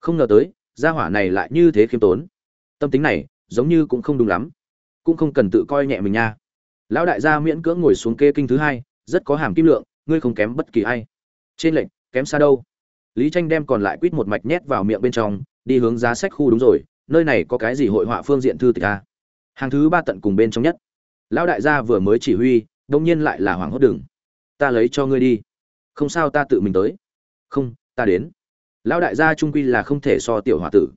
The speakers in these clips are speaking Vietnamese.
không ngờ tới gia hỏa này lại như thế khiêm tốn. Tâm tính này giống như cũng không đúng lắm. Cũng không cần tự coi nhẹ mình nha. Lão đại gia miễn cưỡng ngồi xuống kê kinh thứ hai rất có hàm kim lượng ngươi không kém bất kỳ ai. Trên lệnh kém xa đâu? Lý tranh đem còn lại quýt một mạch nhét vào miệng bên trong đi hướng giá sách khu đúng rồi nơi này có cái gì hội họa phương diện thư tịch a hàng thứ ba tận cùng bên trong nhất. Lão đại gia vừa mới chỉ huy đông nhiên lại là hoàng hốt đường, ta lấy cho ngươi đi. Không sao ta tự mình tới. Không ta đến lão đại gia trung quy là không thể so tiểu hòa tử.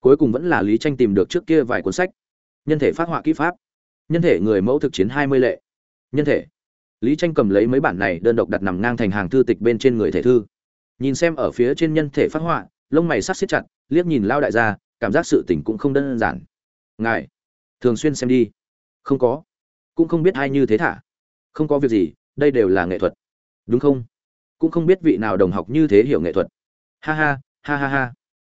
Cuối cùng vẫn là lý tranh tìm được trước kia vài cuốn sách. Nhân thể phát họa kỹ pháp. Nhân thể người mẫu thực chiến hai mươi lệ. Nhân thể. Lý tranh cầm lấy mấy bản này đơn độc đặt nằm ngang thành hàng thư tịch bên trên người thể thư. Nhìn xem ở phía trên nhân thể phát họa, lông mày sắc siết chặt, liếc nhìn lao đại gia, cảm giác sự tình cũng không đơn giản. Ngài, thường xuyên xem đi. Không có. Cũng không biết ai như thế thả. Không có việc gì, đây đều là nghệ thuật. Đúng không? Cũng không biết vị nào đồng học như thế hiểu nghệ thuật ha ha ha ha ha.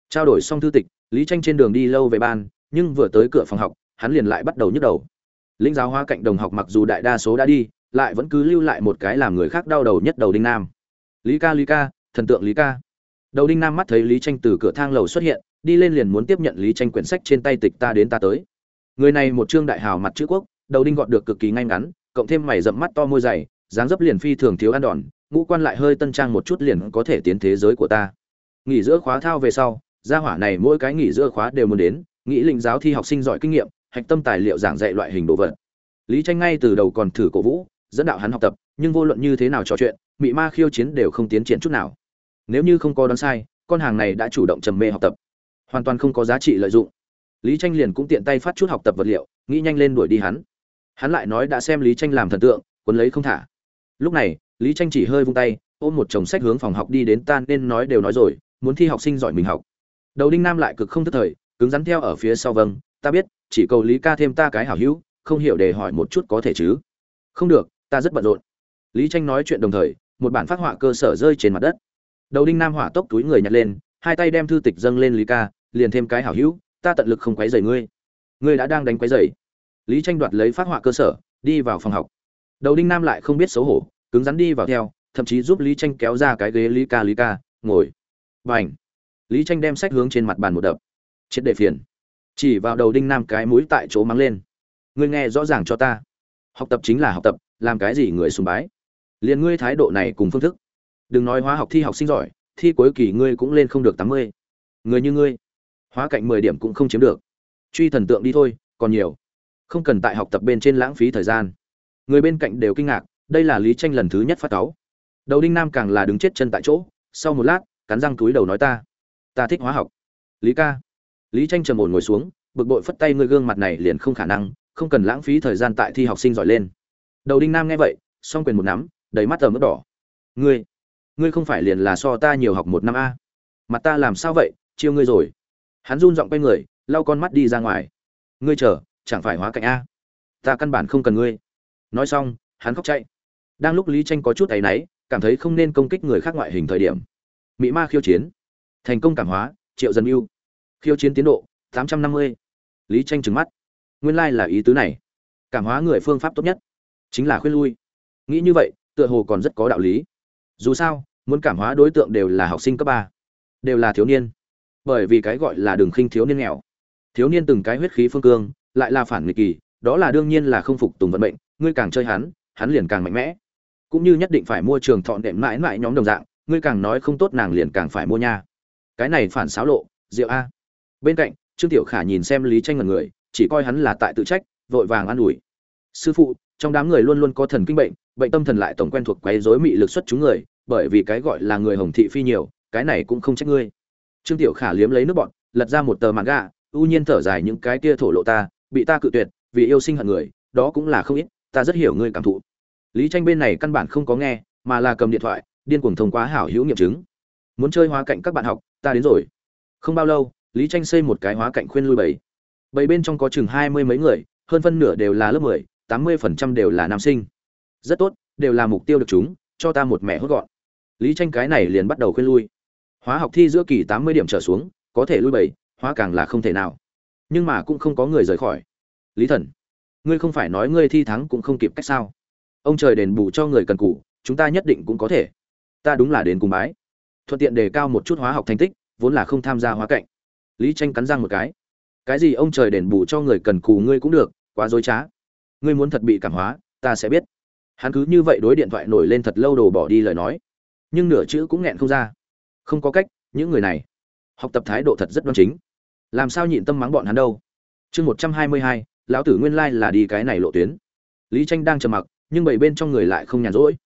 Trao đổi xong thư tịch, lý tranh trên đường đi lâu về ban, nhưng vừa tới cửa phòng học, hắn liền lại bắt đầu nhức đầu. Lĩnh giáo hoa cạnh đồng học mặc dù đại đa số đã đi, lại vẫn cứ lưu lại một cái làm người khác đau đầu nhất đầu đinh nam. Lý ca lý ca, thần tượng lý ca. Đầu đinh nam mắt thấy lý tranh từ cửa thang lầu xuất hiện, đi lên liền muốn tiếp nhận lý tranh quyển sách trên tay tịch ta đến ta tới. Người này một trương đại hào mặt chữ quốc, đầu đinh gọt được cực kỳ ngay ngắn, cộng thêm mày rậm mắt to môi dày, dáng dấp liền phi thường thiếu ăn đòn, ngũ quan lại hơi tân trang một chút liền có thể tiến thế giới của ta nghỉ giữa khóa thao về sau, gia hỏa này mỗi cái nghỉ giữa khóa đều muốn đến nghĩ linh giáo thi học sinh giỏi kinh nghiệm, hạch tâm tài liệu giảng dạy loại hình đồ vật. Lý tranh ngay từ đầu còn thử cổ vũ, dẫn đạo hắn học tập, nhưng vô luận như thế nào trò chuyện, mị ma khiêu chiến đều không tiến triển chút nào. Nếu như không có đoán sai, con hàng này đã chủ động trầm mê học tập. Hoàn toàn không có giá trị lợi dụng. Lý tranh liền cũng tiện tay phát chút học tập vật liệu, nghĩ nhanh lên đuổi đi hắn. Hắn lại nói đã xem lý tranh làm thần tượng, quấn lấy không thả. Lúc này, lý tranh chỉ hơi vung tay, ôm một chồng sách hướng phòng học đi đến tan nên nói đều nói rồi muốn thi học sinh giỏi mình học. Đầu đinh nam lại cực không thất thời, cứng rắn theo ở phía sau vâng ta biết, chỉ cầu lý ca thêm ta cái hảo hữu, không hiểu để hỏi một chút có thể chứ? Không được, ta rất bận rộn. Lý tranh nói chuyện đồng thời, một bản phát họa cơ sở rơi trên mặt đất. Đầu đinh nam hỏa tốc túi người nhặt lên, hai tay đem thư tịch dâng lên lý ca, liền thêm cái hảo hữu, ta tận lực không quấy rầy ngươi. Ngươi đã đang đánh quấy rầy. Lý tranh đoạt lấy phát họa cơ sở, đi vào phòng học. Đầu đinh nam lại không biết xấu hổ, cứng rắn đi vào theo, thậm chí giúp lý tranh kéo ra cái ghế lý ca lý ca, ngồi b à n h lý tranh đem sách hướng trên mặt bàn một đập. Triệt để phiền. Chỉ vào đầu đinh nam cái mũi tại chỗ mắng lên. Ngươi nghe rõ ràng cho ta. Học tập chính là học tập, làm cái gì người sùng bái. Liền ngươi thái độ này cùng phương thức. Đừng nói hóa học thi học sinh giỏi, thi cuối kỳ ngươi cũng lên không được tám mươi. Người như ngươi, hóa cạnh mười điểm cũng không chiếm được. Truy thần tượng đi thôi, còn nhiều. Không cần tại học tập bên trên lãng phí thời gian. Người bên cạnh đều kinh ngạc, đây là lý tranh lần thứ nhất phát cáu. Đầu đinh nam càng là đứng chết chân tại chỗ, sau một lát cắn răng túi đầu nói ta. Ta thích hóa học. Lý ca. Lý tranh trầm ổn ngồi xuống, bực bội phất tay ngươi gương mặt này liền không khả năng, không cần lãng phí thời gian tại thi học sinh giỏi lên. Đầu đinh nam nghe vậy, song quyền một nắm, đầy mắt tờ mức đỏ. Ngươi ngươi không phải liền là so ta nhiều học một năm a. Mặt ta làm sao vậy, chiêu ngươi rồi. Hắn run giọng quay người, lau con mắt đi ra ngoài. Ngươi chờ, chẳng phải hóa cạnh a. Ta căn bản không cần ngươi. Nói xong, hắn khóc chạy. Đang lúc lý tranh có chút áy náy, cảm thấy không nên công kích người khác ngoại hình thời điểm mỹ ma khiêu chiến. Thành công cảm hóa, triệu dân yêu khiêu chiến tiến độ 850. lý tranh trừng mắt. Nguyên lai là ý tứ này. Cảm hóa người phương pháp tốt nhất. Chính là khuyên lui. Nghĩ như vậy, tựa hồ còn rất có đạo lý. Dù sao, muốn cảm hóa đối tượng đều là học sinh cấp ba. Đều là thiếu niên. Bởi vì cái gọi là đường khinh thiếu niên nghèo. Thiếu niên từng cái huyết khí phương cương, lại là phản nghịch kỳ, đó là đương nhiên là không phục tùng vận mệnh, ngươi càng chơi hắn hắn liền càng mạnh mẽ. Cũng như nhất định phải mua trường thọ đệm mãi mãi nhóm đồng dạng ngươi càng nói không tốt nàng liền càng phải mua nha. Cái này phản xáo lộ, rượu a. Bên cạnh, trương tiểu khả nhìn xem lý tranh ngần người, chỉ coi hắn là tại tự trách, vội vàng an ủi. Sư phụ, trong đám người luôn luôn có thần kinh bệnh bệnh tâm thần lại tổng quen thuộc quấy rối mị lực xuất chúng người, bởi vì cái gọi là người hồng thị phi nhiều, cái này cũng không trách ngươi. Trương tiểu khả liếm lấy nước bọn lật ra một tờ mạn gà ưu nhiên thở dài những cái kia thổ lộ ta, bị ta cự tuyệt, vì yêu sinh hận người, đó cũng là không ít, ta rất hiểu ngươi cảm thụ. Lý tranh bên này căn bản không có nghe, mà là cầm điện thoại điên cuồng thông qua hảo hữu nghiệm chứng. Muốn chơi hóa cạnh các bạn học, ta đến rồi. Không bao lâu, lý tranh xây một cái hóa cạnh khuyên lui bảy. Bảy bên trong có chừng hai mươi mấy người, hơn phân nửa đều là lớp mười, tám mươi phần trăm đều là nam sinh. Rất tốt, đều là mục tiêu được chúng, cho ta một mẹ hốt gọn. Lý tranh cái này liền bắt đầu khuyên lui. Hóa học thi giữa kỳ tám mươi điểm trở xuống, có thể lui bảy, hóa càng là không thể nào. Nhưng mà cũng không có người rời khỏi. Lý thần, ngươi không phải nói ngươi thi thắng cũng không kịp cách sao? Ông trời đền bù cho người cần cù, chúng ta nhất định cũng có thể ta đúng là đến cùng bái. Thuận tiện đề cao một chút hóa học thành tích, vốn là không tham gia hóa cạnh lý tranh cắn răng một cái. Cái gì ông trời đền bù cho người cần cù ngươi cũng được, quá dối trá. Ngươi muốn thật bị cảm hóa, ta sẽ biết. Hắn cứ như vậy đối điện thoại nổi lên thật lâu đồ bỏ đi lời nói. Nhưng nửa chữ cũng nghẹn không ra. Không có cách, những người này học tập thái độ thật rất đoan chính. Làm sao nhịn tâm mắng bọn hắn đâu? Chương một trăm hai mươi hai, lão tử nguyên lai là đi cái này lộ tuyến. Lý tranh đang trầm mặc, nhưng bảy bên trong người lại không nhàn rỗi.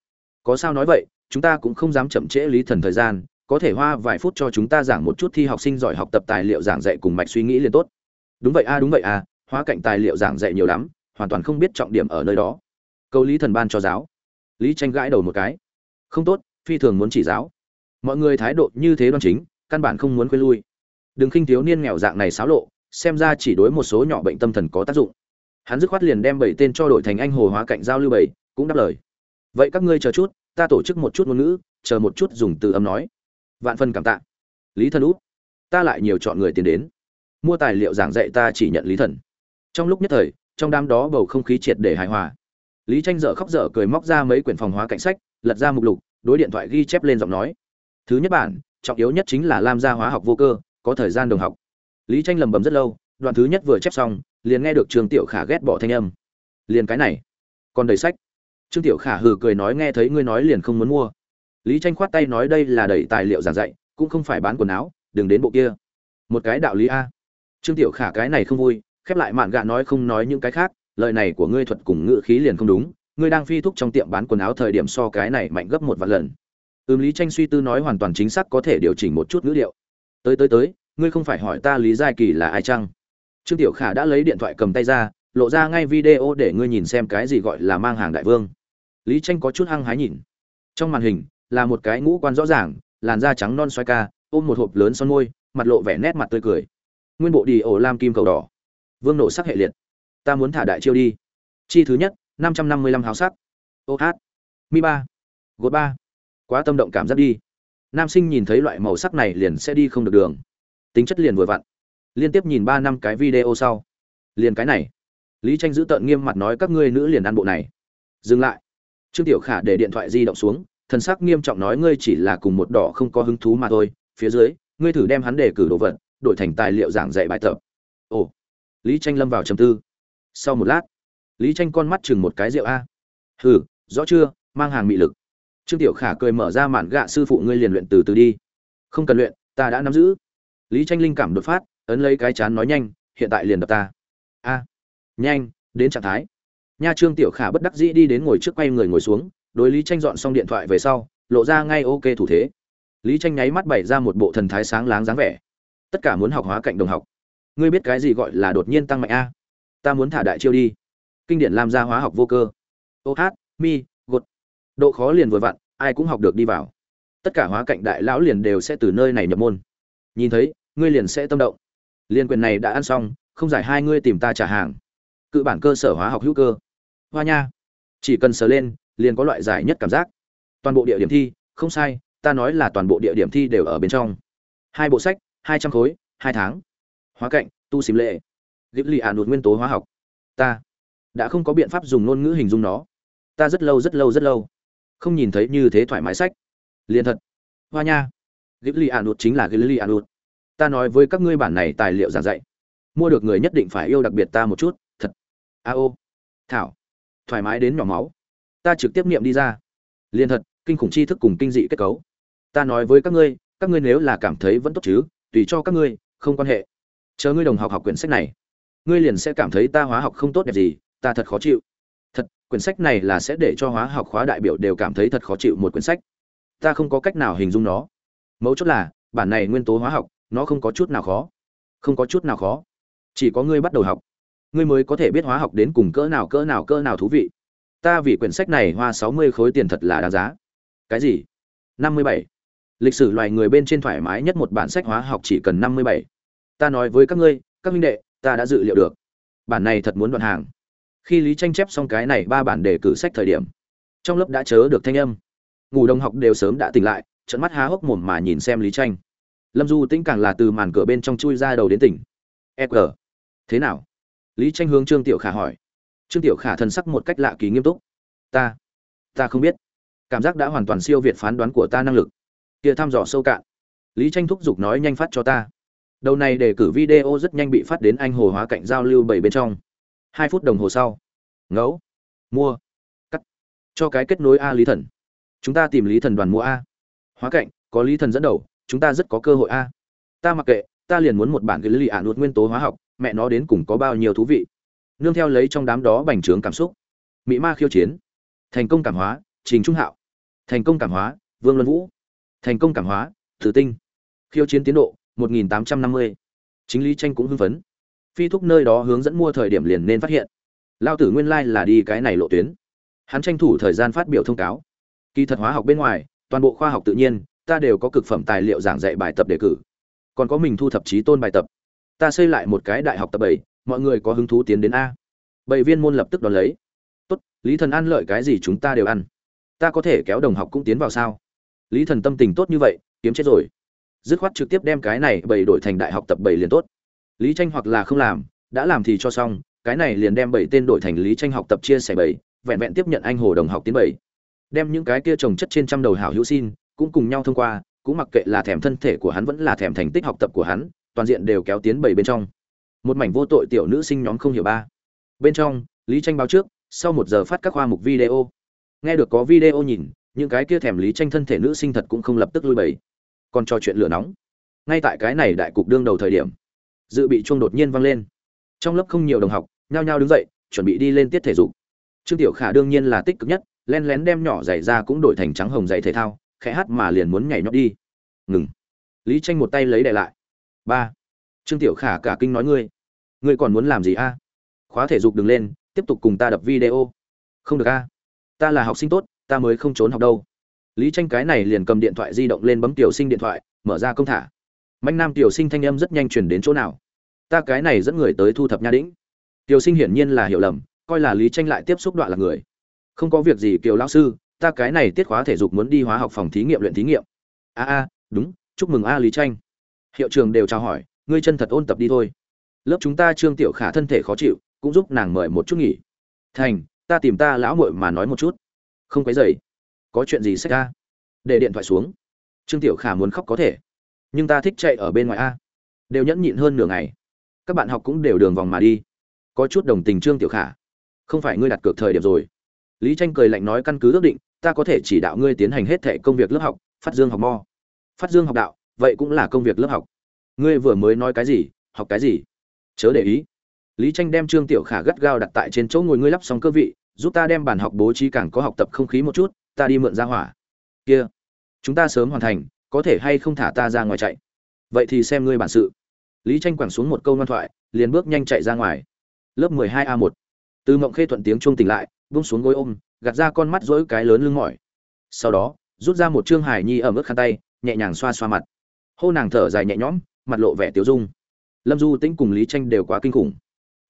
Có sao nói vậy? Chúng ta cũng không dám chậm trễ lý thần thời gian, có thể hoa vài phút cho chúng ta giảng một chút thi học sinh giỏi học tập tài liệu giảng dạy cùng mạch suy nghĩ liền tốt. Đúng vậy a, đúng vậy a, hóa cạnh tài liệu giảng dạy nhiều lắm, hoàn toàn không biết trọng điểm ở nơi đó. Câu lý thần ban cho giáo. Lý tranh gãi đầu một cái. Không tốt, phi thường muốn chỉ giáo. Mọi người thái độ như thế đoan chính, căn bản không muốn quên lui. Đừng khinh thiếu niên nghèo dạng này xáo lộ, xem ra chỉ đối một số nhỏ bệnh tâm thần có tác dụng. Hắn dứt khoát liền đem bảy tên cho đổi thành anh hồ hóa cạnh giao lưu bảy, cũng đáp lời. Vậy các ngươi chờ chút ta tổ chức một chút ngôn ngữ, chờ một chút dùng từ âm nói. Vạn phân cảm tạ. Lý thần út, ta lại nhiều chọn người tiền đến. Mua tài liệu giảng dạy ta chỉ nhận lý thần. Trong lúc nhất thời, trong đám đó bầu không khí triệt để hài hòa. Lý tranh dở khóc dở cười móc ra mấy quyển phòng hóa cảnh sách, lật ra mục lục, đối điện thoại ghi chép lên giọng nói. Thứ nhất bản, trọng yếu nhất chính là lam gia hóa học vô cơ, có thời gian đồng học. Lý tranh lầm bầm rất lâu, đoạn thứ nhất vừa chép xong, liền nghe được trường tiểu khả ghét bỏ thanh âm. Liền cái này, còn đầy sách trương tiểu khả hừ cười nói nghe thấy ngươi nói liền không muốn mua. Lý tranh khoát tay nói đây là đẩy tài liệu giảng dạy, cũng không phải bán quần áo, đừng đến bộ kia. Một cái đạo lý a. Trương tiểu khả cái này không vui, khép lại mạn gạ nói không nói những cái khác, lời này của ngươi thuật cùng ngữ khí liền không đúng, ngươi đang phi thúc trong tiệm bán quần áo thời điểm so cái này mạnh gấp một vạn lần. Ừm, lý tranh suy tư nói hoàn toàn chính xác có thể điều chỉnh một chút ngữ liệu tới tới tới, ngươi không phải hỏi ta lý giai kỳ là ai chăng? Trương tiểu khả đã lấy điện thoại cầm tay ra, lộ ra ngay video để ngươi nhìn xem cái gì gọi là mang hàng đại vương lý tranh có chút hăng hái nhìn. Trong màn hình, là một cái ngũ quan rõ ràng, làn da trắng non xoay ca, ôm một hộp lớn son môi, mặt lộ vẻ nét mặt tươi cười. Nguyên bộ đi ổ lam kim cầu đỏ. Vương nổ sắc hệ liệt. Ta muốn thả đại chiêu đi. Chi thứ nhất, năm trăm năm mươi lăm hào sắc. Ô hát. Mi ba. Gột ba. Quá tâm động cảm giác đi. Nam sinh nhìn thấy loại màu sắc này liền sẽ đi không được đường. Tính chất liền vừa vặn. Liên tiếp nhìn ba năm cái video sau. Liền cái này. Lý tranh giữ tợn nghiêm mặt nói các ngươi nữ liền ăn bộ này. Dừng lại trương tiểu khả để điện thoại di động xuống, thần sắc nghiêm trọng nói ngươi chỉ là cùng một đỏ không có hứng thú mà thôi, phía dưới, ngươi thử đem hắn đề cử đồ vật, đổi thành tài liệu giảng dạy bài tập. Ồ, lý tranh lâm vào trầm tư. Sau một lát, lý tranh con mắt chừng một cái rượu a. Hừ, rõ chưa, mang hàng mị lực. Trương tiểu khả cười mở ra màn gạ sư phụ ngươi liền luyện từ từ đi. Không cần luyện, ta đã nắm giữ. Lý tranh linh cảm đột phát, ấn lấy cái chán nói nhanh, hiện tại liền đập ta. A, nhanh, đến trạng thái nha trương tiểu khả bất đắc dĩ đi đến ngồi trước quay người ngồi xuống, đối lý tranh dọn xong điện thoại về sau, lộ ra ngay ok thủ thế. Lý tranh nháy mắt bày ra một bộ thần thái sáng láng dáng vẻ. Tất cả muốn học hóa cạnh đồng học. Ngươi biết cái gì gọi là đột nhiên tăng mạnh a? Ta muốn thả đại chiêu đi. Kinh điển làm ra hóa học vô cơ. Ô hát, mi, gột. Độ khó liền vừa vặn, ai cũng học được đi vào. Tất cả hóa cạnh đại lão liền đều sẽ từ nơi này nhập môn. Nhìn thấy, ngươi liền sẽ tâm động. Liên quyền này đã ăn xong, không giải hai ngươi tìm ta trả hàng. Cự bản cơ sở hóa học hữu cơ hoa nha. Chỉ cần sờ lên, liền có loại giải nhất cảm giác. Toàn bộ địa điểm thi, không sai, ta nói là toàn bộ địa điểm thi đều ở bên trong. Hai bộ sách, hai trăm khối, hai tháng. Hóa cạnh, tu xìm lệ. Ghép lì ả nụt nguyên tố hóa học. Ta đã không có biện pháp dùng ngôn ngữ hình dung nó. Ta rất lâu rất lâu rất lâu không nhìn thấy như thế thoải mái sách. Liền thật. Hoa nha. Ghép lì ả nụt chính là ghép lì ả nụt. Ta nói với các ngươi bản này tài liệu giảng dạy. Mua được người nhất định phải yêu đặc biệt ta một chút. Thật. A ô. Thảo thoải mái đến nhỏ máu. Ta trực tiếp niệm đi ra. Liền thật, kinh khủng tri thức cùng kinh dị kết cấu. Ta nói với các ngươi các ngươi nếu là cảm thấy vẫn tốt chứ, tùy cho các ngươi, không quan hệ. Chờ ngươi đồng học học quyển sách này, ngươi liền sẽ cảm thấy ta hóa học không tốt đẹp gì, ta thật khó chịu. Thật, quyển sách này là sẽ để cho hóa học khóa đại biểu đều cảm thấy thật khó chịu một quyển sách. Ta không có cách nào hình dung nó. Mấu chốt là, bản này nguyên tố hóa học, nó không có chút nào khó. Không có chút nào khó. Chỉ có ngươi bắt đầu học ngươi mới có thể biết hóa học đến cùng cỡ nào cỡ nào cỡ nào thú vị. Ta vì quyển sách này hoa sáu mươi khối tiền thật là đáng giá. Cái gì? năm mươi bảy. Lịch sử loài người bên trên thoải mái nhất một bản sách hóa học chỉ cần năm mươi bảy. Ta nói với các ngươi, các minh đệ, ta đã dự liệu được. Bản này thật muốn đoạn hàng. Khi lý tranh chép xong cái này ba bản đề cử sách thời điểm, trong lớp đã chớ được thanh âm. Ngủ đồng học đều sớm đã tỉnh lại trận mắt há hốc mồm mà nhìn xem lý tranh. Lâm du tĩnh càng là từ màn cửa bên trong chui ra đầu đến tỉnh. E g thế nào? Lý tranh hướng trương tiểu khả hỏi. Trương tiểu khả thần sắc một cách lạ kỳ nghiêm túc. Ta ta không biết. Cảm giác đã hoàn toàn siêu việt phán đoán của ta năng lực. Kia thăm dò sâu cạn. Lý tranh thúc giục nói nhanh phát cho ta. Đầu này để cử video rất nhanh bị phát đến anh hồ hóa cạnh giao lưu bảy bên trong. Hai phút đồng hồ sau. Ngẫu mua. Cắt. Cho cái kết nối a lý thần. Chúng ta tìm lý thần đoàn mua a. Hóa cạnh, có lý thần dẫn đầu, chúng ta rất có cơ hội a. Ta mặc kệ, ta liền muốn một bản cái lý ả nuốt nguyên tố hóa học mẹ nó đến cùng có bao nhiêu thú vị. Nương theo lấy trong đám đó bành trướng cảm xúc. Mỹ ma khiêu chiến. Thành công cảm hóa, trình trung hạo. Thành công cảm hóa, vương luân vũ. Thành công cảm hóa thử tinh. Khiêu chiến tiến độ 1850. chính lý tranh cũng hưng phấn. Phi thúc nơi đó hướng dẫn mua thời điểm liền nên phát hiện. Lao tử nguyên lai là đi cái này lộ tuyến. Hắn tranh thủ thời gian phát biểu thông cáo. Kỳ thật hóa học bên ngoài, toàn bộ khoa học tự nhiên, ta đều có cực phẩm tài liệu giảng dạy bài tập đề cử. Còn có mình thu thập trí tôn bài tập ta xây lại một cái đại học tập bảy, mọi người có hứng thú tiến đến a. Bảy viên môn lập tức đón lấy. Tốt, lý thần ăn lợi cái gì chúng ta đều ăn. Ta có thể kéo đồng học cũng tiến vào sao? Lý thần tâm tình tốt như vậy, kiếm chết rồi. Dứt khoát trực tiếp đem cái này bảy đổi thành đại học tập bảy liền tốt. Lý tranh hoặc là không làm, đã làm thì cho xong, cái này liền đem bảy tên đổi thành lý tranh học tập chia sẻ bảy, vẹn vẹn tiếp nhận anh hồ đồng học tiến bảy. Đem những cái kia trồng chất trên trăm đầu hảo hữu xin, cũng cùng nhau thông qua, cũng mặc kệ là thèm thân thể của hắn vẫn là thèm thành tích học tập của hắn toàn diện đều kéo tiến bảy bên trong. Một mảnh vô tội tiểu nữ sinh nhóm không hiểu ba. Bên trong, lý tranh báo trước, sau một giờ phát các khoa mục video. Nghe được có video nhìn, những cái kia thèm lý tranh thân thể nữ sinh thật cũng không lập tức lui bầy. Còn trò chuyện lửa nóng. Ngay tại cái này đại cục đương đầu thời điểm, dự bị chuông đột nhiên vang lên. Trong lớp không nhiều đồng học, nhao nhao đứng dậy, chuẩn bị đi lên tiết thể dục. Trương tiểu khả đương nhiên là tích cực nhất len lén đem nhỏ giày ra cũng đổi thành trắng hồng giày thể thao, khẽ hát mà liền muốn nhảy nhót đi. Ngừng. Lý tranh một tay lấy đè lại ba. Trương tiểu khả cả kinh nói ngươi. Ngươi còn muốn làm gì a? Khóa thể dục đừng lên, tiếp tục cùng ta đập video. Không được a. Ta là học sinh tốt, ta mới không trốn học đâu. Lý tranh cái này liền cầm điện thoại di động lên bấm tiểu sinh điện thoại, mở ra công thả. Mạnh nam tiểu sinh thanh âm rất nhanh chuyển đến chỗ nào? Ta cái này dẫn người tới thu thập nha đĩnh. Tiểu sinh hiển nhiên là hiểu lầm, coi là lý tranh lại tiếp xúc đoạn là người. Không có việc gì, kiều lão sư, ta cái này tiết khóa thể dục muốn đi hóa học phòng thí nghiệm luyện thí nghiệm. A a, đúng, chúc mừng a, lý tranh hiệu trường đều chào hỏi, ngươi chân thật ôn tập đi thôi. Lớp chúng ta trương tiểu khả thân thể khó chịu, cũng giúp nàng mời một chút nghỉ. Thành, ta tìm ta lão muội mà nói một chút. Không quấy dày có chuyện gì xảy ra? Để điện thoại xuống. Trương tiểu khả muốn khóc có thể, nhưng ta thích chạy ở bên ngoài a. Đều nhẫn nhịn hơn nửa ngày. Các bạn học cũng đều đường vòng mà đi. Có chút đồng tình trương tiểu khả. Không phải ngươi đặt cược thời điểm rồi. Lý tranh cười lạnh nói căn cứ ước định, ta có thể chỉ đạo ngươi tiến hành hết thệ công việc lớp học, phát dương học mo. Phát dương học đạo vậy cũng là công việc lớp học. Ngươi vừa mới nói cái gì? Học cái gì? Chớ để ý. Lý tranh đem trương tiểu khả gắt gao đặt tại trên chỗ ngồi ngươi lắp xong cơ vị, giúp ta đem bàn học bố trí càng có học tập không khí một chút, ta đi mượn ra hỏa. Kia, chúng ta sớm hoàn thành, có thể hay không thả ta ra ngoài chạy? Vậy thì xem ngươi bản sự. Lý tranh quẳng xuống một câu ngoan thoại, liền bước nhanh chạy ra ngoài. Lớp 12 a 1 từ mộng khê thuận tiếng chuông tỉnh lại, buông xuống gối ôm, gạt ra con mắt dỗi cái lớn lưng mỏi. Sau đó, rút ra một trương hải nhi ở mức khăn tay, nhẹ nhàng xoa xoa mặt hô nàng thở dài nhẹ nhõm, mặt lộ vẻ tiếu dung. Lâm du tĩnh cùng lý tranh đều quá kinh khủng.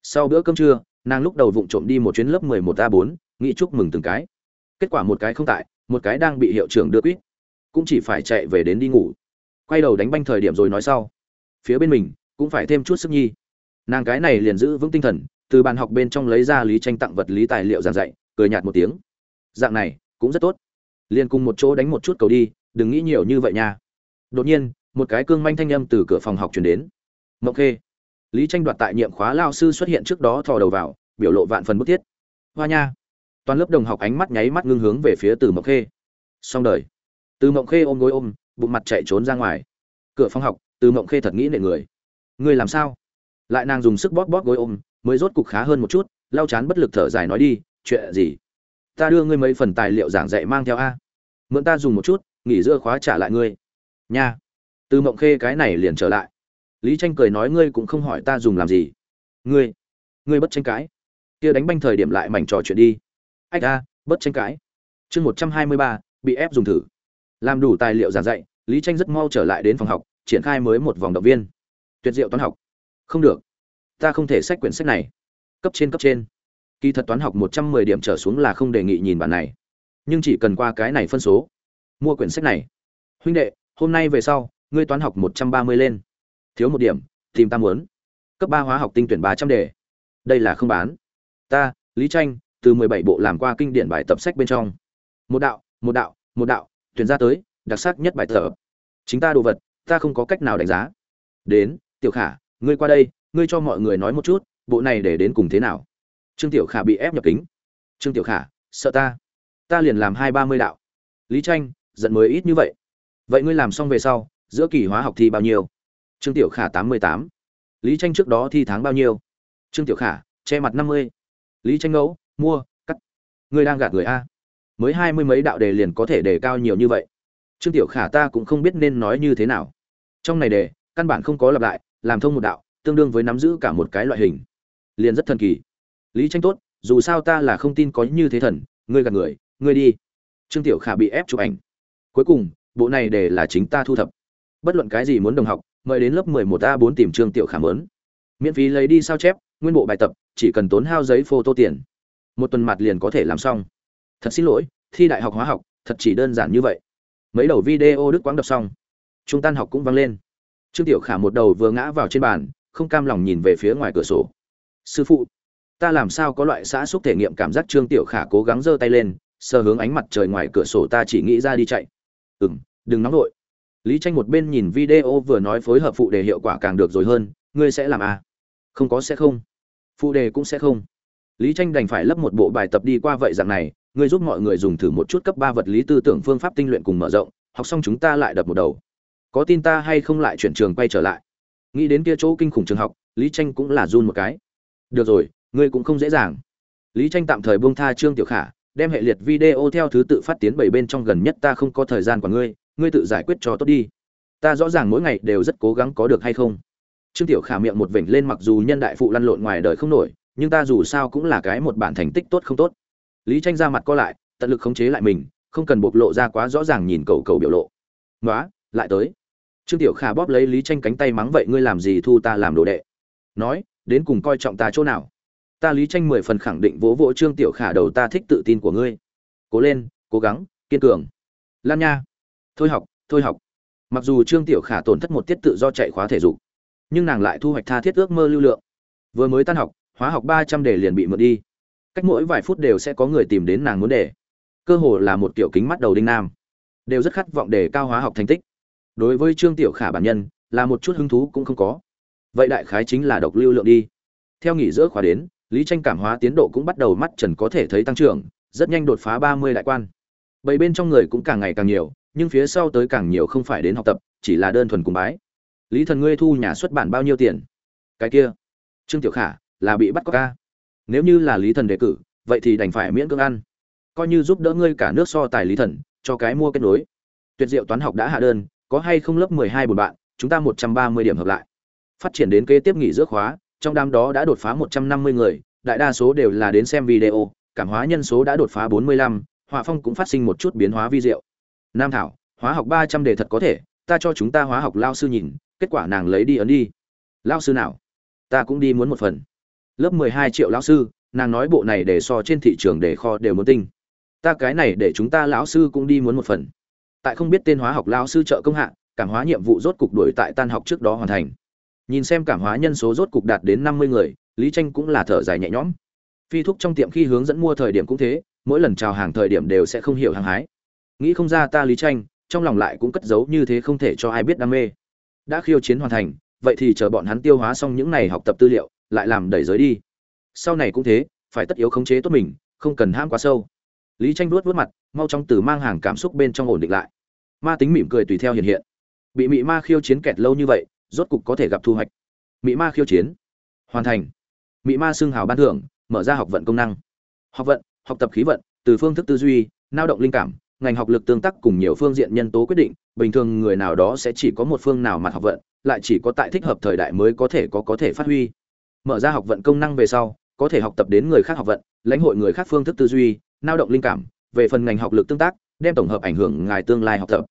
Sau bữa cơm trưa, nàng lúc đầu vụng trộm đi một chuyến lớp 11 a 4 nghĩ chúc mừng từng cái. Kết quả một cái không tại, một cái đang bị hiệu trưởng đưa quýt. Cũng chỉ phải chạy về đến đi ngủ. Quay đầu đánh banh thời điểm rồi nói sau. Phía bên mình, cũng phải thêm chút sức nhi. Nàng cái này liền giữ vững tinh thần, từ bàn học bên trong lấy ra lý tranh tặng vật lý tài liệu giảng dạy, cười nhạt một tiếng. Dạng này, cũng rất tốt. Liền cùng một chỗ đánh một chút cầu đi, đừng nghĩ nhiều như vậy nha. Đột nhiên một cái cương manh thanh âm từ cửa phòng học truyền đến. Mộng khê, lý tranh đoạt tại nhiệm khóa lao sư xuất hiện trước đó thò đầu vào, biểu lộ vạn phần bức thiết. Hoa nha, toàn lớp đồng học ánh mắt nháy mắt ngưng hướng về phía từ mộng khê. Xong đời. Từ mộng khê ôm gối ôm, bụng mặt chạy trốn ra ngoài. Cửa phòng học, từ mộng khê thật nghĩ nệ người. Người làm sao? Lại nàng dùng sức bóp bóp gối ôm, mới rốt cục khá hơn một chút, lau chán bất lực thở dài nói đi, chuyện gì? Ta đưa ngươi mấy phần tài liệu giảng dạy mang theo a. Mượn ta dùng một chút, nghỉ giữa khóa trả lại ngươi. Nha từ mộng khê cái này liền trở lại. Lý tranh cười nói, ngươi cũng không hỏi ta dùng làm gì. Ngươi ngươi bất tranh cãi. Kia đánh banh thời điểm lại mảnh trò chuyện đi. Ách a, bất tranh cãi. Chương một trăm hai mươi ba, bị ép dùng thử. Làm đủ tài liệu giảng dạy, lý tranh rất mau trở lại đến phòng học, triển khai mới một vòng động viên. Tuyệt diệu toán học. Không được, ta không thể sách quyển sách này. Cấp trên cấp trên. Kỳ thật toán học một trăm mười điểm trở xuống là không đề nghị nhìn bản này. Nhưng chỉ cần qua cái này phân số, mua quyển sách này. Huynh đệ, hôm nay về sau ngươi toán học một trăm ba mươi lên. Thiếu một điểm, tìm ta muốn. Cấp ba hóa học tinh tuyển ba trăm đề. Đây là không bán. Ta, lý tranh, từ mười bảy bộ làm qua kinh điển bài tập sách bên trong. Một đạo một đạo một đạo, tuyển ra tới, đặc sắc nhất bài tập. Chính ta đồ vật, ta không có cách nào đánh giá. Đến, tiểu khả, ngươi qua đây, ngươi cho mọi người nói một chút, bộ này để đến cùng thế nào? Trương tiểu khả bị ép nhập kính. Trương tiểu khả, sợ ta. Ta liền làm hai ba mươi đạo. Lý tranh, giận mới ít như vậy. Vậy ngươi làm xong về sau giữa kỳ hóa học thi bao nhiêu? Trương tiểu khả tám mươi tám. Lý tranh trước đó thi tháng bao nhiêu? Trương tiểu khả, che mặt năm mươi. Lý tranh ngẫu, mua, cắt. Ngươi đang gạt người a. Mới hai mươi mấy đạo đề liền có thể đề cao nhiều như vậy. Trương tiểu khả ta cũng không biết nên nói như thế nào. Trong này đề, căn bản không có lặp lại, làm thông một đạo, tương đương với nắm giữ cả một cái loại hình. Liền rất thần kỳ. Lý tranh tốt, dù sao ta là không tin có như thế thần, ngươi gạt người, ngươi đi. Trương tiểu khả bị ép chụp ảnh. Cuối cùng, bộ này để là chính ta thu thập bất luận cái gì muốn đồng học, mời đến lớp 11 a 4 tìm trương tiểu khả mớn. Miễn phí lấy đi sao chép, nguyên bộ bài tập, chỉ cần tốn hao giấy photo tiền. Một tuần mặt liền có thể làm xong. Thật xin lỗi, thi đại học hóa học, thật chỉ đơn giản như vậy. Mấy đầu video đức quãng đọc xong. Trung tan học cũng vang lên. Trương tiểu khả một đầu vừa ngã vào trên bàn, không cam lòng nhìn về phía ngoài cửa sổ. Sư phụ, ta làm sao có loại xã xúc thể nghiệm cảm giác trương tiểu khả cố gắng giơ tay lên, sờ hướng ánh mặt trời ngoài cửa sổ ta chỉ nghĩ ra đi chạy. Ừ m đừng nóng vội lý tranh một bên nhìn video vừa nói phối hợp phụ đề hiệu quả càng được rồi hơn, ngươi sẽ làm à? không có sẽ không. Phụ đề cũng sẽ không. Lý tranh đành phải lấp một bộ bài tập đi qua vậy dạng này, ngươi giúp mọi người dùng thử một chút cấp ba vật lý tư tưởng phương pháp tinh luyện cùng mở rộng, học xong chúng ta lại đập một đầu. Có tin ta hay không lại chuyển trường quay trở lại? Nghĩ đến kia chỗ kinh khủng trường học, lý tranh cũng là run một cái. Được rồi, ngươi cũng không dễ dàng. Lý tranh tạm thời buông tha trương tiểu khả, đem hệ liệt video theo thứ tự phát tiến bảy bên trong gần nhất ta không có thời gian của ngươi ngươi tự giải quyết cho tốt đi. Ta rõ ràng mỗi ngày đều rất cố gắng có được hay không. Trương tiểu khả miệng một vểnh lên mặc dù nhân đại phụ lăn lộn ngoài đời không nổi, nhưng ta dù sao cũng là cái một bản thành tích tốt không tốt. Lý tranh ra mặt co lại, tận lực khống chế lại mình, không cần bộc lộ ra quá rõ ràng nhìn cầu cầu biểu lộ. Nói lại tới. Trương tiểu khả bóp lấy lý tranh cánh tay mắng, vậy ngươi làm gì thu ta làm đồ đệ? Nói, đến cùng coi trọng ta chỗ nào? Ta lý tranh mười phần khẳng định vỗ vỗ trương tiểu khả đầu ta thích tự tin của ngươi. Cố lên, cố gắng, kiên cường. Lan nha thôi học thôi học. Mặc dù trương tiểu khả tổn thất một tiết tự do chạy khóa thể dục, nhưng nàng lại thu hoạch tha thiết ước mơ lưu lượng. Vừa mới tan học, hóa học ba trăm đề liền bị mượn đi. Cách mỗi vài phút đều sẽ có người tìm đến nàng muốn đề cơ hồ là một kiểu kính mắt đầu đinh nam. Đều rất khát vọng đề cao hóa học thành tích. Đối với trương tiểu khả bản nhân, là một chút hứng thú cũng không có. Vậy đại khái chính là độc lưu lượng đi. Theo nghỉ giữa khóa đến, lý tranh cảm hóa tiến độ cũng bắt đầu mắt trần có thể thấy tăng trưởng, rất nhanh đột phá ba mươi đại quan. Bảy bên trong người cũng càng ngày càng nhiều nhưng phía sau tới càng nhiều không phải đến học tập chỉ là đơn thuần cùng bái. Lý thần ngươi thu nhà xuất bản bao nhiêu tiền? Cái kia. Trương tiểu khả là bị bắt có ca. Nếu như là lý thần đề cử vậy thì đành phải miễn cưỡng ăn. Coi như giúp đỡ ngươi cả nước so tài lý thần cho cái mua kết nối. Tuyệt diệu toán học đã hạ đơn có hay không lớp mười hai buồn bạn chúng ta một trăm ba mươi điểm hợp lại. Phát triển đến kế tiếp nghỉ giữa khóa trong đám đó đã đột phá 150 người, đại đa số đều là đến xem video, cảm hóa nhân số đã đột phá 45, họa phong cũng phát sinh một chút biến hóa vi diệu. Nam thảo, hóa học 300 đề thật có thể, ta cho chúng ta hóa học lao sư nhìn, kết quả nàng lấy đi ấn đi. Lao sư nào? Ta cũng đi muốn một phần. Lớp 12 triệu lão sư, nàng nói bộ này để so trên thị trường để kho đều muốn tinh. Ta cái này để chúng ta lão sư cũng đi muốn một phần. Tại không biết tên hóa học lão sư trợ công hạ, cảm hóa nhiệm vụ rốt cục đuổi tại tan học trước đó hoàn thành nhìn xem cảm hóa nhân số rốt cục đạt đến năm mươi người lý tranh cũng là thở dài nhẹ nhõm phi thúc trong tiệm khi hướng dẫn mua thời điểm cũng thế mỗi lần chào hàng thời điểm đều sẽ không hiểu hàng hái nghĩ không ra ta lý tranh, trong lòng lại cũng cất giấu như thế không thể cho ai biết đam mê. Đã khiêu chiến hoàn thành, vậy thì chờ bọn hắn tiêu hóa xong những này học tập tư liệu, lại làm đẩy giới đi. Sau này cũng thế, phải tất yếu khống chế tốt mình, không cần ham quá sâu. Lý tranh vuốt vuốt mặt, mau chóng từ mang hàng cảm xúc bên trong ổn định lại. Ma tính mỉm cười tùy theo hiện hiện. Bị mị ma khiêu chiến kẹt lâu như vậy, rốt cục có thể gặp thu hoạch. Mỹ ma khiêu chiến. Hoàn thành. Mỹ ma xưng hào ban thưởng, mở ra học vận công năng. Học vận, học tập khí vận, từ phương thức tư duy lao động linh cảm ngành học lực tương tác cùng nhiều phương diện nhân tố quyết định, bình thường người nào đó sẽ chỉ có một phương nào mặt học vận, lại chỉ có tại thích hợp thời đại mới có thể có có thể phát huy. Mở ra học vận công năng về sau, có thể học tập đến người khác học vận, lãnh hội người khác phương thức tư duy, lao động linh cảm, về phần ngành học lực tương tác, đem tổng hợp ảnh hưởng ngài tương lai học tập.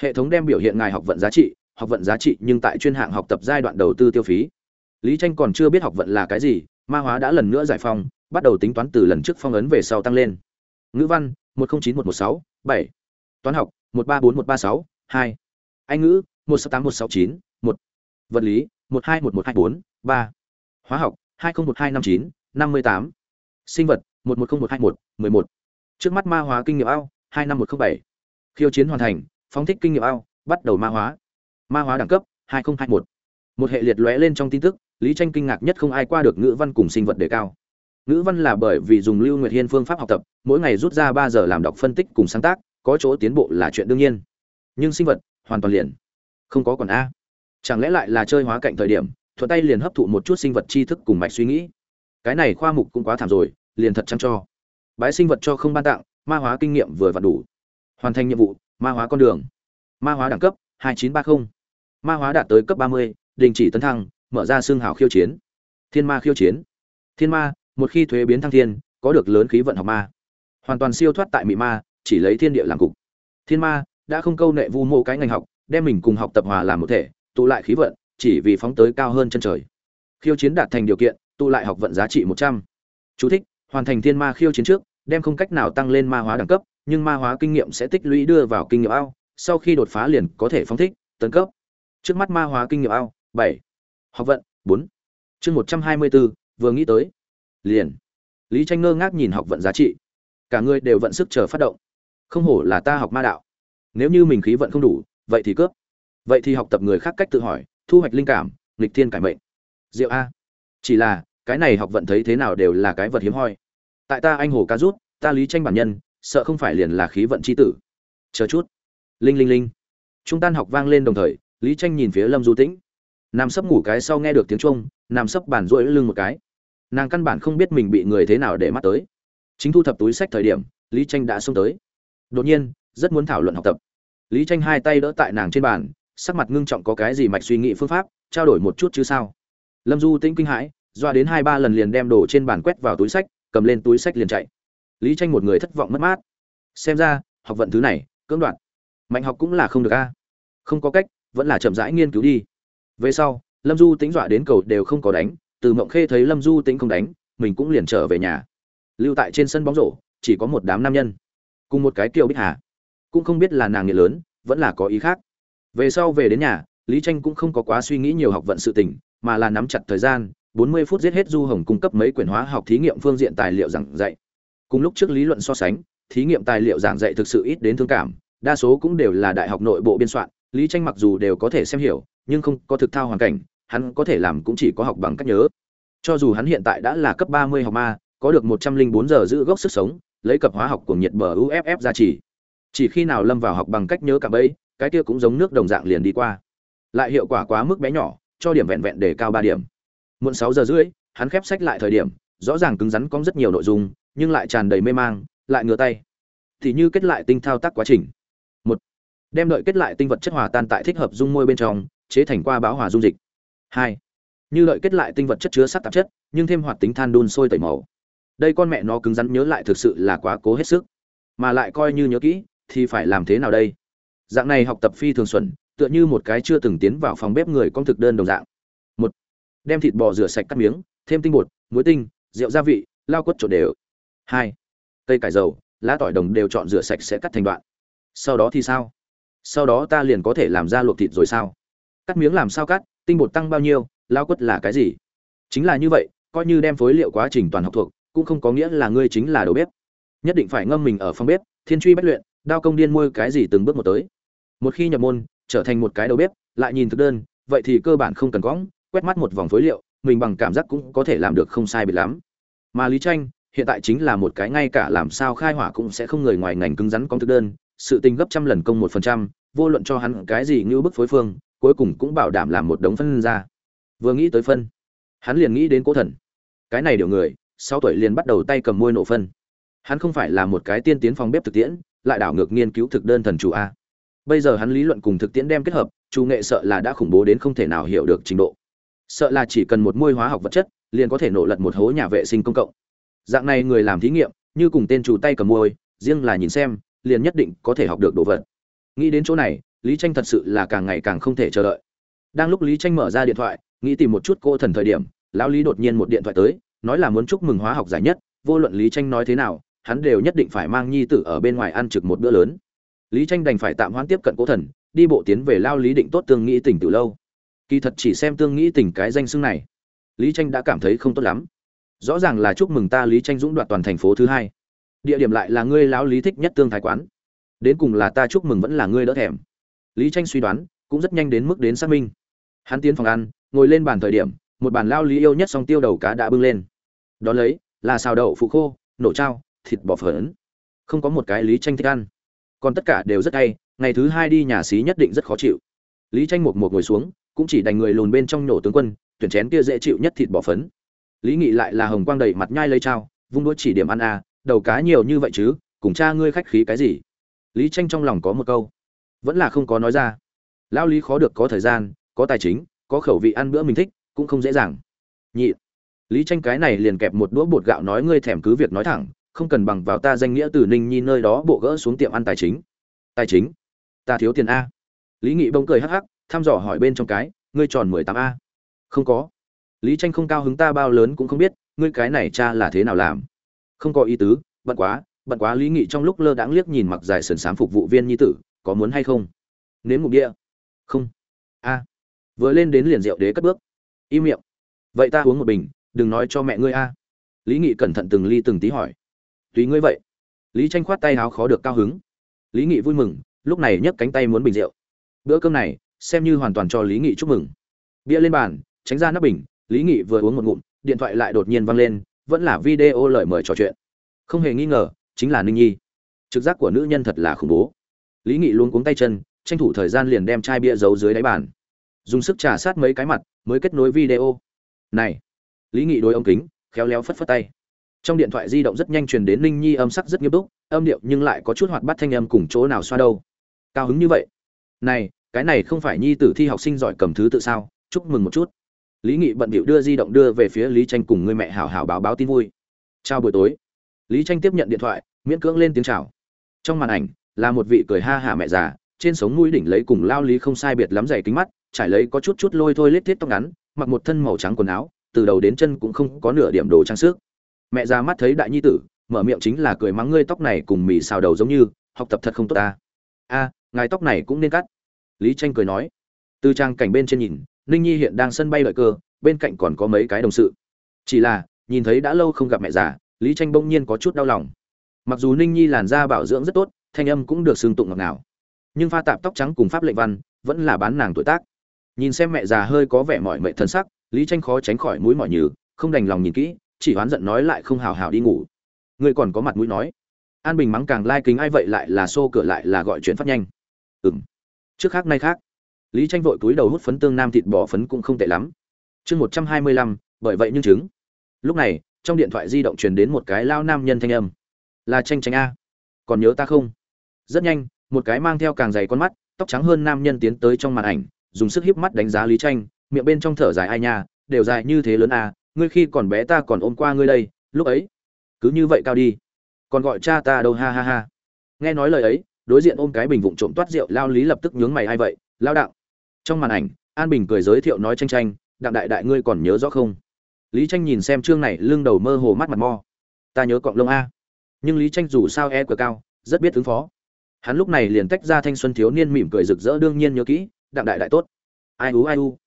Hệ thống đem biểu hiện ngài học vận giá trị, học vận giá trị nhưng tại chuyên hạng học tập giai đoạn đầu tư tiêu phí. Lý Tranh còn chưa biết học vận là cái gì, ma hóa đã lần nữa giải phóng, bắt đầu tính toán từ lần trước phong ấn về sau tăng lên. Ngữ văn, 109116, bảy. Toán học, một ba bốn một ba sáu, hai. Anh ngữ, một sáu tám một sáu chín, một. Vật lý, một hai một một hai bốn, ba. Hóa học, hai nghìn một hai năm chín, năm mươi tám. Sinh vật, một một nghìn một hai một, mười một. Trước mắt ma hóa kinh nghiệm ao, hai năm một trăm bảy. Khiêu chiến hoàn thành, phóng thích kinh nghiệm ao, bắt đầu ma hóa. Ma hóa đẳng cấp 2021. một hệ liệt lóe lên trong tin tức, lý tranh kinh ngạc nhất không ai qua được ngữ văn cùng sinh vật đề cao ngữ văn là bởi vì dùng lưu nguyệt hiên phương pháp học tập mỗi ngày rút ra ba giờ làm đọc phân tích cùng sáng tác có chỗ tiến bộ là chuyện đương nhiên. Nhưng sinh vật hoàn toàn liền. Không có còn a. Chẳng lẽ lại là chơi hóa cạnh thời điểm thuận tay liền hấp thụ một chút sinh vật tri thức cùng mạch suy nghĩ? Cái này khoa mục cũng quá thảm rồi liền thật chăm cho. Bái sinh vật cho không ban tặng ma hóa kinh nghiệm vừa vặn đủ. Hoàn thành nhiệm vụ ma hóa con đường. Ma hóa đẳng cấp 2930. ma hóa đạt tới cấp 30, đình chỉ tấn thăng mở ra xương hào khiêu chiến. Thiên ma khiêu chiến. Thiên ma một khi thuế biến thăng thiên có được lớn khí vận học ma. Hoàn toàn siêu thoát tại mị ma chỉ lấy thiên địa làm cục. Thiên ma đã không câu nệ vu mô cái ngành học đem mình cùng học tập hòa làm một thể tụ lại khí vận chỉ vì phóng tới cao hơn chân trời. Khiêu chiến đạt thành điều kiện tụ lại học vận giá trị một trăm. Chú thích, hoàn thành thiên ma khiêu chiến trước đem không cách nào tăng lên ma hóa đẳng cấp nhưng ma hóa kinh nghiệm sẽ tích lũy đưa vào kinh nghiệm ao sau khi đột phá liền có thể phóng thích tấn cấp. Trước mắt ma hóa kinh nghiệm ao bảy. Học vận bốn. Chương một trăm hai mươi bốn vừa nghĩ tới liền. Lý tranh ngơ ngác nhìn học vận giá trị. Cả người đều vận sức chờ phát động. Không hổ là ta học ma đạo. Nếu như mình khí vận không đủ, vậy thì cướp. Vậy thì học tập người khác cách tự hỏi, thu hoạch linh cảm, nghịch thiên cải mệnh. Diệu a. Chỉ là, cái này học vận thấy thế nào đều là cái vật hiếm hoi. Tại ta anh hồ ca rút, ta lý tranh bản nhân, sợ không phải liền là khí vận c h i tử. Chờ chút. Linh linh linh. Trung tan học vang lên đồng thời, lý tranh nhìn phía lâm du tĩnh. Nằm sấp ngủ cái sau nghe được tiếng trung nằm sấp bàn rỗi lưng một cái nàng căn bản không biết mình bị người thế nào để mắt tới. Chính thu thập túi sách thời điểm lý tranh đã xông tới. Đột nhiên rất muốn thảo luận học tập. Lý tranh hai tay đỡ tại nàng trên bàn sắc mặt ngưng trọng có cái gì mạch suy nghĩ phương pháp trao đổi một chút chứ sao. Lâm du tĩnh kinh hãi doa đến hai ba lần liền đem đồ trên bàn quét vào túi sách cầm lên túi sách liền chạy. Lý tranh một người thất vọng mất mát. Xem ra học vận thứ này cưỡng đoạn, mạnh học cũng là không được a. Không có cách vẫn là chậm rãi nghiên cứu đi. Về sau lâm du tính dọa đến cầu đều không có đánh từ mộng khê thấy lâm du tĩnh không đánh, mình cũng liền trở về nhà. Lưu tại trên sân bóng rổ, chỉ có một đám nam nhân. Cùng một cái kiều bích hà. Cũng không biết là nàng nghiện lớn, vẫn là có ý khác. Về sau về đến nhà, lý tranh cũng không có quá suy nghĩ nhiều học vận sự tình, mà là nắm chặt thời gian 40 phút giết hết du hồng cung cấp mấy quyển hóa học thí nghiệm phương diện tài liệu giảng dạy. Cùng lúc trước lý luận so sánh, thí nghiệm tài liệu giảng dạy thực sự ít đến thương cảm, đa số cũng đều là đại học nội bộ biên soạn, lý tranh mặc dù đều có thể xem hiểu, nhưng không có thực thao hoàn cảnh hắn có thể làm cũng chỉ có học bằng cách nhớ. Cho dù hắn hiện tại đã là cấp 30 học ma, có được 104 giờ giữ gốc sức sống, lấy cập hóa học của nhiệt bờ uff ra chỉ. Chỉ khi nào lâm vào học bằng cách nhớ cả bấy cái kia cũng giống nước đồng dạng liền đi qua. Lại hiệu quả quá mức bé nhỏ, cho điểm vẹn vẹn để cao ba điểm. Muộn sáu giờ rưỡi, hắn khép sách lại thời điểm, rõ ràng cứng rắn có rất nhiều nội dung, nhưng lại tràn đầy mê mang, lại ngửa tay. Thì như kết lại tinh thao tác quá trình. Một, đem đợi kết lại tinh vật chất hòa tan tại thích hợp dung môi bên trong, chế thành qua báo hòa dung dịch hai. Như lợi kết lại tinh vật chất chứa sắt tạp chất, nhưng thêm hoạt tính than đun sôi tẩy màu. Đây con mẹ nó cứng rắn nhớ lại thực sự là quá cố hết sức. Mà lại coi như nhớ kỹ, thì phải làm thế nào đây? Dạng này học tập phi thường xuẩn, tựa như một cái chưa từng tiến vào phòng bếp người con thực đơn đồng dạng. Một. Đem thịt bò rửa sạch cắt miếng, thêm tinh bột, muối tinh, rượu gia vị, lao quất trộn đều. Hai. Cây cải dầu, lá tỏi đồng đều chọn rửa sạch sẽ cắt thành đoạn. Sau đó thì sao? Sau đó ta liền có thể làm ra luộc thịt rồi sao? Cắt miếng làm sao cắt? Tinh bột tăng bao nhiêu, lao quất là cái gì? Chính là như vậy, coi như đem phối liệu quá trình toàn học thuộc, cũng không có nghĩa là ngươi chính là đầu bếp. Nhất định phải ngâm mình ở phòng bếp, thiên truy bất luyện, đao công điên môi cái gì từng bước một tới. Một khi nhập môn, trở thành một cái đầu bếp, lại nhìn thực đơn, vậy thì cơ bản không cần cõng quét mắt một vòng phối liệu, mình bằng cảm giác cũng có thể làm được không sai biệt lắm. Mà lý tranh, hiện tại chính là một cái ngay cả làm sao khai hỏa cũng sẽ không người ngoài ngành cứng rắn công thực đơn, sự tình gấp trăm lần công một phần trăm, vô luận cho hắn cái gì như bức phối phương cuối cùng cũng bảo đảm làm một đống phân ra. Vừa nghĩ tới phân, hắn liền nghĩ đến cố thần. Cái này điều người sau tuổi liền bắt đầu tay cầm môi nổ phân. Hắn không phải là một cái tiên tiến phòng bếp thực tiễn, lại đảo ngược nghiên cứu thực đơn thần chủ a. Bây giờ hắn lý luận cùng thực tiễn đem kết hợp, chủ nghệ sợ là đã khủng bố đến không thể nào hiểu được trình độ. Sợ là chỉ cần một môi hóa học vật chất, liền có thể nổ lật một hố nhà vệ sinh công cộng. Dạng này người làm thí nghiệm, như cùng tên chủ tay cầm môi, riêng là nhìn xem, liền nhất định có thể học được đồ vật. Nghĩ đến chỗ này lý tranh thật sự là càng ngày càng không thể chờ đợi. Đang lúc lý tranh mở ra điện thoại, nghĩ tìm một chút cô thần thời điểm, lão lý đột nhiên một điện thoại tới, nói là muốn chúc mừng hóa học giải nhất, vô luận lý tranh nói thế nào, hắn đều nhất định phải mang nhi tử ở bên ngoài ăn trực một bữa lớn. Lý tranh đành phải tạm hoãn tiếp cận cố thần, đi bộ tiến về lao lý định tốt tương nghĩ tỉnh từ lâu. Kỳ thật chỉ xem tương nghĩ tỉnh cái danh xưng này. Lý tranh đã cảm thấy không tốt lắm. Rõ ràng là chúc mừng ta lý tranh dũng đoạt toàn thành phố thứ hai. Địa điểm lại là ngươi lão lý thích nhất tương thái quán. Đến cùng là ta chúc mừng vẫn là ngươi đỡ thèm lý tranh suy đoán, cũng rất nhanh đến mức đến xác minh. Hắn tiến phòng ăn, ngồi lên bàn thời điểm, một bàn lao lý yêu nhất song tiêu đầu cá đã bưng lên. Đón lấy, là xào đậu phụ khô, nổ trao thịt bò phởn không có một cái lý tranh thích ăn. Còn tất cả đều rất hay, ngày thứ hai đi nhà xí nhất định rất khó chịu. Lý tranh một một ngồi xuống, cũng chỉ đành người lùn bên trong nổ tướng quân, tuyển chén kia dễ chịu nhất thịt bò phấn. Lý nghị lại là hồng quang đầy mặt nhai lấy trao vung đũa chỉ điểm ăn à đầu cá nhiều như vậy chứ, cùng cha ngươi khách khí cái gì? Lý tranh trong lòng có một câu vẫn là không có nói ra. Lão lý khó được có thời gian, có tài chính, có khẩu vị ăn bữa mình thích, cũng không dễ dàng. Nhị, lý tranh cái này liền kẹp một đũa bột gạo nói ngươi thèm cứ việc nói thẳng, không cần bằng vào ta danh nghĩa từ ninh nhi nơi đó bộ gỡ xuống tiệm ăn tài chính. Tài chính? Ta thiếu tiền a. Lý nghị bỗng cười hắc hắc, thăm dò hỏi bên trong cái, ngươi tròn mười tám a. Không có. Lý tranh không cao hứng ta bao lớn cũng không biết, ngươi cái này cha là thế nào làm? Không có ý tứ, bận quá bận quá lý nghị trong lúc lơ đãng liếc nhìn mặc dài sườn sám phục vụ viên nhi tử có muốn hay không? Nếm ngục địa. Không. A. Vừa lên đến liền rượu đế cất bước. Im miệng. Vậy ta uống một bình, đừng nói cho mẹ ngươi a. Lý nghị cẩn thận từng ly từng tí hỏi. Tùy ngươi vậy. Lý tranh khoát tay háo khó được cao hứng. Lý nghị vui mừng, lúc này nhấc cánh tay muốn bình rượu. Bữa cơm này, xem như hoàn toàn cho lý nghị chúc mừng. Bia lên bàn, tránh ra nắp bình, lý nghị vừa uống một ngụm, điện thoại lại đột nhiên văng lên, vẫn là video lời mời trò chuyện. Không hề nghi ngờ, chính là ninh nhi. Trực giác của nữ nhân thật là khủng bố lý nghị luôn cuống tay chân, tranh thủ thời gian liền đem chai bia giấu dưới đáy bàn. Dùng sức trà sát mấy cái mặt, mới kết nối video. Này! Lý nghị đôi ống kính, khéo léo phất phất tay. Trong điện thoại di động rất nhanh truyền đến ninh nhi âm sắc rất nghiêm túc, âm điệu nhưng lại có chút hoạt bắt thanh âm cùng chỗ nào xoa đâu. Cao hứng như vậy. Này, cái này không phải nhi tử thi học sinh giỏi cầm thứ tự sao? Chúc mừng một chút. Lý nghị bận bịu đưa di động đưa về phía lý tranh cùng người mẹ hảo hảo báo báo tin vui. Chào buổi tối. Lý tranh tiếp nhận điện thoại, miễn cưỡng lên tiếng chào. Trong màn ảnh là một vị cười ha hả mẹ già, trên sống mũi đỉnh lấy cùng lao lý không sai biệt lắm dày kính mắt, trải lấy có chút chút lôi thôi lết thiết tóc ngắn, mặc một thân màu trắng quần áo, từ đầu đến chân cũng không có nửa điểm đồ trang sức. Mẹ già mắt thấy đại nhi tử, mở miệng chính là cười mắng ngươi tóc này cùng mì xào đầu giống như, học tập thật không tốt ta. A, ngài tóc này cũng nên cắt. Lý tranh cười nói. Từ trang cảnh bên trên nhìn, ninh nhi hiện đang sân bay lợi cơ, bên cạnh còn có mấy cái đồng sự. Chỉ là, nhìn thấy đã lâu không gặp mẹ già, lý tranh bỗng nhiên có chút đau lòng. Mặc dù ninh nhi làn da bảo dưỡng rất tốt thanh âm cũng được xương tụng ngọt ngào. Nhưng pha tạp tóc trắng cùng pháp lệnh văn vẫn là bán nàng tuổi tác. Nhìn xem mẹ già hơi có vẻ mỏi mệt thân sắc, lý tranh khó tránh khỏi mũi mỏi nhừ, không đành lòng nhìn kỹ, chỉ oán giận nói lại không hào hào đi ngủ. Ngươi còn có mặt mũi nói, an bình mắng càng lai kính ai vậy lại là xô cửa lại là gọi chuyện phát nhanh. Ừm. Trước khác nay khác. Lý tranh vội túi đầu hút phấn tương nam thịt bò phấn cũng không tệ lắm. Chương một trăm hai mươi lăm, bởi vậy nhưng chứng. Lúc này, trong điện thoại di động truyền đến một cái lao nam nhân thanh âm. Là tranh tranh a. Còn nhớ ta không? Rất nhanh một cái mang theo càng dày con mắt tóc trắng hơn nam nhân tiến tới trong màn ảnh dùng sức hiếp mắt đánh giá lý tranh miệng bên trong thở dài ai nha đều dài như thế lớn à, ngươi khi còn bé ta còn ôm qua ngươi đây lúc ấy cứ như vậy cao đi còn gọi cha ta đâu ha ha ha. Nghe nói lời ấy đối diện ôm cái bình vụng trộm toát rượu lao lý lập tức nhướng mày ai vậy lao đạo. Trong màn ảnh an bình cười giới thiệu nói tranh tranh đặng đại đại ngươi còn nhớ rõ không? Lý tranh nhìn xem chương này lưng đầu mơ hồ mắt mặt mo ta nhớ cọng lông a. Nhưng lý tranh dù sao e cửa cao rất biết ứng phó hắn lúc này liền tách ra thanh xuân thiếu niên mỉm cười rực rỡ đương nhiên nhớ kỹ đặng đại đại tốt. Ai u ai u.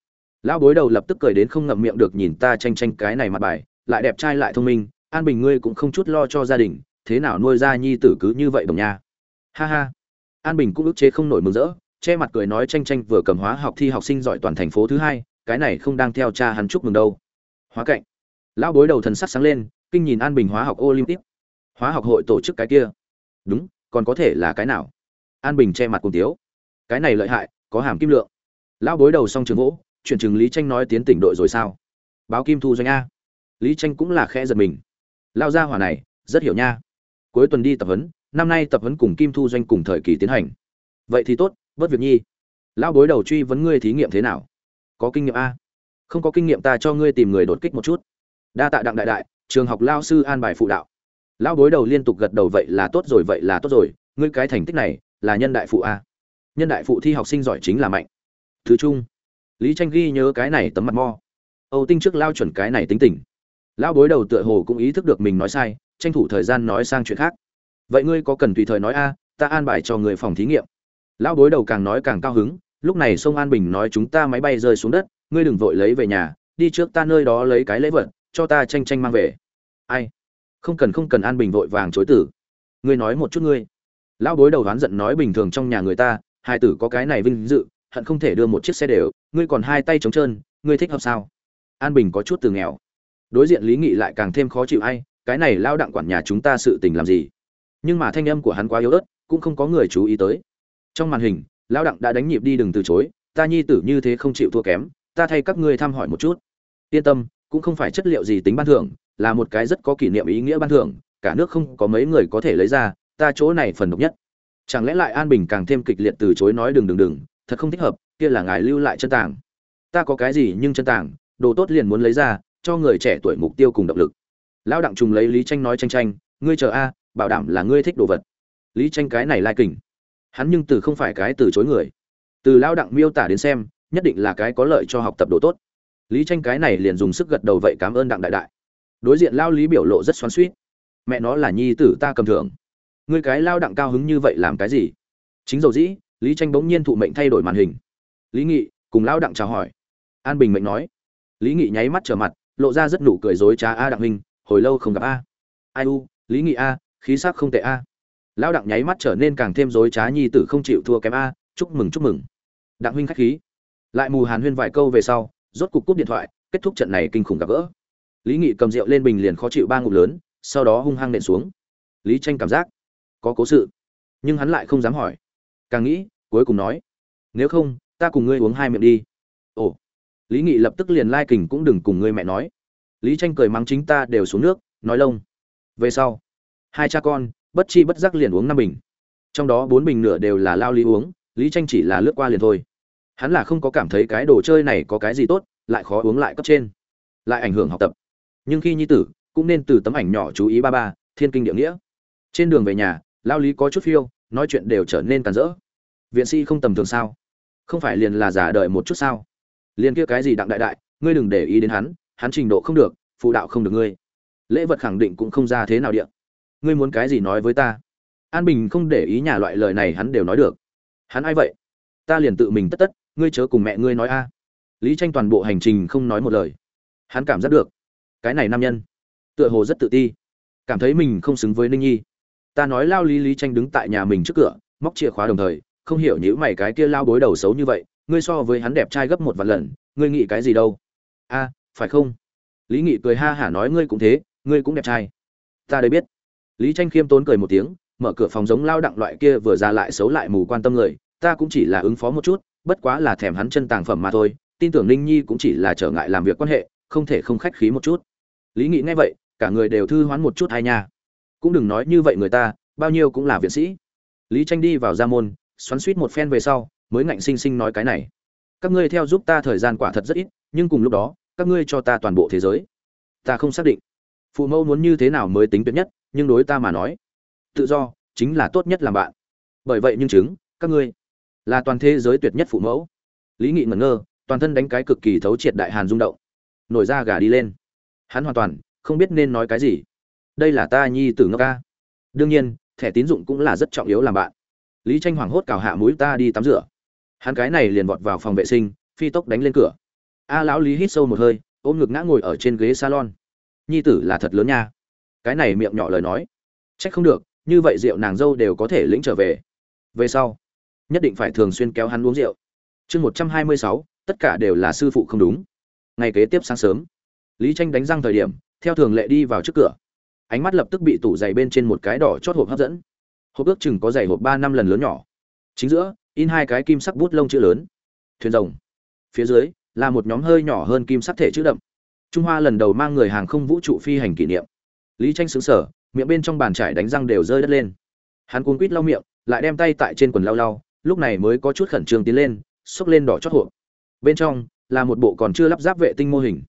Lão bối đầu lập tức cười đến không ngậm miệng được nhìn ta tranh tranh cái này mặt bài, lại đẹp trai lại thông minh, an bình ngươi cũng không chút lo cho gia đình, thế nào nuôi ra nhi tử cứ như vậy đồng nha. Ha ha. An bình cũng ức chế không nổi mừng rỡ, che mặt cười nói tranh tranh vừa cầm hóa học thi học sinh giỏi toàn thành phố thứ hai, cái này không đang theo cha hắn chúc mừng đâu. Hóa cạnh. Lão bối đầu thần sắc sáng lên, kinh nhìn an bình hóa học olympic. Hóa học hội tổ chức cái kia. Đúng còn có thể là cái nào? An bình che mặt cùng tiếu. Cái này lợi hại, có hàm kim lượng. Lão bối đầu xong trường gỗ chuyển chừng lý tranh nói tiến tỉnh đội rồi sao? Báo kim thu doanh a. Lý tranh cũng là khẽ giật mình. Lao ra hỏa này, rất hiểu nha. Cuối tuần đi tập huấn, năm nay tập huấn cùng kim thu doanh cùng thời kỳ tiến hành. Vậy thì tốt bất việc nhi. Lão bối đầu truy vấn ngươi thí nghiệm thế nào? Có kinh nghiệm a. Không có kinh nghiệm ta cho ngươi tìm người đột kích một chút. Đa tạ đặng đại đại, trường học lao sư an bài phụ đạo lão bối đầu liên tục gật đầu vậy là tốt rồi, vậy là tốt rồi. Ngươi cái thành tích này là nhân đại phụ a. Nhân đại phụ thi học sinh giỏi chính là mạnh. Thứ chung lý tranh ghi nhớ cái này tấm mặt mo. Âu tinh trước lao chuẩn cái này tính tình. Lão bối đầu tựa hồ cũng ý thức được mình nói sai, tranh thủ thời gian nói sang chuyện khác. Vậy ngươi có cần tùy thời nói a, ta an bài cho người phòng thí nghiệm. Lão bối đầu càng nói càng cao hứng, lúc này sông an bình nói chúng ta máy bay rơi xuống đất, ngươi đừng vội lấy về nhà, đi trước ta nơi đó lấy cái lễ vật, cho ta tranh tranh mang về. Ai? Không cần không cần an bình vội vàng chối tử. Ngươi nói một chút ngươi. Lão bối đầu đoán giận nói bình thường trong nhà người ta, hai tử có cái này vinh dự, hận không thể đưa một chiếc xe đều, ngươi còn hai tay trống trơn, ngươi thích hợp sao? An bình có chút từ nghèo. Đối diện lý nghị lại càng thêm khó chịu ai, cái này lao đặng quản nhà chúng ta sự tình làm gì? Nhưng mà thanh âm của hắn quá yếu ớt, cũng không có người chú ý tới. Trong màn hình, lao đặng đã đánh nhịp đi đừng từ chối, ta nhi tử như thế không chịu thua kém, ta thay các ngươi thăm hỏi một chút. Yên tâm, cũng không phải chất liệu gì tính ban thưởng là một cái rất có kỷ niệm ý nghĩa ban thưởng, cả nước không có mấy người có thể lấy ra, ta chỗ này phần độc nhất. Chẳng lẽ lại an bình càng thêm kịch liệt từ chối nói đừng đừng đừng, thật không thích hợp, kia là ngài lưu lại chân tàng ta có cái gì nhưng chân tàng đồ tốt liền muốn lấy ra, cho người trẻ tuổi mục tiêu cùng động lực. Lão đặng trùng lấy lý tranh nói tranh tranh ngươi chờ a, bảo đảm là ngươi thích đồ vật. Lý tranh cái này lai kình. Hắn nhưng từ không phải cái từ chối người. Từ lão đặng miêu tả đến xem, nhất định là cái có lợi cho học tập đồ tốt. Lý tranh cái này liền dùng sức gật đầu vậy cảm ơn đặng đại đại đối diện lao lý biểu lộ rất xoắn suýt mẹ nó là nhi tử ta cầm thưởng. Ngươi cái lao đặng cao hứng như vậy làm cái gì? Chính dầu dĩ, lý tranh bỗng nhiên thụ mệnh thay đổi màn hình. Lý nghị, cùng lao đặng chào hỏi. An bình mệnh nói. Lý nghị nháy mắt trở mặt, lộ ra rất nụ cười dối trá a đặng huynh hồi lâu không gặp a. Ai u, lý nghị a, khí sắc không tệ a. Lão đặng nháy mắt trở nên càng thêm dối trá nhi tử không chịu thua kém a, chúc mừng chúc mừng. Đặng huynh khách khí. Lại mù hàn huyên vài câu về sau, rốt cục cúp điện thoại, kết thúc trận này kinh khủng gặp gỡ lý nghị cầm rượu lên bình liền khó chịu ba ngụm lớn, sau đó hung hăng nện xuống. Lý tranh cảm giác có cố sự, nhưng hắn lại không dám hỏi. Càng nghĩ, cuối cùng nói, nếu không, ta cùng ngươi uống hai miệng đi. Ồ. Lý nghị lập tức liền lai kình cũng đừng cùng ngươi mẹ nói. Lý tranh cười mắng chính ta đều xuống nước, nói lông. Về sau, hai cha con, bất chi bất giác liền uống năm bình. Trong đó bốn bình nửa đều là lao lý uống, lý tranh chỉ là lướt qua liền thôi. Hắn là không có cảm thấy cái đồ chơi này có cái gì tốt, lại khó uống lại cấp trên. Lại ảnh hưởng học tập nhưng khi nhi tử, cũng nên từ tấm ảnh nhỏ chú ý ba ba, thiên kinh địa nghĩa. Trên đường về nhà lao lý có chút phiêu, nói chuyện đều trở nên tàn rỡ. Viện sĩ không tầm thường sao? Không phải liền là giả đợi một chút sao? Liền kia cái gì đặng đại đại, ngươi đừng để ý đến hắn hắn trình độ không được, phụ đạo không được ngươi. Lễ vật khẳng định cũng không ra thế nào điện ngươi muốn cái gì nói với ta? An bình không để ý nhà loại lời này hắn đều nói được. Hắn ai vậy? Ta liền tự mình tất tất, ngươi chớ cùng mẹ ngươi nói a. Lý tranh toàn bộ hành trình không nói một lời. Hắn cảm giác được cái này nam nhân. Tựa hồ rất tự ti. Cảm thấy mình không xứng với ninh nhi. Ta nói lao lý lý tranh đứng tại nhà mình trước cửa, móc chìa khóa đồng thời, không hiểu nhữ mày cái kia lao bối đầu xấu như vậy, ngươi so với hắn đẹp trai gấp một vạn lần, ngươi nghĩ cái gì đâu? A, phải không? Lý nghị cười ha hả nói ngươi cũng thế, ngươi cũng đẹp trai. Ta đây biết. Lý tranh khiêm tốn cười một tiếng, mở cửa phòng giống lao đặng loại kia vừa ra lại xấu lại mù quan tâm người, ta cũng chỉ là ứng phó một chút, bất quá là thèm hắn chân tàng phẩm mà thôi, tin tưởng ninh nhi cũng chỉ là trở ngại làm việc quan hệ, không thể không khách khí một chút lý nghị nghe vậy, cả người đều thư hoán một chút hai nha. Cũng đừng nói như vậy người ta, bao nhiêu cũng là viện sĩ. Lý tranh đi vào gia môn, xoắn suýt một phen về sau, mới ngạnh sinh sinh nói cái này. Các ngươi theo giúp ta thời gian quả thật rất ít, nhưng cùng lúc đó, các ngươi cho ta toàn bộ thế giới. Ta không xác định. Phụ mẫu muốn như thế nào mới tính tuyệt nhất, nhưng đối ta mà nói, tự do chính là tốt nhất làm bạn. Bởi vậy nhưng chứng, các ngươi là toàn thế giới tuyệt nhất phụ mẫu. Lý nghị ngẩn ngơ, toàn thân đánh cái cực kỳ thấu triệt đại hàn rung động. Nổi da gà đi lên hắn hoàn toàn không biết nên nói cái gì. Đây là ta nhi tử ngốc ca. Đương nhiên, thẻ tín dụng cũng là rất trọng yếu làm bạn. Lý tranh hoảng hốt cào hạ mũi ta đi tắm rửa. Hắn cái này liền vọt vào phòng vệ sinh, phi tốc đánh lên cửa. A lão lý hít sâu một hơi, ôm ngực ngã ngồi ở trên ghế salon. Nhi tử là thật lớn nha. Cái này miệng nhỏ lời nói. Trách không được, như vậy rượu nàng dâu đều có thể lĩnh trở về. Về sau, nhất định phải thường xuyên kéo hắn uống rượu. Chương một trăm hai mươi sáu, tất cả đều là sư phụ không đúng. Ngày kế tiếp sáng sớm lý tranh đánh răng thời điểm theo thường lệ đi vào trước cửa. Ánh mắt lập tức bị tủ giày bên trên một cái đỏ chót hộp hấp dẫn. Hộp ước chừng có giày hộp ba năm lần lớn nhỏ. Chính giữa in hai cái kim sắc bút lông chữ lớn. Thuyền rồng. Phía dưới là một nhóm hơi nhỏ hơn kim sắc thể chữ đậm. Trung hoa lần đầu mang người hàng không vũ trụ phi hành kỷ niệm. Lý tranh sững sờ, miệng bên trong bàn trải đánh răng đều rơi đất lên. Hắn cuốn quít lau miệng lại đem tay tại trên quần lau lau lúc này mới có chút khẩn trương tiến lên xốc lên đỏ chót hộp. Bên trong là một bộ còn chưa lắp ráp vệ tinh mô hình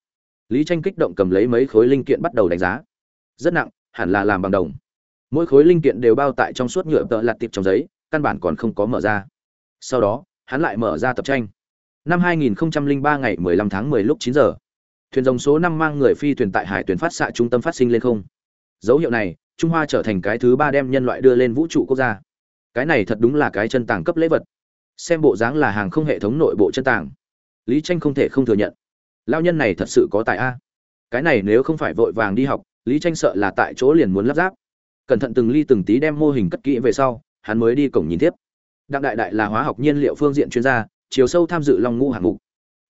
lý tranh kích động cầm lấy mấy khối linh kiện bắt đầu đánh giá. Rất nặng, hẳn là làm bằng đồng. Mỗi khối linh kiện đều bao tại trong suốt nhựa tợ lặt tiệp trong giấy, căn bản còn không có mở ra. Sau đó, hắn lại mở ra tập tranh. Năm 2003 ngày 15 tháng 10 lúc 9 giờ, thuyền rồng số 5 mang người phi thuyền tại hải tuyển phát xạ trung tâm phát sinh lên không. Dấu hiệu này, trung hoa trở thành cái thứ ba đem nhân loại đưa lên vũ trụ quốc gia. Cái này thật đúng là cái chân tàng cấp lễ vật. Xem bộ dáng là hàng không hệ thống nội bộ chân tàng. Lý tranh không thể không thừa nhận lao nhân này thật sự có tài a. Cái này nếu không phải vội vàng đi học, lý tranh sợ là tại chỗ liền muốn lắp ráp. Cẩn thận từng ly từng tí đem mô hình cất kỹ về sau, hắn mới đi cổng nhìn tiếp. Đặng đại đại là hóa học nhiên liệu phương diện chuyên gia, chiều sâu tham dự long ngũ hạng mục.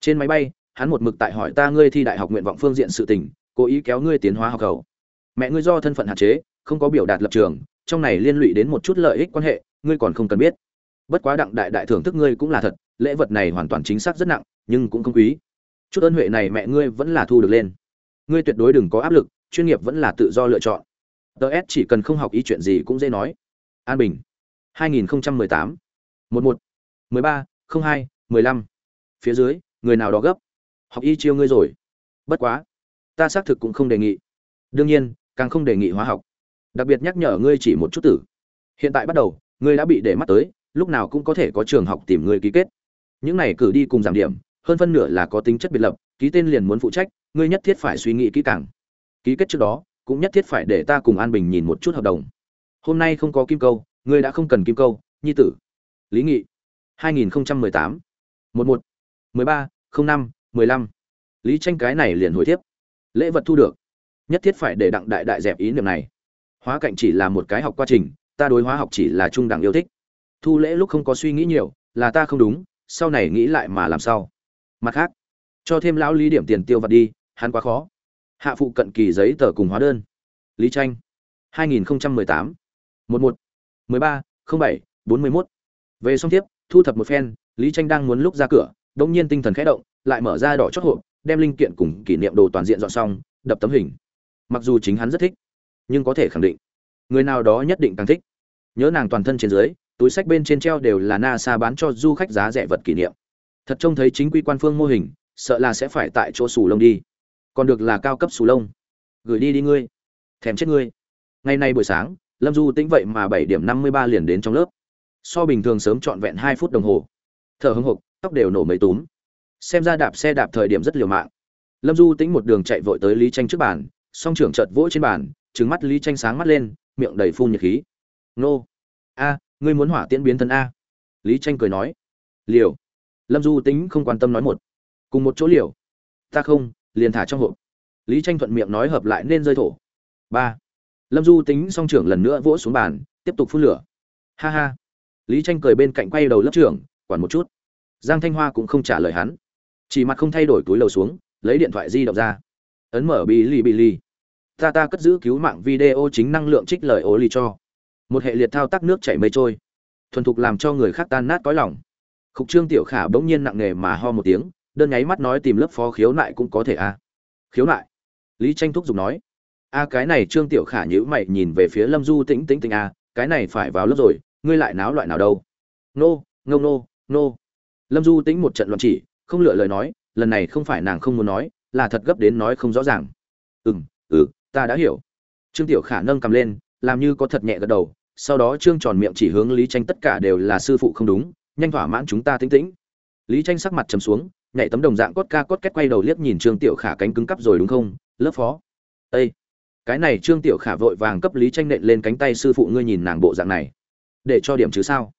Trên máy bay, hắn một mực tại hỏi ta ngươi thi đại học nguyện vọng phương diện sự tình, cố ý kéo ngươi tiến hóa học cầu mẹ ngươi do thân phận hạn chế, không có biểu đạt lập trường, trong này liên lụy đến một chút lợi ích quan hệ, ngươi còn không cần biết. Bất quá đặng đại đại thưởng thức ngươi cũng là thật, lễ vật này hoàn toàn chính xác rất nặng, nhưng cũng không quý chút ơn huệ này mẹ ngươi vẫn là thu được lên. Ngươi tuyệt đối đừng có áp lực, chuyên nghiệp vẫn là tự do lựa chọn. Ts chỉ cần không học ý chuyện gì cũng dễ nói. An bình 2018 11 13 02 15 phía dưới, người nào đó gấp. Học y chiêu ngươi rồi. Bất quá, ta xác thực cũng không đề nghị. Đương nhiên, càng không đề nghị hóa học. Đặc biệt nhắc nhở ngươi chỉ một chút tử. Hiện tại bắt đầu, ngươi đã bị để mắt tới, lúc nào cũng có thể có trường học tìm ngươi ký kết. Những này cử đi cùng giảm điểm hơn phân nửa là có tính chất biệt lập, ký tên liền muốn phụ trách, ngươi nhất thiết phải suy nghĩ kỹ càng. Ký kết trước đó, cũng nhất thiết phải để ta cùng an bình nhìn một chút hợp đồng. Hôm nay không có kim câu, ngươi đã không cần kim câu, nhi tử. Lý nghị. 2018 11 13 05 15 lý tranh cái này liền hồi tiếp. Lễ vật thu được. Nhất thiết phải để đặng đại đại dẹp ý niệm này. Hóa cạnh chỉ là một cái học quá trình, ta đối hóa học chỉ là trung đẳng yêu thích. Thu lễ lúc không có suy nghĩ nhiều, là ta không đúng, sau này nghĩ lại mà làm sao? Mặt khác, cho thêm lão lý điểm tiền tiêu vặt đi, hắn quá khó. Hạ phụ cận kỳ giấy tờ cùng hóa đơn. Lý tranh 2018 11 13 07 41 về xong tiếp, thu thập một phen, lý tranh đang muốn lúc ra cửa, đống nhiên tinh thần khẽ động, lại mở ra đỏ chót hộp, đem linh kiện cùng kỷ niệm đồ toàn diện dọn xong, đập tấm hình. Mặc dù chính hắn rất thích, nhưng có thể khẳng định, người nào đó nhất định càng thích. Nhớ nàng toàn thân trên dưới, túi sách bên trên treo đều là nasa bán cho du khách giá rẻ vật kỷ niệm thật trông thấy chính quy quan phương mô hình, sợ là sẽ phải tại chỗ sù lông đi. Còn được là cao cấp sù lông. Gửi đi đi ngươi. Thèm chết ngươi. Ngày nay buổi sáng, lâm du tĩnh vậy mà bảy điểm năm mươi ba liền đến trong lớp. So bình thường sớm trọn vẹn hai phút đồng hồ. Thở hưng hục tóc đều nổ mấy túm. Xem ra đạp xe đạp thời điểm rất liều mạng. Lâm du tĩnh một đường chạy vội tới lý tranh trước bàn, song trưởng chợt vỗ trên bàn trứng mắt lý tranh sáng mắt lên, miệng đầy phun nhiệt khí. Nô. A, ngươi muốn hỏa tiễn biến thân a. Lý tranh cười nói. Liều lâm du tính không quan tâm nói một, cùng một chỗ liều. Ta không, liền thả trong hộp. Lý tranh thuận miệng nói hợp lại nên rơi thổ. Ba. Lâm du tính song trưởng lần nữa vỗ xuống bàn, tiếp tục phun lửa. Ha ha. Lý tranh cười bên cạnh quay đầu lớp trưởng, quản một chút. Giang thanh hoa cũng không trả lời hắn. Chỉ mặt không thay đổi túi lầu xuống, lấy điện thoại di động ra. Ấn mở bì lì bì lì. Ta ta cất giữ cứu mạng video chính năng lượng trích lời ố lì cho. Một hệ liệt thao tác nước chảy mây trôi. Thuần thục làm cho người khác tan nát cõi lòng. Khục trương tiểu khả bỗng nhiên nặng nề mà ho một tiếng, đơn nháy mắt nói tìm lớp phó khiếu nại cũng có thể a à. khiếu nại? Lý tranh thúc giục nói. A cái này trương tiểu khả nhíu mày nhìn về phía lâm du tĩnh tĩnh tĩnh a cái này phải vào lớp rồi, ngươi lại náo loại nào đâu? Nô, ngông nô nô. Lâm du tĩnh một trận loạn chỉ, không lựa lời nói, lần này không phải nàng không muốn nói, là thật gấp đến nói không rõ ràng. Ừ ừ ta đã hiểu. Trương tiểu khả nâng cầm lên, làm như có thật nhẹ gật đầu, sau đó trương tròn miệng chỉ hướng lý tranh tất cả đều là sư phụ không đúng nhanh thỏa mãn chúng ta tĩnh tĩnh. Lý tranh sắc mặt trầm xuống, nhảy tấm đồng dạng cốt ca cốt két quay đầu liếc nhìn trương tiểu khả cánh cứng cắp rồi đúng không? Lớp phó. Ê! cái này trương tiểu khả vội vàng cấp lý tranh nện lên cánh tay sư phụ ngươi nhìn nàng bộ dạng này. Để cho điểm chứ sao?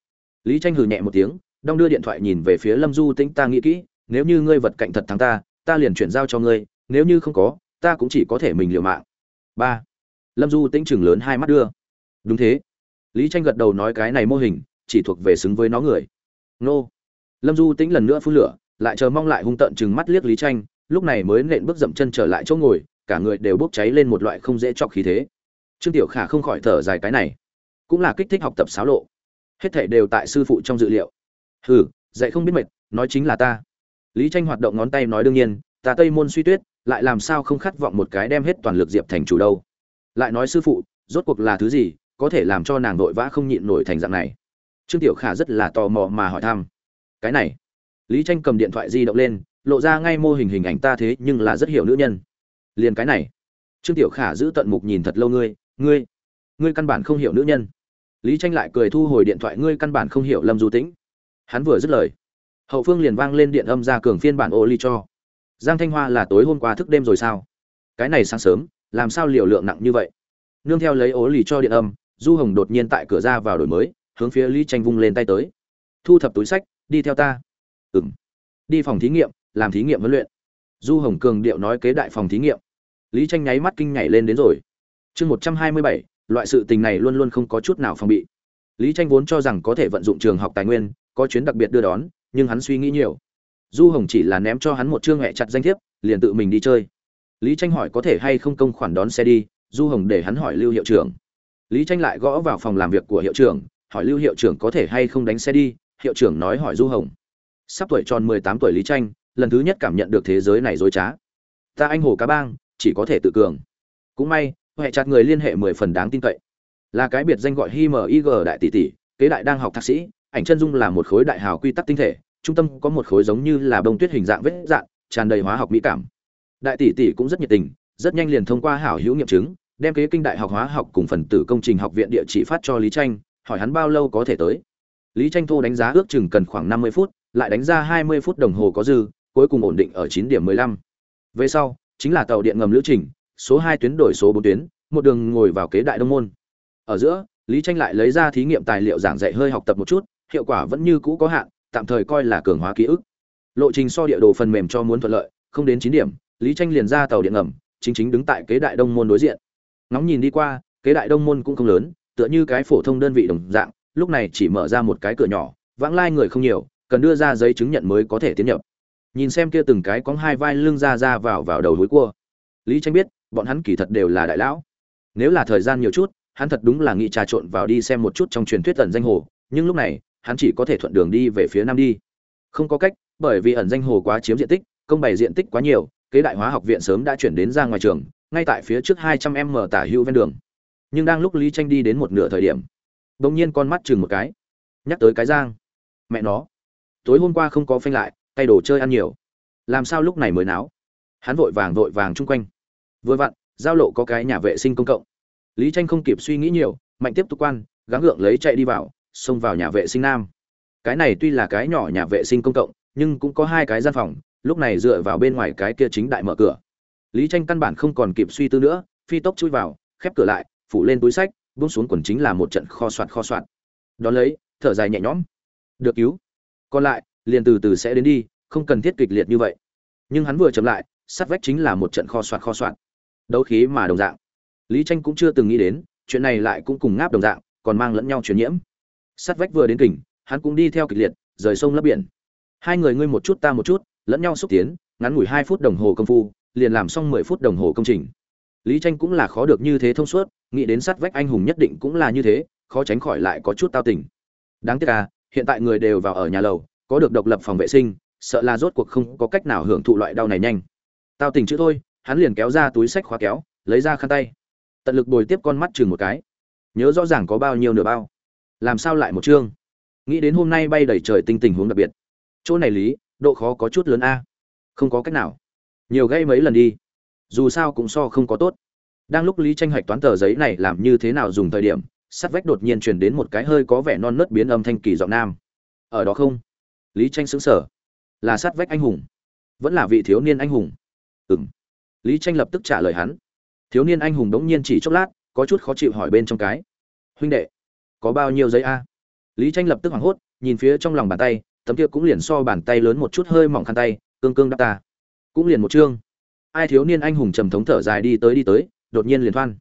Lý tranh hừ nhẹ một tiếng, đong đưa điện thoại nhìn về phía lâm du tĩnh, ta nghĩ kỹ, nếu như ngươi vật cạnh thật thắng ta ta liền chuyển giao cho ngươi, nếu như không có, ta cũng chỉ có thể mình liều mạng. Ba. Lâm du tĩnh chừng lớn hai mắt đưa. Đúng thế. Lý tranh gật đầu nói cái này mô hình chỉ thuộc về xứng với nó người nô. Lâm du tĩnh lần nữa phun lửa, lại chờ mong lại hung tợn chừng mắt liếc lý tranh, lúc này mới nện bước dậm chân trở lại chỗ ngồi, cả người đều bốc cháy lên một loại không dễ chọc khí thế. Trương tiểu khả không khỏi thở dài cái này, cũng là kích thích học tập xáo lộ. Hết thảy đều tại sư phụ trong dự liệu. Hừ, dạy không biết mệt, nói chính là ta. Lý tranh hoạt động ngón tay nói đương nhiên, ta tây môn suy tuyết, lại làm sao không khát vọng một cái đem hết toàn lực diệp thành chủ đâu. Lại nói sư phụ, rốt cuộc là thứ gì, có thể làm cho nàng nội vã không nhịn nổi thành dạng này trương tiểu khả rất là tò mò mà hỏi thăm. Cái này, lý tranh cầm điện thoại di động lên, lộ ra ngay mô hình hình ảnh ta thế nhưng là rất hiểu nữ nhân. Liền cái này, trương tiểu khả giữ tận mục nhìn thật lâu ngươi ngươi ngươi căn bản không hiểu nữ nhân. Lý tranh lại cười thu hồi điện thoại, ngươi căn bản không hiểu lâm du tĩnh. Hắn vừa dứt lời, hậu phương liền vang lên điện âm ra cường phiên bản ô ly cho. Giang thanh hoa là tối hôm qua thức đêm rồi sao? Cái này sáng sớm, làm sao liều lượng nặng như vậy? Nương theo lấy ố lì cho điện âm, du hồng đột nhiên tại cửa ra vào đổi mới hướng phía lý tranh vung lên tay tới. Thu thập túi sách, đi theo ta. Ừng đi phòng thí nghiệm, làm thí nghiệm huấn luyện. Du hồng cường điệu nói kế đại phòng thí nghiệm. Lý tranh nháy mắt kinh nhảy lên đến rồi. Chương một trăm hai mươi bảy, loại sự tình này luôn luôn không có chút nào phòng bị. Lý tranh vốn cho rằng có thể vận dụng trường học tài nguyên, có chuyến đặc biệt đưa đón, nhưng hắn suy nghĩ nhiều. Du hồng chỉ là ném cho hắn một chương hẹ chặt danh thiếp, liền tự mình đi chơi. Lý tranh hỏi có thể hay không công khoản đón xe đi, du hồng để hắn hỏi lưu hiệu trưởng. Lý tranh lại gõ vào phòng làm việc của hiệu trưởng hỏi lưu hiệu trưởng có thể hay không đánh xe đi, hiệu trưởng nói hỏi du hồng. Sắp tuổi tròn mười tám tuổi lý tranh, lần thứ nhất cảm nhận được thế giới này dối trá. Ta anh hồ cá bang, chỉ có thể tự cường. Cũng may, hệ chặt người liên hệ mười phần đáng tin cậy. Là cái biệt danh gọi himig đại tỷ tỷ, kế đại đang học thạc sĩ, ảnh chân dung là một khối đại hào quy tắc tinh thể, trung tâm có một khối giống như là bông tuyết hình dạng vết dạng tràn đầy hóa học mỹ cảm. Đại tỷ tỷ cũng rất nhiệt tình, rất nhanh liền thông qua hảo hữu nghiệm chứng, đem kế kinh đại học hóa học cùng phần tử công trình học viện địa chỉ phát cho lý tranh hỏi hắn bao lâu có thể tới. Lý tranh thô đánh giá ước chừng cần khoảng năm mươi phút, lại đánh ra hai mươi phút đồng hồ có dư, cuối cùng ổn định ở chín điểm mười lăm. Về sau, chính là tàu điện ngầm lữ trình, số hai tuyến đổi số bốn tuyến, một đường ngồi vào kế đại đông môn. Ở giữa, lý tranh lại lấy ra thí nghiệm tài liệu giảng dạy hơi học tập một chút, hiệu quả vẫn như cũ có hạn, tạm thời coi là cường hóa ký ức. Lộ trình so địa đồ phần mềm cho muốn thuận lợi, không đến chín điểm, lý tranh liền ra tàu điện ngầm, chính chính đứng tại kế đại đông môn đối diện. Ngóng nhìn đi qua, kế đại đông môn cũng không lớn tựa như cái phổ thông đơn vị đồng dạng, lúc này chỉ mở ra một cái cửa nhỏ, vãng lai người không nhiều, cần đưa ra giấy chứng nhận mới có thể tiến nhập. Nhìn xem kia từng cái có hai vai lưng ra ra vào vào đầu hối cua. Lý tranh biết, bọn hắn kỳ thật đều là đại lão. Nếu là thời gian nhiều chút, hắn thật đúng là nghĩ trà trộn vào đi xem một chút trong truyền thuyết ẩn danh hồ, nhưng lúc này, hắn chỉ có thể thuận đường đi về phía nam đi. Không có cách, bởi vì ẩn danh hồ quá chiếm diện tích, công bày diện tích quá nhiều, kế đại hóa học viện sớm đã chuyển đến ra ngoài trường, ngay tại phía trước hai trăm m tả hữu ven đường nhưng đang lúc lý tranh đi đến một nửa thời điểm, bỗng nhiên con mắt chừng một cái, nhắc tới cái giang. Mẹ nó, tối hôm qua không có phanh lại, tay đồ chơi ăn nhiều. Làm sao lúc này mới náo? Hắn vội vàng vội vàng chung quanh. Vừa vặn, giao lộ có cái nhà vệ sinh công cộng. Lý tranh không kịp suy nghĩ nhiều, mạnh tiếp tục quan, gắng gượng lấy chạy đi vào, xông vào nhà vệ sinh nam. Cái này tuy là cái nhỏ nhà vệ sinh công cộng, nhưng cũng có hai cái gian phòng, lúc này dựa vào bên ngoài cái kia chính đại mở cửa. Lý tranh căn bản không còn kịp suy tư nữa, phi tốc chui vào, khép cửa lại phủ lên túi sách, buông xuống quần chính là một trận kho soạt kho soạt. Đón lấy, thở dài nhẹ nhõm. Được cứu. Còn lại, liền từ từ sẽ đến đi, không cần thiết kịch liệt như vậy. Nhưng hắn vừa chậm lại, sát vách chính là một trận kho soạt kho soạt. Đấu khí mà đồng dạng. Lý tranh cũng chưa từng nghĩ đến, chuyện này lại cũng cùng ngáp đồng dạng, còn mang lẫn nhau truyền nhiễm. Sát vách vừa đến kình hắn cũng đi theo kịch liệt, rời sông lấp biển. Hai người ngươi một chút ta một chút, lẫn nhau xúc tiến, ngắn ngủi hai phút đồng hồ công phu, liền làm xong mười phút đồng hồ công trình lý tranh cũng là khó được như thế thông suốt, nghĩ đến sát vách anh hùng nhất định cũng là như thế, khó tránh khỏi lại có chút tao tình. Đáng tiếc à hiện tại người đều vào ở nhà lầu, có được độc lập phòng vệ sinh, sợ là rốt cuộc không có cách nào hưởng thụ loại đau này nhanh. Tao tình chữ thôi, hắn liền kéo ra túi sách khóa kéo, lấy ra khăn tay. Tận lực bồi tiếp con mắt chừng một cái. Nhớ rõ ràng có bao nhiêu nửa bao. Làm sao lại một chương? Nghĩ đến hôm nay bay đầy trời tinh tình huống đặc biệt. Chỗ này lý, độ khó có chút lớn a. Không có cách nào. Nhiều gây mấy lần đi dù sao cũng so không có tốt. Đang lúc lý tranh hạch toán tờ giấy này làm như thế nào dùng thời điểm, sắt vách đột nhiên truyền đến một cái hơi có vẻ non nớt biến âm thanh kỳ giọng nam. Ở đó không? Lý tranh sững sờ. Là sắt vách anh hùng. Vẫn là vị thiếu niên anh hùng. Ừm. Lý tranh lập tức trả lời hắn. Thiếu niên anh hùng đống nhiên chỉ chốc lát, có chút khó chịu hỏi bên trong cái. Huynh đệ, có bao nhiêu giấy a? Lý tranh lập tức hoảng hốt, nhìn phía trong lòng bàn tay, tấm kia cũng liền so bàn tay lớn một chút hơi mỏng khăn tay, cương cương đắp ta. Cũng liền một chương ai thiếu niên anh hùng trầm thống thở dài đi tới đi tới, đột nhiên liền thoan.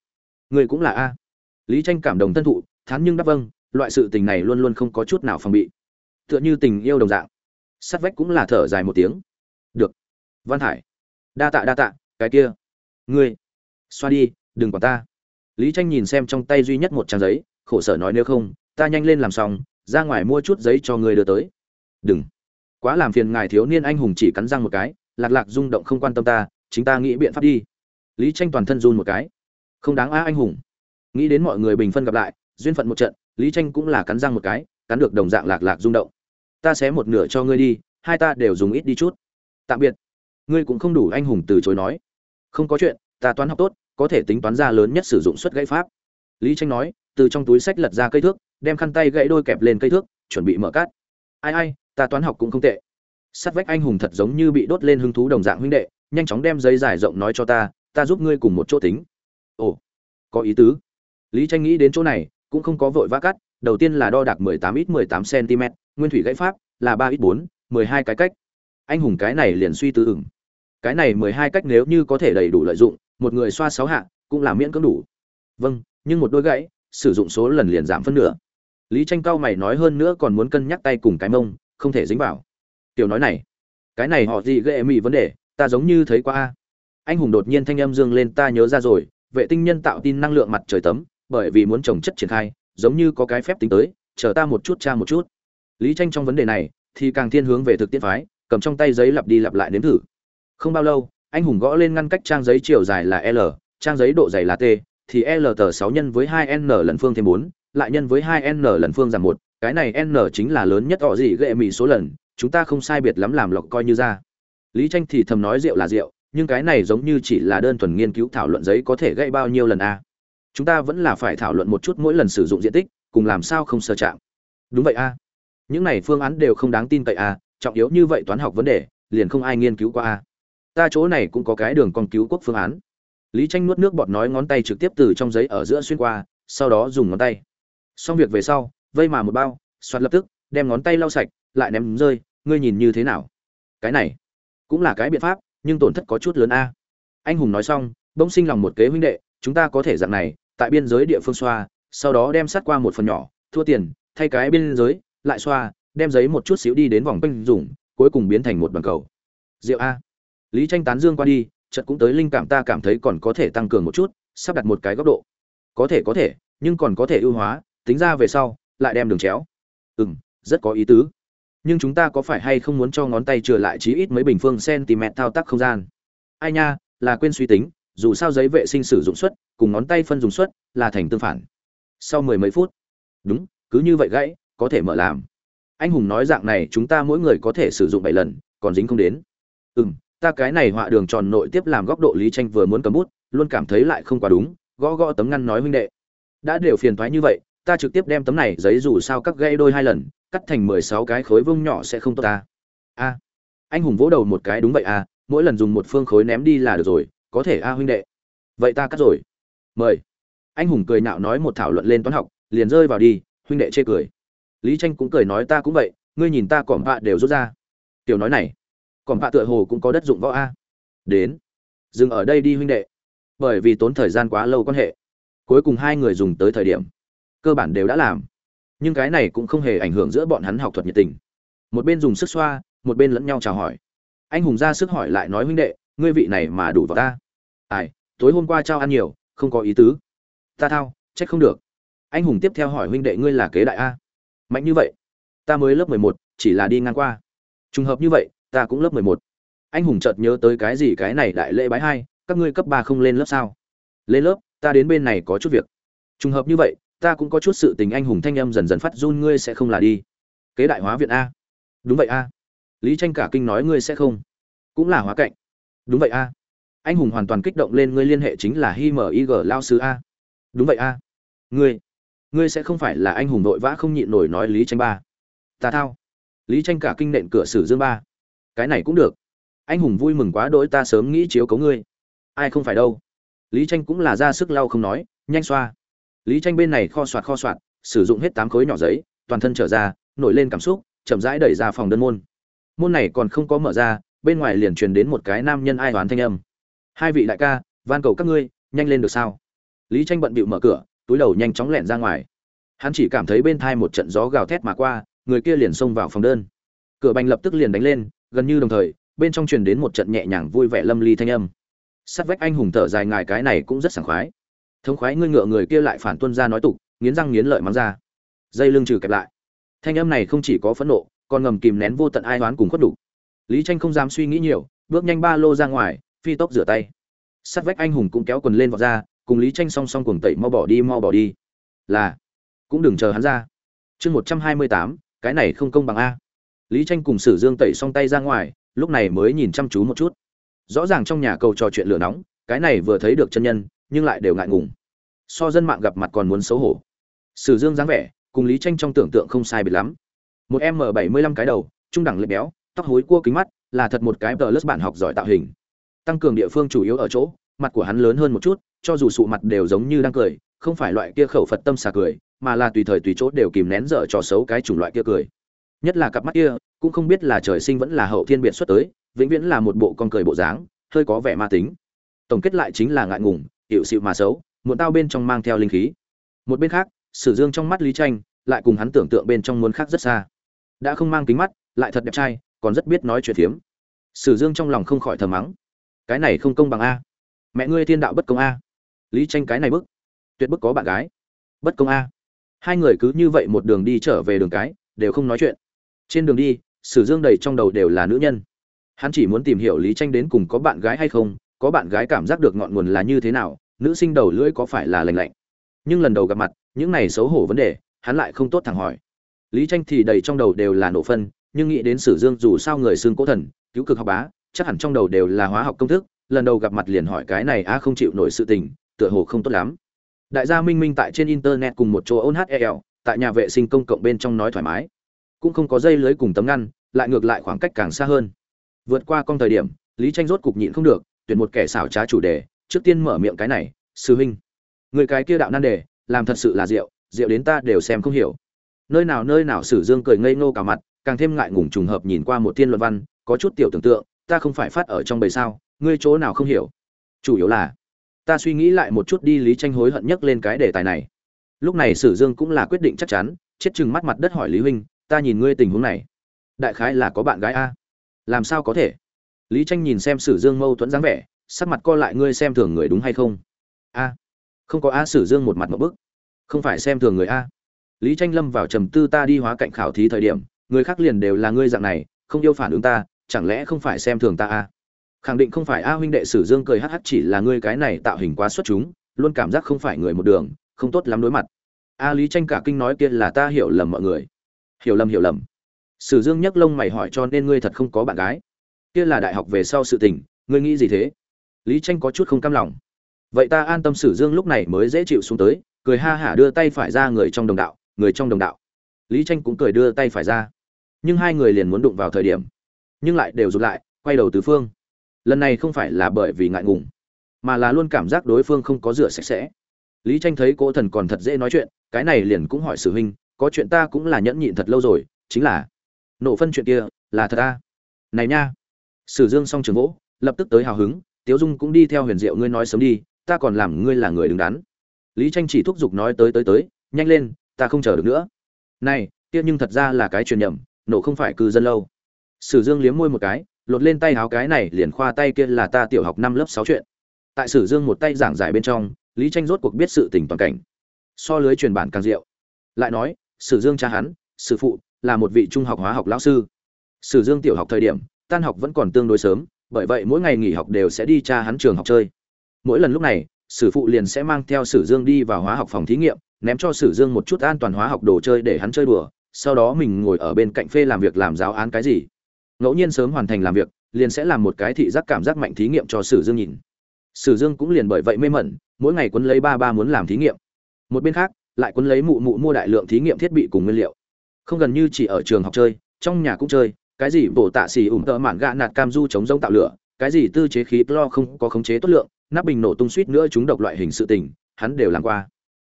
Người cũng là a. Lý tranh cảm động thân thụ, thán nhưng đáp vâng loại sự tình này luôn luôn không có chút nào phòng bị. Tựa như tình yêu đồng dạng. Sắt vách cũng là thở dài một tiếng. Được. Văn hải. Đa tạ đa tạ, cái kia. Ngươi. Xoa đi, đừng quản ta. Lý tranh nhìn xem trong tay duy nhất một trang giấy, khổ sở nói nếu không, ta nhanh lên làm xong, ra ngoài mua chút giấy cho ngươi đưa tới. Đừng. Quá làm phiền ngài thiếu niên anh hùng chỉ cắn răng một cái, lạc lạc rung động không quan tâm ta chính ta nghĩ biện pháp đi. Lý tranh toàn thân run một cái. Không đáng á anh hùng. Nghĩ đến mọi người bình phân gặp lại, duyên phận một trận, lý tranh cũng là cắn răng một cái, cắn được đồng dạng lạc lạc rung động. Ta xé một nửa cho ngươi đi, hai ta đều dùng ít đi chút. Tạm biệt. Ngươi cũng không đủ anh hùng từ chối nói. Không có chuyện, ta toán học tốt, có thể tính toán ra lớn nhất sử dụng suất gãy pháp. Lý tranh nói, từ trong túi sách lật ra cây thước, đem khăn tay gãy đôi kẹp lên cây thước, chuẩn bị mở cát. Ai ai, ta toán học cũng không tệ. Sát vách anh hùng thật giống như bị đốt lên hứng thú đồng dạng huynh đệ nhanh chóng đem giấy dài rộng nói cho ta ta giúp ngươi cùng một chỗ tính. Ồ, có ý tứ. Lý tranh nghĩ đến chỗ này, cũng không có vội vã cắt, đầu tiên là đo đạc 18 ít 18 cm nguyên thủy gãy pháp là 3 ít 4 12 cái cách. Anh hùng cái này liền suy tư ửng. Cái này 12 cách nếu như có thể đầy đủ lợi dụng, một người xoa sáu hạ, cũng là miễn cưỡng đủ. Vâng nhưng một đôi gãy, sử dụng số lần liền giảm phân nửa. Lý tranh cao mày nói hơn nữa còn muốn cân nhắc tay cùng cái mông, không thể dính vào. Tiểu nói này, cái này họ gì ghê mị vấn đề ta giống như thấy qua a anh hùng đột nhiên thanh âm dương lên ta nhớ ra rồi vệ tinh nhân tạo tin năng lượng mặt trời tấm bởi vì muốn trồng chất triển khai giống như có cái phép tính tới chờ ta một chút cha một chút lý tranh trong vấn đề này thì càng thiên hướng về thực tiễn phái cầm trong tay giấy lặp đi lặp lại nếm thử không bao lâu anh hùng gõ lên ngăn cách trang giấy chiều dài là l trang giấy độ dày là t thì l tờ sáu nhân với hai n lần phương thêm bốn, lại nhân với hai n lần phương giảm một. cái này n chính là lớn nhất họ gì ghệ mì số lần, chúng ta không sai biệt lắm làm lọc coi như ra. Lý Tranh thì thầm nói rượu là rượu, nhưng cái này giống như chỉ là đơn thuần nghiên cứu thảo luận giấy có thể gãy bao nhiêu lần a. Chúng ta vẫn là phải thảo luận một chút mỗi lần sử dụng diện tích, cùng làm sao không sơ chạm. Đúng vậy a. Những này phương án đều không đáng tin cậy a, trọng yếu như vậy toán học vấn đề, liền không ai nghiên cứu qua a. Ta chỗ này cũng có cái đường con cứu quốc phương án lý tranh nuốt nước bọt nói ngón tay trực tiếp từ trong giấy ở giữa xuyên qua sau đó dùng ngón tay xong việc về sau vây mà một bao xoát lập tức đem ngón tay lau sạch lại ném rơi ngươi nhìn như thế nào cái này cũng là cái biện pháp, nhưng tổn thất có chút lớn a. Anh hùng nói xong, bỗng sinh lòng một kế huynh đệ, chúng ta có thể dạng này, tại biên giới địa phương xoa, sau đó đem sát qua một phần nhỏ, thua tiền, thay cái biên giới, lại xoa, đem giấy một chút xíu đi đến vòng quanh dùng, cuối cùng biến thành một bằng cầu. Rượu a. Lý tranh tán dương qua đi, chợt cũng tới linh cảm ta cảm thấy còn có thể tăng cường một chút, sắp đặt một cái góc độ. Có thể có thể, nhưng còn có thể ưu hóa, tính ra về sau, lại đem đường chéo. Ừ rất có ý tứ nhưng chúng ta có phải hay không muốn cho ngón tay trở lại chí ít mấy bình phương cm thao tác không gian? Ai nha, là quên suy tính, dù sao giấy vệ sinh sử dụng suất, cùng ngón tay phân dùng suất, là thành tương phản. Sau mười mấy phút, đúng, cứ như vậy gãy, có thể mở làm. Anh hùng nói dạng này, chúng ta mỗi người có thể sử dụng bảy lần, còn dính không đến. Ừ m ta cái này họa đường tròn nội tiếp làm góc độ lý tranh vừa muốn cầm bút, luôn cảm thấy lại không quá đúng, gõ gõ tấm ngăn nói huynh đệ. Đã đều phiền thoái như vậy, ta trực tiếp đem tấm này giấy dù sao cắt gãy đôi hai lần cắt thành mười sáu cái khối vông nhỏ sẽ không tốt ta. A. Anh hùng vỗ đầu một cái, đúng vậy à mỗi lần dùng một phương khối ném đi là được rồi, có thể a huynh đệ. Vậy ta cắt rồi. Mời. Anh hùng cười nạo nói một thảo luận lên toán học, liền rơi vào đi, huynh đệ chê cười. Lý tranh cũng cười nói ta cũng vậy, ngươi nhìn ta cỏm bạ đều rút ra. Tiểu nói này còn bạ tựa hồ cũng có đất dụng võ a. Đến. Dừng ở đây đi huynh đệ. Bởi vì tốn thời gian quá lâu quan hệ. Cuối cùng hai người dùng tới thời điểm. Cơ bản đều đã làm nhưng cái này cũng không hề ảnh hưởng giữa bọn hắn học thuật nhiệt tình. Một bên dùng sức xoa, một bên lẫn nhau chào hỏi. Anh hùng ra sức hỏi lại nói, huynh đệ, ngươi vị này mà đủ vào ta? Ai, tối hôm qua trao ăn nhiều, không có ý tứ. Ta thao, trách không được. Anh hùng tiếp theo hỏi, huynh đệ, ngươi là kế đại a? Mạnh như vậy. Ta mới lớp mười một, chỉ là đi ngang qua. Trùng hợp như vậy, ta cũng lớp mười một. Anh hùng chợt nhớ tới cái gì, cái này đại lễ bái hai, các ngươi cấp ba không lên lớp sao? Lên lớp, ta đến bên này có chút việc. Trùng hợp như vậy ta cũng có chút sự tình anh hùng thanh âm dần dần phát run, ngươi sẽ không là đi. Kế đại hóa viện a. Đúng vậy a. Lý tranh cả kinh nói, ngươi sẽ không. Cũng là hóa cạnh đúng vậy a. Anh hùng hoàn toàn kích động lên, ngươi liên hệ chính là hi mờ ig lao sư a. Đúng vậy a. Ngươi. Ngươi sẽ không phải là anh hùng nội vã không nhịn nổi nói lý tranh ba. Ta thao. Lý tranh cả kinh nện cửa sử dương ba. Cái này cũng được. Anh hùng vui mừng quá, đỗi ta sớm nghĩ chiếu cấu ngươi. Ai không phải đâu. Lý tranh cũng là ra sức lau không nói, nhanh xoa lý tranh bên này kho soạt kho soạt, sử dụng hết tám khối nhỏ giấy, toàn thân trở ra, nổi lên cảm xúc, chậm rãi đẩy ra phòng đơn môn. Môn này còn không có mở ra, bên ngoài liền truyền đến một cái nam nhân ai toán thanh âm. Hai vị đại ca, van cầu các ngươi, nhanh lên được sao? Lý tranh bận bịu mở cửa, túi đầu nhanh chóng lẻn ra ngoài. Hắn chỉ cảm thấy bên thai một trận gió gào thét mà qua, người kia liền xông vào phòng đơn. Cửa bành lập tức liền đánh lên, gần như đồng thời, bên trong truyền đến một trận nhẹ nhàng vui vẻ lâm ly thanh âm. Sát vách anh hùng thở dài, ngài cái này cũng rất sảng khoái thống khoái ngươi ngựa người kia lại phản tuân ra nói tục, nghiến răng nghiến lợi mắng ra. Dây lưng trừ kẹp lại. Thanh âm này không chỉ có phẫn nộ, còn ngầm kìm nén vô tận ai đoán cùng khuất đủ lý tranh không dám suy nghĩ nhiều, bước nhanh ba lô ra ngoài, phi tốc rửa tay. Sát vách anh hùng cũng kéo quần lên vọt ra, cùng lý tranh song song cuồng tẩy mau bỏ đi, mau bỏ đi. Là, cũng đừng chờ hắn ra. Chương một trăm hai mươi tám, cái này không công bằng a. Lý tranh cùng sử dương tẩy xong tay ra ngoài, lúc này mới nhìn chăm chú một chút. Rõ ràng trong nhà cầu trò chuyện lửa nóng, cái này vừa thấy được chân nhân nhưng lại đều ngại ngùng. So dân mạng gặp mặt còn muốn xấu hổ. Sử dương dáng vẻ, cùng lý tranh trong tưởng tượng không sai biệt lắm. Một m bảy mươi lăm cái đầu, trung đẳng lệ béo, tóc hối cua kính mắt, là thật một cái tờ lớp bản học giỏi tạo hình. Tăng cường địa phương chủ yếu ở chỗ, mặt của hắn lớn hơn một chút, cho dù sụ mặt đều giống như đang cười, không phải loại kia khẩu phật tâm xà cười, mà là tùy thời tùy chỗ đều kìm nén dở trò xấu cái chủng loại kia cười. Nhất là cặp mắt kia, cũng không biết là trời sinh vẫn là hậu thiên biệt xuất tới, vĩnh viễn là một bộ con cười bộ dáng, hơi có vẻ ma tính. Tổng kết lại chính là ngại ngùng hiệu xịu mà xấu, muộn tao bên trong mang theo linh khí. Một bên khác, sử dương trong mắt lý tranh, lại cùng hắn tưởng tượng bên trong muốn khác rất xa. Đã không mang kính mắt, lại thật đẹp trai, còn rất biết nói chuyện thiếm. Sử dương trong lòng không khỏi thầm mắng. Cái này không công bằng a. Mẹ ngươi thiên đạo bất công a. Lý tranh cái này bức. Tuyệt bức có bạn gái. Bất công a. Hai người cứ như vậy một đường đi trở về đường cái, đều không nói chuyện. Trên đường đi, sử dương đầy trong đầu đều là nữ nhân. Hắn chỉ muốn tìm hiểu lý tranh đến cùng có bạn gái hay không có bạn gái cảm giác được ngọn nguồn là như thế nào, nữ sinh đầu lưỡi có phải là lành lạnh. Nhưng lần đầu gặp mặt, những này xấu hổ vấn đề, hắn lại không tốt thẳng hỏi. Lý tranh thì đầy trong đầu đều là nổ phân, nhưng nghĩ đến sử dương dù sao người xương cố thần, cứu cực học bá, chắc hẳn trong đầu đều là hóa học công thức, lần đầu gặp mặt liền hỏi cái này a không chịu nổi sự tình, tựa hồ không tốt lắm. Đại gia minh minh tại trên internet cùng một chỗ ôn hel tại nhà vệ sinh công cộng bên trong nói thoải mái. Cũng không có dây lưới cùng tấm ngăn, lại ngược lại khoảng cách càng xa hơn. Vượt qua con thời điểm, lý tranh rốt cục nhịn không được tuyển một kẻ xảo trá chủ đề, trước tiên mở miệng cái này, sư huynh, người cái kia đạo nan đề, làm thật sự là rượu rượu đến ta đều xem không hiểu. Nơi nào nơi nào sử dương cười ngây ngô cả mặt, càng thêm ngại ngùng trùng hợp nhìn qua một thiên luận văn, có chút tiểu tưởng tượng, ta không phải phát ở trong bầy sao, ngươi chỗ nào không hiểu? Chủ yếu là, ta suy nghĩ lại một chút đi, lý tranh hối hận nhất lên cái đề tài này. Lúc này sử dương cũng là quyết định chắc chắn, chết chừng mắt mặt đất hỏi lý huynh, ta nhìn ngươi tình huống này, đại khái là có bạn gái a? Làm sao có thể? Lý tranh nhìn xem sử dương mâu thuẫn dáng vẻ, sắc mặt co lại, ngươi xem thường người đúng hay không? A, không có a, sử dương một mặt một bức. Không phải xem thường người a. Lý tranh lâm vào trầm tư, ta đi hóa cạnh khảo thí thời điểm, người khác liền đều là ngươi dạng này, không yêu phản ứng ta, chẳng lẽ không phải xem thường ta a? Khẳng định không phải a huynh đệ. Sử dương cười hắc hắc, chỉ là ngươi cái này tạo hình quá xuất chúng, luôn cảm giác không phải người một đường, không tốt lắm đối mặt. A lý tranh cả kinh nói, kia là ta hiểu lầm mọi người. Hiểu lầm hiểu lầm. Sử dương nhấc lông mày hỏi, cho nên ngươi thật không có bạn gái? Kia là đại học về sau sự tình, ngươi nghĩ gì thế? Lý tranh có chút không cam lòng. Vậy ta an tâm sử dương lúc này mới dễ chịu xuống tới, cười ha hả đưa tay phải ra người trong đồng đạo, người trong đồng đạo. Lý tranh cũng cười đưa tay phải ra. Nhưng hai người liền muốn đụng vào thời điểm, nhưng lại đều rụt lại, quay đầu tứ phương. Lần này không phải là bởi vì ngại ngùng, mà là luôn cảm giác đối phương không có rửa sạch sẽ. Lý tranh thấy cô thần còn thật dễ nói chuyện, cái này liền cũng hỏi sử huynh, có chuyện ta cũng là nhẫn nhịn thật lâu rồi, chính là nổ phân chuyện kia là thật ta này nha! Sử dương xong trường vỗ, lập tức tới hào hứng, tiếu dung cũng đi theo huyền diệu ngươi nói sớm đi, ta còn làm ngươi là người đứng đắn. Lý tranh chỉ thúc giục nói tới tới tới, nhanh lên, ta không chờ được nữa. Này, kia nhưng thật ra là cái truyền nhầm, nổ không phải cư dân lâu. Sử dương liếm môi một cái, lột lên tay áo cái này liền khoa tay kia là ta tiểu học năm lớp sáu chuyện. Tại sử dương một tay giảng giải bên trong, lý tranh rốt cuộc biết sự tình toàn cảnh. So lưới truyền bản càng diệu. Lại nói, sử dương cha hắn, sử phụ, là một vị trung học hóa học lão sư. Sử dương tiểu học thời điểm tan học vẫn còn tương đối sớm, bởi vậy mỗi ngày nghỉ học đều sẽ đi cha hắn trường học chơi. Mỗi lần lúc này, sử phụ liền sẽ mang theo sử dương đi vào hóa học phòng thí nghiệm, ném cho sử dương một chút an toàn hóa học đồ chơi để hắn chơi đùa, sau đó mình ngồi ở bên cạnh phê làm việc làm giáo án cái gì. Ngẫu nhiên sớm hoàn thành làm việc, liền sẽ làm một cái thị giác cảm giác mạnh thí nghiệm cho sử dương nhìn. Sử dương cũng liền bởi vậy mê mẩn, mỗi ngày quấn lấy ba ba muốn làm thí nghiệm. Một bên khác, lại quấn lấy mụ mụ mua đại lượng thí nghiệm thiết bị cùng nguyên liệu. Không gần như chỉ ở trường học chơi, trong nhà cũng chơi cái gì bổ tạ xì ủng tợ mạn gạ nạt cam du chống rông tạo lửa, cái gì tư chế khí lo không có khống chế tốt lượng, nắp bình nổ tung suýt nữa chúng độc loại hình sự tình, hắn đều làm qua.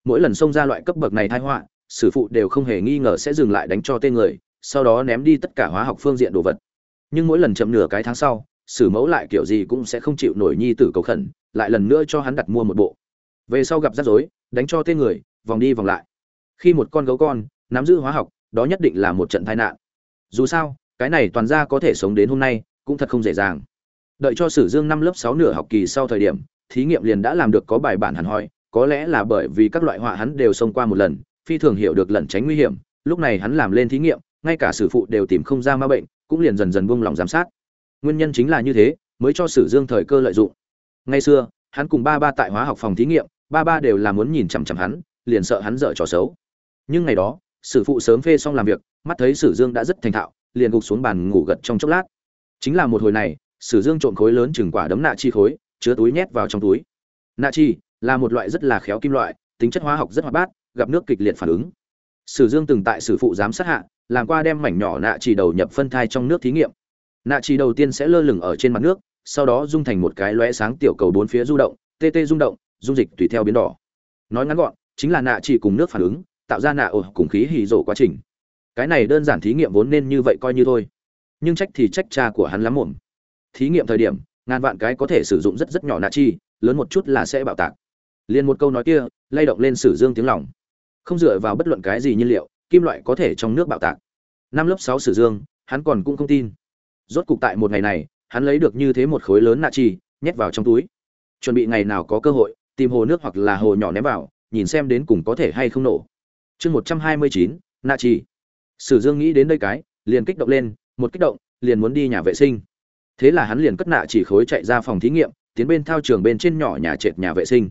Mỗi lần xông ra loại cấp bậc này thai họa, sử phụ đều không hề nghi ngờ sẽ dừng lại đánh cho tên người, sau đó ném đi tất cả hóa học phương diện đồ vật. Nhưng mỗi lần chậm nửa cái tháng sau, sử mẫu lại kiểu gì cũng sẽ không chịu nổi nhi tử cầu khẩn, lại lần nữa cho hắn đặt mua một bộ. Về sau gặp rắc rối, đánh cho tên người, vòng đi vòng lại. Khi một con gấu con, nắm giữ hóa học, đó nhất định là một trận tai nạn. Dù sao cái này toàn ra có thể sống đến hôm nay, cũng thật không dễ dàng. Đợi cho sử dương năm lớp sáu nửa học kỳ sau thời điểm, thí nghiệm liền đã làm được có bài bản hẳn hoi, có lẽ là bởi vì các loại họa hắn đều xông qua một lần, phi thường hiểu được lẩn tránh nguy hiểm, lúc này hắn làm lên thí nghiệm, ngay cả sử phụ đều tìm không ra ma bệnh, cũng liền dần dần buông lỏng giám sát. Nguyên nhân chính là như thế, mới cho sử dương thời cơ lợi dụng. Ngay xưa, hắn cùng ba ba tại hóa học phòng thí nghiệm, ba ba đều là muốn nhìn chằm chằm hắn, liền sợ hắn dở trò xấu. Nhưng ngày đó, sử phụ sớm phê xong làm việc, mắt thấy sử dương đã rất thành thạo liền gục xuống bàn ngủ gật trong chốc lát. Chính là một hồi này, sử dương trộn khối lớn chừng quả đấm nạ chi khối, chứa túi nhét vào trong túi. Nạ chi, là một loại rất là khéo kim loại, tính chất hóa học rất hoạt bát, gặp nước kịch liệt phản ứng. Sử dương từng tại sử phụ giám sát hạ, làm qua đem mảnh nhỏ nạ chi đầu nhập phân thai trong nước thí nghiệm. Nạ chi đầu tiên sẽ lơ lửng ở trên mặt nước, sau đó dung thành một cái lóe sáng tiểu cầu bốn phía du động, tê tê rung động, dung dịch tùy theo biến đỏ. Nói ngắn gọn, chính là nạ chi cùng nước phản ứng, tạo ra nạ ổ cùng khí hì rổ quá trình cái này đơn giản thí nghiệm vốn nên như vậy coi như thôi. Nhưng trách thì trách cha của hắn lắm muộn. Thí nghiệm thời điểm, ngàn vạn cái có thể sử dụng rất rất nhỏ nạ chi, lớn một chút là sẽ bạo tạc. Liền một câu nói kia, lay động lên sử dương tiếng lòng. Không dựa vào bất luận cái gì nhiên liệu, kim loại có thể trong nước bạo tạc. Năm lớp sáu sử dương, hắn còn cũng không tin. Rốt cục tại một ngày này, hắn lấy được như thế một khối lớn nạ chi, nhét vào trong túi. Chuẩn bị ngày nào có cơ hội, tìm hồ nước hoặc là hồ nhỏ ném vào, nhìn xem đến cùng có thể hay không nổ. Chương một trăm hai mươi chín, nạ chi sử dương nghĩ đến đây cái, liền kích động lên, một kích động, liền muốn đi nhà vệ sinh. Thế là hắn liền cất nạ chỉ khối chạy ra phòng thí nghiệm, tiến bên thao trường bên trên nhỏ nhà trệt nhà vệ sinh.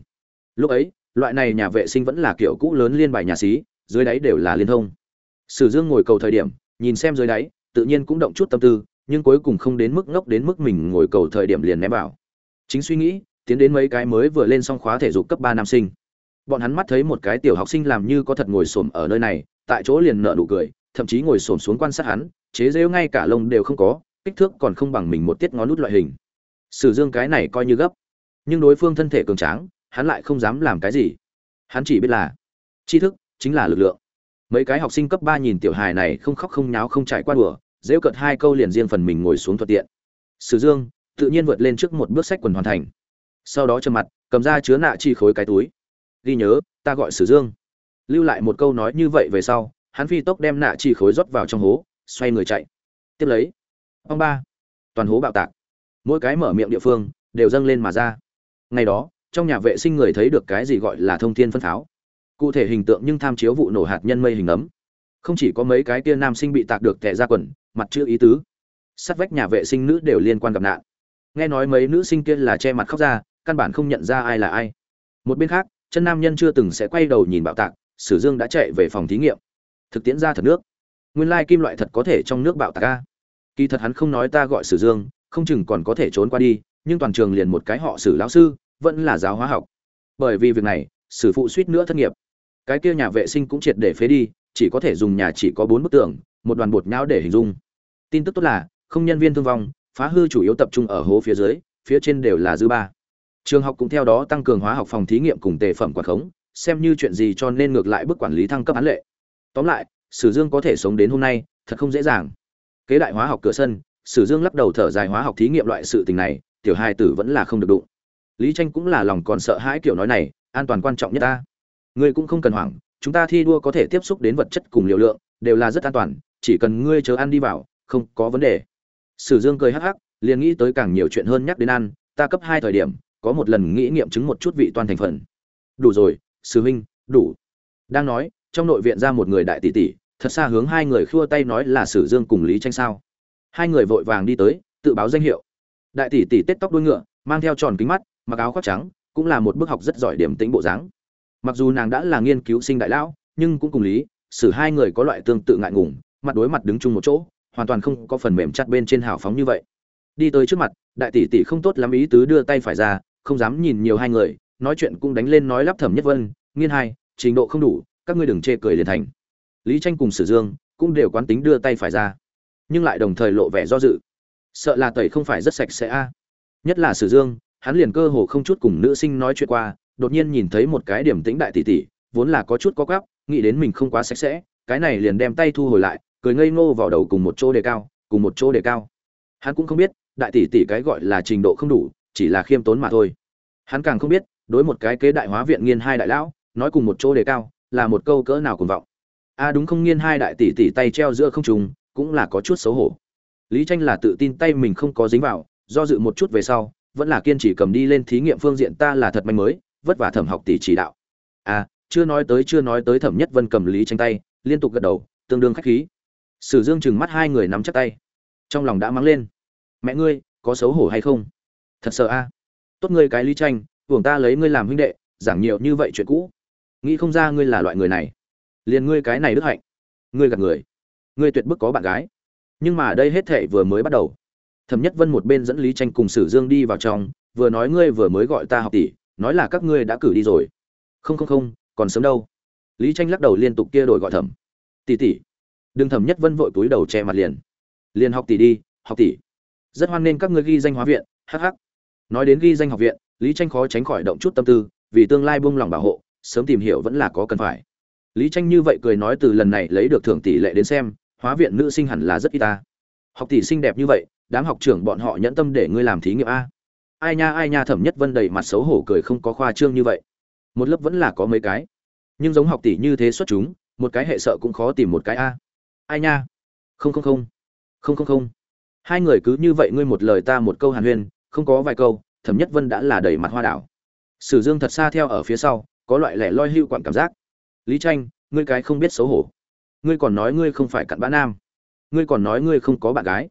Lúc ấy, loại này nhà vệ sinh vẫn là kiểu cũ lớn liên bài nhà xí, dưới đáy đều là liên thông. Sử dương ngồi cầu thời điểm, nhìn xem dưới đáy, tự nhiên cũng động chút tâm tư, nhưng cuối cùng không đến mức ngốc đến mức mình ngồi cầu thời điểm liền ném vào. Chính suy nghĩ, tiến đến mấy cái mới vừa lên xong khóa thể dục cấp ba nam sinh. Bọn hắn mắt thấy một cái tiểu học sinh làm như có thật ngồi xổm ở nơi này, tại chỗ liền nở nụ cười thậm chí ngồi xổm xuống quan sát hắn, chế rêu ngay cả lông đều không có, kích thước còn không bằng mình một tiết ngón nút loại hình. Sử dương cái này coi như gấp. Nhưng đối phương thân thể cường tráng, hắn lại không dám làm cái gì. Hắn chỉ biết là tri thức chính là lực lượng. Mấy cái học sinh cấp ba nhìn tiểu hài này không khóc không nháo không trải qua đùa dễu cợt hai câu liền riêng phần mình ngồi xuống thuận tiện. Sử dương tự nhiên vượt lên trước một bước sách quần hoàn thành. Sau đó trầm mặt, cầm ra chứa nạ chi khối cái túi. Ghi nhớ, ta gọi sử dương. Lưu lại một câu nói như vậy về sau hắn phi tốc đem nạ chi khối rót vào trong hố, xoay người chạy. Tiếp lấy, ông ba, toàn hố bạo tạc. Mỗi cái mở miệng địa phương đều dâng lên mà ra. Ngày đó, trong nhà vệ sinh người thấy được cái gì gọi là thông thiên phân pháo. Cụ thể hình tượng nhưng tham chiếu vụ nổ hạt nhân mây hình ấm. Không chỉ có mấy cái tia nam sinh bị tạc được tệ ra quần, mặt chưa ý tứ. Sát vách nhà vệ sinh nữ đều liên quan gặp nạn. Nghe nói mấy nữ sinh kia là che mặt khóc ra, căn bản không nhận ra ai là ai. Một bên khác, chân nam nhân chưa từng sẽ quay đầu nhìn bạo tạc, sử dương đã chạy về phòng thí nghiệm thực tiễn ra thật nước. Nguyên lai kim loại thật có thể trong nước bạo tạc ca kỳ thật hắn không nói ta gọi sử dương, không chừng còn có thể trốn qua đi, nhưng toàn trường liền một cái họ sử lão sư, vẫn là giáo hóa học. Bởi vì việc này, sử phụ suýt nữa thất nghiệp. Cái kia nhà vệ sinh cũng triệt để phế đi, chỉ có thể dùng nhà chỉ có bốn bức tường, một đoàn bột nhão để hình dung. Tin tức tốt là, không nhân viên thương vong, phá hư chủ yếu tập trung ở hố phía dưới, phía trên đều là dư ba. Trường học cũng theo đó tăng cường hóa học phòng thí nghiệm cùng tề phẩm quản khống, xem như chuyện gì cho nên ngược lại bức quản lý thăng cấp án lệ tóm lại, sử dương có thể sống đến hôm nay, thật không dễ dàng. Kế đại hóa học cửa sân, sử dương lắc đầu thở dài hóa học thí nghiệm loại sự tình này, tiểu hai tử vẫn là không được đụng. Lý tranh cũng là lòng còn sợ hãi kiểu nói này, an toàn quan trọng nhất ta. Ngươi cũng không cần hoảng, chúng ta thi đua có thể tiếp xúc đến vật chất cùng liều lượng, đều là rất an toàn, chỉ cần ngươi chờ ăn đi vào, không có vấn đề. Sử dương cười hắc hắc, liền nghĩ tới càng nhiều chuyện hơn nhắc đến ăn, ta cấp hai thời điểm, có một lần nghĩ nghiệm chứng một chút vị toàn thành phần. Đủ rồi, sư huynh, đủ. Đang nói trong nội viện ra một người đại tỷ tỷ, thật xa hướng hai người khua tay nói là sử dương cùng lý tranh sao. Hai người vội vàng đi tới, tự báo danh hiệu. Đại tỷ tỷ tết tóc đuôi ngựa, mang theo tròn kính mắt, mặc áo khoác trắng, cũng là một bức học rất giỏi điểm tính bộ dáng. Mặc dù nàng đã là nghiên cứu sinh đại lão, nhưng cũng cùng lý xử hai người có loại tương tự ngại ngùng, mặt đối mặt đứng chung một chỗ, hoàn toàn không có phần mềm chặt bên trên hào phóng như vậy. Đi tới trước mặt, đại tỷ tỷ không tốt lắm ý tứ đưa tay phải ra, không dám nhìn nhiều hai người, nói chuyện cũng đánh lên nói lắp thẩm nhất vân, nghiên hai, trình độ không đủ các ngươi đừng chê cười liền thành. Lý tranh cùng sử dương cũng đều quán tính đưa tay phải ra, nhưng lại đồng thời lộ vẻ do dự. Sợ là tẩy không phải rất sạch sẽ a. Nhất là sử dương, hắn liền cơ hồ không chút cùng nữ sinh nói chuyện qua, đột nhiên nhìn thấy một cái điểm tĩnh đại tỷ tỷ, vốn là có chút có gắp nghĩ đến mình không quá sạch sẽ, cái này liền đem tay thu hồi lại, cười ngây ngô vào đầu cùng một chỗ đề cao, cùng một chỗ đề cao. Hắn cũng không biết, đại tỷ tỷ cái gọi là trình độ không đủ, chỉ là khiêm tốn mà thôi. Hắn càng không biết, đối một cái kế đại hóa viện nghiên hai đại lão, nói cùng một chỗ đề cao là một câu cỡ nào cuồng vọng. A đúng không nghiên hai đại tỷ tỷ tay treo giữa không trùng cũng là có chút xấu hổ. Lý tranh là tự tin tay mình không có dính vào, do dự một chút về sau, vẫn là kiên trì cầm đi lên thí nghiệm phương diện ta là thật manh mới, vất vả thẩm học tỷ chỉ đạo. À chưa nói tới, chưa nói tới thẩm nhất vân cầm lý tranh tay, liên tục gật đầu, tương đương khách khí. Sử dương chừng mắt hai người nắm chắc tay. Trong lòng đã mắng lên. Mẹ ngươi, có xấu hổ hay không? Thật sợ a. Tốt ngươi cái lý tranh uổng ta lấy ngươi làm huynh đệ, giảng nhiều như vậy chuyện cũ nghĩ không ra ngươi là loại người này. Liền ngươi cái này đức hạnh. Ngươi gạt người. Ngươi tuyệt bức có bạn gái. Nhưng mà đây hết thệ vừa mới bắt đầu. Thẩm nhất vân một bên dẫn lý tranh cùng sử dương đi vào trong, vừa nói ngươi vừa mới gọi ta học tỷ, nói là các ngươi đã cử đi rồi. Không không không, còn sớm đâu. Lý tranh lắc đầu liên tục kia đổi gọi thẩm. Tỷ tỷ. Đừng thẩm nhất vân vội túi đầu che mặt liền. Liền học tỷ đi, học tỷ. Rất hoan nên các ngươi ghi danh hóa viện hh nói đến ghi danh học viện, lý tranh khó tránh khỏi động chút tâm tư, vì tương lai buông lòng bảo hộ sớm tìm hiểu vẫn là có cần phải. Lý tranh như vậy cười nói từ lần này lấy được thưởng tỷ lệ đến xem, hóa viện nữ sinh hẳn là rất ít ta. Học tỷ xinh đẹp như vậy, đám học trưởng bọn họ nhẫn tâm để ngươi làm thí nghiệm a. Ai nha ai nha, thẩm nhất vân đầy mặt xấu hổ cười không có khoa trương như vậy. Một lớp vẫn là có mấy cái. Nhưng giống học tỷ như thế xuất chúng, một cái hệ sợ cũng khó tìm một cái a. Ai nha? Không không không. Không không không. Hai người cứ như vậy ngươi một lời ta một câu hàn huyên, không có vài câu, thẩm nhất vân đã là đầy mặt hoa đảo. Sử dương thật xa theo ở phía sau có loại lẻ loi hưu quặn cảm giác. Lý tranh, ngươi cái không biết xấu hổ. Ngươi còn nói ngươi không phải cặn bã nam. Ngươi còn nói ngươi không có bạn gái.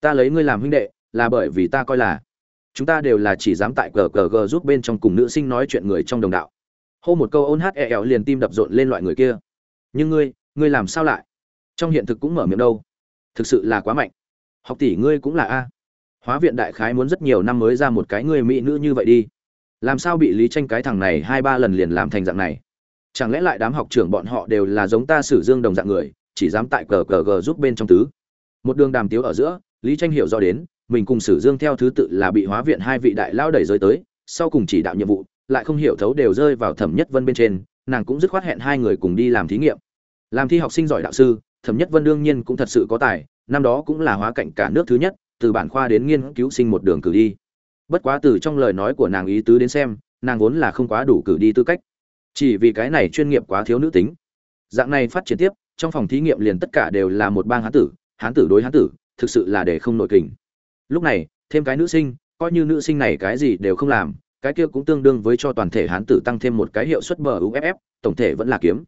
Ta lấy ngươi làm huynh đệ, là bởi vì ta coi là chúng ta đều là chỉ dám tại cờ cờ gờ giúp bên trong cùng nữ sinh nói chuyện người trong đồng đạo. Hô một câu ôn hát e ẹo liền tim đập rộn lên loại người kia. Nhưng ngươi ngươi làm sao lại? Trong hiện thực cũng mở miệng đâu. Thực sự là quá mạnh. Học tỷ ngươi cũng là a. Hóa viện đại khái muốn rất nhiều năm mới ra một cái người mỹ nữ như vậy đi làm sao bị lý tranh cái thằng này hai ba lần liền làm thành dạng này? Chẳng lẽ lại đám học trưởng bọn họ đều là giống ta sử dương đồng dạng người, chỉ dám tại cờ cờ g giúp bên trong tứ? Một đường đàm tiếu ở giữa, lý tranh hiểu rõ đến, mình cùng sử dương theo thứ tự là bị hóa viện hai vị đại lao đẩy rơi tới, sau cùng chỉ đạo nhiệm vụ, lại không hiểu thấu đều rơi vào thẩm nhất vân bên trên, nàng cũng dứt khoát hẹn hai người cùng đi làm thí nghiệm. Làm thi học sinh giỏi đạo sư, thẩm nhất vân đương nhiên cũng thật sự có tài, năm đó cũng là hóa cảnh cả nước thứ nhất, từ bản khoa đến nghiên cứu sinh một đường cử đi bất quá từ trong lời nói của nàng ý tứ đến xem, nàng vốn là không quá đủ cử đi tư cách. Chỉ vì cái này chuyên nghiệp quá thiếu nữ tính. Dạng này phát triển tiếp, trong phòng thí nghiệm liền tất cả đều là một bang hán tử hán tử đối hán tử, thực sự là để không nội kình. Lúc này, thêm cái nữ sinh, coi như nữ sinh này cái gì đều không làm, cái kia cũng tương đương với cho toàn thể hán tử tăng thêm một cái hiệu suất bờ uff tổng thể vẫn là kiếm.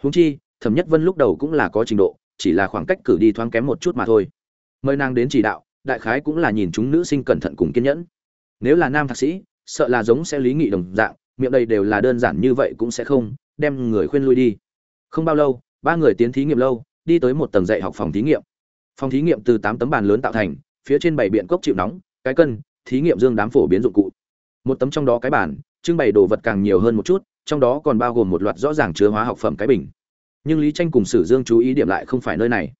Húng chi, thẩm nhất vân lúc đầu cũng là có trình độ, chỉ là khoảng cách cử đi thoáng kém một chút mà thôi. Mời nàng đến chỉ đạo, đại khái cũng là nhìn chúng nữ sinh cẩn thận cùng kiên nhẫn nếu là nam thạc sĩ, sợ là giống sẽ lý nghị đồng dạng, miệng đây đều là đơn giản như vậy cũng sẽ không, đem người khuyên lui đi. Không bao lâu, ba người tiến thí nghiệm lâu, đi tới một tầng dạy học phòng thí nghiệm. Phòng thí nghiệm từ tám tấm bàn lớn tạo thành, phía trên bảy biện cốc chịu nóng, cái cân, thí nghiệm dương đám phổ biến dụng cụ. Một tấm trong đó cái bàn, trưng bày đồ vật càng nhiều hơn một chút, trong đó còn bao gồm một loạt rõ ràng chứa hóa học phẩm cái bình. Nhưng lý tranh cùng sử dương chú ý điểm lại không phải nơi này,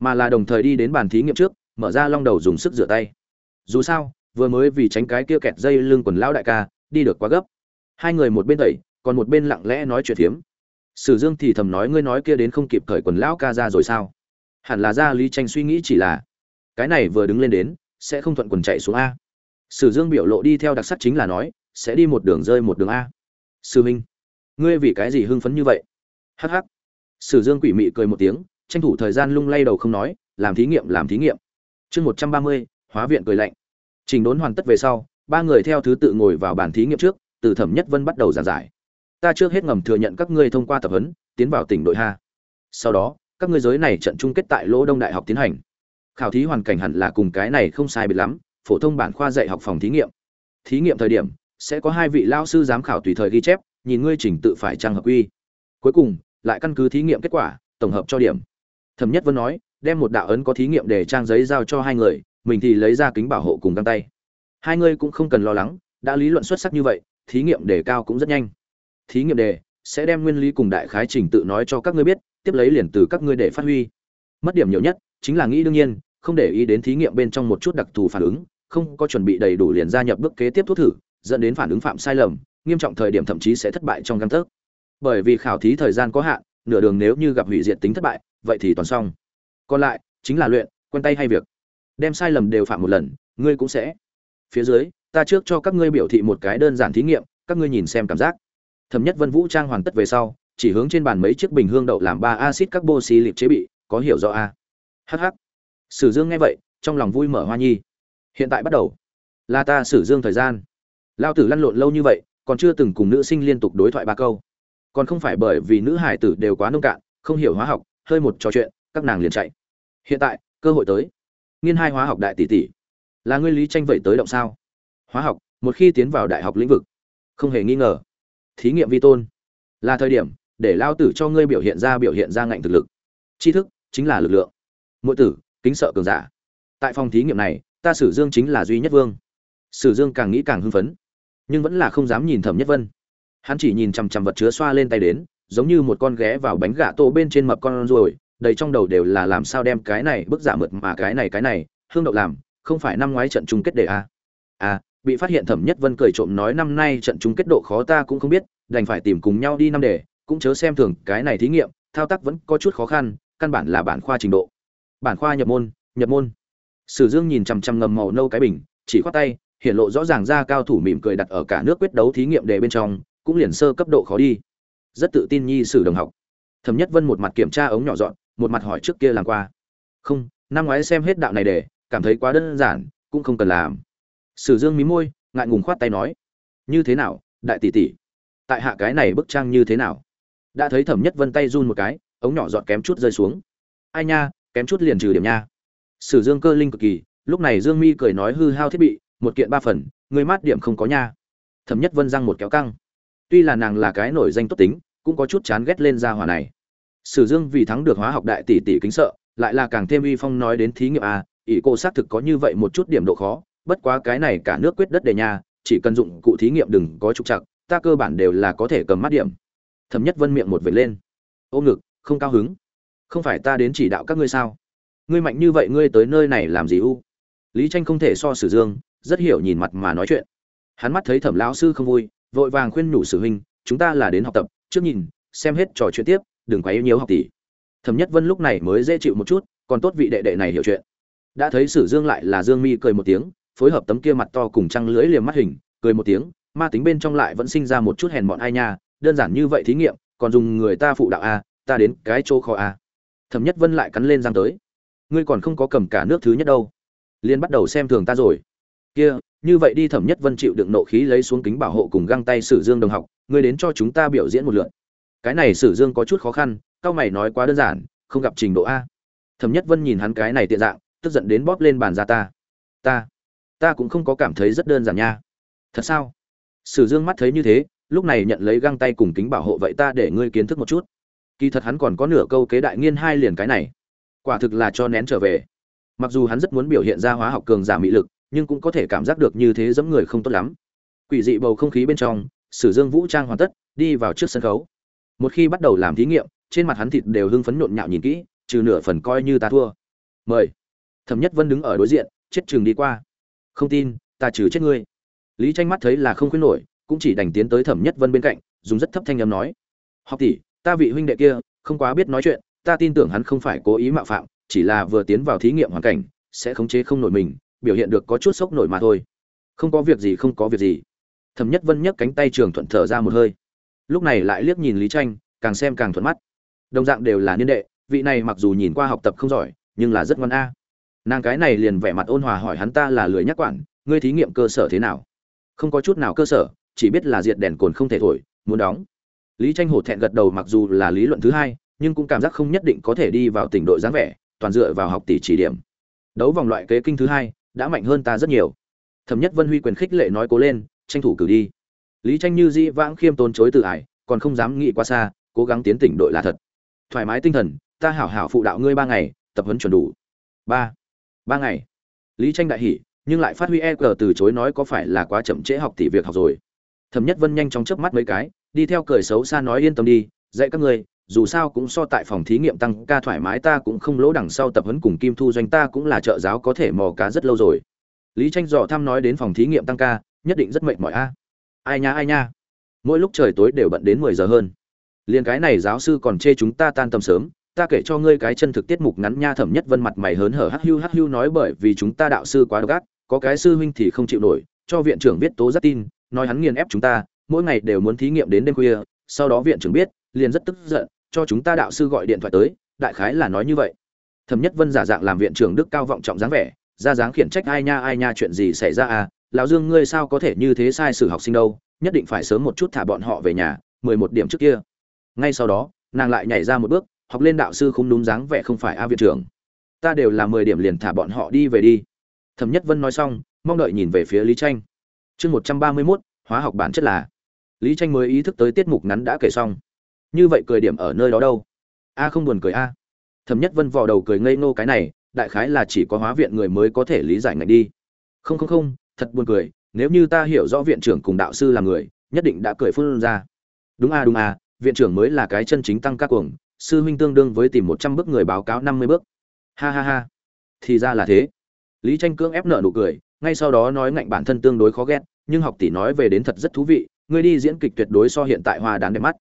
mà là đồng thời đi đến bàn thí nghiệm trước, mở ra long đầu dùng sức rửa tay. Dù sao vừa mới vì tránh cái kia kẹt dây lưng quần lão đại ca, đi được quá gấp. Hai người một bên tẩy còn một bên lặng lẽ nói chuyện phiếm. Sử dương thì thầm nói, ngươi nói kia đến không kịp cởi quần lão ca ra rồi sao? Hẳn là ra lý tranh suy nghĩ chỉ là, cái này vừa đứng lên đến, sẽ không thuận quần chạy xuống a. Sử dương biểu lộ đi theo đặc sắc chính là nói, sẽ đi một đường rơi một đường a. Sư minh, ngươi vì cái gì hưng phấn như vậy? Hh sử dương quỷ mị cười một tiếng, tranh thủ thời gian lung lay đầu không nói, làm thí nghiệm, làm thí nghiệm. Chương một trăm ba mươi, hóa viện cười lạnh trình đốn hoàn tất về sau, ba người theo thứ tự ngồi vào bàn thí nghiệm trước, từ thẩm nhất vân bắt đầu giảng giải. Ta trước hết ngầm thừa nhận các ngươi thông qua tập huấn, tiến vào tỉnh đội ha. Sau đó, các ngươi giới này trận chung kết tại lỗ đông đại học tiến hành. Khảo thí hoàn cảnh hẳn là cùng cái này không sai biệt lắm, phổ thông bản khoa dạy học phòng thí nghiệm. Thí nghiệm thời điểm, sẽ có hai vị lao sư giám khảo tùy thời ghi chép, nhìn ngươi trình tự phải trang hợp quy. Cuối cùng, lại căn cứ thí nghiệm kết quả, tổng hợp cho điểm. Thẩm nhất vân nói, đem một đạo ấn có thí nghiệm để trang giấy giao cho hai người mình thì lấy ra kính bảo hộ cùng găng tay. Hai ngươi cũng không cần lo lắng, đã lý luận xuất sắc như vậy, thí nghiệm đề cao cũng rất nhanh. Thí nghiệm đề sẽ đem nguyên lý cùng đại khái trình tự nói cho các ngươi biết, tiếp lấy liền từ các ngươi để phát huy. Mất điểm nhiều nhất chính là nghĩ đương nhiên, không để ý đến thí nghiệm bên trong một chút đặc thù phản ứng, không có chuẩn bị đầy đủ liền gia nhập bước kế tiếp thuốc thử, dẫn đến phản ứng phạm sai lầm, nghiêm trọng thời điểm thậm chí sẽ thất bại trong căn tấc bởi vì khảo thí thời gian có hạn, nửa đường nếu như gặp hủy diệt tính thất bại, vậy thì toàn xong. Còn lại chính là luyện, quen tay hay việc đem sai lầm đều phạm một lần, ngươi cũng sẽ. Phía dưới, ta trước cho các ngươi biểu thị một cái đơn giản thí nghiệm, các ngươi nhìn xem cảm giác. Thẩm nhất vân vũ trang hoàn tất về sau, chỉ hướng trên bàn mấy chiếc bình hương đậu làm ba acid carboxylic chế bị, có hiểu rõ a? Hh sử dương nghe vậy, trong lòng vui mở hoa nhi. Hiện tại bắt đầu. Là ta sử dương thời gian. Lao tử lăn lộn lâu như vậy, còn chưa từng cùng nữ sinh liên tục đối thoại ba câu. Còn không phải bởi vì nữ hải tử đều quá nông cạn, không hiểu hóa học, hơi một trò chuyện, các nàng liền chạy. Hiện tại, cơ hội tới nghiên hai hóa học đại tỷ tỷ. Là ngươi lý tranh vậy tới động sao? Hóa học, một khi tiến vào đại học lĩnh vực, không hề nghi ngờ. Thí nghiệm vi tôn. Là thời điểm để lao tử cho ngươi biểu hiện ra biểu hiện ra ngạnh thực lực. Tri thức chính là lực lượng. Mỗi tử, kính sợ cường giả. Tại phòng thí nghiệm này, ta sử dương chính là duy nhất vương. Sử dương càng nghĩ càng hưng phấn, nhưng vẫn là không dám nhìn thẩm nhất vân. Hắn chỉ nhìn chằm chằm vật chứa xoa lên tay đến, giống như một con ghé vào bánh gà tô bên trên mập con ruồi đầy trong đầu đều là làm sao đem cái này bức giả mượt mà cái này cái này, hương đậu làm, không phải năm ngoái trận chung kết để à. à bị phát hiện thẩm nhất vân cười trộm nói năm nay trận chung kết độ khó ta cũng không biết, đành phải tìm cùng nhau đi năm đề, cũng chớ xem thường cái này thí nghiệm, thao tác vẫn có chút khó khăn, căn bản là bản khoa trình độ. Bản khoa nhập môn nhập môn. Sử dương nhìn chằm chằm ngầm màu nâu cái bình, chỉ khoát tay hiện lộ rõ ràng ra cao thủ mỉm cười đặt ở cả nước quyết đấu thí nghiệm đề bên trong, cũng liền sơ cấp độ khó đi. Rất tự tin nhi sử đồng học. Thẩm nhất vân một mặt kiểm tra ống nhỏ dọn một mặt hỏi trước kia làm qua. Không, năm ngoái xem hết đạo này để, cảm thấy quá đơn giản, cũng không cần làm. Sử dương mí môi, ngại ngùng khoát tay nói. Như thế nào, đại tỷ tỷ? Tại hạ cái này bức trang như thế nào? Đã thấy thẩm nhất vân tay run một cái, ống nhỏ dọn kém chút rơi xuống. Ai nha, kém chút liền trừ điểm nha. Sử dương cơ linh cực kỳ, lúc này dương mi cười nói hư hao thiết bị, một kiện ba phần, người mát điểm không có nha. Thẩm nhất vân răng một kéo căng. Tuy là nàng là cái nổi danh tốt tính, cũng có chút chán ghét lên ra hỏa này sử dương vì thắng được hóa học đại tỷ tỷ kính sợ, lại là càng thêm uy phong nói đến thí nghiệm a ỷ cô xác thực có như vậy một chút điểm độ khó, bất quá cái này cả nước quyết đất đề nha chỉ cần dụng cụ thí nghiệm đừng có trục chặt ta cơ bản đều là có thể cầm mắt điểm. Thẩm nhất vân miệng một vệt lên. Ôm ngực, không cao hứng. Không phải ta đến chỉ đạo các ngươi sao? Ngươi mạnh như vậy ngươi tới nơi này làm gì u? Lý tranh không thể so sử dương, rất hiểu nhìn mặt mà nói chuyện. Hắn mắt thấy thẩm lão sư không vui, vội vàng khuyên nhủ sử huynh, chúng ta là đến học tập, trước nhìn, xem hết trò chuyện tiếp đừng quá yêu nhiều học tỷ. Thẩm nhất vân lúc này mới dễ chịu một chút, còn tốt vị đệ đệ này hiểu chuyện. Đã thấy sử dương lại là dương mi cười một tiếng, phối hợp tấm kia mặt to cùng trăng lưỡi liềm mắt hình, cười một tiếng, ma tính bên trong lại vẫn sinh ra một chút hèn mọn ai nha, đơn giản như vậy thí nghiệm, còn dùng người ta phụ đạo a, ta đến cái chỗ kho a. Thẩm nhất vân lại cắn lên răng tới. Ngươi còn không có cầm cả nước thứ nhất đâu. Liên bắt đầu xem thường ta rồi. Kia, như vậy đi thẩm nhất vân chịu đựng nộ khí lấy xuống kính bảo hộ cùng găng tay sử dương đồng học, ngươi đến cho chúng ta biểu diễn một lượt cái này sử dương có chút khó khăn, cao mày nói quá đơn giản, không gặp trình độ a. Thẩm nhất vân nhìn hắn cái này tiện dạng, tức giận đến bóp lên bàn ra ta. Ta ta cũng không có cảm thấy rất đơn giản nha. Thật sao? Sử dương mắt thấy như thế, lúc này nhận lấy găng tay cùng kính bảo hộ vậy ta để ngươi kiến thức một chút. Kỳ thật hắn còn có nửa câu kế đại nghiên hai liền cái này. Quả thực là cho nén trở về. Mặc dù hắn rất muốn biểu hiện ra hóa học cường giả mỹ lực, nhưng cũng có thể cảm giác được như thế giống người không tốt lắm. Quỷ dị bầu không khí bên trong, sử dương vũ trang hoàn tất, đi vào trước sân khấu một khi bắt đầu làm thí nghiệm, trên mặt hắn thịt đều hưng phấn nhộn nhạo nhìn kỹ, trừ nửa phần coi như ta thua. Mời. Thẩm nhất vân đứng ở đối diện, chết chừng đi qua. Không tin, ta trừ chết ngươi. Lý tranh mắt thấy là không khuyến nổi, cũng chỉ đành tiến tới thẩm nhất vân bên cạnh, dùng rất thấp thanh âm nói. Học tỷ, ta vị huynh đệ kia, không quá biết nói chuyện, ta tin tưởng hắn không phải cố ý mạo phạm, chỉ là vừa tiến vào thí nghiệm hoàn cảnh, sẽ khống chế không nổi mình, biểu hiện được có chút sốc nổi mà thôi. Không có việc gì, không có việc gì. Thẩm nhất vân nhấc cánh tay trường thuận thở ra một hơi lúc này lại liếc nhìn lý tranh, càng xem càng thuận mắt. Đồng dạng đều là niên đệ, vị này mặc dù nhìn qua học tập không giỏi, nhưng là rất ngoan a. Nàng cái này liền vẻ mặt ôn hòa hỏi hắn ta là lười nhắc quản, ngươi thí nghiệm cơ sở thế nào? Không có chút nào cơ sở, chỉ biết là diệt đèn cồn không thể thổi, muốn đóng. Lý tranh hổ thẹn gật đầu mặc dù là lý luận thứ hai, nhưng cũng cảm giác không nhất định có thể đi vào tỉnh đội dáng vẻ, toàn dựa vào học tỷ chỉ điểm. Đấu vòng loại kế kinh thứ hai, đã mạnh hơn ta rất nhiều. Thẩm nhất vân huy quyền khích lệ nói cố lên, tranh thủ cử đi lý tranh như dĩ vãng khiêm tốn chối từ ải, còn không dám nghĩ quá xa, cố gắng tiến tỉnh đội là thật. Thoải mái tinh thần, ta hảo hảo phụ đạo ngươi ba ngày, tập huấn chuẩn đủ. Ba. Ba ngày. Lý tranh đại hỉ, nhưng lại phát huy e cờ từ chối nói có phải là quá chậm trễ học tỷ việc học rồi. Thẩm nhất vân nhanh chóng chớp mắt mấy cái, đi theo cười xấu xa nói yên tâm đi, dạy các ngươi, dù sao cũng so tại phòng thí nghiệm tăng ca thoải mái ta cũng không lỗ đằng sau tập huấn cùng kim thu doanh ta cũng là trợ giáo có thể mò cá rất lâu rồi. Lý tranh dò thăm nói đến phòng thí nghiệm tăng ca, nhất định rất mệt mỏi a ai nha ai nha. Mỗi lúc trời tối đều bận đến mười giờ hơn. Liền cái này giáo sư còn chê chúng ta tan tầm sớm, ta kể cho ngươi cái chân thực tiết mục ngắn nha thẩm nhất vân mặt mày hớn hở hắc hưu hắc hưu nói bởi vì chúng ta đạo sư quá độc ác, có cái sư huynh thì không chịu nổi, cho viện trưởng viết tố giác tin, nói hắn nghiền ép chúng ta, mỗi ngày đều muốn thí nghiệm đến đêm khuya, sau đó viện trưởng biết, liền rất tức giận, cho chúng ta đạo sư gọi điện thoại tới, đại khái là nói như vậy. Thẩm nhất vân giả dạng làm viện trưởng đức cao vọng trọng dáng vẻ, ra dáng khiển trách ai nha ai nha chuyện gì xảy ra à lão dương, ngươi sao có thể như thế sai sử học sinh đâu, nhất định phải sớm một chút thả bọn họ về nhà, mười một điểm trước kia. Ngay sau đó, nàng lại nhảy ra một bước, học lên đạo sư không đúng dáng vẻ không phải a viện trưởng. Ta đều là mười điểm liền thả bọn họ đi về đi. Thẩm nhất vân nói xong, mong đợi nhìn về phía lý tranh. Chương một trăm ba mươi mốt, hóa học bản chất là. Lý tranh mới ý thức tới tiết mục ngắn đã kể xong. Như vậy cười điểm ở nơi đó đâu? A không buồn cười a. Thẩm nhất vân vò đầu cười ngây ngô cái này, đại khái là chỉ có hóa viện người mới có thể lý giải ngạch đi. Không không không thật buồn cười, nếu như ta hiểu rõ viện trưởng cùng đạo sư là người, nhất định đã cười phun ra. Đúng a đúng a, viện trưởng mới là cái chân chính tăng các cuồng, sư huynh tương đương với tìm một trăm bước người báo cáo năm mươi bước. Ha ha ha. Thì ra là thế. Lý tranh cưỡng ép nợ nụ cười, ngay sau đó nói ngạnh bản thân tương đối khó ghét, nhưng học tỷ nói về đến thật rất thú vị ngươi đi diễn kịch tuyệt đối so hiện tại hoa đáng đẹp mắt.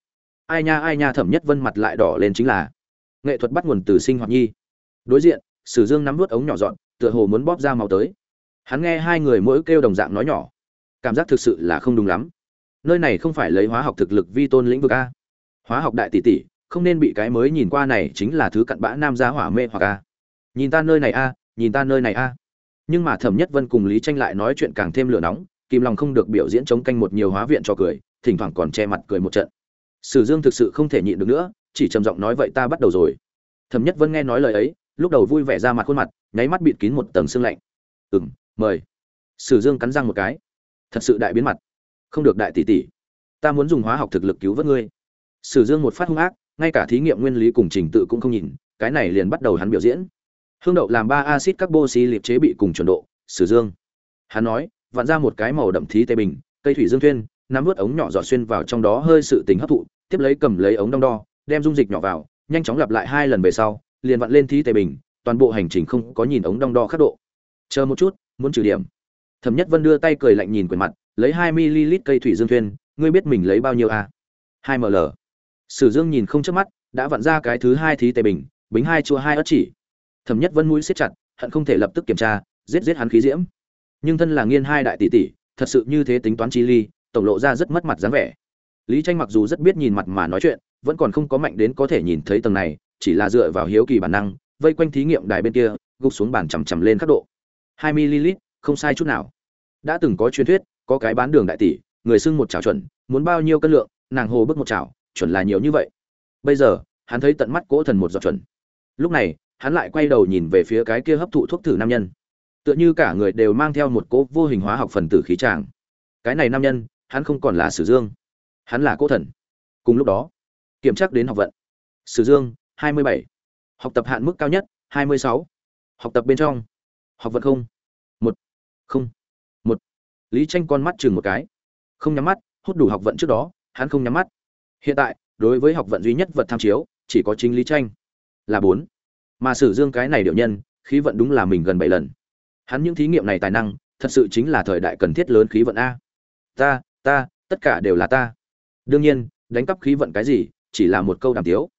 Ai nha ai nha, thẩm nhất vân mặt lại đỏ lên chính là nghệ thuật bắt nguồn từ sinh hoạt nhi. Đối diện, sử dương nắm nuốt ống nhỏ dọn, tựa hồ muốn bóp ra màu tới hắn nghe hai người mỗi kêu đồng dạng nói nhỏ. Cảm giác thực sự là không đúng lắm. Nơi này không phải lấy hóa học thực lực vi tôn lĩnh vực a. Hóa học đại tỷ tỷ, không nên bị cái mới nhìn qua này chính là thứ cặn bã nam gia hỏa mê hoặc a. Nhìn ta nơi này a, nhìn ta nơi này a. Nhưng mà thẩm nhất vân cùng lý tranh lại nói chuyện càng thêm lửa nóng kim long không được biểu diễn chống canh một nhiều hóa viện cho cười, thỉnh thoảng còn che mặt cười một trận. Sử dương thực sự không thể nhịn được nữa, chỉ trầm giọng nói vậy ta bắt đầu rồi. Thẩm nhất vân nghe nói lời ấy, lúc đầu vui vẻ ra mặt khuôn mặt, nháy mắt bịt kín một tầng sương lạnh. Ừm mời. Sử dương cắn răng một cái. Thật sự đại biến mặt. Không được đại tỷ tỷ. Ta muốn dùng hóa học thực lực cứu vớt ngươi. Sử dương một phát hung ác, ngay cả thí nghiệm nguyên lý cùng trình tự cũng không nhìn, cái này liền bắt đầu hắn biểu diễn. Hương đậu làm ba acid carboxy liệp chế bị cùng chuẩn độ, sử dương. Hắn nói, vặn ra một cái màu đậm thí tây bình, cây thủy dương thuyên, nắm vớt ống nhỏ giọt xuyên vào trong đó hơi sự tình hấp thụ, tiếp lấy cầm lấy ống đong đo, đem dung dịch nhỏ vào, nhanh chóng lặp lại hai lần về sau, liền vặn lên thí tây bình, toàn bộ hành trình không có nhìn ống đong đo khắc độ. Chờ một chút muốn trừ điểm. Thẩm nhất vân đưa tay cười lạnh nhìn quyển mặt, lấy hai ml cây thủy dương thuyên ngươi biết mình lấy bao nhiêu à? hai ml. Sử dương nhìn không chớp mắt, đã vặn ra cái thứ hai thí tề bình, bính hai chua hai ớt chỉ. Thẩm nhất vân mũi siết chặt, hận không thể lập tức kiểm tra, giết giết hắn khí diễm. Nhưng thân là nghiên hai đại tỷ tỷ, thật sự như thế tính toán chi ly, tổng lộ ra rất mất mặt dáng vẻ. Lý tranh mặc dù rất biết nhìn mặt mà nói chuyện, vẫn còn không có mạnh đến có thể nhìn thấy tầng này, chỉ là dựa vào hiếu kỳ bản năng, vây quanh thí nghiệm đài bên kia, gục xuống bàn chầm chằm lên khắc độ hai ml, không sai chút nào. Đã từng có truyền thuyết, có cái bán đường đại tỷ, người xưng một chảo chuẩn, muốn bao nhiêu cân lượng, nàng hồ bước một chảo, chuẩn là nhiều như vậy. Bây giờ, hắn thấy tận mắt cỗ thần một giọt chuẩn. Lúc này, hắn lại quay đầu nhìn về phía cái kia hấp thụ thuốc thử nam nhân. Tựa như cả người đều mang theo một cỗ vô hình hóa học phần tử khí tràng. Cái này nam nhân, hắn không còn là sử dương. Hắn là cỗ thần. Cùng lúc đó, kiểm tra đến học vận. Sử dương, hai mươi bảy. Học tập hạn mức cao nhất, hai mươi sáu. Học tập bên trong học vận không? Một. Không. Một. Lý tranh con mắt chừng một cái. Không nhắm mắt, hút đủ học vận trước đó, hắn không nhắm mắt. Hiện tại, đối với học vận duy nhất vật tham chiếu, chỉ có chính lý tranh. Là bốn. Mà sử dương cái này điệu nhân, khí vận đúng là mình gần bảy lần. Hắn những thí nghiệm này tài năng, thật sự chính là thời đại cần thiết lớn khí vận a. Ta ta, tất cả đều là ta. Đương nhiên, đánh cắp khí vận cái gì, chỉ là một câu đàm tiếu.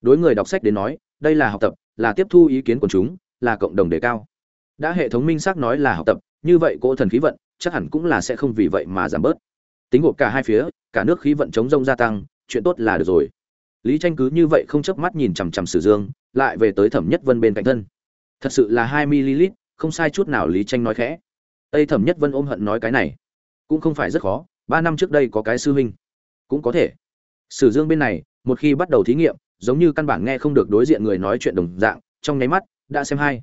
Đối người đọc sách đến nói, đây là học tập, là tiếp thu ý kiến của chúng, là cộng đồng đề cao đã hệ thống minh xác nói là học tập, như vậy cỗ thần khí vận chắc hẳn cũng là sẽ không vì vậy mà giảm bớt. Tính gộp cả hai phía, cả nước khí vận chống rông gia tăng, chuyện tốt là được rồi. Lý tranh cứ như vậy không chớp mắt nhìn chằm chằm sử dương, lại về tới thẩm nhất vân bên cạnh thân. Thật sự là hai ml, không sai chút nào lý tranh nói khẽ. Tây thẩm nhất vân ôm hận nói cái này. Cũng không phải rất khó, ba năm trước đây có cái sư huynh. Cũng có thể. Sử dương bên này, một khi bắt đầu thí nghiệm, giống như căn bản nghe không được đối diện người nói chuyện đồng dạng, trong nháy mắt, đã xem hai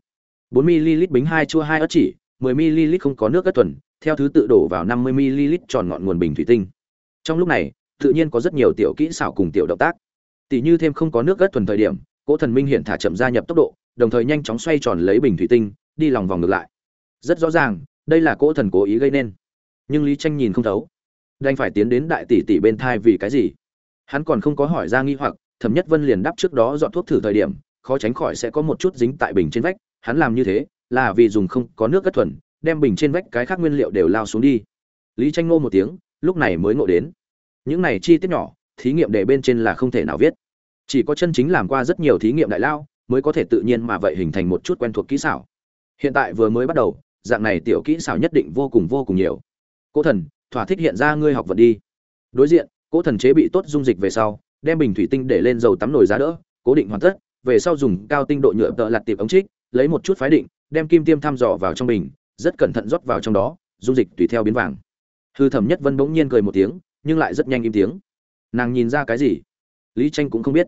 bốn ml bính hai chua hai ớt chỉ, mười ml không có nước ớt tuần theo thứ tự đổ vào năm mươi ml tròn ngọn nguồn bình thủy tinh. Trong lúc này, tự nhiên có rất nhiều tiểu kỹ xảo cùng tiểu động tác. Tỷ như thêm không có nước ớt thuần thời điểm, Cố thần minh hiện thả chậm gia nhập tốc độ, đồng thời nhanh chóng xoay tròn lấy bình thủy tinh, đi lòng vòng ngược lại. Rất rõ ràng, đây là Cố thần cố ý gây nên. Nhưng lý tranh nhìn không thấu. Đành phải tiến đến đại tỷ tỷ bên thai vì cái gì? Hắn còn không có hỏi ra nghi hoặc, thẩm nhất vân liền đáp trước đó dọn thuốc thử thời điểm, khó tránh khỏi sẽ có một chút dính tại bình trên vách hắn làm như thế là vì dùng không có nước cất thuần, đem bình trên vách cái khác nguyên liệu đều lao xuống đi. Lý tranh ngô một tiếng, lúc này mới ngộ đến. Những này chi tiết nhỏ, thí nghiệm để bên trên là không thể nào viết. Chỉ có chân chính làm qua rất nhiều thí nghiệm đại lao, mới có thể tự nhiên mà vậy hình thành một chút quen thuộc kỹ xảo. Hiện tại vừa mới bắt đầu, dạng này tiểu kỹ xảo nhất định vô cùng vô cùng nhiều. Cố thần, thỏa thích hiện ra ngươi học vật đi. Đối diện, cố thần chế bị tốt dung dịch về sau, đem bình thủy tinh để lên dầu tắm nồi giá đỡ, cố định hoàn tất, về sau dùng cao tinh độ nhựa tợ lặt tiệp ống trích lấy một chút phái định, đem kim tiêm thăm dò vào trong bình, rất cẩn thận rót vào trong đó, dung dịch tùy theo biến vàng. Hư thẩm nhất vân bỗng nhiên cười một tiếng, nhưng lại rất nhanh im tiếng. Nàng nhìn ra cái gì? Lý tranh cũng không biết.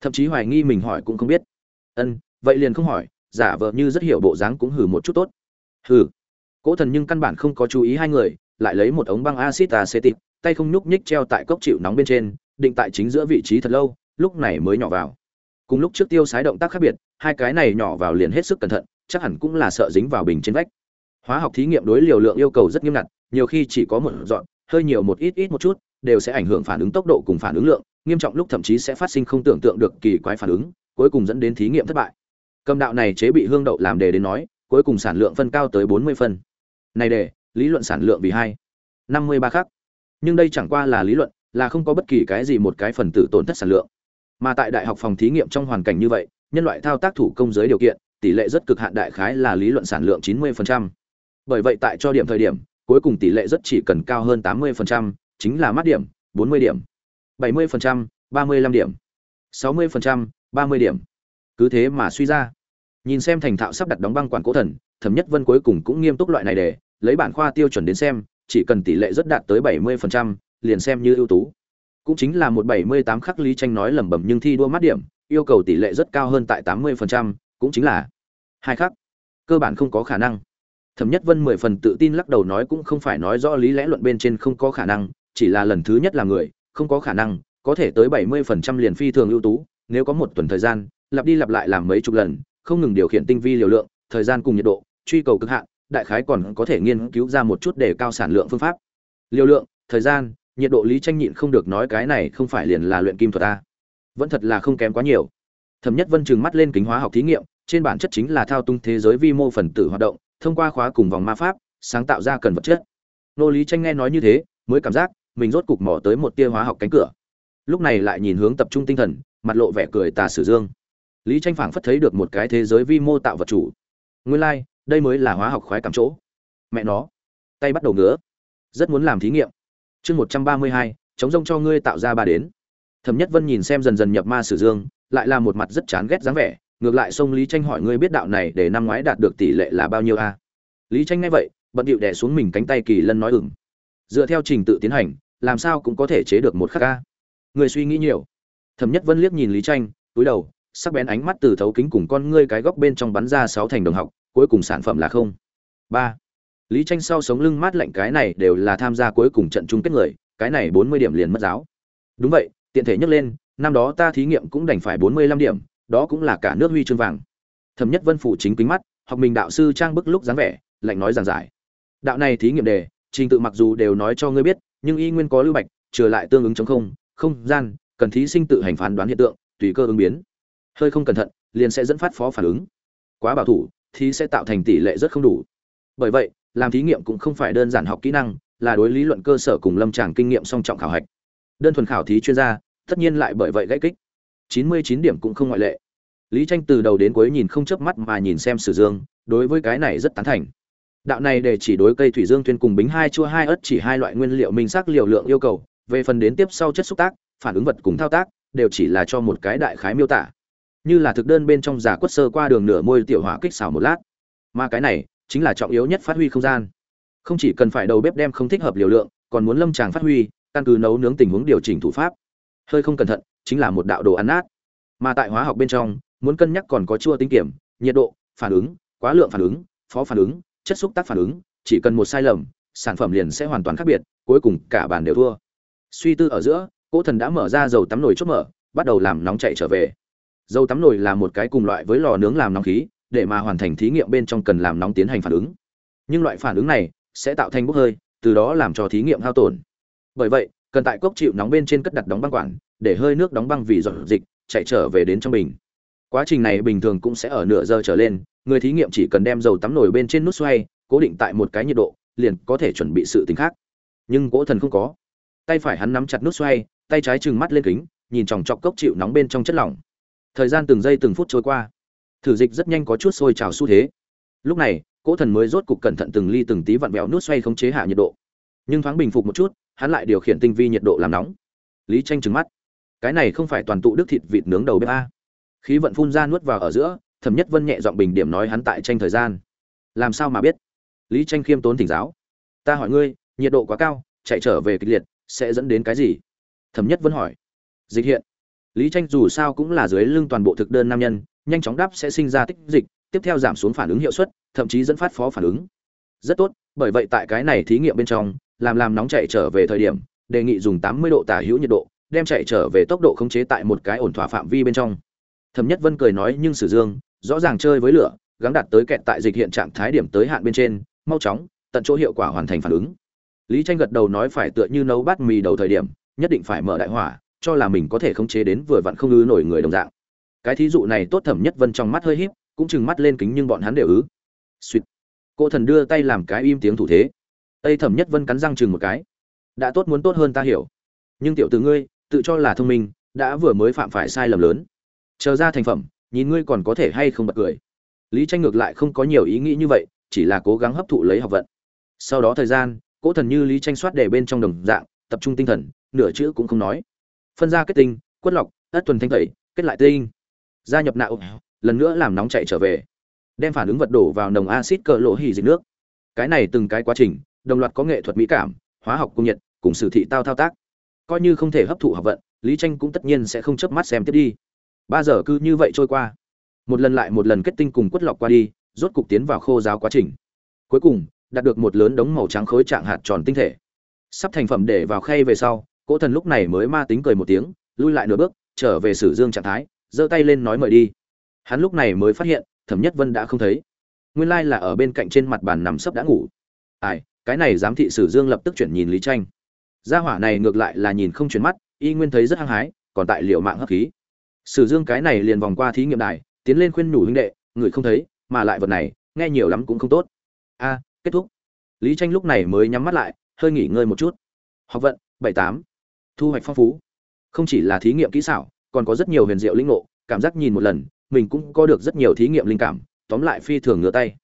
Thậm chí hoài nghi mình hỏi cũng không biết. Ân, vậy liền không hỏi, giả vờ như rất hiểu bộ dáng cũng hử một chút tốt. Hử cỗ thần nhưng căn bản không có chú ý hai người, lại lấy một ống băng acid acetic, tay không nhúc nhích treo tại cốc chịu nóng bên trên, định tại chính giữa vị trí thật lâu, lúc này mới nhỏ vào. Cùng lúc trước tiêu sái động tác khác biệt hai cái này nhỏ vào liền hết sức cẩn thận, chắc hẳn cũng là sợ dính vào bình trên vách. Hóa học thí nghiệm đối liều lượng yêu cầu rất nghiêm ngặt, nhiều khi chỉ có một dọn, hơi nhiều một ít ít một chút, đều sẽ ảnh hưởng phản ứng tốc độ cùng phản ứng lượng, nghiêm trọng lúc thậm chí sẽ phát sinh không tưởng tượng được kỳ quái phản ứng, cuối cùng dẫn đến thí nghiệm thất bại. Cầm đạo này chế bị hương đậu làm đề đến nói, cuối cùng sản lượng phân cao tới bốn mươi phân. Này đề, lý luận sản lượng vì hai, năm mươi ba khác nhưng đây chẳng qua là lý luận, là không có bất kỳ cái gì một cái phần tử tổn thất sản lượng. Mà tại đại học phòng thí nghiệm trong hoàn cảnh như vậy nhân loại thao tác thủ công giới điều kiện tỷ lệ rất cực hạn đại khái là lý luận sản lượng 90%. bởi vậy tại cho điểm thời điểm cuối cùng tỷ lệ rất chỉ cần cao hơn 80%, chính là mắt điểm 40 điểm 70%, 35 điểm 60%, 30 điểm. Cứ thế mà suy ra. Nhìn xem thành thạo sắp đặt đóng băng quản cố thần thẩm nhất vân cuối cùng cũng nghiêm túc loại này để lấy bản khoa tiêu chuẩn đến xem chỉ cần tỷ lệ rất đạt tới bảy mươi phần trăm, liền xem như ưu tú. Cũng chính là một bảy mươi tám khắc lý tranh nói lẩm bẩm nhưng thi đua mắt điểm yêu cầu tỷ lệ rất cao hơn tại tám mươi phần trăm, cũng chính là hai khắc cơ bản không có khả năng. Thẩm nhất vân mười phần tự tin lắc đầu nói cũng không phải nói rõ lý lẽ luận bên trên không có khả năng chỉ là lần thứ nhất là người không có khả năng có thể tới bảy mươi phần trăm liền phi thường ưu tú nếu có một tuần thời gian lặp đi lặp lại làm mấy chục lần không ngừng điều khiển tinh vi liều lượng thời gian cùng nhiệt độ truy cầu cực hạn đại khái còn có thể nghiên cứu ra một chút để cao sản lượng phương pháp. Liều lượng thời gian nhiệt độ lý tranh nhịn không được nói cái này không phải liền là luyện kim thuật ta vẫn thật là không kém quá nhiều. Thẩm nhất vân trừng mắt lên kính hóa học thí nghiệm trên bản chất chính là thao túng thế giới vi mô phần tử hoạt động thông qua khóa cùng vòng ma pháp sáng tạo ra cần vật chất. Nô lý tranh nghe nói như thế mới cảm giác mình rốt cục mò tới một tia hóa học cánh cửa. Lúc này lại nhìn hướng tập trung tinh thần mặt lộ vẻ cười tà sử dương. Lý tranh phảng phất thấy được một cái thế giới vi mô tạo vật chủ. Nguyên lai like, đây mới là hóa học khoái cảm chỗ. Mẹ nó tay bắt đầu ngứa. Rất muốn làm thí nghiệm. Chương một trăm ba mươi hai chống rông cho ngươi tạo ra ba đến thẩm nhất vân nhìn xem dần dần nhập ma sử dương, lại là một mặt rất chán ghét dáng vẻ, ngược lại sông lý tranh hỏi ngươi biết đạo này để năm ngoái đạt được tỷ lệ là bao nhiêu a? Lý tranh nghe vậy, bận điệu đè xuống mình cánh tay kỳ lân nói ừng dựa theo trình tự tiến hành, làm sao cũng có thể chế được một khắc a? Người suy nghĩ nhiều. Thẩm nhất vân liếc nhìn lý tranh, túi đầu, sắc bén ánh mắt từ thấu kính cùng con ngươi cái góc bên trong bắn ra sáu thành đồng học, cuối cùng sản phẩm là không. Ba. Lý tranh sau sống lưng mát lạnh cái này đều là tham gia cuối cùng trận chung kết người, cái này bốn mươi điểm liền mất giáo. Đúng vậy tiện thể nhắc lên, năm đó ta thí nghiệm cũng đành phải bốn mươi lăm điểm, đó cũng là cả nước huy chương vàng. Thẩm nhất vân phụ chính kính mắt, học mình đạo sư trang bức lúc dáng vẻ, lạnh nói giảng giải. Đạo này thí nghiệm đề, trình tự mặc dù đều nói cho ngươi biết, nhưng y nguyên có lưu bạch, trở lại tương ứng chống không không gian, cần thí sinh tự hành phán đoán hiện tượng, tùy cơ ứng biến. Hơi không cẩn thận, liền sẽ dẫn phát phó phản ứng. Quá bảo thủ, thì sẽ tạo thành tỷ lệ rất không đủ. Bởi vậy, làm thí nghiệm cũng không phải đơn giản học kỹ năng, là đối lý luận cơ sở cùng lâm tràng kinh nghiệm song trọng khảo hạch đơn thuần khảo thí chuyên gia, tất nhiên lại bởi vậy gãy kích. Chín mươi chín điểm cũng không ngoại lệ. Lý tranh từ đầu đến cuối nhìn không chớp mắt mà nhìn xem sử dương, đối với cái này rất tán thành. Đạo này để chỉ đối cây thủy dương tuyên cùng bính hai chua hai ớt chỉ hai loại nguyên liệu minh xác liều lượng yêu cầu, về phần đến tiếp sau chất xúc tác, phản ứng vật cùng thao tác, đều chỉ là cho một cái đại khái miêu tả. Như là thực đơn bên trong giả quất sơ qua đường nửa môi tiểu hỏa kích xào một lát. Mà cái này, chính là trọng yếu nhất phát huy không gian. Không chỉ cần phải đầu bếp đem không thích hợp liều lượng, còn muốn lâm tràng phát huy căn cứ nấu nướng tình huống điều chỉnh thủ pháp. Hơi không cẩn thận, chính là một đạo đồ ăn nát. Mà tại hóa học bên trong, muốn cân nhắc còn có chua tính kiểm, nhiệt độ, phản ứng, quá lượng phản ứng, phó phản ứng, chất xúc tác phản ứng, chỉ cần một sai lầm, sản phẩm liền sẽ hoàn toàn khác biệt, cuối cùng cả bàn đều thua. Suy tư ở giữa cỗ thần đã mở ra dầu tắm nồi chốt mở, bắt đầu làm nóng chạy trở về. Dầu tắm nồi là một cái cùng loại với lò nướng làm nóng khí, để mà hoàn thành thí nghiệm bên trong cần làm nóng tiến hành phản ứng. Nhưng loại phản ứng này sẽ tạo thành bốc hơi, từ đó làm cho thí nghiệm hao tổn bởi vậy, cần tại cốc chịu nóng bên trên cất đặt đóng băng quản, để hơi nước đóng băng vì giọt dịch, chạy trở về đến trong bình. Quá trình này bình thường cũng sẽ ở nửa giờ trở lên, người thí nghiệm chỉ cần đem dầu tắm nổi bên trên nút xoay, cố định tại một cái nhiệt độ, liền có thể chuẩn bị sự tính khác. Nhưng cỗ thần không có. Tay phải hắn nắm chặt nút xoay, tay trái trừng mắt lên kính, nhìn chòng chọc cốc chịu nóng bên trong chất lỏng. Thời gian từng giây từng phút trôi qua. Thử dịch rất nhanh có chút sôi trào xu thế. Lúc này cỗ thần mới rốt cục cẩn thận từng ly từng tí vặn vẹo nút xoay không chế hạ nhiệt độ. Nhưng thoáng bình phục một chút hắn lại điều khiển tinh vi nhiệt độ làm nóng. Lý tranh trừng mắt. Cái này không phải toàn tụ đức thịt vịt nướng đầu bếp a. Khí vận phun ra nuốt vào ở giữa, thẩm nhất vân nhẹ giọng bình điểm nói hắn tại tranh thời gian. Làm sao mà biết? Lý tranh khiêm tốn thỉnh giáo. Ta hỏi ngươi, nhiệt độ quá cao, chạy trở về kịch liệt, sẽ dẫn đến cái gì? Thẩm nhất vân hỏi. Dịch hiện. Lý tranh dù sao cũng là dưới lưng toàn bộ thực đơn nam nhân, nhanh chóng đáp sẽ sinh ra tích dịch, tiếp theo giảm xuống phản ứng hiệu suất, thậm chí dẫn phát phó phản ứng. Rất tốt, bởi vậy tại cái này thí nghiệm bên trong làm làm nóng chạy trở về thời điểm, đề nghị dùng 80 độ tả hữu nhiệt độ, đem chạy trở về tốc độ khống chế tại một cái ổn thỏa phạm vi bên trong. Thẩm nhất vân cười nói, nhưng sử dương, rõ ràng chơi với lửa, gắng đạt tới kẹt tại dịch hiện trạng thái điểm tới hạn bên trên, mau chóng, tận chỗ hiệu quả hoàn thành phản ứng. Lý tranh gật đầu nói, phải tựa như nấu bát mì đầu thời điểm, nhất định phải mở đại hỏa, cho là mình có thể khống chế đến vừa vặn không ư nổi người đồng dạng. Cái thí dụ này tốt, thẩm nhất vân trong mắt hơi híp, cũng chừng mắt lên kính nhưng bọn hắn đều ứ. Suýt cô thần đưa tay làm cái im tiếng thủ thế tây thẩm nhất vân cắn răng chừng một cái. Đã tốt muốn tốt hơn ta hiểu. Nhưng tiểu tử ngươi, tự cho là thông minh, đã vừa mới phạm phải sai lầm lớn. Chờ ra thành phẩm, nhìn ngươi còn có thể hay không bật cười. Lý tranh ngược lại không có nhiều ý nghĩ như vậy, chỉ là cố gắng hấp thụ lấy học vận. Sau đó thời gian, Cố thần như lý tranh soát để bên trong đồng dạng, tập trung tinh thần, nửa chữ cũng không nói. Phân ra kết tinh, quất lọc, ất tuần thanh tẩy, kết lại tinh. Gia nhập nạo, lần nữa làm nóng chạy trở về. Đem phản ứng vật đổ vào nồng axit cờ lộ hỉ dịch nước. Cái này từng cái quá trình đồng loạt có nghệ thuật mỹ cảm, hóa học cung nhiệt, cùng sử thị tao thao tác. Coi như không thể hấp thụ học vận, lý tranh cũng tất nhiên sẽ không chớp mắt xem tiếp đi. Ba giờ cứ như vậy trôi qua. Một lần lại một lần kết tinh cùng quất lọc qua đi, rốt cục tiến vào khô giáo quá trình. Cuối cùng, đạt được một lớn đống màu trắng khối trạng hạt tròn tinh thể. Sắp thành phẩm để vào khay về sau cỗ thần lúc này mới ma tính cười một tiếng, lui lại nửa bước, trở về sử dương trạng thái, giơ tay lên nói mời đi. Hắn lúc này mới phát hiện, thẩm nhất vân đã không thấy. Nguyên lai là ở bên cạnh trên mặt bàn nằm sấp đã ngủ. Ai cái này giám thị sử dương lập tức chuyển nhìn lý tranh gia hỏa này ngược lại là nhìn không chuyển mắt y nguyên thấy rất hăng hái còn tại liệu mạng hấp khí sử dương cái này liền vòng qua thí nghiệm đài tiến lên khuyên nhủ huynh đệ người không thấy mà lại vật này nghe nhiều lắm cũng không tốt a à, kết thúc lý tranh lúc này mới nhắm mắt lại hơi nghỉ ngơi một chút học vận bảy tám thu hoạch phong phú không chỉ là thí nghiệm kỹ xảo còn có rất nhiều huyền diệu linh ngộ cảm giác nhìn một lần mình cũng có được rất nhiều thí nghiệm linh cảm tóm lại phi thường ngửa tay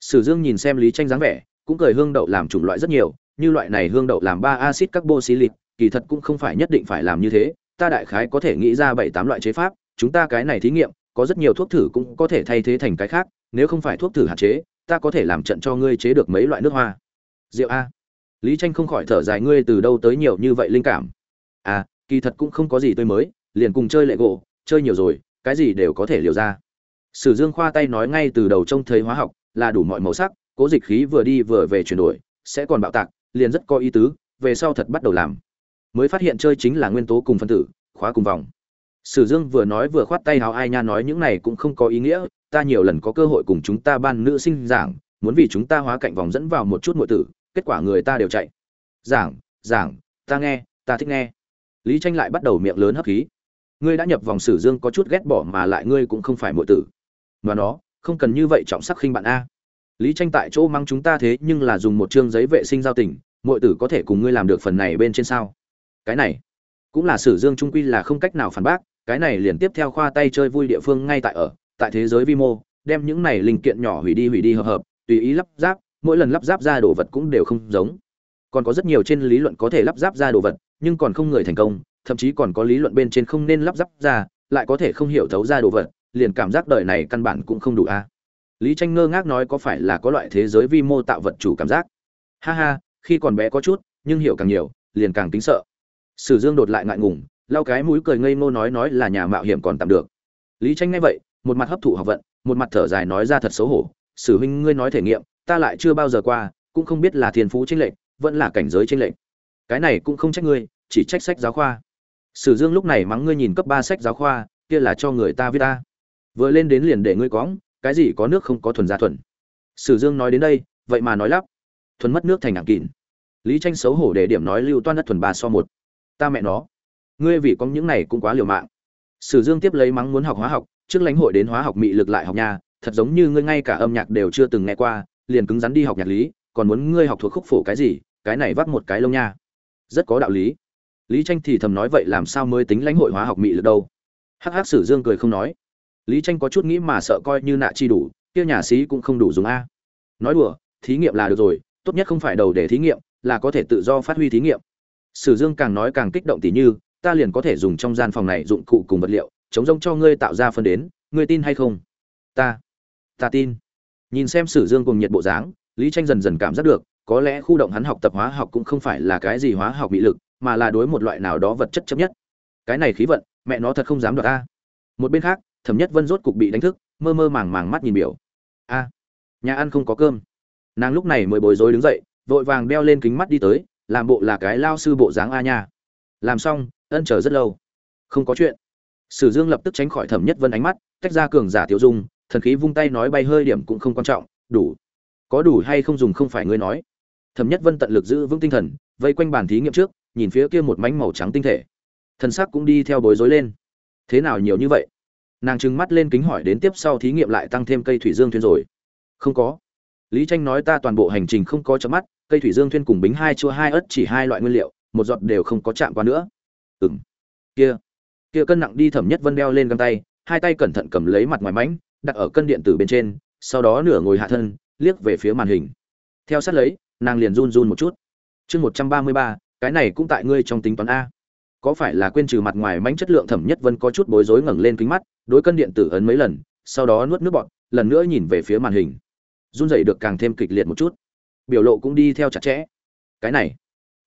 sử dương nhìn xem lý tranh dáng vẻ cũng cười hương đậu làm chủng loại rất nhiều, như loại này hương đậu làm ba axit carboxylic, kỳ thật cũng không phải nhất định phải làm như thế, ta đại khái có thể nghĩ ra bảy tám loại chế pháp, chúng ta cái này thí nghiệm, có rất nhiều thuốc thử cũng có thể thay thế thành cái khác, nếu không phải thuốc thử hạn chế, ta có thể làm trận cho ngươi chế được mấy loại nước hoa. Rượu a. Lý tranh không khỏi thở dài, ngươi từ đâu tới nhiều như vậy linh cảm? À kỳ thật cũng không có gì tươi mới, liền cùng chơi lệ gỗ chơi nhiều rồi, cái gì đều có thể liều ra. Sử dương khoa tay nói ngay từ đầu trông thấy hóa học là đủ mọi màu sắc cố dịch khí vừa đi vừa về chuyển đổi, sẽ còn bạo tạc, liền rất có ý tứ, về sau thật bắt đầu làm. Mới phát hiện chơi chính là nguyên tố cùng phân tử, khóa cùng vòng. Sử dương vừa nói vừa khoát tay hào ai nha nói những này cũng không có ý nghĩa, ta nhiều lần có cơ hội cùng chúng ta ban nữ sinh giảng, muốn vì chúng ta hóa cạnh vòng dẫn vào một chút nội tử, kết quả người ta đều chạy. Giảng giảng, ta nghe, ta thích nghe. Lý tranh lại bắt đầu miệng lớn hấp khí. Ngươi đã nhập vòng sử dương có chút ghét bỏ mà lại ngươi cũng không phải muội tử. Mà nó, không cần như vậy trọng sắc khinh bạn a lý tranh tại chỗ mang chúng ta thế nhưng là dùng một chương giấy vệ sinh giao tình, muội tử có thể cùng ngươi làm được phần này bên trên sao? Cái này, cũng là sử dương trung quy là không cách nào phản bác, cái này liền tiếp theo khoa tay chơi vui địa phương ngay tại ở, tại thế giới vi mô, đem những này linh kiện nhỏ hủy đi hủy đi hợp hợp, tùy ý lắp ráp, mỗi lần lắp ráp ra đồ vật cũng đều không giống. Còn có rất nhiều trên lý luận có thể lắp ráp ra đồ vật, nhưng còn không người thành công, thậm chí còn có lý luận bên trên không nên lắp ráp ra, lại có thể không hiểu thấu ra đồ vật, liền cảm giác đời này căn bản cũng không đủ a lý tranh ngơ ngác nói có phải là có loại thế giới vi mô tạo vật chủ cảm giác? Ha ha, khi còn bé có chút, nhưng hiểu càng nhiều, liền càng tính sợ. Sử dương đột lại ngại ngùng, lau cái mũi cười ngây ngô nói nói là nhà mạo hiểm còn tạm được. Lý tranh nghe vậy, một mặt hấp thụ học vận, một mặt thở dài nói ra thật xấu hổ. Sử huynh, ngươi nói thể nghiệm, ta lại chưa bao giờ qua, cũng không biết là thiên phú tranh lệch, vẫn là cảnh giới tranh lệch. Cái này cũng không trách ngươi, chỉ trách sách giáo khoa. Sử dương lúc này mắng ngươi nhìn cấp ba sách giáo khoa, kia là cho người ta viết ta. Vừa lên đến liền để ngươi cóng cái gì có nước không có thuần gia thuần. Sử dương nói đến đây, vậy mà nói lắp. Thuần mất nước thành ngạc kín lý tranh xấu hổ để điểm nói lưu toan đất thuần ba so một. Ta mẹ nó. Ngươi vì có những này cũng quá liều mạng. Sử dương tiếp lấy mắng muốn học hóa học, trước lãnh hội đến hóa học mị lực lại học nhà thật giống như ngươi ngay cả âm nhạc đều chưa từng nghe qua, liền cứng rắn đi học nhạc lý, còn muốn ngươi học thuộc khúc phổ cái gì, cái này vắt một cái lông nha. Rất có đạo lý. Lý tranh thì thầm nói vậy làm sao mới tính lãnh hội hóa học mị lực đâu? Hắc hắc sử dương cười không nói lý tranh có chút nghĩ mà sợ coi như nạ chi đủ, kia nhà sĩ cũng không đủ dùng a. Nói đùa, thí nghiệm là được rồi, tốt nhất không phải đầu để thí nghiệm, là có thể tự do phát huy thí nghiệm. Sử dương càng nói càng kích động tỉ như, ta liền có thể dùng trong gian phòng này dụng cụ cùng vật liệu, chống rông cho ngươi tạo ra phân đến, ngươi tin hay không? Ta ta tin. Nhìn xem sử dương cùng nhiệt bộ dáng, lý tranh dần dần cảm giác được, có lẽ khu động hắn học tập hóa học cũng không phải là cái gì hóa học bị lực, mà là đối một loại nào đó vật chất chấp nhất. Cái này khí vận, mẹ nó thật không dám đoạt ta một bên khác thẩm nhất vân rốt cục bị đánh thức, mơ mơ màng màng mắt nhìn biểu. A, nhà ăn không có cơm. Nàng lúc này mới bối rối đứng dậy, vội vàng đeo lên kính mắt đi tới, làm bộ là cái lao sư bộ dáng a nha. Làm xong, ân chờ rất lâu. Không có chuyện. Sử dương lập tức tránh khỏi thẩm nhất vân ánh mắt, tách ra cường giả tiêu dung, thần khí vung tay nói bay hơi điểm cũng không quan trọng, đủ. Có đủ hay không dùng không phải ngươi nói. Thẩm nhất vân tận lực giữ vững tinh thần, vây quanh bàn thí nghiệm trước, nhìn phía kia một mảnh màu trắng tinh thể. Thần sắc cũng đi theo bối rối lên. Thế nào nhiều như vậy? Nàng trừng mắt lên kính hỏi đến tiếp sau thí nghiệm lại tăng thêm cây thủy dương thuyên rồi. Không có. Lý tranh nói ta toàn bộ hành trình không có chấm mắt, cây thủy dương thuyên cùng bính hai chua hai ớt chỉ hai loại nguyên liệu, một giọt đều không có chạm qua nữa. Ừm. Kia. Kia cân nặng đi thẩm nhất vân đeo lên găng tay, hai tay cẩn thận cầm lấy mặt ngoài mánh đặt ở cân điện tử bên trên, sau đó nửa ngồi hạ thân, liếc về phía màn hình. Theo sát lấy, nàng liền run run một chút. Chương một trăm ba mươi ba, cái này cũng tại ngươi trong tính toán a có phải là quên trừ mặt ngoài mánh chất lượng thẩm nhất vân có chút bối rối ngẩng lên kính mắt, đối cân điện tử ấn mấy lần, sau đó nuốt nước bọt, lần nữa nhìn về phía màn hình. Run rẩy được càng thêm kịch liệt một chút. Biểu lộ cũng đi theo chặt chẽ. Cái này,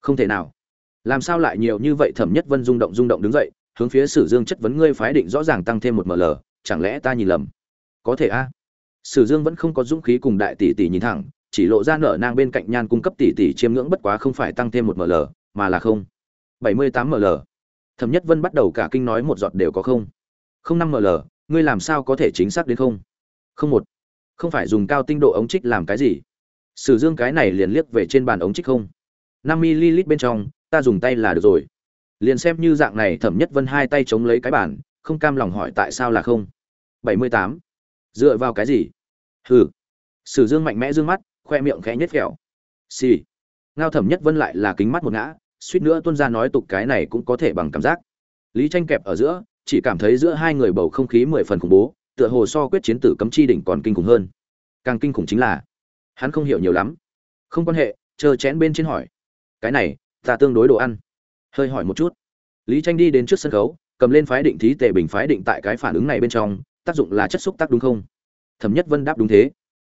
không thể nào. Làm sao lại nhiều như vậy thẩm nhất vân rung động rung động đứng dậy, hướng phía sử dương chất vấn ngươi phái định rõ ràng tăng thêm một ml chẳng lẽ ta nhìn lầm? Có thể a. Sử dương vẫn không có dũng khí cùng đại tỷ tỷ nhìn thẳng, chỉ lộ ra nở nang bên cạnh nhan cung cấp tỷ tỷ chiêm ngưỡng bất quá không phải tăng thêm một ml mà là không bảy mươi tám ml. Thẩm nhất vân bắt đầu cả kinh nói một giọt đều có không. không năm ml, ngươi làm sao có thể chính xác đến không? không một. Không phải dùng cao tinh độ ống trích làm cái gì? Sử dương cái này liền liếc về trên bàn ống trích không. năm ml bên trong, ta dùng tay là được rồi. Liền xem như dạng này, thẩm nhất vân hai tay chống lấy cái bàn, không cam lòng hỏi tại sao là không. bảy mươi tám. Dựa vào cái gì? Hừ. Sử dương mạnh mẽ dương mắt, khoe miệng khẽ nhếch kẹo xì. Ngao thẩm nhất vân lại là kính mắt một ngã suýt nữa tuân ra nói tục cái này cũng có thể bằng cảm giác. Lý tranh kẹp ở giữa, chỉ cảm thấy giữa hai người bầu không khí mười phần khủng bố, tựa hồ so quyết chiến tử cấm chi đỉnh còn kinh khủng hơn. Càng kinh khủng chính là, hắn không hiểu nhiều lắm. Không quan hệ chờ chén bên trên hỏi. Cái này, ta tương đối đồ ăn. Hơi hỏi một chút. Lý tranh đi đến trước sân khấu, cầm lên phái định thí tề bình phái định tại cái phản ứng này bên trong, tác dụng là chất xúc tác đúng không? Thẩm nhất vân đáp đúng thế.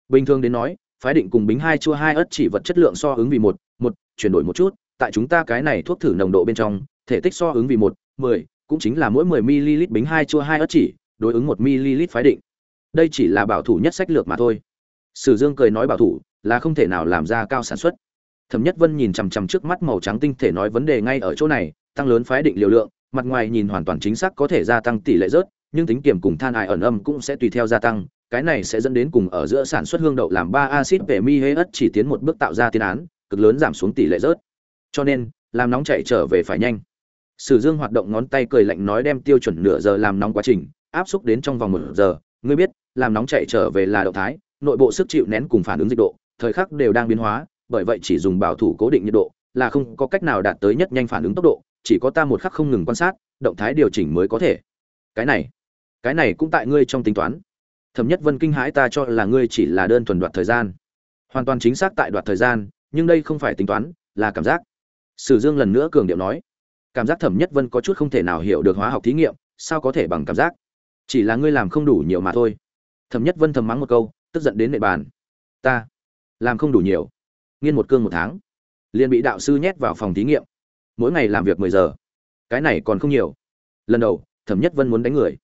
Bình thường đến nói, phái định cùng bính hai chua hai ớt chỉ vật chất lượng so ứng vì một một, chuyển đổi một chút tại chúng ta cái này thuốc thử nồng độ bên trong, thể tích so ứng vì một, mười, cũng chính là mỗi mười ml bính hai chua hai ớt chỉ, đối ứng một ml phái định. Đây chỉ là bảo thủ nhất sách lược mà thôi. Sử dương cười nói bảo thủ, là không thể nào làm ra cao sản xuất. Thẩm nhất vân nhìn chằm chằm trước mắt màu trắng tinh thể nói vấn đề ngay ở chỗ này, tăng lớn phái định liều lượng, mặt ngoài nhìn hoàn toàn chính xác có thể gia tăng tỷ lệ rớt, nhưng tính kiểm cùng than ai ẩn âm cũng sẽ tùy theo gia tăng, cái này sẽ dẫn đến cùng ở giữa sản xuất hương đậu làm ba axit về mi hế ất chỉ tiến một bước tạo ra tiên án, cực lớn giảm xuống tỷ lệ rớt cho nên, làm nóng chạy trở về phải nhanh. Sử dương hoạt động ngón tay cười lạnh nói đem tiêu chuẩn nửa giờ làm nóng quá trình, áp xúc đến trong vòng một giờ. Ngươi biết, làm nóng chạy trở về là động thái, nội bộ sức chịu nén cùng phản ứng dịch độ, thời khắc đều đang biến hóa, bởi vậy chỉ dùng bảo thủ cố định nhiệt độ là không có cách nào đạt tới nhất nhanh phản ứng tốc độ, chỉ có ta một khắc không ngừng quan sát, động thái điều chỉnh mới có thể. Cái này cái này cũng tại ngươi trong tính toán. Thẩm nhất vân kinh hãi ta cho là ngươi chỉ là đơn thuần đoạt thời gian. Hoàn toàn chính xác tại đoạt thời gian, nhưng đây không phải tính toán, là cảm giác sử dương lần nữa cường điệu nói, cảm giác thẩm nhất vân có chút không thể nào hiểu được hóa học thí nghiệm, sao có thể bằng cảm giác? Chỉ là ngươi làm không đủ nhiều mà thôi. Thẩm nhất vân thầm mắng một câu, tức giận đến nệ bàn. Ta làm không đủ nhiều. Nghiên một cương một tháng. Liền bị đạo sư nhét vào phòng thí nghiệm. Mỗi ngày làm việc mười giờ. Cái này còn không nhiều. Lần đầu, thẩm nhất vân muốn đánh người.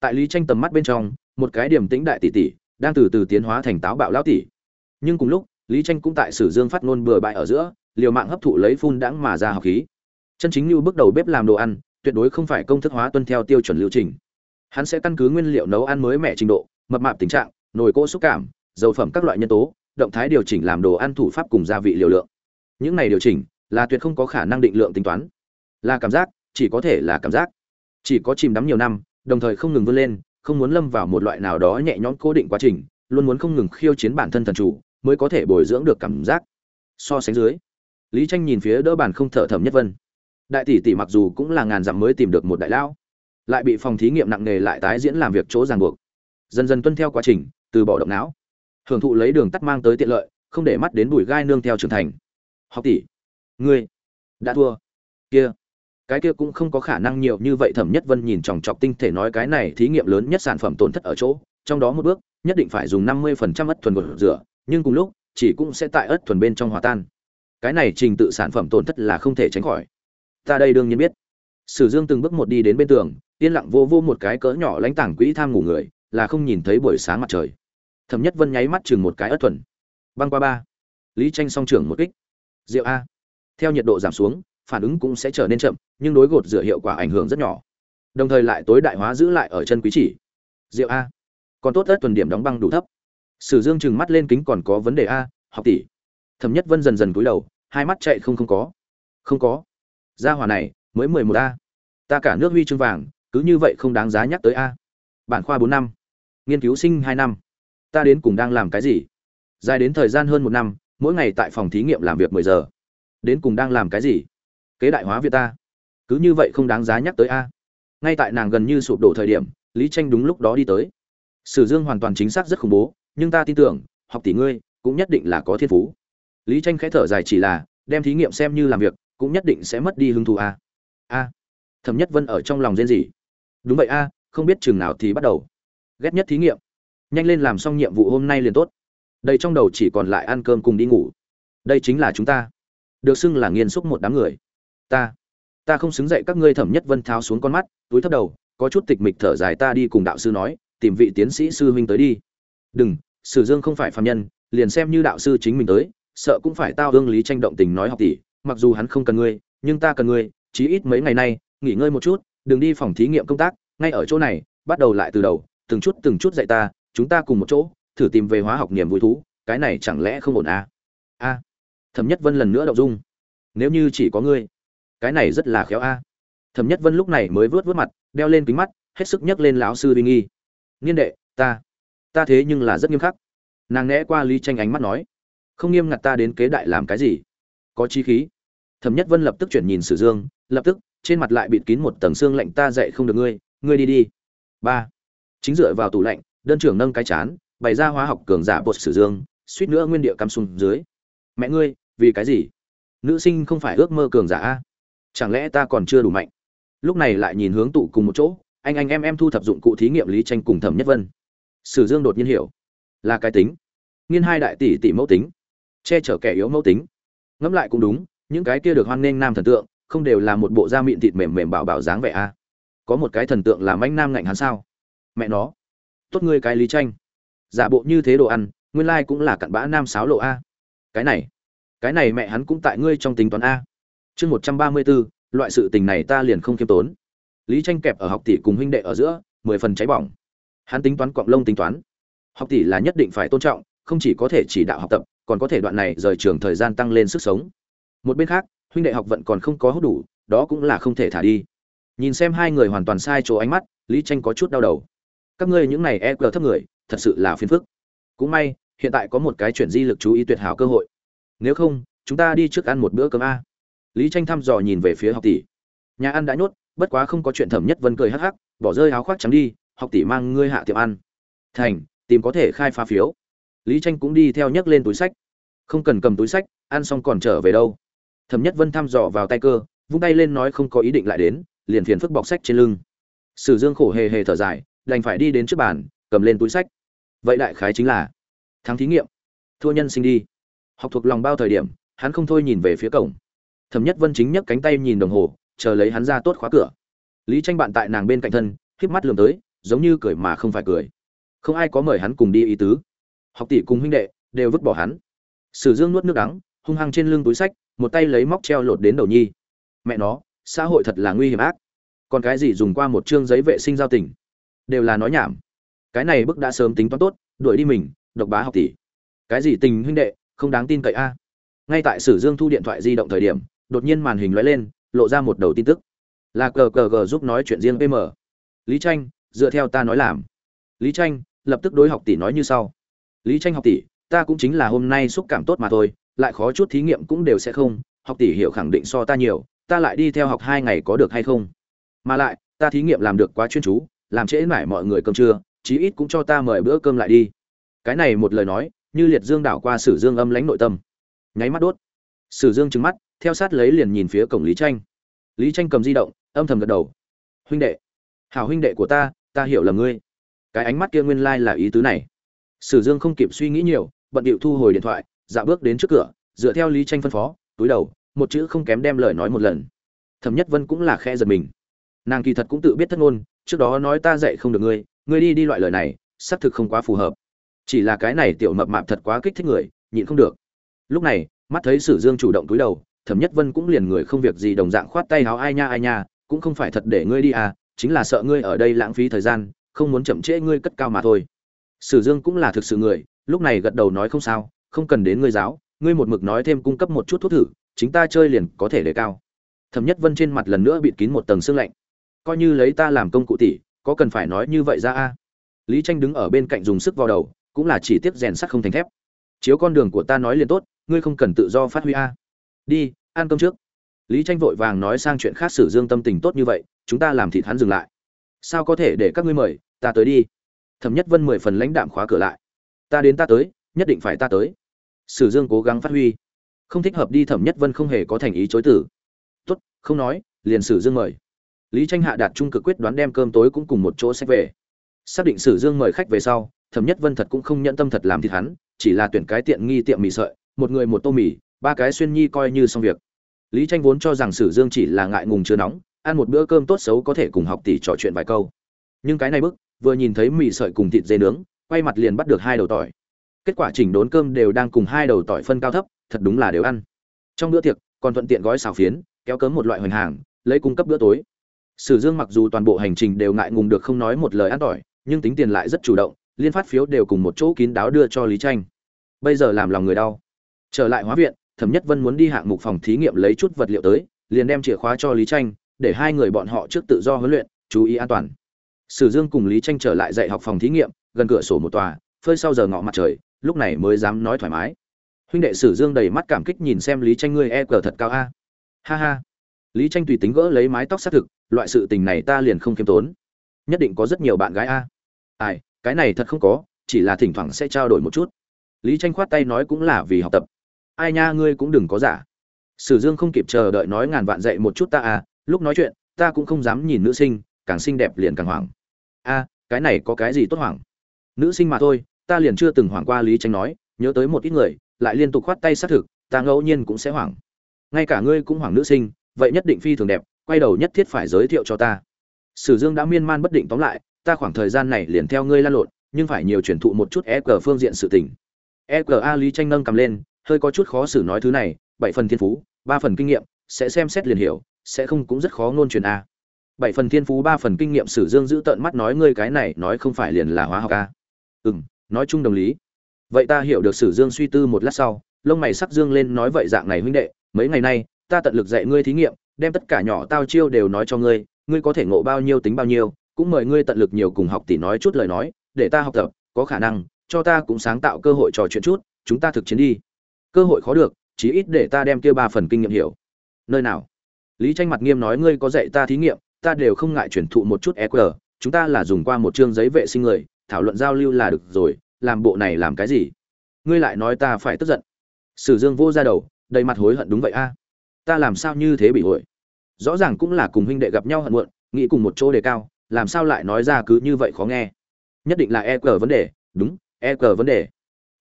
Tại lý tranh tầm mắt bên trong, một cái điểm tĩnh đại tỷ tỷ, đang từ từ tiến hóa thành táo bạo lão tỷ. Nhưng cùng lúc lý tranh cũng tại sử dương phát ngôn bừa bãi ở giữa, liều mạng hấp thụ lấy phun đãng mà ra học khí. Chân chính như bước đầu bếp làm đồ ăn, tuyệt đối không phải công thức hóa tuân theo tiêu chuẩn lưu trình. Hắn sẽ căn cứ nguyên liệu nấu ăn mới mẻ trình độ, mập mạp tình trạng, nồi cỗ xúc cảm, dầu phẩm các loại nhân tố, động thái điều chỉnh làm đồ ăn thủ pháp cùng gia vị liều lượng. Những này điều chỉnh là tuyệt không có khả năng định lượng tính toán. Là cảm giác, chỉ có thể là cảm giác. Chỉ có chìm đắm nhiều năm, đồng thời không ngừng vươn lên, không muốn lâm vào một loại nào đó nhẹ nhõm cố định quá trình, luôn muốn không ngừng khiêu chiến bản thân thần chủ mới có thể bồi dưỡng được cảm giác. So sánh dưới, lý tranh nhìn phía đỡ bàn không thở thầm nhất vân. Đại tỷ tỷ mặc dù cũng là ngàn dặm mới tìm được một đại lão, lại bị phòng thí nghiệm nặng nề lại tái diễn làm việc chỗ ràng buộc. Dần dần tuân theo quá trình, từ bỏ động não, hưởng thụ lấy đường tắt mang tới tiện lợi, không để mắt đến bụi gai nương theo trưởng thành. Học tỷ, ngươi đã thua. Kia, cái kia cũng không có khả năng nhiều như vậy, thẩm nhất vân nhìn chòng chọc tinh thể nói cái này thí nghiệm lớn nhất sản phẩm tổn thất ở chỗ, trong đó một bước, nhất định phải dùng năm mươi phần trăm ất thuần gột rửa nhưng cùng lúc, chỉ cũng sẽ tại ớt thuần bên trong hòa tan. Cái này trình tự sản phẩm tổn thất là không thể tránh khỏi. Ta đây đương nhiên biết. Sử dương từng bước một đi đến bên tường, yên lặng vô vô một cái cỡ nhỏ lánh tảng quỹ tham ngủ người, là không nhìn thấy buổi sáng mặt trời. Thẩm nhất vân nháy mắt chừng một cái ớt thuần. Băng qua ba. Lý tranh song trưởng một kích. Rượu a. Theo nhiệt độ giảm xuống, phản ứng cũng sẽ trở nên chậm, nhưng đối gột rửa hiệu quả ảnh hưởng rất nhỏ. Đồng thời lại tối đại hóa giữ lại ở chân quý chỉ. Rượu a. Còn tốt ớt tuần điểm đóng băng đủ thấp sử dương chừng mắt lên kính còn có vấn đề a, học tỷ. Thẩm nhất vân dần dần cúi đầu, hai mắt chạy không không có. Không có. Gia hỏa này, mới mười một a. Ta cả nước huy chương vàng, cứ như vậy không đáng giá nhắc tới a. Bản khoa bốn năm. Nghiên cứu sinh hai năm. Ta đến cùng đang làm cái gì? Dài đến thời gian hơn một năm, mỗi ngày tại phòng thí nghiệm làm việc mười giờ. Đến cùng đang làm cái gì? Kế đại hóa việt ta. Cứ như vậy không đáng giá nhắc tới a. Ngay tại nàng gần như sụp đổ thời điểm, lý tranh đúng lúc đó đi tới. Sử dương hoàn toàn chính xác rất khủng bố nhưng ta tin tưởng, học tỷ ngươi cũng nhất định là có thiên phú. Lý tranh khẽ thở dài chỉ là, đem thí nghiệm xem như làm việc, cũng nhất định sẽ mất đi hứng thú a a. Thẩm nhất vân ở trong lòng rên gì đúng vậy a, không biết chừng nào thì bắt đầu. Ghét nhất thí nghiệm. Nhanh lên làm xong nhiệm vụ hôm nay liền tốt. Đây trong đầu chỉ còn lại ăn cơm cùng đi ngủ. Đây chính là chúng ta. Được xưng là nghiên xúc một đám người. Ta. Ta không xứng dậy các ngươi thẩm nhất vân tháo xuống con mắt, túi thấp đầu, có chút tịch mịch thở dài ta đi cùng đạo sư nói, tìm vị tiến sĩ sư huynh tới đi. Đừng sử dương không phải phạm nhân, liền xem như đạo sư chính mình tới, sợ cũng phải tao hương lý tranh động tình nói học tỷ, mặc dù hắn không cần ngươi, nhưng ta cần ngươi, chí ít mấy ngày nay, nghỉ ngơi một chút, đừng đi phòng thí nghiệm công tác, ngay ở chỗ này, bắt đầu lại từ đầu, từng chút từng chút dạy ta, chúng ta cùng một chỗ, thử tìm về hóa học niềm vui thú, cái này chẳng lẽ không ổn à? a, thẩm nhất vân lần nữa động dung. Nếu như chỉ có ngươi, cái này rất là khéo a. Thẩm nhất vân lúc này mới vớt vớt mặt, đeo lên kính mắt, hết sức nhấc lên lão sư uy nghi. Niên đệ, ta ta thế nhưng là rất nghiêm khắc. Nàng né qua lý tranh ánh mắt nói, không nghiêm ngặt ta đến kế đại làm cái gì? Có chi khí. Thẩm nhất vân lập tức chuyển nhìn sử dương, lập tức, trên mặt lại bịt kín một tầng xương lạnh, ta dạy không được ngươi ngươi đi đi. Ba. Chính dựa vào tủ lạnh, đơn trưởng nâng cái chán, bày ra hóa học cường giả bột sử dương, suýt nữa nguyên địa cắm xuống dưới. Mẹ ngươi, vì cái gì? Nữ sinh không phải ước mơ cường giả a? Chẳng lẽ ta còn chưa đủ mạnh? Lúc này lại nhìn hướng tụ cùng một chỗ, anh anh em em thu thập dụng cụ thí nghiệm lý tranh cùng thẩm nhất vân sử dương đột nhiên hiểu. Là cái tính. Nghiên hai đại tỷ tỷ mẫu tính. Che chở kẻ yếu mẫu tính. Ngẫm lại cũng đúng, những cái kia được hoan nghênh nam thần tượng, không đều là một bộ da mịn thịt mềm mềm bảo bảo dáng vẻ a. Có một cái thần tượng làm anh nam ngạnh hắn sao? Mẹ nó. Tốt ngươi cái lý tranh. Giả bộ như thế đồ ăn, nguyên lai cũng là cặn bã nam sáo lộ a. Cái này. Cái này mẹ hắn cũng tại ngươi trong tính toán a. Chương một trăm ba mươi bốn, loại sự tình này ta liền không kiêm tốn. Lý tranh kẹp ở học tỷ cùng huynh đệ ở giữa, mười phần cháy bỏng hắn tính toán cọng lông tính toán. Học tỷ là nhất định phải tôn trọng, không chỉ có thể chỉ đạo học tập, còn có thể đoạn này rời trường thời gian tăng lên sức sống. Một bên khác, huynh đệ học vận còn không có hút đủ, đó cũng là không thể thả đi. Nhìn xem hai người hoàn toàn sai chỗ ánh mắt, lý tranh có chút đau đầu. Các ngươi những này e cờ thấp người, thật sự là phiền phức. Cũng may, hiện tại có một cái chuyển di lực chú ý tuyệt hảo cơ hội. Nếu không, chúng ta đi trước ăn một bữa cơm a. Lý tranh thăm dò nhìn về phía học tỷ. Nhà ăn đã nhốt, bất quá không có chuyện thẩm nhất vân cười hắc hắc, bỏ rơi áo khoác trắng đi học tỷ mang ngươi hạ tiệm ăn. Thành, tìm có thể khai phá phiếu. Lý tranh cũng đi theo nhấc lên túi sách. Không cần cầm túi sách, ăn xong còn trở về đâu. Thẩm nhất vân thăm dò vào tay cơ, vung tay lên nói không có ý định lại đến, liền phiền phức bọc sách trên lưng. Sử dương khổ hề hề thở dài, đành phải đi đến trước bàn, cầm lên túi sách. Vậy đại khái chính là thắng thí nghiệm. Thua nhân sinh đi. Học thuộc lòng bao thời điểm, hắn không thôi nhìn về phía cổng. Thẩm nhất vân chính nhấc cánh tay nhìn đồng hồ, chờ lấy hắn ra tốt khóa cửa. Lý tranh bạn tại nàng bên cạnh thân, khép mắt lườm tới giống như cười mà không phải cười. Không ai có mời hắn cùng đi ý tứ. Học tỷ cùng huynh đệ đều vứt bỏ hắn. Sử dương nuốt nước đắng, hung hăng trên lưng túi sách, một tay lấy móc treo lột đến đầu nhi. Mẹ nó, xã hội thật là nguy hiểm ác. Còn cái gì dùng qua một chương giấy vệ sinh giao tình? Đều là nói nhảm. Cái này bức đã sớm tính toán tốt, đuổi đi mình, độc bá học tỷ. Cái gì tình huynh đệ, không đáng tin cậy a. Ngay tại sử dương thu điện thoại di động thời điểm, đột nhiên màn hình lóe lên, lộ ra một đầu tin tức. Là cờ cờ cờ giúp nói chuyện riêng pm lý tranh dựa theo ta nói làm. Lý tranh, lập tức đối học tỷ nói như sau. Lý tranh học tỷ, ta cũng chính là hôm nay xúc cảm tốt mà thôi, lại khó chút thí nghiệm cũng đều sẽ không, học tỷ hiểu khẳng định so ta nhiều, ta lại đi theo học hai ngày có được hay không? Mà lại, ta thí nghiệm làm được quá chuyên chú, làm trễ mãi mọi người cơm trưa, chí ít cũng cho ta mời bữa cơm lại đi. Cái này một lời nói, như liệt dương đảo qua sử dương âm lãnh nội tâm. Nháy mắt đốt. Sử dương trừng mắt, theo sát lấy liền nhìn phía cổng lý tranh. Lý tranh cầm di động, âm thầm gật đầu. Huynh đệ. Hảo huynh đệ của ta ta hiểu là ngươi. Cái ánh mắt kia nguyên lai là ý tứ này. Sử dương không kịp suy nghĩ nhiều, bận điệu thu hồi điện thoại dạ bước đến trước cửa, dựa theo lý tranh phân phó, túi đầu, một chữ không kém đem lời nói một lần. Thẩm nhất vân cũng là khe giật mình. Nàng kỳ thật cũng tự biết thất ngôn, trước đó nói ta dạy không được ngươi ngươi đi đi loại lời này, xác thực không quá phù hợp. Chỉ là cái này tiểu mập mạp thật quá kích thích người, nhịn không được. Lúc này, mắt thấy sử dương chủ động túi đầu, thẩm nhất vân cũng liền người không việc gì đồng dạng khoát tay háo, ai nha ai nha, cũng không phải thật để ngươi đi à chính là sợ ngươi ở đây lãng phí thời gian, không muốn chậm trễ ngươi cất cao mà thôi. Sử dương cũng là thực sự người, lúc này gật đầu nói không sao, không cần đến ngươi giáo, ngươi một mực nói thêm cung cấp một chút thuốc thử, chính ta chơi liền có thể đề cao. Thẩm nhất vân trên mặt lần nữa bịt kín một tầng sương lạnh. Coi như lấy ta làm công cụ tỷ, có cần phải nói như vậy ra a? Lý tranh đứng ở bên cạnh dùng sức vào đầu, cũng là chỉ tiếp rèn sắt không thành thép. Chiếu con đường của ta nói liền tốt, ngươi không cần tự do phát huy a. Đi, ăn cơm trước. Lý tranh vội vàng nói sang chuyện khác, sử dương tâm tình tốt như vậy chúng ta làm thịt hắn dừng lại. Sao có thể để các ngươi mời, ta tới đi. Thẩm nhất vân mười phần lãnh đạm khóa cửa lại. Ta đến ta tới, nhất định phải ta tới. Sử dương cố gắng phát huy. Không thích hợp đi, thẩm nhất vân không hề có thành ý chối tử tốt, không nói, liền sử dương mời. Lý tranh hạ đạt trung cực quyết đoán đem cơm tối cũng cùng một chỗ sách về. Xác định sử dương mời khách về sau, thẩm nhất vân thật cũng không nhận tâm thật làm thịt hắn, chỉ là tuyển cái tiện nghi tiệm mì sợi, một người một tô mì, ba cái xuyên nhi coi như xong việc. Lý tranh vốn cho rằng sử dương chỉ là ngại ngùng chưa nóng ăn một bữa cơm tốt xấu có thể cùng học tỷ trò chuyện vài câu. Nhưng cái này bức, vừa nhìn thấy mì sợi cùng thịt dê nướng, quay mặt liền bắt được hai đầu tỏi. Kết quả chỉnh đốn cơm đều đang cùng hai đầu tỏi phân cao thấp, thật đúng là đều ăn. Trong bữa tiệc, còn thuận tiện gói xào phiến, kéo cấm một loại hoành hàng, lấy cung cấp bữa tối. Sử dương mặc dù toàn bộ hành trình đều ngại ngùng được không nói một lời ăn tỏi, nhưng tính tiền lại rất chủ động, liên phát phiếu đều cùng một chỗ kín đáo đưa cho lý tranh. Bây giờ làm lòng người đau. Trở lại hóa viện, thẩm nhất vân muốn đi hạng mục phòng thí nghiệm lấy chút vật liệu tới, liền đem chìa khóa cho lý tranh để hai người bọn họ trước tự do huấn luyện, chú ý an toàn. Sử dương cùng lý tranh trở lại dạy học phòng thí nghiệm, gần cửa sổ một tòa, phơi sau giờ ngọ mặt trời, lúc này mới dám nói thoải mái. Huynh đệ sử dương đầy mắt cảm kích nhìn xem lý tranh ngươi e cờ thật cao a. Ha ha. Lý tranh tùy tính gỡ lấy mái tóc xác thực, loại sự tình này ta liền không kiêm tốn. Nhất định có rất nhiều bạn gái a. Ai, cái này thật không có, chỉ là thỉnh thoảng sẽ trao đổi một chút. Lý tranh khoát tay nói cũng là vì học tập. Ai nha, ngươi cũng đừng có giả. Sử dương không kịp chờ đợi nói ngàn vạn dạy một chút ta à lúc nói chuyện, ta cũng không dám nhìn nữ sinh, càng xinh đẹp liền càng hoảng. A, cái này có cái gì tốt hoảng? Nữ sinh mà thôi, ta liền chưa từng hoảng qua lý tranh nói, nhớ tới một ít người, lại liên tục khoát tay xác thực, ta ngẫu nhiên cũng sẽ hoảng. Ngay cả ngươi cũng hoảng nữ sinh, vậy nhất định phi thường đẹp, quay đầu nhất thiết phải giới thiệu cho ta. Sử dương đã miên man bất định tóm lại, ta khoảng thời gian này liền theo ngươi lan lộn, nhưng phải nhiều truyền thụ một chút e cờ phương diện sự tình. E cờ a lý tranh nâng cầm lên, hơi có chút khó xử nói thứ này, bảy phần thiên phú, ba phần kinh nghiệm, sẽ xem xét liền hiểu sẽ không cũng rất khó ngôn truyền a. Bảy phần thiên phú, ba phần kinh nghiệm sử dương giữ tợn mắt nói ngươi cái này nói không phải liền là hóa học a. Ừ m nói chung đồng lý. Vậy ta hiểu được sử dương suy tư một lát sau, lông mày sắc dương lên nói vậy dạng này huynh đệ, mấy ngày nay, ta tận lực dạy ngươi thí nghiệm, đem tất cả nhỏ tao chiêu đều nói cho ngươi ngươi có thể ngộ bao nhiêu tính bao nhiêu, cũng mời ngươi tận lực nhiều cùng học tỷ nói chút lời nói, để ta học tập, có khả năng, cho ta cũng sáng tạo cơ hội trò chuyện chút, chúng ta thực chiến đi. Cơ hội khó được, chí ít để ta đem kia ba phần kinh nghiệm hiểu. Nơi nào? Lý tranh mặt nghiêm nói, ngươi có dạy ta thí nghiệm, ta đều không ngại chuyển thụ một chút eq chúng ta là dùng qua một chương giấy vệ sinh người, thảo luận giao lưu là được rồi, làm bộ này làm cái gì? Ngươi lại nói ta phải tức giận. Sử dương vô ra đầu, đầy mặt hối hận, đúng vậy a, ta làm sao như thế bị hội rõ ràng cũng là cùng huynh đệ gặp nhau hận muộn, nghĩ cùng một chỗ đề cao, làm sao lại nói ra cứ như vậy khó nghe? Nhất định là e cờ vấn đề. Đúng e cờ vấn đề.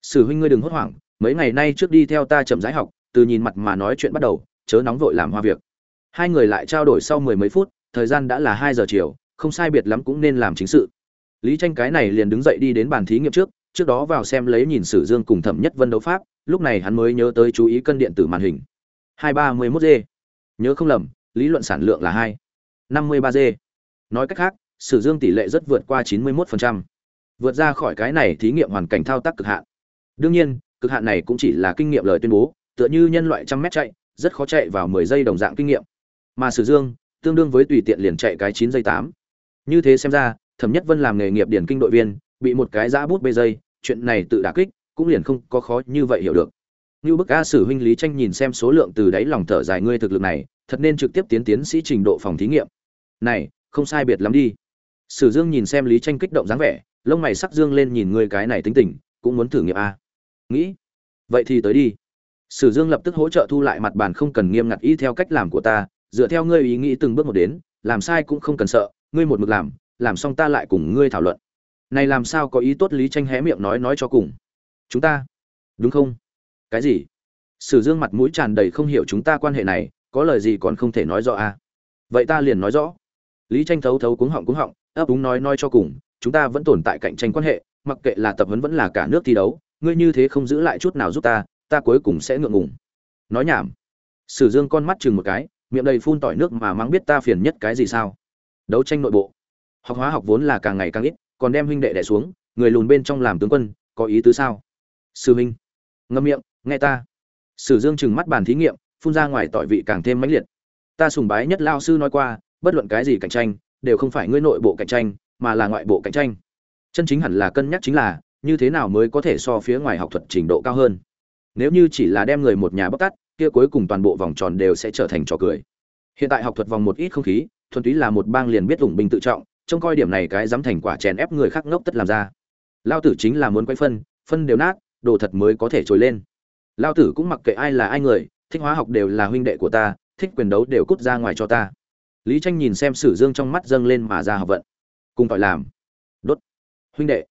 Sử huynh ngươi đừng hốt hoảng, mấy ngày nay trước đi theo ta chậm rãi học, từ nhìn mặt mà nói chuyện bắt đầu, chớ nóng vội làm hoa việc hai người lại trao đổi sau mười mấy phút, thời gian đã là hai giờ chiều, không sai biệt lắm cũng nên làm chính sự. Lý tranh cái này liền đứng dậy đi đến bàn thí nghiệm trước trước đó vào xem lấy nhìn sử dương cùng thẩm nhất vân đấu pháp, lúc này hắn mới nhớ tới chú ý cân điện tử màn hình. Hai ba mươi mốt g. Nhớ không lầm, lý luận sản lượng là hai. Năm mươi ba g. Nói cách khác, sử dương tỷ lệ rất vượt qua chín mươi một vượt ra khỏi cái này thí nghiệm hoàn cảnh thao tác cực hạn. Đương nhiên, cực hạn này cũng chỉ là kinh nghiệm lời tuyên bố, tựa như nhân loại trăm mét chạy, rất khó chạy vào mười giây đồng dạng kinh nghiệm mà sử dương tương đương với tùy tiện liền chạy cái chín giây tám. Như thế xem ra, thẩm nhất vân làm nghề nghiệp điển kinh đội viên, bị một cái giã bút bê dây, chuyện này tự đả kích, cũng liền không có khó như vậy hiểu được. Như bức a sử huynh lý tranh nhìn xem số lượng từ đáy lòng thở dài ngươi thực lực này, thật nên trực tiếp tiến tiến sĩ trình độ phòng thí nghiệm. Này, không sai biệt lắm đi. Sử dương nhìn xem lý tranh kích động dáng vẻ, lông mày sắc dương lên nhìn ngươi cái này tính tình, cũng muốn thử nghiệm a. Nghĩ. Vậy thì tới đi. Sử dương lập tức hỗ trợ thu lại mặt bàn không cần nghiêm ngặt y theo cách làm của ta dựa theo ngươi ý nghĩ từng bước một đến, làm sai cũng không cần sợ, ngươi một mực làm làm xong ta lại cùng ngươi thảo luận. Này làm sao có ý tốt lý tranh hé miệng nói nói cho cùng? Chúng ta, đúng không? Cái gì? Sử dương mặt mũi tràn đầy không hiểu chúng ta quan hệ này, có lời gì còn không thể nói rõ à? Vậy ta liền nói rõ. Lý tranh thấu thấu cuống họng cuống họng, ấp úng nói nói cho cùng, chúng ta vẫn tồn tại cạnh tranh quan hệ, mặc kệ là tập huấn vẫn là cả nước thi đấu, ngươi như thế không giữ lại chút nào giúp ta ta cuối cùng sẽ ngượng ngùng. Nói nhảm. Sử dương con mắt chừng một cái miệng đầy phun tỏi nước mà mắng biết ta phiền nhất cái gì sao? Đấu tranh nội bộ. Học hóa học vốn là càng ngày càng ít, còn đem huynh đệ đẻ xuống, người lùn bên trong làm tướng quân, có ý tứ sao? Sư huynh, ngâm miệng, nghe ta. Sử dương chừng mắt bàn thí nghiệm, phun ra ngoài tỏi vị càng thêm mãnh liệt. Ta sùng bái nhất lao sư nói qua, bất luận cái gì cạnh tranh, đều không phải ngươi nội bộ cạnh tranh, mà là ngoại bộ cạnh tranh. Chân chính hẳn là cân nhắc chính là, như thế nào mới có thể so phía ngoài học thuật trình độ cao hơn? Nếu như chỉ là đem người một nhà bóc tát kia cuối cùng toàn bộ vòng tròn đều sẽ trở thành trò cười. Hiện tại học thuật vòng một ít không khí, thuần túy là một bang liền biết ủng binh tự trọng, trông coi điểm này cái dám thành quả chèn ép người khác ngốc tất làm ra. Lao tử chính là muốn quay phân phân đều nát, đồ thật mới có thể trồi lên. Lao tử cũng mặc kệ ai là ai người, thích hóa học đều là huynh đệ của ta, thích quyền đấu đều cút ra ngoài cho ta. Lý tranh nhìn xem sử dương trong mắt dâng lên mà ra học vận. Cùng phải làm. Đốt. Huynh đệ.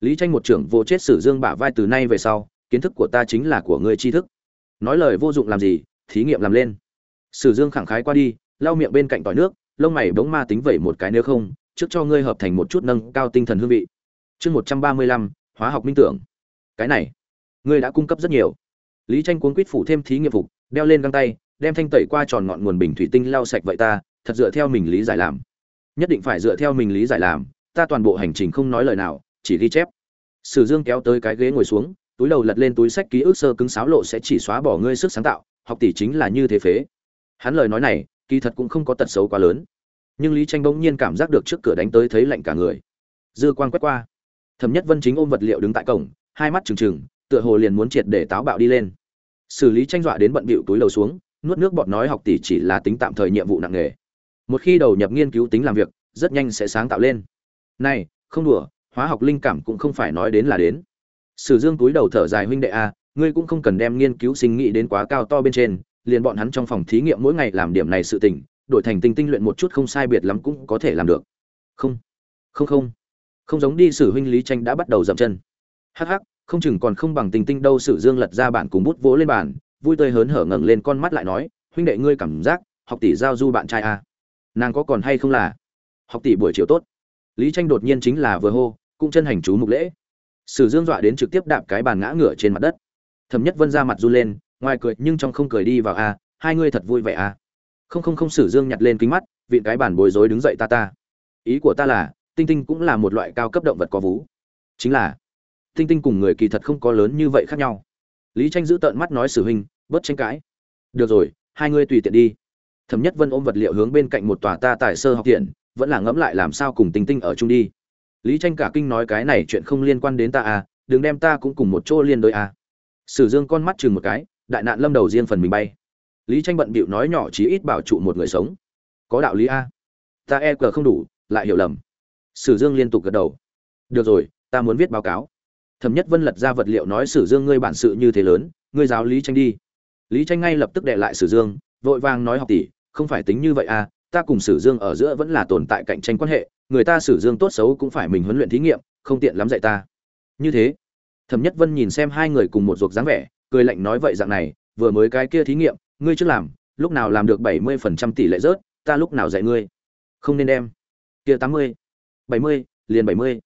Lý tranh một trưởng vô chết sử dương bả vai từ nay về sau, kiến thức của ta chính là của ngươi tri thức nói lời vô dụng làm gì, thí nghiệm làm lên. Sử dương khẳng khái qua đi, lau miệng bên cạnh tỏi nước, lông mày bỗng ma tính vẩy một cái nếu không, trước cho ngươi hợp thành một chút nâng cao tinh thần hương vị. Chương một trăm ba mươi lăm, hóa học minh tưởng. Cái này, ngươi đã cung cấp rất nhiều. Lý tranh cuốn quýt phủ thêm thí nghiệm phục, đeo lên găng tay, đem thanh tẩy qua tròn ngọn nguồn bình thủy tinh lau sạch vậy ta, thật dựa theo mình lý giải làm. Nhất định phải dựa theo mình lý giải làm, ta toàn bộ hành trình không nói lời nào, chỉ ghi chép. Sử dương kéo tới cái ghế ngồi xuống túi đầu lật lên túi sách ký ức sơ cứng sáo lộ sẽ chỉ xóa bỏ ngươi sức sáng tạo, học tỷ chính là như thế phế. Hắn lời nói này, kỳ thật cũng không có tật xấu quá lớn. Nhưng lý tranh bỗng nhiên cảm giác được trước cửa đánh tới thấy lạnh cả người. Dư quan quét qua. Thẩm nhất vân chính ôm vật liệu đứng tại cổng, hai mắt trừng trừng, tựa hồ liền muốn triệt để táo bạo đi lên. Xử lý tranh dọa đến bận bịu túi lầu xuống, nuốt nước bọt nói học tỷ chỉ là tính tạm thời nhiệm vụ nặng nghề một khi đầu nhập nghiên cứu tính làm việc, rất nhanh sẽ sáng tạo lên. Này, không đùa, hóa học linh cảm cũng không phải nói đến là đến sử dương túi đầu thở dài, huynh đệ a ngươi cũng không cần đem nghiên cứu sinh nghĩ đến quá cao to bên trên, liền bọn hắn trong phòng thí nghiệm mỗi ngày làm điểm này sự tình, đổi thành tinh tinh luyện một chút không sai biệt lắm cũng có thể làm được. Không không không. Không giống đi, sử huynh lý tranh đã bắt đầu dậm chân. Hắc hắc, không chừng còn không bằng tinh tinh đâu. Sử dương lật ra bản cùng bút vỗ lên bàn, vui tươi hớn hở ngẩng lên con mắt lại nói, huynh đệ ngươi cảm giác học tỷ giao du bạn trai a nàng có còn hay không là? Học tỷ buổi chiều tốt. Lý tranh đột nhiên chính là vừa hô, cũng chân hành chú mục lễ sử dương dọa đến trực tiếp đạp cái bàn ngã ngửa trên mặt đất. Thẩm nhất vân ra mặt run lên ngoài cười nhưng trong không cười đi vào a hai ngươi thật vui vẻ a không không không sử dương nhặt lên kính mắt vịn cái bàn bối rối đứng dậy ta ta. Ý của ta là tinh tinh cũng là một loại cao cấp động vật có vú. Chính là tinh tinh cùng người kỳ thật không có lớn như vậy khác nhau. Lý tranh giữ tợn mắt nói sử hình, bớt tranh cãi. Được rồi hai ngươi tùy tiện đi. Thẩm nhất vân ôm vật liệu hướng bên cạnh một tòa ta tài sơ học tiện vẫn là ngẫm lại làm sao cùng tinh tinh ở chung đi lý tranh cả kinh nói cái này chuyện không liên quan đến ta à đừng đem ta cũng cùng một chỗ liên đôi à. Sử dương con mắt chừng một cái, đại nạn lâm đầu riêng phần mình bay. Lý tranh bận bịu nói nhỏ chí ít bảo trụ một người sống. Có đạo lý a. Ta e cờ không đủ, lại hiểu lầm. Sử dương liên tục gật đầu. Được rồi, ta muốn viết báo cáo. Thẩm nhất vân lật ra vật liệu nói sử dương ngươi bản sự như thế lớn, ngươi giáo lý tranh đi. Lý tranh ngay lập tức đệ lại sử dương, vội vàng nói học tỷ, không phải tính như vậy à ta cùng sử dương ở giữa vẫn là tồn tại cạnh tranh quan hệ, người ta sử dương tốt xấu cũng phải mình huấn luyện thí nghiệm, không tiện lắm dạy ta. Như thế, thẩm nhất vân nhìn xem hai người cùng một ruột dáng vẻ, cười lạnh nói vậy dạng này, vừa mới cái kia thí nghiệm, ngươi chưa làm, lúc nào làm được bảy mươi phần trăm tỷ lệ rớt, ta lúc nào dạy ngươi? Không nên đem. Kia tám mươi, bảy mươi, liền bảy mươi.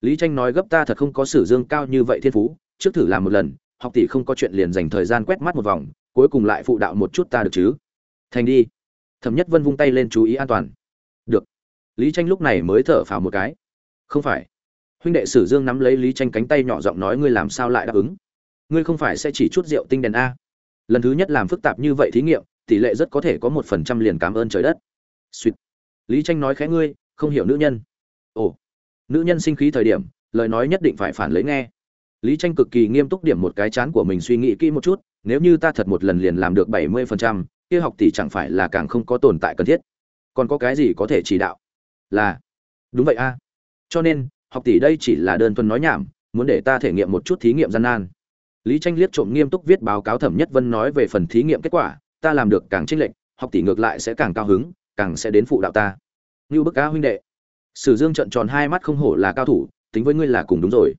Lý tranh nói gấp ta thật không có sử dương cao như vậy thiên phú, trước thử làm một lần, học tỷ không có chuyện liền dành thời gian quét mắt một vòng, cuối cùng lại phụ đạo một chút ta được chứ? Thành đi thẩm nhất vân vung tay lên chú ý an toàn. Được. Lý tranh lúc này mới thở phào một cái. Không phải. Huynh đệ sử dương nắm lấy lý tranh cánh tay nhỏ giọng nói ngươi làm sao lại đáp ứng? Ngươi không phải sẽ chỉ chút rượu tinh đèn a. Lần thứ nhất làm phức tạp như vậy thí nghiệm, tỷ lệ rất có thể có một phần trăm liền cảm ơn trời đất. Suýt lý tranh nói khẽ ngươi, không hiểu nữ nhân. Ồ. Nữ nhân sinh khí thời điểm, lời nói nhất định phải phản lấy nghe. Lý tranh cực kỳ nghiêm túc điểm một cái chán của mình suy nghĩ kỹ một chút, nếu như ta thật một lần liền làm được bảy mươi phần trăm kia học tỷ chẳng phải là càng không có tồn tại cần thiết. Còn có cái gì có thể chỉ đạo? Là, đúng vậy a. Cho nên, học tỷ đây chỉ là đơn thuần nói nhảm, muốn để ta thể nghiệm một chút thí nghiệm gian nan. Lý tranh liếc trộm nghiêm túc viết báo cáo thẩm nhất vân nói về phần thí nghiệm kết quả, ta làm được càng trinh lệch, học tỷ ngược lại sẽ càng cao hứng, càng sẽ đến phụ đạo ta. Như bức cá huynh đệ, sử dương trợn tròn hai mắt không hổ là cao thủ, tính với ngươi là cùng đúng rồi.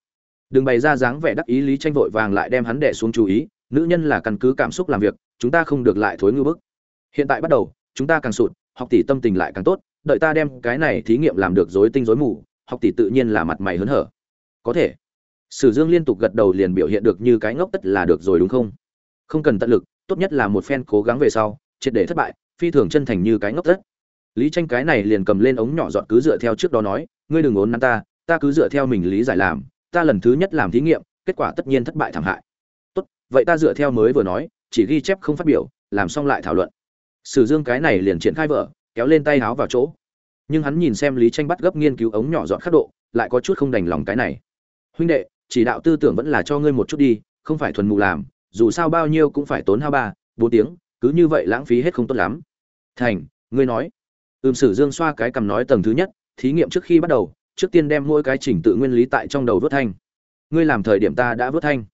Đừng bày ra dáng vẻ đắc ý, lý tranh vội vàng lại đem hắn đệ xuống chú ý, nữ nhân là căn cứ cảm xúc làm việc chúng ta không được lại thối ngư bức. Hiện tại bắt đầu, chúng ta càng sụt, học tỷ tâm tình lại càng tốt, đợi ta đem cái này thí nghiệm làm được rối tinh rối mù, học tỷ tự nhiên là mặt mày hớn hở. Có thể. Sử dương liên tục gật đầu liền biểu hiện được như cái ngốc tất là được rồi đúng không? Không cần tận lực, tốt nhất là một phen cố gắng về sau, triệt để thất bại, phi thường chân thành như cái ngốc tất. Lý tranh cái này liền cầm lên ống nhỏ dọn cứ dựa theo trước đó nói, ngươi đừng ốn nắn ta ta cứ dựa theo mình lý giải làm, ta lần thứ nhất làm thí nghiệm, kết quả tất nhiên thất bại thảm hại. Tốt, vậy ta dựa theo mới vừa nói chỉ ghi chép không phát biểu, làm xong lại thảo luận. Sử dương cái này liền triển khai vợ, kéo lên tay háo vào chỗ. Nhưng hắn nhìn xem lý tranh bắt gấp nghiên cứu ống nhỏ dọn khắc độ, lại có chút không đành lòng cái này. Huynh đệ, chỉ đạo tư tưởng vẫn là cho ngươi một chút đi, không phải thuần mù làm, dù sao bao nhiêu cũng phải tốn hai ba, bốn tiếng, cứ như vậy lãng phí hết không tốt lắm. Thành, ngươi nói. Ừm, sử dương xoa cái cầm nói tầng thứ nhất, thí nghiệm trước khi bắt đầu, trước tiên đem mỗi cái chỉnh tự nguyên lý tại trong đầu vớt thanh. Ngươi làm thời điểm ta đã vớt thanh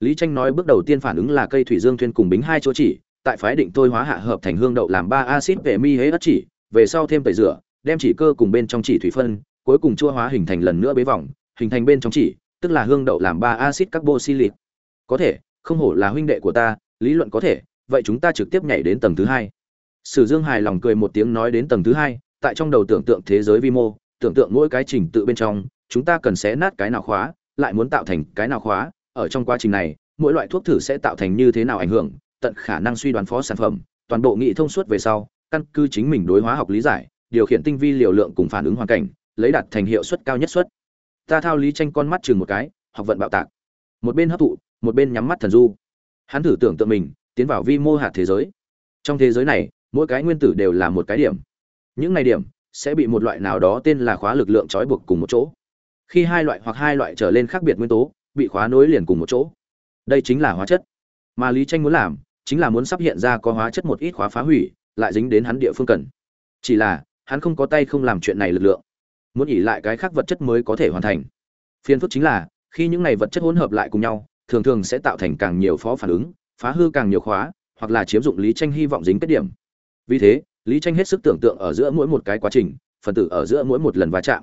lý tranh nói bước đầu tiên phản ứng là cây thủy dương thuyên cùng bính hai chỗ chỉ, tại phái định tôi hóa hạ hợp thành hương đậu làm ba axit về mi hế ất chỉ, về sau thêm tẩy rửa, đem chỉ cơ cùng bên trong chỉ thủy phân, cuối cùng chua hóa hình thành lần nữa bế vòng, hình thành bên trong chỉ, tức là hương đậu làm ba axit carboxylic. Có thể, không hổ là huynh đệ của ta, lý luận có thể, vậy chúng ta trực tiếp nhảy đến tầng thứ hai. Sử dương hài lòng cười một tiếng nói đến tầng thứ hai, tại trong đầu tưởng tượng thế giới vi mô, tưởng tượng mỗi cái trình tự bên trong, chúng ta cần xé nát cái nào khóa, lại muốn tạo thành cái nào khóa ở trong quá trình này, mỗi loại thuốc thử sẽ tạo thành như thế nào ảnh hưởng, tận khả năng suy đoán phó sản phẩm, toàn bộ nghị thông suốt về sau, căn cứ chính mình đối hóa học lý giải, điều khiển tinh vi liều lượng cùng phản ứng hoàn cảnh, lấy đạt thành hiệu suất cao nhất suất. Ta thao lý tranh con mắt chừng một cái, học vận bạo tạc. Một bên hấp thụ, một bên nhắm mắt thần du. Hắn thử tưởng tượng mình, tiến vào vi mô hạt thế giới. Trong thế giới này, mỗi cái nguyên tử đều là một cái điểm. Những này điểm sẽ bị một loại nào đó tên là khóa lực lượng trói buộc cùng một chỗ. Khi hai loại hoặc hai loại trở lên khác biệt nguyên tố bị khóa nối liền cùng một chỗ. Đây chính là hóa chất. Mà lý tranh muốn làm, chính là muốn sắp hiện ra có hóa chất một ít khóa phá hủy, lại dính đến hắn địa phương cần. Chỉ là, hắn không có tay không làm chuyện này lực lượng. Muốn nghỉ lại cái khác vật chất mới có thể hoàn thành. Phiên phức chính là, khi những này vật chất hỗn hợp lại cùng nhau, thường thường sẽ tạo thành càng nhiều phó phản ứng, phá hư càng nhiều khóa, hoặc là chiếm dụng lý tranh hy vọng dính kết điểm. Vì thế, lý tranh hết sức tưởng tượng ở giữa mỗi một cái quá trình, phần tử ở giữa mỗi một lần va chạm.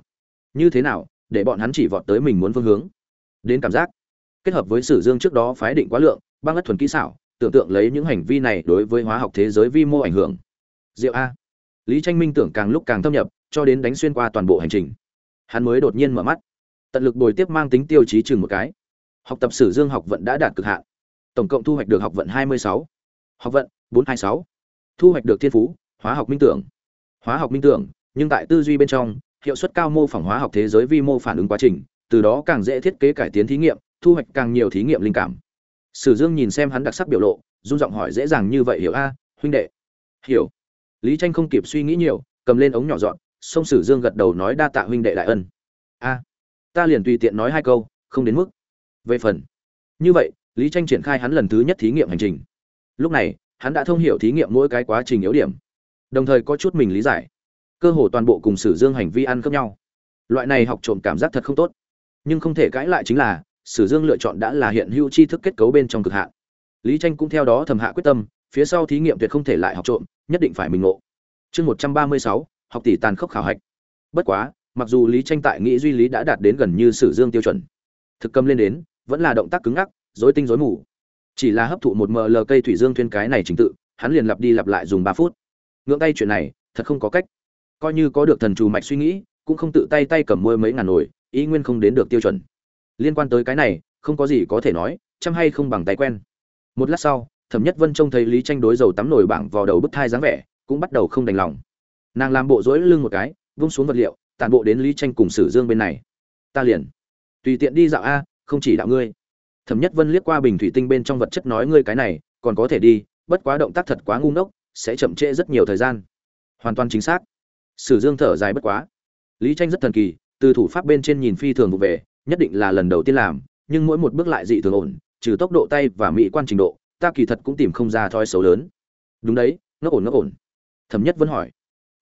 Như thế nào, để bọn hắn chỉ vọt tới mình muốn phương hướng? Đến cảm giác. Kết hợp với sử dương trước đó phái định quá lượng, băng ất thuần kỹ xảo, tưởng tượng lấy những hành vi này đối với hóa học thế giới vi mô ảnh hưởng. Diệu a. Lý tranh minh tưởng càng lúc càng thâm nhập, cho đến đánh xuyên qua toàn bộ hành trình. Hắn mới đột nhiên mở mắt. Tận lực bồi tiếp mang tính tiêu chí chừng một cái. Học tập sử dương học vận đã đạt cực hạn. Tổng cộng thu hoạch được học vận 26. học vận 426. thu hoạch được thiên phú, hóa học minh tưởng. Hóa học minh tưởng, nhưng tại tư duy bên trong, hiệu suất cao mô phỏng hóa học thế giới vi mô phản ứng quá trình từ đó càng dễ thiết kế cải tiến thí nghiệm, thu hoạch càng nhiều thí nghiệm linh cảm. Sử dương nhìn xem hắn đặc sắc biểu lộ, run giọng hỏi dễ dàng như vậy, hiểu a, huynh đệ. Hiểu. Lý tranh không kịp suy nghĩ nhiều, cầm lên ống nhỏ dọn song sử dương gật đầu nói, đa tạ huynh đệ đại ân. A, ta liền tùy tiện nói hai câu, không đến mức. Về phần. Như vậy, lý tranh triển khai hắn lần thứ nhất thí nghiệm hành trình. Lúc này, hắn đã thông hiểu thí nghiệm mỗi cái quá trình yếu điểm, đồng thời có chút mình lý giải. Cơ hồ toàn bộ cùng sử dương hành vi ăn khớp nhau. Loại này học trộm cảm giác thật không tốt nhưng không thể cãi lại chính là, sử dương lựa chọn đã là hiện hữu tri thức kết cấu bên trong cực hạn. Lý tranh cũng theo đó thầm hạ quyết tâm, phía sau thí nghiệm tuyệt không thể lại học trộm, nhất định phải mình ngộ. Chương một trăm ba mươi sáu, học tỷ tàn khốc khảo hạch. Bất quá, mặc dù lý tranh tại nghĩ duy lý đã đạt đến gần như sử dương tiêu chuẩn, thực cầm lên đến, vẫn là động tác cứng ngắc, rối tinh rối mù. Chỉ là hấp thụ một ml cây thủy dương thuyên cái này trình tự, hắn liền lặp đi lặp lại dùng ba phút. Ngưỡng tay chuyện này, thật không có cách. Coi như có được thần trù mạch suy nghĩ, cũng không tự tay tay cầm môi mấy ngàn nổi ý nguyên không đến được tiêu chuẩn. Liên quan tới cái này, không có gì có thể nói, chăm hay không bằng tay quen. Một lát sau, thẩm nhất vân trông thấy lý tranh đối dầu tắm nổi bảng vào đầu bức thai dáng vẻ, cũng bắt đầu không đành lòng. Nàng làm bộ rối lưng một cái, vung xuống vật liệu, tản bộ đến lý tranh cùng sử dương bên này. Ta liền, tùy tiện đi dạo a, không chỉ đạo ngươi. Thẩm nhất vân liếc qua bình thủy tinh bên trong vật chất nói, ngươi cái này, còn có thể đi, bất quá động tác thật quá ngu ngốc, sẽ chậm trễ rất nhiều thời gian. Hoàn toàn chính xác. Sử dương thở dài bất quá. Lý tranh rất thần kỳ từ thủ pháp bên trên nhìn phi thường vụ về, nhất định là lần đầu tiên làm, nhưng mỗi một bước lại dị thường ổn, trừ tốc độ tay và mỹ quan trình độ, ta kỳ thật cũng tìm không ra thói xấu lớn. Đúng đấy, nó ổn nó ổn. Thẩm nhất vẫn hỏi.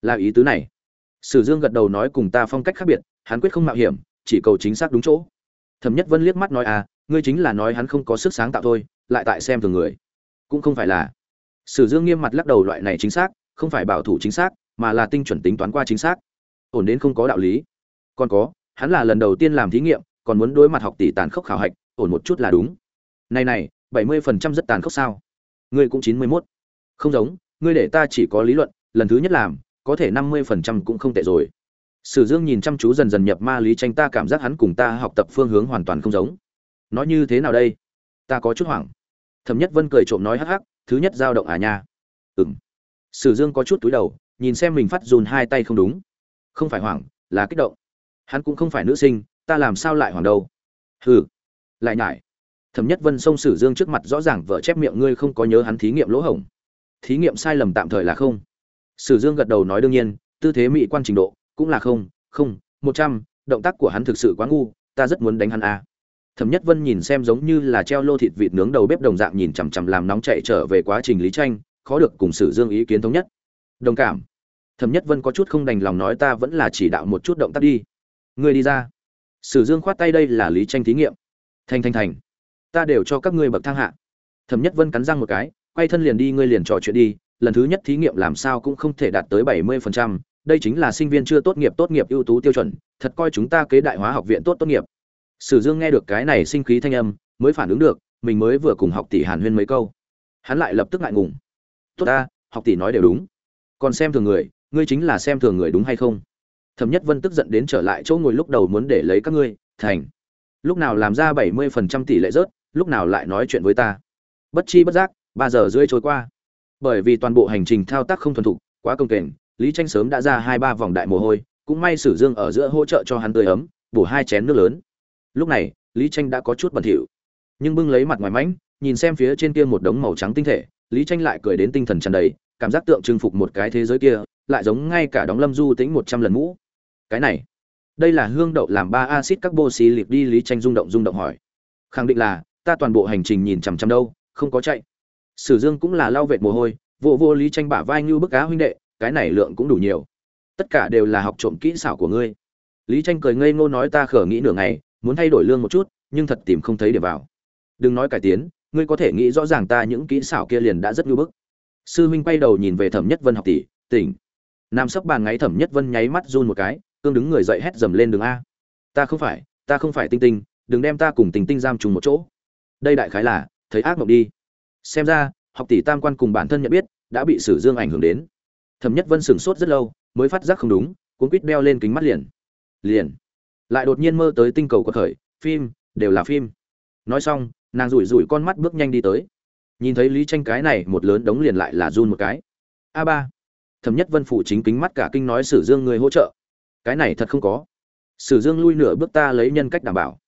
Là ý tứ này. Sử dương gật đầu nói cùng ta phong cách khác biệt, hắn quyết không mạo hiểm, chỉ cầu chính xác đúng chỗ. Thẩm nhất vân liếc mắt nói à ngươi chính là nói hắn không có sức sáng tạo thôi, lại tại xem thường người. Cũng không phải là. Sử dương nghiêm mặt lắc đầu, loại này chính xác, không phải bảo thủ chính xác, mà là tinh chuẩn tính toán qua chính xác. Ổn đến không có đạo lý còn có, hắn là lần đầu tiên làm thí nghiệm, còn muốn đối mặt học tỷ tàn khốc khảo hạch, ổn một chút là đúng. Này này, bảy mươi phần trăm rất tàn khốc sao? Ngươi cũng chín mươi mốt. Không giống, ngươi để ta chỉ có lý luận, lần thứ nhất làm, có thể năm mươi phần trăm cũng không tệ rồi. Sử dương nhìn chăm chú dần dần nhập ma lý tranh ta cảm giác hắn cùng ta học tập phương hướng hoàn toàn không giống. Nói như thế nào đây? Ta có chút hoảng. Thẩm nhất vân cười trộm nói hắc hắc, thứ nhất dao động à nha. Ừng sử dương có chút túi đầu, nhìn xem mình phát dùn hai tay không đúng. Không phải hoảng, là kích động hắn cũng không phải nữ sinh, ta làm sao lại hoảng đâu? Hừ, lại nhải. Thẩm nhất vân xông sử dương trước mặt rõ ràng vợ chép miệng ngươi không có nhớ hắn thí nghiệm lỗ hổng. Thí nghiệm sai lầm tạm thời là không. Sử dương gật đầu nói đương nhiên, tư thế mỹ quan trình độ cũng là không không, một trăm, động tác của hắn thực sự quá ngu, ta rất muốn đánh hắn à. thẩm nhất vân nhìn xem giống như là treo lô thịt vịt nướng đầu bếp đồng dạng nhìn chằm chằm làm nóng chạy trở về quá trình lý tranh, khó được cùng sử dương ý kiến thống nhất. Đồng cảm. Thẩm nhất vân có chút không đành lòng nói ta vẫn là chỉ đạo một chút động tác đi ngươi đi ra. Sử dương khoát tay, đây là lý tranh thí nghiệm. Thành thành thành. Ta đều cho các ngươi bậc thang hạ. Thẩm nhất vân cắn răng một cái, quay thân liền đi, ngươi liền trò chuyện đi. Lần thứ nhất thí nghiệm làm sao cũng không thể đạt tới bảy mươi phần trăm. Đây chính là sinh viên chưa tốt nghiệp tốt nghiệp ưu tú tiêu chuẩn. Thật coi chúng ta kế đại hóa học viện tốt tốt nghiệp. Sử dương nghe được cái này sinh khí thanh âm, mới phản ứng được, mình mới vừa cùng học tỷ hàn huyên mấy câu. Hắn lại lập tức ngại ngùng. Tốt ta, học tỷ nói đều đúng. Còn xem thường người, ngươi chính là xem thường người đúng hay không? Thẩm nhất vân tức giận đến trở lại chỗ ngồi lúc đầu muốn để lấy các ngươi, thành, lúc nào làm ra bảy mươi phần trăm tỷ lệ rớt, lúc nào lại nói chuyện với ta? Bất chi bất giác, ba giờ rưỡi trôi qua. Bởi vì toàn bộ hành trình thao tác không thuần thục, quá công kềnh, lý tranh sớm đã ra hai ba vòng đại mồ hôi, cũng may sử dương ở giữa hỗ trợ cho hắn tươi ấm, bổ hai chén nước lớn. Lúc này, lý tranh đã có chút bẩn thỉu, nhưng bưng lấy mặt ngoài mánh nhìn xem phía trên kia một đống màu trắng tinh thể, lý tranh lại cười đến tinh thần tràn đầy, cảm giác tượng trưng phục một cái thế giới kia, lại giống ngay cả đóng lâm du tính một trăm lần mũ cái này. Đây là hương đậu làm ba axit liệt đi, lý tranh rung động rung động hỏi. Khẳng định là, ta toàn bộ hành trình nhìn chằm chằm đâu, không có chạy. Sử dương cũng là lau vệt mồ hôi, vô vô lý tranh bả vai như bức cá huynh đệ, cái này lượng cũng đủ nhiều. Tất cả đều là học trộm kỹ xảo của ngươi. Lý tranh cười ngây ngô nói ta khở nghĩ nửa ngày, muốn thay đổi lương một chút, nhưng thật tìm không thấy điểm vào. Đừng nói cải tiến, ngươi có thể nghĩ rõ ràng ta những kỹ xảo kia liền đã rất như bức. Sư huynh quay đầu nhìn về thẩm nhất vân học tỷ, tỉnh. Nam sấp bàn ngáy thẩm nhất vân nháy mắt run một cái cương đứng người dậy hét dầm lên đường a. Ta không phải, ta không phải tinh tinh, đừng đem ta cùng tình tinh giam trùng một chỗ. Đây đại khái là, thấy ác mộng đi. Xem ra, học tỷ tam quan cùng bản thân nhận biết, đã bị sử dương ảnh hưởng đến. Thẩm nhất vân sửng sốt rất lâu, mới phát giác không đúng, cuốn quýt đeo lên kính mắt liền. Liền. Lại đột nhiên mơ tới tinh cầu của khởi, phim, đều là phim. Nói xong, nàng rủi rủi con mắt bước nhanh đi tới. Nhìn thấy lý tranh cái này một lớn đống liền lại là run một cái. A ba. Thẩm nhất vân phụ chính kính mắt cả kinh nói sử dương người hỗ trợ cái này thật không có. Sử dương lui nửa bước ta lấy nhân cách đảm bảo.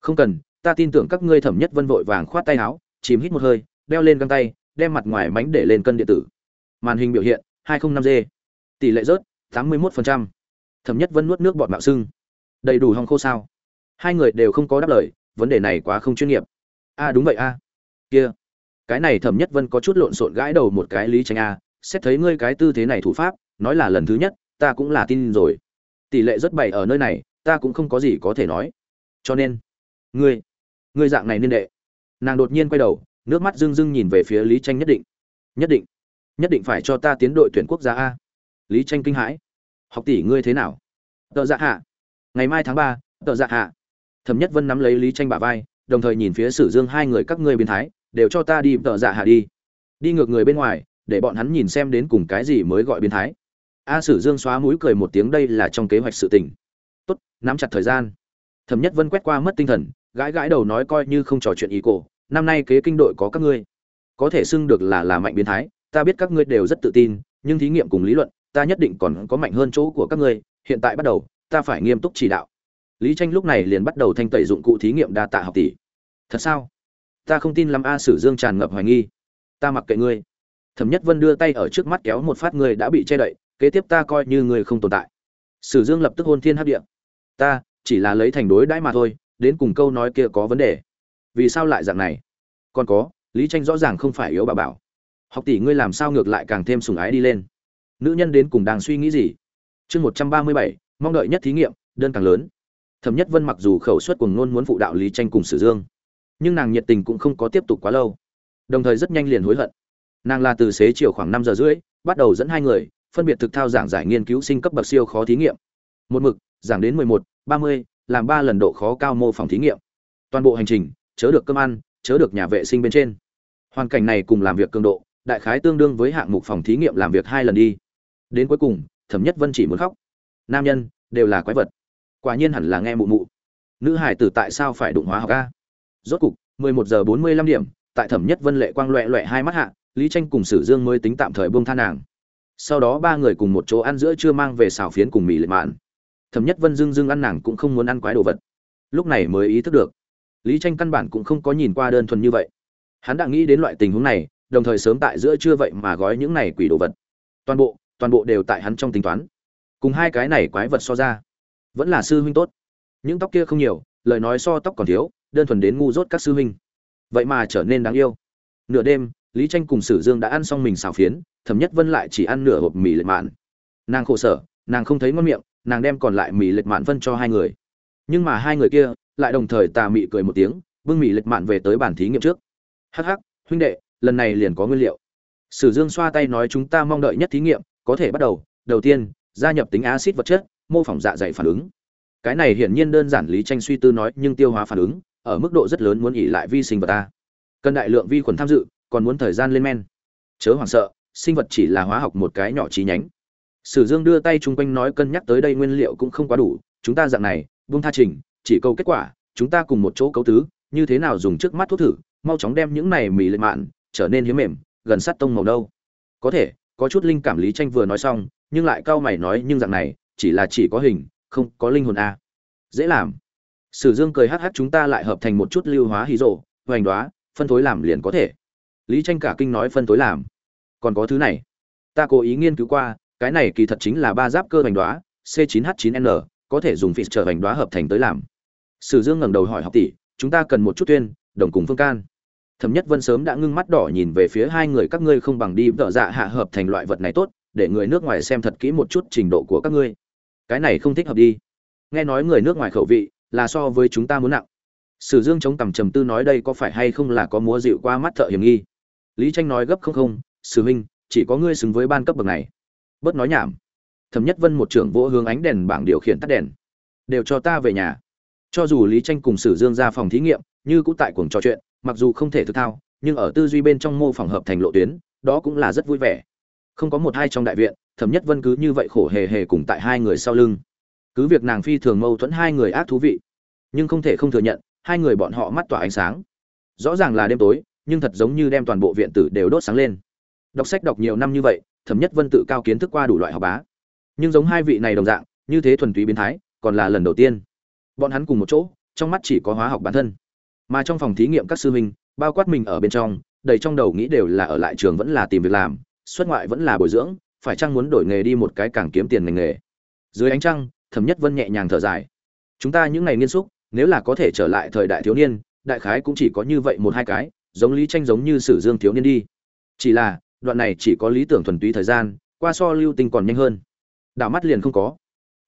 Không cần, ta tin tưởng các ngươi thẩm nhất vân vội vàng khoát tay áo, chìm hít một hơi, đeo lên găng tay, đem mặt ngoài mánh để lên cân điện tử. Màn hình biểu hiện 205 g. Tỷ lệ rớt 81%. thẩm nhất vân nuốt nước bọt mạo sưng. Đầy đủ hong khô sao? Hai người đều không có đáp lời, vấn đề này quá không chuyên nghiệp. A đúng vậy a kia. Cái này thẩm nhất vân có chút lộn xộn gãi đầu một cái lý tranh a, xét thấy ngươi cái tư thế này thủ pháp, nói là lần thứ nhất, ta cũng là tin rồi tỷ lệ rất bày ở nơi này, ta cũng không có gì có thể nói. Cho nên, ngươi ngươi dạng này nên đệ. Nàng đột nhiên quay đầu, nước mắt rưng rưng nhìn về phía lý tranh nhất định. Nhất định nhất định phải cho ta tiến đội tuyển quốc gia a. Lý tranh kinh hãi. Học tỷ ngươi thế nào? Tợ dạ hạ. Ngày mai tháng ba, tợ dạ hạ. Thẩm nhất vân nắm lấy lý tranh bả vai, đồng thời nhìn phía sử dương hai người các ngươi biến thái, đều cho ta đi tợ dạ hạ đi. Đi ngược người bên ngoài, để bọn hắn nhìn xem đến cùng cái gì mới gọi biến thái a sử dương xóa mũi cười một tiếng, đây là trong kế hoạch sự tình. Tốt, nắm chặt thời gian. Thẩm nhất vân quét qua mất tinh thần, gãi gãi đầu nói coi như không trò chuyện ý cổ, năm nay kế kinh đội có các ngươi. Có thể xưng được là là mạnh biến thái, ta biết các ngươi đều rất tự tin, nhưng thí nghiệm cùng lý luận, ta nhất định còn có mạnh hơn chỗ của các ngươi, hiện tại bắt đầu, ta phải nghiêm túc chỉ đạo. Lý tranh lúc này liền bắt đầu thanh tẩy dụng cụ thí nghiệm đa tạ học tỷ. Thật sao? Ta không tin lắm a sử dương tràn ngập hoài nghi. Ta mặc kệ ngươi. Thẩm nhất vân đưa tay ở trước mắt kéo một phát, ngươi đã bị che đậy kế tiếp ta coi như ngươi không tồn tại. Sử dương lập tức hôn thiên hấp địa. Ta, chỉ là lấy thành đối đãi mà thôi, đến cùng câu nói kia có vấn đề? Vì sao lại dạng này? Còn có, lý tranh rõ ràng không phải yếu bà bảo. Học tỷ ngươi làm sao ngược lại càng thêm sủng ái đi lên? Nữ nhân đến cùng đang suy nghĩ gì? Chương một trăm ba mươi bảy, mong đợi nhất thí nghiệm, đơn càng lớn. Thẩm nhất vân mặc dù khẩu suất cùng ngôn muốn phụ đạo lý tranh cùng sử dương, nhưng nàng nhiệt tình cũng không có tiếp tục quá lâu. Đồng thời rất nhanh liền hối hận. Nàng là từ xế chiều khoảng năm giờ rưỡi, bắt đầu dẫn hai người phân biệt thực thao giảng giải nghiên cứu sinh cấp bậc siêu khó thí nghiệm. Một mực, giảng đến mười một, ba mươi, làm ba lần độ khó cao mô phỏng thí nghiệm. Toàn bộ hành trình, chớ được cơm ăn, chớ được nhà vệ sinh bên trên. Hoàn cảnh này cùng làm việc cường độ, đại khái tương đương với hạng mục phòng thí nghiệm làm việc hai lần đi. Đến cuối cùng, thẩm nhất vân chỉ muốn khóc. Nam nhân, đều là quái vật. Quả nhiên hẳn là nghe mụ mụ. Nữ hải tử tại sao phải đụng hóa học a? Rốt cục, mười một giờ bốn mươi lăm điểm, tại thẩm nhất vân lệ quang loẹ loẹ hai mắt hạ, lý tranh cùng sử dương mới tính tạm thời buông tha nàng sau đó ba người cùng một chỗ ăn giữa trưa mang về xào phiến cùng mì lệ mạn. Thẩm nhất vân dưng dưng ăn nàng cũng không muốn ăn quái đồ vật. Lúc này mới ý thức được, lý tranh căn bản cũng không có nhìn qua đơn thuần như vậy. Hắn đã nghĩ đến loại tình huống này, đồng thời sớm tại giữa trưa vậy mà gói những này quỷ đồ vật. Toàn bộ toàn bộ đều tại hắn trong tính toán. Cùng hai cái này quái vật so ra, vẫn là sư huynh tốt. Những tóc kia không nhiều, lời nói so tóc còn thiếu, đơn thuần đến ngu dốt các sư huynh. Vậy mà trở nên đáng yêu. Nửa đêm lý tranh cùng sử dương đã ăn xong mình xào phiến, thẩm nhất vân lại chỉ ăn nửa hộp mì lệch mạn. Nàng khổ sở, nàng không thấy ngon miệng, nàng đem còn lại mì lệch mạn phân cho hai người. Nhưng mà hai người kia lại đồng thời tà mị cười một tiếng, bưng mì lệch mạn về tới bản thí nghiệm trước. Hắc hắc, huynh đệ, lần này liền có nguyên liệu. Sử dương xoa tay nói chúng ta mong đợi nhất thí nghiệm, có thể bắt đầu. Đầu tiên, gia nhập tính axit vật chất, mô phỏng dạ dày phản ứng. Cái này hiển nhiên đơn giản lý tranh suy tư nói, nhưng tiêu hóa phản ứng, ở mức độ rất lớn muốn ỉ lại vi sinh vật ta cần đại lượng vi khuẩn tham dự còn muốn thời gian lên men. Chớ hoảng sợ, sinh vật chỉ là hóa học một cái nhỏ trí nhánh. Sử dương đưa tay chung quanh nói cân nhắc tới đây nguyên liệu cũng không quá đủ, chúng ta dạng này, buông tha trình, chỉ câu kết quả, chúng ta cùng một chỗ cấu tứ, như thế nào dùng trước mắt thuốc thử, mau chóng đem những này mì lên mạn, trở nên hiếm mềm, gần sát tông màu đâu có thể, có chút linh cảm lý tranh vừa nói xong, nhưng lại cao mày nói nhưng dạng này, chỉ là chỉ có hình, không có linh hồn a. Dễ làm. Sử dương cười hắc hắc chúng ta lại hợp thành một chút lưu hóa hí rộ, hoành đoá, phân thối làm liền có thể lý tranh cả kinh nói phân tối làm. Còn có thứ này. Ta cố ý nghiên cứu qua, cái này kỳ thật chính là ba giáp cơ hoành đoá, c 9 h 9 n, có thể dùng phịt trở hoành đoá hợp thành tới làm. Sử dương ngẩng đầu hỏi học tỷ, chúng ta cần một chút tuyên, đồng cùng phương can. Thẩm nhất vân sớm đã ngưng mắt đỏ nhìn về phía hai người, các ngươi không bằng đi vợ dạ hạ hợp thành loại vật này tốt, để người nước ngoài xem thật kỹ một chút trình độ của các ngươi. Cái này không thích hợp đi. Nghe nói người nước ngoài khẩu vị, là so với chúng ta muốn nặng. Sử dương chống cằm trầm tư nói đây có phải hay không là có múa dịu qua mắt thợ hiểm nghi? Lý tranh nói gấp không không sư huynh, chỉ có ngươi xứng với ban cấp bậc này. Bớt nói nhảm. Thẩm nhất vân một trưởng vỗ hướng ánh đèn bảng điều khiển tắt đèn. Đều cho ta về nhà. Cho dù lý tranh cùng sử dương ra phòng thí nghiệm, như cũng tại cuồng trò chuyện, mặc dù không thể thực thao, nhưng ở tư duy bên trong mô phỏng hợp thành lộ tuyến, đó cũng là rất vui vẻ. Không có một hai trong đại viện, thẩm nhất vân cứ như vậy khổ hề hề cùng tại hai người sau lưng. Cứ việc nàng phi thường mâu thuẫn hai người ác thú vị, nhưng không thể không thừa nhận, hai người bọn họ mắt tỏa ánh sáng. Rõ ràng là đêm tối nhưng thật giống như đem toàn bộ viện tử đều đốt sáng lên. Đọc sách đọc nhiều năm như vậy, thẩm nhất vân tự cao kiến thức qua đủ loại học bá. Nhưng giống hai vị này đồng dạng, như thế thuần túy biến thái, còn là lần đầu tiên. Bọn hắn cùng một chỗ, trong mắt chỉ có hóa học bản thân. Mà trong phòng thí nghiệm các sư huynh, bao quát mình ở bên trong, đầy trong đầu nghĩ đều là ở lại trường vẫn là tìm việc làm, xuất ngoại vẫn là bồi dưỡng, phải chăng muốn đổi nghề đi một cái càng kiếm tiền ngành nghề. Dưới ánh trăng, thẩm nhất vân nhẹ nhàng thở dài. Chúng ta những ngày niên xúc, nếu là có thể trở lại thời đại thiếu niên, đại khái cũng chỉ có như vậy một hai cái giống lý tranh giống như sử dương thiếu niên đi. Chỉ là, đoạn này chỉ có lý tưởng thuần túy thời gian, qua so lưu tinh còn nhanh hơn. Đảo mắt liền không có.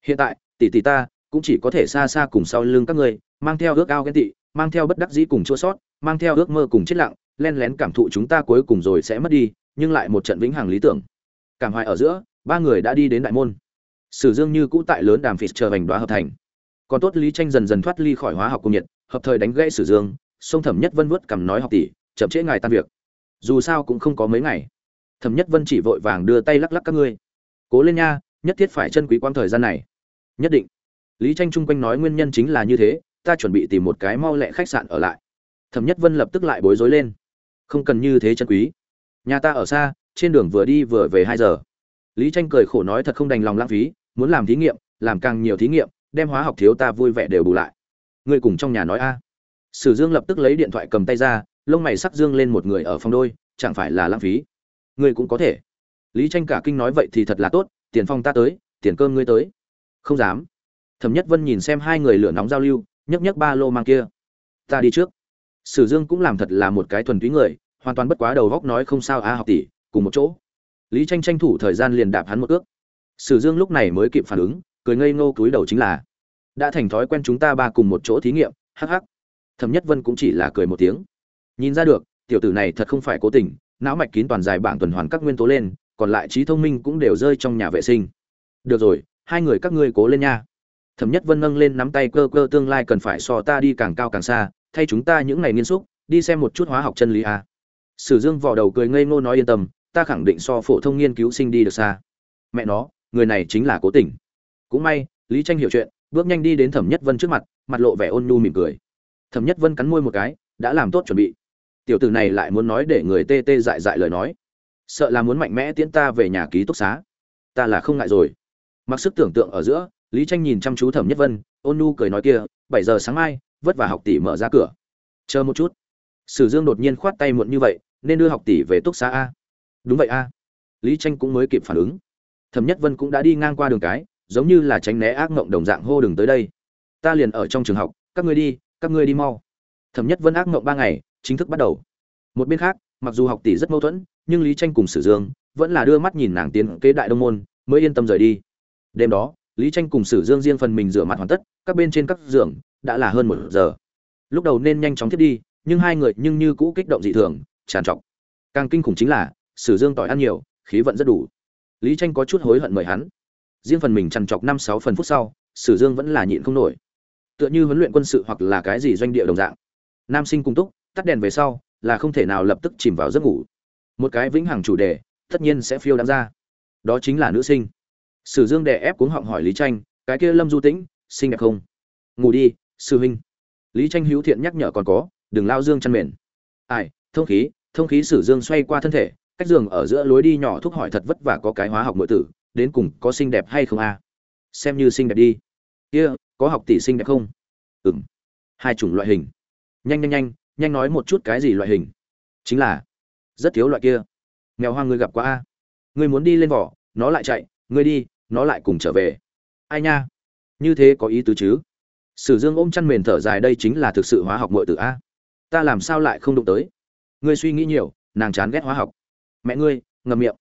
Hiện tại, tỷ tỷ ta cũng chỉ có thể xa xa cùng sau lưng các ngươi, mang theo ước ao ghen tị, mang theo bất đắc dĩ cùng chua sót, mang theo ước mơ cùng chết lặng, len lén cảm thụ chúng ta cuối cùng rồi sẽ mất đi, nhưng lại một trận vĩnh hằng lý tưởng. Cảm hoài ở giữa, ba người đã đi đến đại môn. Sử dương như cũ tại lớn đàm phịt chờ hành đoá hợp thành. Còn tốt lý tranh dần dần thoát ly khỏi hóa học công nhiệt, hợp thời đánh gãy sử dương sông thẩm nhất vân vớt cằm nói học tỷ, chậm trễ ngài tan việc. Dù sao cũng không có mấy ngày. Thẩm nhất vân chỉ vội vàng đưa tay lắc lắc các ngươi. Cố lên nha, nhất thiết phải chân quý quang thời gian này. Nhất định. Lý tranh chung quanh nói nguyên nhân chính là như thế, ta chuẩn bị tìm một cái mau lẹ khách sạn ở lại. Thẩm nhất vân lập tức lại bối rối lên. Không cần như thế chân quý. Nhà ta ở xa, trên đường vừa đi vừa về hai giờ. Lý tranh cười khổ nói thật không đành lòng lãng phí, muốn làm thí nghiệm, làm càng nhiều thí nghiệm, đem hóa học thiếu ta vui vẻ đều bù lại. Ngươi cùng trong nhà nói a sử dương lập tức lấy điện thoại cầm tay ra, lông mày sắc dương lên một người ở phòng đôi, chẳng phải là lãng phí. Ngươi cũng có thể. Lý tranh cả kinh nói vậy thì thật là tốt, tiền phòng ta tới, tiền cơm ngươi tới. Không dám. Thẩm nhất vân nhìn xem hai người lửa nóng giao lưu, nhấc nhấc ba lô mang kia. Ta đi trước. Sử dương cũng làm thật là một cái thuần túy người, hoàn toàn bất quá đầu góc nói không sao a, học tỷ, cùng một chỗ. Lý tranh tranh thủ thời gian liền đạp hắn một ước sử dương lúc này mới kịp phản ứng, cười ngây ngô cúi đầu chính là, đã thành thói quen chúng ta ba cùng một chỗ thí nghiệm, hắc hắc thẩm nhất vân cũng chỉ là cười một tiếng. Nhìn ra được, tiểu tử này thật không phải cố tình, não mạch kín toàn dài bảng tuần hoàn các nguyên tố lên, còn lại trí thông minh cũng đều rơi trong nhà vệ sinh. Được rồi, hai người các ngươi cố lên nha. Thẩm nhất vân nâng lên nắm tay cơ cơ tương lai cần phải so ta đi càng cao càng xa, thay chúng ta những ngày nghiên xúc, đi xem một chút hóa học chân lý a. Sử dương vò đầu cười ngây ngô nói yên tâm, ta khẳng định so phổ thông nghiên cứu sinh đi được xa. Mẹ nó, người này chính là cố tình. Cũng may, lý tranh hiểu chuyện, bước nhanh đi đến thẩm nhất vân trước mặt mặt lộ vẻ ôn nhu mỉm cười thẩm nhất vân cắn môi một cái, đã làm tốt chuẩn bị. Tiểu tử này lại muốn nói để người tê tê dại dại lời nói. Sợ là muốn mạnh mẽ tiễn ta về nhà ký túc xá. Ta là không ngại rồi. Mặc sức tưởng tượng ở giữa, lý tranh nhìn chăm chú thẩm nhất vân, ôn nu cười nói kia, bảy giờ sáng mai, vất vả học tỷ mở ra cửa. Chờ một chút. Sử dương đột nhiên khoát tay muộn như vậy, nên đưa học tỷ về túc xá a. Đúng vậy a. Lý tranh cũng mới kịp phản ứng. Thẩm nhất vân cũng đã đi ngang qua đường cái, giống như là tránh né ác mộng đồng dạng hô đừng tới đây. Ta liền ở trong trường học, các ngươi đi các ngươi đi mau. Thẩm nhất vân ác mộng ba ngày, chính thức bắt đầu. Một bên khác, mặc dù học tỷ rất mâu thuẫn, nhưng lý tranh cùng sử dương vẫn là đưa mắt nhìn nàng tiến kế đại đông môn, mới yên tâm rời đi. Đêm đó, lý tranh cùng sử dương riêng phần mình rửa mặt hoàn tất, các bên trên các giường đã là hơn một giờ. Lúc đầu nên nhanh chóng thiết đi, nhưng hai người nhưng như cũ kích động dị thường, tràn trọc. Càng kinh khủng chính là, sử dương tỏi ăn nhiều, khí vận rất đủ. Lý tranh có chút hối hận mời hắn. Riêng phần mình trằn trọc năm sáu phần phút sau, sử dương vẫn là nhịn không nổi tựa như huấn luyện quân sự hoặc là cái gì doanh địa đồng dạng. Nam sinh cung túc tắt đèn về sau là không thể nào lập tức chìm vào giấc ngủ. Một cái vĩnh hằng chủ đề tất nhiên sẽ phiêu đáng ra. Đó chính là nữ sinh. Sử dương đè ép cuống họng hỏi lý tranh cái kia lâm du tĩnh xinh đẹp không? Ngủ đi sư huynh. Lý tranh hữu thiện nhắc nhở còn có đừng lao dương chăn mền. Ai thông khí thông khí sử dương xoay qua thân thể cách giường ở giữa lối đi nhỏ thúc hỏi thật vất vả có cái hóa học nội tử đến cùng có xinh đẹp hay không a? Xem như xinh đẹp đi. Kia、yeah, có học tỷ sinh đẹp không? Ừng hai chủng loại hình. Nhanh nhanh nhanh nhanh nói một chút cái gì loại hình? Chính là, rất thiếu loại kia. Mèo hoang ngươi gặp quá a? Ngươi muốn đi lên vỏ, nó lại chạy, ngươi đi, nó lại cùng trở về. Ai nha? Như thế có ý tứ chứ? Sử dương ôm chăn mền thở dài đây chính là thực sự hóa học mội từ a. Ta làm sao lại không đụng tới? Ngươi suy nghĩ nhiều, nàng chán ghét hóa học. Mẹ ngươi ngầm miệng.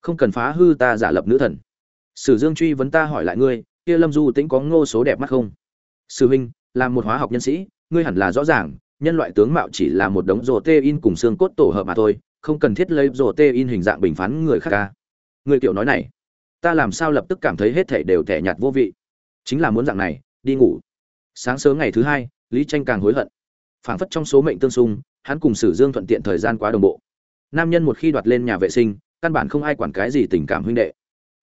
Không cần phá hư ta giả lập nữ thần. Sử dương truy vấn ta hỏi lại ngươi kia lâm du tĩnh có ngô số đẹp mắt không? Sư huynh, là một hóa học nhân sĩ, ngươi hẳn là rõ ràng, nhân loại tướng mạo chỉ là một đống rổ tê in cùng xương cốt tổ hợp mà thôi, không cần thiết lấy rổ tê in hình dạng bình phán người khác ca. Người kiểu nói này, ta làm sao lập tức cảm thấy hết thể đều thẻ nhạt vô vị. Chính là muốn dạng này, đi ngủ. Sáng sớm ngày thứ hai, lý tranh càng hối hận. Phảng phất trong số mệnh tương xung, hắn cùng sử dương thuận tiện thời gian quá đồng bộ. Nam nhân một khi đoạt lên nhà vệ sinh, căn bản không ai quản cái gì tình cảm huynh đệ.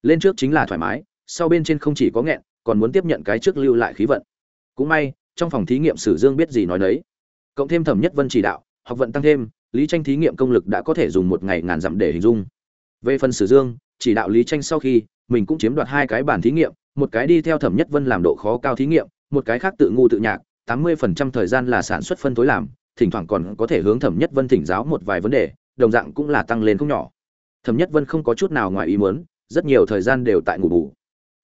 Lên trước chính là thoải mái sau bên trên không chỉ có nghẹn, còn muốn tiếp nhận cái trước lưu lại khí vận. Cũng may, trong phòng thí nghiệm sử dương biết gì nói đấy cộng thêm thẩm nhất vân chỉ đạo, học vận tăng thêm, lý tranh thí nghiệm công lực đã có thể dùng một ngày ngàn dặm để hình dung. Về phần sử dương, chỉ đạo lý tranh sau khi, mình cũng chiếm đoạt hai cái bản thí nghiệm, một cái đi theo thẩm nhất vân làm độ khó cao thí nghiệm, một cái khác tự ngu tự nhạc, tám mươi phần trăm thời gian là sản xuất phân tối làm, thỉnh thoảng còn có thể hướng thẩm nhất vân thỉnh giáo một vài vấn đề, đồng dạng cũng là tăng lên không nhỏ. Thẩm nhất vân không có chút nào ngoài ý muốn, rất nhiều thời gian đều tại ngủ bù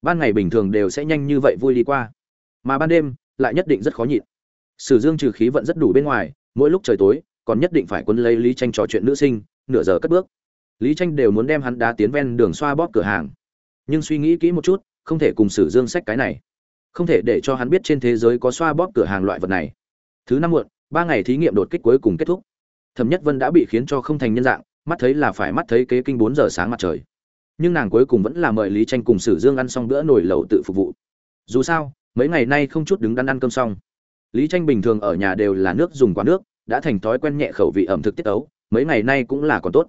ban ngày bình thường đều sẽ nhanh như vậy vui đi qua. Mà ban đêm, lại nhất định rất khó nhịn. Sử dương trừ khí vận rất đủ bên ngoài, mỗi lúc trời tối, còn nhất định phải quân lấy lý tranh trò chuyện nữ sinh, nửa giờ cất bước. Lý tranh đều muốn đem hắn đá tiến ven đường xoa bóp cửa hàng. Nhưng suy nghĩ kỹ một chút, không thể cùng sử dương sách cái này. Không thể để cho hắn biết trên thế giới có xoa bóp cửa hàng loại vật này. Thứ năm muộn, ba ngày thí nghiệm đột kích cuối cùng kết thúc. Thẩm nhất vân đã bị khiến cho không thành nhân dạng, mắt thấy là phải mắt thấy kế kinh bốn giờ sáng mặt trời nhưng nàng cuối cùng vẫn là mời lý tranh cùng sử dương ăn xong bữa nồi lẩu tự phục vụ. Dù sao, mấy ngày nay không chút đứng đắn ăn cơm xong. Lý tranh bình thường ở nhà đều là nước dùng quá nước, đã thành thói quen nhẹ khẩu vị ẩm thực tiết ấu mấy ngày nay cũng là còn tốt.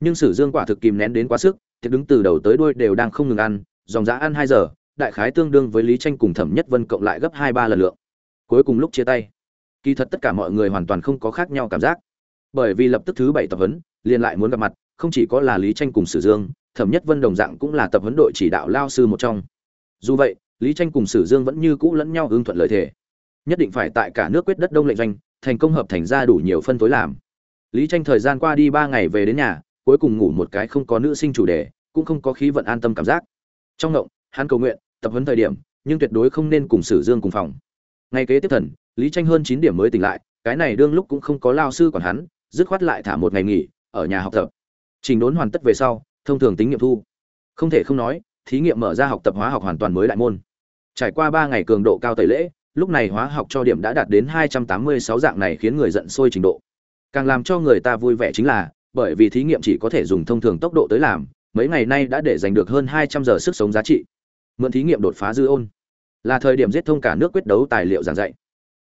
Nhưng sử dương quả thực kìm nén đến quá sức, thiệt đứng từ đầu tới đuôi đều đang không ngừng ăn, dòng giá ăn hai giờ, đại khái tương đương với lý tranh cùng thẩm nhất vân cộng lại gấp hai ba lần lượng. Cuối cùng lúc chia tay, kỳ thật tất cả mọi người hoàn toàn không có khác nhau cảm giác. Bởi vì lập tức thứ bảy tập huấn, liền lại muốn gặp mặt, không chỉ có là lý tranh cùng sử dương thẩm nhất vân đồng dạng cũng là tập huấn đội chỉ đạo lao sư một trong. Dù vậy, lý tranh cùng sử dương vẫn như cũ lẫn nhau ưng thuận lợi thể nhất định phải tại cả nước quyết đất đông lệnh doanh, thành công hợp thành ra đủ nhiều phân tối làm. Lý tranh thời gian qua đi ba ngày về đến nhà, cuối cùng ngủ một cái không có nữ sinh chủ đề, cũng không có khí vận an tâm cảm giác. Trong động hắn cầu nguyện, tập huấn thời điểm, nhưng tuyệt đối không nên cùng sử dương cùng phòng. Ngày kế tiếp thần, lý tranh hơn chín điểm mới tỉnh lại, cái này đương lúc cũng không có lao sư còn hắn, dứt khoát lại thả một ngày nghỉ, ở nhà học tập. Trình đốn hoàn tất về sau thông thường tính nghiệm thu không thể không nói thí nghiệm mở ra học tập hóa học hoàn toàn mới đại môn trải qua ba ngày cường độ cao tẩy lễ lúc này hóa học cho điểm đã đạt đến 286 dạng này khiến người giận sôi trình độ. Càng làm cho người ta vui vẻ chính là, bởi vì thí nghiệm chỉ có thể dùng thông thường tốc độ tới làm, mấy ngày nay đã để giành được hơn 200 giờ sức sống giá trị. Mượn thí nghiệm đột phá dư ôn, là thời điểm giết thông cả nước quyết đấu tài liệu giảng dạy.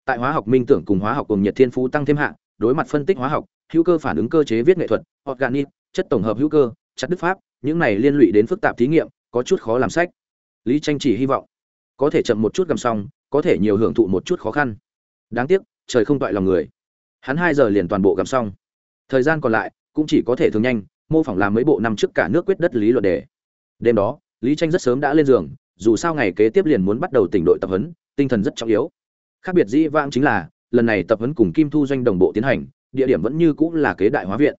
Tại hóa học minh tưởng cùng hóa học cùng nhiệt thiên phú tăng thêm hạng, đối mặt phân tích hóa học, hữu cơ phản ứng cơ chế viết nghệ thuật, organic, chất tổng hợp hữu cơ, chặt đức pháp, những này liên lụy đến phức tạp thí nghiệm, có chút khó làm sách. Lý Tranh chỉ hy vọng có thể chậm một chút gầm xong, có thể nhiều hưởng thụ một chút khó khăn. Đáng tiếc trời không toại lòng người. Hắn hai giờ liền toàn bộ gầm xong. Thời gian còn lại cũng chỉ có thể thường nhanh mô phỏng làm mấy bộ năm trước cả nước quyết đất lý luận đề. Đêm đó lý tranh rất sớm đã lên giường dù sao ngày kế tiếp liền muốn bắt đầu tỉnh đội tập huấn tinh thần rất trọng yếu. Khác biệt dĩ vãng chính là lần này tập huấn cùng kim thu doanh đồng bộ tiến hành địa điểm vẫn như cũ là kế đại hóa viện.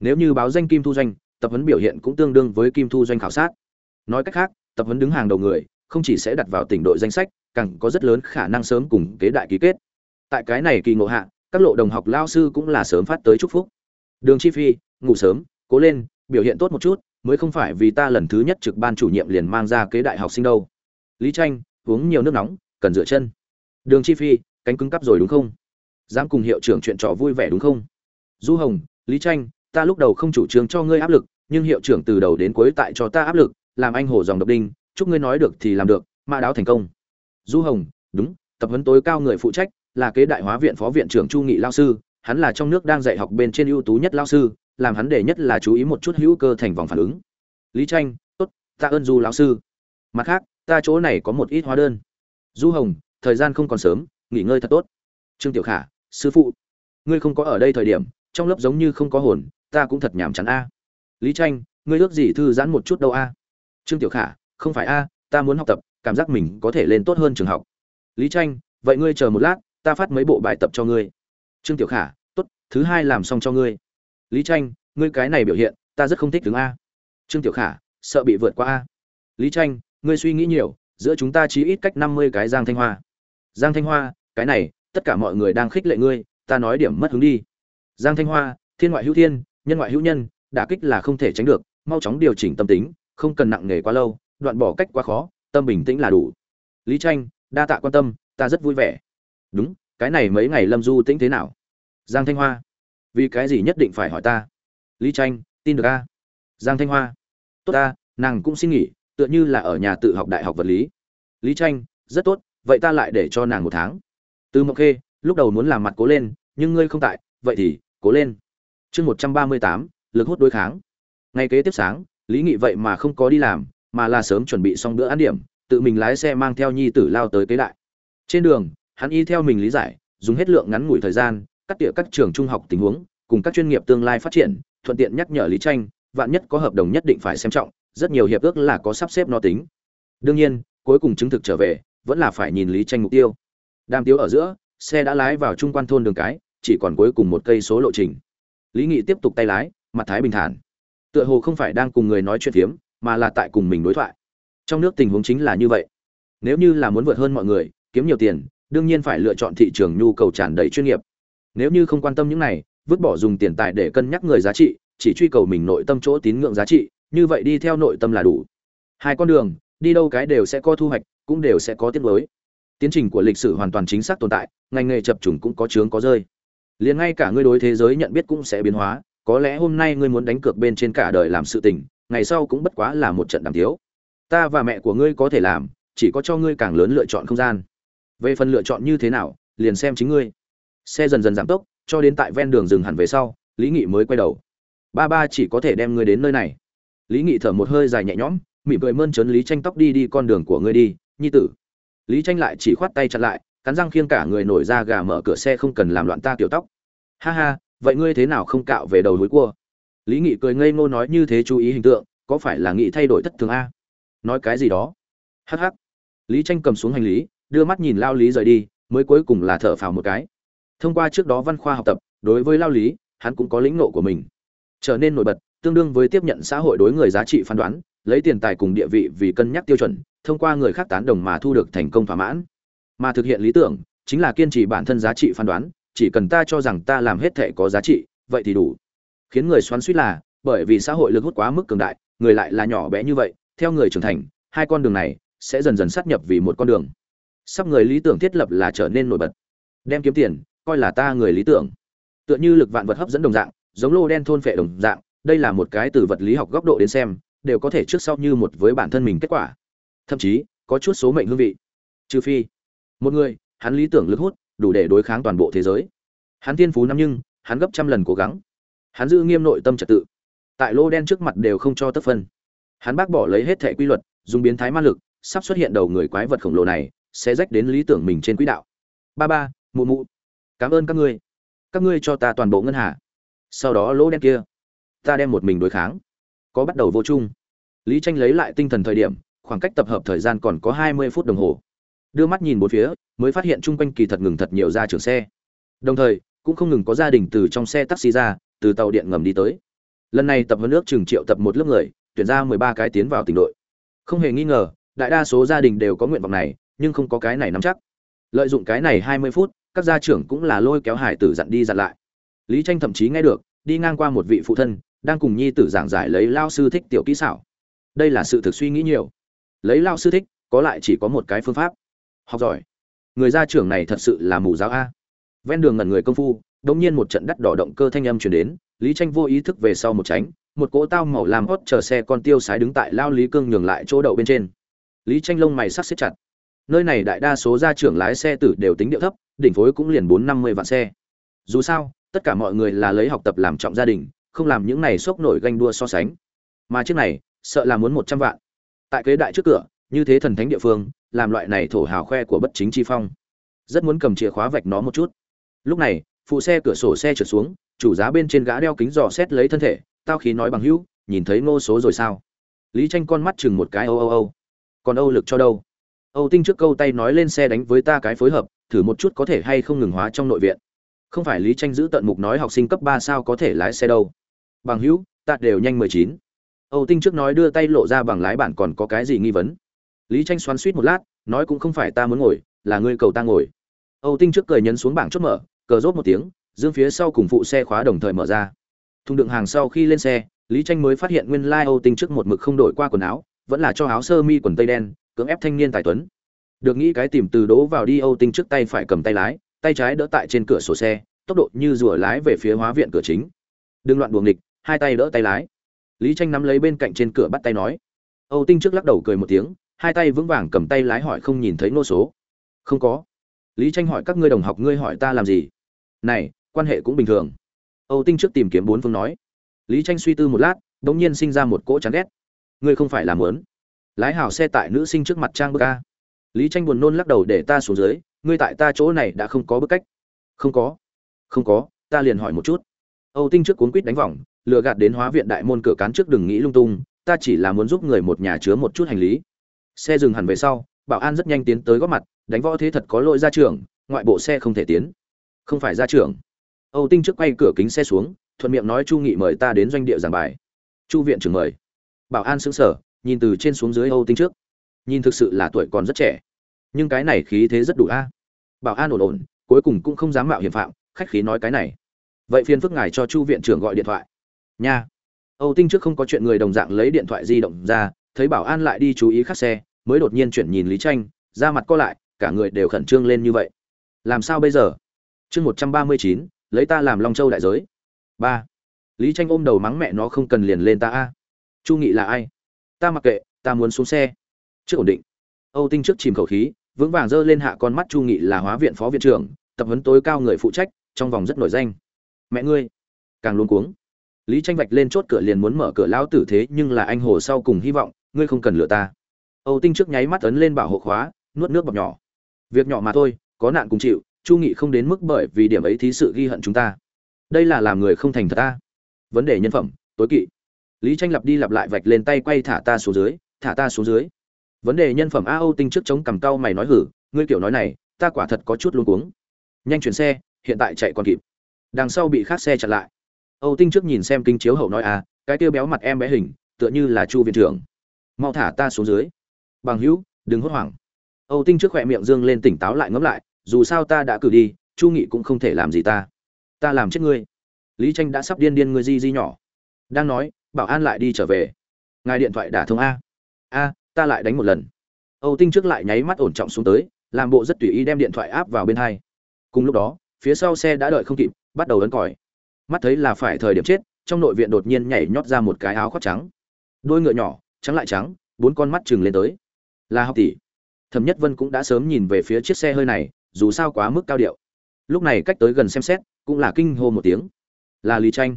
Nếu như báo danh kim thu doanh tập huấn biểu hiện cũng tương đương với kim thu doanh khảo sát. Nói cách khác, tập huấn đứng hàng đầu người, không chỉ sẽ đặt vào tỉnh đội danh sách, càng có rất lớn khả năng sớm cùng kế đại ký kết. Tại cái này kỳ ngộ hạ, các lộ đồng học lao sư cũng là sớm phát tới chúc phúc. Đường chi phi, ngủ sớm, cố lên, biểu hiện tốt một chút, mới không phải vì ta lần thứ nhất trực ban chủ nhiệm liền mang ra kế đại học sinh đâu. Lý tranh, uống nhiều nước nóng, cần rửa chân. Đường chi phi, cánh cứng cắp rồi đúng không? Dám cùng hiệu trưởng chuyện trò vui vẻ đúng không? Du hồng, lý tranh ta lúc đầu không chủ trương cho ngươi áp lực, nhưng hiệu trưởng từ đầu đến cuối tại cho ta áp lực, làm anh hổ dòng độc đinh, chúc ngươi nói được thì làm được, mã đáo thành công. Du hồng, đúng, tập huấn tối cao người phụ trách, là kế đại hóa viện phó viện trưởng chu nghị lao sư, hắn là trong nước đang dạy học bên trên ưu tú nhất lao sư, làm hắn để nhất là chú ý một chút hữu cơ thành vòng phản ứng. Lý tranh, tốt tạ ơn du lão sư. Mặt khác, ta chỗ này có một ít hóa đơn. Du hồng, thời gian không còn sớm, nghỉ ngơi thật tốt. Trương tiểu khả, sư phụ, ngươi không có ở đây thời điểm trong lớp giống như không có hồn, ta cũng thật nhàm chán a. Lý tranh, ngươi ước gì thư giãn một chút đâu a? Trương tiểu khả, không phải a, ta muốn học tập, cảm giác mình có thể lên tốt hơn trường học. Lý tranh, vậy ngươi chờ một lát, ta phát mấy bộ bài tập cho ngươi. Trương tiểu khả, tốt, thứ hai làm xong cho ngươi. Lý tranh, ngươi cái này biểu hiện, ta rất không thích tướng a. Trương tiểu khả, sợ bị vượt qua a. Lý tranh, ngươi suy nghĩ nhiều, giữa chúng ta chỉ ít cách năm mươi cái giang thanh hoa. Giang thanh hoa, cái này, tất cả mọi người đang khích lệ ngươi, ta nói điểm mất hứng đi giang thanh hoa, thiên ngoại hữu thiên, nhân ngoại hữu nhân, đả kích là không thể tránh được, mau chóng điều chỉnh tâm tính, không cần nặng nề quá lâu, đoạn bỏ cách quá khó, tâm bình tĩnh là đủ. Lý tranh, đa tạ quan tâm, ta rất vui vẻ. Đúng, cái này mấy ngày lâm du tĩnh thế nào? Giang thanh hoa, vì cái gì nhất định phải hỏi ta? Lý tranh, tin được a? Giang thanh hoa, tốt ta, nàng cũng xin nghỉ, tựa như là ở nhà tự học đại học vật lý. Lý tranh, rất tốt, vậy ta lại để cho nàng một tháng. Từ mộng khê, lúc đầu muốn làm mặt cố lên, nhưng ngươi không tại, vậy thì cố lên. Chương một trăm ba mươi tám, lực hút đối kháng. Ngày kế tiếp sáng, lý nghị vậy mà không có đi làm, mà là sớm chuẩn bị xong bữa ăn điểm, tự mình lái xe mang theo nhi tử lao tới kế đại. Trên đường, hắn y theo mình lý giải, dùng hết lượng ngắn ngủi thời gian, cắt tỉa các trường trung học tình huống, cùng các chuyên nghiệp tương lai phát triển, thuận tiện nhắc nhở lý tranh, vạn nhất có hợp đồng nhất định phải xem trọng, rất nhiều hiệp ước là có sắp xếp nó tính. Đương nhiên, cuối cùng chứng thực trở về, vẫn là phải nhìn lý tranh mục tiêu. Đàm tiếu ở giữa, xe đã lái vào trung quan thôn đường cái chỉ còn cuối cùng một cây số lộ trình. Lý nghị tiếp tục tay lái, mặt thái bình thản. Tựa hồ không phải đang cùng người nói chuyện phiếm, mà là tại cùng mình đối thoại. Trong nước tình huống chính là như vậy. Nếu như là muốn vượt hơn mọi người, kiếm nhiều tiền, đương nhiên phải lựa chọn thị trường nhu cầu tràn đầy chuyên nghiệp. Nếu như không quan tâm những này, vứt bỏ dùng tiền tài để cân nhắc người giá trị, chỉ truy cầu mình nội tâm chỗ tín ngưỡng giá trị, như vậy đi theo nội tâm là đủ. Hai con đường, đi đâu cái đều sẽ có thu hoạch, cũng đều sẽ có tiết mới tiến trình của lịch sử hoàn toàn chính xác tồn tại, ngành nghề chập trùng cũng có chướng có rơi liền ngay cả ngươi đối thế giới nhận biết cũng sẽ biến hóa, có lẽ hôm nay ngươi muốn đánh cược bên trên cả đời làm sự tình, ngày sau cũng bất quá là một trận đàm thiếu ta và mẹ của ngươi có thể làm, chỉ có cho ngươi càng lớn lựa chọn không gian. Về phần lựa chọn như thế nào, liền xem chính ngươi. Xe dần dần giảm tốc, cho đến tại ven đường dừng hẳn về sau, lý nghị mới quay đầu. Ba ba chỉ có thể đem ngươi đến nơi này. Lý nghị thở một hơi dài nhẹ nhõm, mỉm cười mơn trớn lý tranh tóc đi đi con đường của ngươi đi, nhi tử. Lý tranh lại chỉ khoát tay chặn lại cắn răng khiêng cả người nổi ra gà mở cửa xe không cần làm loạn ta tiểu tóc. Ha ha, vậy ngươi thế nào không cạo về đầu núi cua? Lý nghị cười ngây ngô nói như thế chú ý hình tượng, có phải là nghị thay đổi thất thường a? Nói cái gì đó? Hh lý tranh cầm xuống hành lý, đưa mắt nhìn lao lý rời đi, mới cuối cùng là thở phào một cái. Thông qua trước đó văn khoa học tập, đối với lao lý, hắn cũng có lĩnh nộ của mình. Trở nên nổi bật, tương đương với tiếp nhận xã hội đối người giá trị phán đoán, lấy tiền tài cùng địa vị vì cân nhắc tiêu chuẩn, thông qua người khác tán đồng mà thu được thành công thỏa mãn mà thực hiện lý tưởng, chính là kiên trì bản thân giá trị phán đoán, chỉ cần ta cho rằng ta làm hết thể có giá trị, vậy thì đủ. Khiến người xoắn suýt là, bởi vì xã hội lực hút quá mức cường đại, người lại là nhỏ bé như vậy, theo người trưởng thành, hai con đường này sẽ dần dần sát nhập vì một con đường. Sắp người lý tưởng thiết lập là trở nên nổi bật. Đem kiếm tiền, coi là ta người lý tưởng. Tựa như lực vạn vật hấp dẫn đồng dạng, giống lô đen thôn phệ đồng dạng, đây là một cái từ vật lý học góc độ đến xem, đều có thể trước sau như một với bản thân mình kết quả. Thậm chí, có chút số mệnh hương vị. Trừ phi một người, hắn lý tưởng lực hút, đủ để đối kháng toàn bộ thế giới. Hắn thiên phú năm nhưng, hắn gấp trăm lần cố gắng. Hắn giữ nghiêm nội tâm trật tự. Tại lô đen trước mặt đều không cho tất phân. Hắn bác bỏ lấy hết thẻ quy luật, dùng biến thái ma lực, sắp xuất hiện đầu người quái vật khổng lồ này, sẽ rách đến lý tưởng mình trên quỹ đạo. Ba ba, mụ mụ. Cảm ơn các ngươi. Các ngươi cho ta toàn bộ ngân hà. Sau đó lỗ đen kia. Ta đem một mình đối kháng. Có bắt đầu vô chung. Lý tranh lấy lại tinh thần thời điểm, khoảng cách tập hợp thời gian còn có hai mươi phút đồng hồ đưa mắt nhìn bốn phía, mới phát hiện chung quanh kỳ thật ngừng thật nhiều ra trường xe. Đồng thời, cũng không ngừng có gia đình từ trong xe taxi ra, từ tàu điện ngầm đi tới. Lần này tập huấn nước chừng triệu tập một lớp người, tuyển ra mười ba cái tiến vào tỉnh đội. Không hề nghi ngờ, đại đa số gia đình đều có nguyện vọng này, nhưng không có cái này nắm chắc. Lợi dụng cái này hai mươi phút, các gia trưởng cũng là lôi kéo hải tử dặn đi dặn lại. Lý tranh thậm chí nghe được, đi ngang qua một vị phụ thân, đang cùng nhi tử giảng giải lấy lao sư thích tiểu kỹ xảo. Đây là sự thực suy nghĩ nhiều. Lấy lao sư thích, có lại chỉ có một cái phương pháp học giỏi. Người gia trưởng này thật sự là mù giáo a. Ven đường ngẩn người công phu đống nhiên một trận đắt đỏ động cơ thanh âm truyền đến, lý tranh vô ý thức về sau một tránh, một cỗ tao màu làm hót chờ xe con tiêu sái đứng tại lao lý cương nhường lại chỗ đậu bên trên. Lý tranh lông mày sắc xếp chặt. Nơi này đại đa số gia trưởng lái xe tử đều tính điệu thấp, đỉnh phối cũng liền bốn năm mươi vạn xe. Dù sao, tất cả mọi người là lấy học tập làm trọng gia đình, không làm những này sốc nổi ganh đua so sánh. Mà chiếc này, sợ là muốn một trăm vạn. Tại kế đại trước cửa, như thế thần thánh địa phương làm loại này thổ hào khoe của bất chính chi phong. Rất muốn cầm chìa khóa vạch nó một chút. Lúc này, phụ xe cửa sổ xe trượt xuống, chủ giá bên trên gã đeo kính dò xét lấy thân thể, tao khí nói bằng hữu, nhìn thấy ngô số rồi sao? Lý tranh con mắt chừng một cái, âu âu âu. Còn âu lực cho đâu? Âu tinh trước câu tay nói lên xe đánh với ta cái phối hợp, thử một chút có thể hay không ngừng hóa trong nội viện. Không phải lý tranh giữ tận mục nói học sinh cấp ba sao có thể lái xe đâu. Bằng hữu, ta đều nhanh mười chín. Âu tinh trước nói đưa tay lộ ra bằng lái bản còn có cái gì nghi vấn? Lý tranh xoắn suýt một lát nói cũng không phải ta muốn ngồi là ngươi cầu ta ngồi. Âu tinh trước cười nhấn xuống bảng chốt mở cờ rốt một tiếng dương phía sau cùng phụ xe khóa đồng thời mở ra. Thùng đựng hàng sau khi lên xe lý tranh mới phát hiện nguyên lai âu tinh trước một mực không đổi qua quần áo vẫn là cho áo sơ mi quần tây đen cưỡng ép thanh niên tài tuấn. Được nghĩ cái tìm từ đố vào đi âu tinh trước tay phải cầm tay lái tay trái đỡ tại trên cửa sổ xe tốc độ như rùa lái về phía hóa viện cửa chính. Đừng loạn buồng địch, hai tay đỡ tay lái. Lý tranh nắm lấy bên cạnh trên cửa bắt tay nói. Âu tinh trước lắc đầu cười một tiếng hai tay vững vàng cầm tay lái hỏi không nhìn thấy nô số. Không có. Lý tranh hỏi các ngươi đồng học ngươi hỏi ta làm gì? Này, quan hệ cũng bình thường. Âu tinh trước tìm kiếm bốn phương nói. Lý tranh suy tư một lát, đống nhiên sinh ra một cỗ chán ghét. Ngươi không phải làm lớn lái hào xe tại nữ sinh trước mặt trang bức ca lý tranh buồn nôn lắc đầu để ta xuống dưới, ngươi tại ta chỗ này đã không có bức cách. Không có. Không có, ta liền hỏi một chút. Âu tinh trước cuốn quýt đánh vòng, lừa gạt đến hóa viện đại môn cửa cán trước đừng nghĩ lung tung, ta chỉ là muốn giúp người một nhà chứa một chút hành lý xe dừng hẳn về sau, bảo an rất nhanh tiến tới góp mặt, đánh võ thế thật có lỗi ra trường, ngoại bộ xe không thể tiến. Không phải ra trường. Âu tinh trước quay cửa kính xe xuống, thuận miệng nói chu nghị mời ta đến doanh địa giảng bài. Chu viện trưởng mời. Bảo an xứng sở nhìn từ trên xuống dưới âu tinh trước. Nhìn thực sự là tuổi còn rất trẻ. Nhưng cái này khí thế rất đủ a. Bảo an ổn ổn, cuối cùng cũng không dám mạo hiểm phạm, khách khí nói cái này. Vậy phiền phức ngài cho chu viện trưởng gọi điện thoại. Nha. Âu tinh trước không có chuyện người đồng dạng lấy điện thoại di động ra, thấy bảo an lại đi chú ý khắc xe mới đột nhiên chuyển nhìn lý tranh ra mặt co lại, cả người đều khẩn trương lên như vậy. Làm sao bây giờ? Chương một trăm ba mươi chín, lấy ta làm long châu đại giới. Ba. Lý tranh ôm đầu mắng mẹ nó không cần liền lên ta a. Chu nghị là ai? Ta mặc kệ, ta muốn xuống xe. Trước ổn định. Âu tinh trước chìm khẩu khí, vững vàng giơ lên hạ con mắt chu nghị là hóa viện phó viện trưởng, tập huấn tối cao người phụ trách, trong vòng rất nổi danh. Mẹ ngươi! Càng luôn cuống. Lý tranh vạch lên chốt cửa liền muốn mở cửa lão tử thế nhưng là anh hồ sau cùng hy vọng, ngươi không cần lựa ta âu tinh trước nháy mắt ấn lên bảo hộ khóa, nuốt nước bọt nhỏ. Việc nhỏ mà thôi, có nạn cùng chịu, chu nghị không đến mức bởi vì điểm ấy thí sự ghi hận chúng ta. Đây là làm người không thành thật ta. Vấn đề nhân phẩm, tối kỵ. Lý tranh lặp đi lặp lại vạch lên tay quay thả ta xuống dưới, thả ta xuống dưới. Vấn đề nhân phẩm a âu tinh trước chống cầm cau mày nói hử, ngươi kiểu nói này, ta quả thật có chút luống cuống. Nhanh chuyển xe, hiện tại chạy còn kịp. Đằng sau bị khác xe chặn lại. Âu tinh trước nhìn xem kinh chiếu hậu nói à cái kia béo mặt em bé hình, tựa như là chu viện trưởng. Mau thả ta xuống dưới bằng hữu, đừng hốt hoảng. Âu tinh trước khỏe miệng dương lên tỉnh táo lại ngẫm lại, dù sao ta đã cử đi, chu nghị cũng không thể làm gì ta. Ta làm chết ngươi. Lý tranh đã sắp điên điên ngươi di di nhỏ. Đang nói, bảo an lại đi trở về. Ngài điện thoại đả thông a. A, ta lại đánh một lần. Âu tinh trước lại nháy mắt ổn trọng xuống tới, làm bộ rất tùy ý đem điện thoại áp vào bên hai. Cùng lúc đó, phía sau xe đã đợi không kịp, bắt đầu ấn còi. Mắt thấy là phải thời điểm chết, trong nội viện đột nhiên nhảy nhót ra một cái áo khoác trắng. Đôi ngựa nhỏ, trắng lại trắng, bốn con mắt chừng lên tới là học tỷ. Thẩm nhất vân cũng đã sớm nhìn về phía chiếc xe hơi này, dù sao quá mức cao điệu. Lúc này cách tới gần xem xét, cũng là kinh hô một tiếng. Là lý tranh.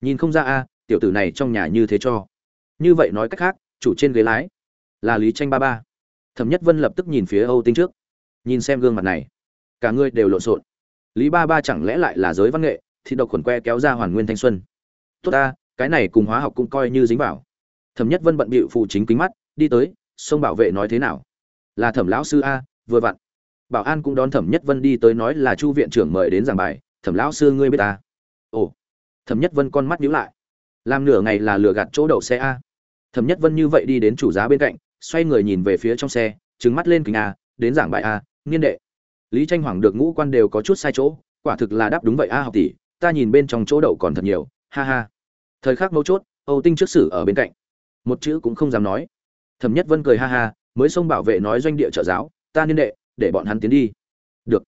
Nhìn không ra a, tiểu tử này trong nhà như thế cho. Như vậy nói cách khác, chủ trên ghế lái. Là lý tranh ba ba. Thẩm nhất vân lập tức nhìn phía âu tinh trước. Nhìn xem gương mặt này. Cả người đều lộn xộn. Lý ba ba chẳng lẽ lại là giới văn nghệ, thì độc khuẩn que kéo ra hoàn nguyên thanh xuân. Tốt ta, cái này cùng hóa học cũng coi như dính vào. Thẩm nhất vân bận bịu phụ chính kính mắt, đi tới sông bảo vệ nói thế nào? Là thẩm lão sư a, vừa vặn. Bảo an cũng đón thẩm nhất vân đi tới nói là chu viện trưởng mời đến giảng bài, thẩm lão sư ngươi biết ta? Ồ. Thẩm nhất vân con mắt nhíu lại. Làm nửa ngày là lừa gạt chỗ đậu xe a. Thẩm nhất vân như vậy đi đến chủ giá bên cạnh, xoay người nhìn về phía trong xe trứng mắt lên kính a, đến giảng bài a, nghiên đệ. Lý tranh hoàng được ngũ quan đều có chút sai chỗ, quả thực là đáp đúng vậy a học tỷ, ta nhìn bên trong chỗ đậu còn thật nhiều, ha ha. Thời khắc mấu chốt, âu tinh trước sử ở bên cạnh. Một chữ cũng không dám nói thẩm nhất vân cười ha ha, mới xông bảo vệ nói doanh địa trợ giáo, ta niên đệ, để bọn hắn tiến đi. Được.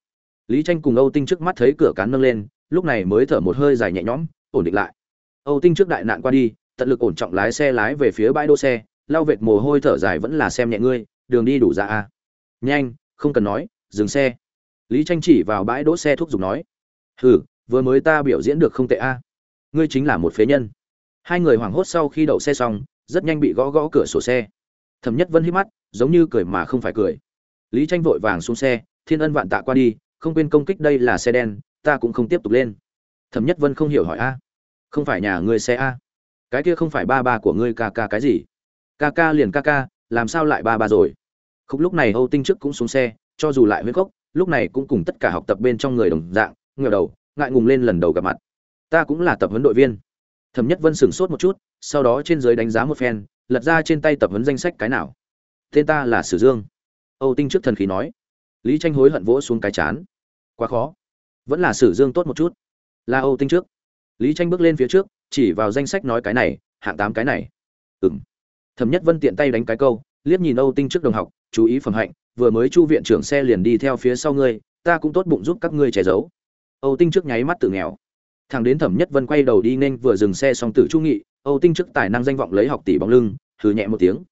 Lý tranh cùng âu tinh trước mắt thấy cửa cán nâng lên, lúc này mới thở một hơi dài nhẹ nhõm, ổn định lại. Âu tinh trước đại nạn qua đi, tận lực ổn trọng lái xe lái về phía bãi đỗ xe, lau vệt mồ hôi thở dài vẫn là xem nhẹ ngươi, đường đi đủ ra a nhanh, không cần nói, dừng xe. Lý tranh chỉ vào bãi đỗ xe thúc giục nói, hừ, vừa mới ta biểu diễn được không tệ a ngươi chính là một phế nhân. Hai người hoảng hốt sau khi đậu xe xong, rất nhanh bị gõ gõ cửa sổ xe thẩm nhất vân hít mắt, giống như cười mà không phải cười. Lý tranh vội vàng xuống xe, thiên ân vạn tạ qua đi, không quên công kích đây là xe đen, ta cũng không tiếp tục lên. Thẩm nhất vân không hiểu hỏi a. Không phải nhà ngươi xe a? Cái kia không phải ba ba của ngươi ca ca cái gì? Ca ca liền ca ca, làm sao lại ba ba rồi? Khúc lúc này âu tinh trước cũng xuống xe, cho dù lại huyết cốc lúc này cũng cùng tất cả học tập bên trong người đồng dạng ngờ đầu, ngại ngùng lên lần đầu gặp mặt. Ta cũng là tập huấn đội viên. Thẩm nhất vân sửng sốt một chút, sau đó trên giới đánh giá một phen lật ra trên tay tập huấn danh sách cái nào? Tên ta là sử dương. Âu tinh trước thần khí nói. Lý tranh hối hận vỗ xuống cái chán. Quá khó. Vẫn là sử dương tốt một chút. Là âu tinh trước. Lý tranh bước lên phía trước, chỉ vào danh sách nói cái này, hạng tám cái này. Ừm. thẩm nhất vân tiện tay đánh cái câu, liếc nhìn âu tinh trước đồng học, chú ý phẩm hạnh, vừa mới chu viện trưởng xe liền đi theo phía sau ngươi, ta cũng tốt bụng giúp các ngươi che giấu. Âu tinh trước nháy mắt tự nghèo. Thằng đến thẩm nhất vân quay đầu đi nên vừa dừng xe xong tử chu nghị âu tinh trước tài năng danh vọng lấy học tỷ bóng lưng, hừ nhẹ một tiếng.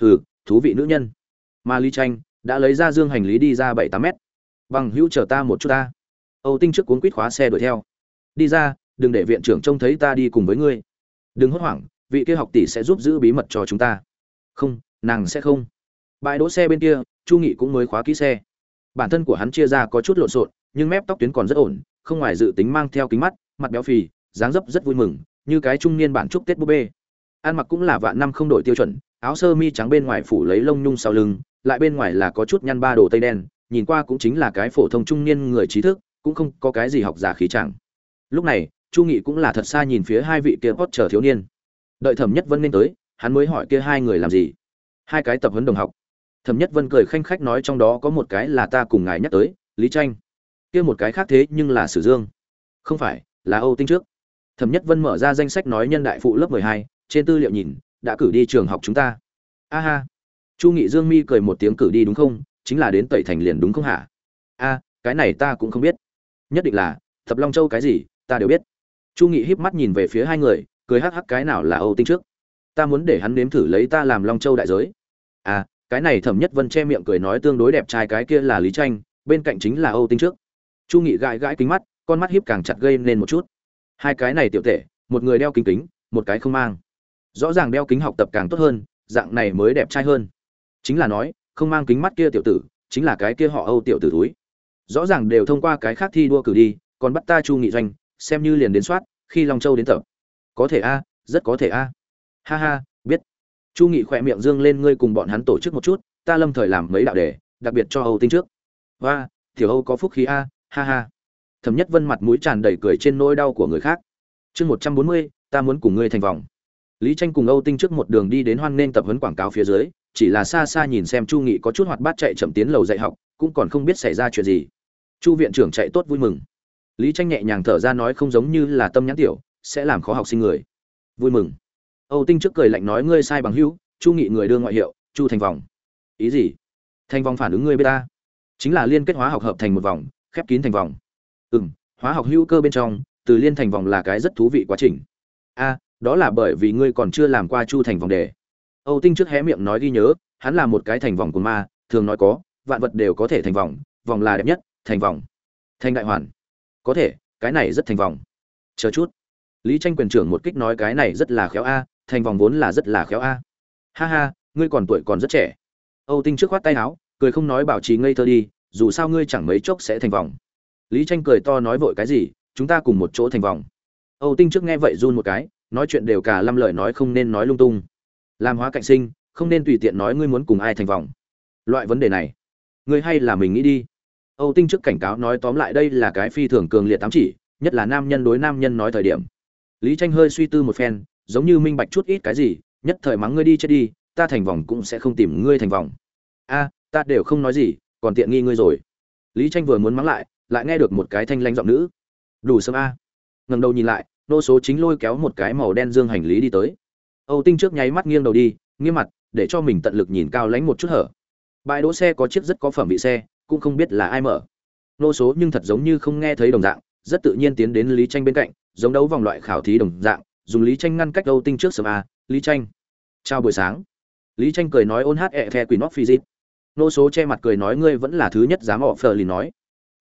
Hừ, thú vị nữ nhân. Mà lý tranh đã lấy ra dương hành lý đi ra bảy tám mét. Bằng hữu chờ ta một chút ta. Âu tinh trước cuốn quýt khóa xe đuổi theo. Đi ra, đừng để viện trưởng trông thấy ta đi cùng với ngươi. Đừng hốt hoảng, vị kia học tỷ sẽ giúp giữ bí mật cho chúng ta. Không, nàng sẽ không. Bãi đỗ xe bên kia, chu nghị cũng mới khóa kỹ xe. Bản thân của hắn chia ra có chút lộn xộn, nhưng mép tóc tuyến còn rất ổn, không ngoài dự tính mang theo kính mắt, mặt béo phì, dáng dấp rất vui mừng như cái trung niên bản trúc tết búp bê. Ăn mặc cũng là vạn năm không đổi tiêu chuẩn, áo sơ mi trắng bên ngoài phủ lấy lông nhung sau lưng, lại bên ngoài là có chút nhăn ba đồ tây đen, nhìn qua cũng chính là cái phổ thông trung niên người trí thức, cũng không có cái gì học giả khí chẳng lúc này, chu nghị cũng là thật xa nhìn phía hai vị kia hót chờ thiếu niên. Đợi thẩm nhất vân nên tới, hắn mới hỏi kia hai người làm gì? Hai cái tập huấn đồng học. Thẩm nhất vân cười khanh khách nói trong đó có một cái là ta cùng ngài nhắc tới, lý tranh. Kia một cái khác thế nhưng là sử dương. Không phải, là âu tinh trước thẩm nhất vân mở ra danh sách nói nhân đại phụ lớp mười hai, trên tư liệu nhìn, đã cử đi trường học chúng ta. A ha. Chu nghị dương mi cười một tiếng cử đi đúng không? Chính là đến tẩy thành liền đúng không hả? A, cái này ta cũng không biết. Nhất định là, thập long châu cái gì, ta đều biết. Chu nghị híp mắt nhìn về phía hai người, cười hắc hắc cái nào là âu tinh trước? Ta muốn để hắn nếm thử lấy ta làm long châu đại giới. À cái này thẩm nhất vân che miệng cười nói tương đối đẹp trai cái kia là lý tranh, bên cạnh chính là âu tinh trước. Chu nghị gãi gãi kính mắt, con mắt híp càng chặt gây nên một chút hai cái này tiểu tệ một người đeo kính kính, một cái không mang. Rõ ràng đeo kính học tập càng tốt hơn, dạng này mới đẹp trai hơn. Chính là nói, không mang kính mắt kia tiểu tử, chính là cái kia họ âu tiểu tử túi rõ ràng đều thông qua cái khác thi đua cử đi, còn bắt ta chu nghị doanh, xem như liền đến soát, khi long châu đến tập. Có thể a, rất có thể a. Ha ha, biết. Chu nghị khỏe miệng dương lên, ngươi cùng bọn hắn tổ chức một chút, ta lâm thời làm mấy đạo đề, đặc biệt cho âu tinh trước. Và tiểu âu có phúc khí a, ha ha thẩm nhất vân mặt mũi tràn đầy cười trên nỗi đau của người khác. Chương một trăm bốn mươi, ta muốn cùng ngươi thành vòng. Lý tranh cùng âu tinh trước một đường đi đến hoan nên tập huấn quảng cáo phía dưới, chỉ là xa xa nhìn xem chu nghị có chút hoạt bát chạy chậm tiến lầu dạy học, cũng còn không biết xảy ra chuyện gì. Chu viện trưởng chạy tốt vui mừng. Lý tranh nhẹ nhàng thở ra nói không giống như là tâm nhãn tiểu, sẽ làm khó học sinh người. Vui mừng. Âu tinh trước cười lạnh nói ngươi sai bằng hữu, chu nghị người đưa ngoại hiệu, chu thành vòng. Ý gì? Thành vòng phản ứng ngươi beta chính là liên kết hóa học hợp thành một vòng, khép kín thành vòng ừ m hóa học hữu cơ bên trong, từ liên thành vòng là cái rất thú vị quá trình. A, đó là bởi vì ngươi còn chưa làm qua chu thành vòng đề. Âu tinh trước hé miệng nói ghi nhớ, hắn là một cái thành vòng của ma, thường nói có, vạn vật đều có thể thành vòng vòng là đẹp nhất, thành vòng. Thành đại hoàn. Có thể, cái này rất thành vòng. Chờ chút. Lý tranh quyền trưởng một kích nói cái này rất là khéo a, thành vòng vốn là rất là khéo a. Ha ha, ngươi còn tuổi còn rất trẻ. Âu tinh trước khoát tay áo, cười không nói bảo trì ngây thơ đi, dù sao ngươi chẳng mấy chốc sẽ thành vòng lý tranh cười to nói vội cái gì, chúng ta cùng một chỗ thành vòng. Âu tinh trước nghe vậy run một cái, nói chuyện đều cả lâm lời nói không nên nói lung tung. Làm hóa cạnh sinh, không nên tùy tiện nói ngươi muốn cùng ai thành vòng. Loại vấn đề này, ngươi hay là mình nghĩ đi. Âu tinh trước cảnh cáo nói tóm lại đây là cái phi thường cường liệt tám chỉ, nhất là nam nhân đối nam nhân nói thời điểm. Lý tranh hơi suy tư một phen, giống như minh bạch chút ít cái gì, nhất thời mắng ngươi đi chết đi, ta thành vòng cũng sẽ không tìm ngươi thành vòng. A, ta đều không nói gì, còn tiện nghi ngươi rồi. Lý tranh vừa muốn mắng lại lại nghe được một cái thanh lãnh giọng nữ. Đủ sớm a. Ngầm đầu nhìn lại, nô số chính lôi kéo một cái màu đen dương hành lý đi tới. Âu tinh trước nháy mắt nghiêng đầu đi, nghiêm mặt, để cho mình tận lực nhìn cao lãnh một chút hở. Bãi đỗ xe có chiếc rất có phẩm bị xe, cũng không biết là ai mở. Nô số nhưng thật giống như không nghe thấy đồng dạng, rất tự nhiên tiến đến lý tranh bên cạnh, giống đấu vòng loại khảo thí đồng dạng, dùng lý tranh ngăn cách âu tinh trước sớm a. Lý tranh chào buổi sáng. Lý tranh cười nói ôn hát ẹ phe quỷ nóc phi dịp. Nô số che mặt cười nói ngươi vẫn là thứ nhất dám họ phờ lì nói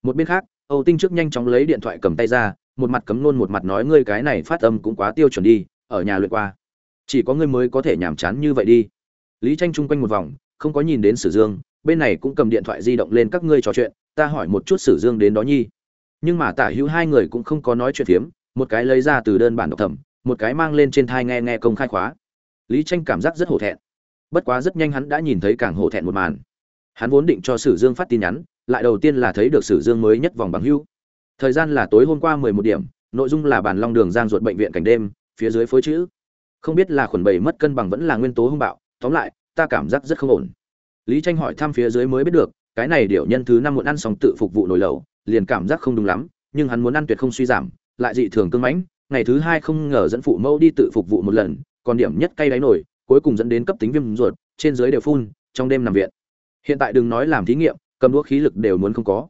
một bên khác, âu tinh trước nhanh chóng lấy điện thoại cầm tay ra, một mặt cấm nôn một mặt nói ngươi cái này phát âm cũng quá tiêu chuẩn đi, ở nhà luyện qua. Chỉ có ngươi mới có thể nhàm chán như vậy đi. Lý tranh chung quanh một vòng, không có nhìn đến sử dương, bên này cũng cầm điện thoại di động lên các ngươi trò chuyện, ta hỏi một chút sử dương đến đó nhi. Nhưng mà tả hữu hai người cũng không có nói chuyện phiếm, một cái lấy ra từ đơn bản độc thẩm, một cái mang lên trên thai nghe nghe công khai khóa. Lý tranh cảm giác rất hổ thẹn. Bất quá rất nhanh hắn đã nhìn thấy càng hổ thẹn một màn. Hắn vốn định cho sử dương phát tin nhắn lại đầu tiên là thấy được sử dương mới nhất vòng bằng hưu. Thời gian là tối hôm qua mười một điểm, nội dung là bàn long đường giang ruột bệnh viện cảnh đêm, phía dưới phối chữ. Không biết là khuẩn bầy mất cân bằng vẫn là nguyên tố hung bạo, tóm lại, ta cảm giác rất không ổn. Lý tranh hỏi thăm phía dưới mới biết được, cái này điệu nhân thứ năm muốn ăn xong tự phục vụ nồi lẩu, liền cảm giác không đúng lắm, nhưng hắn muốn ăn tuyệt không suy giảm, lại dị thường cương mãnh, ngày thứ hai không ngờ dẫn phụ mẫu đi tự phục vụ một lần, còn điểm nhất cay đáy nổi cuối cùng dẫn đến cấp tính viêm ruột, trên dưới đều phun, trong đêm nằm viện. Hiện tại đừng nói làm thí nghiệm cầm đũa khí lực đều muốn không có.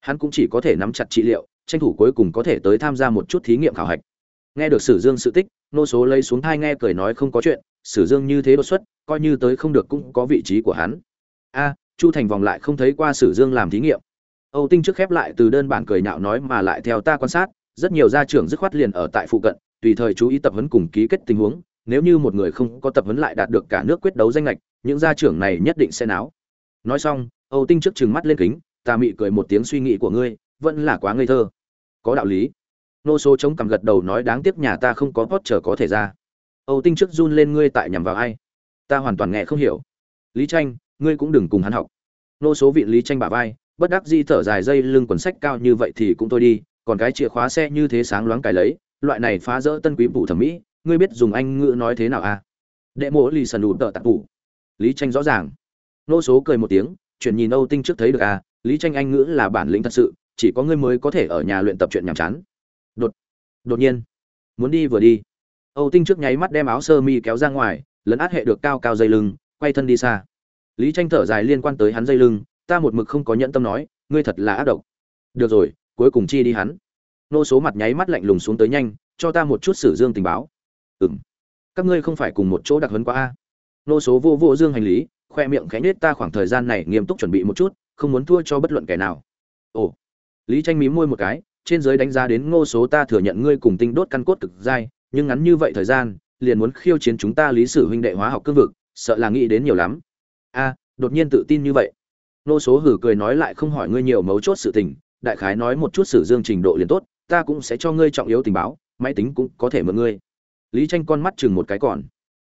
Hắn cũng chỉ có thể nắm chặt trị liệu, tranh thủ cuối cùng có thể tới tham gia một chút thí nghiệm khảo hạch. Nghe được sử dương sự tích, nô số lấy xuống thai nghe cười nói không có chuyện, sử dương như thế đột xuất, coi như tới không được cũng có vị trí của hắn. A, chu thành vòng lại không thấy qua sử dương làm thí nghiệm. Âu tinh trước khép lại từ đơn bản cười nhạo nói mà lại theo ta quan sát, rất nhiều gia trưởng dứt khoát liền ở tại phụ cận, tùy thời chú ý tập huấn cùng ký kết tình huống, nếu như một người không có tập huấn lại đạt được cả nước quyết đấu danh lệch những gia trưởng này nhất định sẽ náo. Nói xong âu tinh trước trừng mắt lên kính, ta mị cười một tiếng suy nghĩ của ngươi, vẫn là quá ngây thơ. Có đạo lý. Nô số chống cằm gật đầu nói đáng tiếc nhà ta không có pot chờ có thể ra. Âu tinh trước run lên ngươi tại nhằm vào ai? Ta hoàn toàn nghe không hiểu. Lý tranh, ngươi cũng đừng cùng hắn học. Nô số vị lý tranh bả vai, bất đắc di thở dài dây lưng quần sách cao như vậy thì cũng thôi đi, còn cái chìa khóa xe như thế sáng loáng cài lấy, loại này phá rỡ tân quý phụ thẩm mỹ, ngươi biết dùng anh ngữ nói thế nào à? Đệ mỗ lì sần đủ tợ tạp phụ lý tranh rõ ràng. Nô số cười một tiếng chuyển nhìn âu tinh trước thấy được à lý tranh anh ngữ là bản lĩnh thật sự, chỉ có ngươi mới có thể ở nhà luyện tập chuyện nhảm chán. Đột đột nhiên, muốn đi vừa đi. Âu tinh trước nháy mắt đem áo sơ mi kéo ra ngoài, lấn át hệ được cao cao dây lưng, quay thân đi xa. Lý tranh thở dài liên quan tới hắn dây lưng, ta một mực không có nhẫn tâm nói, ngươi thật là ác độc. Được rồi, cuối cùng chi đi hắn. Nô số mặt nháy mắt lạnh lùng xuống tới nhanh, cho ta một chút sử dương tình báo. Ừm, các ngươi không phải cùng một chỗ đặc huấn quá a. Nô số vô vô dương hành lý khoe miệng khẽ nết ta khoảng thời gian này nghiêm túc chuẩn bị một chút, không muốn thua cho bất luận kẻ nào. Ồ, lý tranh mí môi một cái, trên giới đánh giá đến ngô số ta thừa nhận ngươi cùng tinh đốt căn cốt cực dai, nhưng ngắn như vậy thời gian, liền muốn khiêu chiến chúng ta lý sử huynh đệ hóa học cương vực, sợ là nghĩ đến nhiều lắm. A, đột nhiên tự tin như vậy. Ngô số hử cười nói lại không hỏi ngươi nhiều mấu chốt sự tình, đại khái nói một chút sử dương trình độ liền tốt, ta cũng sẽ cho ngươi trọng yếu tình báo, máy tính cũng có thể mượn ngươi. Lý tranh con mắt chừng một cái còn.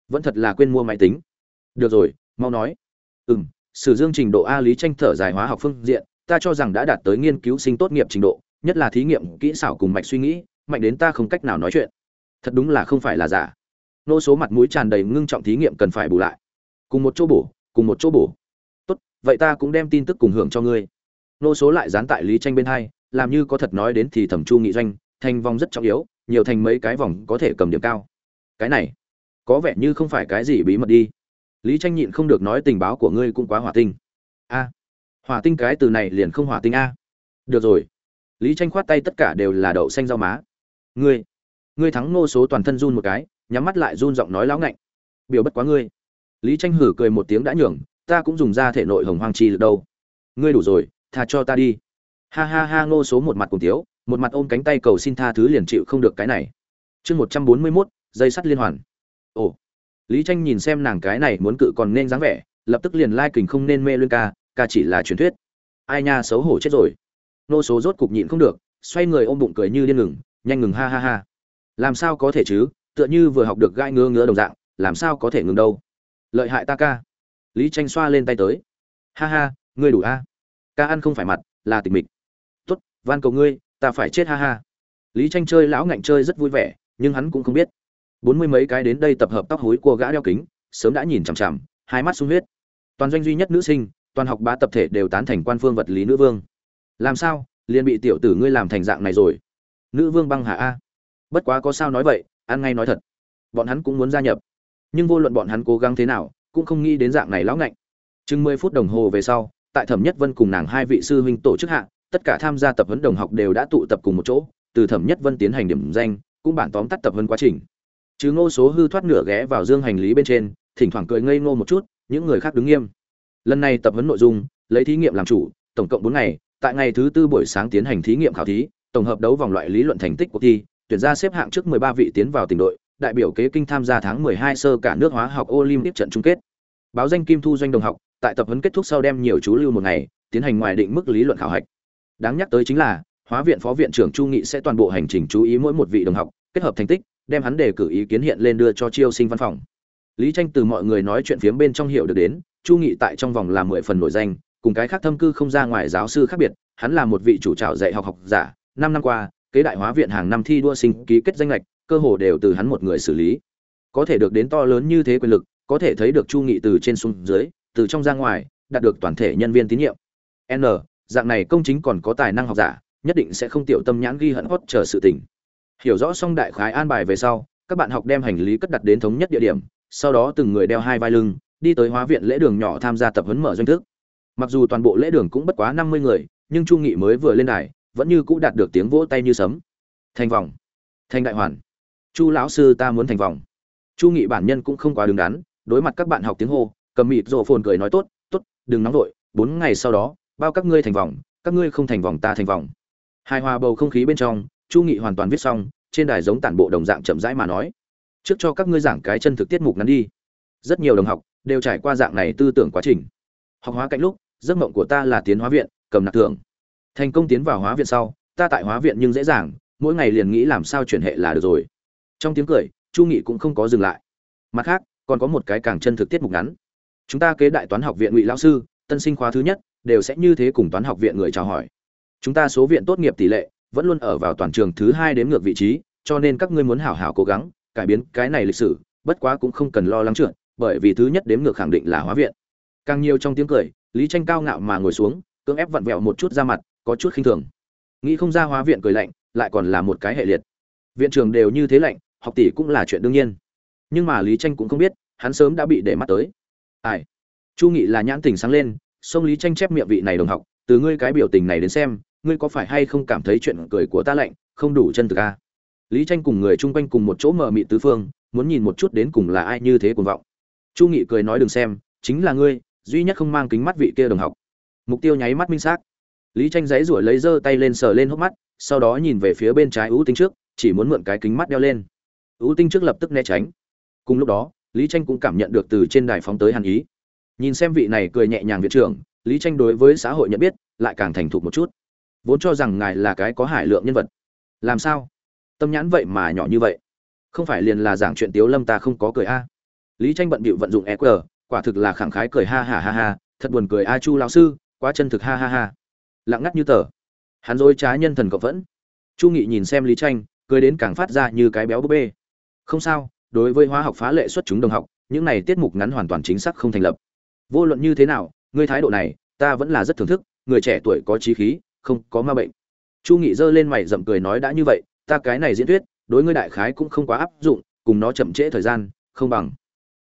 Vẫn thật là quên mua máy tính. Được rồi mau nói. Ừ m sử dương trình độ a lý tranh thở dài hóa học phương diện, ta cho rằng đã đạt tới nghiên cứu sinh tốt nghiệp trình độ, nhất là thí nghiệm, kỹ xảo cùng mạch suy nghĩ, mạnh đến ta không cách nào nói chuyện. Thật đúng là không phải là giả. Nô số mặt mũi tràn đầy ngưng trọng thí nghiệm cần phải bù lại. Cùng một chỗ bổ, cùng một chỗ bổ. Tốt, vậy ta cũng đem tin tức cùng hưởng cho ngươi. Nô số lại dán tại lý tranh bên hai, làm như có thật nói đến thì thẩm chu nghị doanh, thành vòng rất trọng yếu, nhiều thành mấy cái vòng có thể cầm điểm cao. Cái này, có vẻ như không phải cái gì bí mật đi lý tranh nhịn không được nói tình báo của ngươi cũng quá hỏa tinh. A, hỏa tinh cái từ này liền không hỏa tinh a. Được rồi. Lý tranh khoát tay tất cả đều là đậu xanh rau má. Ngươi ngươi thắng nô số toàn thân run một cái, nhắm mắt lại run giọng nói lão ngạnh. Biểu bất quá ngươi. Lý tranh hử cười một tiếng đã nhường, ta cũng dùng ra thể nội hồng hoang chi được đâu. Ngươi đủ rồi, tha cho ta đi. Ha ha ha, ngô số một mặt cùng tiếu một mặt ôm cánh tay cầu xin tha thứ liền chịu không được cái này. Chương một trăm bốn mươi mốt, dây sắt liên hoàn. Ồ lý tranh nhìn xem nàng cái này muốn cự còn nên dáng vẻ, lập tức liền lai kình không nên mê luyên ca ca chỉ là truyền thuyết. Ai nha, xấu hổ chết rồi. Nô số rốt cục nhịn không được, xoay người ôm bụng cười như điên ngừng, nhanh ngừng ha ha ha. Làm sao có thể chứ, tựa như vừa học được gai ngứa ngứa đồng dạng, làm sao có thể ngừng đâu. Lợi hại ta ca. Lý tranh xoa lên tay tới. Ha ha, ngươi đủ a. Ca ăn không phải mặt, là tịch mịch. Tốt, van cầu ngươi, ta phải chết ha ha. Lý tranh chơi lão ngạnh chơi rất vui vẻ, nhưng hắn cũng không biết bốn mươi mấy cái đến đây tập hợp tóc hối của gã đeo kính, sớm đã nhìn chằm chằm, hai mắt sung huyết. Toàn doanh duy nhất nữ sinh, toàn học ba tập thể đều tán thành quan phương vật lý nữ vương. Làm sao, liền bị tiểu tử ngươi làm thành dạng này rồi? Nữ vương băng hạ a. Bất quá có sao nói vậy, ăn ngay nói thật. Bọn hắn cũng muốn gia nhập. Nhưng vô luận bọn hắn cố gắng thế nào, cũng không nghĩ đến dạng này lão ngạnh. Chừng mười phút đồng hồ về sau, tại thẩm nhất vân cùng nàng hai vị sư huynh tổ chức hạ, tất cả tham gia tập huấn đồng học đều đã tụ tập cùng một chỗ, từ thẩm nhất vân tiến hành điểm danh, cũng bản tóm tắt tập huấn quá trình chứ ngô số hư thoát nửa ghé vào dương hành lý bên trên thỉnh thoảng cười ngây ngô một chút những người khác đứng nghiêm lần này tập huấn nội dung lấy thí nghiệm làm chủ tổng cộng bốn ngày tại ngày thứ tư buổi sáng tiến hành thí nghiệm khảo thí tổng hợp đấu vòng loại lý luận thành tích cuộc thi tuyển ra xếp hạng trước 13 vị tiến vào tỉnh đội đại biểu kế kinh tham gia tháng 12 sơ cả nước hóa học Olympic trận chung kết. Báo danh Kim Thu doanh đồng học, tại tập huấn kết thúc sau đem nhiều chú lưu một ngày, tiến hành ngoài định mức lý luận khảo hạch. Đáng nhắc tới chính là, Hóa viện phó viện trưởng Chu Nghị sẽ toàn bộ hành trình chú ý mỗi một vị đồng học, kết hợp thành tích, đem hắn đề cử ý kiến hiện lên đưa cho chiêu sinh văn phòng. Lý Tranh từ mọi người nói chuyện phiếm bên trong hiểu được đến, Chu Nghị tại trong vòng là 10 phần nổi danh, cùng cái khác thâm cư không ra ngoài giáo sư khác biệt, hắn là một vị chủ trào dạy học học giả, năm năm qua, kế đại hóa viện hàng năm thi đua sinh ký kết danh lệch, cơ hồ đều từ hắn một người xử lý. Có thể được đến to lớn như thế quyền lực có thể thấy được chu nghị từ trên xuống dưới từ trong ra ngoài đạt được toàn thể nhân viên tín nhiệm. N dạng này công chính còn có tài năng học giả nhất định sẽ không tiểu tâm nhãn ghi hận hót chờ sự tình hiểu rõ xong đại khái an bài về sau, các bạn học đem hành lý cất đặt đến thống nhất địa điểm, sau đó từng người đeo hai vai lưng, đi tới hóa viện lễ đường nhỏ tham gia tập huấn mở doanh thức. Mặc dù toàn bộ lễ đường cũng bất quá năm mươi người, nhưng chu nghị mới vừa lên đài, vẫn như cũ đạt được tiếng vỗ tay như sấm. Thành vòng. Thành đại hoàn. Chu lão sư ta muốn thành vòng. Chu nghị bản nhân cũng không quá đứng đắn, đối mặt các bạn học tiếng hô, cầm mịt rộ phồn cười nói tốt tốt, đừng nóng vội, bốn ngày sau đó, bao các ngươi thành vòng, các ngươi không thành vòng ta thành vòng. Hài hòa bầu không khí bên trong chu nghị hoàn toàn viết xong, trên đài giống tản bộ đồng dạng chậm rãi mà nói, trước cho các ngươi giảng cái chân thực tiết mục ngắn đi. Rất nhiều đồng học đều trải qua dạng này tư tưởng quá trình. Học hóa cạnh lúc, giấc mộng của ta là tiến hóa viện, cầm nạp thưởng. Thành công tiến vào hóa viện sau, ta tại hóa viện nhưng dễ dàng, mỗi ngày liền nghĩ làm sao chuyển hệ là được rồi. Trong tiếng cười, chu nghị cũng không có dừng lại. Mặt khác, còn có một cái càng chân thực tiết mục ngắn. Chúng ta kế đại toán học viện ngụy lão sư, tân sinh khóa thứ nhất, đều sẽ như thế cùng toán học viện người chào hỏi. Chúng ta số viện tốt nghiệp tỷ lệ vẫn luôn ở vào toàn trường thứ hai đến ngược vị trí, cho nên các ngươi muốn hảo hảo cố gắng, cải biến cái này lịch sử, bất quá cũng không cần lo lắng trượt, bởi vì thứ nhất đếm ngược khẳng định là hóa viện. Càng nhiều trong tiếng cười, lý tranh cao ngạo mà ngồi xuống, cưỡng ép vặn vẹo một chút ra mặt, có chút khinh thường. Nghĩ không ra hóa viện cười lạnh, lại còn là một cái hệ liệt. Viện trường đều như thế lạnh, học tỷ cũng là chuyện đương nhiên. Nhưng mà lý tranh cũng không biết, hắn sớm đã bị để mắt tới. Ai? Chu nghị là nhãn tình sáng lên sông lý tranh chép miệng vị này đồng học, từ ngươi cái biểu tình này đến xem ngươi có phải hay không cảm thấy chuyện cười của ta lạnh, không đủ chân thực a lý tranh cùng người chung quanh cùng một chỗ mờ mị tứ phương, muốn nhìn một chút đến cùng là ai như thế cuồng vọng. Chu nghị cười nói đừng xem, chính là ngươi, duy nhất không mang kính mắt vị kia đồng học. Mục tiêu nháy mắt minh xác. Lý tranh giấy rủi lấy giơ tay lên sờ lên hốc mắt, sau đó nhìn về phía bên trái ưu Tinh trước, chỉ muốn mượn cái kính mắt đeo lên. Ưu tinh trước lập tức né tránh. Cùng lúc đó, lý tranh cũng cảm nhận được từ trên đài phóng tới hàn ý. Nhìn xem vị này cười nhẹ nhàng viện trưởng, lý tranh đối với xã hội nhận biết, lại càng thành thục một chút vốn cho rằng ngài là cái có hải lượng nhân vật. Làm sao? Tâm nhãn vậy mà nhỏ như vậy. Không phải liền là giảng chuyện tiếu lâm ta không có cười a? Lý tranh bận bịu vận dụng eq quả thực là khẳng khái cười ha ha ha ha, thật buồn cười a chu lão sư, quá chân thực ha ha ha. Lặng ngắt như tờ. Hắn dối trá nhân thần cộng vẫn. Chu nghị nhìn xem lý tranh, cười đến càng phát ra như cái béo búp bê. Không sao, đối với hóa học phá lệ xuất chúng đồng học, những này tiết mục ngắn hoàn toàn chính xác không thành lập. Vô luận như thế nào ngươi thái độ này, ta vẫn là rất thưởng thức, người trẻ tuổi có trí khí không có ma bệnh. Chu nghị giơ lên mày rậm cười nói đã như vậy, ta cái này diễn thuyết, đối ngươi đại khái cũng không quá áp dụng, cùng nó chậm trễ thời gian, không bằng.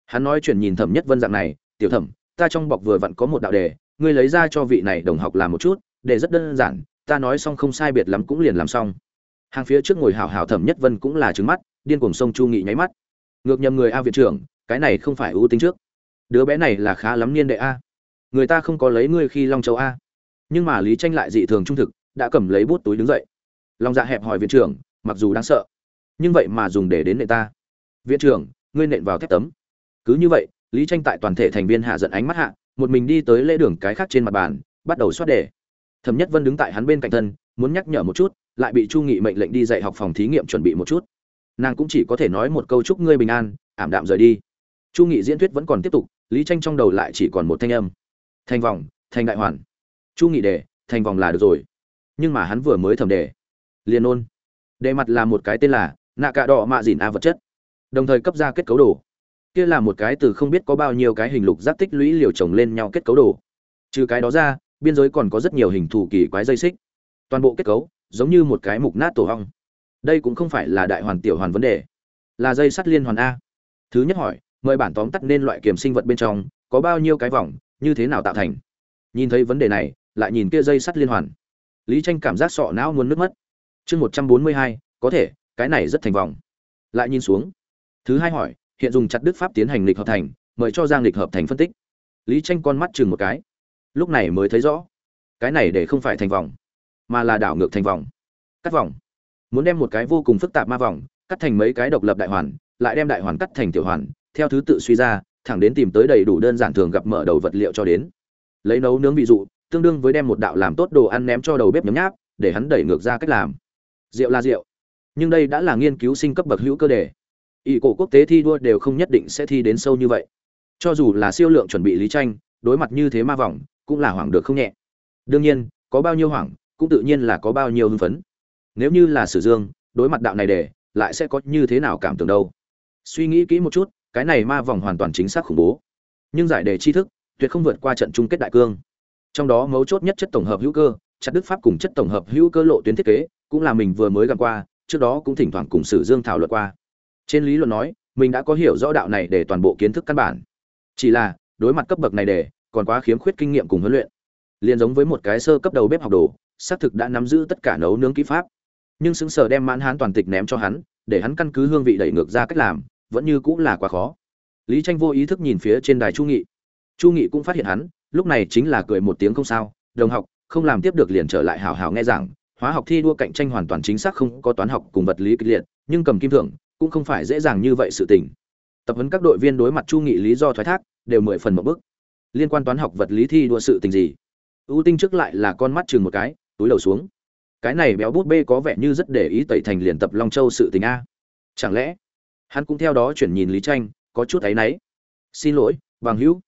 Hắn nói chuyện nhìn thẩm nhất vân dạng này, tiểu thẩm, ta trong bọc vừa vặn có một đạo đề, ngươi lấy ra cho vị này đồng học làm một chút để rất đơn giản, ta nói xong không sai biệt lắm cũng liền làm xong. Hàng phía trước ngồi hào hào thẩm nhất vân cũng là trứng mắt, điên cuồng sông chu nghị nháy mắt. Ngược nhầm người a viện trưởng, cái này không phải ưu tính trước. Đứa bé này là khá lắm niên đệ a. Người ta không có lấy ngươi khi long châu a nhưng mà lý tranh lại dị thường trung thực, đã cầm lấy bút túi đứng dậy. Lòng dạ hẹp hỏi viện trưởng, mặc dù đáng sợ, nhưng vậy mà dùng để đến nệ ta. Viện trưởng, ngươi nện vào thép tấm. Cứ như vậy, lý tranh tại toàn thể thành viên hạ giận ánh mắt hạ, một mình đi tới lễ đường cái khác trên mặt bàn, bắt đầu xoát đề. Thẩm nhất vân đứng tại hắn bên cạnh thân, muốn nhắc nhở một chút, lại bị chu nghị mệnh lệnh đi dạy học phòng thí nghiệm chuẩn bị một chút. Nàng cũng chỉ có thể nói một câu chúc ngươi bình an, ảm đạm rời đi. Chu nghị diễn thuyết vẫn còn tiếp tục, lý tranh trong đầu lại chỉ còn một thanh âm. Thành vòng thành đại hoàn chu nghị đề, thành vòng là được rồi. Nhưng mà hắn vừa mới thẩm đề. Liền ôn đề mặt là một cái tên là nạ cạ đỏ mạ dìn a vật chất. Đồng thời cấp ra kết cấu đồ. Kia là một cái từ không biết có bao nhiêu cái hình lục giáp tích lũy liều chồng lên nhau kết cấu đồ. Trừ cái đó ra, biên giới còn có rất nhiều hình thù kỳ quái dây xích. Toàn bộ kết cấu, giống như một cái mục nát tổ hong. Đây cũng không phải là đại hoàn tiểu hoàn vấn đề. Là dây sắt liên hoàn a. Thứ nhất hỏi, mời bản tóm tắt nên loại kiềm sinh vật bên trong, có bao nhiêu cái vòng, như thế nào tạo thành? Nhìn thấy vấn đề này lại nhìn kia dây sắt liên hoàn. Lý tranh cảm giác sọ não muốn nước mất. Chương một trăm bốn mươi hai, có thể, cái này rất thành vòng lại nhìn xuống. Thứ hai hỏi, hiện dùng chặt đức pháp tiến hành lịch hợp thành, mời cho giang lịch hợp thành phân tích. Lý tranh con mắt chừng một cái. Lúc này mới thấy rõ. Cái này để không phải thành vòng mà là đảo ngược thành vòng cắt vòng muốn đem một cái vô cùng phức tạp ma vòng cắt thành mấy cái độc lập đại hoàn, lại đem đại hoàn cắt thành tiểu hoàn, theo thứ tự suy ra, thẳng đến tìm tới đầy đủ đơn giản thường gặp mở đầu vật liệu cho đến. Lấy nấu nướng ví dụ tương đương với đem một đạo làm tốt đồ ăn ném cho đầu bếp nhấm nháp, để hắn đẩy ngược ra cách làm. Rượu là rượu, nhưng đây đã là nghiên cứu sinh cấp bậc hữu cơ đề. Ỷ cổ quốc tế thi đua đều không nhất định sẽ thi đến sâu như vậy. Cho dù là siêu lượng chuẩn bị lý tranh, đối mặt như thế ma vòng cũng là hoảng được không nhẹ. Đương nhiên, có bao nhiêu hoảng, cũng tự nhiên là có bao nhiêu hưng phấn. Nếu như là sử dương, đối mặt đạo này để lại sẽ có như thế nào cảm tưởng đâu? Suy nghĩ kỹ một chút, cái này ma vòng hoàn toàn chính xác khủng bố. Nhưng giải đề tri thức, tuyệt không vượt qua trận chung kết đại cương trong đó mấu chốt nhất chất tổng hợp hữu cơ, chặt đức pháp cùng chất tổng hợp hữu cơ lộ tuyến thiết kế, cũng là mình vừa mới gặp qua, trước đó cũng thỉnh thoảng cùng sử dương thảo luận qua. Trên lý luận nói, mình đã có hiểu rõ đạo này để toàn bộ kiến thức căn bản. Chỉ là, đối mặt cấp bậc này để, còn quá khiếm khuyết kinh nghiệm cùng huấn luyện. Liền giống với một cái sơ cấp đầu bếp học đồ, xác thực đã nắm giữ tất cả nấu nướng kỹ pháp. Nhưng xứng sở đem mãn hán toàn tịch ném cho hắn, để hắn căn cứ hương vị đẩy ngược ra cách làm, vẫn như cũng là quá khó. Lý tranh vô ý thức nhìn phía trên đài chu nghị. Chu nghị cũng phát hiện hắn lúc này chính là cười một tiếng không sao, đồng học, không làm tiếp được liền trở lại hào hào nghe giảng. Hóa học thi đua cạnh tranh hoàn toàn chính xác không có toán học cùng vật lý kịch liệt, nhưng cầm kim thưởng cũng không phải dễ dàng như vậy sự tình. Tập huấn các đội viên đối mặt chu nghị lý do thoái thác đều mười phần một bức liên quan toán học vật lý thi đua sự tình gì? Ưu tinh trước lại là con mắt chừng một cái, túi đầu xuống. Cái này béo bút bê có vẻ như rất để ý tẩy thành liền tập long châu sự tình a. Chẳng lẽ hắn cũng theo đó chuyển nhìn lý tranh, có chút áy náy? Xin lỗi, bằng hữu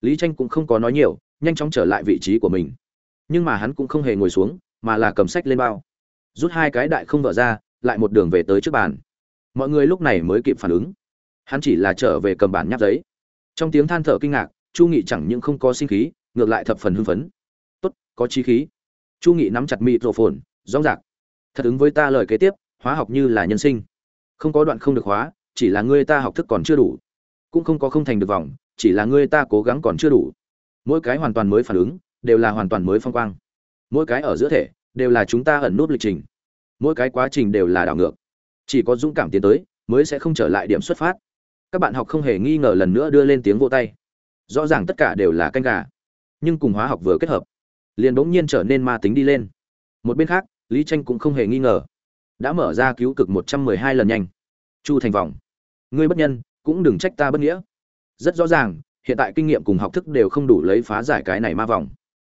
lý tranh cũng không có nói nhiều, nhanh chóng trở lại vị trí của mình. Nhưng mà hắn cũng không hề ngồi xuống, mà là cầm sách lên bao. Rút hai cái đại không vỡ ra, lại một đường về tới trước bàn. Mọi người lúc này mới kịp phản ứng. Hắn chỉ là trở về cầm bản nháp giấy. Trong tiếng than thở kinh ngạc, chu nghị chẳng những không có sinh khí, ngược lại thập phần hưng phấn. Tốt, có chi khí. Chu nghị nắm chặt mịt rổ phồn rõ rạc thật ứng với ta lời kế tiếp, hóa học như là nhân sinh. Không có đoạn không được hóa, chỉ là ngươi ta học thức còn chưa đủ. Cũng không có không thành được vòng chỉ là ngươi ta cố gắng còn chưa đủ. Mỗi cái hoàn toàn mới phản ứng, đều là hoàn toàn mới phong quang. Mỗi cái ở giữa thể, đều là chúng ta ẩn nút lịch trình. Mỗi cái quá trình đều là đảo ngược. Chỉ có dũng cảm tiến tới, mới sẽ không trở lại điểm xuất phát. Các bạn học không hề nghi ngờ lần nữa đưa lên tiếng vô tay. Rõ ràng tất cả đều là canh gà. Nhưng cùng hóa học vừa kết hợp, liền bỗng nhiên trở nên ma tính đi lên. Một bên khác, lý tranh cũng không hề nghi ngờ. Đã mở ra cứu cực một trăm mười hai lần nhanh. Chu thành vòng ngươi bất nhân, cũng đừng trách ta bất nghĩa rất rõ ràng, hiện tại kinh nghiệm cùng học thức đều không đủ lấy phá giải cái này ma vòng.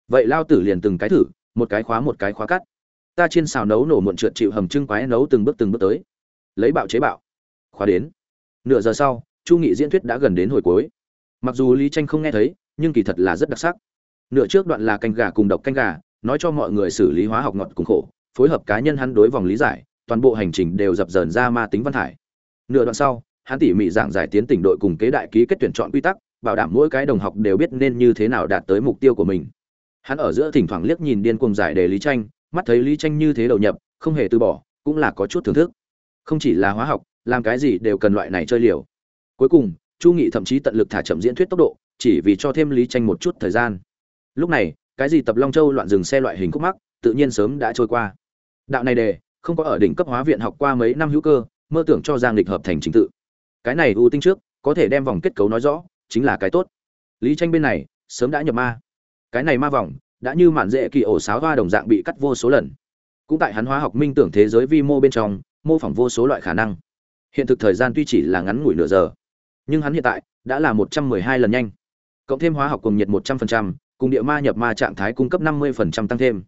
Vậy lao tử liền từng cái thử, một cái khóa một cái khóa cắt. Ta trên xào nấu nổ muộn trượt chịu hầm trưng quái nấu từng bước từng bước tới. Lấy bạo chế bạo. Khóa đến. Nửa giờ sau, chu nghị diễn thuyết đã gần đến hồi cuối. Mặc dù lý tranh không nghe thấy, nhưng kỳ thật là rất đặc sắc. Nửa trước đoạn là canh gà cùng độc canh gà, nói cho mọi người xử lý hóa học ngọt cùng khổ, phối hợp cá nhân hắn đối vòng lý giải, toàn bộ hành trình đều dập dờn ra ma tính văn hải. nửa đoạn sau hắn tỉ mỉ giảng giải tiến tỉnh đội cùng kế đại ký kết tuyển chọn quy tắc, bảo đảm mỗi cái đồng học đều biết nên như thế nào đạt tới mục tiêu của mình. Hắn ở giữa thỉnh thoảng liếc nhìn điên cuồng giải đề lý tranh, mắt thấy lý tranh như thế đầu nhập, không hề từ bỏ, cũng là có chút thưởng thức. Không chỉ là hóa học, làm cái gì đều cần loại này chơi liều. Cuối cùng, chu nghị thậm chí tận lực thả chậm diễn thuyết tốc độ, chỉ vì cho thêm lý tranh một chút thời gian. Lúc này, cái gì tập long châu loạn dừng xe loại hình khúc mắc, tự nhiên sớm đã trôi qua. Đạo này đề, không có ở đỉnh cấp hóa viện học qua mấy năm hữu cơ, mơ tưởng cho giang lịch hợp thành chính tự cái này ưu tinh trước, có thể đem vòng kết cấu nói rõ, chính là cái tốt. Lý tranh bên này, sớm đã nhập ma. Cái này ma vòng, đã như mạn dễ kỳ ổ sáo hoa đồng dạng bị cắt vô số lần. Cũng tại hắn hóa học minh tưởng thế giới vi mô bên trong, mô phỏng vô số loại khả năng. Hiện thực thời gian tuy chỉ là ngắn ngủi nửa giờ, nhưng hắn hiện tại đã là một trăm mười hai lần nhanh. Cộng thêm hóa học cùng nhiệt một trăm phần trăm, cùng địa ma nhập ma trạng thái cung cấp năm mươi phần trăm tăng thêm.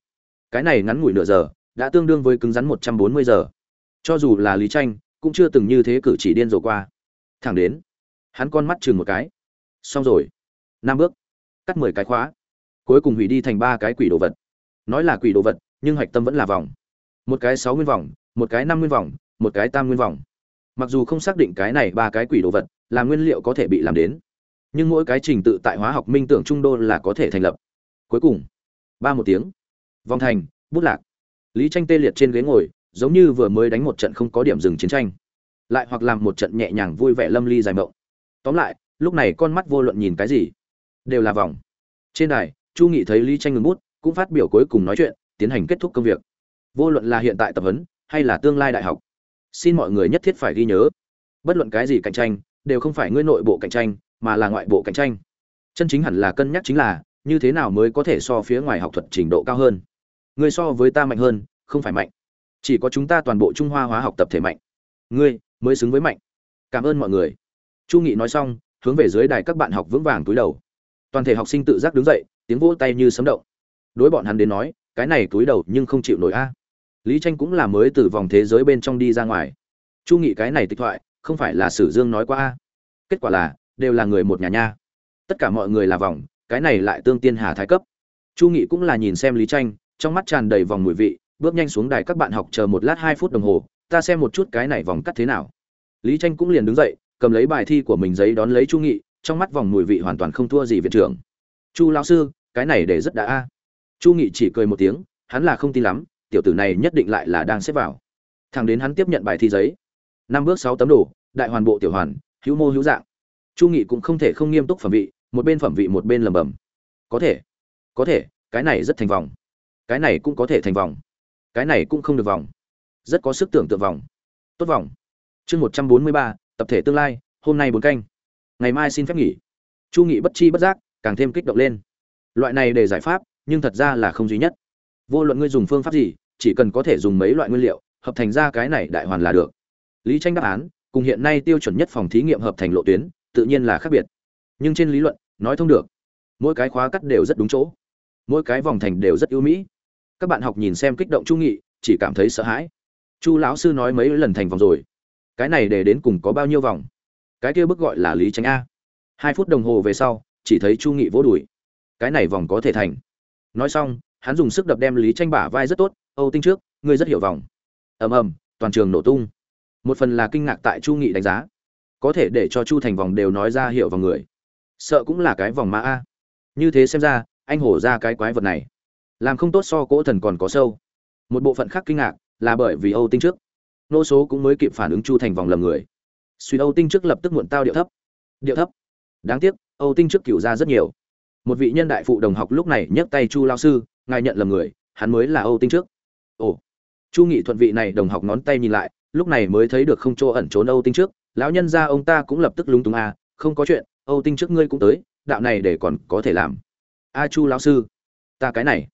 Cái này ngắn ngủi nửa giờ, đã tương đương với cứng rắn một trăm bốn mươi giờ. Cho dù là lý tranh, cũng chưa từng như thế cử chỉ điên rồ qua thẳng đến. Hắn con mắt chừng một cái. Xong rồi. Năm bước. Cắt mười cái khóa. Cuối cùng hủy đi thành ba cái quỷ đồ vật. Nói là quỷ đồ vật, nhưng hạch tâm vẫn là vòng. Một cái sáu nguyên vòng, một cái năm nguyên vòng, một cái tam nguyên vòng. Mặc dù không xác định cái này ba cái quỷ đồ vật là nguyên liệu có thể bị làm đến, nhưng mỗi cái trình tự tại hóa học minh tưởng trung đô là có thể thành lập. Cuối cùng, ba một tiếng. Vòng thành, bút lạc. Lý tranh tê liệt trên ghế ngồi, giống như vừa mới đánh một trận không có điểm dừng chiến tranh lại hoặc làm một trận nhẹ nhàng vui vẻ lâm ly dài mộng. Tóm lại, lúc này con mắt vô luận nhìn cái gì, đều là vòng. Trên đài, chu nghị thấy lý tranh ngừng bút, cũng phát biểu cuối cùng nói chuyện, tiến hành kết thúc công việc. Vô luận là hiện tại tập huấn, hay là tương lai đại học, xin mọi người nhất thiết phải ghi nhớ. Bất luận cái gì cạnh tranh, đều không phải ngươi nội bộ cạnh tranh, mà là ngoại bộ cạnh tranh. Chân chính hẳn là cân nhắc chính là, như thế nào mới có thể so phía ngoài học thuật trình độ cao hơn. Ngươi so với ta mạnh hơn, không phải mạnh. Chỉ có chúng ta toàn bộ trung hoa hóa học tập thể mạnh. Ngươi mới xứng với mạnh. Cảm ơn mọi người. Chu nghị nói xong, hướng về dưới đài các bạn học vững vàng túi đầu. Toàn thể học sinh tự giác đứng dậy, tiếng vỗ tay như sấm động. Đối bọn hắn đến nói, cái này túi đầu nhưng không chịu nổi a. Lý tranh cũng là mới từ vòng thế giới bên trong đi ra ngoài. Chu nghị cái này tịch thoại, không phải là sử dương nói qua a. Kết quả là, đều là người một nhà nha. Tất cả mọi người là vòng, cái này lại tương tiên hà thái cấp. Chu nghị cũng là nhìn xem lý tranh, trong mắt tràn đầy vòng mùi vị, bước nhanh xuống đài các bạn học chờ một lát hai phút đồng hồ ta xem một chút cái này vòng cắt thế nào. Lý tranh cũng liền đứng dậy, cầm lấy bài thi của mình giấy đón lấy chu nghị, trong mắt vòng mùi vị hoàn toàn không thua gì viện trưởng. Chu lão sư, cái này để rất đã a. Chu nghị chỉ cười một tiếng, hắn là không tin lắm, tiểu tử này nhất định lại là đang xếp vào. Thằng đến hắn tiếp nhận bài thi giấy. Năm bước sáu tấm đồ, đại hoàn bộ tiểu hoàn, hữu mô hữu dạng. Chu nghị cũng không thể không nghiêm túc phẩm vị, một bên phẩm vị một bên lẩm bẩm. có thể có thể, cái này rất thành vòng. Cái này cũng có thể thành vòng. Cái này cũng không được vòng rất có sức tưởng tượng vòng. Tốt vòng. Chương một trăm bốn mươi ba, tập thể tương lai, hôm nay bốn canh. Ngày mai xin phép nghỉ. Chu nghị bất chi bất giác, càng thêm kích động lên. Loại này để giải pháp, nhưng thật ra là không duy nhất. Vô luận ngươi dùng phương pháp gì, chỉ cần có thể dùng mấy loại nguyên liệu, hợp thành ra cái này đại hoàn là được. Lý tranh đáp án, cùng hiện nay tiêu chuẩn nhất phòng thí nghiệm hợp thành lộ tuyến, tự nhiên là khác biệt. Nhưng trên lý luận, nói thông được. Mỗi cái khóa cắt đều rất đúng chỗ. Mỗi cái vòng thành đều rất ưu mỹ. Các bạn học nhìn xem kích động chu nghị, chỉ cảm thấy sợ hãi chu lão sư nói mấy lần thành vòng rồi. Cái này để đến cùng có bao nhiêu vòng? Cái kia bức gọi là lý tránh a. Hai phút đồng hồ về sau, chỉ thấy chu nghị vỗ đùi. Cái này vòng có thể thành. Nói xong, hắn dùng sức đập đem lý tranh bả vai rất tốt. Âu tinh trước, ngươi rất hiểu vòng. Ầm ầm, toàn trường nổ tung. Một phần là kinh ngạc tại chu nghị đánh giá. Có thể để cho chu thành vòng đều nói ra hiệu vào người. Sợ cũng là cái vòng mã a. Như thế xem ra, anh hổ ra cái quái vật này. Làm không tốt so cỗ thần còn có sâu. Một bộ phận khác kinh ngạc là bởi vì âu tinh trước. Nô số cũng mới kịp phản ứng chu thành vòng lầm người. Suy âu tinh trước lập tức muộn tao điệu thấp. Điệu thấp. Đáng tiếc, âu tinh trước cửu ra rất nhiều. Một vị nhân đại phụ đồng học lúc này nhấc tay chu Lão sư, ngài nhận lầm người, hắn mới là âu tinh trước. Ồ. Chu nghị thuận vị này đồng học ngón tay nhìn lại, lúc này mới thấy được không chỗ ẩn trốn âu tinh trước. Lão nhân gia ông ta cũng lập tức lúng túng à không có chuyện, âu tinh trước ngươi cũng tới, đạo này để còn có thể làm. A chu lão sư, ta cái này.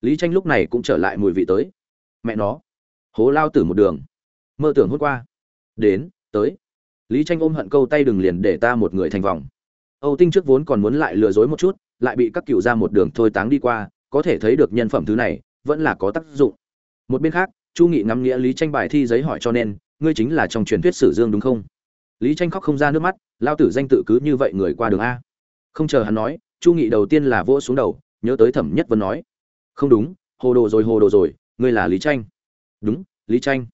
Lý tranh lúc này cũng trở lại mùi vị tới. Mẹ nó hố lao tử một đường. Mơ tưởng hôm qua. Đến, tới. Lý tranh ôm hận câu tay đừng liền để ta một người thành vòng. Âu tinh trước vốn còn muốn lại lừa dối một chút, lại bị các cựu ra một đường thôi táng đi qua, có thể thấy được nhân phẩm thứ này, vẫn là có tác dụng. Một bên khác, chu nghị ngắm nghĩa lý tranh bài thi giấy hỏi cho nên, ngươi chính là trong truyền thuyết sử dương đúng không? Lý tranh khóc không ra nước mắt, lao tử danh tự cứ như vậy người qua đường a. Không chờ hắn nói, chu nghị đầu tiên là vỗ xuống đầu, nhớ tới thẩm nhất vân nói. Không đúng, hồ đồ rồi, hồ đồ rồi, ngươi là lý tranh đúng, lý tranh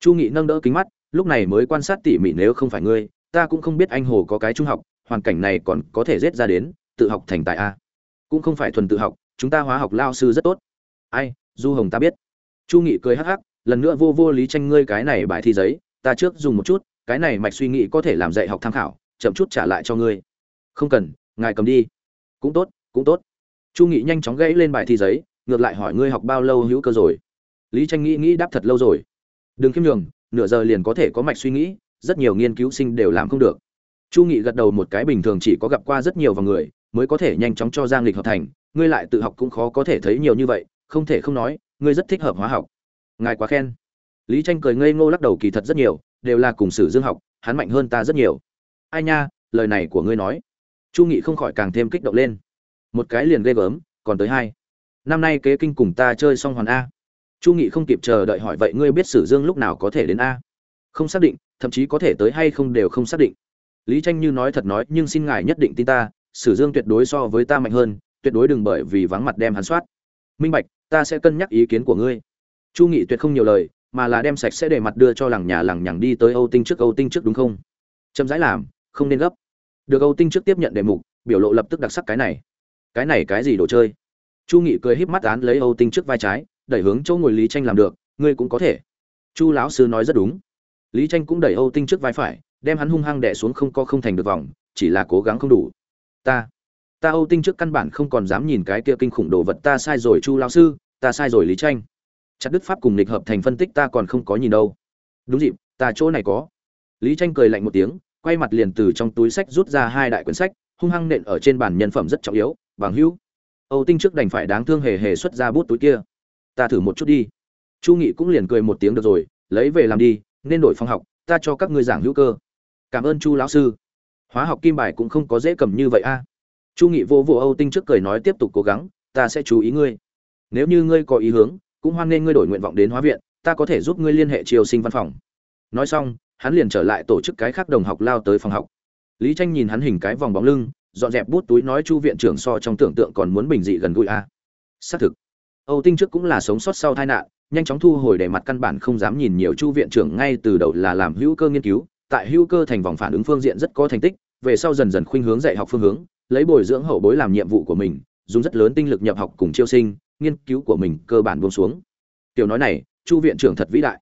chu nghị nâng đỡ kính mắt, lúc này mới quan sát tỉ mỉ nếu không phải ngươi, ta cũng không biết anh hồ có cái trung học, hoàn cảnh này còn có thể rết ra đến, tự học thành tài a. Cũng không phải thuần tự học, chúng ta hóa học lao sư rất tốt. Ai, du hồng ta biết. Chu nghị cười hắc hắc, lần nữa vô vô lý tranh ngươi cái này bài thi giấy, ta trước dùng một chút, cái này mạch suy nghĩ có thể làm dạy học tham khảo, chậm chút trả lại cho ngươi. Không cần, ngài cầm đi. Cũng tốt cũng tốt. Chu nghị nhanh chóng gãy lên bài thi giấy, ngược lại hỏi ngươi học bao lâu hữu cơ rồi? Lý tranh nghĩ nghĩ đáp thật lâu rồi. Đừng khiêm nhường, nửa giờ liền có thể có mạch suy nghĩ, rất nhiều nghiên cứu sinh đều làm không được. Chu nghị gật đầu một cái bình thường chỉ có gặp qua rất nhiều vào người, mới có thể nhanh chóng cho giang lịch hợp thành, ngươi lại tự học cũng khó có thể thấy nhiều như vậy, không thể không nói, ngươi rất thích hợp hóa học. Ngài quá khen. Lý tranh cười ngây ngô lắc đầu kỳ thật rất nhiều, đều là cùng sử dương học, hắn mạnh hơn ta rất nhiều. Ai nha, lời này của ngươi nói. Chu nghị không khỏi càng thêm kích động lên. Một cái liền ghê gớm, còn tới hai. Năm nay kế kinh cùng ta chơi xong hoàn a chu nghị không kịp chờ đợi hỏi, vậy ngươi biết sử dương lúc nào có thể đến a? Không xác định, thậm chí có thể tới hay không đều không xác định. Lý tranh như nói thật nói, nhưng xin ngài nhất định tin ta, sử dương tuyệt đối so với ta mạnh hơn, tuyệt đối đừng bởi vì vắng mặt đem hắn soát. Minh bạch, ta sẽ cân nhắc ý kiến của ngươi. Chu nghị tuyệt không nhiều lời, mà là đem sạch sẽ để mặt đưa cho làng nhà làng nhằng đi tới âu tinh trước, âu tinh trước đúng không? Chậm rãi làm, không nên gấp. Được âu tinh trước tiếp nhận đề mục, biểu lộ lập tức đặc sắc cái này. Cái này cái gì đồ chơi? Chu nghị cười híp mắt án lấy âu tinh trước vai trái đẩy hướng chỗ ngồi lý tranh làm được, ngươi cũng có thể. Chu lão sư nói rất đúng. Lý tranh cũng đẩy âu tinh trước vai phải, đem hắn hung hăng đè xuống không có không thành được vòng, chỉ là cố gắng không đủ. Ta ta âu tinh trước căn bản không còn dám nhìn cái kia kinh khủng đồ vật, ta sai rồi chu lão sư, ta sai rồi lý tranh chặt đức pháp cùng lịch hợp thành phân tích ta còn không có nhìn đâu. Đúng dịp, ta chỗ này có. Lý tranh cười lạnh một tiếng, quay mặt liền từ trong túi sách rút ra hai đại quyển sách, hung hăng nện ở trên bàn nhân phẩm rất trọng yếu, bằng hữu. Âu tinh trước đành phải đáng thương hề hề xuất ra bút túi kia ta thử một chút đi. Chu nghị cũng liền cười một tiếng được rồi, lấy về làm đi, nên đổi phòng học, ta cho các ngươi giảng hữu cơ. Cảm ơn chu lão sư. Hóa học kim bài cũng không có dễ cầm như vậy a. À. Chu nghị vô vô âu tinh trước cười nói tiếp tục cố gắng, ta sẽ chú ý ngươi. Nếu như ngươi có ý hướng, cũng hoan nghênh ngươi đổi nguyện vọng đến hóa viện, ta có thể giúp ngươi liên hệ triều sinh văn phòng. Nói xong, hắn liền trở lại tổ chức cái khác đồng học lao tới phòng học. Lý tranh nhìn hắn hình cái vòng bóng lưng, dọn dẹp bút túi nói chu viện trưởng so trong tưởng tượng còn muốn bình dị gần gũi a. À. xác thực âu tinh trước cũng là sống sót sau tai nạn, nhanh chóng thu hồi để mặt căn bản không dám nhìn nhiều chu viện trưởng ngay từ đầu là làm hữu cơ nghiên cứu, tại hữu cơ thành vòng phản ứng phương diện rất có thành tích, về sau dần dần khuynh hướng dạy học phương hướng, lấy bồi dưỡng hậu bối làm nhiệm vụ của mình, dùng rất lớn tinh lực nhập học cùng chiêu sinh, nghiên cứu của mình cơ bản buông xuống. Tiểu nói này, chu viện trưởng thật vĩ đại.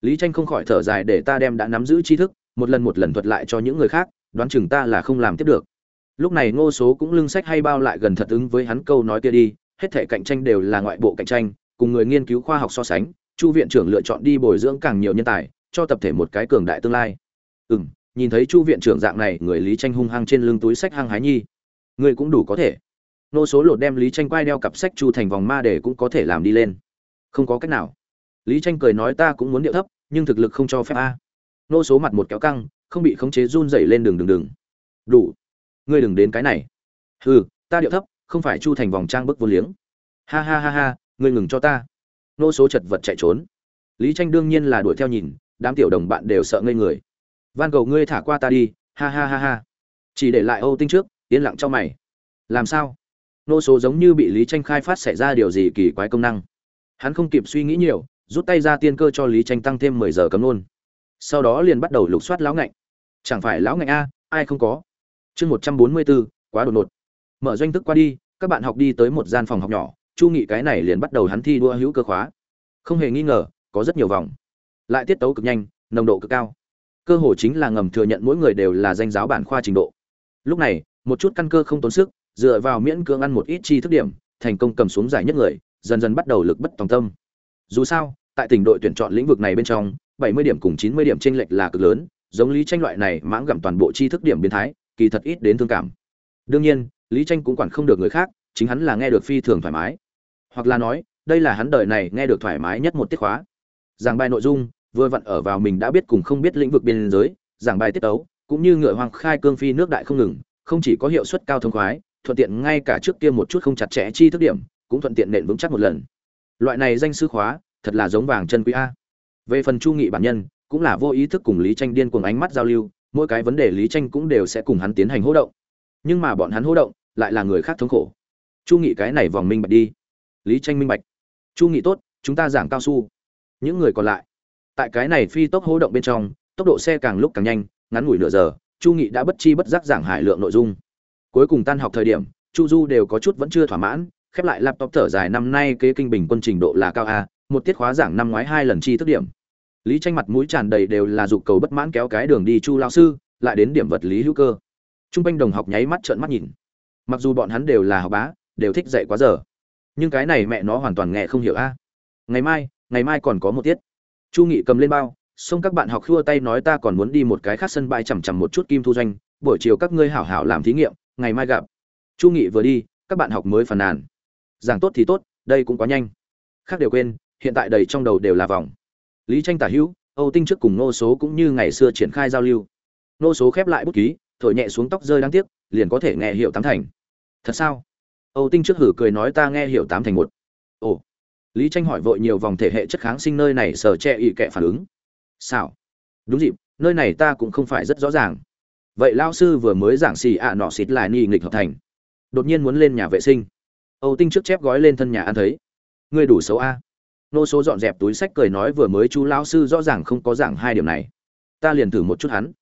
Lý tranh không khỏi thở dài để ta đem đã nắm giữ tri thức, một lần một lần thuật lại cho những người khác, đoán chừng ta là không làm tiếp được. Lúc này ngô số cũng lưng sách hay bao lại gần thật ứng với hắn câu nói kia đi hết thể cạnh tranh đều là ngoại bộ cạnh tranh, cùng người nghiên cứu khoa học so sánh, chu viện trưởng lựa chọn đi bồi dưỡng càng nhiều nhân tài, cho tập thể một cái cường đại tương lai. Ừ m nhìn thấy chu viện trưởng dạng này, người lý tranh hung hăng trên lưng túi sách hăng hái nhi. Người cũng đủ có thể. Nô số lột đem lý tranh quai đeo cặp sách chu thành vòng ma để cũng có thể làm đi lên. Không có cách nào. Lý tranh cười nói ta cũng muốn điệu thấp, nhưng thực lực không cho phép a. Nô số mặt một kéo căng, không bị khống chế run dậy lên đường đường đường. Đủ. Ngươi đừng đến cái này. Hừ, ta điệu thấp không phải chu thành vòng trang bức vô liếng. Ha ha ha ha, ngươi ngừng cho ta. Nô số chật vật chạy trốn. Lý tranh đương nhiên là đuổi theo nhìn, đám tiểu đồng bạn đều sợ ngây người. Van cầu ngươi thả qua ta đi. Ha ha ha ha. Chỉ để lại âu tinh trước, yên lặng cho mày. Làm sao? Nô số giống như bị lý tranh khai phát xảy ra điều gì kỳ quái công năng. Hắn không kịp suy nghĩ nhiều, rút tay ra tiên cơ cho lý tranh tăng thêm mười giờ cấm luôn. Sau đó liền bắt đầu lục soát lão ngạnh. Chẳng phải lão ngạnh a, ai không có? Chương một trăm bốn mươi bốn quá đột ngột mở doanh thức qua đi, các bạn học đi tới một gian phòng học nhỏ, chu nghị cái này liền bắt đầu hắn thi đua hữu cơ khóa. Không hề nghi ngờ, có rất nhiều vòng. Lại tiết tấu cực nhanh, nồng độ cực cao. Cơ hồ chính là ngầm thừa nhận mỗi người đều là danh giáo bản khoa trình độ. Lúc này, một chút căn cơ không tốn sức, dựa vào miễn cưỡng ăn một ít chi thức điểm, thành công cầm xuống giải nhất người, dần dần bắt đầu lực bất tòng tâm. Dù sao, tại tỉnh đội tuyển chọn lĩnh vực này bên trong 70 điểm cùng 90 điểm chênh lệch là cực lớn, giống lý tranh loại này mãng gặm toàn bộ chi thức điểm biến thái, kỳ thật ít đến thương cảm. Đương nhiên lý tranh cũng quản không được người khác, chính hắn là nghe được phi thường thoải mái. Hoặc là nói, đây là hắn đời này nghe được thoải mái nhất một tiết khóa. Giảng bài nội dung, vừa vặn ở vào mình đã biết cùng không biết lĩnh vực biên giới, giảng bài tiết tấu, cũng như ngựa hoàng khai cương phi nước đại không ngừng, không chỉ có hiệu suất cao thông khoái, thuận tiện ngay cả trước kia một chút không chặt chẽ chi thức điểm, cũng thuận tiện nện vững chắc một lần. Loại này danh sư khóa, thật là giống vàng chân quý a. Về phần chu nghị bản nhân, cũng là vô ý thức cùng lý tranh điên cuồng ánh mắt giao lưu, mỗi cái vấn đề lý tranh cũng đều sẽ cùng hắn tiến hành hô động. Nhưng mà bọn hắn hô động lại là người khác thống khổ. Chu nghị cái này vòng minh bạch đi. Lý tranh minh bạch. Chu nghị tốt, chúng ta giảng cao su. Những người còn lại. Tại cái này phi tốc hô động bên trong, tốc độ xe càng lúc càng nhanh, ngắn ngủi nửa giờ, chu nghị đã bất chi bất giác giảng hải lượng nội dung. Cuối cùng tan học thời điểm, chu du đều có chút vẫn chưa thỏa mãn, khép lại laptop thở dài năm nay kế kinh bình quân trình độ là cao a, một tiết khóa giảng năm ngoái hai lần chi thức điểm. Lý tranh mặt mũi tràn đầy đều là dục cầu bất mãn kéo cái đường đi chu lao sư, lại đến điểm vật lý hữu cơ. Trung quanh đồng học nháy mắt trợn mắt nhìn mặc dù bọn hắn đều là học bá, đều thích dạy quá giờ. Nhưng cái này mẹ nó hoàn toàn nghe không hiểu a. Ngày mai ngày mai còn có một tiết. Chu nghị cầm lên bao xong các bạn học khua tay nói ta còn muốn đi một cái khác sân bãi chằm chằm một chút kim thu doanh, buổi chiều các ngươi hảo hảo làm thí nghiệm, ngày mai gặp. Chu nghị vừa đi, các bạn học mới phàn nàn. Giảng tốt thì tốt, đây cũng quá nhanh. Khác đều quên, hiện tại đầy trong đầu đều là vòng. Lý tranh tả hữu, âu tinh trước cùng nô số cũng như ngày xưa triển khai giao lưu. Nô số khép lại bút ký, thổi nhẹ xuống tóc rơi đáng tiếc liền có thể nghe hiểu tám thành. Thật sao? Âu tinh trước hử cười nói ta nghe hiểu tám thành một. Ồ. Lý tranh hỏi vội nhiều vòng thể hệ chất kháng sinh nơi này sở che ỵ kệ phản ứng. Sao đúng dịp, nơi này ta cũng không phải rất rõ ràng. Vậy lao sư vừa mới giảng xì ạ nọ xịt lại nghi nghịch hợp thành. Đột nhiên muốn lên nhà vệ sinh. Âu tinh trước chép gói lên thân nhà ăn thấy. Ngươi đủ xấu a. Nô số dọn dẹp túi sách cười nói vừa mới chú lão sư rõ ràng không có giảng hai điểm này. Ta liền thử một chút hắn.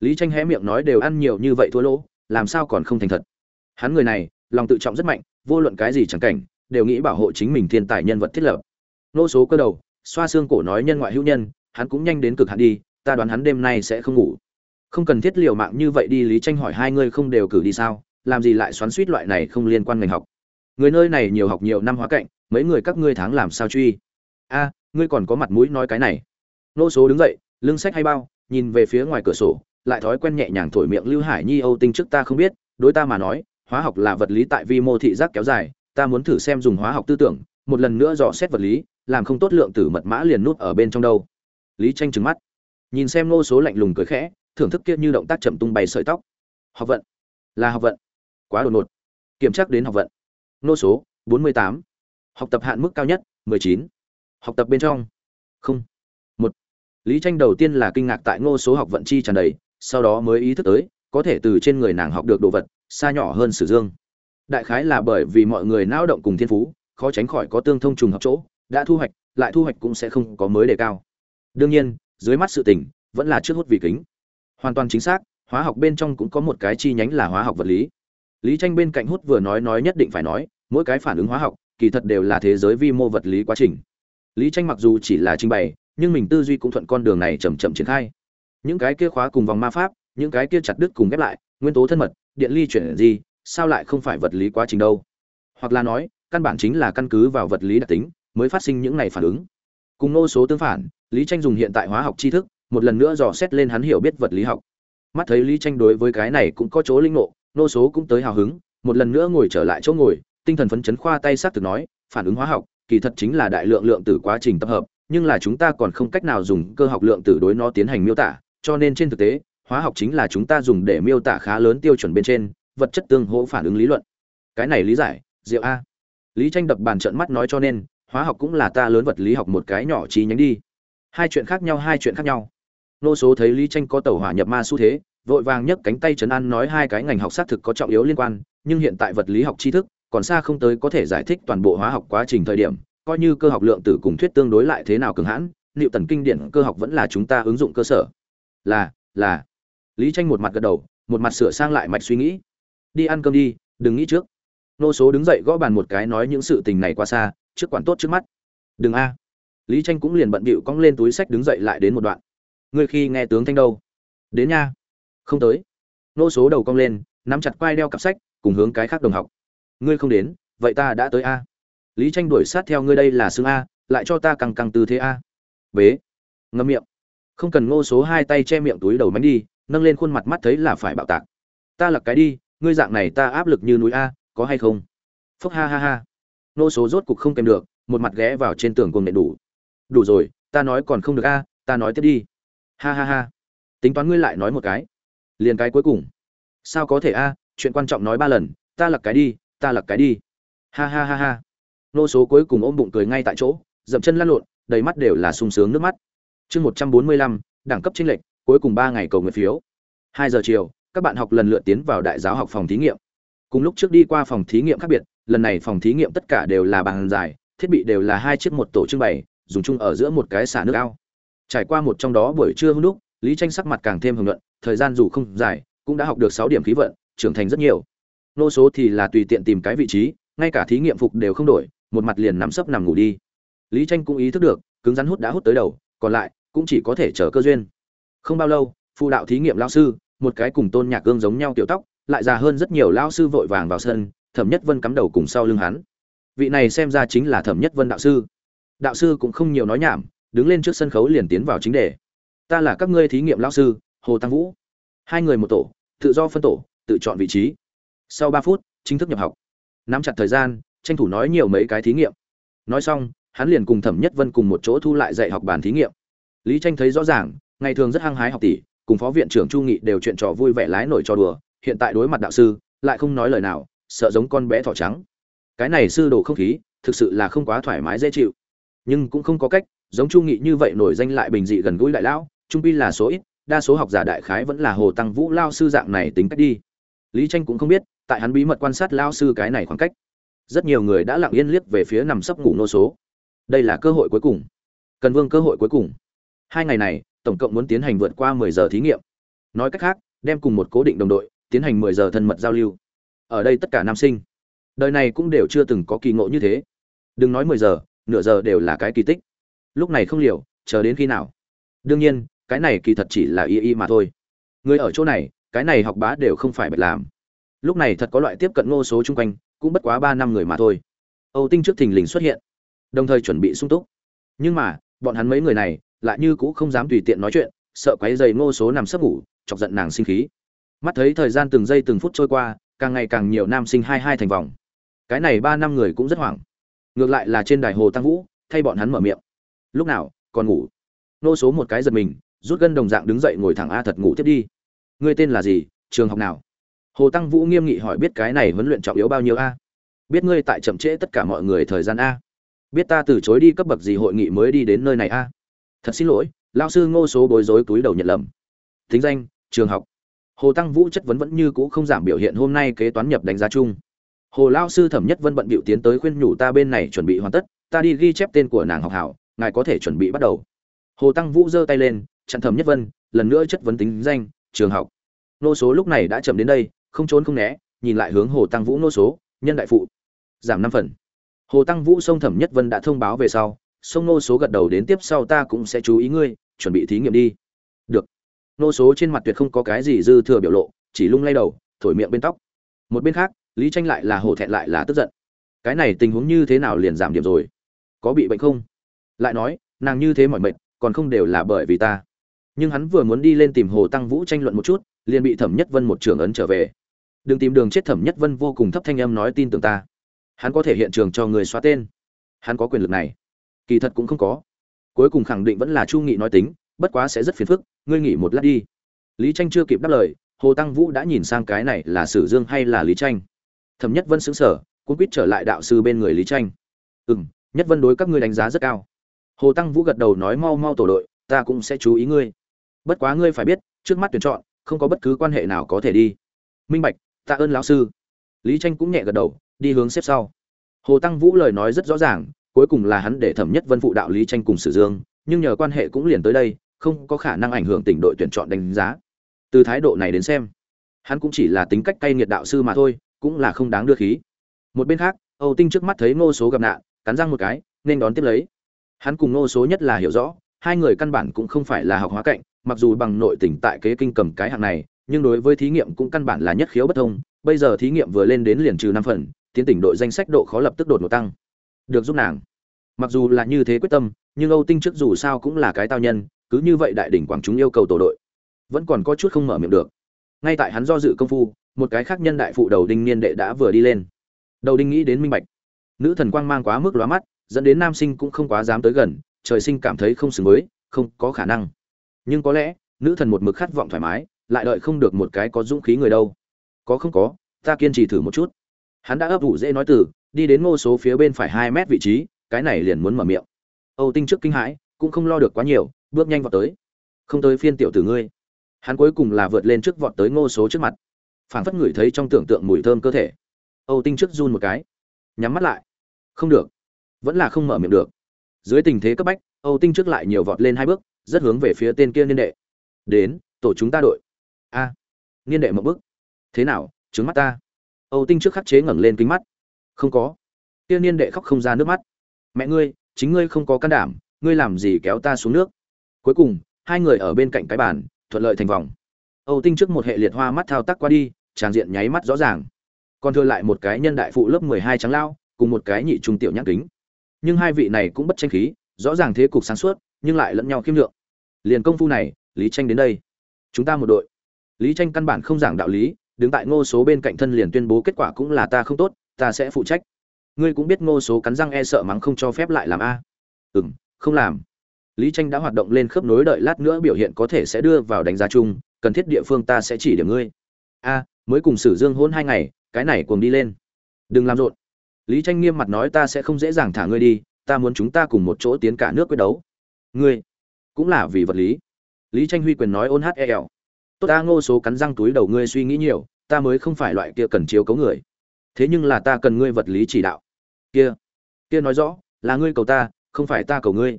Lý tranh hé miệng nói đều ăn nhiều như vậy thua lỗ làm sao còn không thành thật? Hắn người này, lòng tự trọng rất mạnh, vô luận cái gì chẳng cảnh, đều nghĩ bảo hộ chính mình thiên tài nhân vật thiết lập. Nô số cơ đầu, xoa xương cổ nói nhân ngoại hữu nhân, hắn cũng nhanh đến cực hạn đi, ta đoán hắn đêm nay sẽ không ngủ. Không cần thiết liều mạng như vậy đi lý tranh hỏi hai ngươi không đều cử đi sao, làm gì lại xoắn suýt loại này không liên quan ngành học. Người nơi này nhiều học nhiều năm hóa cạnh mấy người các ngươi tháng làm sao truy? A, ngươi còn có mặt mũi nói cái này. Nô số đứng dậy, lưng sách hay bao, nhìn về phía ngoài cửa sổ lại thói quen nhẹ nhàng thổi miệng lưu hải nhi âu tinh trước ta không biết, đối ta mà nói, hóa học là vật lý tại vi mô thị giác kéo dài, ta muốn thử xem dùng hóa học tư tưởng, một lần nữa dò xét vật lý, làm không tốt lượng tử mật mã liền nút ở bên trong đâu. Lý tranh trừng mắt, nhìn xem nô số lạnh lùng cười khẽ, thưởng thức kia như động tác chậm tung bay sợi tóc. Học vận, là học vận. Quá đột ngột. Kiểm tra đến học vận. Nô số, bốn mươi tám. Học tập hạn mức cao nhất, mười chín. Học tập bên trong. Không. Một. Lý tranh đầu tiên là kinh ngạc tại ngô số học vận chi tràn đầy sau đó mới ý thức tới, có thể từ trên người nàng học được đồ vật, xa nhỏ hơn sử dương. Đại khái là bởi vì mọi người não động cùng thiên phú, khó tránh khỏi có tương thông trùng học chỗ, đã thu hoạch, lại thu hoạch cũng sẽ không có mới đề cao. Đương nhiên, dưới mắt sự tình, vẫn là trước hút vì kính. Hoàn toàn chính xác, hóa học bên trong cũng có một cái chi nhánh là hóa học vật lý. Lý tranh bên cạnh hút vừa nói nói nhất định phải nói, mỗi cái phản ứng hóa học, kỳ thật đều là thế giới vi mô vật lý quá trình. Lý tranh mặc dù chỉ là trình bày, nhưng mình tư duy cũng thuận con đường này chậm chậm triển khai những cái kia khóa cùng vòng ma pháp, những cái kia chặt đứt cùng ghép lại, nguyên tố thân mật, điện ly chuyển gì, sao lại không phải vật lý quá trình đâu? Hoặc là nói, căn bản chính là căn cứ vào vật lý đặc tính mới phát sinh những này phản ứng. Cùng nô số tương phản, lý tranh dùng hiện tại hóa học tri thức, một lần nữa dò xét lên hắn hiểu biết vật lý học. Mắt thấy lý tranh đối với cái này cũng có chỗ linh ngộ, nô số cũng tới hào hứng, một lần nữa ngồi trở lại chỗ ngồi, tinh thần phấn chấn khoa tay sát từ nói, phản ứng hóa học, kỳ thật chính là đại lượng lượng tử quá trình tập hợp, nhưng là chúng ta còn không cách nào dùng cơ học lượng tử đối nó tiến hành miêu tả cho nên trên thực tế, hóa học chính là chúng ta dùng để miêu tả khá lớn tiêu chuẩn bên trên, vật chất tương hỗ phản ứng lý luận. Cái này lý giải, diệu a. Lý tranh đập bàn trận mắt nói cho nên, hóa học cũng là ta lớn vật lý học một cái nhỏ trí nhánh đi. Hai chuyện khác nhau, hai chuyện khác nhau. Nô số thấy lý tranh có tàu hỏa nhập ma xu thế, vội vàng nhấc cánh tay trấn an nói hai cái ngành học xác thực có trọng yếu liên quan, nhưng hiện tại vật lý học tri thức, còn xa không tới có thể giải thích toàn bộ hóa học quá trình thời điểm, coi như cơ học lượng tử cùng thuyết tương đối lại thế nào cường hãn, liệu tần kinh điển cơ học vẫn là chúng ta ứng dụng cơ sở là là. Lý tranh một mặt gật đầu, một mặt sửa sang lại mạch suy nghĩ. Đi ăn cơm đi, đừng nghĩ trước. Nô số đứng dậy gõ bàn một cái nói những sự tình này qua xa, trước quản tốt trước mắt. Đừng a. Lý tranh cũng liền bận bịu cong lên túi sách đứng dậy lại đến một đoạn. Ngươi khi nghe tướng thanh đâu? Đến nha. Không tới. Nô số đầu cong lên, nắm chặt quai đeo cặp sách, cùng hướng cái khác đồng học. Ngươi không đến, vậy ta đã tới a. Lý tranh đuổi sát theo ngươi đây là xương a, lại cho ta căng căng tư thế a. Bế. Ngâm miệng không cần ngô số hai tay che miệng túi đầu mánh đi, nâng lên khuôn mặt mắt thấy là phải bạo tạc. Ta lặc cái đi, ngươi dạng này ta áp lực như núi a, có hay không? Phúc ha ha ha. Ngô số rốt cục không kèm được, một mặt ghé vào trên tường cùng nện đủ. Đủ rồi, ta nói còn không được a, ta nói tiếp đi. Ha ha ha. Tính toán ngươi lại nói một cái. Liền cái cuối cùng. Sao có thể a, chuyện quan trọng nói ba lần, ta lặc cái đi, ta lặc cái đi. Ha ha ha ha. Nô số cuối cùng ôm bụng cười ngay tại chỗ, dậm chân lăn lộn, đầy mắt đều là sung sướng nước mắt chương một trăm bốn mươi lăm, đẳng cấp chênh lệch, cuối cùng ba ngày cầu nguyện phiếu. Hai giờ chiều, các bạn học lần lượt tiến vào đại giáo học phòng thí nghiệm. Cùng lúc trước đi qua phòng thí nghiệm khác biệt, lần này phòng thí nghiệm tất cả đều là bàn dài thiết bị đều là hai chiếc một tổ trưng bày, dùng chung ở giữa một cái xả nước ao. Trải qua một trong đó buổi trưa hôm lúc lý tranh sắc mặt càng thêm hưởng luận thời gian dù không dài, cũng đã học được sáu điểm khí vận, trưởng thành rất nhiều. Nô số thì là tùy tiện tìm cái vị trí, ngay cả thí nghiệm phục đều không đổi, một mặt liền nằm sấp nằm ngủ đi. Lý tranh cũng ý thức được, cứng rắn hút đã hút tới đầu, còn lại cũng chỉ có thể chờ cơ duyên. Không bao lâu phụ đạo thí nghiệm lao sư, một cái cùng tôn nhạc gương giống nhau tiểu tóc, lại già hơn rất nhiều lao sư vội vàng vào sân, thẩm nhất vân cắm đầu cùng sau lưng hắn. Vị này xem ra chính là thẩm nhất vân đạo sư. Đạo sư cũng không nhiều nói nhảm, đứng lên trước sân khấu liền tiến vào chính đề. Ta là các ngươi thí nghiệm lao sư, hồ tăng vũ. Hai người một tổ, tự do phân tổ, tự chọn vị trí. Sau ba phút, chính thức nhập học. Nắm chặt thời gian, tranh thủ nói nhiều mấy cái thí nghiệm. Nói xong, hắn liền cùng thẩm nhất vân cùng một chỗ thu lại dạy học bàn thí nghiệm lý tranh thấy rõ ràng, ngày thường rất hăng hái học tỷ, cùng phó viện trưởng chu nghị đều chuyện trò vui vẻ lái nổi trò đùa, hiện tại đối mặt đạo sư, lại không nói lời nào, sợ giống con bé thỏ trắng. Cái này sư đồ không khí, thực sự là không quá thoải mái dễ chịu. Nhưng cũng không có cách, giống chu nghị như vậy nổi danh lại bình dị gần gũi đại lão, trung pi là số ít, đa số học giả đại khái vẫn là hồ tăng vũ lao sư dạng này tính cách đi. Lý tranh cũng không biết, tại hắn bí mật quan sát lao sư cái này khoảng cách, rất nhiều người đã lặng yên liếc về phía nằm sấp ngủ nô số. Đây là cơ hội cuối cùng. Cần vương cơ hội cuối cùng hai ngày này, tổng cộng muốn tiến hành vượt qua mười giờ thí nghiệm. Nói cách khác, đem cùng một cố định đồng đội, tiến hành mười giờ thân mật giao lưu. Ở đây tất cả nam sinh, đời này cũng đều chưa từng có kỳ ngộ như thế. Đừng nói mười giờ, nửa giờ đều là cái kỳ tích. Lúc này không liều, chờ đến khi nào? Đương nhiên, cái này kỳ thật chỉ là y y mà thôi. Người ở chỗ này, cái này học bá đều không phải bạch làm. Lúc này thật có loại tiếp cận ngô số chung quanh, cũng bất quá ba năm người mà thôi. Âu tinh trước thình lình xuất hiện, đồng thời chuẩn bị sung túc. Nhưng mà, bọn hắn mấy người này lại như cũ không dám tùy tiện nói chuyện, sợ quấy dày ngô số nằm sấp ngủ, chọc giận nàng sinh khí. Mắt thấy thời gian từng giây từng phút trôi qua, càng ngày càng nhiều nam sinh hai hai thành vòng. Cái này ba năm người cũng rất hoảng. Ngược lại là trên đài hồ tăng vũ, thay bọn hắn mở miệng. Lúc nào, còn ngủ? Nô số một cái giật mình, rút gân đồng dạng đứng dậy ngồi thẳng a thật ngủ tiếp đi. Ngươi tên là gì? Trường học nào? Hồ tăng vũ nghiêm nghị hỏi biết cái này huấn luyện trọng yếu bao nhiêu a? Biết ngươi tại chậm trễ tất cả mọi người thời gian a. Biết ta từ chối đi cấp bậc gì hội nghị mới đi đến nơi này a? Thật xin lỗi lao sư ngô số bối rối túi đầu nhận lầm. Thính danh, trường học. Hồ tăng vũ chất vấn vẫn như cũ không giảm biểu hiện hôm nay kế toán nhập đánh giá chung. Hồ lao sư thẩm nhất vân bận bịu tiến tới khuyên nhủ ta bên này chuẩn bị hoàn tất, ta đi ghi chép tên của nàng học hảo, ngài có thể chuẩn bị bắt đầu. Hồ tăng vũ giơ tay lên, chặn thẩm nhất vân, lần nữa chất vấn tính danh, trường học. Nô số lúc này đã chậm đến đây, không trốn không né, nhìn lại hướng hồ tăng vũ nô số, nhân đại phụ. Giảm năm phần. Hồ tăng vũ sông thẩm nhất vân đã thông báo về sau sông nô số gật đầu đến tiếp sau ta cũng sẽ chú ý ngươi, chuẩn bị thí nghiệm đi. Được. Nô số trên mặt tuyệt không có cái gì dư thừa biểu lộ, chỉ lung lay đầu, thổi miệng bên tóc. Một bên khác, lý tranh lại là hổ thẹn lại là tức giận. Cái này tình huống như thế nào liền giảm điểm rồi? Có bị bệnh không? Lại nói, nàng như thế mọi mệnh còn không đều là bởi vì ta. Nhưng hắn vừa muốn đi lên tìm hồ tăng vũ tranh luận một chút, liền bị thẩm nhất vân một trường ấn trở về. Đừng tìm đường chết thẩm nhất vân vô cùng thấp thanh âm nói tin tưởng ta. Hắn có thể hiện trường cho người xóa tên. Hắn có quyền lực này kỳ thật cũng không có. Cuối cùng khẳng định vẫn là chu nghị nói tính, bất quá sẽ rất phiền phức, ngươi nghỉ một lát đi. Lý tranh chưa kịp đáp lời, hồ tăng vũ đã nhìn sang cái này là sử dương hay là lý tranh thẩm nhất vân xứng sở cũng quýt trở lại đạo sư bên người lý tranh ừ m nhất vân đối các ngươi đánh giá rất cao. Hồ tăng vũ gật đầu nói, mau mau tổ đội, ta cũng sẽ chú ý ngươi. Bất quá ngươi phải biết, trước mắt tuyển chọn, không có bất cứ quan hệ nào có thể đi. Minh bạch, tạ ơn lão sư. Lý tranh cũng nhẹ gật đầu, đi hướng xếp sau. Hồ tăng vũ lời nói rất rõ ràng cuối cùng là hắn để thẩm nhất vân phụ đạo lý tranh cùng sử dương, nhưng nhờ quan hệ cũng liền tới đây, không có khả năng ảnh hưởng tỉnh đội tuyển chọn đánh giá. Từ thái độ này đến xem, hắn cũng chỉ là tính cách cay nghiệt đạo sư mà thôi, cũng là không đáng đưa khí. Một bên khác, âu tinh trước mắt thấy ngô số gặp nạn, cắn răng một cái, nên đón tiếp lấy. Hắn cùng ngô số nhất là hiểu rõ, hai người căn bản cũng không phải là học hóa cạnh, mặc dù bằng nội tỉnh tại kế kinh cầm cái hạng này, nhưng đối với thí nghiệm cũng căn bản là nhất khiếu bất thông. Bây giờ thí nghiệm vừa lên đến liền trừ năm phần, tiến tỉnh đội danh sách độ khó lập tức đột ngột tăng được giúp nàng. Mặc dù là như thế quyết tâm, nhưng âu tinh trước dù sao cũng là cái tao nhân, cứ như vậy đại đỉnh quảng chúng yêu cầu tổ đội, vẫn còn có chút không mở miệng được. Ngay tại hắn do dự công phu, một cái khác nhân đại phụ đầu đinh niên đệ đã vừa đi lên. Đầu đinh nghĩ đến minh bạch. Nữ thần quang mang quá mức lóa mắt, dẫn đến nam sinh cũng không quá dám tới gần, trời sinh cảm thấy không xứng với, không có khả năng. Nhưng có lẽ, nữ thần một mực khát vọng thoải mái, lại đợi không được một cái có dũng khí người đâu. Có không có, ta kiên trì thử một chút. Hắn đã ấp ủ dễ nói từ đi đến ngô số phía bên phải hai mét vị trí, cái này liền muốn mở miệng. Âu tinh trước kinh hãi, cũng không lo được quá nhiều, bước nhanh vào tới. Không tới phiên tiểu tử ngươi. Hắn cuối cùng là vượt lên trước vọt tới ngô số trước mặt. Phảng phất ngửi thấy trong tưởng tượng mùi thơm cơ thể. Âu tinh trước run một cái. Nhắm mắt lại. Không được. Vẫn là không mở miệng được. Dưới tình thế cấp bách, âu tinh trước lại nhiều vọt lên hai bước, rất hướng về phía tên kia niên đệ. Đến, tổ chúng ta đội. A. Niên đệ một bước. Thế nào, trứng mắt ta. Âu tinh trước khắc chế ngẩng lên kính mắt không có. Tiên niên đệ khóc không ra nước mắt. Mẹ ngươi, chính ngươi không có can đảm, ngươi làm gì kéo ta xuống nước? Cuối cùng, hai người ở bên cạnh cái bàn, thuận lợi thành vòng. Âu tinh trước một hệ liệt hoa mắt thao tác qua đi tràng diện nháy mắt rõ ràng. Còn thừa lại một cái nhân đại phụ lớp mười hai trắng lao, cùng một cái nhị trung tiểu nhãn kính. Nhưng hai vị này cũng bất tranh khí, rõ ràng thế cục sáng suốt, nhưng lại lẫn nhau khiêm lượng. Liền công phu này, lý tranh đến đây. Chúng ta một đội. Lý tranh căn bản không giảng đạo lý, đứng tại ngô số bên cạnh thân liền tuyên bố kết quả cũng là ta không tốt ta sẽ phụ trách. Ngươi cũng biết ngô số cắn răng e sợ mắng không cho phép lại làm a. Ừ m không làm. Lý tranh đã hoạt động lên khớp nối đợi lát nữa biểu hiện có thể sẽ đưa vào đánh giá chung, cần thiết địa phương ta sẽ chỉ điểm ngươi. A, mới cùng sử dương hôn hai ngày, cái này cùng đi lên. Đừng làm rộn. Lý tranh nghiêm mặt nói ta sẽ không dễ dàng thả ngươi đi, ta muốn chúng ta cùng một chỗ tiến cả nước quyết đấu. Ngươi, cũng là vì vật lý. Lý tranh huy quyền nói ôn hát e eo. Tốt ta, ngô số cắn răng túi đầu ngươi suy nghĩ nhiều, ta mới không phải loại kia cần chiếu cấu người thế nhưng là ta cần ngươi vật lý chỉ đạo. Kia kia nói rõ, là ngươi cầu ta, không phải ta cầu ngươi.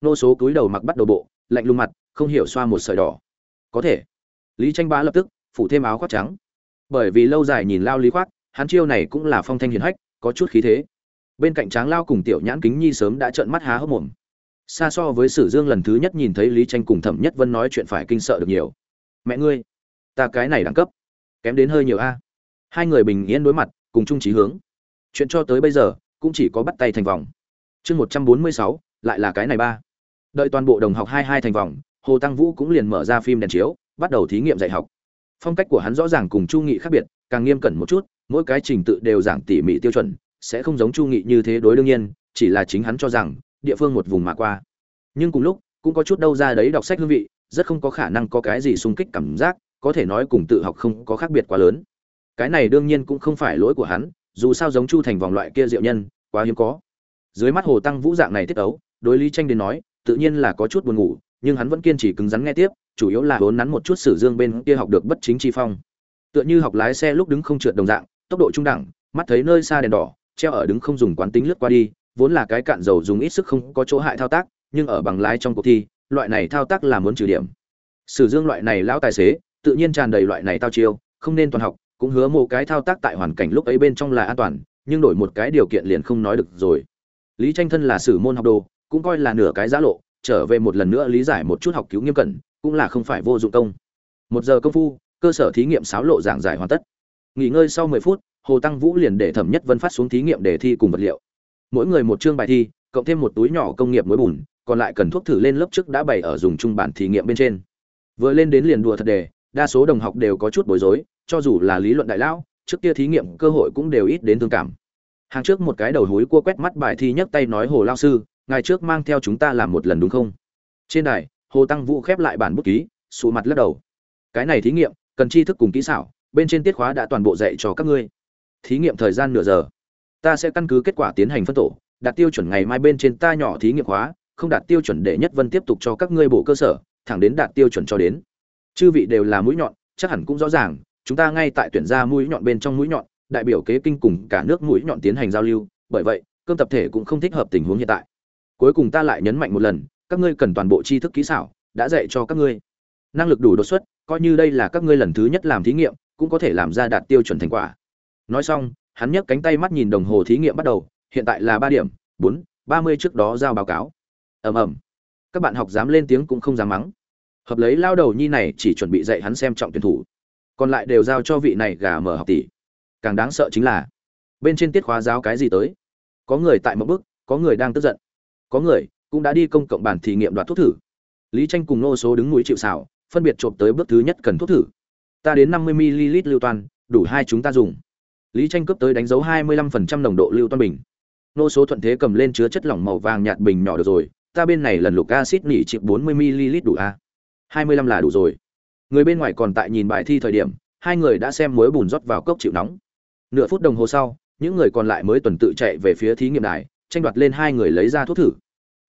Nô số cúi đầu mặc bắt đầu bộ, lạnh lùng mặt, không hiểu xoa một sợi đỏ. Có thể. Lý tranh bá lập tức, phủ thêm áo khoác trắng. Bởi vì lâu dài nhìn lao lý khoác, hắn chiêu này cũng là phong thanh hiền hách, có chút khí thế. Bên cạnh tráng lao cùng tiểu nhãn kính nhi sớm đã trợn mắt há hốc mồm. Xa so với sử dương lần thứ nhất nhìn thấy lý tranh cùng thẩm nhất vân nói chuyện phải kinh sợ được nhiều. Mẹ ngươi, ta cái này đẳng cấp, kém đến hơi nhiều a. Hai người bình yên đối mặt cùng chung trí hướng. Chuyện cho tới bây giờ, cũng chỉ có bắt tay thành vòng. Chương một trăm bốn mươi sáu, lại là cái này ba. Đợi toàn bộ đồng học hai hai thành vòng, hồ tăng vũ cũng liền mở ra phim đèn chiếu, bắt đầu thí nghiệm dạy học. Phong cách của hắn rõ ràng cùng chu nghị khác biệt, càng nghiêm cẩn một chút, mỗi cái trình tự đều giảng tỉ mỉ tiêu chuẩn, sẽ không giống chu nghị như thế đối đương nhiên, chỉ là chính hắn cho rằng, địa phương một vùng mà qua. Nhưng cùng lúc, cũng có chút đâu ra đấy đọc sách hương vị, rất không có khả năng có cái gì sung kích cảm giác, có thể nói cùng tự học không có khác biệt quá lớn cái này đương nhiên cũng không phải lỗi của hắn, dù sao giống chu thành vòng loại kia diệu nhân, quá hiếm có. Dưới mắt hồ tăng vũ dạng này tiết ấu, đối lý tranh đến nói, tự nhiên là có chút buồn ngủ, nhưng hắn vẫn kiên trì cứng rắn nghe tiếp, chủ yếu là vốn nắn một chút sử dương bên kia học được bất chính chi phong. Tựa như học lái xe lúc đứng không trượt đồng dạng, tốc độ trung đẳng, mắt thấy nơi xa đèn đỏ, treo ở đứng không dùng quán tính lướt qua đi, vốn là cái cạn dầu dùng ít sức không có chỗ hại thao tác, nhưng ở bằng lái trong cuộc thi, loại này thao tác là muốn trừ điểm. Sử dương loại này lão tài xế, tự nhiên tràn đầy loại này tao chiêu, không nên toàn học cũng hứa một cái thao tác tại hoàn cảnh lúc ấy bên trong là an toàn, nhưng đổi một cái điều kiện liền không nói được rồi. Lý tranh thân là sử môn học đồ, cũng coi là nửa cái giá lộ, trở về một lần nữa lý giải một chút học cứu nghiêm cẩn, cũng là không phải vô dụng công. Một giờ công phu, cơ sở thí nghiệm sáo lộ giảng giải hoàn tất. Nghỉ ngơi sau mười phút, hồ tăng vũ liền để thẩm nhất vân phát xuống thí nghiệm đề thi cùng vật liệu. Mỗi người một chương bài thi, cộng thêm một túi nhỏ công nghiệp muối bùn, còn lại cần thuốc thử lên lớp trước đã bày ở dùng chung bản thí nghiệm bên trên. Vừa lên đến liền đùa thật đề, đa số đồng học đều có chút bối rối cho dù là lý luận đại lão, trước kia thí nghiệm cơ hội cũng đều ít đến thương cảm. Hàng trước một cái đầu hối cua quét mắt bài thi nhấc tay nói hồ lao sư ngày trước mang theo chúng ta làm một lần đúng không? Trên đài, hồ tăng vũ khép lại bản bút ký, sụ mặt lắc đầu. Cái này thí nghiệm, cần tri thức cùng kỹ xảo, bên trên tiết khóa đã toàn bộ dạy cho các ngươi. Thí nghiệm thời gian nửa giờ. Ta sẽ căn cứ kết quả tiến hành phân tổ, đạt tiêu chuẩn ngày mai bên trên ta nhỏ thí nghiệm khóa, không đạt tiêu chuẩn để nhất vân tiếp tục cho các ngươi bộ cơ sở, thẳng đến đạt tiêu chuẩn cho đến. Chư vị đều là mũi nhọn, chắc hẳn cũng rõ ràng chúng ta ngay tại tuyển ra mũi nhọn bên trong mũi nhọn, đại biểu kế kinh cùng cả nước mũi nhọn tiến hành giao lưu, bởi vậy, cơm tập thể cũng không thích hợp tình huống hiện tại. Cuối cùng ta lại nhấn mạnh một lần, các ngươi cần toàn bộ tri thức kỹ xảo, đã dạy cho các ngươi. Năng lực đủ đột xuất, coi như đây là các ngươi lần thứ nhất làm thí nghiệm, cũng có thể làm ra đạt tiêu chuẩn thành quả. Nói xong, hắn nhấc cánh tay mắt nhìn đồng hồ thí nghiệm bắt đầu, hiện tại là ba điểm, bốn, ba mươi trước đó giao báo cáo. Ầm ầm. Các bạn học dám lên tiếng cũng không dám mắng. Hợp lấy lao đầu nhi này chỉ chuẩn bị dạy hắn xem trọng tuyển thủ còn lại đều giao cho vị này gà mở học tỷ. Càng đáng sợ chính là, bên trên tiết khóa giáo cái gì tới? Có người tại một bước có người đang tức giận. Có người cũng đã đi công cộng bản thí nghiệm đoạt thuốc thử. Lý tranh cùng nô số đứng núi chịu xảo phân biệt trộm tới bước thứ nhất cần thuốc thử. Ta đến năm mươi ml lưu toàn đủ hai chúng ta dùng. Lý tranh cướp tới đánh dấu hai mươi lăm phần trăm nồng độ lưu toàn bình. Nô số thuận thế cầm lên chứa chất lỏng màu vàng nhạt bình nhỏ được rồi, ta bên này lần lục acid nỉ chịp bốn mươi ml đủ a. hai mươi lăm là đủ rồi người bên ngoài còn tại nhìn bài thi thời điểm, hai người đã xem muối bùn rót vào cốc chịu nóng. Nửa phút đồng hồ sau, những người còn lại mới tuần tự chạy về phía thí nghiệm đài, tranh đoạt lên hai người lấy ra thuốc thử.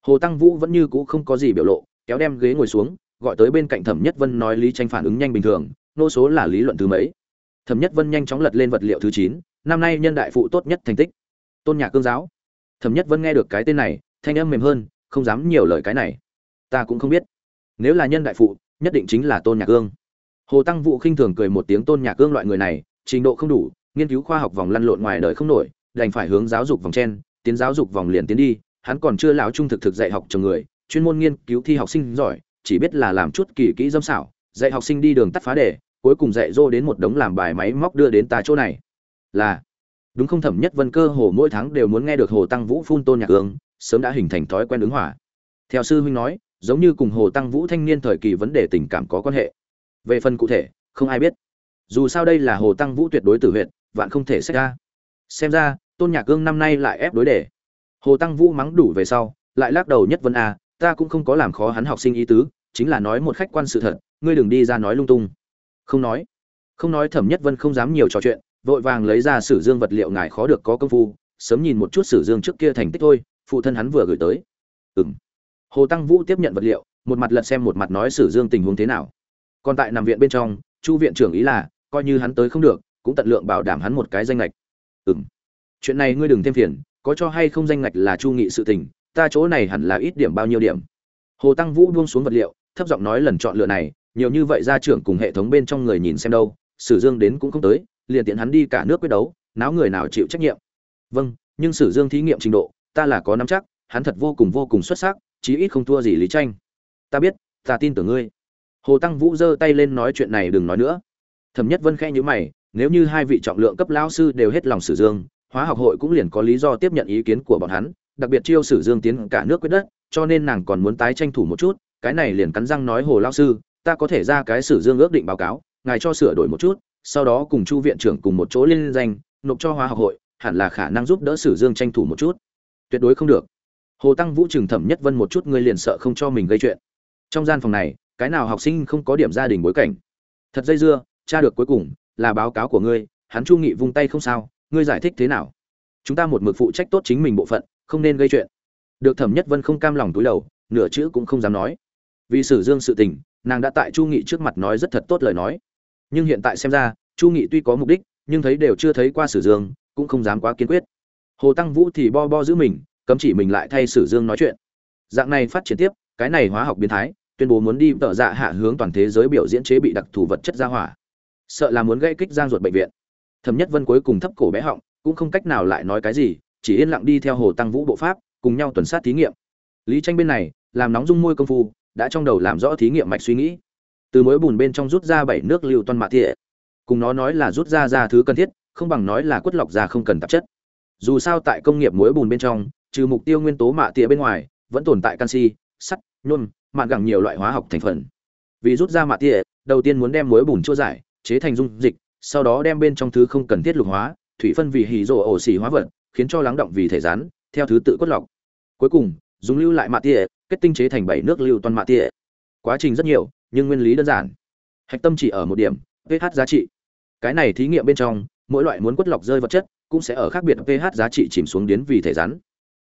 Hồ tăng vũ vẫn như cũ không có gì biểu lộ, kéo đem ghế ngồi xuống, gọi tới bên cạnh thẩm nhất vân nói lý tranh phản ứng nhanh bình thường, nô số là lý luận thứ mấy. Thẩm nhất vân nhanh chóng lật lên vật liệu thứ chín, năm nay nhân đại phụ tốt nhất thành tích. Tôn nhạc cương giáo. Thẩm nhất vân nghe được cái tên này, thanh âm mềm hơn, không dám nhiều lời cái này. Ta cũng không biết. Nếu là nhân đại phụ nhất định chính là tôn nhạc cương hồ tăng vũ khinh thường cười một tiếng tôn nhạc cương loại người này, trình độ không đủ, nghiên cứu khoa học vòng lăn lộn ngoài đời không nổi, đành phải hướng giáo dục vòng chen tiến giáo dục vòng liền tiến đi, hắn còn chưa lão trung thực thực dạy học chồng người, chuyên môn nghiên cứu thi học sinh giỏi, chỉ biết là làm chút kỳ kỹ dâm xảo, dạy học sinh đi đường tắt phá đề, cuối cùng dạy dô đến một đống làm bài máy móc đưa đến ta chỗ này. Là, đúng không thẩm nhất vân cơ hồ mỗi tháng đều muốn nghe được hồ tăng vũ phun tôn nhạc ương, sớm đã hình thành thói quen ứng hỏa. Theo sư huynh nói giống như cùng hồ tăng vũ thanh niên thời kỳ vấn đề tình cảm có quan hệ. Về phần cụ thể, không ai biết. Dù sao đây là hồ tăng vũ tuyệt đối tử huyện vạn không thể xét ra. Xem ra, tôn nhạc gương năm nay lại ép đối đề. Hồ tăng vũ mắng đủ về sau, lại lắc đầu nhất vân a à, ta cũng không có làm khó hắn học sinh ý tứ, chính là nói một khách quan sự thật, ngươi đừng đi ra nói lung tung. Không nói. Không nói thẩm nhất vân không dám nhiều trò chuyện, vội vàng lấy ra sử dương vật liệu ngài khó được có công phu, sớm nhìn một chút sử dương trước kia thành tích thôi, phụ thân hắn vừa gửi tới. Ừng hồ tăng vũ tiếp nhận vật liệu, một mặt lật xem một mặt nói sử dương tình huống thế nào. Còn tại nằm viện bên trong, chu viện trưởng ý là, coi như hắn tới không được, cũng tận lượng bảo đảm hắn một cái danh lệch ừng chuyện này ngươi đừng thêm phiền, có cho hay không danh ngạch là chu nghị sự tình, ta chỗ này hẳn là ít điểm bao nhiêu điểm. Hồ tăng vũ buông xuống vật liệu, thấp giọng nói lần chọn lựa này, nhiều như vậy gia trưởng cùng hệ thống bên trong người nhìn xem đâu, sử dương đến cũng không tới, liền tiện hắn đi cả nước quyết đấu, náo người nào chịu trách nhiệm. Vâng nhưng sử dương thí nghiệm trình độ, ta là có nắm chắc, hắn thật vô cùng vô cùng xuất sắc chí ít không thua gì lý tranh ta biết, ta tin tưởng ngươi. Hồ tăng vũ giơ tay lên nói chuyện này đừng nói nữa. Thẩm nhất vân khẽ nhíu mày, nếu như hai vị trọng lượng cấp lão sư đều hết lòng sử dương, hóa học hội cũng liền có lý do tiếp nhận ý kiến của bọn hắn, đặc biệt chiêu sử dương tiến cả nước quyết đất, cho nên nàng còn muốn tái tranh thủ một chút, cái này liền cắn răng nói hồ lão sư, ta có thể ra cái sử dương ước định báo cáo, ngài cho sửa đổi một chút, sau đó cùng chu viện trưởng cùng một chỗ liên danh, nộp cho hóa học hội, hẳn là khả năng giúp đỡ sử dương tranh thủ một chút. Tuyệt đối không được hồ tăng vũ trừng thẩm nhất vân một chút, ngươi liền sợ không cho mình gây chuyện. Trong gian phòng này, cái nào học sinh không có điểm gia đình bối cảnh? Thật dây dưa cha được cuối cùng, là báo cáo của ngươi, hắn chu nghị vung tay không sao, ngươi giải thích thế nào? Chúng ta một mực phụ trách tốt chính mình bộ phận, không nên gây chuyện. Được thẩm nhất vân không cam lòng túi đầu, nửa chữ cũng không dám nói. Vì sử dương sự tình, nàng đã tại chu nghị trước mặt nói rất thật tốt lời nói. Nhưng hiện tại xem ra, chu nghị tuy có mục đích, nhưng thấy đều chưa thấy qua sử dương, cũng không dám quá kiên quyết. Hồ tăng vũ thì bo bo giữ mình cấm chỉ mình lại thay sử dương nói chuyện. Dạng này phát triển tiếp, cái này hóa học biến thái, tuyên bố muốn đi tợ dạ hạ hướng toàn thế giới biểu diễn chế bị đặc thù vật chất ra hỏa. Sợ là muốn gây kích giang ruột bệnh viện. Thẩm nhất vân cuối cùng thấp cổ bé họng, cũng không cách nào lại nói cái gì, chỉ yên lặng đi theo hồ tăng vũ bộ pháp, cùng nhau tuần sát thí nghiệm. Lý tranh bên này, làm nóng dung môi công phu, đã trong đầu làm rõ thí nghiệm mạch suy nghĩ. Từ mối bùn bên trong rút ra bảy nước lưu toan mạ thiệ cùng nó nói là rút ra ra thứ cần thiết, không bằng nói là quất lọc ra không cần tạp chất. Dù sao tại công nghiệp muối bùn bên trong trừ mục tiêu nguyên tố mạ tía bên ngoài, vẫn tồn tại canxi, sắt, nhôm, mạn gẳng nhiều loại hóa học thành phần. Vì rút ra mạ tía đầu tiên muốn đem muối bùn chua giải, chế thành dung dịch, sau đó đem bên trong thứ không cần thiết lục hóa, thủy phân vì hì rộ ổ xì hóa vật, khiến cho lắng động vì thể rán theo thứ tự cốt lọc. Cuối cùng, dùng lưu lại mạ tía kết tinh chế thành bảy nước lưu toàn mạ tía quá trình rất nhiều, nhưng nguyên lý đơn giản. Hạch tâm chỉ ở một điểm, ph giá trị. Cái này thí nghiệm bên trong, mỗi loại muốn quất lọc rơi vật chất, cũng sẽ ở khác biệt pH giá trị chìm xuống đến vì thể rắn.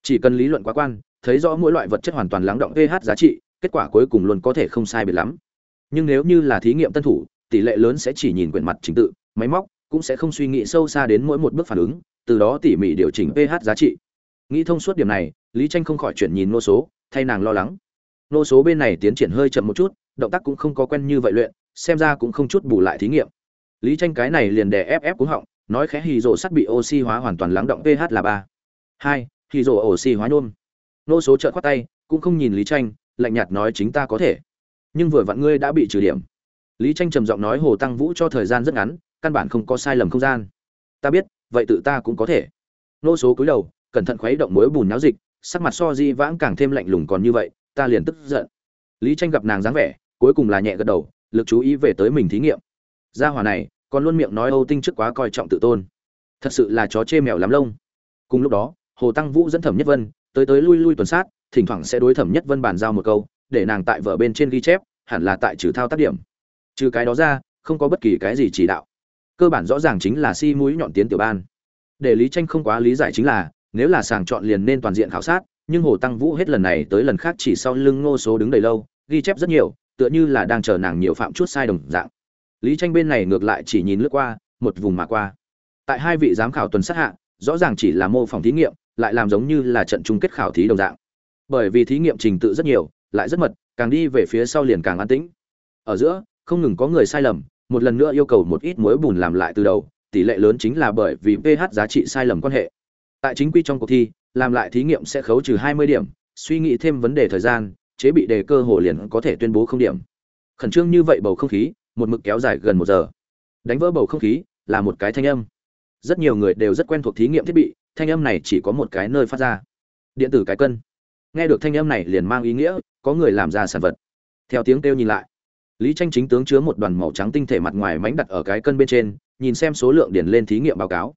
Chỉ cần lý luận quá quan, thấy rõ mỗi loại vật chất hoàn toàn lắng động pH giá trị, kết quả cuối cùng luôn có thể không sai biệt lắm. Nhưng nếu như là thí nghiệm tân thủ, tỷ lệ lớn sẽ chỉ nhìn quyển mặt trình tự, máy móc cũng sẽ không suy nghĩ sâu xa đến mỗi một bước phản ứng, từ đó tỉ mỉ điều chỉnh pH giá trị. Nghĩ thông suốt điểm này, Lý Tranh không khỏi chuyển nhìn nô số, thay nàng lo lắng. Nô số bên này tiến triển hơi chậm một chút, động tác cũng không có quen như vậy luyện, xem ra cũng không chút bù lại thí nghiệm. Lý Tranh cái này liền đè ép ép cuống họng, nói khẽ hì rộ sắt bị oxy hóa hoàn toàn lắng động pH là ba hai thì rổ oxy hóa nhôm. Nô số trợ khoát tay cũng không nhìn lý tranh lạnh nhạt nói chính ta có thể. Nhưng vừa vặn ngươi đã bị trừ điểm. Lý tranh trầm giọng nói hồ tăng vũ cho thời gian rất ngắn căn bản không có sai lầm không gian. Ta biết vậy tự ta cũng có thể. Nô số cúi đầu cẩn thận khuấy động mối bùn náo dịch sắc mặt so di vãng càng thêm lạnh lùng còn như vậy ta liền tức giận. Lý tranh gặp nàng dáng vẻ cuối cùng là nhẹ gật đầu lực chú ý về tới mình thí nghiệm. Gia hỏa này còn luôn miệng nói Âu Tinh trước quá coi trọng tự tôn. Thật sự là chó chê mèo lắm lông. Cùng lúc đó, Hồ Tăng Vũ dẫn Thẩm Nhất Vân, tới tới lui lui tuần sát, thỉnh thoảng sẽ đối Thẩm Nhất Vân bàn giao một câu, để nàng tại vở bên trên ghi chép, hẳn là tại trừ thao tác điểm. Trừ cái đó ra, không có bất kỳ cái gì chỉ đạo. Cơ bản rõ ràng chính là si mũi nhọn tiến tiểu ban. Để Lý Tranh không quá lý giải chính là, nếu là sàng chọn liền nên toàn diện khảo sát, nhưng Hồ Tăng Vũ hết lần này tới lần khác chỉ sau lưng Ngô Số đứng đầy lâu, ghi chép rất nhiều, tựa như là đang chờ nàng nhiều phạm chút sai đồng dạng lý tranh bên này ngược lại chỉ nhìn lướt qua một vùng mà qua tại hai vị giám khảo tuần sát hạ rõ ràng chỉ là mô phỏng thí nghiệm lại làm giống như là trận chung kết khảo thí đồng dạng. Bởi vì thí nghiệm trình tự rất nhiều, lại rất mật, càng đi về phía sau liền càng an tĩnh. Ở giữa, không ngừng có người sai lầm, một lần nữa yêu cầu một ít muối bùn làm lại từ đầu, tỷ lệ lớn chính là bởi vì ph giá trị sai lầm quan hệ. Tại chính quy trong cuộc thi, làm lại thí nghiệm sẽ khấu trừ 20 điểm, suy nghĩ thêm vấn đề thời gian, chế bị đề cơ hồ liền có thể tuyên bố không điểm. Khẩn trương như vậy bầu không khí, một mực kéo dài gần một giờ. Đánh vỡ bầu không khí là một cái thanh âm. Rất nhiều người đều rất quen thuộc thí nghiệm thiết bị thanh âm này chỉ có một cái nơi phát ra. Điện tử cái cân. Nghe được thanh âm này liền mang ý nghĩa, có người làm ra sản vật. Theo tiếng kêu nhìn lại, lý tranh chính tướng chứa một đoàn màu trắng tinh thể mặt ngoài mánh đặt ở cái cân bên trên, nhìn xem số lượng điền lên thí nghiệm báo cáo.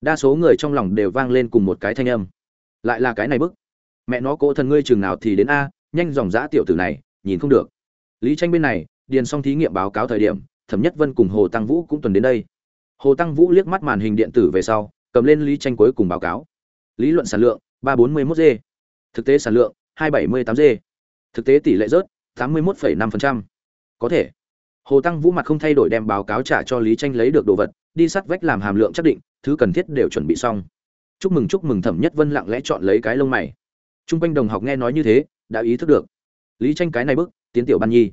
Đa số người trong lòng đều vang lên cùng một cái thanh âm. Lại là cái này bức. Mẹ nó cỗ thần ngươi chừng nào thì đến a, nhanh dòng dã tiểu tử này, nhìn không được. Lý tranh bên này, điền xong thí nghiệm báo cáo thời điểm, thẩm nhất vân cùng hồ tăng vũ cũng tuần đến đây. Hồ tăng vũ liếc mắt màn hình điện tử về sau cầm lên lý tranh cuối cùng báo cáo. Lý luận sản lượng, ba bốn mươi một g. Thực tế sản lượng, hai bảy mươi tám g. Thực tế tỷ lệ rớt, tám mươi một năm có thể, hồ tăng vũ mặt không thay đổi đem báo cáo trả cho lý tranh lấy được đồ vật, đi sắt vách làm hàm lượng chắc định, thứ cần thiết đều chuẩn bị xong. Chúc mừng chúc mừng thẩm nhất vân lặng lẽ chọn lấy cái lông mày. Trung quanh đồng học nghe nói như thế, đã ý thức được. Lý tranh cái này bức, tiến tiểu ban nhi.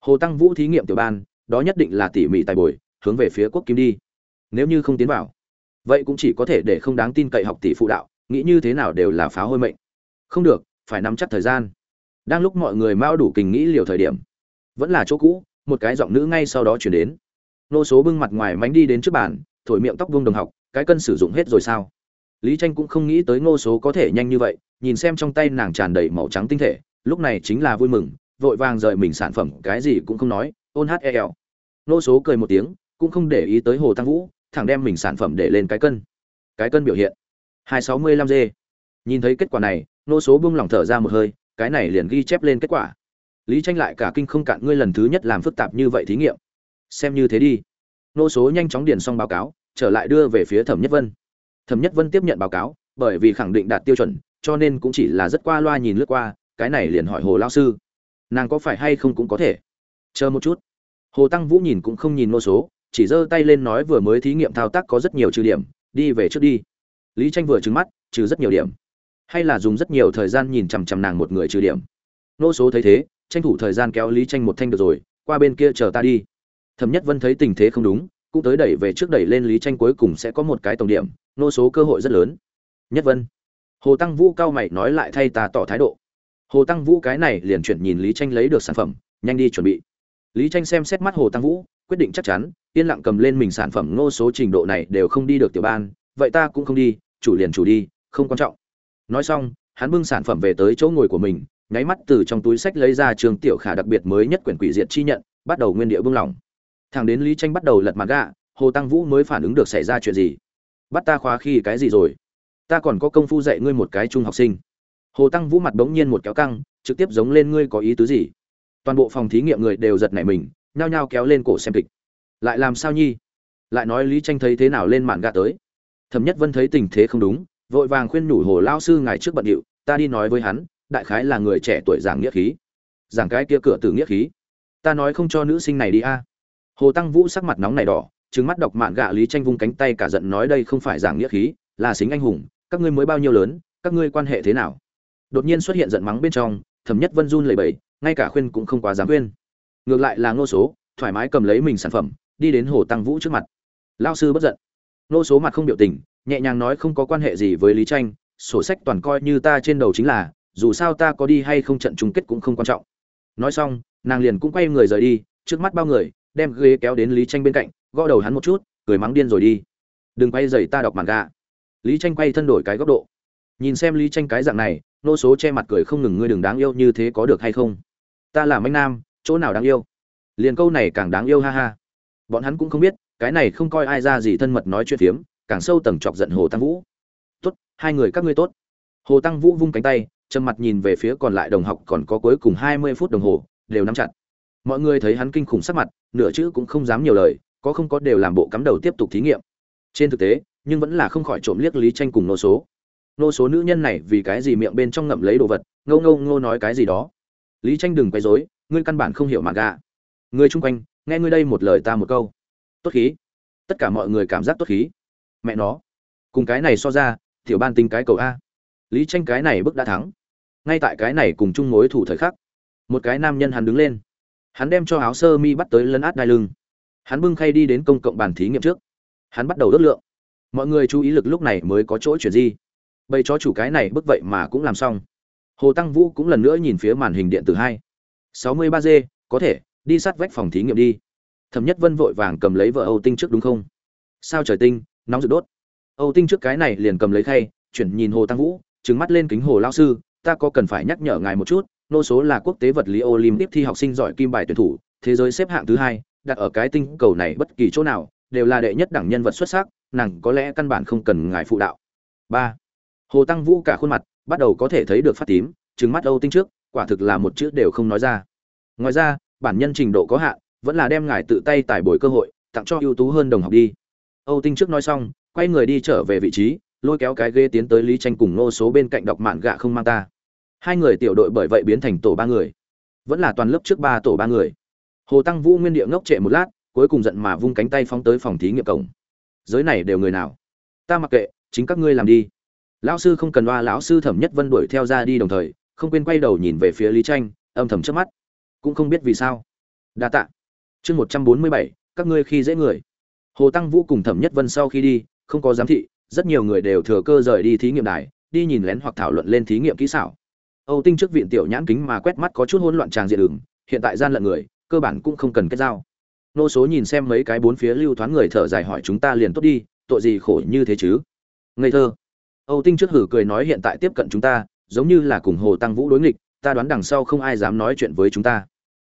Hồ tăng vũ thí nghiệm tiểu ban, đó nhất định là tỉ mỉ tài bồi, hướng về phía quốc kim đi. Nếu như không tiến vào vậy cũng chỉ có thể để không đáng tin cậy học tỷ phụ đạo, nghĩ như thế nào đều là phá hôi mệnh. Không được, phải nắm chắc thời gian. Đang lúc mọi người mao đủ kinh nghĩ liều thời điểm, vẫn là chỗ cũ, một cái giọng nữ ngay sau đó chuyển đến. Nô số bưng mặt ngoài mánh đi đến trước bàn, thổi miệng tóc vương đồng học, cái cân sử dụng hết rồi sao? Lý tranh cũng không nghĩ tới ngô số có thể nhanh như vậy, nhìn xem trong tay nàng tràn đầy màu trắng tinh thể, lúc này chính là vui mừng, vội vàng rời mình sản phẩm, cái gì cũng không nói, ôn hel nô số cười một tiếng, cũng không để ý tới hồ tăng vũ thẳng đem mình sản phẩm để lên cái cân. Cái cân biểu hiện. hai sáu mươi lăm g nhìn thấy kết quả này, nô số buông lỏng thở ra một hơi, cái này liền ghi chép lên kết quả. Lý tranh lại cả kinh không cạn ngươi lần thứ nhất làm phức tạp như vậy thí nghiệm. Xem như thế đi. Nô số nhanh chóng điền xong báo cáo, trở lại đưa về phía thẩm nhất vân. Thẩm nhất vân tiếp nhận báo cáo, bởi vì khẳng định đạt tiêu chuẩn, cho nên cũng chỉ là rất qua loa nhìn lướt qua, cái này liền hỏi hồ Lão sư. Nàng có phải hay không cũng có thể. Chờ một chút. Hồ tăng vũ nhìn cũng không nhìn nô số chỉ giơ tay lên nói vừa mới thí nghiệm thao tác có rất nhiều trừ điểm, đi về trước đi. Lý tranh vừa trừng mắt, trừ rất nhiều điểm. Hay là dùng rất nhiều thời gian nhìn chằm chằm nàng một người trừ điểm. Nô số thấy thế, tranh thủ thời gian kéo lý tranh một thanh được rồi, qua bên kia chờ ta đi. Thẩm nhất vân thấy tình thế không đúng, cũng tới đẩy về trước đẩy lên lý tranh cuối cùng sẽ có một cái tổng điểm, nô số cơ hội rất lớn. Nhất vân. Hồ tăng vũ cao mày nói lại thay ta tỏ thái độ. Hồ tăng vũ cái này liền chuyển nhìn lý tranh lấy được sản phẩm, nhanh đi chuẩn bị. Lý tranh xem xét mắt hồ tăng vũ quyết định chắc chắn, yên lặng cầm lên mình sản phẩm nô số trình độ này đều không đi được tiểu ban, vậy ta cũng không đi, chủ liền chủ đi, không quan trọng. Nói xong, hắn bưng sản phẩm về tới chỗ ngồi của mình, nháy mắt từ trong túi sách lấy ra trường tiểu khả đặc biệt mới nhất quyển quỷ diệt chi nhận, bắt đầu nguyên địa bưng lỏng. Thằng đến lý tranh bắt đầu lật mặt gạ, hồ tăng vũ mới phản ứng được xảy ra chuyện gì? Bắt ta khóa khi cái gì rồi? Ta còn có công phu dạy ngươi một cái trung học sinh. Hồ tăng vũ mặt bỗng nhiên một kéo căng, trực tiếp giống lên ngươi có ý tứ gì? Toàn bộ phòng thí nghiệm người đều giật nảy mình nhao nhao kéo lên cổ xem kịch. Lại làm sao nhi? Lại nói lý tranh thấy thế nào lên mạn gạ tới. Thẩm nhất vân thấy tình thế không đúng, vội vàng khuyên nhủ hồ lao sư ngài trước bận điệu, ta đi nói với hắn, đại khái là người trẻ tuổi giảng nghĩa khí. Giảng cái kia cửa từ nghĩa khí. Ta nói không cho nữ sinh này đi a. Hồ tăng vũ sắc mặt nóng này đỏ, trừng mắt đọc mạn gạ lý tranh vung cánh tay cả giận nói đây không phải giảng nghĩa khí, là xính anh hùng, các ngươi mới bao nhiêu lớn, các ngươi quan hệ thế nào? Đột nhiên xuất hiện giận mắng bên trong, thẩm nhất vân run lẩy bẩy, ngay cả khuyên cũng không quá dám khuyên ngược lại là ngô số, thoải mái cầm lấy mình sản phẩm, đi đến hồ tăng vũ trước mặt. Lao sư bất giận. Ngô số mặt không biểu tình, nhẹ nhàng nói không có quan hệ gì với lý tranh sổ sách toàn coi như ta trên đầu chính là, dù sao ta có đi hay không trận chung kết cũng không quan trọng. Nói xong, nàng liền cũng quay người rời đi, trước mắt bao người, đem ghế kéo đến lý tranh bên cạnh, gõ đầu hắn một chút, cười mắng điên rồi đi. Đừng quay dày ta đọc màn gà lý tranh quay thân đổi cái góc độ. Nhìn xem lý tranh cái dạng này nô số che mặt cười không ngừng ngươi đừng đáng yêu như thế có được hay không? Ta là mạnh nam chỗ nào đáng yêu? Liền câu này càng đáng yêu ha ha. Bọn hắn cũng không biết, cái này không coi ai ra gì thân mật nói chuyện phiếm, càng sâu tầng chọc giận hồ tăng vũ. Tốt, hai người các ngươi tốt. Hồ tăng vũ vung cánh tay, trầm mặt nhìn về phía còn lại đồng học còn có cuối cùng hai mươi phút đồng hồ, đều nắm chặt. Mọi người thấy hắn kinh khủng sắc mặt, nửa chữ cũng không dám nhiều lời, có không có đều làm bộ cắm đầu tiếp tục thí nghiệm. Trên thực tế, nhưng vẫn là không khỏi trộm liếc lý tranh cùng nô số. Nô số nữ nhân này vì cái gì miệng bên trong ngậm lấy đồ vật ngâu ngâu ngô nói cái gì đó. Lý tranh đừng quấy rối ngươi căn bản không hiểu mà gạ người chung quanh, nghe ngươi đây một lời ta một câu. Tốt khí. Tất cả mọi người cảm giác tốt khí. Mẹ nó. Cùng cái này so ra, tiểu ban tính cái cầu a. Lý tranh cái này bức đã thắng. Ngay tại cái này cùng chung mối thủ thời khắc, một cái nam nhân hắn đứng lên. Hắn đem cho áo sơ mi bắt tới lấn át đai lưng. Hắn bưng khay đi đến công cộng bàn thí nghiệm trước. Hắn bắt đầu đốt lượng. Mọi người chú ý lực lúc này mới có chỗ chuyển di. Bầy chó chủ cái này bức vậy mà cũng làm xong. Hồ tăng vũ cũng lần nữa nhìn phía màn hình điện tử hai sáu mươi ba g, có thể, đi sát vách phòng thí nghiệm đi. Thẩm nhất vân vội vàng cầm lấy vợ âu tinh trước đúng không? Sao trời tinh, nóng rực đốt. Âu tinh trước cái này liền cầm lấy khay, chuyển nhìn hồ tăng vũ, trừng mắt lên kính hồ lao sư, ta có cần phải nhắc nhở ngài một chút, nô số là quốc tế vật lý olympic thi học sinh giỏi kim bài tuyển thủ, thế giới xếp hạng thứ hai, đặt ở cái tinh cầu này bất kỳ chỗ nào, đều là đệ nhất đẳng nhân vật xuất sắc, nàng có lẽ căn bản không cần ngài phụ đạo. Ba. Hồ tăng vũ cả khuôn mặt bắt đầu có thể thấy được phát tím, trừng mắt âu tinh trước quả thực là một chữ đều không nói ra. Ngoài ra, bản nhân trình độ có hạn, vẫn là đem ngài tự tay tải bồi cơ hội, tặng cho ưu tú hơn đồng học đi. Âu tinh trước nói xong, quay người đi trở về vị trí, lôi kéo cái ghế tiến tới lý tranh cùng nô số bên cạnh đọc mạn gạ không mang ta. Hai người tiểu đội bởi vậy biến thành tổ ba người. Vẫn là toàn lớp trước ba tổ ba người. Hồ tăng vũ nguyên địa ngốc trệ một lát, cuối cùng giận mà vung cánh tay phóng tới phòng thí nghiệm cổng. Giới này đều người nào? Ta mặc kệ, chính các ngươi làm đi. Lão sư không cần loa lão sư thẩm nhất vân đuổi theo ra đi đồng thời không quên quay đầu nhìn về phía lý tranh âm thầm trước mắt. Cũng không biết vì sao. Đa tạ. Chương một trăm bốn mươi bảy, các ngươi khi dễ người. Hồ tăng vũ cùng thẩm nhất vân sau khi đi, không có giám thị, rất nhiều người đều thừa cơ rời đi thí nghiệm đài, đi nhìn lén hoặc thảo luận lên thí nghiệm kỹ xảo. Âu tinh trước viện tiểu nhãn kính mà quét mắt có chút hỗn loạn tràng diện đường, hiện tại gian lận người, cơ bản cũng không cần kết giao. Nô số nhìn xem mấy cái bốn phía lưu thoáng người thở dài hỏi chúng ta liền tốt đi, tội gì khổ như thế chứ? Ngây thơ. Âu tinh trước hử cười nói hiện tại tiếp cận chúng ta giống như là cùng hồ tăng vũ đối nghịch, ta đoán đằng sau không ai dám nói chuyện với chúng ta.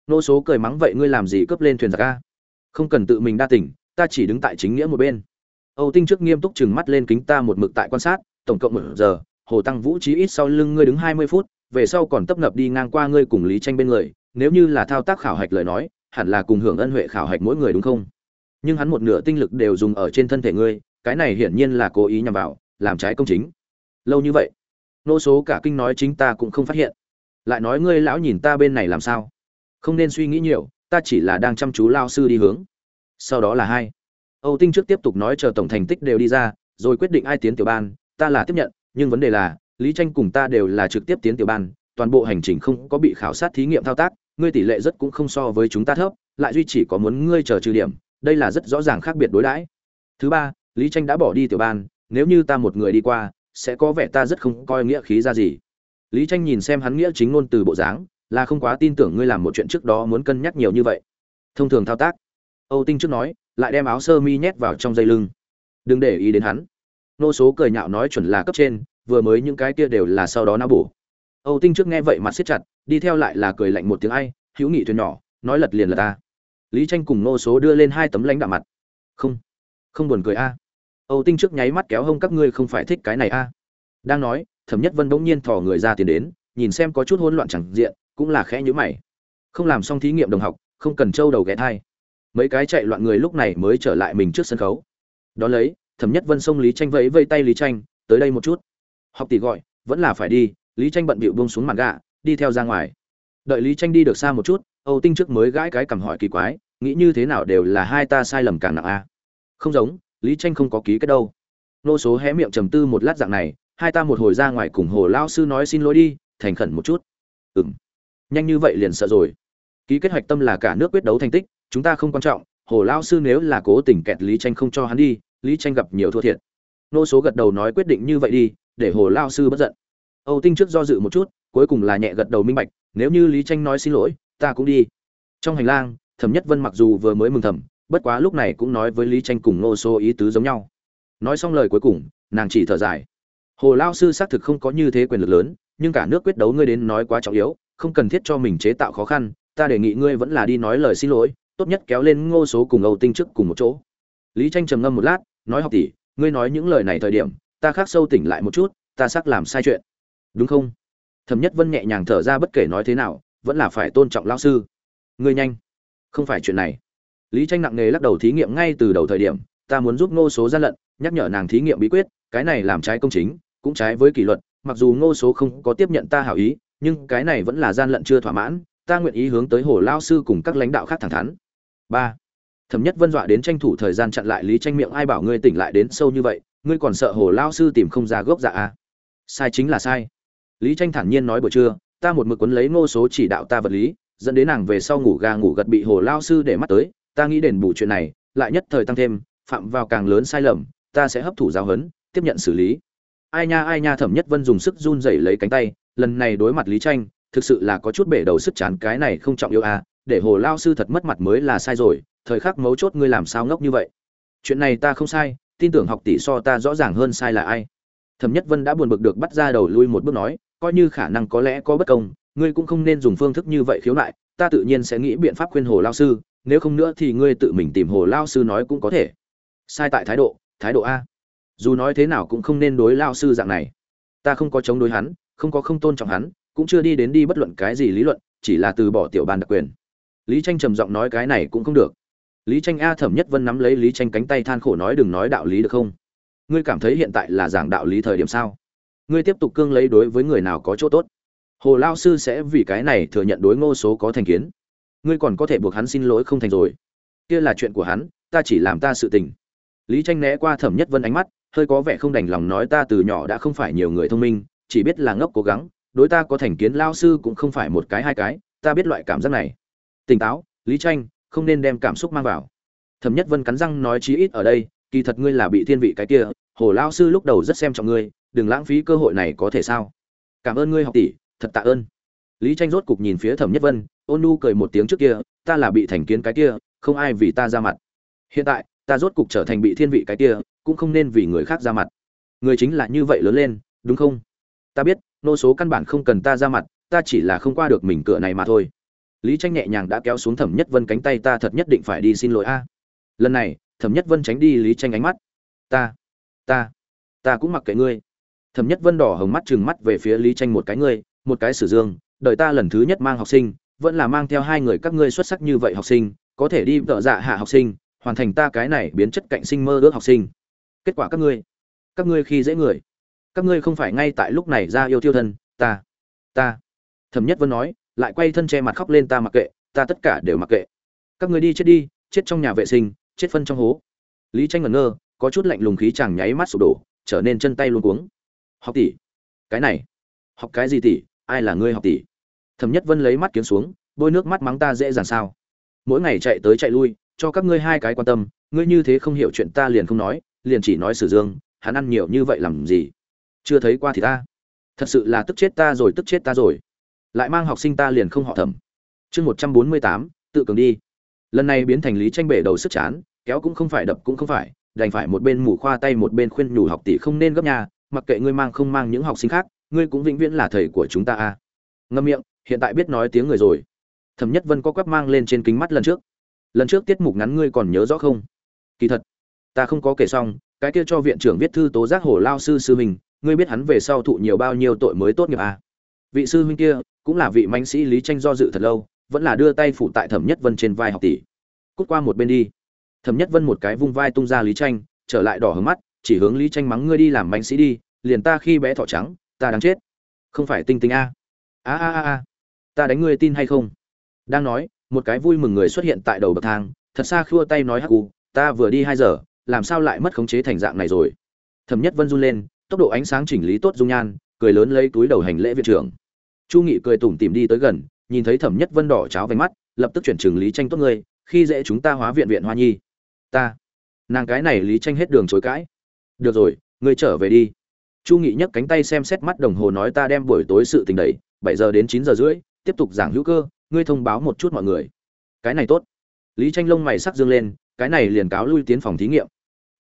Nô số cười mắng, vậy ngươi làm gì cướp lên thuyền giặc ca không cần tự mình đa tỉnh ta chỉ đứng tại chính nghĩa một bên. Âu tinh trước nghiêm túc chừng mắt lên kính ta một mực tại quan sát, tổng cộng một giờ, hồ tăng vũ trí ít sau lưng ngươi đứng hai mươi phút, về sau còn tấp nập đi ngang qua ngươi cùng lý tranh bên người, nếu như là thao tác khảo hạch lời nói, hẳn là cùng hưởng ân huệ khảo hạch mỗi người đúng không? Nhưng hắn một nửa tinh lực đều dùng ở trên thân thể ngươi, cái này hiển nhiên là cố ý nhằm vào, làm trái công chính. Lâu như vậy nô số cả kinh nói chính ta cũng không phát hiện. Lại nói ngươi lão nhìn ta bên này làm sao? Không nên suy nghĩ nhiều, ta chỉ là đang chăm chú lao sư đi hướng. Sau đó là hai. Âu tinh trước tiếp tục nói chờ tổng thành tích đều đi ra, rồi quyết định ai tiến tiểu ban, ta là tiếp nhận, nhưng vấn đề là, lý tranh cùng ta đều là trực tiếp tiến tiểu ban, toàn bộ hành trình không có bị khảo sát thí nghiệm thao tác, ngươi tỷ lệ rất cũng không so với chúng ta thấp, lại duy chỉ có muốn ngươi chờ trừ điểm, đây là rất rõ ràng khác biệt đối đãi. Thứ ba, lý tranh đã bỏ đi tiểu ban, nếu như ta một người đi qua sẽ có vẻ ta rất không coi nghĩa khí ra gì. Lý tranh nhìn xem hắn nghĩa chính ngôn từ bộ dáng, là không quá tin tưởng ngươi làm một chuyện trước đó muốn cân nhắc nhiều như vậy. Thông thường thao tác, âu tinh trước nói, lại đem áo sơ mi nhét vào trong dây lưng. Đừng để ý đến hắn. Nô số cười nhạo nói chuẩn là cấp trên, vừa mới những cái kia đều là sau đó não bổ. Âu tinh trước nghe vậy mặt siết chặt, đi theo lại là cười lạnh một tiếng ai, hữu nghị thuyền nhỏ, nói lật liền là ta. Lý tranh cùng nô số đưa lên hai tấm lãnh đạm mặt. Không không buồn cười a âu tinh trước nháy mắt kéo hông, các ngươi không phải thích cái này a đang nói, thẩm nhất vân bỗng nhiên thò người ra tiền đến, nhìn xem có chút hỗn loạn chẳng diện, cũng là khẽ nhíu mày. Không làm xong thí nghiệm đồng học, không cần trâu đầu ghé thai. Mấy cái chạy loạn người lúc này mới trở lại mình trước sân khấu. Đó lấy, thẩm nhất vân xông lý tranh vẫy vây tay lý tranh, tới đây một chút. Học tỷ gọi, vẫn là phải đi. Lý tranh bận bịu buông xuống mặt gạ, đi theo ra ngoài. Đợi lý tranh đi được xa một chút, âu tinh trước mới gãi cái cầm hỏi kỳ quái, nghĩ như thế nào đều là hai ta sai lầm càng nặng a không giống lý tranh không có ký kết đâu. Nô số hé miệng trầm tư một lát dạng này, hai ta một hồi ra ngoài cùng hồ lao sư nói xin lỗi đi, thành khẩn một chút. Ừm. Nhanh như vậy liền sợ rồi. Ký kết hoạch tâm là cả nước quyết đấu thành tích, chúng ta không quan trọng, hồ lao sư nếu là cố tình kẹt lý tranh không cho hắn đi, lý tranh gặp nhiều thua thiệt. Nô số gật đầu nói quyết định như vậy đi, để hồ lao sư bất giận. Âu tinh trước do dự một chút, cuối cùng là nhẹ gật đầu minh bạch, nếu như lý tranh nói xin lỗi, ta cũng đi. Trong hành lang, thẩm nhất vân mặc dù vừa mới mừng thầm bất quá lúc này cũng nói với lý tranh cùng nô số ý tứ giống nhau. Nói xong lời cuối cùng, nàng chỉ thở dài. Hồ lao sư xác thực không có như thế quyền lực lớn, nhưng cả nước quyết đấu ngươi đến nói quá trọng yếu, không cần thiết cho mình chế tạo khó khăn, ta đề nghị ngươi vẫn là đi nói lời xin lỗi, tốt nhất kéo lên ngô số cùng âu tinh trước cùng một chỗ. Lý tranh trầm ngâm một lát, nói học tỷ, ngươi nói những lời này thời điểm, ta khác sâu tỉnh lại một chút, ta xác làm sai chuyện. Đúng không? Thẩm nhất vân nhẹ nhàng thở ra bất kể nói thế nào, vẫn là phải tôn trọng lao sư. Ngươi nhanh. Không phải chuyện này lý tranh nặng nề lắc đầu thí nghiệm ngay từ đầu thời điểm, ta muốn giúp ngô số gian lận, nhắc nhở nàng thí nghiệm bí quyết, cái này làm trái công chính, cũng trái với kỷ luật, mặc dù ngô số không có tiếp nhận ta hảo ý, nhưng cái này vẫn là gian lận chưa thỏa mãn, ta nguyện ý hướng tới hồ lao sư cùng các lãnh đạo khác thẳng thắn. Ba. Thẩm nhất vân dọa đến tranh thủ thời gian chặn lại lý tranh miệng, ai bảo ngươi tỉnh lại đến sâu như vậy, ngươi còn sợ hồ lao sư tìm không ra gốc dạ à? sai chính là sai. Lý tranh thản nhiên nói buổi trưa, ta một mực quấn lấy ngô số chỉ đạo ta vật lý, dẫn đến nàng về sau ngủ gà ngủ gật bị hồ lao sư để mắt tới ta nghĩ đền bù chuyện này, lại nhất thời tăng thêm, phạm vào càng lớn sai lầm, ta sẽ hấp thụ giáo huấn, tiếp nhận xử lý. Ai nha ai nha, thẩm nhất vân dùng sức run rẩy lấy cánh tay, lần này đối mặt lý tranh, thực sự là có chút bể đầu sức chán, cái này không trọng yêu à để hồ lao sư thật mất mặt mới là sai rồi, thời khắc mấu chốt ngươi làm sao ngốc như vậy? Chuyện này ta không sai, tin tưởng học tỷ so ta rõ ràng hơn sai là ai. Thẩm nhất vân đã buồn bực được bắt ra đầu lui một bước nói, coi như khả năng có lẽ có bất công, ngươi cũng không nên dùng phương thức như vậy khiếu nại, ta tự nhiên sẽ nghĩ biện pháp khuyên hồ lao sư nếu không nữa thì ngươi tự mình tìm hồ lao sư nói cũng có thể. Sai tại thái độ thái độ a. Dù nói thế nào cũng không nên đối lao sư dạng này. Ta không có chống đối hắn, không có không tôn trọng hắn, cũng chưa đi đến đi bất luận cái gì lý luận, chỉ là từ bỏ tiểu ban đặc quyền. Lý tranh trầm giọng nói cái này cũng không được. Lý tranh a thẩm nhất vân nắm lấy lý tranh cánh tay than khổ nói đừng nói đạo lý được không? Ngươi cảm thấy hiện tại là giảng đạo lý thời điểm sao? Ngươi tiếp tục cương lấy đối với người nào có chỗ tốt? Hồ lao sư sẽ vì cái này thừa nhận đối ngô số có thành kiến ngươi còn có thể buộc hắn xin lỗi không thành rồi. Kia là chuyện của hắn, ta chỉ làm ta sự tình. Lý tranh né qua thẩm nhất vân ánh mắt, hơi có vẻ không đành lòng nói ta từ nhỏ đã không phải nhiều người thông minh, chỉ biết là ngốc cố gắng, đối ta có thành kiến lao sư cũng không phải một cái hai cái, ta biết loại cảm giác này. Tỉnh táo, lý tranh, không nên đem cảm xúc mang vào. Thẩm nhất vân cắn răng nói chí ít ở đây, kỳ thật ngươi là bị thiên vị cái kia, hồ lao sư lúc đầu rất xem trọng ngươi, đừng lãng phí cơ hội này có thể sao? Cảm ơn ngươi học tỷ, thật tạ ơn. Lý tranh rốt cục nhìn phía thẩm nhất vân ôn nu cười một tiếng trước kia, ta là bị thành kiến cái kia, không ai vì ta ra mặt. Hiện tại, ta rốt cục trở thành bị thiên vị cái kia, cũng không nên vì người khác ra mặt. Người chính là như vậy lớn lên, đúng không? Ta biết, nô số căn bản không cần ta ra mặt, ta chỉ là không qua được mình cửa này mà thôi. Lý tranh nhẹ nhàng đã kéo xuống thẩm nhất vân cánh tay, ta thật nhất định phải đi xin lỗi a. Lần này, thẩm nhất vân tránh đi lý tranh ánh mắt. Ta ta ta cũng mặc kệ ngươi. Thẩm nhất vân đỏ hồng mắt trừng mắt về phía lý tranh một cái, ngươi, một cái sử dương đợi ta lần thứ nhất mang học sinh vẫn là mang theo hai người các ngươi xuất sắc như vậy học sinh, có thể đi vợ dạ hạ học sinh, hoàn thành ta cái này biến chất cạnh sinh mơ ước học sinh. Kết quả các ngươi các ngươi khi dễ người, các ngươi không phải ngay tại lúc này ra yêu tiêu thân, ta ta. Thẩm nhất vân nói, lại quay thân che mặt khóc lên ta mặc kệ, ta tất cả đều mặc kệ. Các ngươi đi chết đi, chết trong nhà vệ sinh, chết phân trong hố. Lý tranh ngẩn ngơ, có chút lạnh lùng khí chàng nháy mắt sụp đổ, trở nên chân tay luôn cuống. Học tỷ, cái này, học cái gì tỷ, ai là ngươi học tỷ? Thẩm nhất vân lấy mắt kiếm xuống, bôi nước mắt mắng ta dễ dàng sao? Mỗi ngày chạy tới chạy lui, cho các ngươi hai cái quan tâm, ngươi như thế không hiểu chuyện ta liền không nói, liền chỉ nói sử dương, hắn ăn nhiều như vậy làm gì? Chưa thấy qua thì ta. Thật sự là tức chết ta rồi, tức chết ta rồi. Lại mang học sinh ta liền không họ thẩm. Chương một trăm bốn mươi tám, tự cường đi. Lần này biến thành lý tranh bể đầu sức chán, kéo cũng không phải, đập cũng không phải, đành phải một bên mù khoa tay một bên khuyên nhủ học tỷ không nên gấp nhà, mặc kệ ngươi mang không mang những học sinh khác, ngươi cũng vĩnh viễn là thầy của chúng ta a. À. ngâm miệng hiện tại biết nói tiếng người rồi. Thẩm nhất vân có quắp mang lên trên kính mắt lần trước. Lần trước tiết mục ngắn ngươi còn nhớ rõ không? Kỳ thật, ta không có kể xong, cái kia cho viện trưởng viết thư tố giác hồ lao sư sư mình ngươi biết hắn về sau thụ nhiều bao nhiêu tội mới tốt nghiệp à? vị sư huynh kia cũng là vị mãnh sĩ lý tranh do dự thật lâu, vẫn là đưa tay phụ tại thẩm nhất vân trên vai học tỷ. Cút qua một bên đi. Thẩm nhất vân một cái vung vai tung ra lý tranh, trở lại đỏ hướng mắt, chỉ hướng lý tranh mắng ngươi đi làm mãnh sĩ đi, liền ta khi bé thỏ trắng, ta đáng chết. Không phải tinh tinh a. A a a a ta đánh ngươi tin hay không? Đang nói, một cái vui mừng người xuất hiện tại đầu bậc thang, thật xa khua tay nói hắc u, ta vừa đi hai giờ, làm sao lại mất khống chế thành dạng này rồi? Thẩm nhất vân run lên, tốc độ ánh sáng chỉnh lý tốt dung nhan, cười lớn lấy túi đầu hành lễ viện trưởng. Chu nghị cười tủm tỉm đi tới gần, nhìn thấy thẩm nhất vân đỏ cháo váy mắt, lập tức chuyển trường lý tranh tốt ngươi, khi dễ chúng ta hóa viện viện hoa nhi. Ta. Nàng cái này lý tranh hết đường chối cãi. Được rồi, ngươi trở về đi. Chu nghị nhấc cánh tay xem xét mắt đồng hồ nói ta đem buổi tối sự tình đẩy, bảy giờ đến chín giờ rưỡi tiếp tục giảng hữu cơ, ngươi thông báo một chút mọi người. Cái này tốt. Lý tranh lông mày sắc dương lên, cái này liền cáo lui tiến phòng thí nghiệm.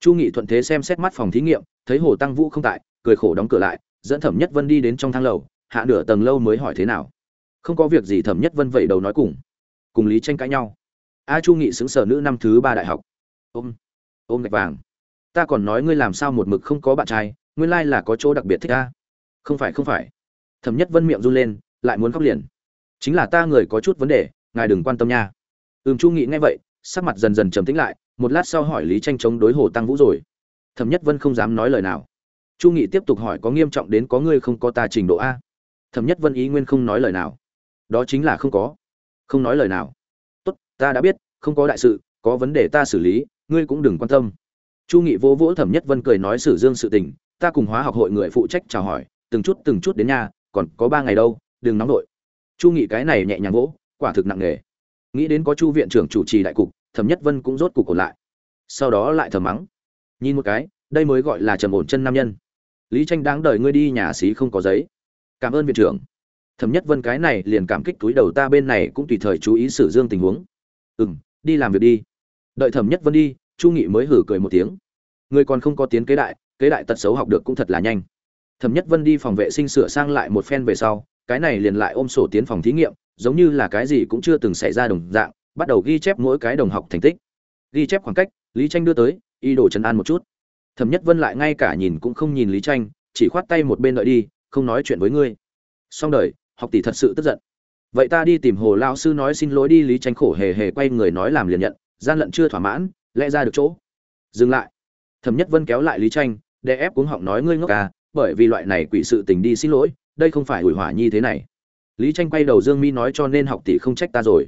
Chu nghị thuận thế xem xét mắt phòng thí nghiệm, thấy hồ tăng vũ không tại, cười khổ đóng cửa lại, dẫn thẩm nhất vân đi đến trong thang lầu, hạ nửa tầng lâu mới hỏi thế nào. Không có việc gì thẩm nhất vân vẩy đầu nói cùng. Cùng lý tranh cãi nhau. A chu nghị xứng sở nữ năm thứ ba đại học. Ôm ôm gạch vàng. Ta còn nói ngươi làm sao một mực không có bạn trai, nguyên lai là có chỗ đặc biệt thích ta. Không phải không phải. Thẩm nhất vân miệng run lên, lại muốn khóc liền chính là ta người có chút vấn đề, ngài đừng quan tâm nha. Ừm, chu nghị nghe vậy, sắc mặt dần dần trầm tĩnh lại, một lát sau hỏi lý tranh chống đối hồ tăng vũ rồi. Thẩm nhất vân không dám nói lời nào. Chu nghị tiếp tục hỏi có nghiêm trọng đến có ngươi không có ta trình độ a. Thẩm nhất vân ý nguyên không nói lời nào. Đó chính là không có. Không nói lời nào. Tốt, ta đã biết, không có đại sự, có vấn đề ta xử lý, ngươi cũng đừng quan tâm. Chu nghị vỗ vỗ thẩm nhất vân cười nói xử dương sự tình, ta cùng hóa học hội người phụ trách chào hỏi, từng chút từng chút đến nhà, còn có ba ngày đâu, đừng nóng nổi chu nghị cái này nhẹ nhàng gỗ quả thực nặng nề. Nghĩ đến có chu viện trưởng chủ trì đại cục, thẩm nhất vân cũng rốt cục ổn lại. Sau đó lại thầm mắng. Nhìn một cái, đây mới gọi là trầm ổn chân nam nhân. Lý tranh đáng đời ngươi đi nhà xí không có giấy. Cảm ơn viện trưởng. Thẩm nhất vân cái này liền cảm kích túi đầu ta bên này cũng tùy thời chú ý xử dương tình huống. Ừ m đi làm việc đi. Đợi thẩm nhất vân đi, chu nghị mới hử cười một tiếng. Người còn không có tiến kế đại kế đại tật xấu học được cũng thật là nhanh. Thẩm nhất vân đi phòng vệ sinh sửa sang lại một phen về sau cái này liền lại ôm sổ tiến phòng thí nghiệm, giống như là cái gì cũng chưa từng xảy ra đồng dạng, bắt đầu ghi chép mỗi cái đồng học thành tích. Ghi chép khoảng cách, lý tranh đưa tới y đổ trấn an một chút. Thẩm nhất vân lại ngay cả nhìn cũng không nhìn lý tranh chỉ khoát tay một bên đợi đi, không nói chuyện với ngươi. Xong đời, học tỷ thật sự tức giận. Vậy ta đi tìm hồ lao sư nói xin lỗi đi, lý tranh khổ hề hề quay người nói làm liền nhận, gian lận chưa thỏa mãn, lẽ ra được chỗ. Dừng lại. Thẩm nhất vân kéo lại lý tranh để ép cuống họng nói ngươi ngốc à bởi vì loại này quỷ sự tình đi xin lỗi đây không phải hủy hỏa nhi thế này. Lý tranh quay đầu dương mi nói cho nên học tỷ không trách ta rồi.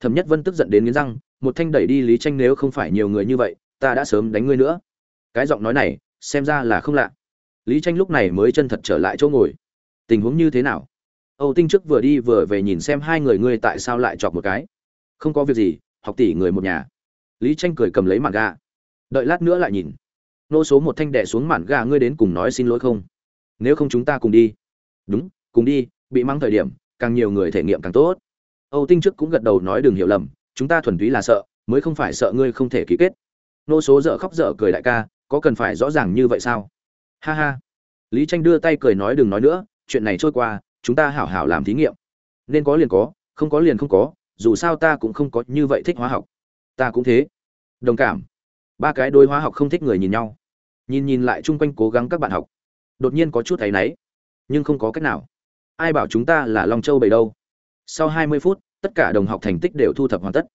Thẩm nhất vân tức giận đến nghiến răng, một thanh đẩy đi lý tranh nếu không phải nhiều người như vậy, ta đã sớm đánh ngươi nữa. Cái giọng nói này, xem ra là không lạ. Lý tranh lúc này mới chân thật trở lại chỗ ngồi. Tình huống như thế nào? Âu tinh trước vừa đi vừa về nhìn xem hai người ngươi tại sao lại chọc một cái. Không có việc gì, học tỷ người một nhà. Lý tranh cười cầm lấy mạn gà. Đợi lát nữa lại nhìn. Nô số một thanh đẻ xuống mạn gà ngươi đến cùng nói xin lỗi không? Nếu không chúng ta cùng đi đúng, cùng đi, bị mắng thời điểm, càng nhiều người thể nghiệm càng tốt. Âu tinh trước cũng gật đầu nói đừng hiểu lầm, chúng ta thuần túy là sợ, mới không phải sợ ngươi không thể ký kết. Nô số dở khóc dở cười đại ca, có cần phải rõ ràng như vậy sao? Ha ha. Lý tranh đưa tay cười nói đừng nói nữa, chuyện này trôi qua, chúng ta hảo hảo làm thí nghiệm. Nên có liền có, không có liền không có, dù sao ta cũng không có như vậy thích hóa học. Ta cũng thế. Đồng cảm. Ba cái đôi hóa học không thích người nhìn nhau. Nhìn nhìn lại chung quanh cố gắng các bạn học. Đột nhiên có chút thấy náy nhưng không có cách nào. Ai bảo chúng ta là long châu bầy đâu? Sau 20 phút, tất cả đồng học thành tích đều thu thập hoàn tất.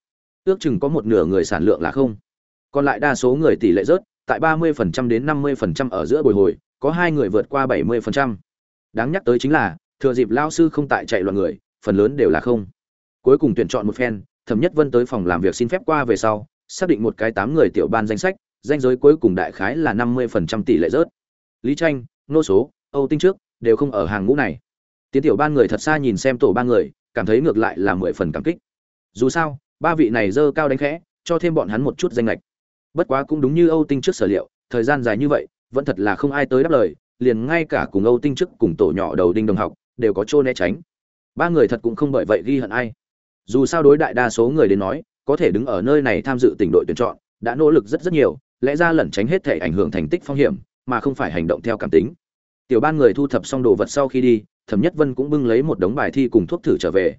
Ước chừng có một nửa người sản lượng là không. Còn lại đa số người tỷ lệ rớt, tại 30% đến 50% ở giữa bồi hồi, có hai người vượt qua 70%. đáng nhắc tới chính là, thừa dịp lao sư không tại chạy loạn người, phần lớn đều là không. Cuối cùng tuyển chọn một phen, thẩm nhất vân tới phòng làm việc xin phép qua về sau, xác định một cái tám người tiểu ban danh sách, danh giới cuối cùng đại khái là 50% tỷ lệ rớt. Lý tranh, nô số, âu tinh trước đều không ở hàng ngũ này. Tiến tiểu ban người thật xa nhìn xem tổ ba người, cảm thấy ngược lại là mười phần cảm kích. Dù sao, ba vị này dơ cao đánh khẽ, cho thêm bọn hắn một chút danh lệch bất quá cũng đúng như âu tinh trước sở liệu, thời gian dài như vậy, vẫn thật là không ai tới đáp lời, liền ngay cả cùng âu tinh trước cùng tổ nhỏ đầu đinh đồng học, đều có chỗ né tránh. Ba người thật cũng không bởi vậy ghi hận ai. Dù sao đối đại đa số người đến nói, có thể đứng ở nơi này tham dự tỉnh đội tuyển chọn, đã nỗ lực rất rất nhiều, lẽ ra lẩn tránh hết thể ảnh hưởng thành tích phong hiểm, mà không phải hành động theo cảm tính tiểu ban người thu thập xong đồ vật sau khi đi, thẩm nhất vân cũng bưng lấy một đống bài thi cùng thuốc thử trở về.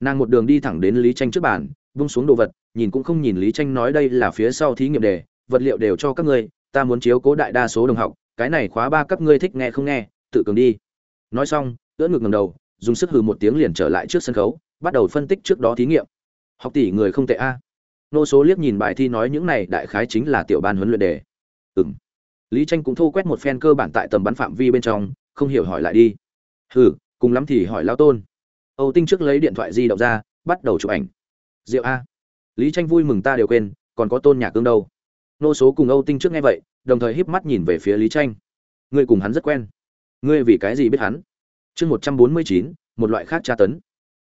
Nàng một đường đi thẳng đến lý tranh trước bàn bung xuống đồ vật, nhìn cũng không nhìn lý tranh nói đây là phía sau thí nghiệm đề, vật liệu đều cho các ngươi, ta muốn chiếu cố đại đa số đồng học, cái này khóa ba các ngươi thích nghe không nghe, tự cường đi. Nói xong, ưỡn ngực ngầm đầu, dùng sức hừ một tiếng liền trở lại trước sân khấu, bắt đầu phân tích trước đó thí nghiệm. Học tỷ người không tệ a. Nô số liếc nhìn bài thi nói những này, đại khái chính là tiểu ban huấn luyện đề. Ừm lý tranh cũng thu quét một phen cơ bản tại tầm bắn phạm vi bên trong không hiểu hỏi lại đi. Hừ cùng lắm thì hỏi lao tôn. Âu tinh trước lấy điện thoại di động ra bắt đầu chụp ảnh. Diệu a. Lý tranh vui mừng ta đều quên còn có tôn nhạc cương đâu. Nô số cùng âu tinh trước nghe vậy đồng thời híp mắt nhìn về phía lý tranh. Ngươi cùng hắn rất quen. Ngươi vì cái gì biết hắn? Chương một trăm bốn mươi chín một loại khác tra tấn.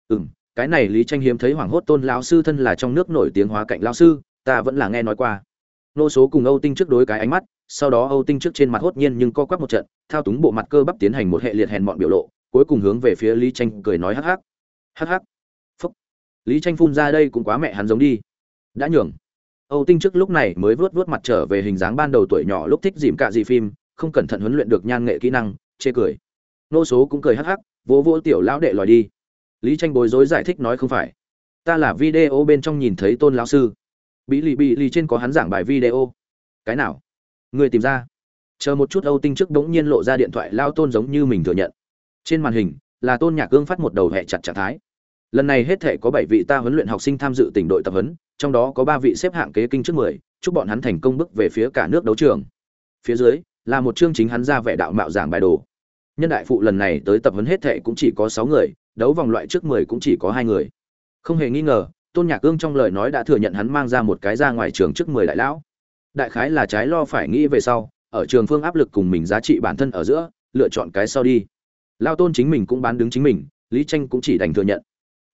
Ừm, cái này lý tranh hiếm thấy hoảng hốt tôn lão sư thân là trong nước nổi tiếng hóa cạnh lão sư ta vẫn là nghe nói qua. Nô số cùng âu tinh trước đối cái ánh mắt sau đó âu tinh trước trên mặt hốt nhiên nhưng co quắp một trận, thao túng bộ mặt cơ bắp tiến hành một hệ liệt hèn mọn biểu lộ, cuối cùng hướng về phía lý tranh cười nói hắc hắc. Hắc hắc. Phúc. Lý tranh phun ra đây cũng quá mẹ hắn giống đi. Đã nhường. Âu tinh trước lúc này mới vướt vướt mặt trở về hình dáng ban đầu tuổi nhỏ lúc thích dìm cả gì phim, không cẩn thận huấn luyện được nhan nghệ kỹ năng, chê cười. Nô số cũng cười hắc hắc, vỗ vỗ tiểu lão đệ lòi đi. Lý tranh bối rối giải thích nói không phải. Ta là video bên trong nhìn thấy tôn lão sư. Bí lì bị lì trên có hắn giảng bài video. Cái nào? Người tìm ra. Chờ một chút âu tinh trước đống nhiên lộ ra điện thoại, lao tôn giống như mình thừa nhận. Trên màn hình, là tôn nhạc gương phát một đầu hẹ chặt trạng thái. Lần này hết thể có bảy vị ta huấn luyện học sinh tham dự tỉnh đội tập huấn, trong đó có ba vị xếp hạng kế kinh trước mười, chúc bọn hắn thành công bước về phía cả nước đấu trường. Phía dưới, là một chương chính hắn ra vẻ đạo mạo giảng bài đồ. Nhân đại phụ lần này tới tập huấn hết thệ cũng chỉ có sáu người, đấu vòng loại trước mười cũng chỉ có hai người. Không hề nghi ngờ, tôn nhạc ương trong lời nói đã thừa nhận hắn mang ra một cái ra ngoài trường trước mười đại lão đại khái là trái lo phải nghĩ về sau, ở trường phương áp lực cùng mình giá trị bản thân ở giữa, lựa chọn cái sau đi. Lao tôn chính mình cũng bán đứng chính mình, lý tranh cũng chỉ đành thừa nhận.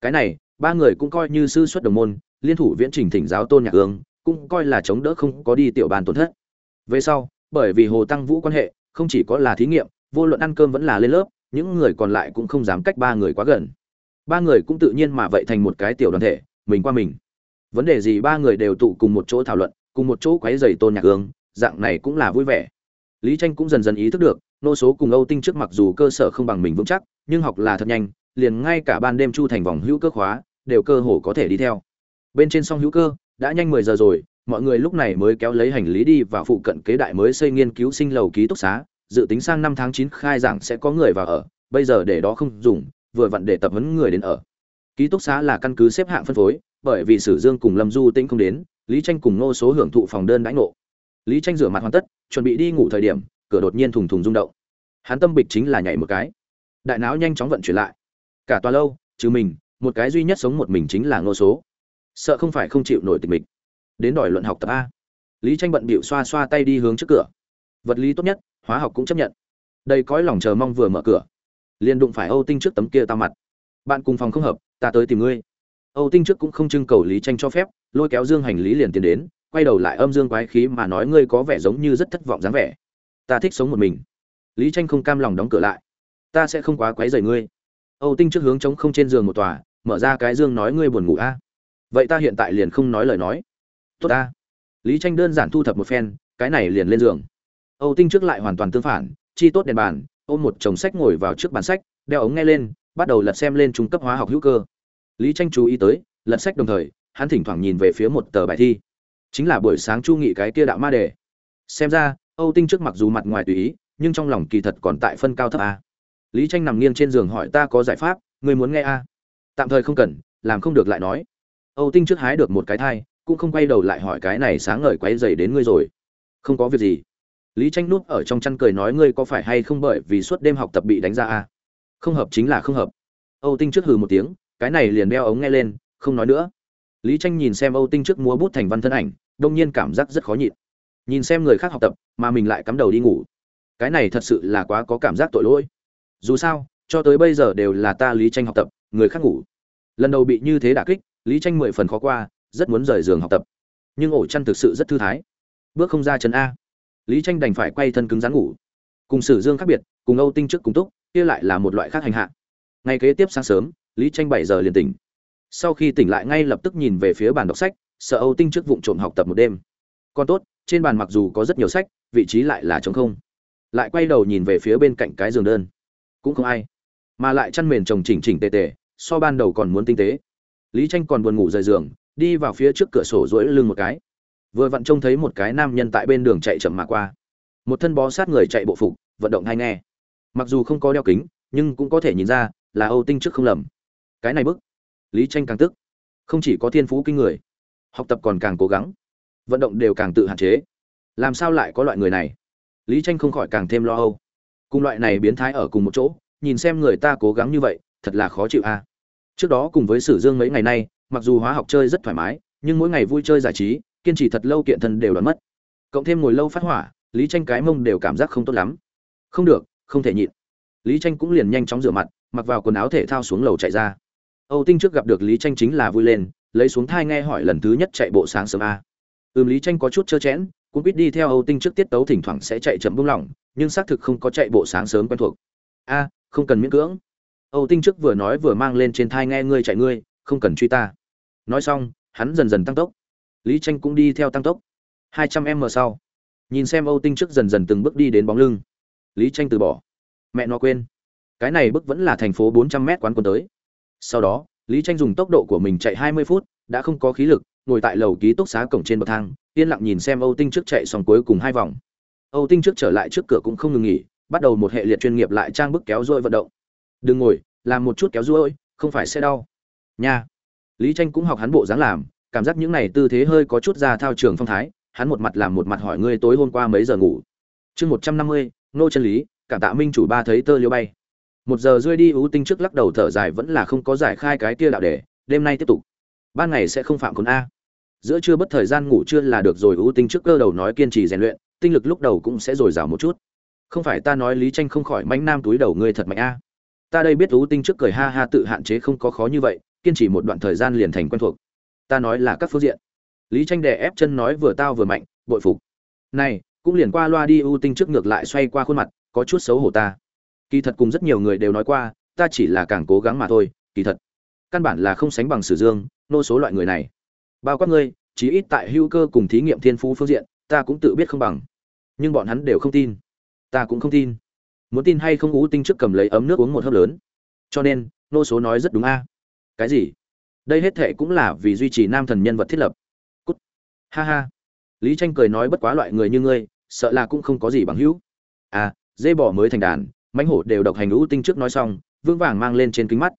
Cái này, ba người cũng coi như sư xuất đồng môn, liên thủ viễn trình thỉnh giáo tôn nhạc ương, cũng coi là chống đỡ không có đi tiểu bàn tổn thất. Về sau, bởi vì hồ tăng vũ quan hệ, không chỉ có là thí nghiệm, vô luận ăn cơm vẫn là lên lớp, những người còn lại cũng không dám cách ba người quá gần. Ba người cũng tự nhiên mà vậy thành một cái tiểu đoàn thể, mình qua mình. Vấn đề gì ba người đều tụ cùng một chỗ thảo luận cùng một chỗ quấy rầy tôn nhạc ương dạng này cũng là vui vẻ. Lý tranh cũng dần dần ý thức được, nô số cùng âu tinh trước mặc dù cơ sở không bằng mình vững chắc, nhưng học là thật nhanh, liền ngay cả ban đêm chu thành vòng hữu cơ khóa, đều cơ hồ có thể đi theo. Bên trên song hữu cơ, đã nhanh mười giờ rồi, mọi người lúc này mới kéo lấy hành lý đi vào phụ cận kế đại mới xây nghiên cứu sinh lầu ký túc xá, dự tính sang năm tháng chín khai giảng sẽ có người vào ở, bây giờ để đó không dùng, vừa vặn để tập huấn người đến ở. Ký túc xá là căn cứ xếp hạng phân phối, bởi vì sử dương cùng lâm du tĩnh không đến lý tranh cùng nô số hưởng thụ phòng đơn đãi ngộ. Lý tranh rửa mặt hoàn tất chuẩn bị đi ngủ thời điểm cửa đột nhiên thùng thùng rung động. Hắn tâm bịch chính là nhảy một cái. Đại não nhanh chóng vận chuyển lại. Cả tòa lâu trừ mình một cái duy nhất sống một mình chính là ngô số. Sợ không phải không chịu nổi tình mình, đến đòi luận học tập a. Lý tranh bận bịu xoa xoa tay đi hướng trước cửa. Vật lý tốt nhất hóa học cũng chấp nhận. Đây cõi lòng chờ mong vừa mở cửa. Liền đụng phải âu tinh trước tấm kia tao mặt. Bạn cùng phòng không hợp ta tới tìm ngươi. Âu tinh trước cũng không trưng cầu lý tranh cho phép lôi kéo dương hành lý liền tiến đến, quay đầu lại âm dương quái khí mà nói ngươi có vẻ giống như rất thất vọng dáng vẻ. Ta thích sống một mình. Lý tranh không cam lòng đóng cửa lại. Ta sẽ không quá quấy rầy ngươi. Âu tinh trước hướng trống không trên giường một tòa, mở ra cái dương nói ngươi buồn ngủ a. Vậy ta hiện tại liền không nói lời nói. Tốt ta. Lý tranh đơn giản thu thập một phen, cái này liền lên giường. Âu tinh trước lại hoàn toàn tương phản, chi tốt đèn bàn, ôm một chồng sách ngồi vào trước bàn sách, đeo ống nghe lên, bắt đầu lật xem lên trung cấp hóa học hữu cơ. Lý tranh chú ý tới, lật sách đồng thời hắn thỉnh thoảng nhìn về phía một tờ bài thi. Chính là buổi sáng chu nghị cái kia đạo ma đề. Xem ra, âu tinh trước mặc dù mặt ngoài tùy ý, nhưng trong lòng kỳ thật còn tại phân cao thấp a. Lý tranh nằm nghiêng trên giường hỏi ta có giải pháp ngươi muốn nghe a? Tạm thời không cần, làm không được lại nói. Âu tinh trước hái được một cái thai, cũng không quay đầu lại hỏi cái này sáng ngời quấy dày đến ngươi rồi. Không có việc gì. Lý tranh núp ở trong chăn cười nói ngươi có phải hay không bởi vì suốt đêm học tập bị đánh ra a? Không hợp chính là không hợp. Âu tinh trước hừ một tiếng, cái này liền đeo ống nghe lên, không nói nữa lý tranh nhìn xem âu tinh trước múa bút thành văn thân ảnh, đông nhiên cảm giác rất khó nhịn. Nhìn xem người khác học tập, mà mình lại cắm đầu đi ngủ. Cái này thật sự là quá có cảm giác tội lỗi. Dù sao, cho tới bây giờ đều là ta lý tranh học tập, người khác ngủ. Lần đầu bị như thế đả kích, lý tranh mười phần khó qua, rất muốn rời giường học tập. Nhưng ổ chăn thực sự rất thư thái. Bước không ra chân a. Lý tranh đành phải quay thân cứng rắn ngủ. Cùng sử dương khác biệt, cùng âu tinh trước cùng túc, kia lại là một loại khác hành hạ. Ngày kế tiếp sáng sớm, lý tranh bảy giờ liền tỉnh sau khi tỉnh lại ngay lập tức nhìn về phía bàn đọc sách, sợ âu tinh trước vụn trộm học tập một đêm. Còn tốt, trên bàn mặc dù có rất nhiều sách, vị trí lại là trống không. Lại quay đầu nhìn về phía bên cạnh cái giường đơn. Cũng không ai. Mà lại chăn mền trồng chỉnh chỉnh tề tề, so ban đầu còn muốn tinh tế. Lý tranh còn buồn ngủ rời giường, đi vào phía trước cửa sổ duỗi lưng một cái. Vừa vặn trông thấy một cái nam nhân tại bên đường chạy chậm mà qua. Một thân bó sát người chạy bộ phục, vận động hay nghe. Mặc dù không có đeo kính, nhưng cũng có thể nhìn ra là âu tinh trước không lầm. Cái này bức lý tranh càng tức. Không chỉ có thiên phú kinh người, học tập còn càng cố gắng. Vận động đều càng tự hạn chế. Làm sao lại có loại người này? Lý tranh không khỏi càng thêm lo âu. Cùng loại này biến thái ở cùng một chỗ, nhìn xem người ta cố gắng như vậy, thật là khó chịu a. Trước đó cùng với sử dương mấy ngày nay, mặc dù hóa học chơi rất thoải mái, nhưng mỗi ngày vui chơi giải trí, kiên trì thật lâu kiện thân đều đoán mất. Cộng thêm ngồi lâu phát hỏa, lý tranh cái mông đều cảm giác không tốt lắm. Không được, không thể nhịn. Lý tranh cũng liền nhanh chóng rửa mặt, mặc vào quần áo thể thao xuống lầu chạy ra âu tinh trước gặp được lý tranh chính là vui lên, lấy xuống thai nghe hỏi lần thứ nhất chạy bộ sáng sớm a. Ừm, lý tranh có chút chơ chẽn, cũng biết đi theo âu tinh trước tiết tấu thỉnh thoảng sẽ chạy chậm buông lỏng, nhưng xác thực không có chạy bộ sáng sớm quen thuộc. A, không cần miễn cưỡng. Âu tinh trước vừa nói vừa mang lên trên thai nghe ngươi chạy ngươi, không cần truy ta. Nói xong, hắn dần dần tăng tốc. Lý tranh cũng đi theo tăng tốc. Hai trăm m sau. Nhìn xem âu tinh trước dần dần từng bước đi đến bóng lưng. Lý tranh từ bỏ. Mẹ nó quên. Cái này bước vẫn là thành phố bốn trăm m quán quân tới sau đó, lý tranh dùng tốc độ của mình chạy hai mươi phút, đã không có khí lực, ngồi tại lầu ký túc xá cổng trên bậc thang, yên lặng nhìn xem âu tinh trước chạy xong cuối cùng hai vòng. Âu tinh trước trở lại trước cửa cũng không ngừng nghỉ, bắt đầu một hệ liệt chuyên nghiệp lại trang bức kéo duỗi vận động. Đừng ngồi, làm một chút kéo duỗi không phải sẽ đau. Nha. Lý tranh cũng học hắn bộ dáng làm, cảm giác những này tư thế hơi có chút ra thao trường phong thái, hắn một mặt làm một mặt hỏi ngươi tối hôm qua mấy giờ ngủ? Chương một trăm năm mươi, nô chân lý, cảm tạ minh chủ ba thấy tơ liêu bay một giờ rơi đi ưu tinh trước lắc đầu thở dài vẫn là không có giải khai cái kia đạo đề, đêm nay tiếp tục. Ban ngày sẽ không phạm cồn a. Giữa trưa bất thời gian ngủ trưa là được rồi ưu tinh trước cơ đầu nói kiên trì rèn luyện, tinh lực lúc đầu cũng sẽ dồi dào một chút. Không phải ta nói lý tranh không khỏi mánh nam túi đầu ngươi thật mạnh a. Ta đây biết ưu tinh trước cười ha ha tự hạn chế không có khó như vậy, kiên trì một đoạn thời gian liền thành quen thuộc. Ta nói là các phương diện. Lý tranh đè ép chân nói vừa tao vừa mạnh, bội phục. Này, cũng liền qua loa đi ưu tinh trước ngược lại xoay qua khuôn mặt, có chút xấu hổ ta kỳ thật cùng rất nhiều người đều nói qua, ta chỉ là càng cố gắng mà thôi, kỳ thật. Căn bản là không sánh bằng sử dương, nô số loại người này. Bao quát ngươi, chí ít tại hữu cơ cùng thí nghiệm thiên phú phương diện, ta cũng tự biết không bằng. Nhưng bọn hắn đều không tin. Ta cũng không tin. Muốn tin hay không ú tinh trước cầm lấy ấm nước uống một hớp lớn. Cho nên, nô số nói rất đúng a. Cái gì? Đây hết thệ cũng là vì duy trì nam thần nhân vật thiết lập. Cút. Ha ha. Lý tranh cười nói bất quá loại người như ngươi, sợ là cũng không có gì bằng hữu. À dê bỏ mới thành đàn mãnh hổ đều độc hành ưu tinh trước nói xong vương vàng mang lên trên kính mắt.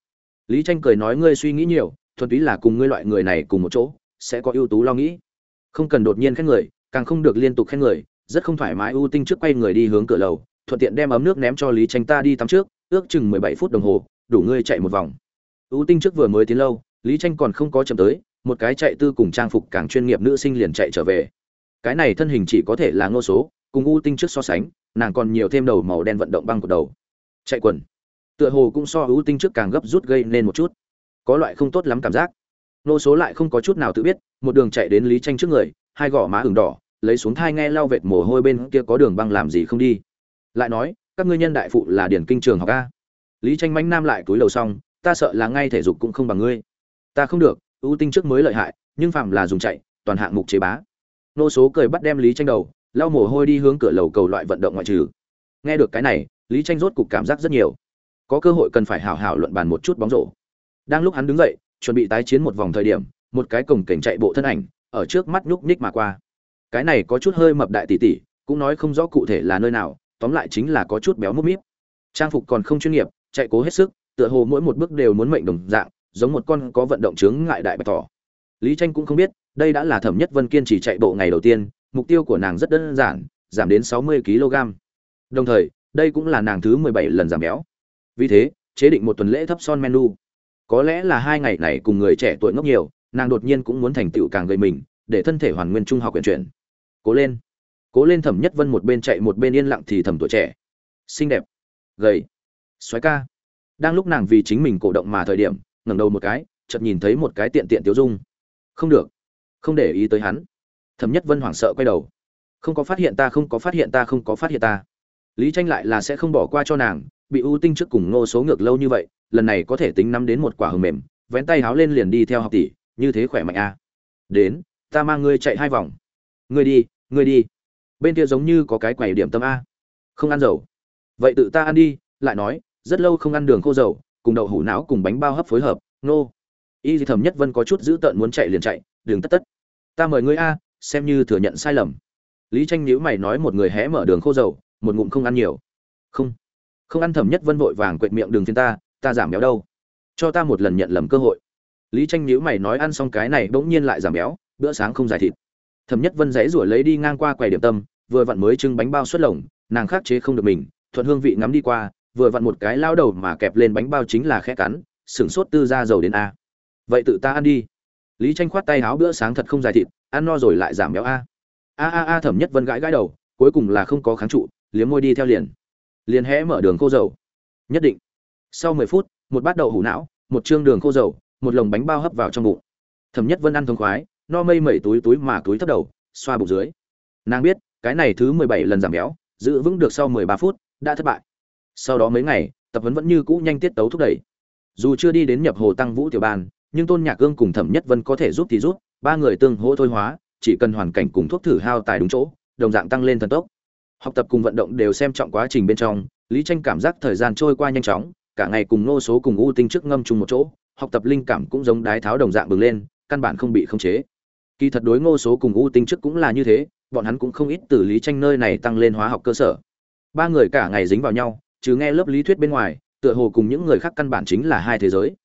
Lý tranh cười nói, ngươi suy nghĩ nhiều, thuần túy là cùng ngươi loại người này cùng một chỗ, sẽ có ưu tú lo nghĩ. Không cần đột nhiên khen người, càng không được liên tục khen người, rất không thoải mái ưu tinh trước quay người đi hướng cửa lầu, thuận tiện đem ấm nước ném cho lý tranh ta đi tắm trước, ước chừng mười bảy phút đồng hồ, đủ ngươi chạy một vòng. Ưu tinh trước vừa mới tiến lâu, lý tranh còn không có chậm tới, một cái chạy tư cùng trang phục càng chuyên nghiệp nữ sinh liền chạy trở về. Cái này thân hình chỉ có thể là ngô số, cùng ưu tinh trước so sánh nàng còn nhiều thêm đầu màu đen vận động băng của đầu. Chạy quần. Tựa hồ cũng so ưu tinh trước càng gấp rút gây nên một chút. Có loại không tốt lắm cảm giác. Nô số lại không có chút nào tự biết, một đường chạy đến lý tranh trước người, hai gò má ửng đỏ, lấy xuống thai nghe lau vệt mồ hôi bên kia có đường băng làm gì không đi. Lại nói, các ngươi nhân đại phụ là điển kinh trường học a. Lý tranh mãnh nam lại túi lầu xong, ta sợ là ngay thể dục cũng không bằng ngươi. Ta không được ưu tinh trước mới lợi hại, nhưng phạm là dùng chạy, toàn hạng mục chế bá. Nô số cười bắt đem lý tranh đầu lau mồ hôi đi hướng cửa lầu cầu loại vận động ngoại trừ. Nghe được cái này, lý tranh rốt cục cảm giác rất nhiều. Có cơ hội cần phải hảo hảo luận bàn một chút bóng rổ. Đang lúc hắn đứng dậy, chuẩn bị tái chiến một vòng thời điểm, một cái cổng cảnh chạy bộ thân ảnh, ở trước mắt nhúc nhích mà qua. Cái này có chút hơi mập đại tỷ tỷ, cũng nói không rõ cụ thể là nơi nào, tóm lại chính là có chút béo múp míp. Trang phục còn không chuyên nghiệp, chạy cố hết sức, tựa hồ mỗi một bước đều muốn mệnh đồng dạng, giống một con có vận động chướng ngại đại bạch thỏ. Lý tranh cũng không biết, đây đã là thẩm nhất vân kiên trì chạy bộ ngày đầu tiên mục tiêu của nàng rất đơn giản, giảm đến 60 kg. Đồng thời, đây cũng là nàng thứ 17 lần giảm béo. Vì thế, chế định một tuần lễ thấp son menu. Có lẽ là hai ngày này cùng người trẻ tuổi ngốc nhiều, nàng đột nhiên cũng muốn thành tựu càng gây mình, để thân thể hoàn nguyên trung học quyền chuyển. Cố lên. Cố lên thẩm nhất vân một bên chạy một bên yên lặng thì thầm tuổi trẻ. Xinh đẹp. Gầy. Xoáy ca. Đang lúc nàng vì chính mình cổ động mà thời điểm, ngẩng đầu một cái, chợt nhìn thấy một cái tiện tiện tiêu dung. Không được. Không để ý tới hắn thẩm nhất vân hoảng sợ quay đầu. Không có phát hiện ta, không có phát hiện ta, không có phát hiện ta. Lý tranh lại là sẽ không bỏ qua cho nàng, bị ưu tinh trước cùng ngô số ngược lâu như vậy, lần này có thể tính nắm đến một quả hờ mềm, vén tay háo lên liền đi theo học tỷ, như thế khỏe mạnh a à. đến, ta mang ngươi chạy hai vòng. Ngươi đi ngươi đi. Bên kia giống như có cái quầy điểm tâm a. Không ăn dầu. Vậy tự ta ăn đi, lại nói, rất lâu không ăn đường khô dầu, cùng đậu hủ não cùng bánh bao hấp phối hợp, nô. Y thì thẩm nhất vân có chút giữ tợn muốn chạy liền chạy, đường tất tất. Ta mời ngươi a xem như thừa nhận sai lầm. Lý tranh nhíu mày nói một người hé mở đường khô dầu, một ngụm không ăn nhiều. Không không ăn thẩm nhất vân vội vàng quệt miệng đường phiên ta ta giảm béo đâu? Cho ta một lần nhận lầm cơ hội. Lý tranh nhíu mày nói ăn xong cái này bỗng nhiên lại giảm béo, bữa sáng không giải thịt. Thẩm nhất vân dãy rủa lấy đi ngang qua quầy điểm tâm, vừa vặn mới trưng bánh bao xuất lồng, nàng khắc chế không được mình, thuận hương vị ngắm đi qua, vừa vặn một cái lao đầu mà kẹp lên bánh bao chính là khẽ cắn, sửng sốt tư ra dầu đến a. Vậy tự ta ăn đi. Lý tranh khoát tay áo bữa sáng thật không dài thịt ăn no rồi lại giảm béo a. A a a thẩm nhất vân gãi gãi đầu, cuối cùng là không có kháng trụ, liếm môi đi theo liền. Liền hé mở đường khô dầu. Nhất định. Sau mười phút, một bát đậu hủ não, một chương đường khô dầu, một lồng bánh bao hấp vào trong bụng. Thẩm nhất vân ăn thông khoái, no mây mẩy túi túi mà túi thấp đầu, xoa bụng dưới. Nàng biết, cái này thứ mười bảy lần giảm béo, giữ vững được sau mười ba phút, đã thất bại. Sau đó mấy ngày, tập huấn vẫn như cũ nhanh tiết tấu thúc đẩy. Dù chưa đi đến nhập hồ tăng vũ tiểu ban nhưng tôn nhạc cương cùng thẩm nhất vân có thể giúp thì giúp ba người tương hỗ thôi hóa, chỉ cần hoàn cảnh cùng thuốc thử hao tài đúng chỗ, đồng dạng tăng lên thần tốc. Học tập cùng vận động đều xem trọng quá trình bên trong, lý tranh cảm giác thời gian trôi qua nhanh chóng, cả ngày cùng nô số cùng u tinh trước ngâm chung một chỗ, học tập linh cảm cũng giống đái tháo đồng dạng bừng lên, căn bản không bị khống chế. Kỳ thật đối ngô số cùng u tinh trước cũng là như thế, bọn hắn cũng không ít từ lý tranh nơi này tăng lên hóa học cơ sở. Ba người cả ngày dính vào nhau chứ nghe lớp lý thuyết bên ngoài, tựa hồ cùng những người khác căn bản chính là hai thế giới.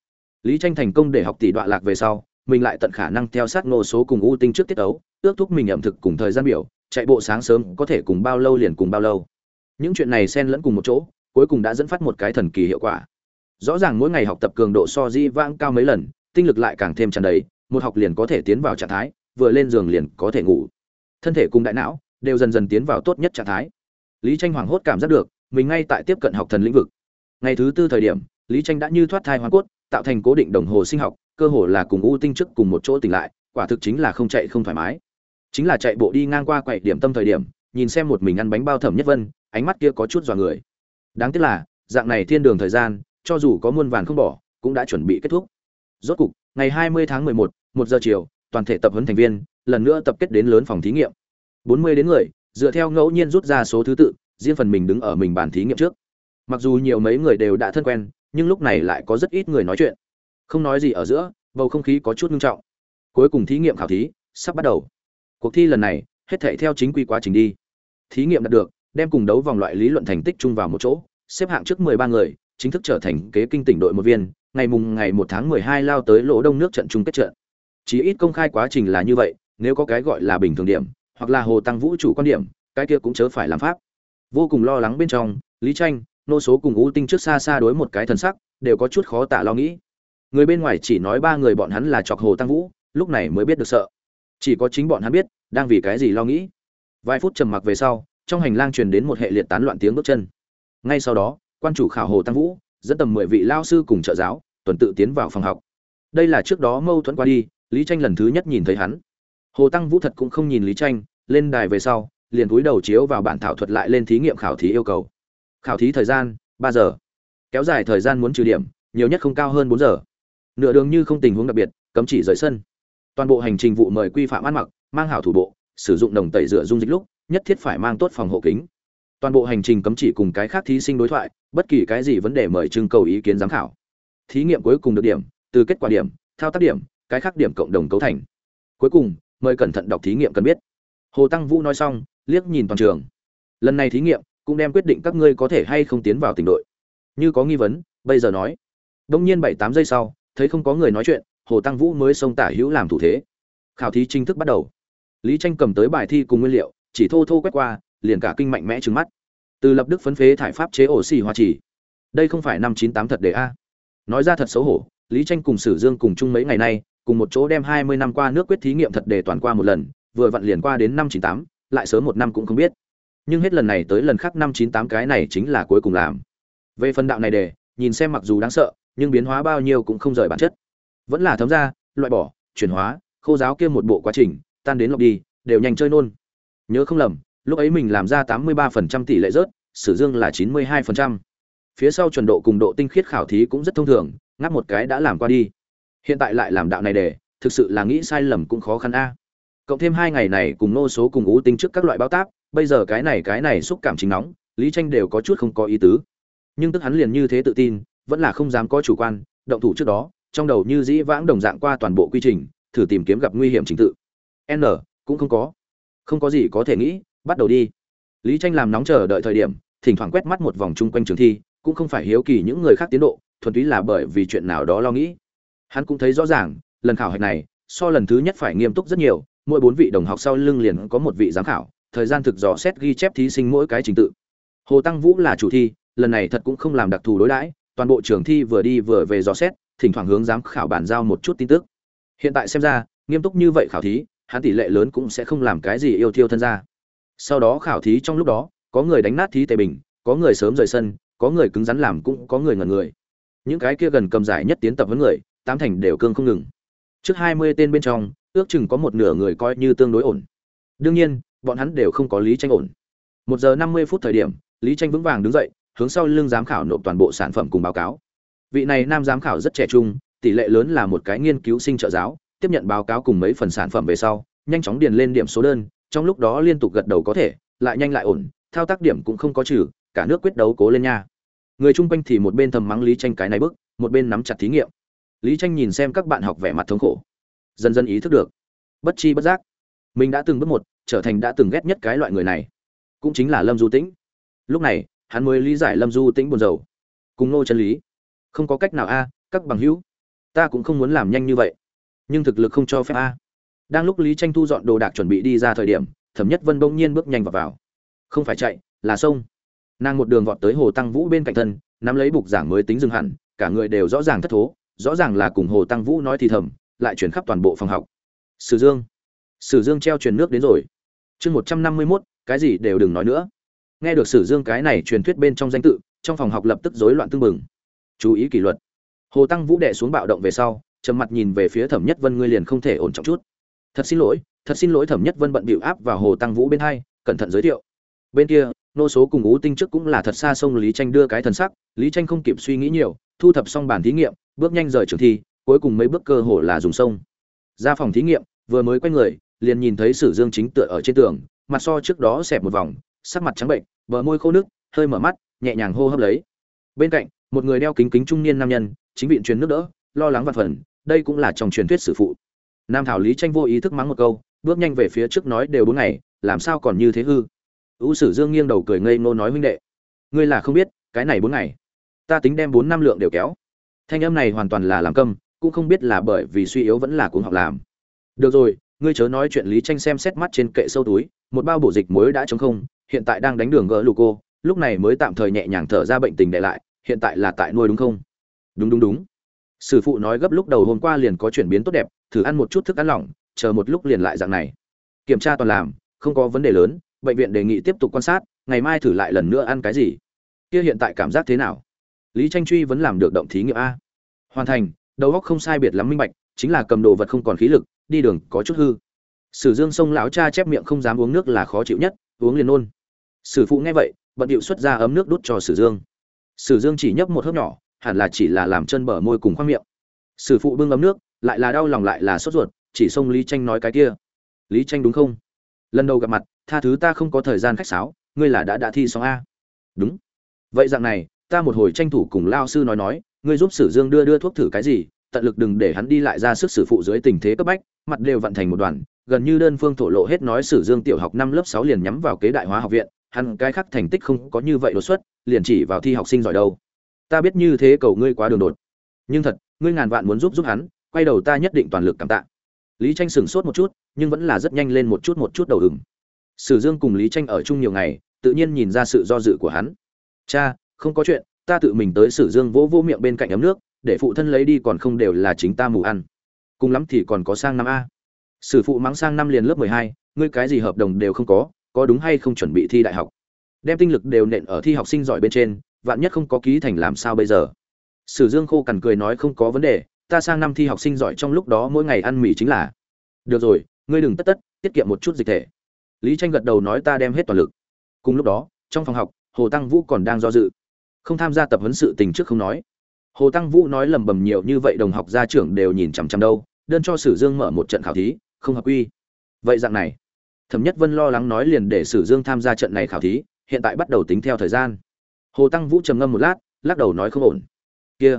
Lý tranh thành công để học tỷ đoạn lạc về sau mình lại tận khả năng theo sát ngô số cùng u tinh trước tiết ấu, ước thúc mình ẩm thực cùng thời gian biểu, chạy bộ sáng sớm có thể cùng bao lâu liền cùng bao lâu. Những chuyện này xen lẫn cùng một chỗ, cuối cùng đã dẫn phát một cái thần kỳ hiệu quả. Rõ ràng mỗi ngày học tập cường độ so di vãng cao mấy lần, tinh lực lại càng thêm tràn đầy, một học liền có thể tiến vào trạng thái, vừa lên giường liền có thể ngủ. Thân thể cùng đại não đều dần dần tiến vào tốt nhất trạng thái. Lý tranh hoảng hốt cảm giác được, mình ngay tại tiếp cận học thần lĩnh vực. Ngày thứ tư thời điểm, lý tranh đã như thoát thai hoàn cốt, tạo thành cố định đồng hồ sinh học cơ hồ là cùng u tinh trước cùng một chỗ tỉnh lại quả thực chính là không chạy không thoải mái. Chính là chạy bộ đi ngang qua quậy điểm tâm thời điểm nhìn xem một mình ăn bánh bao thẩm nhất vân ánh mắt kia có chút dọa người. Đáng tiếc là dạng này thiên đường thời gian cho dù có muôn vàn không bỏ cũng đã chuẩn bị kết thúc. Rốt cục ngày 20 tháng 11, một giờ chiều toàn thể tập huấn thành viên lần nữa tập kết đến lớn phòng thí nghiệm. 40 đến người dựa theo ngẫu nhiên rút ra số thứ tự riêng phần mình đứng ở mình bàn thí nghiệm trước. Mặc dù nhiều mấy người đều đã thân quen nhưng lúc này lại có rất ít người nói chuyện không nói gì ở giữa, bầu không khí có chút nghiêm trọng. Cuối cùng thí nghiệm khảo thí sắp bắt đầu. Cuộc thi lần này, hết thảy theo chính quy quá trình đi. Thí nghiệm đạt được, đem cùng đấu vòng loại lý luận thành tích chung vào một chỗ, xếp hạng trước 13 người, chính thức trở thành kế kinh tỉnh đội một viên, ngày mùng ngày 1 tháng 12 lao tới lỗ đông nước trận chung kết trận. Chỉ ít công khai quá trình là như vậy, nếu có cái gọi là bình thường điểm, hoặc là hồ tăng vũ chủ quan điểm, cái kia cũng chớ phải làm pháp. Vô cùng lo lắng bên trong, lý tranh, nô số cùng u tinh trước xa xa đối một cái thần sắc, đều có chút khó tả lo nghĩ người bên ngoài chỉ nói ba người bọn hắn là chọc hồ tăng vũ, lúc này mới biết được sợ. Chỉ có chính bọn hắn biết, đang vì cái gì lo nghĩ. Vài phút trầm mặc về sau, trong hành lang truyền đến một hệ liệt tán loạn tiếng bước chân. Ngay sau đó, quan chủ khảo hồ tăng vũ, dẫn tầm mười vị lao sư cùng trợ giáo, tuần tự tiến vào phòng học. Đây là trước đó mâu thuẫn qua đi, lý tranh lần thứ nhất nhìn thấy hắn. Hồ tăng vũ thật cũng không nhìn lý tranh, lên đài về sau, liền cúi đầu chiếu vào bản thảo thuật lại lên thí nghiệm khảo thí yêu cầu. Khảo thí thời gian, ba giờ. Kéo dài thời gian muốn trừ điểm, nhiều nhất không cao hơn bốn giờ nửa đường như không tình huống đặc biệt, cấm chỉ rời sân. Toàn bộ hành trình vụ mời quy phạm ăn mặc, mang hảo thủ bộ, sử dụng đồng tẩy rửa dung dịch lúc, nhất thiết phải mang tốt phòng hộ kính. Toàn bộ hành trình cấm chỉ cùng cái khác thí sinh đối thoại, bất kỳ cái gì vấn đề mời trưng cầu ý kiến giám khảo. Thí nghiệm cuối cùng được điểm, từ kết quả điểm, thao tác điểm, cái khác điểm cộng đồng cấu thành. Cuối cùng, mời cẩn thận đọc thí nghiệm cần biết. Hồ tăng vũ nói xong, liếc nhìn toàn trường. Lần này thí nghiệm cũng đem quyết định các ngươi có thể hay không tiến vào tỉnh đội. Như có nghi vấn, bây giờ nói. Đông nhiên bảy tám giây sau thấy không có người nói chuyện, hồ tăng vũ mới xông tả hữu làm thủ thế. Khảo thí chính thức bắt đầu. Lý tranh cầm tới bài thi cùng nguyên liệu, chỉ thô thô quét qua, liền cả kinh mạnh mẽ trừng mắt. Từ lập đức phấn phế thải pháp chế ổ xì hoa chỉ đây không phải năm chín tám thật đề a. Nói ra thật xấu hổ, lý tranh cùng sử dương cùng chung mấy ngày nay, cùng một chỗ đem hai mươi năm qua nước quyết thí nghiệm thật đề toàn qua một lần, vừa vặn liền qua đến năm chín tám, lại sớm một năm cũng không biết. Nhưng hết lần này tới lần khác năm chín tám cái này chính là cuối cùng làm. Về phần đạo này đề nhìn xem mặc dù đáng sợ nhưng biến hóa bao nhiêu cũng không rời bản chất. Vẫn là thấm ra, loại bỏ, chuyển hóa, khô giáo kia một bộ quá trình, tan đến lọc đi, đều nhanh chơi nôn. Nhớ không lầm, lúc ấy mình làm ra tám mươi ba phần trăm tỷ lệ rớt, sử dương là chín mươi hai phần trăm. Phía sau chuẩn độ cùng độ tinh khiết khảo thí cũng rất thông thường, ngáp một cái đã làm qua đi. Hiện tại lại làm đạo này để, thực sự là nghĩ sai lầm cũng khó khăn a. Cộng thêm hai ngày này cùng nô số cùng ú tinh trước các loại báo táp, bây giờ cái này cái này xúc cảm chính nóng, lý tranh đều có chút không có ý tứ. Nhưng tức hắn liền như thế tự tin vẫn là không dám có chủ quan, động thủ trước đó, trong đầu như dĩ vãng đồng dạng qua toàn bộ quy trình, thử tìm kiếm gặp nguy hiểm trình tự. N, cũng không có. Không có gì có thể nghĩ, bắt đầu đi. Lý tranh làm nóng chờ đợi thời điểm, thỉnh thoảng quét mắt một vòng chung quanh trường thi, cũng không phải hiếu kỳ những người khác tiến độ, thuần túy là bởi vì chuyện nào đó lo nghĩ. Hắn cũng thấy rõ ràng, lần khảo hạch này, so lần thứ nhất phải nghiêm túc rất nhiều, mỗi bốn vị đồng học sau lưng liền có một vị giám khảo, thời gian thực dò xét ghi chép thí sinh mỗi cái trình tự. Hồ tăng vũ là chủ thi, lần này thật cũng không làm đặc thù đối đãi toàn bộ trường thi vừa đi vừa về dò xét, thỉnh thoảng hướng giám khảo bàn giao một chút tin tức. Hiện tại xem ra, nghiêm túc như vậy khảo thí, hắn tỷ lệ lớn cũng sẽ không làm cái gì yêu thiêu thân ra. Sau đó khảo thí trong lúc đó, có người đánh nát thí tề bình, có người sớm rời sân, có người cứng rắn làm cũng có người ngẩn người. Những cái kia gần cầm giải nhất tiến tập với người, tám thành đều cương không ngừng. Trước hai mươi tên bên trong, ước chừng có một nửa người coi như tương đối ổn. Đương nhiên, bọn hắn đều không có lý tranh ổn. Một giờ năm mươi phút thời điểm, lý tranh vững vàng đứng dậy hướng sau lưng giám khảo nộp toàn bộ sản phẩm cùng báo cáo. Vị này nam giám khảo rất trẻ trung, tỷ lệ lớn là một cái nghiên cứu sinh trợ giáo, tiếp nhận báo cáo cùng mấy phần sản phẩm về sau, nhanh chóng điền lên điểm số đơn, trong lúc đó liên tục gật đầu có thể, lại nhanh lại ổn, thao tác điểm cũng không có trừ, cả nước quyết đấu cố lên nha. Người chung quanh thì một bên thầm mắng lý tranh cái này bức, một bên nắm chặt thí nghiệm. Lý tranh nhìn xem các bạn học vẻ mặt thống khổ. Dần dần ý thức được. Bất chi bất giác. Mình đã từng bước một, trở thành đã từng ghét nhất cái loại người này. Cũng chính là lâm du tĩnh. Lúc này hắn mới lý giải lâm du tĩnh buồn rầu. Cùng nô chân lý, không có cách nào a, các bằng hữu, ta cũng không muốn làm nhanh như vậy. Nhưng thực lực không cho phép a. Đang lúc lý tranh thu dọn đồ đạc chuẩn bị đi ra thời điểm, thẩm nhất vân bỗng nhiên bước nhanh vào vào. Không phải chạy, là sông. Nàng một đường vọt tới hồ tăng vũ bên cạnh thân, nắm lấy bục giảng mới tính dừng hẳn, cả người đều rõ ràng thất thố, rõ ràng là cùng hồ tăng vũ nói thì thầm, lại chuyển khắp toàn bộ phòng học. Sử dương sử dương treo truyền nước đến rồi. Chương một trăm năm mươi mốt, cái gì đều đừng nói nữa nghe được sử dương cái này truyền thuyết bên trong danh tự, trong phòng học lập tức rối loạn tưng bừng. Chú ý kỷ luật. Hồ tăng vũ đệ xuống bạo động về sau, trầm mặt nhìn về phía thẩm nhất vân, ngươi liền không thể ổn trọng chút. Thật xin lỗi, thật xin lỗi thẩm nhất vân bận bịu áp vào hồ tăng vũ bên hai, cẩn thận giới thiệu. Bên kia, nô số cùng ú tinh trước cũng là thật xa sông lý tranh đưa cái thần sắc, lý tranh không kịp suy nghĩ nhiều, thu thập xong bản thí nghiệm, bước nhanh rời trường thi, cuối cùng mấy bước cơ hồ là dùng sông. Ra phòng thí nghiệm, vừa mới quay người, liền nhìn thấy sử dương chính tựa ở trên tường, mặt so trước đó xẹp một vòng sắc mặt trắng bệnh, bờ môi khô nước, hơi mở mắt, nhẹ nhàng hô hấp lấy. Bên cạnh, một người đeo kính kính trung niên nam nhân, chính viện truyền nước đỡ, lo lắng và phần, đây cũng là trong truyền thuyết sử phụ. Nam thảo lý tranh vô ý thức mắng một câu, bước nhanh về phía trước nói đều bốn ngày, làm sao còn như thế hư? Ưu sử dương nghiêng đầu cười ngây ngô nói huynh đệ, ngươi là không biết, cái này bốn ngày, ta tính đem bốn năm lượng đều kéo. Thanh âm này hoàn toàn là làm câm, cũng không biết là bởi vì suy yếu vẫn là cuồng học làm. Được rồi, ngươi chớ nói chuyện lý tranh xem xét mắt trên kệ sâu túi, một bao bổ dịch muối đã trống không hiện tại đang đánh đường gỡ lù cô lúc này mới tạm thời nhẹ nhàng thở ra bệnh tình để lại, hiện tại là tại nuôi đúng không? Đúng đúng đúng. Sư phụ nói gấp lúc đầu hôm qua liền có chuyển biến tốt đẹp, thử ăn một chút thức ăn lỏng, chờ một lúc liền lại dạng này. Kiểm tra toàn làm, không có vấn đề lớn, bệnh viện đề nghị tiếp tục quan sát, ngày mai thử lại lần nữa ăn cái gì. Kia hiện tại cảm giác thế nào? Lý tranh truy vẫn làm được động thí nghiệm a. Hoàn thành, đầu óc không sai biệt lắm minh bạch, chính là cầm đồ vật không còn khí lực, đi đường có chút hư. Sử dương sông lão cha chép miệng không dám uống nước là khó chịu nhất, uống liền nôn sử phụ nghe vậy, bận điệu xuất ra ấm nước đút cho sử dương. Sử dương chỉ nhấp một hớp nhỏ, hẳn là chỉ là làm chân bờ môi cùng khoang miệng. Sử phụ bưng ấm nước, lại là đau lòng lại là sốt ruột, chỉ xông lý tranh nói cái kia. Lý tranh đúng không? Lần đầu gặp mặt, tha thứ ta không có thời gian khách sáo, ngươi là đã đã thi xong a. Đúng. Vậy dạng này, ta một hồi tranh thủ cùng lao sư nói nói, ngươi giúp sử dương đưa đưa thuốc thử cái gì, tận lực đừng để hắn đi lại ra sức sử phụ dưới tình thế cấp bách, mặt đều vận thành một đoàn, gần như đơn phương thổ lộ hết nói sử dương tiểu học năm lớp sáu liền nhắm vào kế đại hóa học viện hắn cái khác thành tích không có như vậy đột xuất, liền chỉ vào thi học sinh giỏi đâu. Ta biết như thế cầu ngươi quá đường đột. Nhưng thật, ngươi ngàn vạn muốn giúp giúp hắn, quay đầu ta nhất định toàn lực cảm tạ. Lý tranh sửng sốt một chút, nhưng vẫn là rất nhanh lên một chút một chút đầu ửng. Sử dương cùng lý tranh ở chung nhiều ngày, tự nhiên nhìn ra sự do dự của hắn. Cha, không có chuyện, ta tự mình tới sử dương vỗ vỗ miệng bên cạnh ấm nước, để phụ thân lấy đi còn không đều là chính ta mù ăn. Cùng lắm thì còn có sang năm a. Sử phụ mắng sang năm liền lớp mười hai, ngươi cái gì hợp đồng đều không có có đúng hay không chuẩn bị thi đại học. Đem tinh lực đều nện ở thi học sinh giỏi bên trên, vạn nhất không có ký thành làm sao bây giờ? Sử dương khô cằn cười nói không có vấn đề, ta sang năm thi học sinh giỏi trong lúc đó mỗi ngày ăn mì chính là. Được rồi, ngươi đừng tất tất, tiết kiệm một chút dịch thể. Lý tranh gật đầu nói ta đem hết toàn lực. Cùng lúc đó, trong phòng học, hồ tăng vũ còn đang do dự. Không tham gia tập huấn sự tình trước không nói. Hồ tăng vũ nói lầm bầm nhiều như vậy đồng học gia trưởng đều nhìn chằm chằm đâu, đơn cho sử dương mở một trận khảo thí, không hợp quy. Vậy dạng này thẩm nhất vân lo lắng nói liền để sử dương tham gia trận này khảo thí, hiện tại bắt đầu tính theo thời gian. Hồ tăng vũ trầm ngâm một lát, lắc đầu nói không ổn. Kia,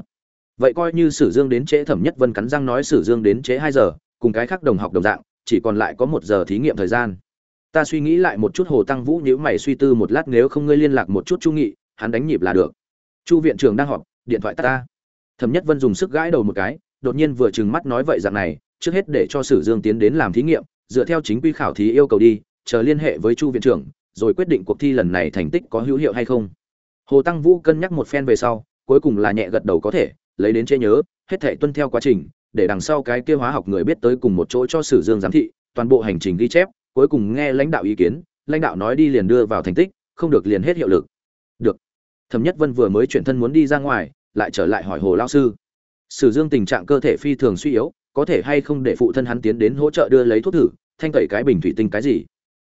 vậy coi như sử dương đến trễ, thẩm nhất vân cắn răng nói sử dương đến trễ hai giờ, cùng cái khác đồng học đồng dạng, chỉ còn lại có một giờ thí nghiệm thời gian. Ta suy nghĩ lại một chút, hồ tăng vũ nếu mày suy tư một lát, nếu không ngươi liên lạc một chút chu nghị, hắn đánh nhịp là được. Chu viện trưởng đang họp, điện thoại tắt ta. Thẩm nhất vân dùng sức gãi đầu một cái, đột nhiên vừa trừng mắt nói vậy dạng này, trước hết để cho sử dương tiến đến làm thí nghiệm dựa theo chính quy khảo thí yêu cầu đi, chờ liên hệ với chu viện trưởng, rồi quyết định cuộc thi lần này thành tích có hữu hiệu hay không. Hồ tăng vũ cân nhắc một phen về sau, cuối cùng là nhẹ gật đầu có thể, lấy đến chế nhớ, hết thảy tuân theo quá trình, để đằng sau cái kia hóa học người biết tới cùng một chỗ cho sử dương giám thị, toàn bộ hành trình ghi chép, cuối cùng nghe lãnh đạo ý kiến, lãnh đạo nói đi liền đưa vào thành tích, không được liền hết hiệu lực. Được. Thẩm nhất vân vừa mới chuyển thân muốn đi ra ngoài, lại trở lại hỏi hồ lão sư. Sử dương tình trạng cơ thể phi thường suy yếu có thể hay không để phụ thân hắn tiến đến hỗ trợ đưa lấy thuốc thử, thanh tẩy cái bình thủy tinh cái gì?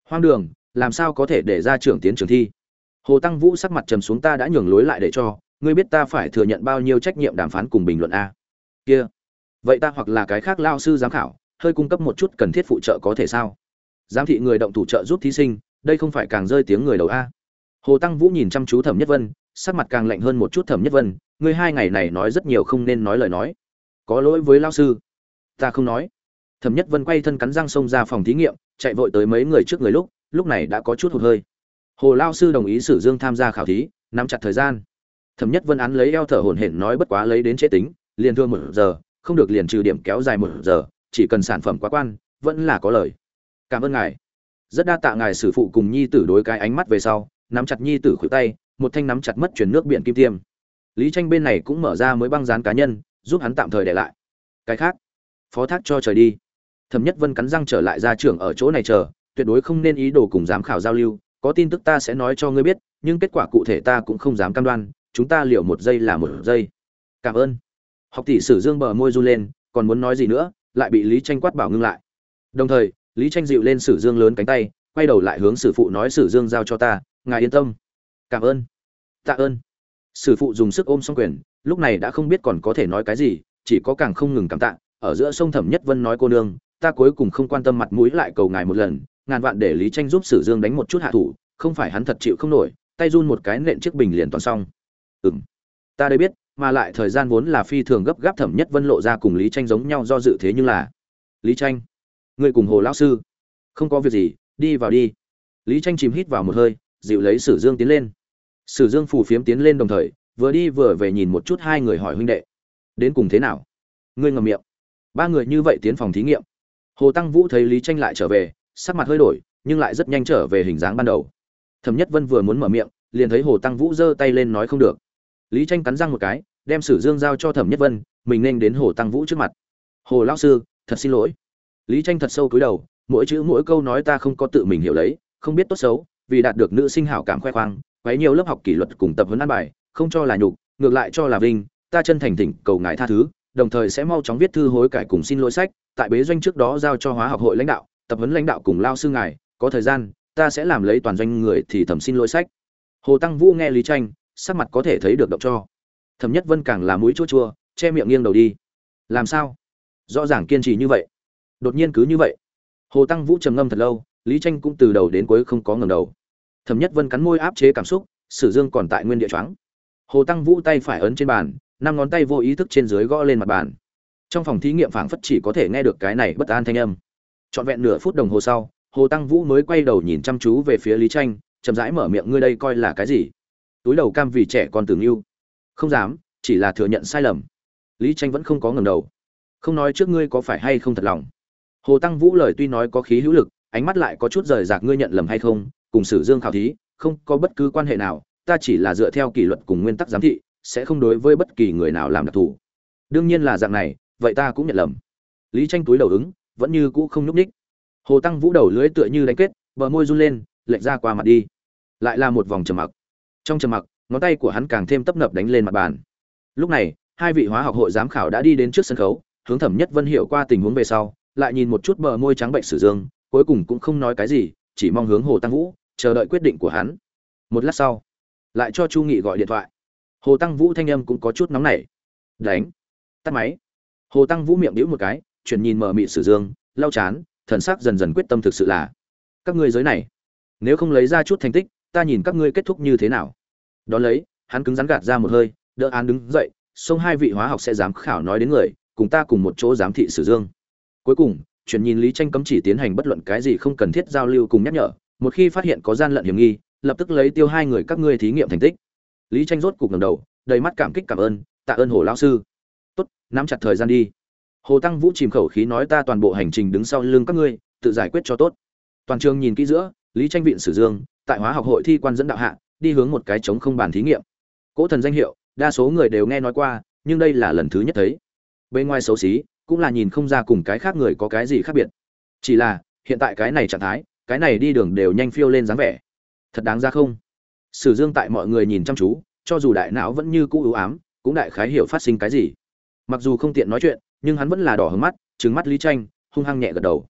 Hoang đường, làm sao có thể để ra trưởng tiến trường thi? Hồ tăng vũ sắc mặt trầm xuống, ta đã nhường lối lại để cho, ngươi biết ta phải thừa nhận bao nhiêu trách nhiệm đàm phán cùng bình luận a? Kia, vậy ta hoặc là cái khác lao sư giám khảo, hơi cung cấp một chút cần thiết phụ trợ có thể sao? Giám thị người động thủ trợ giúp thí sinh, đây không phải càng rơi tiếng người đầu a? Hồ tăng vũ nhìn chăm chú thẩm nhất vân, sắc mặt càng lạnh hơn một chút thẩm nhất vân, ngươi hai ngày này nói rất nhiều không nên nói lời nói. Có lỗi với lao sư ta không nói. Thẩm nhất vân quay thân cắn răng xông ra phòng thí nghiệm, chạy vội tới mấy người trước người lúc lúc này đã có chút hụt hơi. Hồ lao sư đồng ý sử dương tham gia khảo thí, nắm chặt thời gian. Thẩm nhất vân án lấy eo thở hổn hển nói bất quá lấy đến chế tính, liền thương một giờ, không được liền trừ điểm kéo dài một giờ, chỉ cần sản phẩm quá quan, vẫn là có lời. Cảm ơn ngài. Rất đa tạ ngài sử phụ cùng nhi tử đối cái ánh mắt về sau, nắm chặt nhi tử khuỷu tay, một thanh nắm chặt mất chuyển nước biển kim tiêm. Lý tranh bên này cũng mở ra mới băng dán cá nhân, giúp hắn tạm thời để lại. Cái khác? Phó thác cho trời đi. Thẩm nhất vân cắn răng trở lại ra trưởng ở chỗ này chờ, tuyệt đối không nên ý đồ cùng giám khảo giao lưu, có tin tức ta sẽ nói cho ngươi biết, nhưng kết quả cụ thể ta cũng không dám cam đoan, chúng ta liệu một giây là một giây. Cảm ơn. Học tỷ sử dương bờ môi run lên, còn muốn nói gì nữa, lại bị lý tranh quát bảo ngưng lại. Đồng thời, lý tranh dịu lên sử dương lớn cánh tay, quay đầu lại hướng sử phụ nói sử dương giao cho ta, ngài yên tâm. Cảm ơn. Tạ ơn. Sử phụ dùng sức ôm xong quyền, lúc này đã không biết còn có thể nói cái gì, chỉ có càng không ngừng cảm tạ ở giữa sông thẩm nhất vân nói cô nương, ta cuối cùng không quan tâm mặt mũi lại cầu ngài một lần, ngàn vạn để lý tranh giúp sử dương đánh một chút hạ thủ, không phải hắn thật chịu không nổi, tay run một cái nện chiếc bình liền toàn xong. Ừm. Ta đây biết, mà lại thời gian vốn là phi thường gấp gáp thẩm nhất vân lộ ra cùng lý tranh giống nhau do dự thế nhưng là, lý tranh người cùng hồ lão sư, không có việc gì, đi vào đi. Lý tranh chìm hít vào một hơi, dịu lấy sử dương tiến lên. Sử dương phù phiếm tiến lên đồng thời, vừa đi vừa về nhìn một chút hai người hỏi huynh đệ. Đến cùng thế nào? Ngươi ngậm miệng ba người như vậy tiến phòng thí nghiệm. Hồ tăng vũ thấy lý tranh lại trở về, sắc mặt hơi đổi, nhưng lại rất nhanh trở về hình dáng ban đầu. Thẩm nhất vân vừa muốn mở miệng, liền thấy hồ tăng vũ giơ tay lên nói không được. Lý tranh cắn răng một cái, đem sử dương giao cho thẩm nhất vân, mình nên đến hồ tăng vũ trước mặt. Hồ lão sư, thật xin lỗi. Lý tranh thật sâu cúi đầu, mỗi chữ mỗi câu nói ta không có tự mình hiểu lấy, không biết tốt xấu, vì đạt được nữ sinh hảo cảm khoe khoang, quấy nhiều lớp học kỷ luật cùng tập huấn ăn bài, không cho là nhục, ngược lại cho là vinh, ta chân thành thỉnh cầu ngài tha thứ đồng thời sẽ mau chóng viết thư hối cải cùng xin lỗi sách, tại bế doanh trước đó giao cho hóa học hội lãnh đạo, tập huấn lãnh đạo cùng lao sư ngài, có thời gian, ta sẽ làm lấy toàn doanh người thì thẩm xin lỗi sách. Hồ tăng vũ nghe lý tranh sắc mặt có thể thấy được động cho. Thẩm nhất vân càng là mũi chua chua, che miệng nghiêng đầu đi. Làm sao? Rõ ràng kiên trì như vậy. Đột nhiên cứ như vậy. Hồ tăng vũ trầm ngâm thật lâu, lý tranh cũng từ đầu đến cuối không có ngẩng đầu. Thẩm nhất vân cắn môi áp chế cảm xúc, sử dương còn tại nguyên địa choáng. Hồ tăng vũ tay phải ấn trên bàn năm ngón tay vô ý thức trên dưới gõ lên mặt bàn. Trong phòng thí nghiệm phảng phất chỉ có thể nghe được cái này bất an thanh âm. Trọn vẹn nửa phút đồng hồ sau, hồ tăng vũ mới quay đầu nhìn chăm chú về phía lý tranh, chậm rãi mở miệng, ngươi đây coi là cái gì? Túi đầu cam vì trẻ con tưởng yêu. Không dám, chỉ là thừa nhận sai lầm. Lý tranh vẫn không có ngẩng đầu. Không nói trước ngươi có phải hay không thật lòng? Hồ tăng vũ lời tuy nói có khí hữu lực, ánh mắt lại có chút rời rạc, ngươi nhận lầm hay không, cùng sử dương khảo thí, không có bất cứ quan hệ nào, ta chỉ là dựa theo kỷ luật cùng nguyên tắc giám thị sẽ không đối với bất kỳ người nào làm đặc thù. Đương nhiên là dạng này, vậy ta cũng nhận lầm. Lý tranh túi đầu ứng, vẫn như cũ không nhúc ních hồ tăng vũ đầu lưỡi tựa như đánh kết, bờ môi run lên, lệch ra qua mặt đi. Lại là một vòng trầm mặc. Trong trầm mặc, ngón tay của hắn càng thêm tấp nập đánh lên mặt bàn. Lúc này, hai vị hóa học hội giám khảo đã đi đến trước sân khấu, hướng thẩm nhất vân hiểu qua tình huống về sau, lại nhìn một chút bờ môi trắng bệnh sử dương, cuối cùng cũng không nói cái gì, chỉ mong hướng hồ tăng vũ, chờ đợi quyết định của hắn. Một lát sau, lại cho chu nghị gọi điện thoại hồ tăng vũ thanh âm cũng có chút nóng nảy. Đánh. Tắt máy. Hồ tăng vũ miệng đĩu một cái, chuyển nhìn mở mị sử dương, lau chán, thần sắc dần dần quyết tâm thực sự là, các ngươi giới này, nếu không lấy ra chút thành tích, ta nhìn các ngươi kết thúc như thế nào? Đón lấy, hắn cứng rắn gạt ra một hơi, đỡ án đứng dậy xông hai vị hóa học sẽ dám khảo nói đến người, cùng ta cùng một chỗ giám thị sử dương. Cuối cùng, chuyển nhìn lý tranh cấm chỉ tiến hành bất luận cái gì không cần thiết giao lưu cùng nhắc nhở, một khi phát hiện có gian lận hiểm nghi, lập tức lấy tiêu hai người các ngươi thí nghiệm thành tích lý tranh rốt cục ngẩng đầu, đầy mắt cảm kích cảm ơn, tạ ơn hồ lão sư. Tốt, nắm chặt thời gian đi. Hồ tăng vũ chìm khẩu khí nói, ta toàn bộ hành trình đứng sau lưng các ngươi, tự giải quyết cho tốt. Toàn trường nhìn kỹ giữa, lý tranh viện sử dương, tại hóa học hội thi quan dẫn đạo hạ, đi hướng một cái chống không bàn thí nghiệm. Cỗ thần danh hiệu, đa số người đều nghe nói qua, nhưng đây là lần thứ nhất thấy. Bên ngoài xấu xí, cũng là nhìn không ra cùng cái khác người có cái gì khác biệt. Chỉ là, hiện tại cái này trạng thái, cái này đi đường đều nhanh phiêu lên dáng vẻ. Thật đáng ra không? Sử dương tại mọi người nhìn chăm chú, cho dù đại não vẫn như cũ ưu ám, cũng đại khái hiểu phát sinh cái gì. Mặc dù không tiện nói chuyện, nhưng hắn vẫn là đỏ hứng mắt, trừng mắt lý tranh, hung hăng nhẹ gật đầu.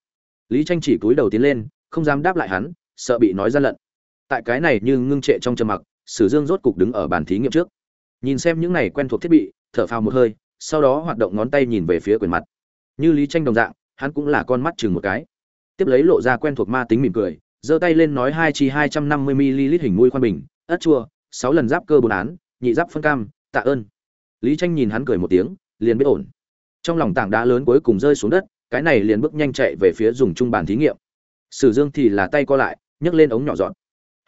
Lý tranh chỉ cúi đầu tiến lên, không dám đáp lại hắn, sợ bị nói ra lận. Tại cái này như ngưng trệ trong trầm mặc, sử dương rốt cục đứng ở bàn thí nghiệm trước. Nhìn xem những này quen thuộc thiết bị, thở phào một hơi, sau đó hoạt động ngón tay nhìn về phía quyền mặt. Như lý tranh đồng dạng, hắn cũng là con mắt chừng một cái. Tiếp lấy lộ ra quen thuộc ma tính mỉm cười, giơ tay lên nói hai chi hai trăm năm mươi ml hình mũi khoan bình ất chua, sáu lần giáp cơ bốn án, nhị giáp phân cam, tạ ơn. Lý tranh nhìn hắn cười một tiếng, liền biết ổn. Trong lòng tảng đá lớn cuối cùng rơi xuống đất, cái này liền bước nhanh chạy về phía dùng trung bàn thí nghiệm. Sử dương thì là tay co lại, nhấc lên ống nhỏ dọn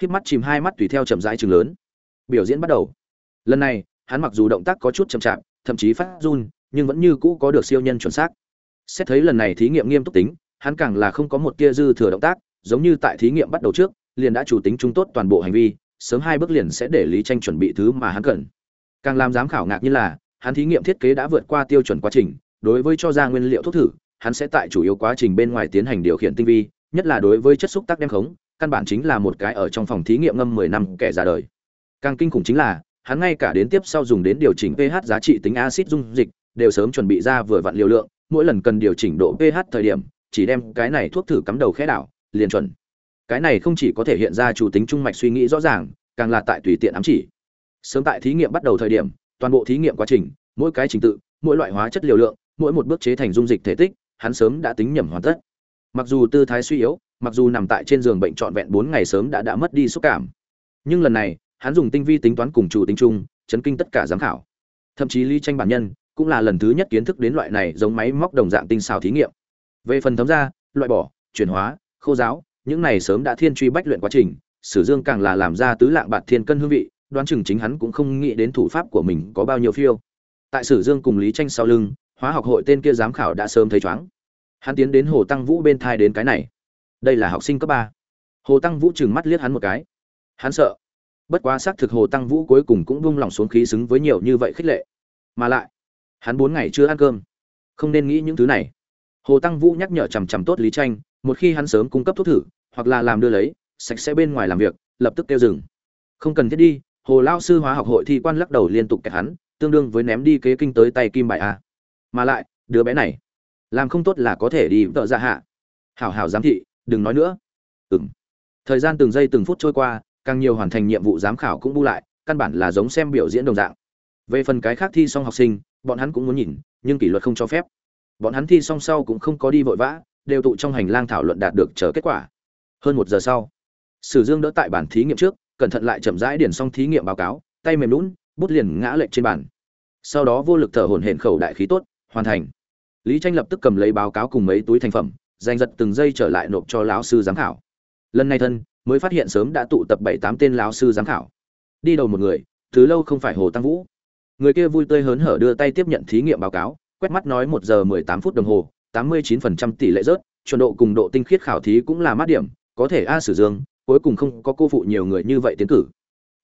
khiếp mắt chìm hai mắt tùy theo chậm rãi chừng lớn. Biểu diễn bắt đầu. Lần này, hắn mặc dù động tác có chút chậm chạp, thậm chí phát run, nhưng vẫn như cũ có được siêu nhân chuẩn xác. Xét thấy lần này thí nghiệm nghiêm túc tính, hắn càng là không có một tia dư thừa động tác, giống như tại thí nghiệm bắt đầu trước, liền đã chủ tính trung tốt toàn bộ hành vi sớm hai bước liền sẽ để lý tranh chuẩn bị thứ mà hắn cần. Càng làm giám khảo ngạc như là, hắn thí nghiệm thiết kế đã vượt qua tiêu chuẩn quá trình, đối với cho ra nguyên liệu thuốc thử, hắn sẽ tại chủ yếu quá trình bên ngoài tiến hành điều khiển tinh vi, nhất là đối với chất xúc tác đem khống, căn bản chính là một cái ở trong phòng thí nghiệm ngâm 10 năm kẻ ra đời. Càng kinh khủng chính là, hắn ngay cả đến tiếp sau dùng đến điều chỉnh pH giá trị tính axit dung dịch, đều sớm chuẩn bị ra vừa vặn liều lượng, mỗi lần cần điều chỉnh độ pH thời điểm, chỉ đem cái này thuốc thử cắm đầu khẽ đảo, liền chuẩn cái này không chỉ có thể hiện ra chủ tính trung mạch suy nghĩ rõ ràng, càng là tại tùy tiện ám chỉ. Sớm tại thí nghiệm bắt đầu thời điểm, toàn bộ thí nghiệm quá trình, mỗi cái trình tự, mỗi loại hóa chất liều lượng, mỗi một bước chế thành dung dịch thể tích, hắn sớm đã tính nhẩm hoàn tất. Mặc dù tư thái suy yếu, mặc dù nằm tại trên giường bệnh trọn vẹn bốn ngày sớm đã đã mất đi xúc cảm. Nhưng lần này, hắn dùng tinh vi tính toán cùng chủ tính chung, chấn kinh tất cả giám khảo. Thậm chí ly tranh bản nhân cũng là lần thứ nhất kiến thức đến loại này giống máy móc đồng dạng tinh xào thí nghiệm. Về phần thấm ra loại bỏ, chuyển hóa, khô giáo những này sớm đã thiên truy bách luyện quá trình, sử dương càng là làm ra tứ lạng bạt thiên cân hương vị, đoán chừng chính hắn cũng không nghĩ đến thủ pháp của mình có bao nhiêu phiêu. Tại sử dương cùng lý tranh sau lưng, hóa học hội tên kia giám khảo đã sớm thấy chóng hắn tiến đến hồ tăng vũ bên thai đến cái này. Đây là học sinh cấp ba. Hồ tăng vũ chừng mắt liếc hắn một cái. Hắn sợ. Bất quá xác thực hồ tăng vũ cuối cùng cũng buông lỏng xuống khí xứng với nhiều như vậy khích lệ. Mà lại, hắn bốn ngày chưa ăn cơm. Không nên nghĩ những thứ này. Hồ tăng vũ nhắc nhở chằm chằm tốt lý tranh, một khi hắn sớm cung cấp thuốc thử hoặc là làm đưa lấy, sạch sẽ bên ngoài làm việc, lập tức kêu dừng. Không cần thiết đi, hồ lao sư hóa học hội thi quan lắc đầu liên tục kẹt hắn, tương đương với ném đi kế kinh tới tay kim bài a. Mà lại, đứa bé này, làm không tốt là có thể đi vợ ra hạ. Hảo hảo giám thị, đừng nói nữa. Ừng thời gian từng giây từng phút trôi qua, càng nhiều hoàn thành nhiệm vụ giám khảo cũng bu lại, căn bản là giống xem biểu diễn đồng dạng. Về phần cái khác thi xong học sinh, bọn hắn cũng muốn nhìn, nhưng kỷ luật không cho phép. Bọn hắn thi xong sau cũng không có đi vội vã, đều tụ trong hành lang thảo luận đạt được chờ kết quả hơn một giờ sau, sử dương đỡ tại bản thí nghiệm trước, cẩn thận lại chậm rãi điển xong thí nghiệm báo cáo, tay mềm lún, bút liền ngã lệch trên bàn. Sau đó vô lực thở hổn hển khẩu đại khí tốt, hoàn thành. Lý tranh lập tức cầm lấy báo cáo cùng mấy túi thành phẩm, giành giật từng giây trở lại nộp cho lão sư giám khảo. Lần này thân, mới phát hiện sớm đã tụ tập bảy tám tên lão sư giám khảo. Đi đầu một người thứ lâu không phải hồ tăng vũ. Người kia vui tươi hớn hở đưa tay tiếp nhận thí nghiệm báo cáo, quét mắt nói một giờ mười tám phút đồng hồ, tám mươi chín phần trăm tỷ lệ rớt, chuẩn độ cùng độ tinh khiết khảo thí cũng là mát điểm có thể a sử dương, cuối cùng không có cô phụ nhiều người như vậy tiến cử.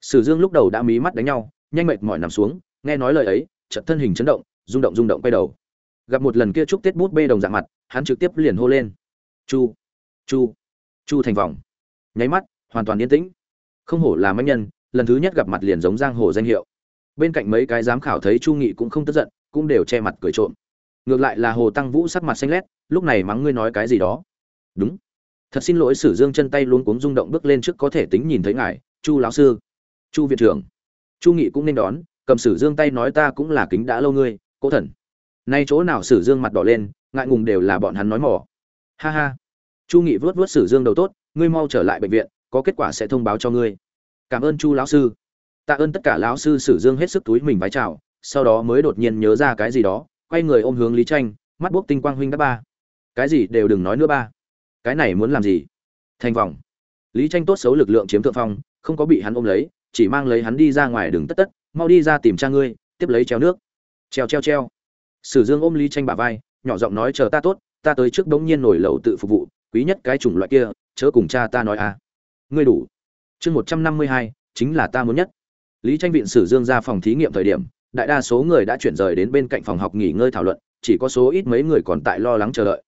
Sử dương lúc đầu đã mí mắt đánh nhau, nhanh mệt mỏi nằm xuống, nghe nói lời ấy chật thân hình chấn động, rung động rung động quay đầu. Gặp một lần kia chúc tết bút bê đồng dạng mặt, hắn trực tiếp liền hô lên. Chu chu chu thành vòng nháy mắt, hoàn toàn yên tĩnh. Không hổ là manh nhân, lần thứ nhất gặp mặt liền giống giang hồ danh hiệu. Bên cạnh mấy cái giám khảo thấy chu nghị cũng không tức giận, cũng đều che mặt cười trộm. Ngược lại là hồ tăng vũ sắc mặt xanh lét, lúc này mắng ngươi nói cái gì đó. Đúng thật xin lỗi, sử dương chân tay luôn cuống rung động bước lên trước có thể tính nhìn thấy ngài, chu lão sư. Chu viện trưởng. Chu nghị cũng nên đón, cầm sử dương tay nói ta cũng là kính đã lâu ngươi, cố thần. Nay chỗ nào sử dương mặt đỏ lên, ngại ngùng đều là bọn hắn nói mỏ ha ha. Chu nghị vớt vớt sử dương đầu tốt, ngươi mau trở lại bệnh viện, có kết quả sẽ thông báo cho ngươi. Cảm ơn chu lão sư. Tạ ơn tất cả lão sư sử dương hết sức túi mình vái chào, sau đó mới đột nhiên nhớ ra cái gì đó, quay người ôm hướng lý tranh, mắt buốc tinh quang huynh đã ba. Cái gì đều đừng nói nữa ba cái này muốn làm gì? Thành vòng. Lý tranh tốt xấu lực lượng chiếm thượng phong, không có bị hắn ôm lấy, chỉ mang lấy hắn đi ra ngoài đường tất tất, mau đi ra tìm cha ngươi, tiếp lấy treo nước. Treo treo treo. Sử dương ôm lý tranh bả vai, nhỏ giọng nói, chờ ta tốt, ta tới trước đống nhiên nổi lẩu tự phục vụ, quý nhất cái chủng loại kia, chớ cùng cha ta nói à. Ngươi đủ. Chương một trăm năm mươi hai, chính là ta muốn nhất. Lý tranh viện sử dương ra phòng thí nghiệm thời điểm, đại đa số người đã chuyển rời đến bên cạnh phòng học nghỉ ngơi thảo luận, chỉ có số ít mấy người còn tại lo lắng chờ đợi.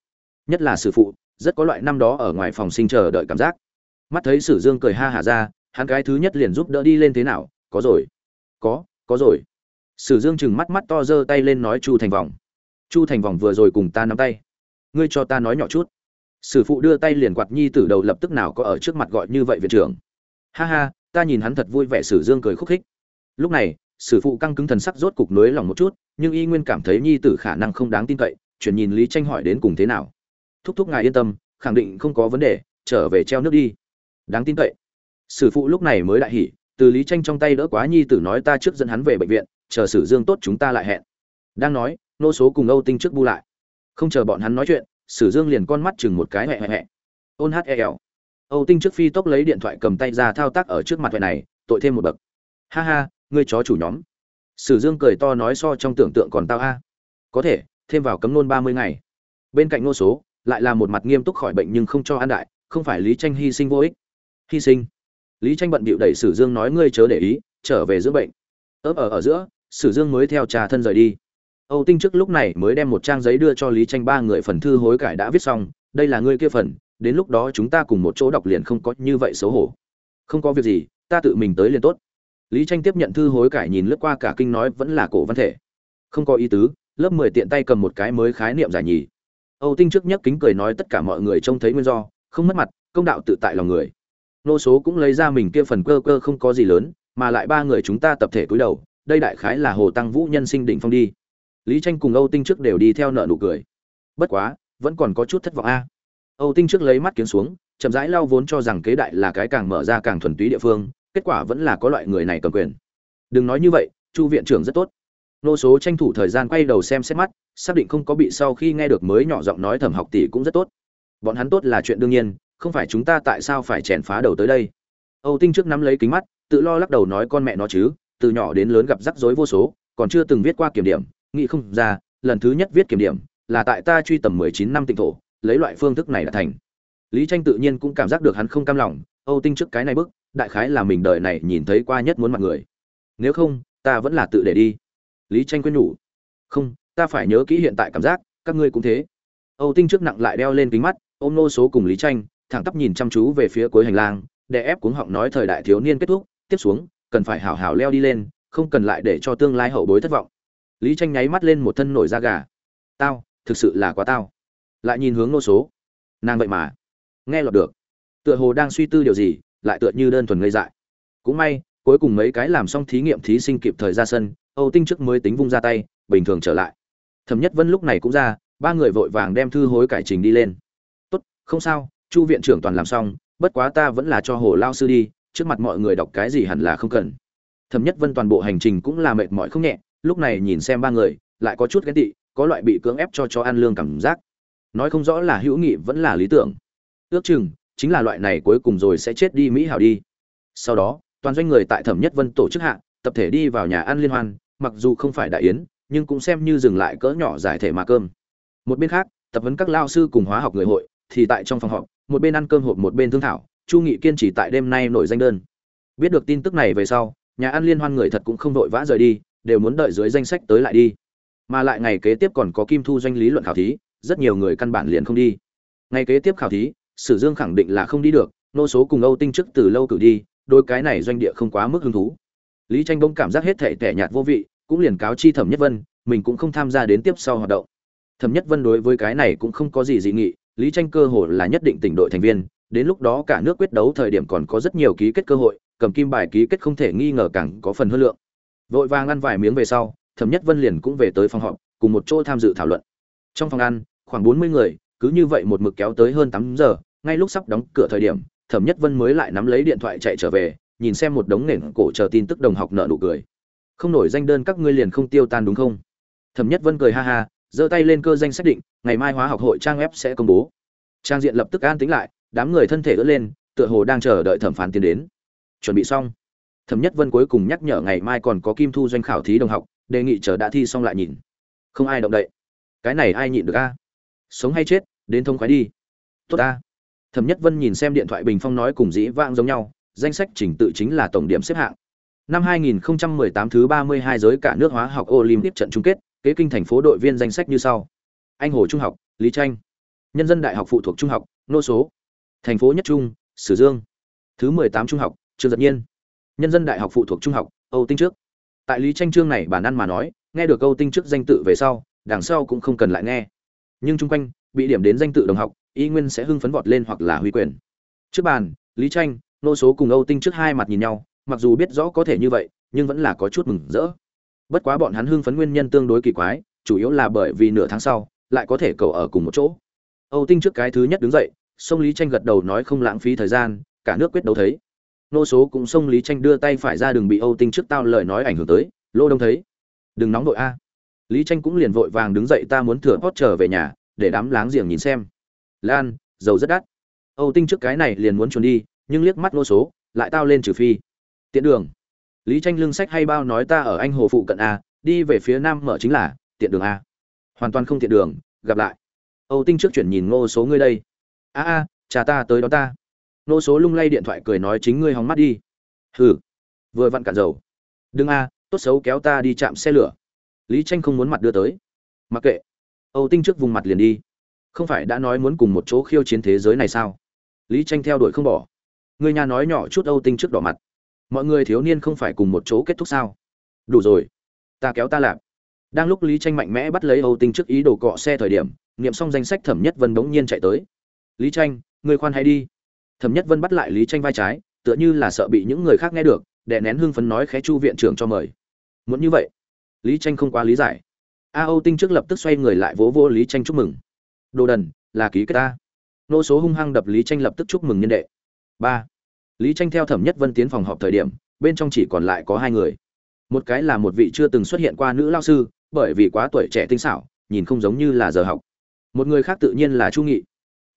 Nhất là sử phụ rất có loại năm đó ở ngoài phòng sinh chờ đợi cảm giác. Mắt thấy sử dương cười ha hả ra, hắn cái thứ nhất liền giúp đỡ đi lên thế nào, có rồi. Có có rồi. Sử dương chừng mắt mắt to giơ tay lên nói chu thành vòng chu thành vòng vừa rồi cùng ta nắm tay. Ngươi cho ta nói nhỏ chút. Sử phụ đưa tay liền quạt nhi tử đầu lập tức nào có ở trước mặt gọi như vậy viện trưởng. Ha ha, ta nhìn hắn thật vui vẻ sử dương cười khúc khích. Lúc này, sử phụ căng cứng thần sắc rốt cục nối lòng một chút, nhưng y nguyên cảm thấy nhi tử khả năng không đáng tin cậy, chuyển nhìn lý tranh hỏi đến cùng thế nào thúc thúc ngài yên tâm, khẳng định không có vấn đề, trở về treo nước đi. Đáng tin cậy. Sử phụ lúc này mới đại hỉ, từ lý tranh trong tay đỡ quá nhi tử nói ta trước dẫn hắn về bệnh viện, chờ sử dương tốt chúng ta lại hẹn. Đang nói, nô số cùng âu tinh trước bu lại. Không chờ bọn hắn nói chuyện, sử dương liền con mắt chừng một cái hẹ hẹ hẹ. Ôn hát e âu tinh trước phi tốc lấy điện thoại cầm tay ra thao tác ở trước mặt vậy này, tội thêm một bậc. Ha ha, ngươi chó chủ nhóm. Sử dương cười to nói so trong tưởng tượng còn tao a. Có thể, thêm vào cấm nôn ba mươi ngày. Bên cạnh nô số lại là một mặt nghiêm túc khỏi bệnh nhưng không cho an đại, không phải lý tranh hy sinh vô ích. Hy sinh? Lý tranh bận bịu đẩy sử dương nói ngươi chớ để ý, trở về giữa bệnh. Ấp ở ở giữa, sử dương mới theo trà thân rời đi. Âu tinh trước lúc này mới đem một trang giấy đưa cho lý tranh ba người phần thư hối cải đã viết xong, đây là ngươi kia phần, đến lúc đó chúng ta cùng một chỗ đọc liền không có như vậy xấu hổ. Không có việc gì, ta tự mình tới liền tốt. Lý tranh tiếp nhận thư hối cải nhìn lướt qua cả kinh nói vẫn là cổ văn thể. Không có ý tứ, lớp mười tiện tay cầm một cái mới khái niệm giải nhì âu tinh trước nhất kính cười nói tất cả mọi người trông thấy nguyên do, không mất mặt, công đạo tự tại lòng người. Nô số cũng lấy ra mình kia phần cơ cơ không có gì lớn, mà lại ba người chúng ta tập thể cúi đầu, đây đại khái là hồ tăng vũ nhân sinh đỉnh phong đi. Lý tranh cùng âu tinh trước đều đi theo nợ nụ cười. Bất quá, vẫn còn có chút thất vọng a. Âu tinh trước lấy mắt kiếm xuống, chậm rãi lau vốn cho rằng kế đại là cái càng mở ra càng thuần túy địa phương, kết quả vẫn là có loại người này cầm quyền. Đừng nói như vậy, chu viện trưởng rất tốt nô số tranh thủ thời gian quay đầu xem xét mắt, xác định không có bị sau khi nghe được mới nhỏ giọng nói thẩm học tỷ cũng rất tốt. Bọn hắn tốt là chuyện đương nhiên, không phải chúng ta tại sao phải chèn phá đầu tới đây. Âu tinh trước nắm lấy kính mắt, tự lo lắc đầu nói con mẹ nó chứ, từ nhỏ đến lớn gặp rắc rối vô số, còn chưa từng viết qua kiểm điểm, nghĩ không ra, lần thứ nhất viết kiểm điểm, là tại ta truy tầm mười chín năm tịnh thổ, lấy loại phương thức này là thành. Lý tranh tự nhiên cũng cảm giác được hắn không cam lòng, âu tinh trước cái này bức, đại khái là mình đời này nhìn thấy qua nhất muốn mặt người. Nếu không, ta vẫn là tự để đi lý tranh quên nhủ, không, ta phải nhớ kỹ hiện tại cảm giác, các ngươi cũng thế. Âu tinh trước nặng lại đeo lên kính mắt, ôm nô số cùng lý tranh, thẳng tắp nhìn chăm chú về phía cuối hành lang để ép cuống họng nói thời đại thiếu niên kết thúc, tiếp xuống, cần phải hảo hảo leo đi lên, không cần lại để cho tương lai hậu bối thất vọng. Lý tranh nháy mắt lên một thân nổi da gà. Tao, thực sự là quá tao. Lại nhìn hướng nô số. Nàng vậy mà, nghe lọt được. Tựa hồ đang suy tư điều gì, lại tựa như đơn thuần ngây dại. Cũng may cuối cùng mấy cái làm xong thí nghiệm thí sinh kịp thời ra sân, âu tinh trước mới tính vung ra tay, bình thường trở lại. Thẩm nhất vân lúc này cũng ra, ba người vội vàng đem thư hối cải trình đi lên. Tốt, không sao, chu viện trưởng toàn làm xong, bất quá ta vẫn là cho hồ lao sư đi, trước mặt mọi người đọc cái gì hẳn là không cần. Thẩm nhất vân toàn bộ hành trình cũng là mệt mỏi không nhẹ, lúc này nhìn xem ba người, lại có chút ghét tị, có loại bị cưỡng ép cho cho ăn lương cảm giác. Nói không rõ là hữu nghị vẫn là lý tưởng. Ước chừng, chính là loại này cuối cùng rồi sẽ chết đi mỹ hảo đi. Sau đó toàn doanh người tại thẩm nhất vân tổ chức hạ, tập thể đi vào nhà ăn liên hoan, mặc dù không phải đại yến, nhưng cũng xem như dừng lại cỡ nhỏ giải thể mà cơm. Một bên khác, tập huấn các lao sư cùng hóa học người hội, thì tại trong phòng họp, một bên ăn cơm hộp một bên thương thảo, chu nghị kiên trì tại đêm nay nổi danh đơn. Biết được tin tức này về sau, nhà ăn liên hoan người thật cũng không vội vã rời đi, đều muốn đợi dưới danh sách tới lại đi. Mà lại ngày kế tiếp còn có kim thu doanh lý luận khảo thí, rất nhiều người căn bản liền không đi. Ngày kế tiếp khảo thí, sử dương khẳng định là không đi được, nô số cùng âu tinh trước từ lâu cử đi đôi cái này doanh địa không quá mức hứng thú. Lý tranh bỗng cảm giác hết thảy tẻ nhạt vô vị, cũng liền cáo chi thẩm nhất vân, mình cũng không tham gia đến tiếp sau hoạt động. Thẩm nhất vân đối với cái này cũng không có gì dị nghị, lý tranh cơ hội là nhất định tỉnh đội thành viên, đến lúc đó cả nước quyết đấu thời điểm còn có rất nhiều ký kết cơ hội, cầm kim bài ký kết không thể nghi ngờ càng có phần hơn lượng. Vội vàng ăn vài miếng về sau, thẩm nhất vân liền cũng về tới phòng họp, cùng một chỗ tham dự thảo luận. Trong phòng ăn, khoảng bốn mươi người, cứ như vậy một mực kéo tới hơn tám giờ, ngay lúc sắp đóng cửa thời điểm thẩm nhất vân mới lại nắm lấy điện thoại chạy trở về, nhìn xem một đống nền cổ chờ tin tức đồng học nợ nụ cười. Không nổi danh đơn các ngươi liền không tiêu tan đúng không? Thẩm nhất vân cười ha ha, giơ tay lên cơ danh xác định, ngày mai hóa học hội trang web sẽ công bố. Trang diện lập tức an tính lại, đám người thân thể ưỡn lên, tựa hồ đang chờ đợi thẩm phán tiến đến. Chuẩn bị xong. Thẩm nhất vân cuối cùng nhắc nhở ngày mai còn có kim thu doanh khảo thí đồng học, đề nghị chờ đã thi xong lại nhìn. Không ai động đậy. Cái này ai nhịn được a? Sống hay chết, đến thông khoái đi. Tốt a thẩm nhất vân nhìn xem điện thoại bình phong nói cùng dĩ vãng giống nhau, danh sách trình tự chính là tổng điểm xếp hạng. Năm 2018 thứ 32 giới cả nước hóa học Olympic trận chung kết, kế kinh thành phố đội viên danh sách như sau. Anh hồ trung học, lý tranh nhân dân đại học phụ thuộc trung học, nô số. Thành phố nhất trung, sử dương. Thứ 18 trung học, trương giật nhiên. Nhân dân đại học phụ thuộc trung học, âu tinh trước. Tại lý tranh trương này bản ăn mà nói, nghe được âu tinh trước danh tự về sau, đằng sau cũng không cần lại nghe. Nhưng chung quanh, bị điểm đến danh tự đồng học y nguyên sẽ hưng phấn vọt lên hoặc là huy quyền. Trước bàn, lý tranh, nô số cùng âu tinh trước hai mặt nhìn nhau, mặc dù biết rõ có thể như vậy, nhưng vẫn là có chút mừng rỡ. Bất quá bọn hắn hưng phấn nguyên nhân tương đối kỳ quái, chủ yếu là bởi vì nửa tháng sau, lại có thể cầu ở cùng một chỗ. Âu tinh trước cái thứ nhất đứng dậy, sông lý tranh gật đầu nói không lãng phí thời gian, cả nước quyết đấu thấy. Nô số cũng sông lý tranh đưa tay phải ra đường bị âu tinh trước tao lời nói ảnh hưởng tới, lô đông thấy, đừng nóng đội a. Lý tranh cũng liền vội vàng đứng dậy, ta muốn thừa hót trở về nhà, để đám láng giềng nhìn xem lan, dầu rất đắt. Âu tinh trước cái này liền muốn trốn đi, nhưng liếc mắt lô số, lại tao lên trừ phi. Tiện đường. Lý tranh lưng sách hay bao nói ta ở anh hồ phụ cận a, đi về phía nam mở chính là, tiện đường a. Hoàn toàn không tiện đường, gặp lại. Âu tinh trước chuyển nhìn ngô số ngươi đây. A a cha ta tới đó ta. Ngô số lung lay điện thoại cười nói chính ngươi hóng mắt đi. Hừ, vừa vặn cạn dầu. Đừng a, tốt xấu kéo ta đi chạm xe lửa. Lý tranh không muốn mặt đưa tới. Mặc kệ. Âu tinh trước vùng mặt liền đi không phải đã nói muốn cùng một chỗ khiêu chiến thế giới này sao? Lý tranh theo đuổi không bỏ. Người nhà nói nhỏ chút âu tinh trước đỏ mặt. Mọi người thiếu niên không phải cùng một chỗ kết thúc sao? Đủ rồi. Ta kéo ta lạp đang lúc lý tranh mạnh mẽ bắt lấy âu tinh trước ý đồ cọ xe thời điểm nghiệm xong danh sách thẩm nhất vân bỗng nhiên chạy tới. Lý tranh người khoan hay đi. Thẩm nhất vân bắt lại lý tranh vai trái, tựa như là sợ bị những người khác nghe được, đè nén hưng phấn nói khé chu viện trưởng cho mời. Muốn như vậy. Lý tranh không quá lý giải. A âu tinh trước lập tức xoay người lại vỗ vỗ lý tranh chúc mừng đồ đần, là ký kết ta. Nô số hung hăng đập lý tranh lập tức chúc mừng nhân đệ. Ba. Lý tranh theo thẩm nhất vân tiến phòng họp thời điểm, bên trong chỉ còn lại có hai người. Một cái là một vị chưa từng xuất hiện qua nữ lao sư, bởi vì quá tuổi trẻ tinh xảo, nhìn không giống như là giờ học. Một người khác tự nhiên là chu nghị.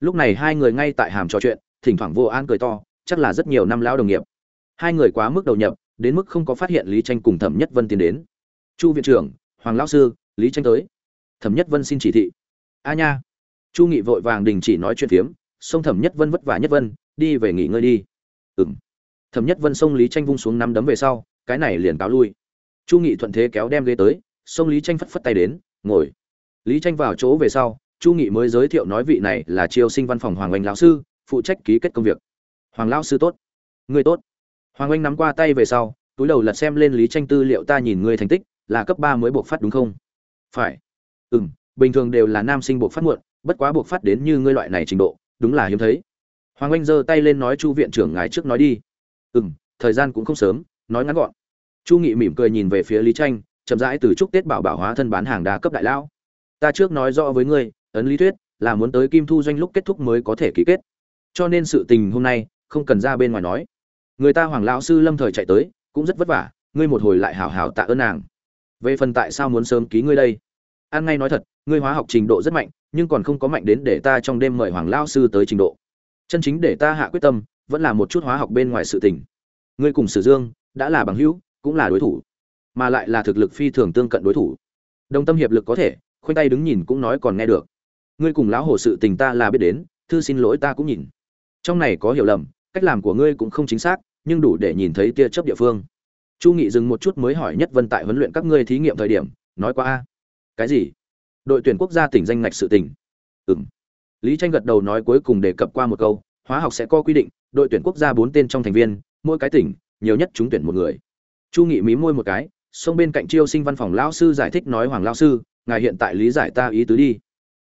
Lúc này hai người ngay tại hàm trò chuyện, thỉnh thoảng vô an cười to, chắc là rất nhiều năm lao đồng nghiệp. Hai người quá mức đầu nhập, đến mức không có phát hiện lý tranh cùng thẩm nhất vân tiến đến. Chu viện trưởng, hoàng lão sư, lý tranh tới. Thẩm nhất vân xin chỉ thị. A nha chu nghị vội vàng đình chỉ nói chuyện phiếm, sông thẩm nhất vân vất vả nhất vân, đi về nghỉ ngơi đi. Ừng thẩm nhất vân sông lý tranh vung xuống năm đấm về sau, cái này liền cáo lui. Chu nghị thuận thế kéo đem ghế tới, sông lý tranh phất phất tay đến, ngồi. Lý tranh vào chỗ về sau, chu nghị mới giới thiệu nói vị này là triều sinh văn phòng hoàng oanh lão sư, phụ trách ký kết công việc. Hoàng lão sư tốt. Người tốt. Hoàng oanh nắm qua tay về sau, túi đầu lật xem lên lý tranh tư liệu ta nhìn ngươi thành tích, là cấp ba mới buộc phát đúng không? Phải. Ừ m bình thường đều là nam sinh buộc phát muộn bất quá buộc phát đến như ngươi loại này trình độ, đúng là hiếm thấy. Hoàng anh giơ tay lên nói, chu viện trưởng ngài trước nói đi. Ừ m thời gian cũng không sớm, nói ngắn gọn. Chu nghị mỉm cười nhìn về phía lý tranh, chậm rãi từ chúc tết bảo bảo hóa thân bán hàng đa cấp đại lão. Ta trước nói rõ với ngươi, ấn lý thuyết, là muốn tới kim thu doanh lúc kết thúc mới có thể ký kết. Cho nên sự tình hôm nay, không cần ra bên ngoài nói. Người ta hoàng lão sư lâm thời chạy tới, cũng rất vất vả, ngươi một hồi lại hào hào tạ ơn nàng. Về phần tại sao muốn sớm ký ngươi đây? An ngay nói thật ngươi hóa học trình độ rất mạnh, nhưng còn không có mạnh đến để ta trong đêm mời hoàng lao sư tới trình độ. Chân chính để ta hạ quyết tâm, vẫn là một chút hóa học bên ngoài sự tình. Ngươi cùng sử dương, đã là bằng hữu, cũng là đối thủ, mà lại là thực lực phi thường tương cận đối thủ. Đồng tâm hiệp lực có thể, khoanh tay đứng nhìn cũng nói còn nghe được. Ngươi cùng lão hồ sự tình ta là biết đến, thư xin lỗi ta cũng nhìn. Trong này có hiểu lầm, cách làm của ngươi cũng không chính xác, nhưng đủ để nhìn thấy tia chớp địa phương. Chu nghị dừng một chút mới hỏi nhất vân tại huấn luyện các ngươi thí nghiệm thời điểm, nói qua a. Cái gì? Đội tuyển quốc gia tỉnh danh ngạch sự tỉnh. Ừng lý tranh gật đầu nói cuối cùng đề cập qua một câu, hóa học sẽ có quy định, đội tuyển quốc gia bốn tên trong thành viên, mỗi cái tỉnh, nhiều nhất trúng tuyển một người. Chu nghị mí môi một cái xông bên cạnh chiêu sinh văn phòng lão sư giải thích nói hoàng lão sư, ngài hiện tại lý giải ta ý tứ đi.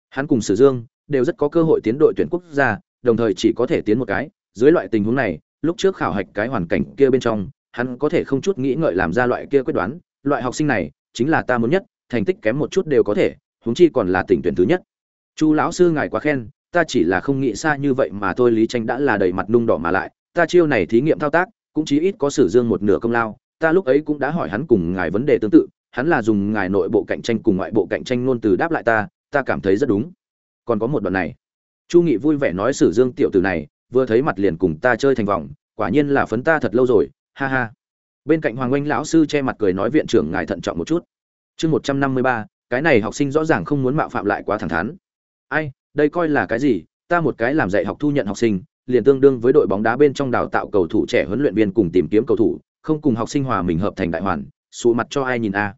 Hắn cùng sử dương, đều rất có cơ hội tiến đội tuyển quốc gia, đồng thời chỉ có thể tiến một cái. Dưới loại tình huống này, lúc trước khảo hạch cái hoàn cảnh kia bên trong, hắn có thể không chút nghĩ ngợi làm ra loại kia quyết đoán. Loại học sinh này, chính là ta muốn nhất, thành tích kém một chút đều có thể huống chi còn là tỉnh tuyển thứ nhất. Chu lão sư ngài quá khen, ta chỉ là không nghĩ xa như vậy mà thôi, lý tranh đã là đầy mặt nung đỏ mà lại. Ta chiêu này thí nghiệm thao tác, cũng chí ít có sử dương một nửa công lao. Ta lúc ấy cũng đã hỏi hắn cùng ngài vấn đề tương tự, hắn là dùng ngài nội bộ cạnh tranh cùng ngoại bộ cạnh tranh luôn từ đáp lại ta ta cảm thấy rất đúng. Còn có một đoạn này. Chu nghị vui vẻ nói sử dương tiểu tử này, vừa thấy mặt liền cùng ta chơi thành vòng, quả nhiên là phấn ta thật lâu rồi, ha ha. Bên cạnh hoàng oanh lão sư che mặt cười nói viện trưởng ngài thận trọng một chút. Chương một trăm năm mươi ba cái này học sinh rõ ràng không muốn mạo phạm lại quá thẳng thắn. Ai, đây coi là cái gì? Ta một cái làm dạy học thu nhận học sinh, liền tương đương với đội bóng đá bên trong đào tạo cầu thủ trẻ huấn luyện viên cùng tìm kiếm cầu thủ, không cùng học sinh hòa mình hợp thành đại hoàn, sụ mặt cho ai nhìn a.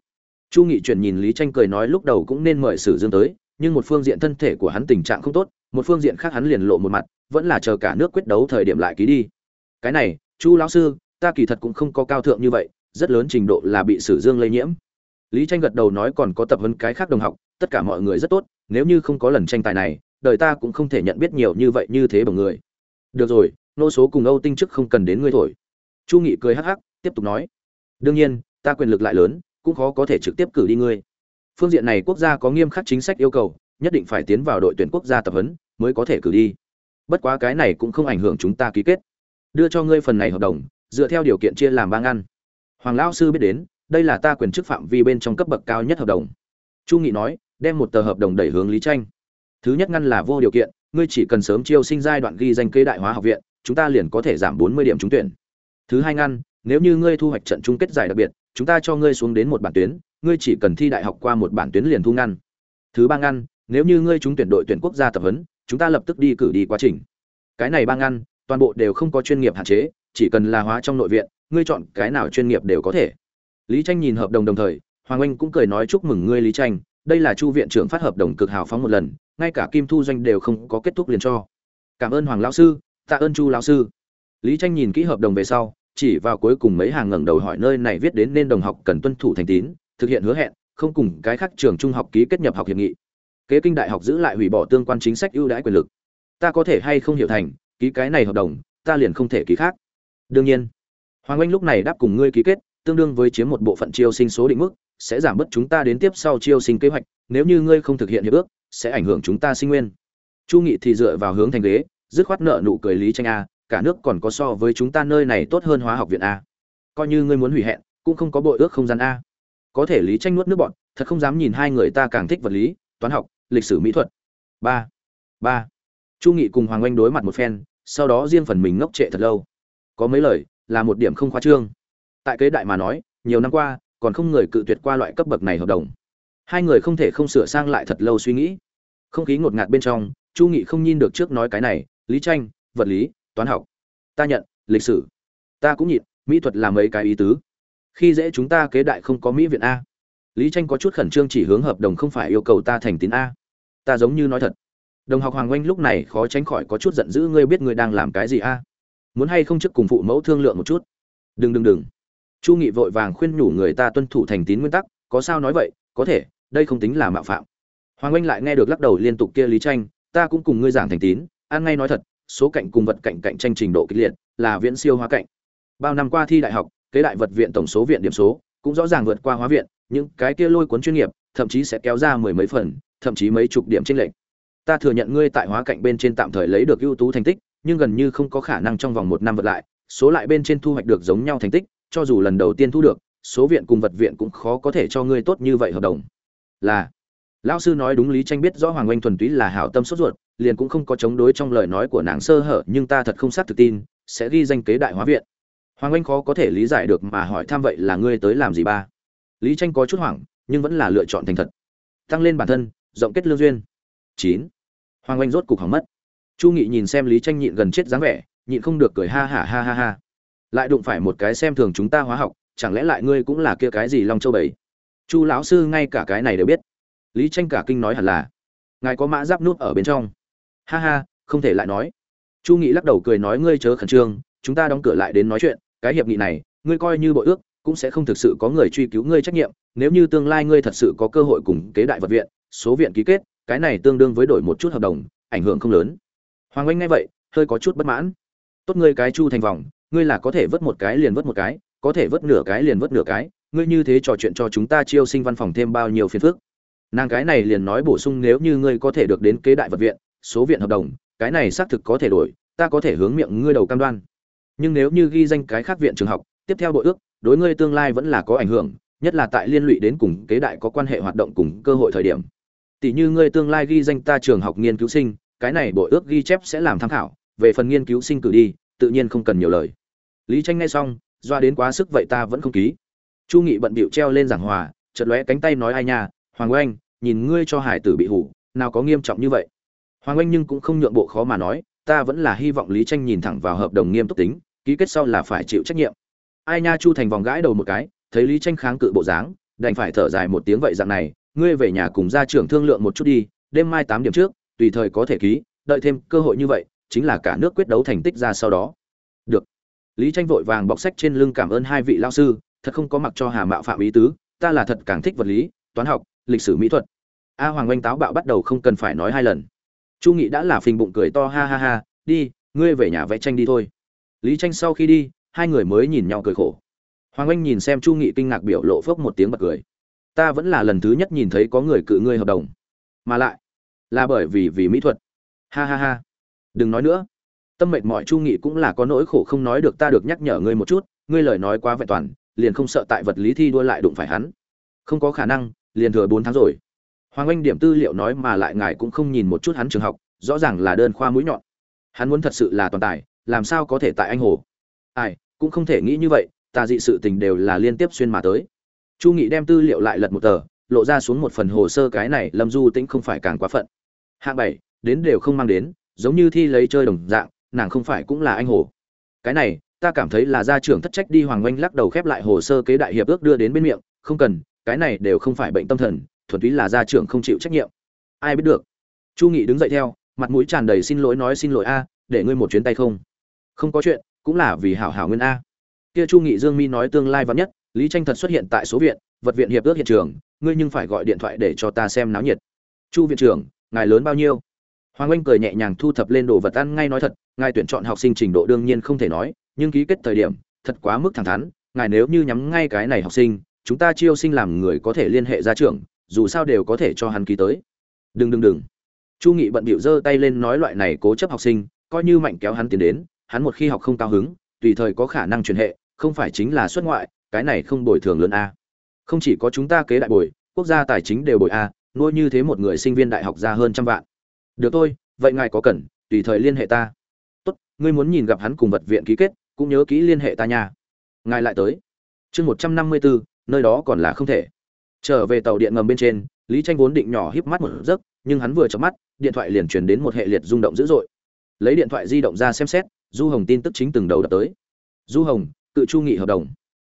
Chu nghị chuyển nhìn lý tranh cười nói lúc đầu cũng nên mời sử dương tới, nhưng một phương diện thân thể của hắn tình trạng không tốt, một phương diện khác hắn liền lộ một mặt, vẫn là chờ cả nước quyết đấu thời điểm lại ký đi. Cái này, chu lão sư, ta kỳ thật cũng không có cao thượng như vậy, rất lớn trình độ là bị sử dương lây nhiễm lý tranh gật đầu nói còn có tập huấn cái khác đồng học, tất cả mọi người rất tốt, nếu như không có lần tranh tài này, đời ta cũng không thể nhận biết nhiều như vậy như thế bằng người. Được rồi, nô số cùng âu tinh chức không cần đến ngươi thổi. Chu nghị cười hắc hắc, tiếp tục nói. Đương nhiên, ta quyền lực lại lớn, cũng khó có thể trực tiếp cử đi ngươi. Phương diện này quốc gia có nghiêm khắc chính sách yêu cầu, nhất định phải tiến vào đội tuyển quốc gia tập huấn mới có thể cử đi. Bất quá cái này cũng không ảnh hưởng chúng ta ký kết. Đưa cho ngươi phần này hợp đồng, dựa theo điều kiện chia làm ba ngăn. Hoàng lão sư biết đến đây là ta quyền chức phạm vi bên trong cấp bậc cao nhất hợp đồng. Chu nghị nói, đem một tờ hợp đồng đẩy hướng lý tranh thứ nhất ngăn là vô điều kiện, ngươi chỉ cần sớm chiêu sinh giai đoạn ghi danh kế đại hóa học viện, chúng ta liền có thể giảm bốn mươi điểm trúng tuyển. Thứ hai ngăn, nếu như ngươi thu hoạch trận chung kết giải đặc biệt, chúng ta cho ngươi xuống đến một bản tuyến, ngươi chỉ cần thi đại học qua một bản tuyến liền thu ngăn. Thứ ba ngăn, nếu như ngươi trúng tuyển đội tuyển quốc gia tập huấn, chúng ta lập tức đi cử đi quá trình. Cái này ba ngăn, toàn bộ đều không có chuyên nghiệp hạn chế, chỉ cần là hóa trong nội viện, ngươi chọn cái nào chuyên nghiệp đều có thể lý tranh nhìn hợp đồng đồng thời, hoàng anh cũng cười nói chúc mừng ngươi, lý tranh. Đây là chu viện trưởng phát hợp đồng cực hào phóng một lần, ngay cả kim thu doanh đều không có kết thúc liền cho. Cảm ơn hoàng lão sư, tạ ơn chu lão sư. Lý tranh nhìn kỹ hợp đồng về sau, chỉ vào cuối cùng mấy hàng ngẩng đầu hỏi nơi này viết đến nên đồng học cần tuân thủ thành tín, thực hiện hứa hẹn, không cùng cái khác trường trung học ký kết nhập học hiệp nghị. Kế kinh đại học giữ lại hủy bỏ tương quan chính sách ưu đãi quyền lực. Ta có thể hay không hiểu thành, ký cái này hợp đồng, ta liền không thể ký khác. Đương nhiên. Hoàng anh lúc này đáp cùng ngươi ký kết tương đương với chiếm một bộ phận chiêu sinh số định mức, sẽ giảm bớt chúng ta đến tiếp sau chiêu sinh kế hoạch, nếu như ngươi không thực hiện hiệp ước, sẽ ảnh hưởng chúng ta sinh nguyên. Chu nghị thì dựa vào hướng thành ghế, dứt khoát nợ nụ cười lý tranh a, cả nước còn có so với chúng ta nơi này tốt hơn hóa học viện a. Coi như ngươi muốn hủy hẹn, cũng không có bội ước không gian a. Có thể lý tranh nuốt nước bọt, thật không dám nhìn hai người ta càng thích vật lý, toán học, lịch sử mỹ thuật. Ba ba. Chu nghị cùng hoàng anh đối mặt một phen, sau đó riêng phần mình ngốc trệ thật lâu. Có mấy lời, là một điểm không khoa trương tại kế đại mà nói, nhiều năm qua, còn không người cự tuyệt qua loại cấp bậc này hợp đồng. Hai người không thể không sửa sang lại thật lâu suy nghĩ. Không khí ngột ngạt bên trong, chu nghị không nhìn được trước nói cái này, lý tranh, vật lý, toán học. Ta nhận, lịch sử. Ta cũng nhịn, mỹ thuật là mấy cái ý tứ. Khi dễ chúng ta kế đại không có mỹ viện a. Lý tranh có chút khẩn trương chỉ hướng hợp đồng không phải yêu cầu ta thành tín a. Ta giống như nói thật. Đồng học hoàng oanh lúc này khó tránh khỏi có chút giận dữ, ngươi biết ngươi đang làm cái gì a? Muốn hay không trước cùng phụ mẫu thương lượng một chút? Đừng đừng đừng chu nghị vội vàng khuyên nhủ người ta tuân thủ thành tín nguyên tắc, có sao nói vậy, có thể, đây không tính là mạo phạm. Hoàng Anh lại nghe được lắc đầu liên tục kia lý tranh, ta cũng cùng ngươi giảng thành tín an ngay nói thật, số cạnh cùng vật cạnh cạnh tranh trình độ kịch liệt, là viễn siêu hóa cạnh. Bao năm qua thi đại học, kế đại vật viện tổng số viện điểm số, cũng rõ ràng vượt qua hóa viện, những cái kia lôi cuốn chuyên nghiệp, thậm chí sẽ kéo ra mười mấy phần, thậm chí mấy chục điểm trên lệnh ta thừa nhận ngươi tại hóa cạnh bên trên tạm thời lấy được ưu tú thành tích, nhưng gần như không có khả năng trong vòng một năm vượt lại, số lại bên trên thu hoạch được giống nhau thành tích cho dù lần đầu tiên thu được, số viện cùng vật viện cũng khó có thể cho ngươi tốt như vậy hợp đồng. Là, lão sư nói đúng lý tranh biết rõ hoàng oanh thuần túy là hảo tâm sốt ruột, liền cũng không có chống đối trong lời nói của nàng sơ hở, nhưng ta thật không xác thực tin, sẽ ghi danh kế đại hóa viện. Hoàng oanh khó có thể lý giải được mà hỏi tham vậy là ngươi tới làm gì ba? Lý tranh có chút hoảng, nhưng vẫn là lựa chọn thành thật. Tăng lên bản thân, rộng kết lương duyên. Chín. Hoàng oanh rốt cục hỏng mất. Chu nghị nhìn xem lý tranh nhịn gần chết dáng vẻ, nhịn không được cười ha ha ha ha ha lại đụng phải một cái xem thường chúng ta hóa học, chẳng lẽ lại ngươi cũng là kia cái gì long châu bảy chu lão sư ngay cả cái này đều biết. Lý tranh cả kinh nói hẳn là, ngài có mã giáp nút ở bên trong. Ha ha, không thể lại nói. Chu nghị lắc đầu cười nói, ngươi chớ khẩn trương, chúng ta đóng cửa lại đến nói chuyện, cái hiệp nghị này, ngươi coi như bội ước, cũng sẽ không thực sự có người truy cứu ngươi trách nhiệm, nếu như tương lai ngươi thật sự có cơ hội cùng kế đại vật viện, số viện ký kết, cái này tương đương với đổi một chút hợp đồng, ảnh hưởng không lớn. Hoàng anh nghe vậy, hơi có chút bất mãn. Tốt ngươi cái chu thành vòng ngươi là có thể vớt một cái liền vớt một cái, có thể vớt nửa cái liền vớt nửa cái, ngươi như thế trò chuyện cho chúng ta chiêu sinh văn phòng thêm bao nhiêu phiền phức. Nàng cái này liền nói bổ sung nếu như ngươi có thể được đến kế đại vật viện, số viện hợp đồng, cái này xác thực có thể đổi, ta có thể hướng miệng ngươi đầu cam đoan. Nhưng nếu như ghi danh cái khác viện trường học, tiếp theo đội ước, đối ngươi tương lai vẫn là có ảnh hưởng, nhất là tại liên lụy đến cùng kế đại có quan hệ hoạt động cùng cơ hội thời điểm. Tỷ như ngươi tương lai ghi danh ta trường học nghiên cứu sinh, cái này bộ ước ghi chép sẽ làm tham khảo, về phần nghiên cứu sinh cử đi, tự nhiên không cần nhiều lời lý tranh nghe xong, doa đến quá sức vậy ta vẫn không ký. Chu nghị bận bịu treo lên giảng hòa, chợt lóe cánh tay nói ai nha, hoàng oanh, nhìn ngươi cho hải tử bị hủ, nào có nghiêm trọng như vậy. Hoàng oanh nhưng cũng không nhượng bộ khó mà nói, ta vẫn là hy vọng lý tranh nhìn thẳng vào hợp đồng nghiêm túc tính, ký kết sau là phải chịu trách nhiệm. Ai nha, chu thành vòng gãi đầu một cái, thấy lý tranh kháng cự bộ dáng, đành phải thở dài một tiếng vậy dạng này, ngươi về nhà cùng gia trưởng thương lượng một chút đi, đêm mai tám điểm trước, tùy thời có thể ký, đợi thêm cơ hội như vậy, chính là cả nước quyết đấu thành tích ra sau đó. Được lý tranh vội vàng bọc sách trên lưng cảm ơn hai vị lao sư, thật không có mặc cho hà mạo phạm ý tứ, ta là thật càng thích vật lý, toán học, lịch sử mỹ thuật. A hoàng oanh táo bạo bắt đầu không cần phải nói hai lần. Chu nghị đã là phình bụng cười to, ha ha ha, đi, ngươi về nhà vẽ tranh đi thôi. Lý tranh sau khi đi, hai người mới nhìn nhau cười khổ. Hoàng oanh nhìn xem chu nghị kinh ngạc biểu lộ phốc một tiếng bật cười. Ta vẫn là lần thứ nhất nhìn thấy có người cự ngươi hợp đồng. Mà lại, là bởi vì vì mỹ thuật. Ha ha ha. Đừng nói nữa tâm mệnh mọi chu nghị cũng là có nỗi khổ không nói được, ta được nhắc nhở ngươi một chút, ngươi lời nói quá vẹn toàn, liền không sợ tại vật lý thi đua lại đụng phải hắn. Không có khả năng, liền thừa bốn tháng rồi. Hoàng anh điểm tư liệu nói mà lại ngài cũng không nhìn một chút hắn trường học, rõ ràng là đơn khoa mũi nhọn. Hắn muốn thật sự là toàn tài, làm sao có thể tại anh hồ? Ai, cũng không thể nghĩ như vậy, ta dị sự tình đều là liên tiếp xuyên mà tới. Chu nghị đem tư liệu lại lật một tờ, lộ ra xuống một phần hồ sơ cái này, lâm du tĩnh không phải càng quá phận. Hạng bảy, đến đều không mang đến, giống như thi lấy chơi đồng dạng nàng không phải cũng là anh hồ. Cái này, ta cảm thấy là gia trưởng thất trách đi hoàng oanh lắc đầu khép lại hồ sơ kế đại hiệp ước đưa đến bên miệng, không cần, cái này đều không phải bệnh tâm thần, thuần túy là gia trưởng không chịu trách nhiệm. Ai biết được? Chu nghị đứng dậy theo, mặt mũi tràn đầy xin lỗi nói xin lỗi a, để ngươi một chuyến tay không? Không có chuyện, cũng là vì hảo hảo nguyên a. Kia chu nghị dương mi nói tương lai vắn nhất, lý tranh thật xuất hiện tại số viện, vật viện hiệp ước hiện trường, ngươi nhưng phải gọi điện thoại để cho ta xem náo nhiệt. Chu viện trưởng, ngài lớn bao nhiêu? Hoàng anh cười nhẹ nhàng thu thập lên đồ vật ăn ngay nói thật, ngài tuyển chọn học sinh trình độ đương nhiên không thể nói, nhưng ký kết thời điểm, thật quá mức thẳng thắn, ngài nếu như nhắm ngay cái này học sinh, chúng ta chiêu sinh làm người có thể liên hệ ra trưởng dù sao đều có thể cho hắn ký tới. Đừng đừng đừng. Chu nghị bận bịu giơ tay lên nói loại này cố chấp học sinh, coi như mạnh kéo hắn tiến đến, hắn một khi học không cao hứng, tùy thời có khả năng truyền hệ, không phải chính là xuất ngoại, cái này không bồi thường lớn a. Không chỉ có chúng ta kế đại bồi, quốc gia tài chính đều bồi a, nuôi như thế một người sinh viên đại học ra hơn trăm vạn được thôi, vậy ngài có cần, tùy thời liên hệ ta. Tốt, ngươi muốn nhìn gặp hắn cùng vật viện ký kết, cũng nhớ kỹ liên hệ ta nha. Ngài lại tới. Chương một trăm năm mươi bốn nơi đó còn là không thể. Trở về tàu điện ngầm bên trên, lý tranh vốn định nhỏ híp mắt một giấc, nhưng hắn vừa chớp mắt, điện thoại liền truyền đến một hệ liệt rung động dữ dội. Lấy điện thoại di động ra xem xét, du hồng tin tức chính từng đầu đập tới. Du hồng, cự chu nghị hợp đồng.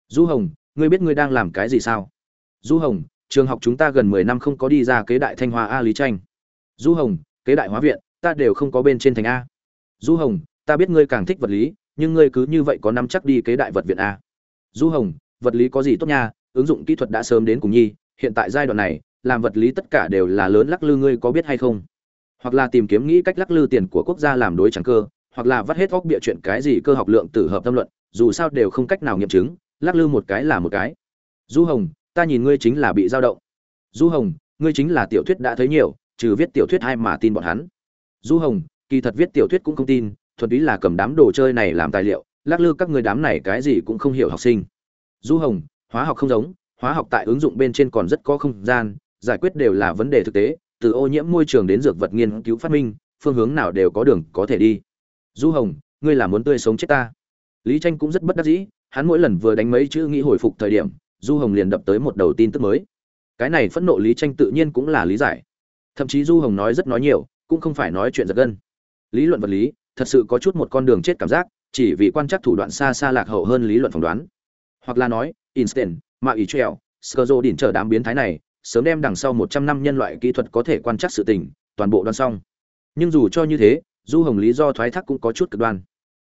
Du hồng, ngươi biết ngươi đang làm cái gì sao? Du hồng, trường học chúng ta gần mười năm không có đi ra kế đại thanh hoa a lý tranh. Du hồng kế đại hóa viện, ta đều không có bên trên thành a. Du hồng, ta biết ngươi càng thích vật lý, nhưng ngươi cứ như vậy có năm chắc đi kế đại vật viện a. Du hồng, vật lý có gì tốt nha? Ứng dụng kỹ thuật đã sớm đến cùng nhi, hiện tại giai đoạn này, làm vật lý tất cả đều là lớn lắc lư ngươi có biết hay không? Hoặc là tìm kiếm nghĩ cách lắc lư tiền của quốc gia làm đối trắng cơ, hoặc là vắt hết óc bịa chuyện cái gì cơ học lượng tử hợp tâm luận, dù sao đều không cách nào nghiệm chứng, lắc lư một cái là một cái. Du hồng, ta nhìn ngươi chính là bị dao động. Du hồng, ngươi chính là tiểu thuyết đã thấy nhiều trừ viết tiểu thuyết hay mà tin bọn hắn. Du hồng, kỳ thật viết tiểu thuyết cũng không tin, thuần túy là cầm đám đồ chơi này làm tài liệu, lắc lư các người đám này cái gì cũng không hiểu học sinh. Du hồng, hóa học không giống, hóa học tại ứng dụng bên trên còn rất có không gian, giải quyết đều là vấn đề thực tế, từ ô nhiễm môi trường đến dược vật nghiên cứu phát minh, phương hướng nào đều có đường, có thể đi. Du hồng, ngươi là muốn tươi sống chết ta. Lý tranh cũng rất bất đắc dĩ, hắn mỗi lần vừa đánh mấy chữ nghĩ hồi phục thời điểm, du hồng liền đập tới một đầu tin tức mới. Cái này phẫn nộ lý tranh tự nhiên cũng là lý giải thậm chí du hồng nói rất nói nhiều, cũng không phải nói chuyện giật gân. Lý luận vật lý, thật sự có chút một con đường chết cảm giác, chỉ vì quan trắc thủ đoạn xa xa lạc hậu hơn lý luận phỏng đoán. Hoặc là nói instant mà ý trèo sơ dô đỉnh chờ đám biến thái này, sớm đem đằng sau một trăm năm nhân loại kỹ thuật có thể quan trắc sự tình, toàn bộ đoan xong. Nhưng dù cho như thế, du hồng lý do thoái thác cũng có chút cực đoan.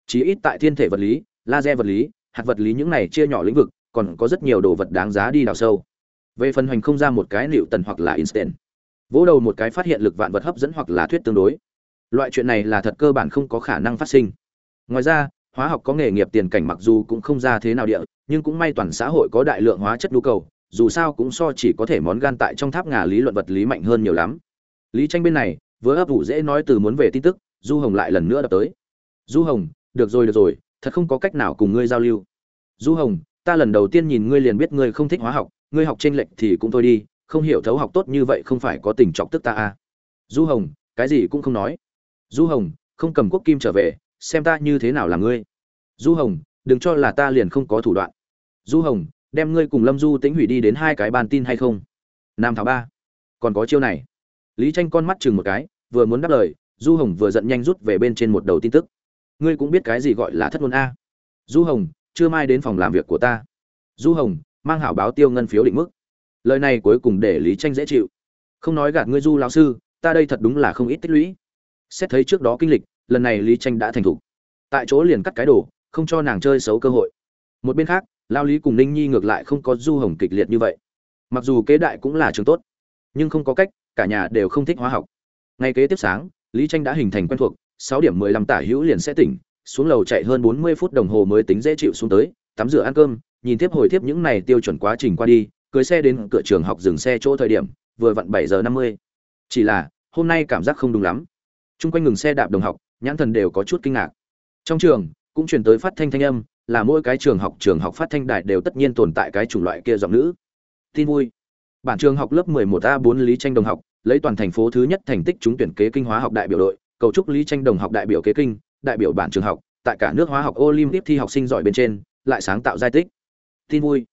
Chí ít tại thiên thể vật lý, laser vật lý, hạt vật lý những này chia nhỏ lĩnh vực, còn có rất nhiều đồ vật đáng giá đi đào sâu. Về phần hoành không ra một cái liệu tần hoặc là instant vỗ đầu một cái phát hiện lực vạn vật hấp dẫn hoặc là thuyết tương đối. Loại chuyện này là thật cơ bản không có khả năng phát sinh. Ngoài ra, hóa học có nghề nghiệp tiền cảnh mặc dù cũng không ra thế nào địa, nhưng cũng may toàn xã hội có đại lượng hóa chất nhu cầu, dù sao cũng so chỉ có thể món gan tại trong tháp ngà lý luận vật lý mạnh hơn nhiều lắm. Lý tranh bên này, vừa ấp ủ dễ nói từ muốn về tin tức, du hồng lại lần nữa đập tới. Du hồng, được rồi được rồi, thật không có cách nào cùng ngươi giao lưu. Du hồng, ta lần đầu tiên nhìn ngươi liền biết ngươi không thích hóa học, ngươi học trên lệch thì cũng thôi đi không hiểu thấu học tốt như vậy không phải có tình trọng tức ta à. du hồng, cái gì cũng không nói. Du hồng, không cầm quốc kim trở về, xem ta như thế nào là ngươi. Du hồng, đừng cho là ta liền không có thủ đoạn. Du hồng, đem ngươi cùng lâm du tĩnh hủy đi đến hai cái bàn tin hay không? Nam thảo ba, còn có chiêu này. Lý tranh con mắt chừng một cái, vừa muốn đáp lời, du hồng vừa giận nhanh rút về bên trên một đầu tin tức. Ngươi cũng biết cái gì gọi là thất ngôn a. Du hồng chưa mai đến phòng làm việc của ta. Du hồng, mang hảo báo tiêu ngân phiếu định mức lời này cuối cùng để lý tranh dễ chịu. Không nói gạt ngươi du lão sư, ta đây thật đúng là không ít tích lũy. Xét thấy trước đó kinh lịch, lần này lý tranh đã thành thục tại chỗ liền cắt cái đồ, không cho nàng chơi xấu cơ hội. Một bên khác, lao lý cùng ninh nhi ngược lại không có du hồng kịch liệt như vậy. Mặc dù kế đại cũng là trường tốt, nhưng không có cách, cả nhà đều không thích hóa học. Ngay kế tiếp sáng, lý tranh đã hình thành quen thuộc, sáu điểm mười lăm tả hữu liền sẽ tỉnh, xuống lầu chạy hơn bốn mươi phút đồng hồ mới tính dễ chịu xuống tới, tắm rửa ăn cơm, nhìn tiếp hồi tiếp những này tiêu chuẩn quá trình qua đi cưới xe đến cửa trường học dừng xe chỗ thời điểm, vừa vặn bảy giờ năm mươi. Chỉ là, hôm nay cảm giác không đúng lắm. Chung quanh ngừng xe đạp đồng học, nhãn thần đều có chút kinh ngạc. Trong trường, cũng truyền tới phát thanh thanh âm, là mỗi cái trường học trường học phát thanh đài đều tất nhiên tồn tại cái chủng loại kia giọng nữ. Tin vui. Bản trường học lớp 11 a 4 lý tranh đồng học, lấy toàn thành phố thứ nhất thành tích trúng tuyển kế kinh hóa học đại biểu đội, cầu chúc lý tranh đồng học đại biểu kế kinh, đại biểu bản trường học, tại cả nước hóa học olympic thi học sinh giỏi bên trên, lại sáng tạo giai tích. Tin vui.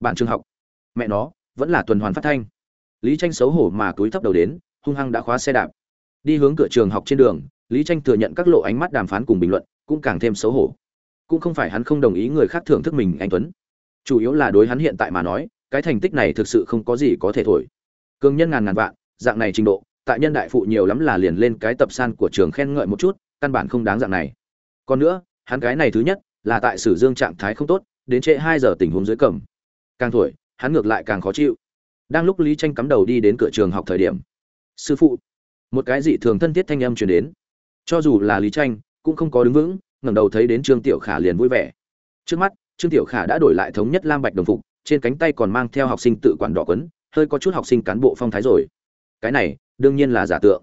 Bản trường học mẹ nó, vẫn là tuần hoàn phát thanh. Lý tranh xấu hổ mà cúi thấp đầu đến, hung hăng đã khóa xe đạp. Đi hướng cửa trường học trên đường, lý tranh thừa nhận các lộ ánh mắt đàm phán cùng bình luận, cũng càng thêm xấu hổ. Cũng không phải hắn không đồng ý người khác thưởng thức mình, anh tuấn. Chủ yếu là đối hắn hiện tại mà nói, cái thành tích này thực sự không có gì có thể thổi. Cường nhân ngàn ngàn vạn, dạng này trình độ, tại nhân đại phụ nhiều lắm là liền lên cái tập san của trường khen ngợi một chút, căn bản không đáng dạng này. Còn nữa, hắn cái này thứ nhất, là tại sử dương trạng thái không tốt, đến trễ hai giờ tình huống dưới cầm. Càng thổi hắn ngược lại càng khó chịu. Đang lúc lý tranh cắm đầu đi đến cửa trường học thời điểm, sư phụ, một cái dị thường thân thiết thanh âm truyền đến. Cho dù là lý tranh, cũng không có đứng vững, ngẩng đầu thấy đến trương tiểu khả liền vui vẻ. Trước mắt, trương tiểu khả đã đổi lại thống nhất lam bạch đồng phục, trên cánh tay còn mang theo học sinh tự quản đỏ quấn, hơi có chút học sinh cán bộ phong thái rồi. Cái này, đương nhiên là giả tượng.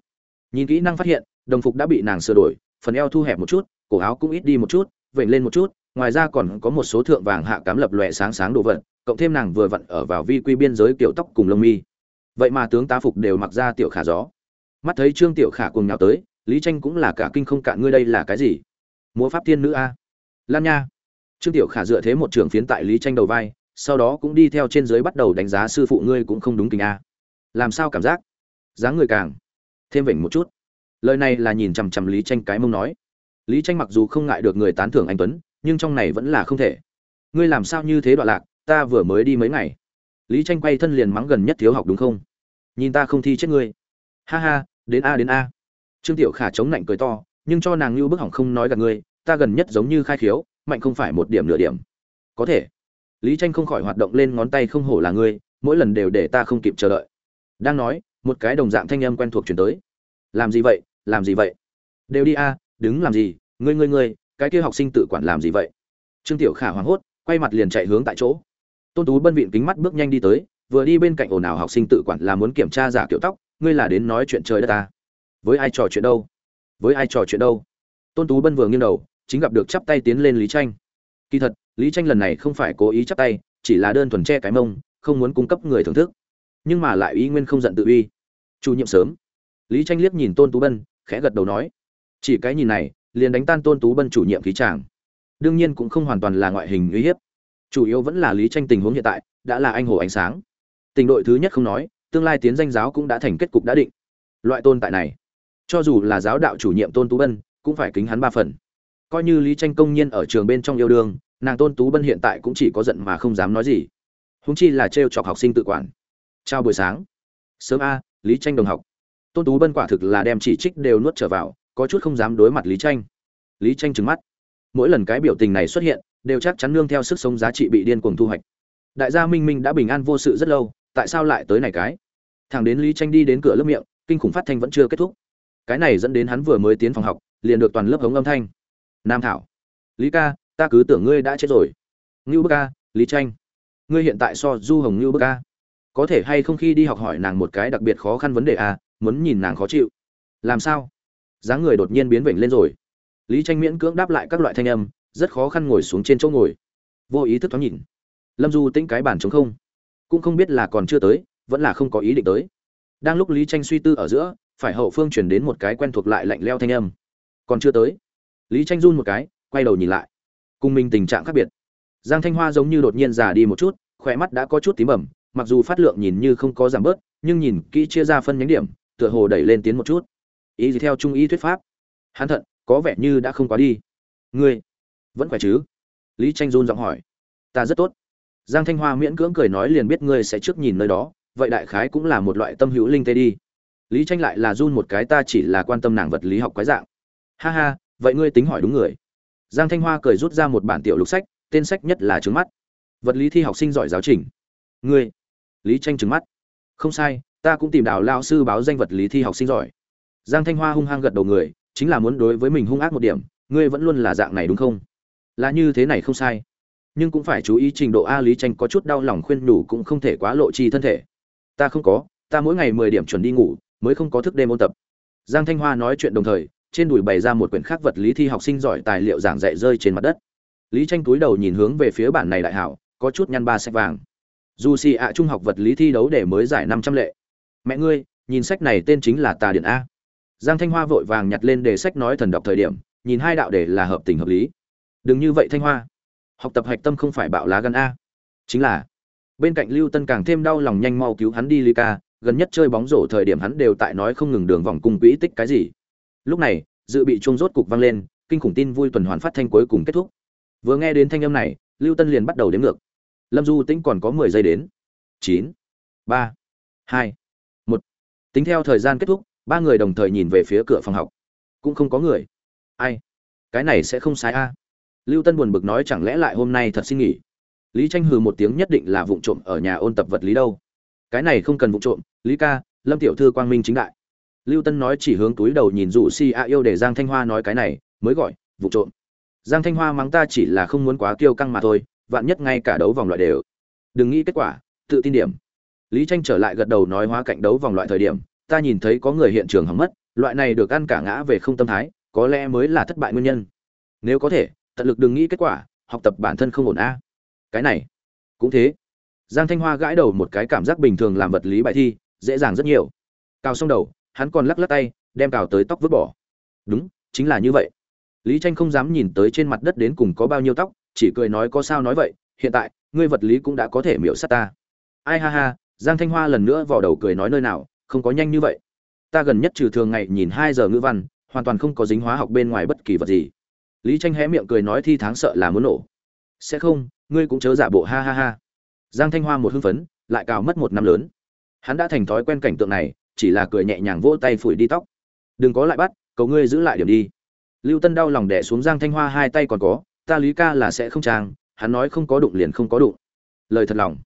Nhìn kỹ năng phát hiện, đồng phục đã bị nàng sửa đổi, phần eo thu hẹp một chút, cổ áo cũng ít đi một chút, vểnh lên một chút ngoài ra còn có một số thượng vàng hạ cám lập lòe sáng sáng đồ vật, cộng thêm nàng vừa vặn ở vào vi quy biên giới kiểu tóc cùng lông mi. Vậy mà tướng tá phục đều mặc ra tiểu khả gió. Mắt thấy trương tiểu khả cùng nhào tới, lý tranh cũng là cả kinh không cạn, ngươi đây là cái gì? Múa pháp thiên nữ a? Lan nha. Trương tiểu khả dựa thế một trường phiến tại lý tranh đầu vai, sau đó cũng đi theo trên dưới bắt đầu đánh giá sư phụ ngươi cũng không đúng tình a. Làm sao cảm giác? Dáng người càng thêm vểnh một chút. Lời này là nhìn chằm chằm lý tranh cái mông nói. Lý tranh mặc dù không ngại được người tán thưởng anh tuấn nhưng trong này vẫn là không thể. Ngươi làm sao như thế đoạn lạc, ta vừa mới đi mấy ngày. Lý tranh quay thân liền mắng gần nhất thiếu học đúng không? Nhìn ta không thi chết ngươi. Ha ha, đến a đến a. Trương tiểu khả chống lạnh cười to, nhưng cho nàng như bức hỏng không nói gần ngươi, ta gần nhất giống như khai khiếu, mạnh không phải một điểm nửa điểm. Có thể. Lý tranh không khỏi hoạt động lên ngón tay không hổ là ngươi, mỗi lần đều để ta không kịp chờ đợi. Đang nói, một cái đồng dạng thanh âm quen thuộc chuyển tới. Làm gì vậy, làm gì vậy? Đều đi a, đứng làm gì? Ngươi ngươi ngươi cái kia học sinh tự quản làm gì vậy? Trương tiểu khả hoảng hốt, quay mặt liền chạy hướng tại chỗ. Tôn tú bân vịn kính mắt bước nhanh đi tới, vừa đi bên cạnh ồn ào học sinh tự quản là muốn kiểm tra giả kiểu tóc, ngươi là đến nói chuyện trời đất ta. Với ai trò chuyện đâu? Với ai trò chuyện đâu? Tôn tú bân vừa nghiêng đầu, chính gặp được chắp tay tiến lên lý tranh kỳ thật, lý tranh lần này không phải cố ý chắp tay, chỉ là đơn thuần che cái mông, không muốn cung cấp người thưởng thức. Nhưng mà lại ý nguyên không giận tự uy. Chủ nhiệm sớm. Lý tranh liếc nhìn tôn tú bân, khẽ gật đầu nói. Chỉ cái nhìn này liền đánh tan tôn tú bân chủ nhiệm khí tràng. Đương nhiên cũng không hoàn toàn là ngoại hình uy hiếp. Chủ yếu vẫn là lý tranh tình huống hiện tại, đã là anh hồ ánh sáng. Tình đội thứ nhất không nói, tương lai tiến danh giáo cũng đã thành kết cục đã định. Loại tôn tại này, cho dù là giáo đạo chủ nhiệm tôn tú bân, cũng phải kính hắn ba phần. Coi như lý tranh công nhiên ở trường bên trong yêu đương, nàng tôn tú bân hiện tại cũng chỉ có giận mà không dám nói gì. Húng chi là trêu chọc học sinh tự quản. Chào buổi sáng. Sớm a, lý tranh đồng học. Tôn tú bân quả thực là đem chỉ trích đều nuốt trở vào có chút không dám đối mặt lý tranh lý tranh trừng mắt. Mỗi lần cái biểu tình này xuất hiện, đều chắc chắn nương theo sức sống giá trị bị điên cuồng thu hoạch. Đại gia minh minh đã bình an vô sự rất lâu, tại sao lại tới này cái? Thằng đến lý tranh đi đến cửa lớp miệng, kinh khủng phát thanh vẫn chưa kết thúc. Cái này dẫn đến hắn vừa mới tiến phòng học, liền được toàn lớp hống âm thanh. Nam thảo. Lý ca, ta cứ tưởng ngươi đã chết rồi. Ngưu bức ca lý tranh ngươi hiện tại so du hồng ngưu bức ca có thể hay không khi đi học hỏi nàng một cái đặc biệt khó khăn vấn đề à muốn nhìn nàng khó chịu. Làm sao? Dáng người đột nhiên biến vểnh lên rồi. Lý tranh miễn cưỡng đáp lại các loại thanh âm, rất khó khăn ngồi xuống trên chỗ ngồi. Vô ý thức thoáng nhìn. Lâm du tĩnh cái bản chống không. Cũng không biết là còn chưa tới, vẫn là không có ý định tới. Đang lúc lý tranh suy tư ở giữa, phải hậu phương chuyển đến một cái quen thuộc lại lạnh leo thanh âm. Còn chưa tới. Lý tranh run một cái, quay đầu nhìn lại. Cùng mình tình trạng khác biệt. Giang thanh hoa giống như đột nhiên già đi một chút, khỏe mắt đã có chút tím bẩm, mặc dù phát lượng nhìn như không có giảm bớt, nhưng nhìn kỹ chia ra phân nhánh điểm, tựa hồ đẩy lên tiến một chút ý gì theo trung ý thuyết pháp? Hắn thận, có vẻ như đã không quá đi. Ngươi, vẫn khỏe chứ? Lý tranh run giọng hỏi. Ta rất tốt. Giang thanh hoa miễn cưỡng cười nói liền biết ngươi sẽ trước nhìn nơi đó, vậy đại khái cũng là một loại tâm hữu linh tê đi. Lý tranh lại là run một cái ta chỉ là quan tâm nàng vật lý học quái dạng. Ha ha, vậy ngươi tính hỏi đúng người. Giang thanh hoa cười rút ra một bản tiểu lục sách, tên sách nhất là trứng mắt. Vật lý thi học sinh giỏi giáo trình. Ngươi, lý tranh trứng mắt. Không sai, ta cũng tìm đào lao sư báo danh vật lý thi học sinh giỏi giang thanh hoa hung hăng gật đầu người, chính là muốn đối với mình hung ác một điểm, ngươi vẫn luôn là dạng này đúng không? Là như thế này không sai. Nhưng cũng phải chú ý trình độ a lý tranh có chút đau lòng khuyên nhủ cũng không thể quá lộ chi thân thể. Ta không có, ta mỗi ngày mười điểm chuẩn đi ngủ, mới không có thức đêm ôn tập. Giang thanh hoa nói chuyện đồng thời, trên đùi bày ra một quyển khác vật lý thi học sinh giỏi tài liệu giảng dạy rơi trên mặt đất. Lý tranh túi đầu nhìn hướng về phía bản này đại hảo, có chút nhăn ba sách vàng. Dù xì ạ trung học vật lý thi đấu để mới giải năm trăm lệ. Mẹ ngươi, nhìn sách này tên chính là tà điện a giang thanh hoa vội vàng nhặt lên đề sách nói thần đọc thời điểm, nhìn hai đạo đề là hợp tình hợp lý. Đừng như vậy thanh hoa. Học tập hạch tâm không phải bạo lá gan a. Chính là, bên cạnh lưu tân càng thêm đau lòng nhanh mau cứu hắn đi ly ca, gần nhất chơi bóng rổ thời điểm hắn đều tại nói không ngừng đường vòng cung quỹ tích cái gì. Lúc này, dự bị chuông rốt cục vang lên, kinh khủng tin vui tuần hoàn phát thanh cuối cùng kết thúc. Vừa nghe đến thanh âm này, lưu tân liền bắt đầu đếm ngược. Lâm du tĩnh còn có mười giây đến. Chín, ba, hai, một. Tính theo thời gian kết thúc ba người đồng thời nhìn về phía cửa phòng học. Cũng không có người. Ai? Cái này sẽ không sai a. Lưu tân buồn bực nói chẳng lẽ lại hôm nay thật xin nghỉ? Lý tranh hừ một tiếng nhất định là vụng trộm ở nhà ôn tập vật lý đâu. Cái này không cần vụng trộm, lý ca, lâm tiểu thư quang minh chính đại. Lưu tân nói chỉ hướng túi đầu nhìn rủ si a yêu để giang thanh hoa nói cái này, mới gọi, vụ trộm. Giang thanh hoa mắng ta chỉ là không muốn quá kiêu căng mà thôi, vạn nhất ngay cả đấu vòng loại đều. Đừng nghĩ kết quả, tự tin điểm. Lý tranh trở lại gật đầu nói hóa cạnh đấu vòng loại thời điểm ta nhìn thấy có người hiện trường hỏng mất, loại này được ăn cả ngã về không tâm thái, có lẽ mới là thất bại nguyên nhân. Nếu có thể, tận lực đừng nghĩ kết quả, học tập bản thân không ổn a. Cái này, cũng thế. Giang thanh hoa gãi đầu một cái cảm giác bình thường làm vật lý bài thi, dễ dàng rất nhiều. Cào xong đầu, hắn còn lắc lắc tay, đem cào tới tóc vứt bỏ. Đúng, chính là như vậy. Lý tranh không dám nhìn tới trên mặt đất đến cùng có bao nhiêu tóc, chỉ cười nói có sao nói vậy, hiện tại, ngươi vật lý cũng đã có thể miễu sát ta. Ai ha ha, giang thanh hoa lần nữa vào đầu cười nói nơi nào không có nhanh như vậy. Ta gần nhất trừ thường ngày nhìn hai giờ ngữ văn, hoàn toàn không có dính hóa học bên ngoài bất kỳ vật gì. Lý tranh hé miệng cười nói thi tháng sợ là muốn nổ. Sẽ không, ngươi cũng chớ giả bộ, ha ha ha. Giang thanh hoa một hưng phấn, lại cào mất một năm lớn. Hắn đã thành thói quen cảnh tượng này, chỉ là cười nhẹ nhàng vỗ tay phủi đi tóc. Đừng có lại bắt, cầu ngươi giữ lại điểm đi. Lưu tân đau lòng đẻ xuống giang thanh hoa hai tay còn có, ta lý ca là sẽ không trang hắn nói không có đụng liền không có đụng. Lời thật lòng.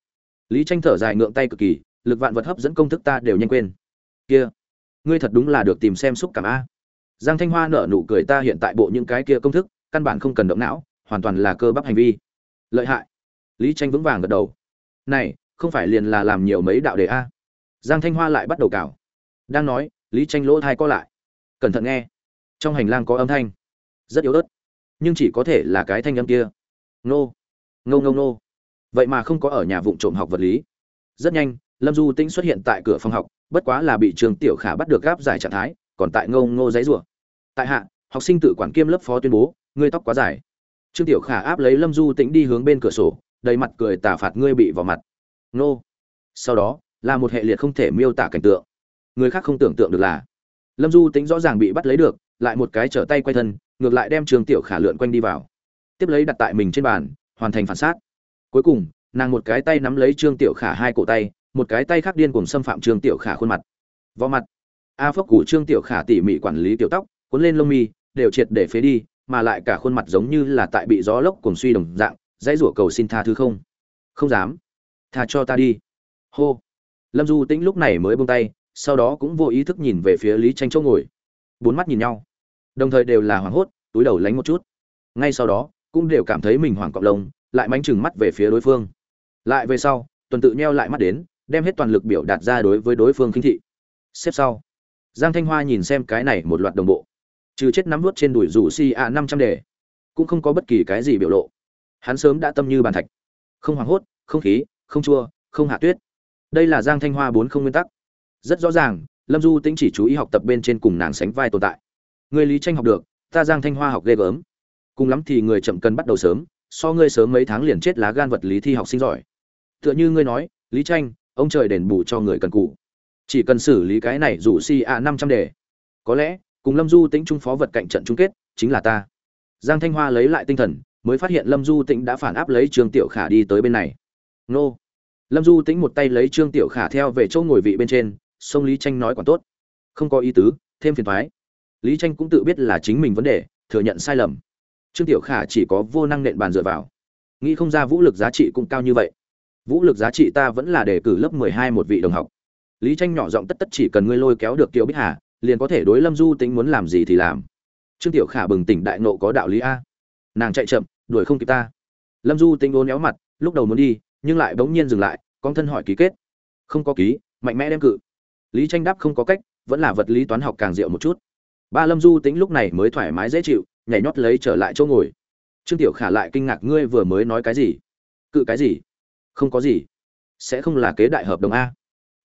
Lý tranh thở dài ngượng tay cực kỳ lực vạn vật hấp dẫn công thức ta đều nhanh quên. Kia, ngươi thật đúng là được tìm xem xúc cảm a. Giang thanh hoa nở nụ cười ta hiện tại bộ những cái kia công thức, căn bản không cần động não, hoàn toàn là cơ bắp hành vi. Lợi hại. Lý tranh vững vàng gật đầu. Này, không phải liền là làm nhiều mấy đạo đề a. Giang thanh hoa lại bắt đầu cào. Đang nói, lý tranh lỗ thai co lại. Cẩn thận nghe. Trong hành lang có âm thanh. Rất yếu ớt. Nhưng chỉ có thể là cái thanh âm kia. Nô. Ngâu ngâu nô vậy mà không có ở nhà vụng trộm học vật lý. Rất nhanh lâm du tĩnh xuất hiện tại cửa phòng học, bất quá là bị trường tiểu khả bắt được gáp giải trạng thái, còn tại ngô ngô giấy rủa. Tại hạ, học sinh tự quản kiêm lớp phó tuyên bố, ngươi tóc quá dài. Trương tiểu khả áp lấy lâm du tĩnh đi hướng bên cửa sổ, đầy mặt cười tả phạt ngươi bị vào mặt. Nô. Sau đó, là một hệ liệt không thể miêu tả cảnh tượng. Người khác không tưởng tượng được là, lâm du tính rõ ràng bị bắt lấy được, lại một cái trở tay quay thân, ngược lại đem trường tiểu khả lượn quanh đi vào. Tiếp lấy đặt tại mình trên bàn, hoàn thành phản sát cuối cùng, nàng một cái tay nắm lấy trương tiểu khả hai cổ tay một cái tay khác điên cùng xâm phạm trương tiểu khả khuôn mặt. Vò mặt. A phốc củ trương tiểu khả tỉ mỉ quản lý tiểu tóc, cuốn lên lông mi, đều triệt để phế đi, mà lại cả khuôn mặt giống như là tại bị gió lốc cuồng suy đồng dạng, dãy rủa cầu xin tha thứ không? Không dám. Tha cho ta đi. Hô. Lâm du tĩnh lúc này mới buông tay, sau đó cũng vô ý thức nhìn về phía lý tranh chỗ ngồi. Bốn mắt nhìn nhau. Đồng thời đều là hoảng hốt, túi đầu lánh một chút. Ngay sau đó, cũng đều cảm thấy mình hoảng cọp lông, lại mánh chừng mắt về phía đối phương. Lại về sau, tuần tự nheo lại mắt đến đem hết toàn lực biểu đạt ra đối với đối phương khinh thị. Xếp sau. Giang thanh hoa nhìn xem cái này một loạt đồng bộ. Trừ chết nắm vút trên đùi rủ si a năm trăm đề, cũng không có bất kỳ cái gì biểu lộ. Hắn sớm đã tâm như bàn thạch. Không hoảng hốt, không khí, không chua, không hạ tuyết. Đây là giang thanh hoa bốn không nguyên tắc. Rất rõ ràng, lâm du tĩnh chỉ chú ý học tập bên trên cùng nàng sánh vai tồn tại. Người lý tranh học được, ta giang thanh hoa học ghê gớm. Cùng lắm thì người chậm cần bắt đầu sớm, so ngươi sớm mấy tháng liền chết lá gan vật lý thi học sinh giỏi. Tựa như ngươi nói, lý tranh ông trời đền bù cho người cần cụ chỉ cần xử lý cái này rủ si a năm trăm đề. Có lẽ, cùng lâm du tĩnh trung phó vật cạnh trận chung kết, chính là ta. Giang thanh hoa lấy lại tinh thần, mới phát hiện lâm du tĩnh đã phản áp lấy trương tiểu khả đi tới bên này. Nô. Lâm du tĩnh một tay lấy trương tiểu khả theo về chỗ ngồi vị bên trên, sông lý tranh nói còn tốt. Không có ý tứ, thêm phiền thoái. Lý tranh cũng tự biết là chính mình vấn đề, thừa nhận sai lầm. Trương tiểu khả chỉ có vô năng nện bàn dựa vào. Nghĩ không ra vũ lực giá trị cũng cao như vậy vũ lực giá trị ta vẫn là đề cử lớp mười hai một vị đồng học. Lý tranh nhỏ giọng tất tất chỉ cần ngươi lôi kéo được tiêu bích hà, liền có thể đối lâm du tính muốn làm gì thì làm. Trương tiểu khả bừng tỉnh đại nộ có đạo lý a. Nàng chạy chậm, đuổi không kịp ta. Lâm du tính ôn éo mặt, lúc đầu muốn đi, nhưng lại bỗng nhiên dừng lại, con thân hỏi ký kết. Không có ký, mạnh mẽ đem cự. Lý tranh đáp không có cách, vẫn là vật lý toán học càng diệu một chút. Ba lâm du tính lúc này mới thoải mái dễ chịu, nhảy nhót lấy trở lại chỗ ngồi. Trương tiểu khả lại kinh ngạc, ngươi vừa mới nói cái gì? Cự cái gì? Không có gì. Sẽ không là kế đại hợp đồng a.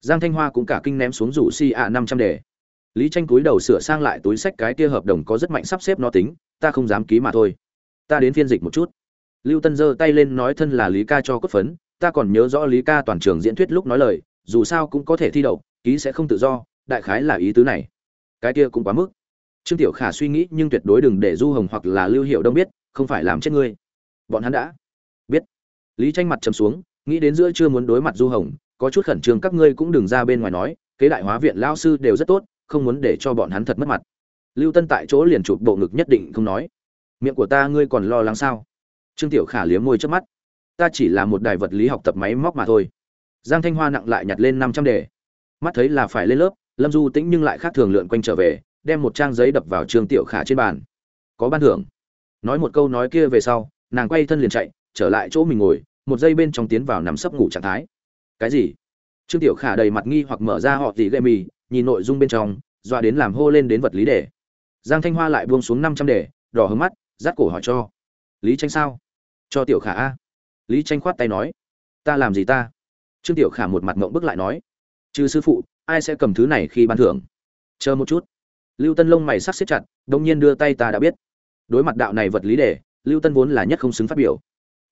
Giang thanh hoa cũng cả kinh ném xuống rủ si a năm trăm đề. Lý tranh cúi đầu sửa sang lại túi sách cái kia hợp đồng có rất mạnh sắp xếp nó tính, ta không dám ký mà thôi. Ta đến phiên dịch một chút. Lưu tân giơ tay lên nói thân là lý ca cho cốt phấn, ta còn nhớ rõ lý ca toàn trường diễn thuyết lúc nói lời, dù sao cũng có thể thi đậu, ký sẽ không tự do, đại khái là ý tứ này. Cái kia cũng quá mức. Trương tiểu khả suy nghĩ nhưng tuyệt đối đừng để du hồng hoặc là lưu hiệu đông biết, không phải làm chết ngươi. Bọn hắn đã biết. Lý tranh mặt trầm xuống nghĩ đến giữa chưa muốn đối mặt du hồng, có chút khẩn trương các ngươi cũng đừng ra bên ngoài nói, kế đại hóa viện lao sư đều rất tốt, không muốn để cho bọn hắn thật mất mặt. Lưu tân tại chỗ liền chụp bộ ngực nhất định không nói. Miệng của ta ngươi còn lo lắng sao? Trương tiểu khả liếm môi trước mắt. Ta chỉ là một đài vật lý học tập máy móc mà thôi. Giang thanh hoa nặng lại nhặt lên năm trăm đề. Mắt thấy là phải lên lớp, lâm du tĩnh nhưng lại khác thường lượn quanh trở về, đem một trang giấy đập vào trương tiểu khả trên bàn. Có ban thưởng. Nói một câu nói kia về sau, nàng quay thân liền chạy, trở lại chỗ mình ngồi một giây bên trong tiến vào nằm sấp ngủ trạng thái. Cái gì? Trương tiểu khả đầy mặt nghi hoặc mở ra họ gì gây mì, nhìn nội dung bên trong, dọa đến làm hô lên đến vật lý đề. Giang thanh hoa lại buông xuống năm trăm đề, đỏ hướng mắt rát cổ hỏi cho. Lý tranh sao? Cho tiểu khả a. Lý tranh khoát tay nói. Ta làm gì ta? Trương tiểu khả một mặt ngộng bức lại nói. Trừ sư phụ, ai sẽ cầm thứ này khi ban thưởng? Chờ một chút. Lưu tân lông mày sắc xếp chặt đông nhiên đưa tay ta đã biết. Đối mặt đạo này vật lý đề, lưu tân vốn là nhất không xứng phát biểu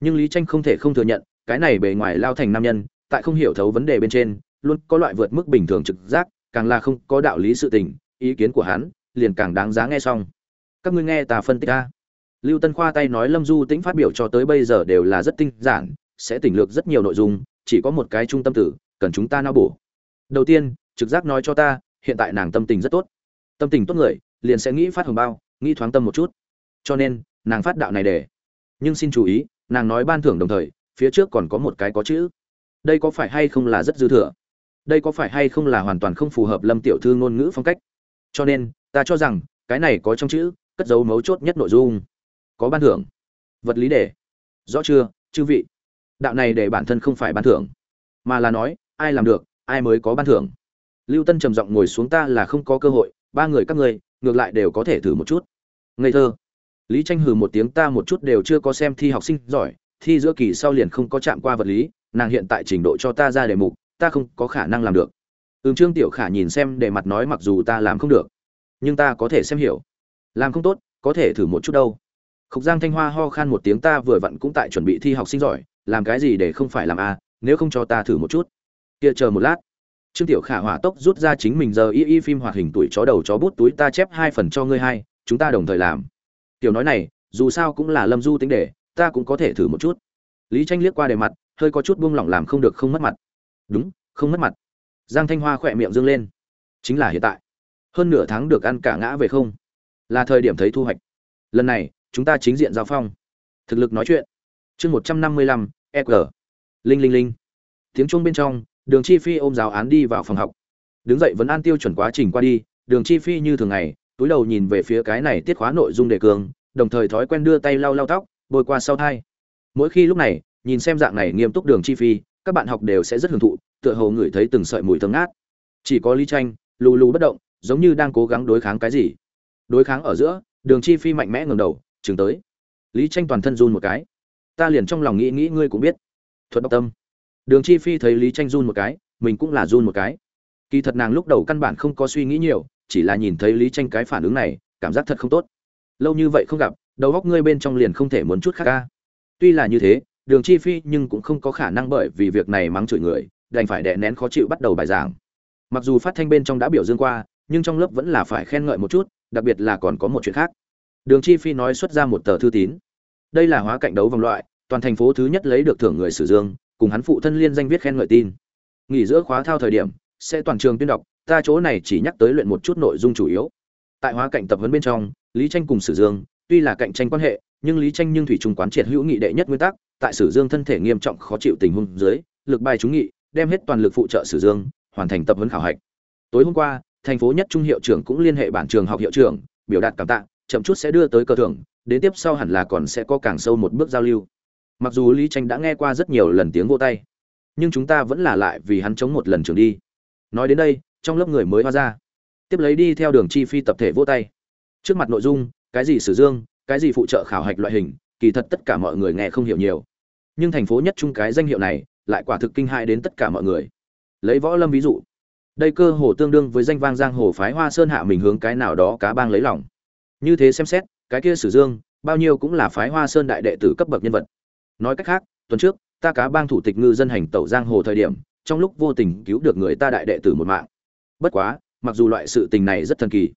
nhưng lý tranh không thể không thừa nhận, cái này bề ngoài lao thành nam nhân, tại không hiểu thấu vấn đề bên trên, luôn có loại vượt mức bình thường trực giác, càng là không có đạo lý sự tình, ý kiến của hắn, liền càng đáng giá nghe xong. Các ngươi nghe ta phân tích ta lưu tân khoa tay nói lâm du tĩnh phát biểu cho tới bây giờ đều là rất tinh giản, sẽ tỉnh lược rất nhiều nội dung, chỉ có một cái trung tâm tử, cần chúng ta nao bổ. Đầu tiên, trực giác nói cho ta, hiện tại nàng tâm tình rất tốt. Tâm tình tốt người, liền sẽ nghĩ phát hồng bao, nghĩ thoáng tâm một chút. Cho nên, nàng phát đạo này để. Nhưng xin chú ý nàng nói ban thưởng đồng thời, phía trước còn có một cái có chữ. Đây có phải hay không là rất dư thừa? Đây có phải hay không là hoàn toàn không phù hợp lâm tiểu thư ngôn ngữ phong cách? Cho nên, ta cho rằng, cái này có trong chữ, cất dấu mấu chốt nhất nội dung. Có ban thưởng. Vật lý đề. Rõ chưa, chư vị? Đạo này để bản thân không phải ban thưởng. Mà là nói, ai làm được, ai mới có ban thưởng. Lưu tân trầm giọng ngồi xuống ta là không có cơ hội, ba người các ngươi, ngược lại đều có thể thử một chút. Ngây thơ lý tranh hừ một tiếng, ta một chút đều chưa có xem thi học sinh giỏi, thi giữa kỳ sau liền không có chạm qua vật lý, nàng hiện tại trình độ cho ta ra đề mục, ta không có khả năng làm được. Ừm, trương tiểu khả nhìn xem để mặt nói mặc dù ta làm không được, nhưng ta có thể xem hiểu. Làm không tốt, có thể thử một chút đâu. Khúc giang thanh hoa ho khan một tiếng, ta vừa vặn cũng tại chuẩn bị thi học sinh giỏi, làm cái gì để không phải làm a, nếu không cho ta thử một chút. Kia chờ một lát. Trương tiểu khả hỏa tốc rút ra chính mình giờ y y phim hoạt hình tuổi chó đầu chó bút túi, ta chép hai phần cho ngươi hai, chúng ta đồng thời làm tiểu nói này, dù sao cũng là lâm du tính để, ta cũng có thể thử một chút. Lý tranh liếc qua đề mặt, hơi có chút buông lỏng làm không được không mất mặt. Đúng, không mất mặt. Giang thanh hoa khỏe miệng dương lên. Chính là hiện tại. Hơn nửa tháng được ăn cả ngã về không. Là thời điểm thấy thu hoạch. Lần này, chúng ta chính diện giao phong. Thực lực nói chuyện. Chương một trăm năm mươi lăm eg linh linh linh. Tiếng chuông bên trong, đường chi phi ôm giáo án đi vào phòng học. Đứng dậy vẫn an tiêu chuẩn quá trình qua đi, đường chi phi như thường ngày túi đầu nhìn về phía cái này tiết khóa nội dung đề cường đồng thời thói quen đưa tay lau lau tóc, bôi qua sau thai. Mỗi khi lúc này, nhìn xem dạng này nghiêm túc đường chi phi, các bạn học đều sẽ rất hưởng thụ, tựa hồ ngửi thấy từng sợi mùi thơm ngát. Chỉ có lý tranh lù lù bất động, giống như đang cố gắng đối kháng cái gì. Đối kháng ở giữa, đường chi phi mạnh mẽ ngẩng đầu, chừng tới. Lý tranh toàn thân run một cái. Ta liền trong lòng nghĩ nghĩ ngươi cũng biết. Thuật độc tâm. Đường chi phi thấy lý tranh run một cái, mình cũng là run một cái. Kỳ thật nàng lúc đầu căn bản không có suy nghĩ nhiều chỉ là nhìn thấy lý tranh cái phản ứng này, cảm giác thật không tốt. Lâu như vậy không gặp, đầu góc ngươi bên trong liền không thể muốn chút khác ca tuy là như thế, đường chi phi nhưng cũng không có khả năng bởi vì việc này mắng chửi người, đành phải đè nén khó chịu bắt đầu bài giảng. Mặc dù phát thanh bên trong đã biểu dương qua, nhưng trong lớp vẫn là phải khen ngợi một chút, đặc biệt là còn có một chuyện khác. Đường chi phi nói xuất ra một tờ thư tín. Đây là hóa cạnh đấu vòng loại, toàn thành phố thứ nhất lấy được thưởng người sử dương, cùng hắn phụ thân liên danh viết khen ngợi tin. Nghỉ giữa khóa thao thời điểm, sẽ toàn trường tuyên đọc ta chỗ này chỉ nhắc tới luyện một chút nội dung chủ yếu. Tại hóa cạnh tập huấn bên trong, lý tranh cùng sử dương, tuy là cạnh tranh quan hệ, nhưng lý tranh nhưng thủy trung quán triệt hữu nghị đệ nhất nguyên tắc, tại sử dương thân thể nghiêm trọng khó chịu tình huống dưới, lực bài chúng nghị, đem hết toàn lực phụ trợ sử dương, hoàn thành tập huấn khảo hạch. Tối hôm qua, thành phố nhất trung hiệu trưởng cũng liên hệ bản trường học hiệu trưởng, biểu đạt cảm tạ, chậm chút sẽ đưa tới cơ thưởng, đến tiếp sau hẳn là còn sẽ có càng sâu một bước giao lưu. Mặc dù lý tranh đã nghe qua rất nhiều lần tiếng vô tay, nhưng chúng ta vẫn là lại vì hắn chống một lần trường đi. Nói đến đây trong lớp người mới hoa ra. Tiếp lấy đi theo đường chi phi tập thể vô tay. Trước mặt nội dung, cái gì sử dương, cái gì phụ trợ khảo hạch loại hình, kỳ thật tất cả mọi người nghe không hiểu nhiều. Nhưng thành phố nhất trung cái danh hiệu này, lại quả thực kinh hại đến tất cả mọi người. Lấy võ lâm ví dụ, đây cơ hồ tương đương với danh vang giang hồ phái hoa sơn hạ mình hướng cái nào đó cá bang lấy lòng. Như thế xem xét, cái kia sử dương, bao nhiêu cũng là phái hoa sơn đại đệ tử cấp bậc nhân vật. Nói cách khác, tuần trước, ta cá bang thủ tịch ngư dân hành tẩu giang hồ thời điểm, trong lúc vô tình cứu được người ta đại đệ tử một mạng bất quá, mặc dù loại sự tình này rất thần kỳ,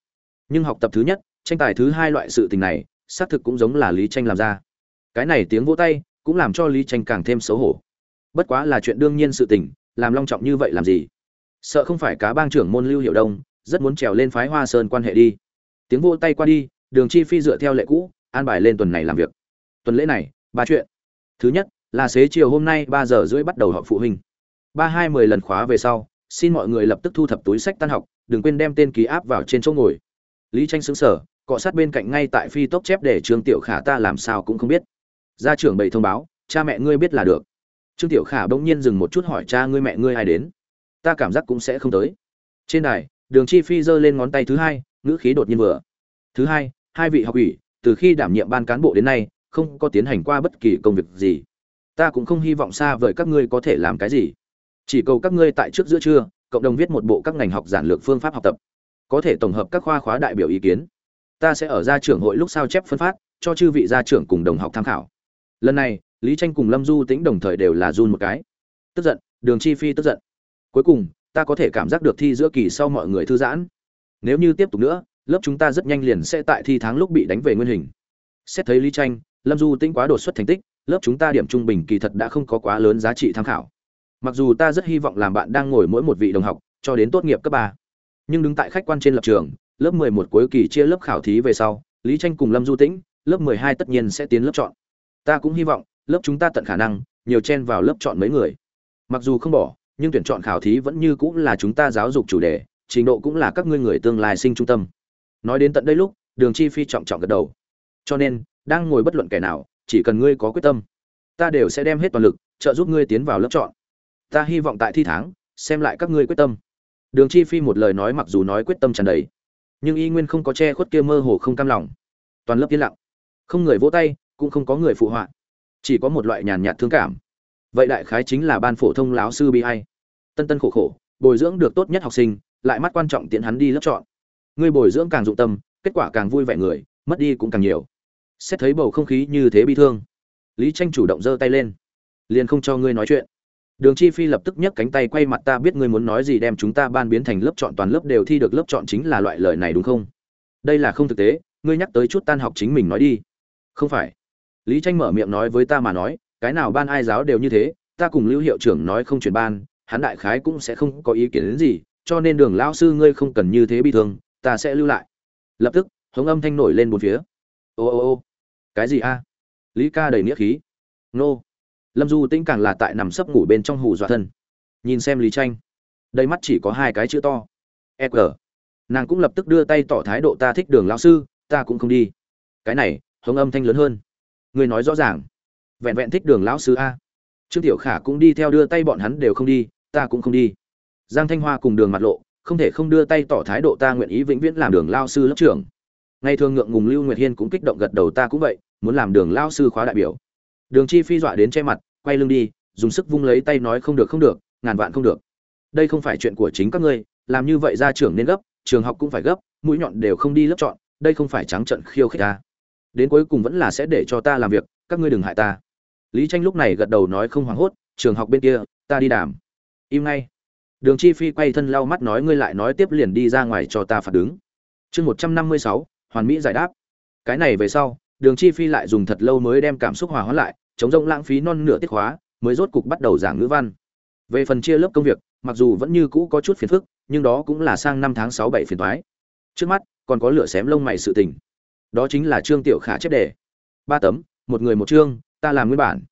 nhưng học tập thứ nhất, tranh tài thứ hai loại sự tình này, xác thực cũng giống là lý tranh làm ra. Cái này tiếng vỗ tay, cũng làm cho lý tranh càng thêm xấu hổ. Bất quá là chuyện đương nhiên sự tình, làm long trọng như vậy làm gì? Sợ không phải cá bang trưởng môn lưu hiệu đông, rất muốn trèo lên phái hoa sơn quan hệ đi. Tiếng vỗ tay qua đi, đường chi phi dựa theo lệ cũ, an bài lên tuần này làm việc. Tuần lễ này, ba chuyện. Thứ nhất, là xế chiều hôm nay ba giờ rưỡi bắt đầu họp phụ huynh. Ba hai mười lần khóa về sau xin mọi người lập tức thu thập túi sách tan học, đừng quên đem tên ký áp vào trên chỗ ngồi. Lý tranh xứng sở cọ sát bên cạnh ngay tại phi tốc chép để trương tiểu khả ta làm sao cũng không biết. Gia trưởng bày thông báo, cha mẹ ngươi biết là được. Trương tiểu khả bỗng nhiên dừng một chút hỏi, cha ngươi mẹ ngươi ai đến? Ta cảm giác cũng sẽ không tới. Trên đài, đường chi phi giơ lên ngón tay thứ hai, ngữ khí đột nhiên vừa. Thứ hai hai vị học ủy, từ khi đảm nhiệm ban cán bộ đến nay, không có tiến hành qua bất kỳ công việc gì. Ta cũng không hy vọng xa vời các ngươi có thể làm cái gì chỉ cầu các ngươi tại trước giữa trưa, cộng đồng viết một bộ các ngành học giản lược phương pháp học tập. Có thể tổng hợp các khoa khóa đại biểu ý kiến. Ta sẽ ở gia trưởng hội lúc sao chép phân phát, cho chư vị gia trưởng cùng đồng học tham khảo. Lần này, lý tranh cùng lâm du tĩnh đồng thời đều là run một cái. Tức giận, đường chi phi tức giận. Cuối cùng, ta có thể cảm giác được thi giữa kỳ sau mọi người thư giãn. Nếu như tiếp tục nữa, lớp chúng ta rất nhanh liền sẽ tại thi tháng lúc bị đánh về nguyên hình. Xét thấy lý tranh, lâm du tĩnh quá đột xuất thành tích, lớp chúng ta điểm trung bình kỳ thật đã không có quá lớn giá trị tham khảo mặc dù ta rất hy vọng làm bạn đang ngồi mỗi một vị đồng học, cho đến tốt nghiệp cấp ba. Nhưng đứng tại khách quan trên lập trường, lớp 11 cuối kỳ chia lớp khảo thí về sau, lý tranh cùng lâm du tĩnh, lớp 12 tất nhiên sẽ tiến lớp chọn. Ta cũng hy vọng, lớp chúng ta tận khả năng, nhiều chen vào lớp chọn mấy người. Mặc dù không bỏ, nhưng tuyển chọn khảo thí vẫn như cũng là chúng ta giáo dục chủ đề, trình độ cũng là các ngươi người tương lai sinh trung tâm. Nói đến tận đây lúc, đường chi phi trọng trọng gật đầu. Cho nên, đang ngồi bất luận kẻ nào, chỉ cần ngươi có quyết tâm, ta đều sẽ đem hết toàn lực, trợ giúp ngươi tiến vào lớp chọn ta hy vọng tại thi tháng, xem lại các ngươi quyết tâm. Đường chi phi một lời nói mặc dù nói quyết tâm tràn đầy, nhưng y nguyên không có che khuất kia mơ hồ không cam lòng. Toàn lớp yên lặng. Không người vỗ tay, cũng không có người phụ họa. Chỉ có một loại nhàn nhạt thương cảm. Vậy đại khái chính là ban phổ thông láo sư bi hay tân tân khổ khổ, bồi dưỡng được tốt nhất học sinh, lại mắt quan trọng tiện hắn đi lớp chọn. Người bồi dưỡng càng dụng tâm, kết quả càng vui vẻ người, mất đi cũng càng nhiều. Xét thấy bầu không khí như thế bi thương, lý tranh chủ động giơ tay lên, liền không cho ngươi nói chuyện đường chi phi lập tức nhấc cánh tay quay mặt, ta biết ngươi muốn nói gì đem chúng ta ban biến thành lớp chọn, toàn lớp đều thi được lớp chọn chính là loại lời này đúng không? Đây là không thực tế, ngươi nhắc tới chút tan học chính mình nói đi. Không phải. Lý tranh mở miệng nói với ta mà nói, cái nào ban ai giáo đều như thế, ta cùng lưu hiệu trưởng nói không chuyển ban, hắn đại khái cũng sẽ không có ý kiến đến gì, cho nên đường lao sư ngươi không cần như thế bi thương, ta sẽ lưu lại. Lập tức, hống âm thanh nổi lên bốn phía. Ô ô ô, cái gì a? Lý ca đầy nghĩa khí. Nô lâm du tĩnh càng là tại nằm sấp ngủ bên trong hù dọa thân. Nhìn xem lý tranh đây mắt chỉ có hai cái chữ to. E g. Nàng cũng lập tức đưa tay tỏ thái độ ta thích đường lão sư, ta cũng không đi. Cái này, hống âm thanh lớn hơn. Người nói rõ ràng. Vẹn vẹn thích đường lão sư a. Trương tiểu khả cũng đi theo đưa tay bọn hắn đều không đi, ta cũng không đi. Giang thanh hoa cùng đường mặt lộ, không thể không đưa tay tỏ thái độ ta nguyện ý vĩnh viễn làm đường lao sư lớp trưởng. Ngày thường ngượng ngùng lưu nguyệt hiên cũng kích động gật đầu ta cũng vậy, muốn làm đường lao sư khóa đại biểu đường chi phi dọa đến che mặt, quay lưng đi, dùng sức vung lấy tay nói không được không được, ngàn vạn không được. Đây không phải chuyện của chính các ngươi, làm như vậy ra trưởng nên gấp, trường học cũng phải gấp, mũi nhọn đều không đi lớp chọn, đây không phải trắng trận khiêu khích ta đến cuối cùng vẫn là sẽ để cho ta làm việc, các ngươi đừng hại ta. Lý tranh lúc này gật đầu nói không hoảng hốt, trường học bên kia, ta đi đàm. Im ngay. Đường chi phi quay thân lau mắt nói ngươi lại nói tiếp liền đi ra ngoài cho ta phạt đứng. Chương một trăm năm mươi sáu, hoàn mỹ giải đáp. Cái này về sau, đường chi phi lại dùng thật lâu mới đem cảm xúc hòa hóa lại chống rông lãng phí non nửa tiết khóa mới rốt cục bắt đầu giảng ngữ văn. Về phần chia lớp công việc, mặc dù vẫn như cũ có chút phiền phức, nhưng đó cũng là sang năm tháng sáu bảy phiền toái. Trước mắt, còn có lửa xém lông mày sự tình. Đó chính là trương tiểu khả chép đề. Ba tấm, một người một chương, ta làm nguyên bản.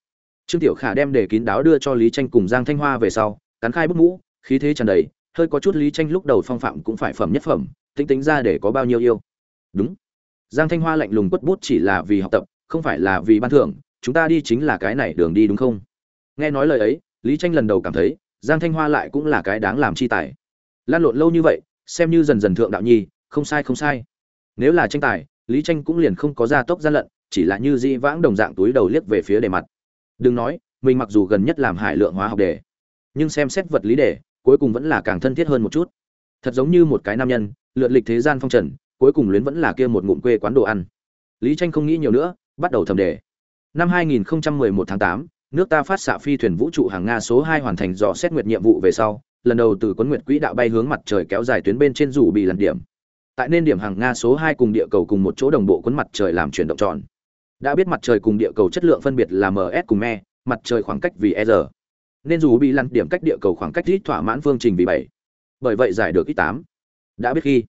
Trương tiểu khả đem đề kín đáo đưa cho lý tranh cùng giang thanh hoa về sau, cắn khai bức mũ, khí thế tràn đầy, hơi có chút lý tranh lúc đầu phong phạm cũng phải phẩm nhất phẩm, tính tính ra để có bao nhiêu yêu. Đúng. Giang thanh hoa lạnh lùng quất bút chỉ là vì học tập, không phải là vì ban thưởng chúng ta đi chính là cái này đường đi đúng không? Nghe nói lời ấy, lý tranh lần đầu cảm thấy, giang thanh hoa lại cũng là cái đáng làm chi tài. Lan lộn lâu như vậy, xem như dần dần thượng đạo nhi, không sai không sai. Nếu là tranh tài, lý tranh cũng liền không có gia tốc gian lận, chỉ là như di vãng đồng dạng túi đầu liếc về phía đề mặt. Đừng nói, mình mặc dù gần nhất làm hải lượng hóa học đề, nhưng xem xét vật lý đề, cuối cùng vẫn là càng thân thiết hơn một chút. Thật giống như một cái nam nhân, lượn lịch thế gian phong trần, cuối cùng luyến vẫn là kia một ngụm quê quán đồ ăn. Lý tranh không nghĩ nhiều nữa, bắt đầu thầm đề năm 2011 tháng 8, nước ta phát xạ phi thuyền vũ trụ hàng nga số 2 hoàn thành dò xét nguyệt nhiệm vụ về sau lần đầu từ quấn nguyệt quỹ đạo bay hướng mặt trời kéo dài tuyến bên trên rủ bị lần điểm. Tại nên điểm hàng nga số 2 cùng địa cầu cùng một chỗ đồng bộ quấn mặt trời làm chuyển động tròn. Đã biết mặt trời cùng địa cầu chất lượng phân biệt là ms cùng me mặt trời khoảng cách vì r. Nên dù bị lăn điểm cách địa cầu khoảng cách ít thỏa mãn phương trình vì bảy. Bởi vậy giải được ít tám. Đã biết khi.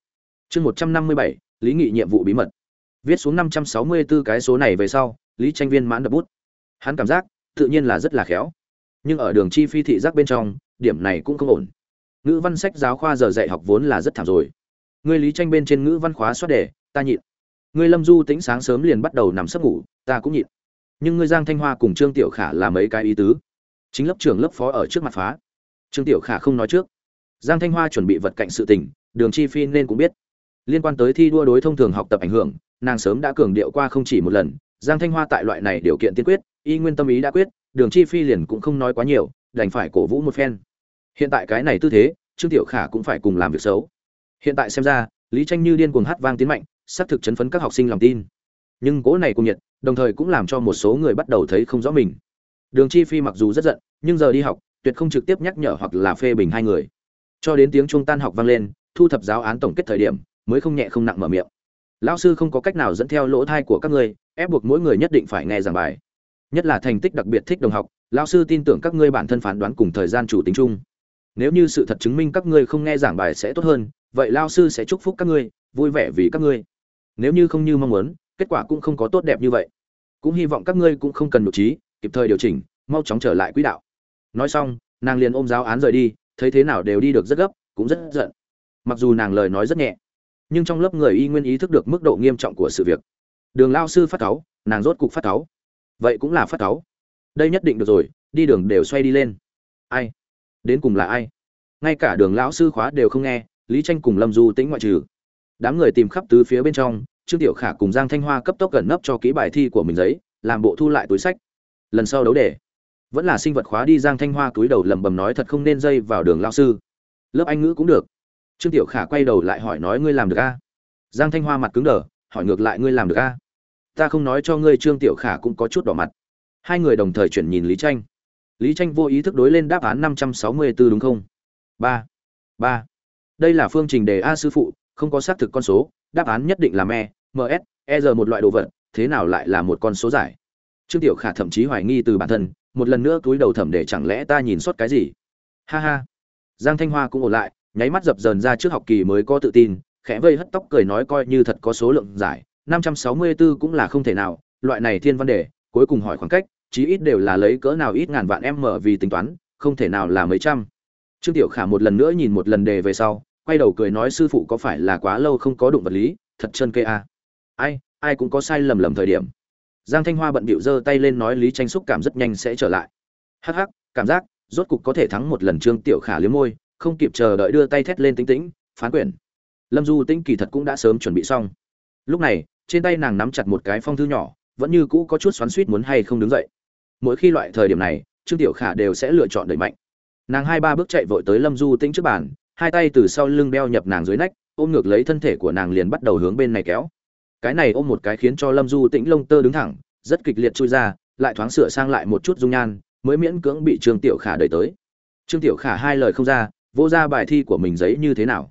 Chương một trăm năm mươi bảy lý nghị nhiệm vụ bí mật. Viết xuống 564 cái số này về sau lý tranh viên mãn đập bút. Hắn cảm giác, tự nhiên là rất là khéo. Nhưng ở đường chi phi thị giác bên trong, điểm này cũng không ổn. Ngữ văn sách giáo khoa giờ dạy học vốn là rất thảm rồi. Ngươi lý tranh bên trên ngữ văn khóa soát đề, ta nhịn. Ngươi lâm du tính sáng sớm liền bắt đầu nằm sấp ngủ, ta cũng nhịn. Nhưng ngươi giang thanh hoa cùng trương tiểu khả là mấy cái ý tứ. Chính lớp trưởng lớp phó ở trước mặt phá. Trương tiểu khả không nói trước. Giang thanh hoa chuẩn bị vật cạnh sự tình, đường chi phi nên cũng biết. Liên quan tới thi đua đối thông thường học tập ảnh hưởng, nàng sớm đã cường điệu qua không chỉ một lần giang thanh hoa tại loại này điều kiện tiên quyết, y nguyên tâm ý đã quyết, đường chi phi liền cũng không nói quá nhiều, đành phải cổ vũ một phen. Hiện tại cái này tư thế, trương tiểu khả cũng phải cùng làm việc xấu. Hiện tại xem ra, lý tranh như điên cuồng hát vang tiến mạnh sắp thực chấn phấn các học sinh lòng tin. Nhưng cỗ này cùng nhiệt, đồng thời cũng làm cho một số người bắt đầu thấy không rõ mình. Đường chi phi mặc dù rất giận, nhưng giờ đi học, tuyệt không trực tiếp nhắc nhở hoặc là phê bình hai người. Cho đến tiếng trung tan học vang lên, thu thập giáo án tổng kết thời điểm, mới không nhẹ không nặng mở miệng lão sư không có cách nào dẫn theo lỗ thai của các ngươi, ép buộc mỗi người nhất định phải nghe giảng bài. Nhất là thành tích đặc biệt thích đồng học, lão sư tin tưởng các ngươi bản thân phán đoán cùng thời gian chủ tính chung. Nếu như sự thật chứng minh các ngươi không nghe giảng bài sẽ tốt hơn, vậy lão sư sẽ chúc phúc các ngươi, vui vẻ vì các ngươi. Nếu như không như mong muốn, kết quả cũng không có tốt đẹp như vậy. Cũng hy vọng các ngươi cũng không cần nội trí, kịp thời điều chỉnh, mau chóng trở lại quỹ đạo. Nói xong, nàng liền ôm giáo án rời đi, thấy thế nào đều đi được rất gấp, cũng rất giận. Mặc dù nàng lời nói rất nhẹ nhưng trong lớp người y nguyên ý thức được mức độ nghiêm trọng của sự việc. Đường lao sư phát cáu, nàng rốt cục phát cáu. Vậy cũng là phát cáu. Đây nhất định được rồi, đi đường đều xoay đi lên. Ai? Đến cùng là ai? Ngay cả đường lão sư khóa đều không nghe, lý tranh cùng lâm du tĩnh ngoại trừ. Đám người tìm khắp tứ phía bên trong, trương tiểu khả cùng giang thanh hoa cấp tốc gần nấp cho kỹ bài thi của mình giấy, làm bộ thu lại túi sách. Lần sau đấu đề. Vẫn là sinh vật khóa đi giang thanh hoa túi đầu lẩm bẩm nói thật không nên dây vào đường lao sư. Lớp anh ngữ cũng được trương tiểu khả quay đầu lại hỏi nói ngươi làm được a? Giang thanh hoa mặt cứng đờ, hỏi ngược lại ngươi làm được a? Ta không nói cho ngươi trương tiểu khả cũng có chút đỏ mặt. Hai người đồng thời chuyển nhìn lý tranh. Lý tranh vô ý thức đối lên đáp án năm trăm sáu mươi 564 đúng không? Ba. Ba. Đây là phương trình đề a sư phụ, không có xác thực con số, đáp án nhất định là me ms e r một loại đồ vật, thế nào lại là một con số giải? Trương tiểu khả thậm chí hoài nghi từ bản thân, một lần nữa túi đầu thẩm để chẳng lẽ ta nhìn sót cái gì? Ha ha. Giang thanh hoa cũng ổn lại nháy mắt dập dờn ra trước học kỳ mới có tự tin, khẽ vây hất tóc cười nói coi như thật có số lượng giải 564 cũng là không thể nào, loại này thiên văn đề, cuối cùng hỏi khoảng cách, chí ít đều là lấy cỡ nào ít ngàn vạn em mở vì tính toán, không thể nào là mấy trăm. Trương tiểu khả một lần nữa nhìn một lần đề về sau, quay đầu cười nói sư phụ có phải là quá lâu không có đụng vật lý, thật chân kê a. À. ai ai cũng có sai lầm lầm thời điểm. Giang thanh hoa bận bịu giơ tay lên nói lý tranh xúc cảm rất nhanh sẽ trở lại. Hắc hắc, cảm giác, rốt cục có thể thắng một lần trương tiểu khả liếm môi không kịp chờ đợi đưa tay thét lên tính tĩnh, phán quyển lâm du tĩnh kỳ thật cũng đã sớm chuẩn bị xong. Lúc này, trên tay nàng nắm chặt một cái phong thư nhỏ, vẫn như cũ có chút xoắn suýt muốn hay không đứng dậy. Mỗi khi loại thời điểm này, trương tiểu khả đều sẽ lựa chọn đẩy mạnh. Nàng hai ba bước chạy vội tới lâm du tĩnh trước bàn, hai tay từ sau lưng đeo nhập nàng dưới nách, ôm ngược lấy thân thể của nàng liền bắt đầu hướng bên này kéo. Cái này ôm một cái khiến cho lâm du tĩnh lông tơ đứng thẳng, rất kịch liệt chui ra, lại thoáng sửa sang lại một chút dung nhan, mới miễn cưỡng bị trương tiểu khả đẩy tới. Trương tiểu khả hai lời không ra vô ra bài thi của mình giấy như thế nào?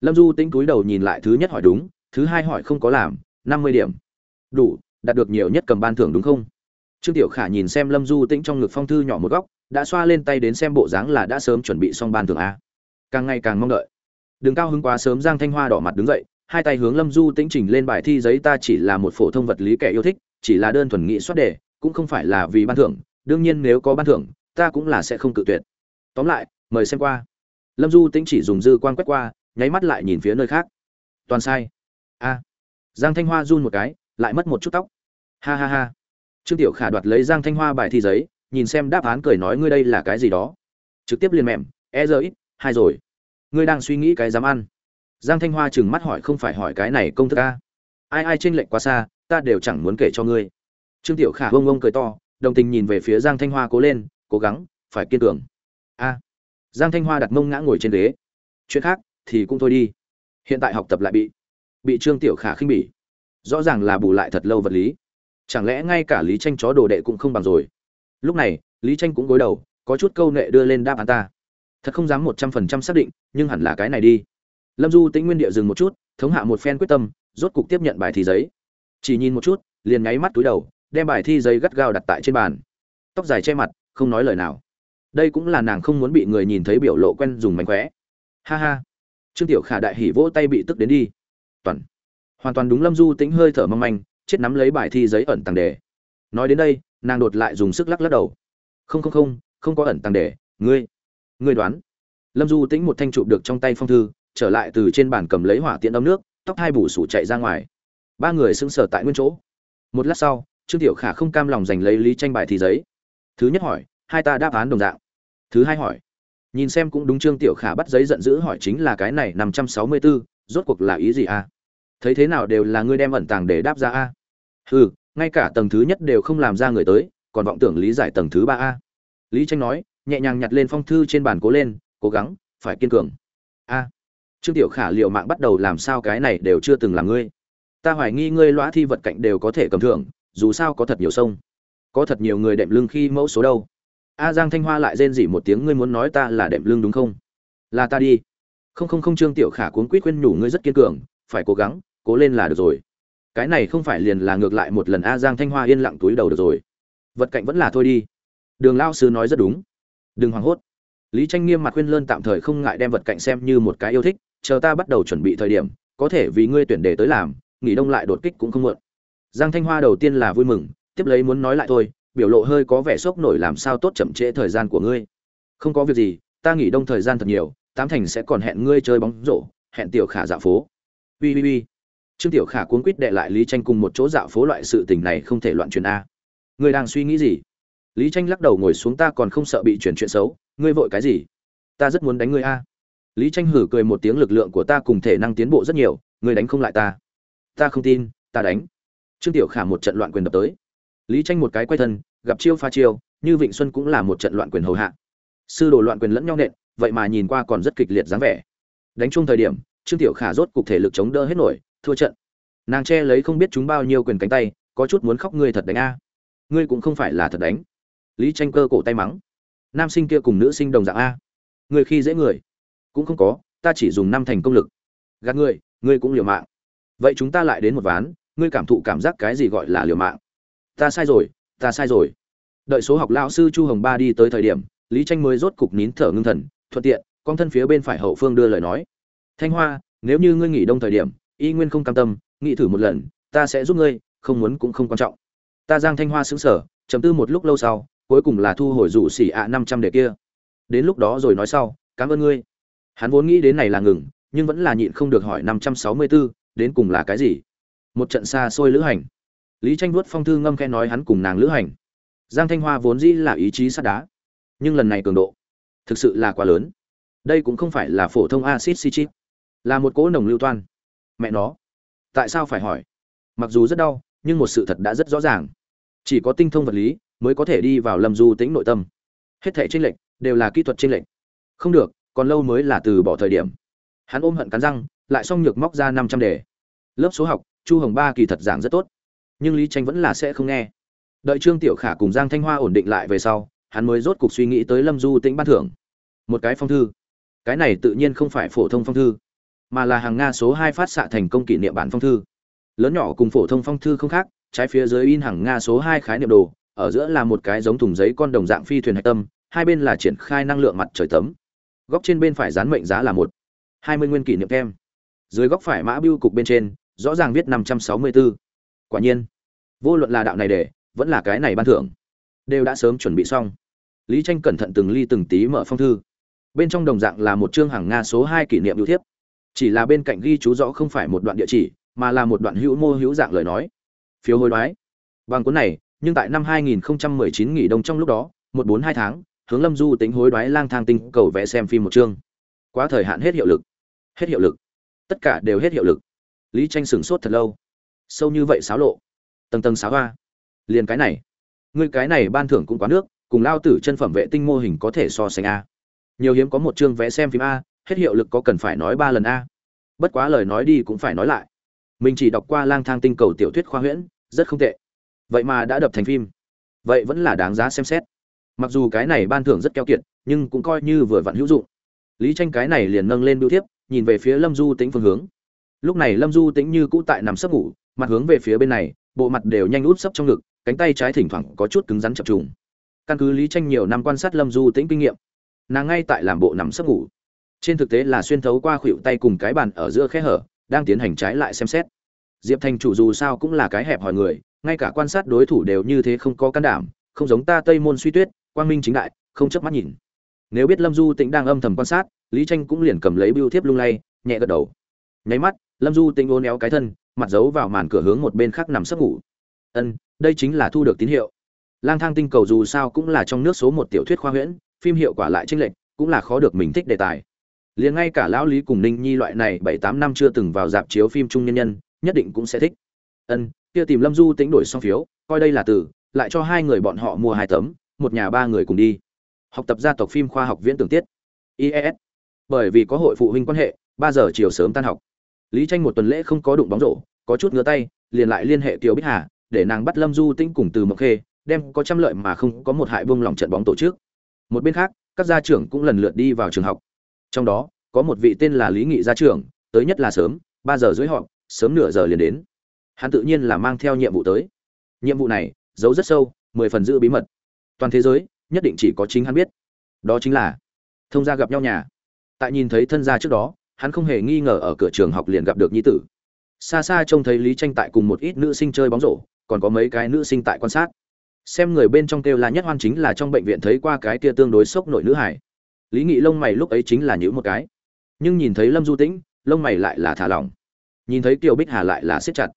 Lâm du tĩnh cúi đầu nhìn lại thứ nhất hỏi đúng, thứ hai hỏi không có làm, năm mươi điểm. Đủ, đạt được nhiều nhất cầm ban thưởng đúng không? Trương tiểu khả nhìn xem lâm du tĩnh trong ngực phong thư nhỏ một góc, đã xoa lên tay đến xem bộ dáng là đã sớm chuẩn bị xong ban thưởng a. Càng ngày càng mong đợi. Đừng cao hứng quá sớm giang thanh hoa đỏ mặt đứng dậy, hai tay hướng lâm du tĩnh trình lên bài thi giấy ta chỉ là một phổ thông vật lý kẻ yêu thích, chỉ là đơn thuần nghĩ soát đề, cũng không phải là vì ban thưởng, đương nhiên nếu có ban thưởng, ta cũng là sẽ không cự tuyệt. Tóm lại, mời xem qua lâm du tĩnh chỉ dùng dư quan quét qua, nháy mắt lại nhìn phía nơi khác. Toàn sai. A. Giang thanh hoa run một cái, lại mất một chút tóc. Ha ha ha. Trương tiểu khả đoạt lấy giang thanh hoa bài thi giấy, nhìn xem đáp án cười nói ngươi đây là cái gì đó. Trực tiếp liền mẹm e giờ ít, hai rồi. Ngươi đang suy nghĩ cái dám ăn. Giang thanh hoa chừng mắt hỏi không phải hỏi cái này công thức a. Ai ai tranh lệch quá xa, ta đều chẳng muốn kể cho ngươi. Trương tiểu khả bông bông cười to, đồng tình nhìn về phía giang thanh hoa cố lên, cố gắng, phải kiên cường. A giang thanh hoa đặt mông ngã ngồi trên ghế. Chuyện khác thì cũng thôi đi. Hiện tại học tập lại bị bị trương tiểu khả khinh bỉ. Rõ ràng là bù lại thật lâu vật lý. Chẳng lẽ ngay cả lý tranh chó đồ đệ cũng không bằng rồi? Lúc này, lý tranh cũng gối đầu, có chút câu nệ đưa lên đáp án ta. Thật không dám một trăm phần trăm xác định, nhưng hẳn là cái này đi. Lâm du tĩnh nguyên địa dừng một chút, thống hạ một phen quyết tâm, rốt cục tiếp nhận bài thi giấy. Chỉ nhìn một chút, liền nháy mắt túi đầu, đem bài thi giấy gắt gao đặt tại trên bàn. Tóc dài che mặt, không nói lời nào đây cũng là nàng không muốn bị người nhìn thấy biểu lộ quen dùng mánh khóe. Ha ha. Trương tiểu khả đại hỉ vỗ tay bị tức đến đi. Toàn. Hoàn toàn đúng lâm du tính hơi thở mong manh, chết nắm lấy bài thi giấy ẩn tàng đề. Nói đến đây, nàng đột lại dùng sức lắc lắc đầu. Không không không không có ẩn tàng đề, ngươi. Ngươi đoán. Lâm du tính một thanh chụp được trong tay phong thư, trở lại từ trên bàn cầm lấy hỏa tiện ấm nước, tóc hai bù sủ chạy ra ngoài. Ba người sững sờ tại nguyên chỗ. Một lát sau, trương tiểu khả không cam lòng giành lấy lý tranh bài thi giấy. Thứ nhất hỏi hai ta đáp án đồng dạng. Thứ hai hỏi. Nhìn xem cũng đúng trương tiểu khả bắt giấy giận dữ hỏi chính là cái này năm trăm sáu mươi 564, rốt cuộc là ý gì a thấy thế nào đều là ngươi đem ẩn tàng để đáp ra a. Hừ ngay cả tầng thứ nhất đều không làm ra người tới còn vọng tưởng lý giải tầng thứ ba a. Lý tranh nói nhẹ nhàng nhặt lên phong thư trên bàn cố lên cố gắng phải kiên cường. A. Trương tiểu khả liệu mạng bắt đầu làm sao cái này đều chưa từng làm ngươi. Ta hoài nghi ngươi lõa thi vật cạnh đều có thể cầm thưởng dù sao có thật nhiều sông có thật nhiều người đệm lưng khi mẫu số đâu a giang thanh hoa lại rên rỉ một tiếng, ngươi muốn nói ta là đệm lưng đúng không? Là ta đi. Không không không, trương tiểu khả cuốn quýt khuyên nhủ, ngươi rất kiên cường, phải cố gắng, cố lên là được rồi. Cái này không phải liền là ngược lại một lần a giang thanh hoa yên lặng túi đầu được rồi. Vật cạnh vẫn là thôi đi. Đường lao sư nói rất đúng. Đừng hoảng hốt. Lý tranh nghiêm mặt khuyên lơn tạm thời không ngại đem vật cạnh xem như một cái yêu thích, chờ ta bắt đầu chuẩn bị thời điểm, có thể vì ngươi tuyển đề tới làm, nghỉ đông lại đột kích cũng không muộn. Giang thanh hoa đầu tiên là vui mừng, tiếp lấy muốn nói lại thôi biểu lộ hơi có vẻ sốc nổi làm sao tốt chậm trễ thời gian của ngươi. Không có việc gì, ta nghỉ đông thời gian thật nhiều, tám thành sẽ còn hẹn ngươi chơi bóng rổ, hẹn tiểu khả dạo phố. Ui ui ui. Trương tiểu khả cuốn quýt đệ lại lý tranh cùng một chỗ dạo phố loại sự tình này không thể loạn truyền a. Ngươi đang suy nghĩ gì? Lý tranh lắc đầu ngồi xuống ta còn không sợ bị chuyển chuyện xấu, ngươi vội cái gì? Ta rất muốn đánh ngươi a. Lý tranh hử cười một tiếng lực lượng của ta cùng thể năng tiến bộ rất nhiều, ngươi đánh không lại ta. Ta không tin, ta đánh. Trương tiểu khả một trận loạn quyền đập tới lý tranh một cái quay thân, gặp chiêu pha chiêu, như vịnh xuân cũng là một trận loạn quyền hầu hạ. Sư đồ loạn quyền lẫn nhau nện, vậy mà nhìn qua còn rất kịch liệt dáng vẻ. Đánh chung thời điểm, trương tiểu khả rốt cục thể lực chống đỡ hết nổi, thua trận. Nàng che lấy không biết chúng bao nhiêu quyền cánh tay, có chút muốn khóc ngươi thật đánh a. Ngươi cũng không phải là thật đánh. Lý tranh cơ cổ tay mắng. Nam sinh kia cùng nữ sinh đồng dạng a. Người khi dễ người, cũng không có, ta chỉ dùng năm thành công lực. Gạt ngươi ngươi cũng liều mạng. Vậy chúng ta lại đến một ván, ngươi cảm thụ cảm giác cái gì gọi là liều mạng? Ta sai rồi ta sai rồi. Đợi số học lão sư chu hồng ba đi tới thời điểm lý tranh mới rốt cục nín thở ngưng thần thuận tiện con thân phía bên phải hậu phương đưa lời nói. Thanh hoa nếu như ngươi nghỉ đông thời điểm y nguyên không cam tâm nghĩ thử một lần ta sẽ giúp ngươi không muốn cũng không quan trọng. Ta giang thanh hoa xứng sở chấm tư một lúc lâu sau cuối cùng là thu hồi rủ xỉ ạ năm trăm đề kia. Đến lúc đó rồi nói sau cảm ơn ngươi. Hắn vốn nghĩ đến này là ngừng nhưng vẫn là nhịn không được hỏi năm trăm sáu mươi 564, đến cùng là cái gì? Một trận xa xôi lữ hành lý tranh vuốt phong thư ngâm khe nói hắn cùng nàng lữ hành. Giang thanh hoa vốn dĩ là ý chí sắt đá, nhưng lần này cường độ thực sự là quá lớn. Đây cũng không phải là phổ thông acid citric là một cỗ nồng lưu toan. Mẹ nó, tại sao phải hỏi? Mặc dù rất đau, nhưng một sự thật đã rất rõ ràng. Chỉ có tinh thông vật lý mới có thể đi vào lâm du tính nội tâm. Hết thể tranh lệch đều là kỹ thuật tranh lệch. Không được, còn lâu mới là từ bỏ thời điểm. Hắn ôm hận cắn răng, lại xong nhược móc ra năm trăm đề. Lớp số học, chu hồng ba kỳ thật giảng rất tốt nhưng lý tranh vẫn là sẽ không nghe. Đợi trương tiểu khả cùng giang thanh hoa ổn định lại về sau, hắn mới rốt cuộc suy nghĩ tới lâm du tĩnh ban thưởng. Một cái phong thư. Cái này tự nhiên không phải phổ thông phong thư, mà là hàng nga số hai phát xạ thành công kỷ niệm bản phong thư. Lớn nhỏ cùng phổ thông phong thư không khác, trái phía dưới in hàng nga số hai khái niệm đồ, ở giữa là một cái giống thùng giấy con đồng dạng phi thuyền hạch tâm, hai bên là triển khai năng lượng mặt trời tấm. Góc trên bên phải dán mệnh giá là một. Hai mươi nguyên kỷ niệm kem dưới góc phải mã biêu cục bên trên, rõ ràng viết năm trăm sáu mươi bốn quả nhiên, vô luận là đạo này để, vẫn là cái này ban thưởng, đều đã sớm chuẩn bị xong. Lý tranh cẩn thận từng ly từng tí mở phong thư. Bên trong đồng dạng là một chương hàng nga số hai kỷ niệm ưu thiếp. Chỉ là bên cạnh ghi chú rõ không phải một đoạn địa chỉ, mà là một đoạn hữu mô hữu dạng lời nói. Phiếu hối đoái. Bằng cuốn này, nhưng tại năm 2019 nghỉ đông trong lúc đó, một bốn hai tháng, hướng lâm du tính hối đoái lang thang tinh cầu vẽ xem phim một chương. Quá thời hạn hết hiệu lực. Hết hiệu lực. Tất cả đều hết hiệu lực. Lý tranh sửng sốt thật lâu sâu như vậy xáo lộ. Tầng tầng xáo hoa. Liền cái này. Ngươi cái này ban thưởng cũng quá nước, cùng lao tử chân phẩm vệ tinh mô hình có thể so sánh a. Nhiều hiếm có một chương vẽ xem phim a, hết hiệu lực có cần phải nói ba lần a. Bất quá lời nói đi cũng phải nói lại. Mình chỉ đọc qua lang thang tinh cầu tiểu thuyết khoa huyễn, rất không tệ. Vậy mà đã đập thành phim. Vậy vẫn là đáng giá xem xét. Mặc dù cái này ban thưởng rất keo kiệt, nhưng cũng coi như vừa vặn hữu dụng. Lý tranh cái này liền nâng lên biểu thiếp, nhìn về phía lâm du tĩnh phương hướng. Lúc này lâm du tĩnh như cũ tại nằm sấp ngủ mặt hướng về phía bên này, bộ mặt đều nhanh út sấp trong ngực, cánh tay trái thỉnh thoảng có chút cứng rắn chập trùng. Căn cứ lý tranh nhiều năm quan sát lâm du tĩnh kinh nghiệm, nàng ngay tại làm bộ nằm sấp ngủ. Trên thực tế là xuyên thấu qua khuỷu tay cùng cái bàn ở giữa khe hở, đang tiến hành trái lại xem xét. Diệp thành chủ dù sao cũng là cái hẹp hòi người, ngay cả quan sát đối thủ đều như thế không có can đảm, không giống ta tây môn suy tuyết, quang minh chính đại, không chớp mắt nhìn. Nếu biết lâm du tĩnh đang âm thầm quan sát, lý tranh cũng liền cầm lấy bưu thiếp lung lay, nhẹ gật đầu. Nháy mắt lâm du tinh ôn éo cái thân, mặt giấu vào màn cửa hướng một bên khác nằm sấp ngủ. Ân, đây chính là thu được tín hiệu. Lang thang tinh cầu dù sao cũng là trong nước số một tiểu thuyết khoa huyễn, phim hiệu quả lại tranh lệch, cũng là khó được mình thích đề tài. Liền ngay cả lão lý cùng ninh nhi loại này bảy tám năm chưa từng vào dạp chiếu phim trung nhân nhân, nhất định cũng sẽ thích. Ân, kia tìm lâm du tính đổi xong phiếu, coi đây là từ, lại cho hai người bọn họ mua hai tấm, một nhà ba người cùng đi. Học tập gia tộc phim khoa học viễn tưởng tiết. Ies bởi vì có hội phụ huynh quan hệ, ba giờ chiều sớm tan học lý tranh một tuần lễ không có đụng bóng rổ, có chút ngứa tay, liền lại liên hệ kiều bích hà, để nàng bắt lâm du tĩnh cùng từ mộc khê, đem có trăm lợi mà không có một hại buông lòng trận bóng tổ chức. Một bên khác, các gia trưởng cũng lần lượt đi vào trường học. Trong đó, có một vị tên là lý nghị gia trưởng, tới nhất là sớm, ba giờ dưới họ sớm nửa giờ liền đến. Hắn tự nhiên là mang theo nhiệm vụ tới. Nhiệm vụ này, giấu rất sâu, mười phần giữ bí mật. Toàn thế giới, nhất định chỉ có chính hắn biết. Đó chính là thông gia gặp nhau nhà. Tại nhìn thấy thân gia trước đó hắn không hề nghi ngờ ở cửa trường học liền gặp được nhi tử. Xa xa trông thấy lý tranh tại cùng một ít nữ sinh chơi bóng rổ, còn có mấy cái nữ sinh tại quan sát. Xem người bên trong kêu là nhất hoan chính là trong bệnh viện thấy qua cái kia tương đối sốc nội nữ hải. Lý nghị lông mày lúc ấy chính là nhữ một cái. Nhưng nhìn thấy lâm du tĩnh, lông mày lại là thả lỏng. Nhìn thấy kiều bích hà lại là siết chặt.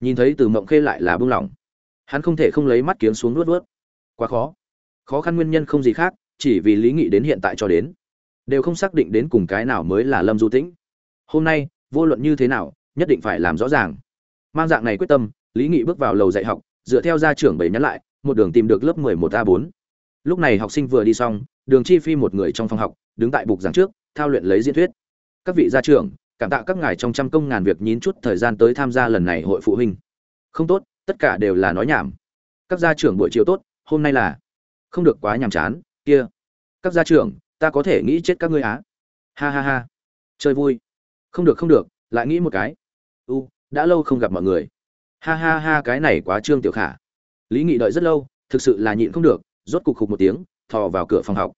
Nhìn thấy từ mộng khê lại là buông lỏng. Hắn không thể không lấy mắt kiếm xuống nuốt nuốt quá khó. Khó khăn nguyên nhân không gì khác, chỉ vì lý nghị đến hiện tại cho đến đều không xác định đến cùng cái nào mới là lâm du tĩnh. Hôm nay, vô luận như thế nào, nhất định phải làm rõ ràng. Mang dạng này quyết tâm, lý nghị bước vào lầu dạy học, dựa theo gia trưởng bảy nhắn lại, một đường tìm được lớp 11 a 4 lúc này học sinh vừa đi xong, đường chi phi một người trong phòng học, đứng tại bục giảng trước, thao luyện lấy diễn thuyết. Các vị gia trưởng, cảm tạ các ngài trong trăm công ngàn việc nhín chút thời gian tới tham gia lần này hội phụ huynh. Không tốt, tất cả đều là nói nhảm. Các gia trưởng buổi chiều tốt, hôm nay là. Không được quá nhàm chán, kia. Các gia trưởng ta có thể nghĩ chết các ngươi á. Ha ha ha. Chơi vui. Không được không được, lại nghĩ một cái. U, đã lâu không gặp mọi người. Ha ha ha, cái này quá trương tiểu khả. Lý nghị đợi rất lâu, thực sự là nhịn không được, rốt cục khục một tiếng, thò vào cửa phòng học.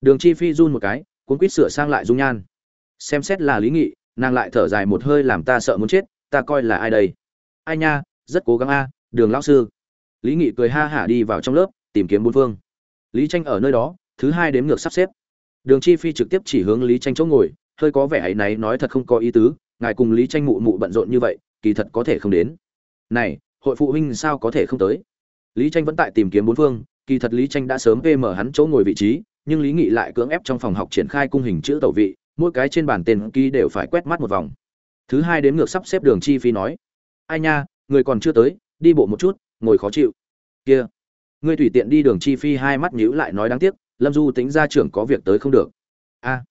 Đường chi phi run một cái, cuốn quýt sửa sang lại dung nhan. Xem xét là lý nghị, nàng lại thở dài một hơi làm ta sợ muốn chết, ta coi là ai đây? Ai nha, rất cố gắng a, đường lão sư. Lý nghị cười ha hả đi vào trong lớp, tìm kiếm bốn phương. Lý tranh ở nơi đó, thứ hai đếm ngược sắp xếp đường chi phi trực tiếp chỉ hướng lý tranh chỗ ngồi, hơi có vẻ ấy náy nói thật không có ý tứ, ngài cùng lý tranh mụ mụ bận rộn như vậy, kỳ thật có thể không đến. Này, hội phụ huynh sao có thể không tới? Lý tranh vẫn tại tìm kiếm bốn phương, kỳ thật lý tranh đã sớm pm hắn chỗ ngồi vị trí, nhưng lý nghị lại cưỡng ép trong phòng học triển khai cung hình chữ tẩu vị, mỗi cái trên bàn tên ký đều phải quét mắt một vòng. Thứ hai đếm ngược sắp xếp đường chi phi nói, ai nha, người còn chưa tới, đi bộ một chút, ngồi khó chịu. Kia, ngươi tùy tiện đi đường chi phi hai mắt nhíu lại nói đáng tiếc lâm du tính ra trưởng có việc tới không được. A,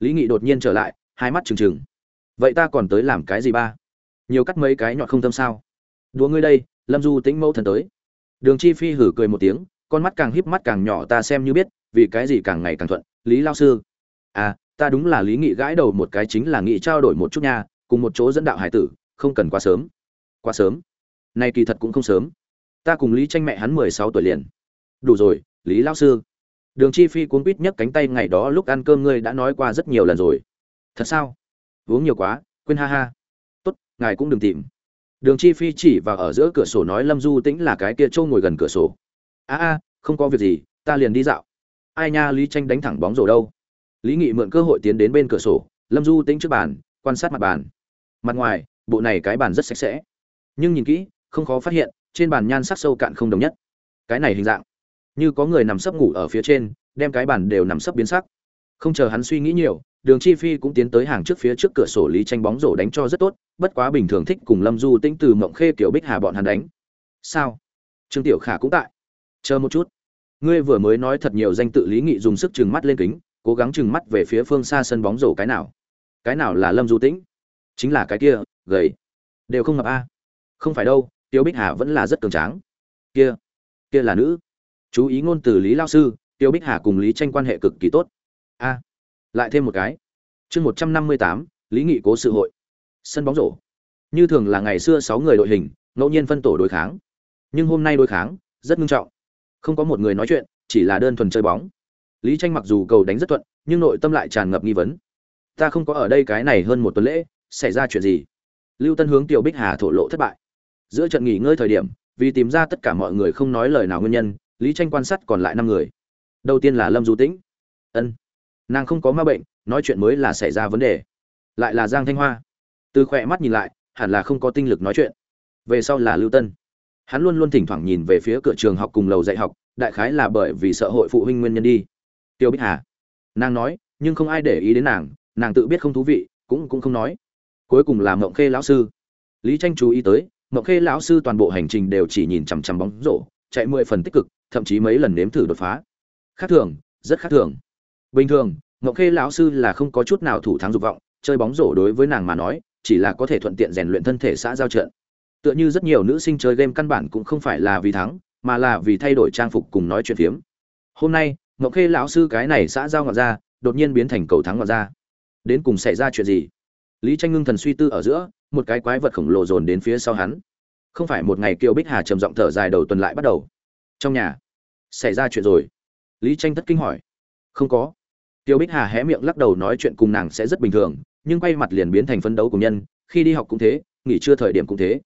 lý nghị đột nhiên trở lại, hai mắt trừng trừng. Vậy ta còn tới làm cái gì ba? Nhiều cắt mấy cái nhọn không tâm sao? Đùa ngươi đây, lâm du tính mẫu thần tới. Đường chi phi hử cười một tiếng, con mắt càng híp mắt càng nhỏ ta xem như biết, vì cái gì càng ngày càng thuận, lý lao sư. À ta đúng là lý nghị gãi đầu một cái chính là nghị trao đổi một chút nha, cùng một chỗ dẫn đạo hải tử, không cần quá sớm. Quá sớm? Nay kỳ thật cũng không sớm. Ta cùng lý tranh mẹ hắn mười sáu tuổi liền. Đủ rồi, lý lao sư đường chi phi cuốn quýt nhấc cánh tay, ngày đó lúc ăn cơm ngươi đã nói qua rất nhiều lần rồi. Thật sao? Uống nhiều quá, quên ha ha. Tốt, ngài cũng đừng tìm. Đường chi phi chỉ vào ở giữa cửa sổ nói lâm du tĩnh là cái kia trâu ngồi gần cửa sổ. A a, không có việc gì, ta liền đi dạo. Ai nha, lý tranh đánh thẳng bóng rổ đâu. Lý nghị mượn cơ hội tiến đến bên cửa sổ, lâm du tĩnh trước bàn, quan sát mặt bàn. Mặt ngoài, bộ này cái bàn rất sạch sẽ. Nhưng nhìn kỹ, không khó phát hiện, trên bàn nhan sắc sâu cạn không đồng nhất. Cái này hình dạng như có người nằm sấp ngủ ở phía trên, đem cái bàn đều nằm sấp biến sắc. Không chờ hắn suy nghĩ nhiều, đường chi phi cũng tiến tới hàng trước phía trước cửa sổ lý tranh bóng rổ đánh cho rất tốt, bất quá bình thường thích cùng lâm du tĩnh từ mộng khê kiểu bích hà bọn hắn đánh. Sao? Trương tiểu khả cũng tại. Chờ một chút. Ngươi vừa mới nói thật nhiều danh tự lý nghị dùng sức chừng mắt lên kính, cố gắng chừng mắt về phía phương xa sân bóng rổ cái nào? Cái nào là lâm du tĩnh? Chính là cái kia, gầy. Đều không ngập a. Không phải đâu tiêu bích hà vẫn là rất cường tráng. Kia kia là nữ chú ý ngôn từ lý lao sư, tiêu bích hà cùng lý tranh quan hệ cực kỳ tốt. A, lại thêm một cái. Chương một trăm năm mươi tám, lý nghị cố sự hội. Sân bóng rổ. Như thường là ngày xưa sáu người đội hình, ngẫu nhiên phân tổ đối kháng. Nhưng hôm nay đối kháng, rất nghiêm trọng. Không có một người nói chuyện, chỉ là đơn thuần chơi bóng. Lý tranh mặc dù cầu đánh rất thuận, nhưng nội tâm lại tràn ngập nghi vấn. Ta không có ở đây cái này hơn một tuần lễ, xảy ra chuyện gì? Lưu tân hướng tiểu bích hà thổ lộ thất bại. Giữa trận nghỉ ngơi thời điểm, vì tìm ra tất cả mọi người không nói lời nào nguyên nhân lý tranh quan sát còn lại năm người. Đầu tiên là lâm du tĩnh. Ân. Nàng không có ma bệnh, nói chuyện mới là xảy ra vấn đề. Lại là giang thanh hoa. Từ khỏe mắt nhìn lại, hẳn là không có tinh lực nói chuyện. Về sau là lưu tân. Hắn luôn luôn thỉnh thoảng nhìn về phía cửa trường học cùng lầu dạy học, đại khái là bởi vì sợ hội phụ huynh nguyên nhân đi. Tiêu bích hà. Nàng nói, nhưng không ai để ý đến nàng nàng tự biết không thú vị, cũng cũng không nói. Cuối cùng là mộng khê lão sư. Lý tranh chú ý tới, mộng khê lão sư toàn bộ hành trình đều chỉ nhìn chằm chằm bóng rổ, chạy mười phần tích cực thậm chí mấy lần nếm thử đột phá. Khác thường, rất khác thường. Bình thường, ngọc khê lão sư là không có chút nào thủ thắng dục vọng, chơi bóng rổ đối với nàng mà nói, chỉ là có thể thuận tiện rèn luyện thân thể xã giao trận. Tựa như rất nhiều nữ sinh chơi game căn bản cũng không phải là vì thắng, mà là vì thay đổi trang phục cùng nói chuyện phiếm. Hôm nay, ngọc khê lão sư cái này xã giao ngọt ra, đột nhiên biến thành cầu thắng ngọt ra. Đến cùng xảy ra chuyện gì? Lý tranh ngưng thần suy tư ở giữa, một cái quái vật khổng lồ dồn đến phía sau hắn. Không phải một ngày kiều bích hà trầm giọng thở dài đầu tuần lại bắt đầu. Trong nhà xảy ra chuyện rồi. Lý tranh thất kinh hỏi. Không có. Tiêu bích hà hé miệng lắc đầu nói chuyện cùng nàng sẽ rất bình thường, nhưng quay mặt liền biến thành phấn đấu của nhân, khi đi học cũng thế, nghỉ trưa thời điểm cũng thế.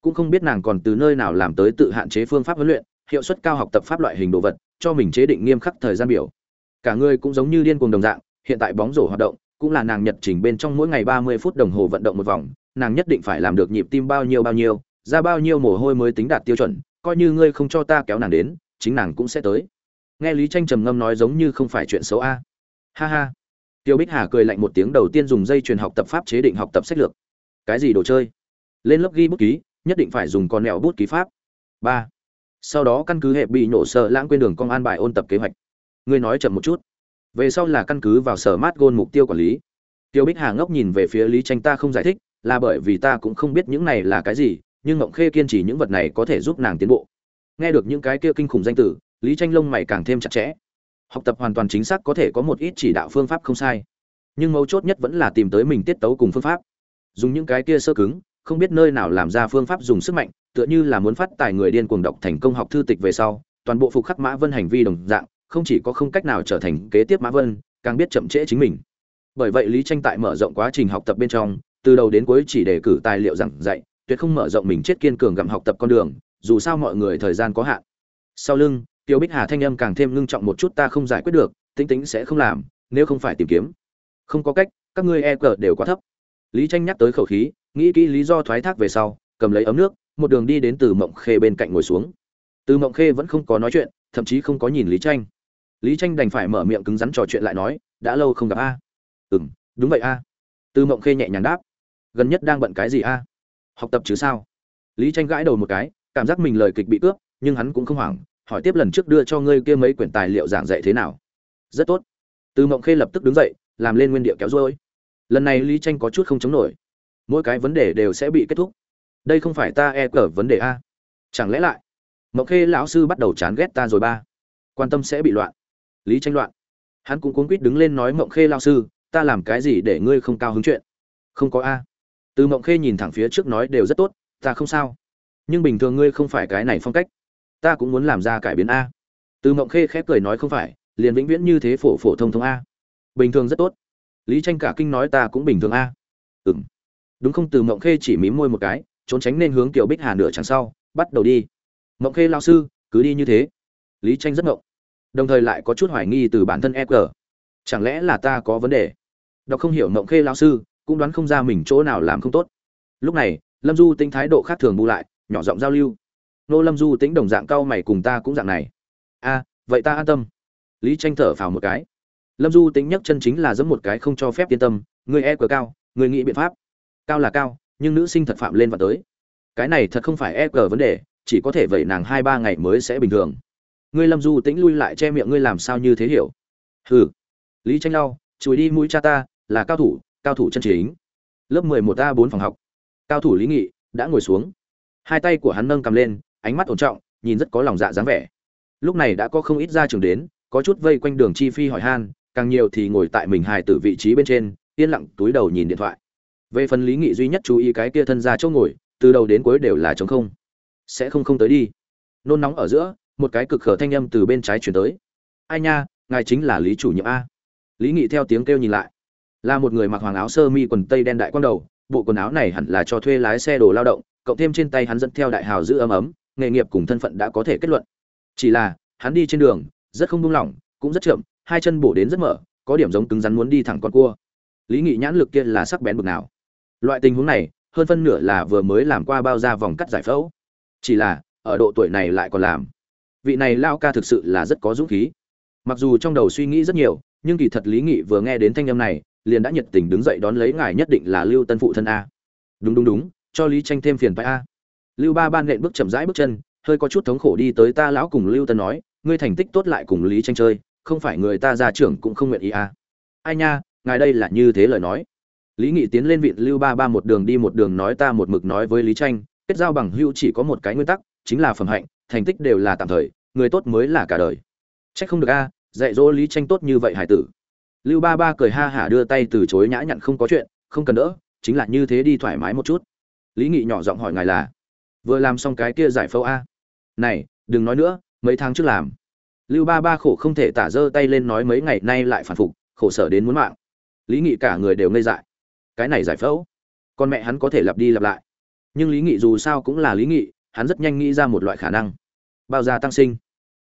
Cũng không biết nàng còn từ nơi nào làm tới tự hạn chế phương pháp huấn luyện, hiệu suất cao học tập pháp loại hình đồ vật, cho mình chế định nghiêm khắc thời gian biểu. Cả người cũng giống như điên cuồng đồng dạng, hiện tại bóng rổ hoạt động, cũng là nàng nhật trình bên trong mỗi ngày ba mươi phút đồng hồ vận động một vòng, nàng nhất định phải làm được nhịp tim bao nhiêu bao nhiêu, ra bao nhiêu mồ hôi mới tính đạt tiêu chuẩn, coi như ngươi không cho ta kéo nàng đến chính nàng cũng sẽ tới. Nghe lý tranh trầm ngâm nói giống như không phải chuyện xấu a. Ha ha. Tiêu bích hà cười lạnh một tiếng đầu tiên dùng dây truyền học tập pháp chế định học tập sách lược. Cái gì đồ chơi? Lên lớp ghi bút ký, nhất định phải dùng con mèo bút ký pháp. Ba. Sau đó căn cứ hệ bị nổ sợ lãng quên đường công an bài ôn tập kế hoạch. Ngươi nói chậm một chút. Về sau là căn cứ vào sở mát gôn mục tiêu quản lý. Tiêu bích hà ngốc nhìn về phía lý tranh ta không giải thích, là bởi vì ta cũng không biết những này là cái gì, nhưng ngộng khê kiên trì những vật này có thể giúp nàng tiến bộ nghe được những cái kia kinh khủng danh tử, lý tranh lông mày càng thêm chặt chẽ. Học tập hoàn toàn chính xác có thể có một ít chỉ đạo phương pháp không sai. Nhưng mấu chốt nhất vẫn là tìm tới mình tiết tấu cùng phương pháp. Dùng những cái kia sơ cứng, không biết nơi nào làm ra phương pháp dùng sức mạnh, tựa như là muốn phát tài người điên cuồng đọc thành công học thư tịch về sau, toàn bộ phục khắc mã vân hành vi đồng dạng, không chỉ có không cách nào trở thành kế tiếp mã vân, càng biết chậm trễ chính mình. Bởi vậy lý tranh tại mở rộng quá trình học tập bên trong, từ đầu đến cuối chỉ đề cử tài liệu giảng dạy, tuyệt không mở rộng mình chết kiên cường gặm học tập con đường dù sao mọi người thời gian có hạn. Sau lưng tiêu bích hà thanh âm càng thêm ngưng trọng một chút ta không giải quyết được, tính tính sẽ không làm, nếu không phải tìm kiếm. Không có cách, các ngươi e cờ đều quá thấp. Lý tranh nhắc tới khẩu khí, nghĩ kỹ lý do thoái thác về sau, cầm lấy ấm nước, một đường đi đến từ mộng khê bên cạnh ngồi xuống. Từ mộng khê vẫn không có nói chuyện, thậm chí không có nhìn lý tranh. Lý tranh đành phải mở miệng cứng rắn trò chuyện lại nói, đã lâu không gặp a. Ừ đúng vậy a. Từ mộng khê nhẹ nhàng đáp, gần nhất đang bận cái gì a? Học tập chứ sao? Lý tranh gãi đầu một cái cảm giác mình lời kịch bị cướp, nhưng hắn cũng không hoảng, hỏi tiếp lần trước đưa cho ngươi kia mấy quyển tài liệu giảng dạy thế nào. Rất tốt. Từ mộng khê lập tức đứng dậy, làm lên nguyên địa kéo rôi lần này lý tranh có chút không chống nổi. Mỗi cái vấn đề đều sẽ bị kết thúc. Đây không phải ta e cờ vấn đề a. Chẳng lẽ lại? Mộng khê lão sư bắt đầu chán ghét ta rồi ba. Quan tâm sẽ bị loạn. Lý tranh loạn. Hắn cũng cuống quýt đứng lên nói mộng khê lão sư, ta làm cái gì để ngươi không cao hứng chuyện? Không có a. Từ mộng khê nhìn thẳng phía trước nói đều rất tốt, ta không sao nhưng bình thường ngươi không phải cái này phong cách. Ta cũng muốn làm ra cải biến a. Từ mộng khê khép cười nói không phải, liền vĩnh viễn như thế phổ phổ thông thông a. Bình thường rất tốt. Lý tranh cả kinh nói ta cũng bình thường a. Ừm. Đúng không? Từ mộng khê chỉ mím môi một cái, trốn tránh nên hướng tiểu bích hà nửa chẳng sau, bắt đầu đi. Mộng khê lao sư, cứ đi như thế. Lý tranh rất mộng đồng thời lại có chút hoài nghi từ bản thân e g. Chẳng lẽ là ta có vấn đề? Đọc không hiểu mộng khê lao sư, cũng đoán không ra mình chỗ nào làm không tốt. Lúc này, lâm du tính thái độ khác thường bù lại nhỏ giọng giao lưu. Nô lâm du tính đồng dạng cao mày cùng ta cũng dạng này. A, vậy ta an tâm. Lý tranh thở phào một cái. Lâm du tính nhất chân chính là giấm một cái không cho phép yên tâm. Người e cờ cao, người nghĩ biện pháp. Cao là cao, nhưng nữ sinh thật phạm lên và tới. Cái này thật không phải e cờ vấn đề, chỉ có thể vậy nàng hai ba ngày mới sẽ bình thường. Ngươi lâm du tĩnh lui lại che miệng, ngươi làm sao như thế hiểu? Hừ. Lý tranh lau, chùi đi mũi cha ta, là cao thủ cao thủ chân chính. Lớp mười một a bốn phòng học. Cao thủ lý nghị đã ngồi xuống hai tay của hắn nâng cầm lên, ánh mắt ổn trọng, nhìn rất có lòng dạ dáng vẻ. Lúc này đã có không ít gia trưởng đến, có chút vây quanh đường chi phi hỏi han, càng nhiều thì ngồi tại mình hài tử vị trí bên trên, yên lặng túi đầu nhìn điện thoại. Về phần lý nghị duy nhất chú ý cái kia thân ra chỗ ngồi, từ đầu đến cuối đều là trống không. Sẽ không không tới đi. Nôn nóng ở giữa, một cái cực khở thanh âm từ bên trái chuyển tới. Ai nha, ngài chính là lý chủ nhiệm a. Lý nghị theo tiếng kêu nhìn lại. Là một người mặc hoàng áo sơ mi quần tây đen đại quang đầu, bộ quần áo này hẳn là cho thuê lái xe đồ lao động cộng thêm trên tay hắn dẫn theo đại hào giữ ấm ấm, nghề nghiệp cùng thân phận đã có thể kết luận. Chỉ là, hắn đi trên đường, rất không buông lỏng, cũng rất chậm, hai chân bổ đến rất mở, có điểm giống cứng rắn muốn đi thẳng con cua. Lý nghị nhãn lực kia là sắc bén bực nào. Loại tình huống này, hơn phân nửa là vừa mới làm qua bao ra vòng cắt giải phẫu. Chỉ là, ở độ tuổi này lại còn làm. Vị này lao ca thực sự là rất có dũng khí. Mặc dù trong đầu suy nghĩ rất nhiều, nhưng kỳ thật lý nghị vừa nghe đến thanh âm này, liền đã nhiệt tình đứng dậy đón lấy ngài nhất định là lưu tân phụ thân a. Đúng đúng đúng cho lý tranh thêm phiền phải a. Lưu ba ban nện bước chậm rãi bước chân, hơi có chút thống khổ đi tới ta lão cùng lưu tân nói, ngươi thành tích tốt lại cùng lý tranh chơi, không phải người ta ra trưởng cũng không nguyện ý a. Ai nha, ngài đây là như thế lời nói. Lý nghị tiến lên vịn lưu ba ba một đường đi một đường nói ta một mực nói với lý tranh kết giao bằng hữu chỉ có một cái nguyên tắc, chính là phẩm hạnh, thành tích đều là tạm thời, người tốt mới là cả đời. Trách không được a, dạy dỗ lý tranh tốt như vậy hải tử. Lưu ba ba cười ha hả đưa tay từ chối nhã nhặn không có chuyện, không cần đỡ, chính là như thế đi thoải mái một chút lý nghị nhỏ giọng hỏi ngài là, vừa làm xong cái kia giải phẫu a? Này, đừng nói nữa, mấy tháng trước làm. Lưu ba ba khổ không thể tả giơ tay lên nói mấy ngày nay lại phản phục, khổ sở đến muốn mạng. Lý nghị cả người đều ngây dại. Cái này giải phẫu? Con mẹ hắn có thể lặp đi lặp lại. Nhưng lý nghị dù sao cũng là lý nghị, hắn rất nhanh nghĩ ra một loại khả năng. Bao gia tăng sinh.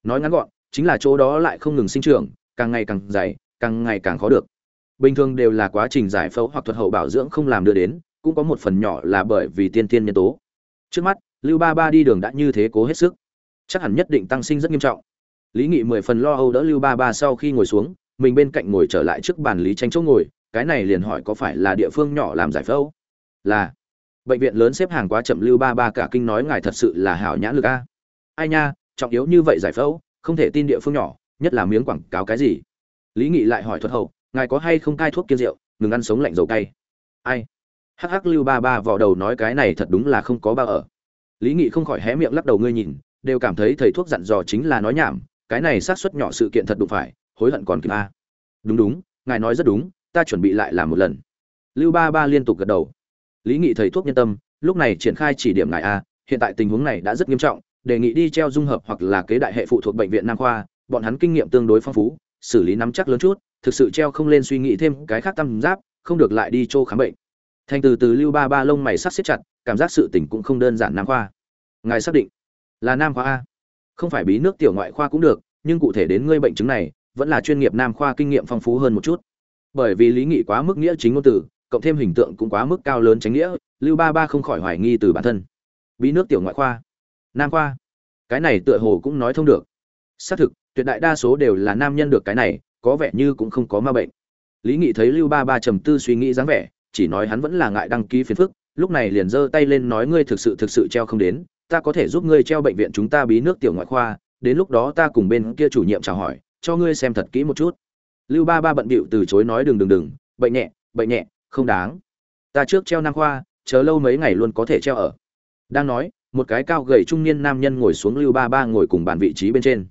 Nói ngắn gọn, chính là chỗ đó lại không ngừng sinh trưởng, càng ngày càng dày, càng ngày càng khó được. Bình thường đều là quá trình giải phẫu hoặc thuật hậu bảo dưỡng không làm đưa đến cũng có một phần nhỏ là bởi vì tiên tiên nhân tố. Trước mắt, lưu ba ba đi đường đã như thế cố hết sức. Chắc hẳn nhất định tăng sinh rất nghiêm trọng. Lý nghị mười phần lo âu đỡ lưu ba ba sau khi ngồi xuống, mình bên cạnh ngồi trở lại trước bàn lý tranh chỗ ngồi, cái này liền hỏi có phải là địa phương nhỏ làm giải phẫu? Là. Bệnh viện lớn xếp hàng quá chậm lưu ba ba cả kinh nói ngài thật sự là hảo nhãn lực a. Ai nha, trọng yếu như vậy giải phẫu, không thể tin địa phương nhỏ, nhất là miếng quảng cáo cái gì? Lý nghị lại hỏi thuật hậu, ngài có hay không cai thuốc kiên rượu, ngừng ăn sống lạnh dầu cay? Ai? Hắc hắc lưu ba ba vào đầu nói cái này thật đúng là không có ba ở. Lý nghị không khỏi hé miệng lắc đầu ngươi nhìn, đều cảm thấy thầy thuốc dặn dò chính là nói nhảm, cái này xác suất nhỏ sự kiện thật đụng phải, hối hận còn kịp a. Đúng đúng, ngài nói rất đúng, ta chuẩn bị lại làm một lần. Lưu ba ba liên tục gật đầu. Lý nghị thầy thuốc nhân tâm, lúc này triển khai chỉ điểm ngài a, hiện tại tình huống này đã rất nghiêm trọng, đề nghị đi treo dung hợp hoặc là kế đại hệ phụ thuộc bệnh viện nam khoa, bọn hắn kinh nghiệm tương đối phong phú, xử lý nắm chắc lớn chút, thực sự treo không lên suy nghĩ thêm cái khác tâm giáp, không được lại đi chỗ khám bệnh thành từ từ lưu ba ba lông mày sắc xếp chặt, cảm giác sự tình cũng không đơn giản nam khoa. Ngài xác định là nam khoa a. Không phải bí nước tiểu ngoại khoa cũng được, nhưng cụ thể đến ngươi bệnh chứng này, vẫn là chuyên nghiệp nam khoa kinh nghiệm phong phú hơn một chút. Bởi vì lý nghị quá mức nghĩa chính ngôn từ, cộng thêm hình tượng cũng quá mức cao lớn tránh nghĩa, lưu ba ba không khỏi hoài nghi từ bản thân. Bí nước tiểu ngoại khoa. Nam khoa. Cái này tựa hồ cũng nói thông được. Xác thực, tuyệt đại đa số đều là nam nhân được cái này, có vẻ như cũng không có ma bệnh. Lý nghị thấy lưu ba ba trầm tư suy nghĩ dáng vẻ chỉ nói hắn vẫn là ngại đăng ký phiền phức, lúc này liền giơ tay lên nói ngươi thực sự thực sự treo không đến, ta có thể giúp ngươi treo bệnh viện chúng ta bí nước tiểu ngoại khoa, đến lúc đó ta cùng bên kia chủ nhiệm chào hỏi, cho ngươi xem thật kỹ một chút. Lưu ba ba bận bịu từ chối nói đừng đừng đừng, bệnh nhẹ bệnh nhẹ, không đáng. Ta trước treo nam khoa, chờ lâu mấy ngày luôn có thể treo ở. Đang nói, một cái cao gầy trung niên nam nhân ngồi xuống lưu ba ba ngồi cùng bàn vị trí bên trên.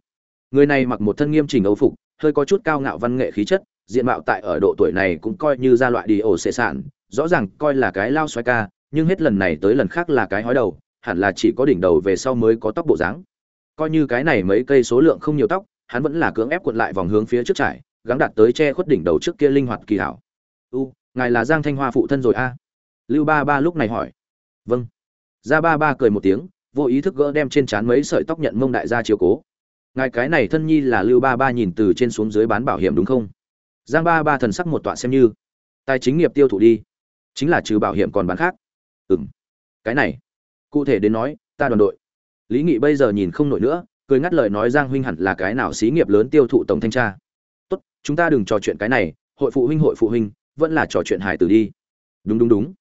Người này mặc một thân nghiêm chỉnh âu phục hơi có chút cao ngạo văn nghệ khí chất, diện mạo tại ở độ tuổi này cũng coi như ra loại đi ổ xệ sản, rõ ràng coi là cái lao xoay ca, nhưng hết lần này tới lần khác là cái hói đầu, hẳn là chỉ có đỉnh đầu về sau mới có tóc bộ dáng. Coi như cái này mấy cây số lượng không nhiều tóc, hắn vẫn là cưỡng ép cuộn lại vòng hướng phía trước trải, gắng đạt tới che khuất đỉnh đầu trước kia linh hoạt kỳ hảo. U, ngài là giang thanh hoa phụ thân rồi a? Lưu ba ba lúc này hỏi. Vâng. Gia ba ba cười một tiếng, vô ý thức gỡ đem trên trán mấy sợi tóc nhận mông đại gia chiều cố ngài cái này thân nhi là lưu ba ba nhìn từ trên xuống dưới bán bảo hiểm đúng không? Giang ba ba thần sắc một tọa xem như. Tài chính nghiệp tiêu thụ đi. Chính là trừ bảo hiểm còn bán khác. Ừ m cái này. Cụ thể đến nói, ta đoàn đội. Lý nghị bây giờ nhìn không nổi nữa, cười ngắt lời nói giang huynh hẳn là cái nào xí nghiệp lớn tiêu thụ tổng thanh tra. Tốt, chúng ta đừng trò chuyện cái này, hội phụ huynh hội phụ huynh, vẫn là trò chuyện hải tử đi. Đúng đúng đúng.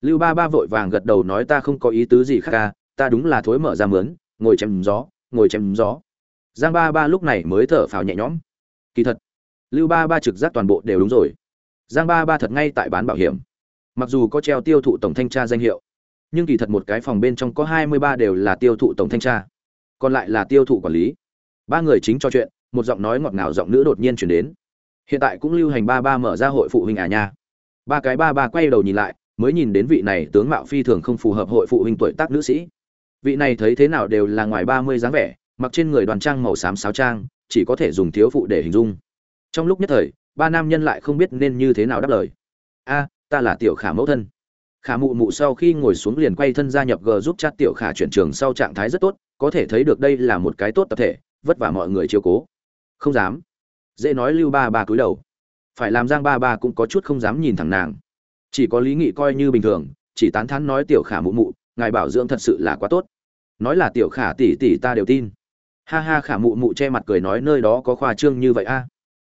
Lưu ba ba vội vàng gật đầu nói ta không có ý tứ gì khác ca ta đúng là thối mở ra mướn, ngồi chém gió, ngồi chém gió giang ba ba lúc này mới thở phào nhẹ nhõm. Kỳ thật, lưu ba ba trực giác toàn bộ đều đúng rồi. Giang ba ba thật ngay tại bán bảo hiểm. Mặc dù có treo tiêu thụ tổng thanh tra danh hiệu, nhưng kỳ thật một cái phòng bên trong có hai mươi ba đều là tiêu thụ tổng thanh tra. Còn lại là tiêu thụ quản lý. Ba người chính trò chuyện, một giọng nói ngọt ngào giọng nữ đột nhiên chuyển đến. Hiện tại cũng lưu hành ba ba mở ra hội phụ huynh à nha. Ba cái ba ba quay đầu nhìn lại, mới nhìn đến vị này tướng mạo phi thường không phù hợp hội phụ huynh tuổi tác nữ sĩ. Vị này thấy thế nào đều là ngoài ba mươi dáng vẻ mặc trên người đoàn trang màu xám sáo trang, chỉ có thể dùng thiếu phụ để hình dung. Trong lúc nhất thời, ba nam nhân lại không biết nên như thế nào đáp lời. A, ta là tiểu khả mẫu thân. Khả mụ mụ sau khi ngồi xuống liền quay thân gia nhập g giúp chat tiểu khả chuyển trường sau trạng thái rất tốt, có thể thấy được đây là một cái tốt tập thể, vất vả mọi người chiếu cố. Không dám. Dễ nói lưu ba ba cúi đầu. Phải làm giang ba ba cũng có chút không dám nhìn thẳng nàng. Chỉ có lý nghị coi như bình thường, chỉ tán thán nói tiểu khả mụ mụ, ngài bảo dưỡng thật sự là quá tốt. Nói là tiểu khả tỷ tỷ ta đều tin ha ha khả mụ mụ che mặt cười nói nơi đó có khoa trương như vậy a?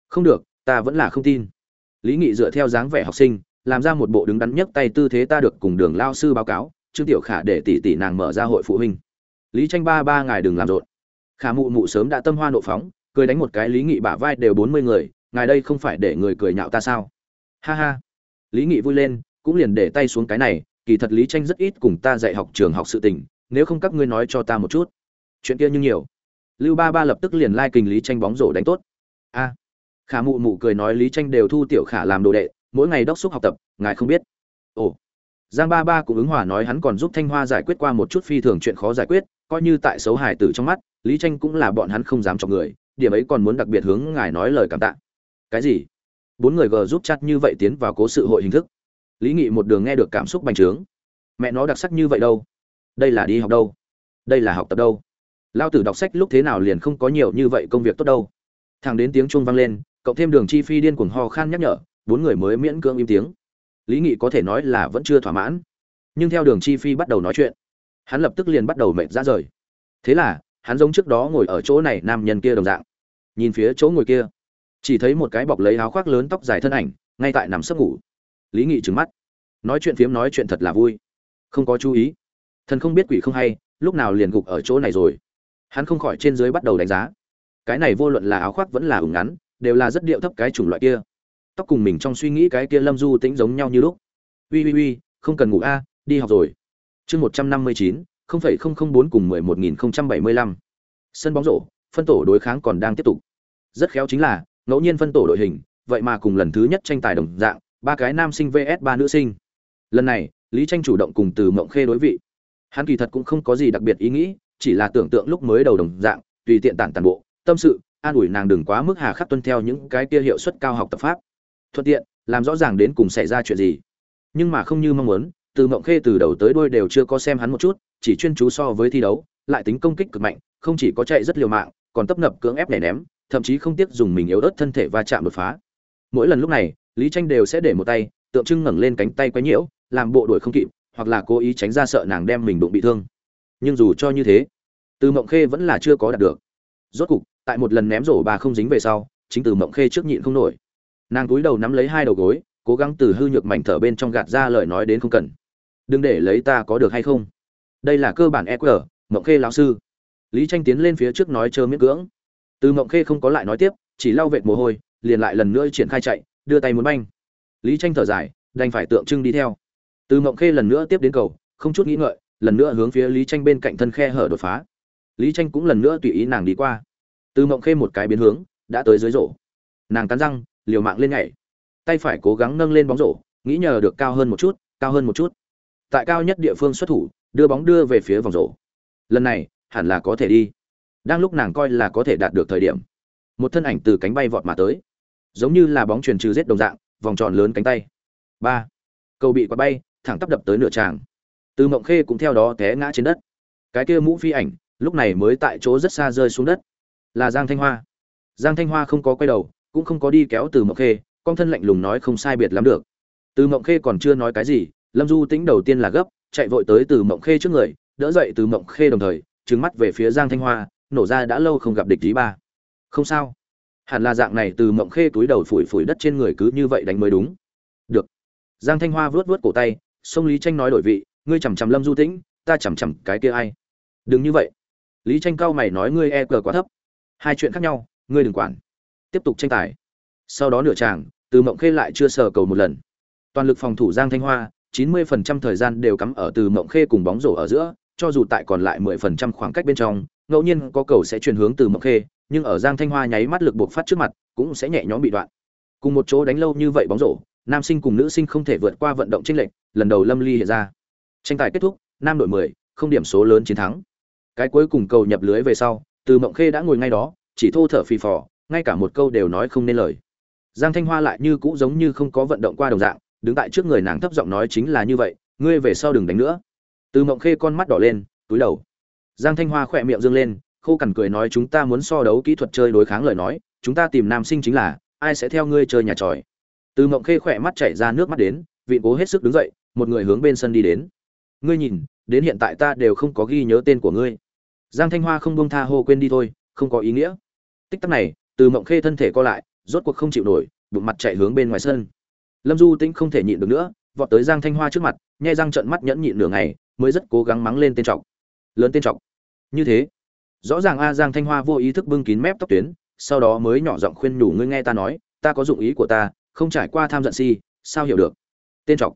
Không được, ta vẫn là không tin. Lý nghị dựa theo dáng vẻ học sinh, làm ra một bộ đứng đắn nhất tay tư thế ta được cùng đường lao sư báo cáo, trương tiểu khả để tỷ tỷ nàng mở ra hội phụ huynh. Lý tranh ba ba ngài đừng làm rộn. Khả mụ mụ sớm đã tâm hoa nộ phóng, cười đánh một cái lý nghị bả vai đều bốn mươi người, ngài đây không phải để người cười nhạo ta sao? Ha ha. Lý nghị vui lên, cũng liền để tay xuống cái này, kỳ thật lý tranh rất ít cùng ta dạy học trường học sự tình, nếu không các ngươi nói cho ta một chút. Chuyện kia như nhiều lưu ba ba lập tức liền lai kinh lý tranh bóng rổ đánh tốt. A. Khả mụ mụ cười nói lý tranh đều thu tiểu khả làm đồ đệ, mỗi ngày đốc xúc học tập, ngài không biết. Ồ. Giang ba ba cũng ứng hòa nói hắn còn giúp thanh hoa giải quyết qua một chút phi thường chuyện khó giải quyết, coi như tại xấu hải tử trong mắt, lý tranh cũng là bọn hắn không dám chọc người, điểm ấy còn muốn đặc biệt hướng ngài nói lời cảm tạ. Cái gì? Bốn người g giúp chặt như vậy tiến vào cố sự hội hình thức. Lý nghị một đường nghe được cảm xúc bành trướng. Mẹ nó đặc sắc như vậy đâu? Đây là đi học đâu? Đây là học tập đâu? Lao tử đọc sách lúc thế nào liền không có nhiều như vậy công việc tốt đâu. Thằng đến tiếng chuông vang lên, cộng thêm đường chi phi điên cuồng ho khan nhắc nhở, bốn người mới miễn cưỡng im tiếng. Lý nghị có thể nói là vẫn chưa thỏa mãn. Nhưng theo đường chi phi bắt đầu nói chuyện, hắn lập tức liền bắt đầu mệt ra rời. Thế là, hắn giống trước đó ngồi ở chỗ này nam nhân kia đồng dạng. Nhìn phía chỗ ngồi kia, chỉ thấy một cái bọc lấy áo khoác lớn tóc dài thân ảnh, ngay tại nằm sấp ngủ. Lý nghị trừng mắt. Nói chuyện phiếm nói chuyện thật là vui. Không có chú ý. Thần không biết quỷ không hay, lúc nào liền gục ở chỗ này rồi hắn không khỏi trên dưới bắt đầu đánh giá. Cái này vô luận là áo khoác vẫn là ủng ngắn, đều là rất điệu thấp cái chủng loại kia. Tóc cùng mình trong suy nghĩ cái kia lâm du tĩnh giống nhau như lúc. Ui ui ui không cần ngủ a, đi học rồi. Chương một trăm năm mươi chín, không phẩy không không bốn cùng mười một nghìn không trăm bảy mươi lăm. Sân bóng rổ, phân tổ đối kháng còn đang tiếp tục. Rất khéo chính là, ngẫu nhiên phân tổ đội hình, vậy mà cùng lần thứ nhất tranh tài đồng dạng, ba cái nam sinh vs ba nữ sinh. Lần này, lý tranh chủ động cùng từ mộng khê đối vị. Hắn kỳ thật cũng không có gì đặc biệt ý nghĩ chỉ là tưởng tượng lúc mới đầu đồng dạng, tùy tiện tản tàn bộ, tâm sự, an ủi nàng đừng quá mức hà khắc tuân theo những cái kia hiệu suất cao học tập pháp. Thuận tiện, làm rõ ràng đến cùng xảy ra chuyện gì. Nhưng mà không như mong muốn, từ mộng khê từ đầu tới đuôi đều chưa có xem hắn một chút, chỉ chuyên chú so với thi đấu, lại tính công kích cực mạnh, không chỉ có chạy rất liều mạng, còn tấp nập cưỡng ép nhảy ném, thậm chí không tiếc dùng mình yếu ớt thân thể va chạm đột phá. Mỗi lần lúc này, lý tranh đều sẽ để một tay, tượng trưng ngẩng lên cánh tay quấy nhiễu, làm bộ đuổi không kịp, hoặc là cố ý tránh ra sợ nàng đem mình đụng bị thương nhưng dù cho như thế, từ mộng khê vẫn là chưa có đạt được. Rốt cục, tại một lần ném rổ bà không dính về sau, chính từ mộng khê trước nhịn không nổi. Nàng cúi đầu nắm lấy hai đầu gối, cố gắng từ hư nhược mảnh thở bên trong gạt ra lời nói đến không cần. Đừng để lấy ta có được hay không? Đây là cơ bản eq mộng khê lão sư. Lý tranh tiến lên phía trước nói chơ miễn cưỡng. Từ mộng khê không có lại nói tiếp, chỉ lau vệt mồ hôi, liền lại lần nữa triển khai chạy, đưa tay muốn banh. Lý tranh thở dài, đành phải tượng trưng đi theo. Từ mộng khê lần nữa tiếp đến cầu, không chút nghĩ ngợi lần nữa hướng phía lý tranh bên cạnh thân khe hở đột phá. Lý tranh cũng lần nữa tùy ý nàng đi qua. Từ mộng khê một cái biến hướng, đã tới dưới rổ. Nàng cắn răng, liều mạng lên nhảy. Tay phải cố gắng nâng lên bóng rổ, nghĩ nhờ được cao hơn một chút, cao hơn một chút. Tại cao nhất địa phương xuất thủ, đưa bóng đưa về phía vòng rổ. Lần này, hẳn là có thể đi. Đang lúc nàng coi là có thể đạt được thời điểm, một thân ảnh từ cánh bay vọt mà tới. Giống như là bóng truyền trừ giết đồng dạng, vòng tròn lớn cánh tay. Ba. Cầu bị quạt bay, thẳng tắp đập tới nửa tràng từ mộng khê cũng theo đó té ngã trên đất. Cái kia mũ phi ảnh, lúc này mới tại chỗ rất xa rơi xuống đất. Là giang thanh hoa. Giang thanh hoa không có quay đầu, cũng không có đi kéo từ mộng khê, con thân lạnh lùng nói không sai biệt lắm được. Từ mộng khê còn chưa nói cái gì, lâm du tĩnh đầu tiên là gấp, chạy vội tới từ mộng khê trước người, đỡ dậy từ mộng khê đồng thời, trừng mắt về phía giang thanh hoa, nổ ra đã lâu không gặp địch lý ba. Không sao. Hẳn là dạng này từ mộng khê túi đầu phủi phủi đất trên người cứ như vậy đánh mới đúng. Được. Giang thanh hoa vớt vớt cổ tay, sông lý tranh nói đổi vị ngươi chằm chằm lâm du tĩnh, ta chằm chằm cái kia ai? Đừng như vậy. Lý tranh cao mày nói ngươi e cờ quá thấp. Hai chuyện khác nhau, ngươi đừng quản. Tiếp tục tranh tài. Sau đó nửa chàng từ mộng khê lại chưa sờ cầu một lần. Toàn lực phòng thủ giang thanh hoa 90% thời gian đều cắm ở từ mộng khê cùng bóng rổ ở giữa, cho dù tại còn lại 10% khoảng cách bên trong, ngẫu nhiên có cầu sẽ chuyển hướng từ mộng khê, nhưng ở giang thanh hoa nháy mắt lực buộc phát trước mặt, cũng sẽ nhẹ nhõm bị đoạn. Cùng một chỗ đánh lâu như vậy bóng rổ, nam sinh cùng nữ sinh không thể vượt qua vận động tranh lệch, lần đầu lâm ly hiện ra tranh tài kết thúc nam đội 10, không điểm số lớn chiến thắng. Cái cuối cùng cầu nhập lưới về sau từ mộng khê đã ngồi ngay đó chỉ thô thở phì phò ngay cả một câu đều nói không nên lời. Giang thanh hoa lại như cũ giống như không có vận động qua đồng dạng đứng tại trước người nàng thấp giọng nói chính là như vậy ngươi về sau đừng đánh nữa. Từ mộng khê con mắt đỏ lên túi đầu. Giang thanh hoa khỏe miệng dương lên khô cằn cười nói chúng ta muốn so đấu kỹ thuật chơi đối kháng lời nói chúng ta tìm nam sinh chính là ai sẽ theo ngươi chơi nhà tròi? Từ mộng khê khỏe mắt chảy ra nước mắt đến vị cố hết sức đứng dậy một người hướng bên sân đi đến ngươi nhìn, đến hiện tại ta đều không có ghi nhớ tên của ngươi. Giang thanh hoa không buông tha hô quên đi thôi, không có ý nghĩa. Tích tắc này, từ mộng khê thân thể co lại, rốt cuộc không chịu nổi, bụng mặt chạy hướng bên ngoài sân. Lâm du tĩnh không thể nhịn được nữa, vọt tới giang thanh hoa trước mặt, nhai răng trợn mắt nhẫn nhịn nửa ngày, mới rất cố gắng mắng lên tên trọng lớn tên trọng như thế, rõ ràng a giang thanh hoa vô ý thức bưng kín mép tóc tuyến, sau đó mới nhỏ giọng khuyên nhủ ngươi nghe ta nói, ta có dụng ý của ta, không trải qua tham giận si, sao hiểu được? Tên trọng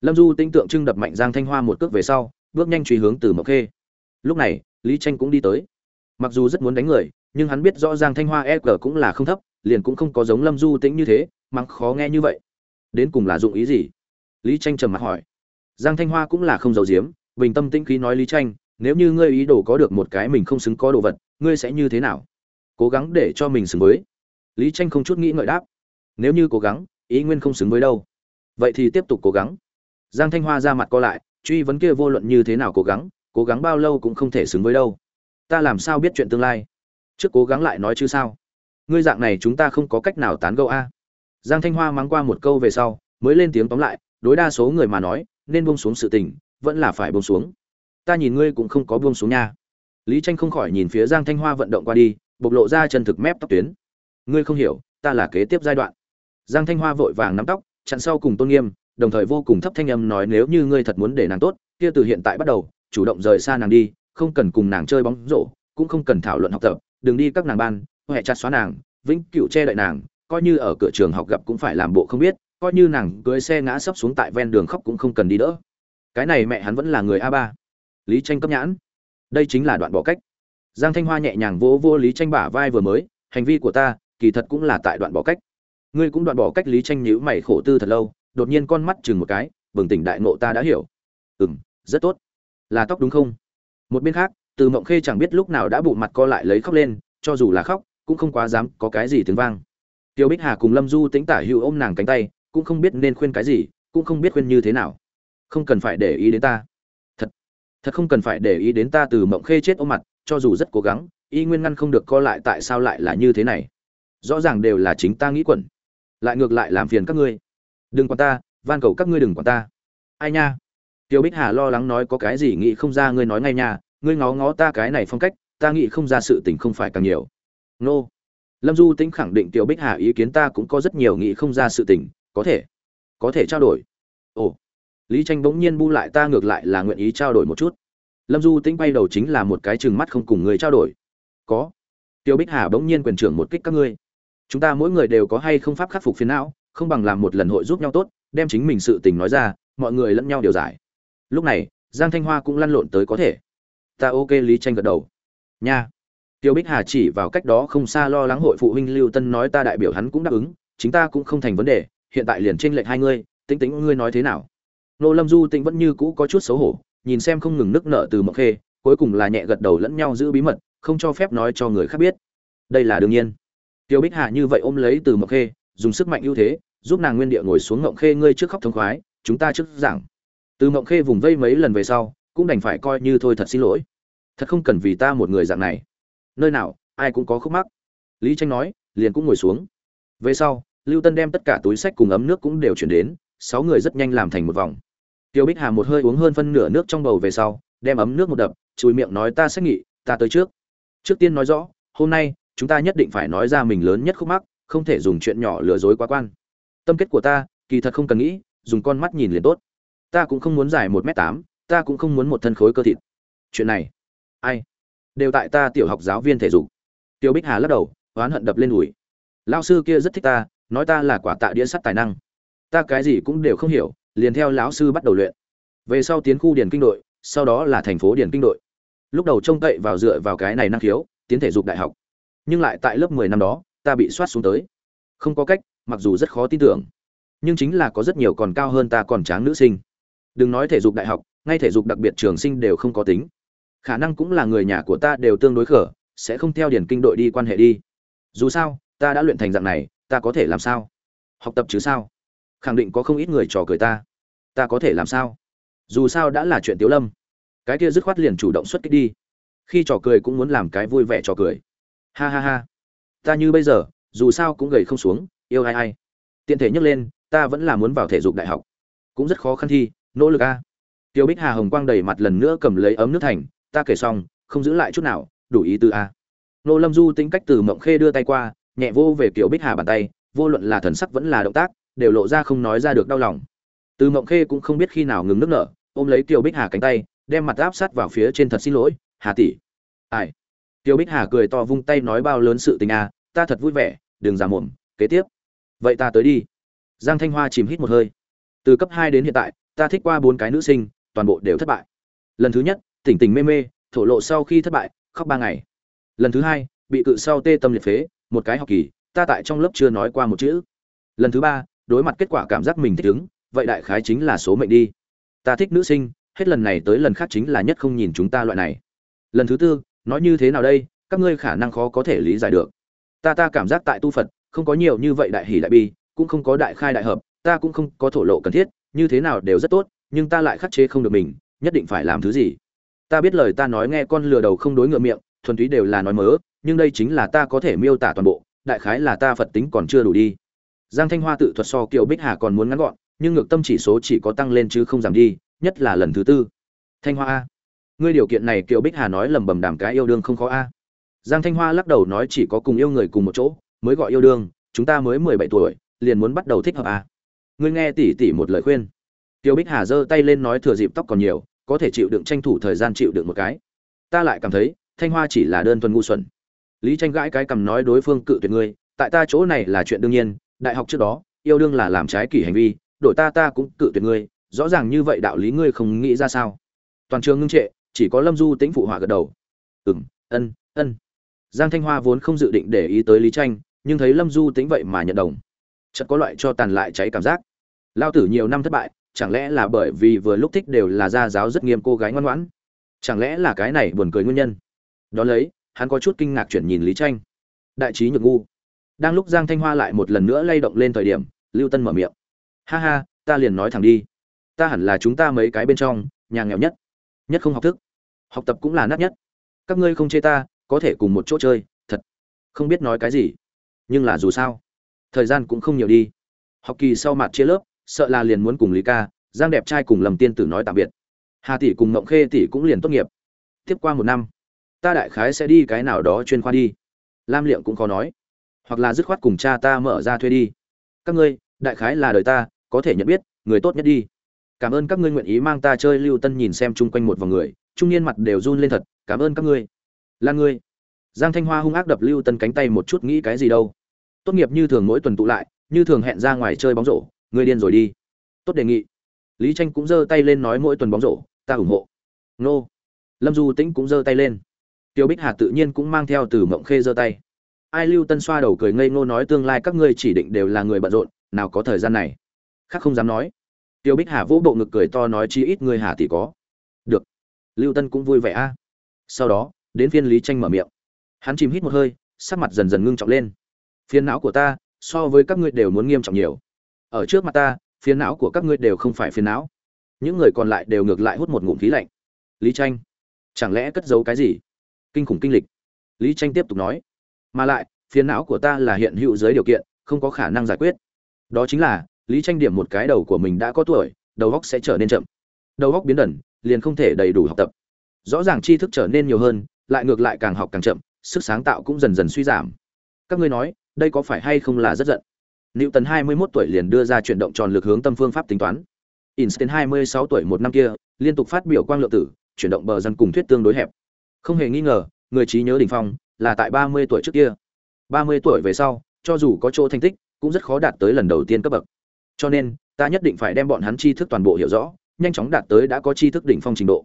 lâm du tinh tượng trưng đập mạnh giang thanh hoa một cước về sau, bước nhanh truy hướng từ mộc khê. Lúc này, lý tranh cũng đi tới. Mặc dù rất muốn đánh người, nhưng hắn biết rõ giang thanh hoa e g cũng là không thấp, liền cũng không có giống lâm du tĩnh như thế, mắng khó nghe như vậy. Đến cùng là dụng ý gì? Lý tranh trầm mặt hỏi. Giang thanh hoa cũng là không giấu giếm, bình tâm tĩnh khí nói lý tranh, nếu như ngươi ý đồ có được một cái mình không xứng có đồ vật, ngươi sẽ như thế nào? Cố gắng để cho mình xứng với. Lý tranh không chút nghĩ ngợi đáp. Nếu như cố gắng, ý nguyên không xứng với đâu. Vậy thì tiếp tục cố gắng giang thanh hoa ra mặt co lại, truy vấn kia vô luận như thế nào cố gắng cố gắng bao lâu cũng không thể xứng với đâu. Ta làm sao biết chuyện tương lai? Trước cố gắng lại nói chứ sao? Ngươi dạng này chúng ta không có cách nào tán gẫu a. Giang thanh hoa mắng qua một câu về sau, mới lên tiếng tóm lại, đối đa số người mà nói, nên buông xuống sự tình, vẫn là phải buông xuống. Ta nhìn ngươi cũng không có buông xuống nha. Lý tranh không khỏi nhìn phía giang thanh hoa vận động qua đi, bộc lộ ra chân thực mép tóc tuyến. Ngươi không hiểu, ta là kế tiếp giai đoạn. Giang thanh hoa vội vàng nắm tóc, chặn sau cùng tôn nghiêm đồng thời vô cùng thấp thanh âm nói, nếu như ngươi thật muốn để nàng tốt, kia từ hiện tại bắt đầu, chủ động rời xa nàng đi, không cần cùng nàng chơi bóng rổ, cũng không cần thảo luận học tập, đừng đi các nàng ban huệ chặt xóa nàng, vĩnh cựu che đậy nàng, coi như ở cửa trường học gặp cũng phải làm bộ không biết, coi như nàng cưới xe ngã sấp xuống tại ven đường khóc cũng không cần đi đỡ. Cái này mẹ hắn vẫn là người a ba. Lý tranh cấp nhãn. Đây chính là đoạn bỏ cách. Giang thanh hoa nhẹ nhàng vỗ vô lý tranh bả vai vừa mới, hành vi của ta, kỳ thật cũng là tại đoạn bỏ cách. Ngươi cũng đoạn bỏ cách. Lý tranh nhíu mày khổ tư thật lâu đột nhiên con mắt chừng một cái, bừng tỉnh đại ngộ ta đã hiểu. Ừm, rất tốt. Là tóc đúng không? Một bên khác, từ mộng khê chẳng biết lúc nào đã bụng mặt co lại lấy khóc lên, cho dù là khóc, cũng không quá dám có cái gì tiếng vang. Tiêu bích hà cùng lâm du tính tả hữu ôm nàng cánh tay, cũng không biết nên khuyên cái gì, cũng không biết khuyên như thế nào. Không cần phải để ý đến ta. Thật thật không cần phải để ý đến ta. Từ mộng khê chết ôm mặt, cho dù rất cố gắng, y nguyên ngăn không được co lại tại sao lại là như thế này? Rõ ràng đều là chính ta nghĩ quẩn. Lại ngược lại làm phiền các ngươi đừng quản ta, van cầu các ngươi đừng quản ta. Ai nha? Tiêu bích hà lo lắng nói có cái gì nghĩ không ra ngươi nói ngay nha, ngươi ngó ngó ta cái này phong cách, ta nghĩ không ra sự tình không phải càng nhiều. Nô. Lâm du tính khẳng định tiểu bích hà ý kiến ta cũng có rất nhiều nghĩ không ra sự tình, có thể. Có thể trao đổi. Ồ. Lý tranh bỗng nhiên bu lại ta ngược lại là nguyện ý trao đổi một chút. Lâm du tính bay đầu chính là một cái chừng mắt không cùng người trao đổi. Có. Tiêu bích hà bỗng nhiên quyền trưởng một kích các ngươi. Chúng ta mỗi người đều có hay không pháp khắc phục phiền não không bằng làm một lần hội giúp nhau tốt, đem chính mình sự tình nói ra, mọi người lẫn nhau điều giải. Lúc này, giang thanh hoa cũng lăn lộn tới có thể. Ta ok lý tranh gật đầu. Nha. Tiêu bích hà chỉ vào cách đó không xa lo lắng hội phụ huynh lưu tân nói ta đại biểu hắn cũng đáp ứng, chính ta cũng không thành vấn đề, hiện tại liền trên lệnh hai ngươi, tính tính ngươi nói thế nào. Nô lâm du tĩnh vẫn như cũ có chút xấu hổ, nhìn xem không ngừng nức nở từ mộc khê, cuối cùng là nhẹ gật đầu lẫn nhau giữ bí mật, không cho phép nói cho người khác biết. Đây là đương nhiên. Tiêu bích hà như vậy ôm lấy từ mộc khê dùng sức mạnh ưu thế, giúp nàng nguyên địa ngồi xuống ngộng khê ngươi trước khóc thống khoái, chúng ta trước giảng. Từ ngộng khê vùng vây mấy lần về sau, cũng đành phải coi như thôi thật xin lỗi. Thật không cần vì ta một người dạng này. Nơi nào, ai cũng có khúc mắc. Lý tranh nói, liền cũng ngồi xuống. Về sau, lưu tân đem tất cả túi sách cùng ấm nước cũng đều chuyển đến, sáu người rất nhanh làm thành một vòng. Tiêu bích hà một hơi uống hơn phân nửa nước trong bầu về sau, đem ấm nước một đập, chùi miệng nói ta xét nghị ta tới trước. Trước tiên nói rõ, hôm nay, chúng ta nhất định phải nói ra mình lớn nhất khúc mắc không thể dùng chuyện nhỏ lừa dối quá quan. Tâm kết của ta, kỳ thật không cần nghĩ, dùng con mắt nhìn liền tốt. Ta cũng không muốn dài một m tám, ta cũng không muốn một thân khối cơ thịt. Chuyện này, ai? Đều tại ta tiểu học giáo viên thể dục. Tiêu bích hà lắc đầu, oán hận đập lên đùi. Lao sư kia rất thích ta, nói ta là quả tạ đĩa sắt tài năng. Ta cái gì cũng đều không hiểu, liền theo lão sư bắt đầu luyện. Về sau tiến khu điển kinh đội, sau đó là thành phố điển kinh đội. Lúc đầu trông cậy vào dựa vào cái này năng khiếu, tiến thể dục đại học. Nhưng lại tại lớp mười năm đó ta bị soát xuống tới. Không có cách, mặc dù rất khó tin tưởng, nhưng chính là có rất nhiều còn cao hơn ta còn tráng nữ sinh. Đừng nói thể dục đại học, ngay thể dục đặc biệt trường sinh đều không có tính. Khả năng cũng là người nhà của ta đều tương đối khở, sẽ không theo điển kinh đội đi quan hệ đi. Dù sao, ta đã luyện thành dạng này, ta có thể làm sao? Học tập chứ sao? Khẳng định có không ít người trò cười ta. Ta có thể làm sao? Dù sao đã là chuyện tiếu lâm. Cái kia dứt khoát liền chủ động xuất kích đi. Khi trò cười cũng muốn làm cái vui vẻ trò cười. Ha ha ha ta như bây giờ, dù sao cũng gầy không xuống, yêu ai ai. Tiện thể nhấc lên, ta vẫn là muốn vào thể dục đại học. Cũng rất khó khăn thi, nỗ lực a. Tiêu bích hà hồng quang đầy mặt lần nữa cầm lấy ấm nước thành, ta kể xong, không giữ lại chút nào, đủ ý tư a. Nô lâm du tính cách từ mộng khê đưa tay qua, nhẹ vô về kiểu bích hà bàn tay, vô luận là thần sắc vẫn là động tác, đều lộ ra không nói ra được đau lòng. Từ mộng khê cũng không biết khi nào ngừng nước nở, ôm lấy kiều bích hà cánh tay, đem mặt áp sát vào phía trên thật xin lỗi, hà tỷ. Ai? Tiêu bích hà cười to vung tay nói bao lớn sự tình à ta thật vui vẻ, đừng giả mồm, kế tiếp. Vậy ta tới đi. Giang thanh hoa chìm hít một hơi. Từ cấp hai đến hiện tại, ta thích qua bốn cái nữ sinh, toàn bộ đều thất bại. Lần thứ nhất, tỉnh tỉnh mê mê, thổ lộ sau khi thất bại, khóc ba ngày. Lần thứ hai, bị cự sau tê tâm liệt phế, một cái học kỳ, ta tại trong lớp chưa nói qua một chữ. Lần thứ ba, đối mặt kết quả cảm giác mình thích ứng, vậy đại khái chính là số mệnh đi. Ta thích nữ sinh, hết lần này tới lần khác chính là nhất không nhìn chúng ta loại này. Lần thứ tư nói như thế nào đây, các ngươi khả năng khó có thể lý giải được. Ta ta cảm giác tại tu phật, không có nhiều như vậy đại hỷ đại bi, cũng không có đại khai đại hợp, ta cũng không có thổ lộ cần thiết, như thế nào đều rất tốt, nhưng ta lại khắc chế không được mình, nhất định phải làm thứ gì? Ta biết lời ta nói nghe con lừa đầu không đối ngựa miệng, thuần túy đều là nói mớ, nhưng đây chính là ta có thể miêu tả toàn bộ, đại khái là ta phật tính còn chưa đủ đi. Giang thanh hoa tự thuật so kiều bích hà còn muốn ngắn gọn, nhưng ngược tâm chỉ số chỉ có tăng lên chứ không giảm đi, nhất là lần thứ tư. Thanh hoa a ngươi điều kiện này kiều bích hà nói lầm bầm đàm cái yêu đương không khó a. Giang thanh hoa lắc đầu nói chỉ có cùng yêu người cùng một chỗ, mới gọi yêu đương, chúng ta mới mười bảy tuổi, liền muốn bắt đầu thích hợp a. Ngươi nghe tỉ tỉ một lời khuyên. Kiều bích hà giơ tay lên nói thừa dịp tóc còn nhiều, có thể chịu đựng tranh thủ thời gian chịu đựng một cái. Ta lại cảm thấy, thanh hoa chỉ là đơn thuần ngu xuẩn. Lý tranh gãi cái cầm nói đối phương cự tuyệt ngươi, tại ta chỗ này là chuyện đương nhiên, đại học trước đó, yêu đương là làm trái kỷ hành vi, đổi ta ta cũng cự tuyệt ngươi, rõ ràng như vậy đạo lý ngươi không nghĩ ra sao? Toàn trường ngưng trệ chỉ có lâm du tĩnh phụ họa gật đầu. Ừm, ân ân. Giang thanh hoa vốn không dự định để ý tới lý tranh nhưng thấy lâm du tĩnh vậy mà nhận đồng. Chợt có loại cho tàn lại cháy cảm giác. Lao tử nhiều năm thất bại, chẳng lẽ là bởi vì vừa lúc thích đều là gia giáo rất nghiêm cô gái ngoan ngoãn? Chẳng lẽ là cái này buồn cười nguyên nhân? Đón lấy, hắn có chút kinh ngạc chuyển nhìn lý tranh đại trí nhược ngu. Đang lúc giang thanh hoa lại một lần nữa lay động lên thời điểm, lưu tân mở miệng. Ha ha, ta liền nói thẳng đi. Ta hẳn là chúng ta mấy cái bên trong, nhà nghèo nhất nhất không học thức. Học tập cũng là nát nhất. Các ngươi không chê ta, có thể cùng một chỗ chơi, thật. Không biết nói cái gì. Nhưng là dù sao, thời gian cũng không nhiều đi. Học kỳ sau mặt chia lớp, sợ là liền muốn cùng lý ca, giang đẹp trai cùng lầm tiên tử nói tạm biệt. Hà tỷ cùng mộng khê tỷ cũng liền tốt nghiệp. Tiếp qua một năm, ta đại khái sẽ đi cái nào đó chuyên khoa đi. Lam liệm cũng khó nói. Hoặc là dứt khoát cùng cha ta mở ra thuê đi. Các ngươi, đại khái là đời ta, có thể nhận biết, người tốt nhất đi cảm ơn các ngươi nguyện ý mang ta chơi lưu tân nhìn xem chung quanh một vòng người, trung niên mặt đều run lên thật, cảm ơn các ngươi. Là ngươi. Giang thanh hoa hung ác đập lưu tân cánh tay một chút, nghĩ cái gì đâu? Tốt nghiệp như thường mỗi tuần tụ lại, như thường hẹn ra ngoài chơi bóng rổ, ngươi điên rồi đi. Tốt đề nghị. Lý tranh cũng giơ tay lên nói mỗi tuần bóng rổ, ta ủng hộ. Nô. Lâm du tĩnh cũng giơ tay lên. Tiêu bích hà tự nhiên cũng mang theo từ mộng khê giơ tay. Ai lưu tân xoa đầu cười ngây ngô nói, tương lai các ngươi chỉ định đều là người bận rộn, nào có thời gian này. Khác không dám nói tiêu bích hà vỗ bộ ngực cười to nói chi ít người hà tỷ có. Được. Lưu tân cũng vui vẻ a. Sau đó, đến phiên lý tranh mở miệng. Hắn chìm hít một hơi, sắc mặt dần dần ngưng trọng lên. Phiền não của ta, so với các ngươi đều muốn nghiêm trọng nhiều. Ở trước mặt ta, phiền não của các ngươi đều không phải phiền não. Những người còn lại đều ngược lại hút một ngụm khí lạnh. Lý tranh chẳng lẽ cất giấu cái gì? Kinh khủng kinh lịch. Lý tranh tiếp tục nói. Mà lại, phiền não của ta là hiện hữu dưới điều kiện, không có khả năng giải quyết. Đó chính là lý tranh điểm một cái đầu của mình đã có tuổi đầu óc sẽ trở nên chậm đầu óc biến đần liền không thể đầy đủ học tập rõ ràng tri thức trở nên nhiều hơn lại ngược lại càng học càng chậm sức sáng tạo cũng dần dần suy giảm các ngươi nói đây có phải hay không là rất giận Newton 21 tuổi liền đưa ra chuyển động tròn lực hướng tâm phương pháp tính toán. Einstein 26 tuổi một năm kia, liên tục phát biểu quang lượng tử, chuyển động bờ dân cùng thuyết tương đối hẹp. Không hề nghi ngờ, người trí nhớ đỉnh phong là tại 30 tuổi trước kia. 30 tuổi về sau, cho dù có chỗ thành tích, cũng rất khó đạt tới lần đầu tiên cấp bậc. Cho nên, ta nhất định phải đem bọn hắn tri thức toàn bộ hiểu rõ, nhanh chóng đạt tới đã có tri thức đỉnh phong trình độ.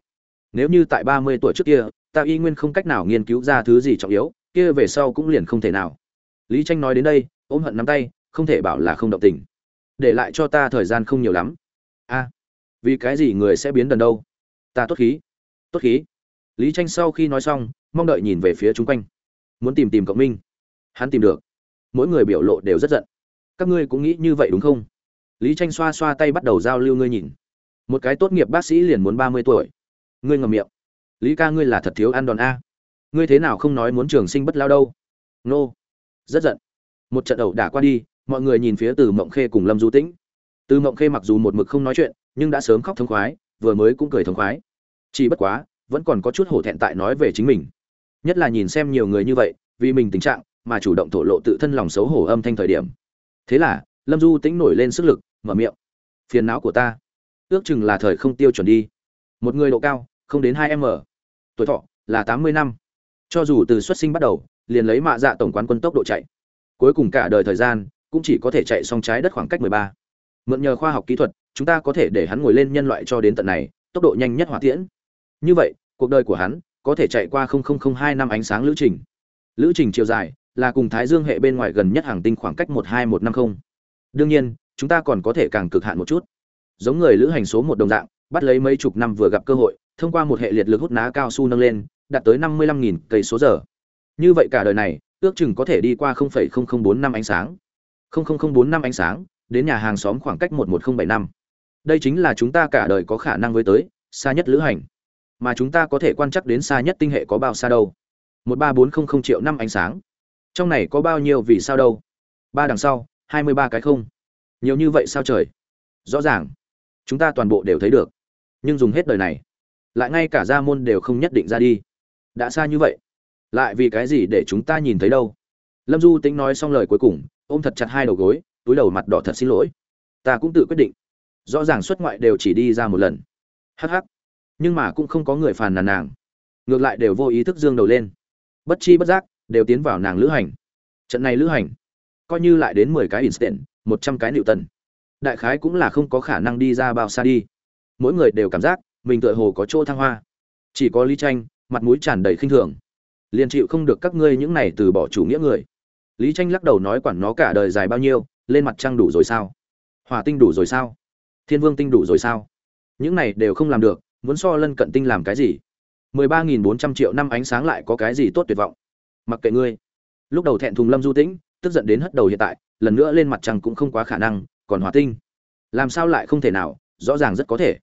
Nếu như tại 30 tuổi trước kia, ta y nguyên không cách nào nghiên cứu ra thứ gì trọng yếu, kia về sau cũng liền không thể nào. Lý Tranh nói đến đây, ôm hận nắm tay, không thể bảo là không động tình. Để lại cho ta thời gian không nhiều lắm. A, vì cái gì người sẽ biến đần đâu? Ta tốt khí. Tốt khí. Lý Tranh sau khi nói xong, mong đợi nhìn về phía chúng quanh. Muốn tìm tìm cộng minh. Hắn tìm được. Mỗi người biểu lộ đều rất giận. Các ngươi cũng nghĩ như vậy đúng không? Lý Tranh xoa xoa tay bắt đầu giao lưu ngươi nhìn. Một cái tốt nghiệp bác sĩ liền muốn ba mươi tuổi. Ngươi ngậm miệng. Lý ca ngươi là thật thiếu ăn đòn a. Ngươi thế nào không nói muốn trường sinh bất lao đâu? Nô. Rất giận. Một trận ẩu đả qua đi, mọi người nhìn phía từ mộng khê cùng lâm du tĩnh từ mộng khê mặc dù một mực không nói chuyện nhưng đã sớm khóc thống khoái vừa mới cũng cười thống khoái chỉ bất quá vẫn còn có chút hổ thẹn tại nói về chính mình nhất là nhìn xem nhiều người như vậy vì mình tình trạng mà chủ động thổ lộ tự thân lòng xấu hổ âm thanh thời điểm thế là lâm du tĩnh nổi lên sức lực mở miệng phiền não của ta ước chừng là thời không tiêu chuẩn đi một người độ cao không đến hai m tuổi thọ là tám mươi năm cho dù từ xuất sinh bắt đầu liền lấy mạ dạ tổng quán quân tốc độ chạy cuối cùng cả đời thời gian cũng chỉ có thể chạy xong trái đất khoảng cách 13. Mượn nhờ khoa học kỹ thuật, chúng ta có thể để hắn ngồi lên nhân loại cho đến tận này, tốc độ nhanh nhất hỏa tiễn. Như vậy, cuộc đời của hắn có thể chạy qua 0002 năm ánh sáng lữ trình. Lữ trình chiều dài là cùng Thái Dương hệ bên ngoài gần nhất hàng tinh khoảng cách 12150. Đương nhiên, chúng ta còn có thể càng cực hạn một chút. Giống người lữ hành số một đồng dạng, bắt lấy mấy chục năm vừa gặp cơ hội, thông qua một hệ liệt lực hút ná cao su nâng lên, đạt tới 55.000 cây số giờ. Như vậy cả đời này, ước chừng có thể đi qua 0.0004 năm ánh sáng. 00045 năm ánh sáng, đến nhà hàng xóm khoảng cách 11075. Đây chính là chúng ta cả đời có khả năng với tới, xa nhất lữ hành. Mà chúng ta có thể quan chắc đến xa nhất tinh hệ có bao xa đâu? 13400 triệu năm ánh sáng. Trong này có bao nhiêu vì sao đâu? Ba đằng sau, 23 cái không. Nhiều như vậy sao trời? Rõ ràng, chúng ta toàn bộ đều thấy được. Nhưng dùng hết đời này, lại ngay cả gia môn đều không nhất định ra đi. Đã xa như vậy, lại vì cái gì để chúng ta nhìn thấy đâu? Lâm Du tính nói xong lời cuối cùng, ôm thật chặt hai đầu gối túi đầu mặt đỏ thật xin lỗi ta cũng tự quyết định rõ ràng xuất ngoại đều chỉ đi ra một lần hắc hắc nhưng mà cũng không có người phàn nàn nàng ngược lại đều vô ý thức dương đầu lên bất chi bất giác đều tiến vào nàng lữ hành trận này lữ hành coi như lại đến mười cái instant, một trăm cái nịu tần đại khái cũng là không có khả năng đi ra bao xa đi. Mỗi người đều cảm giác mình tựa hồ có chỗ thăng hoa. Chỉ có lý tranh mặt mũi tràn đầy khinh thường. Liền chịu không được các ngươi những này từ bỏ chủ nghĩa người. Lý tranh lắc đầu nói quản nó cả đời dài bao nhiêu, lên mặt trăng đủ rồi sao? Hỏa tinh đủ rồi sao? Thiên vương tinh đủ rồi sao? Những này đều không làm được, muốn so lân cận tinh làm cái gì? mười ba nghìn bốn trăm triệu năm ánh sáng lại có cái gì tốt tuyệt vọng? Mặc kệ ngươi. Lúc đầu thẹn thùng lâm du tĩnh tức giận đến hất đầu hiện tại, lần nữa lên mặt trăng cũng không quá khả năng, còn hỏa tinh. Làm sao lại không thể nào, rõ ràng rất có thể.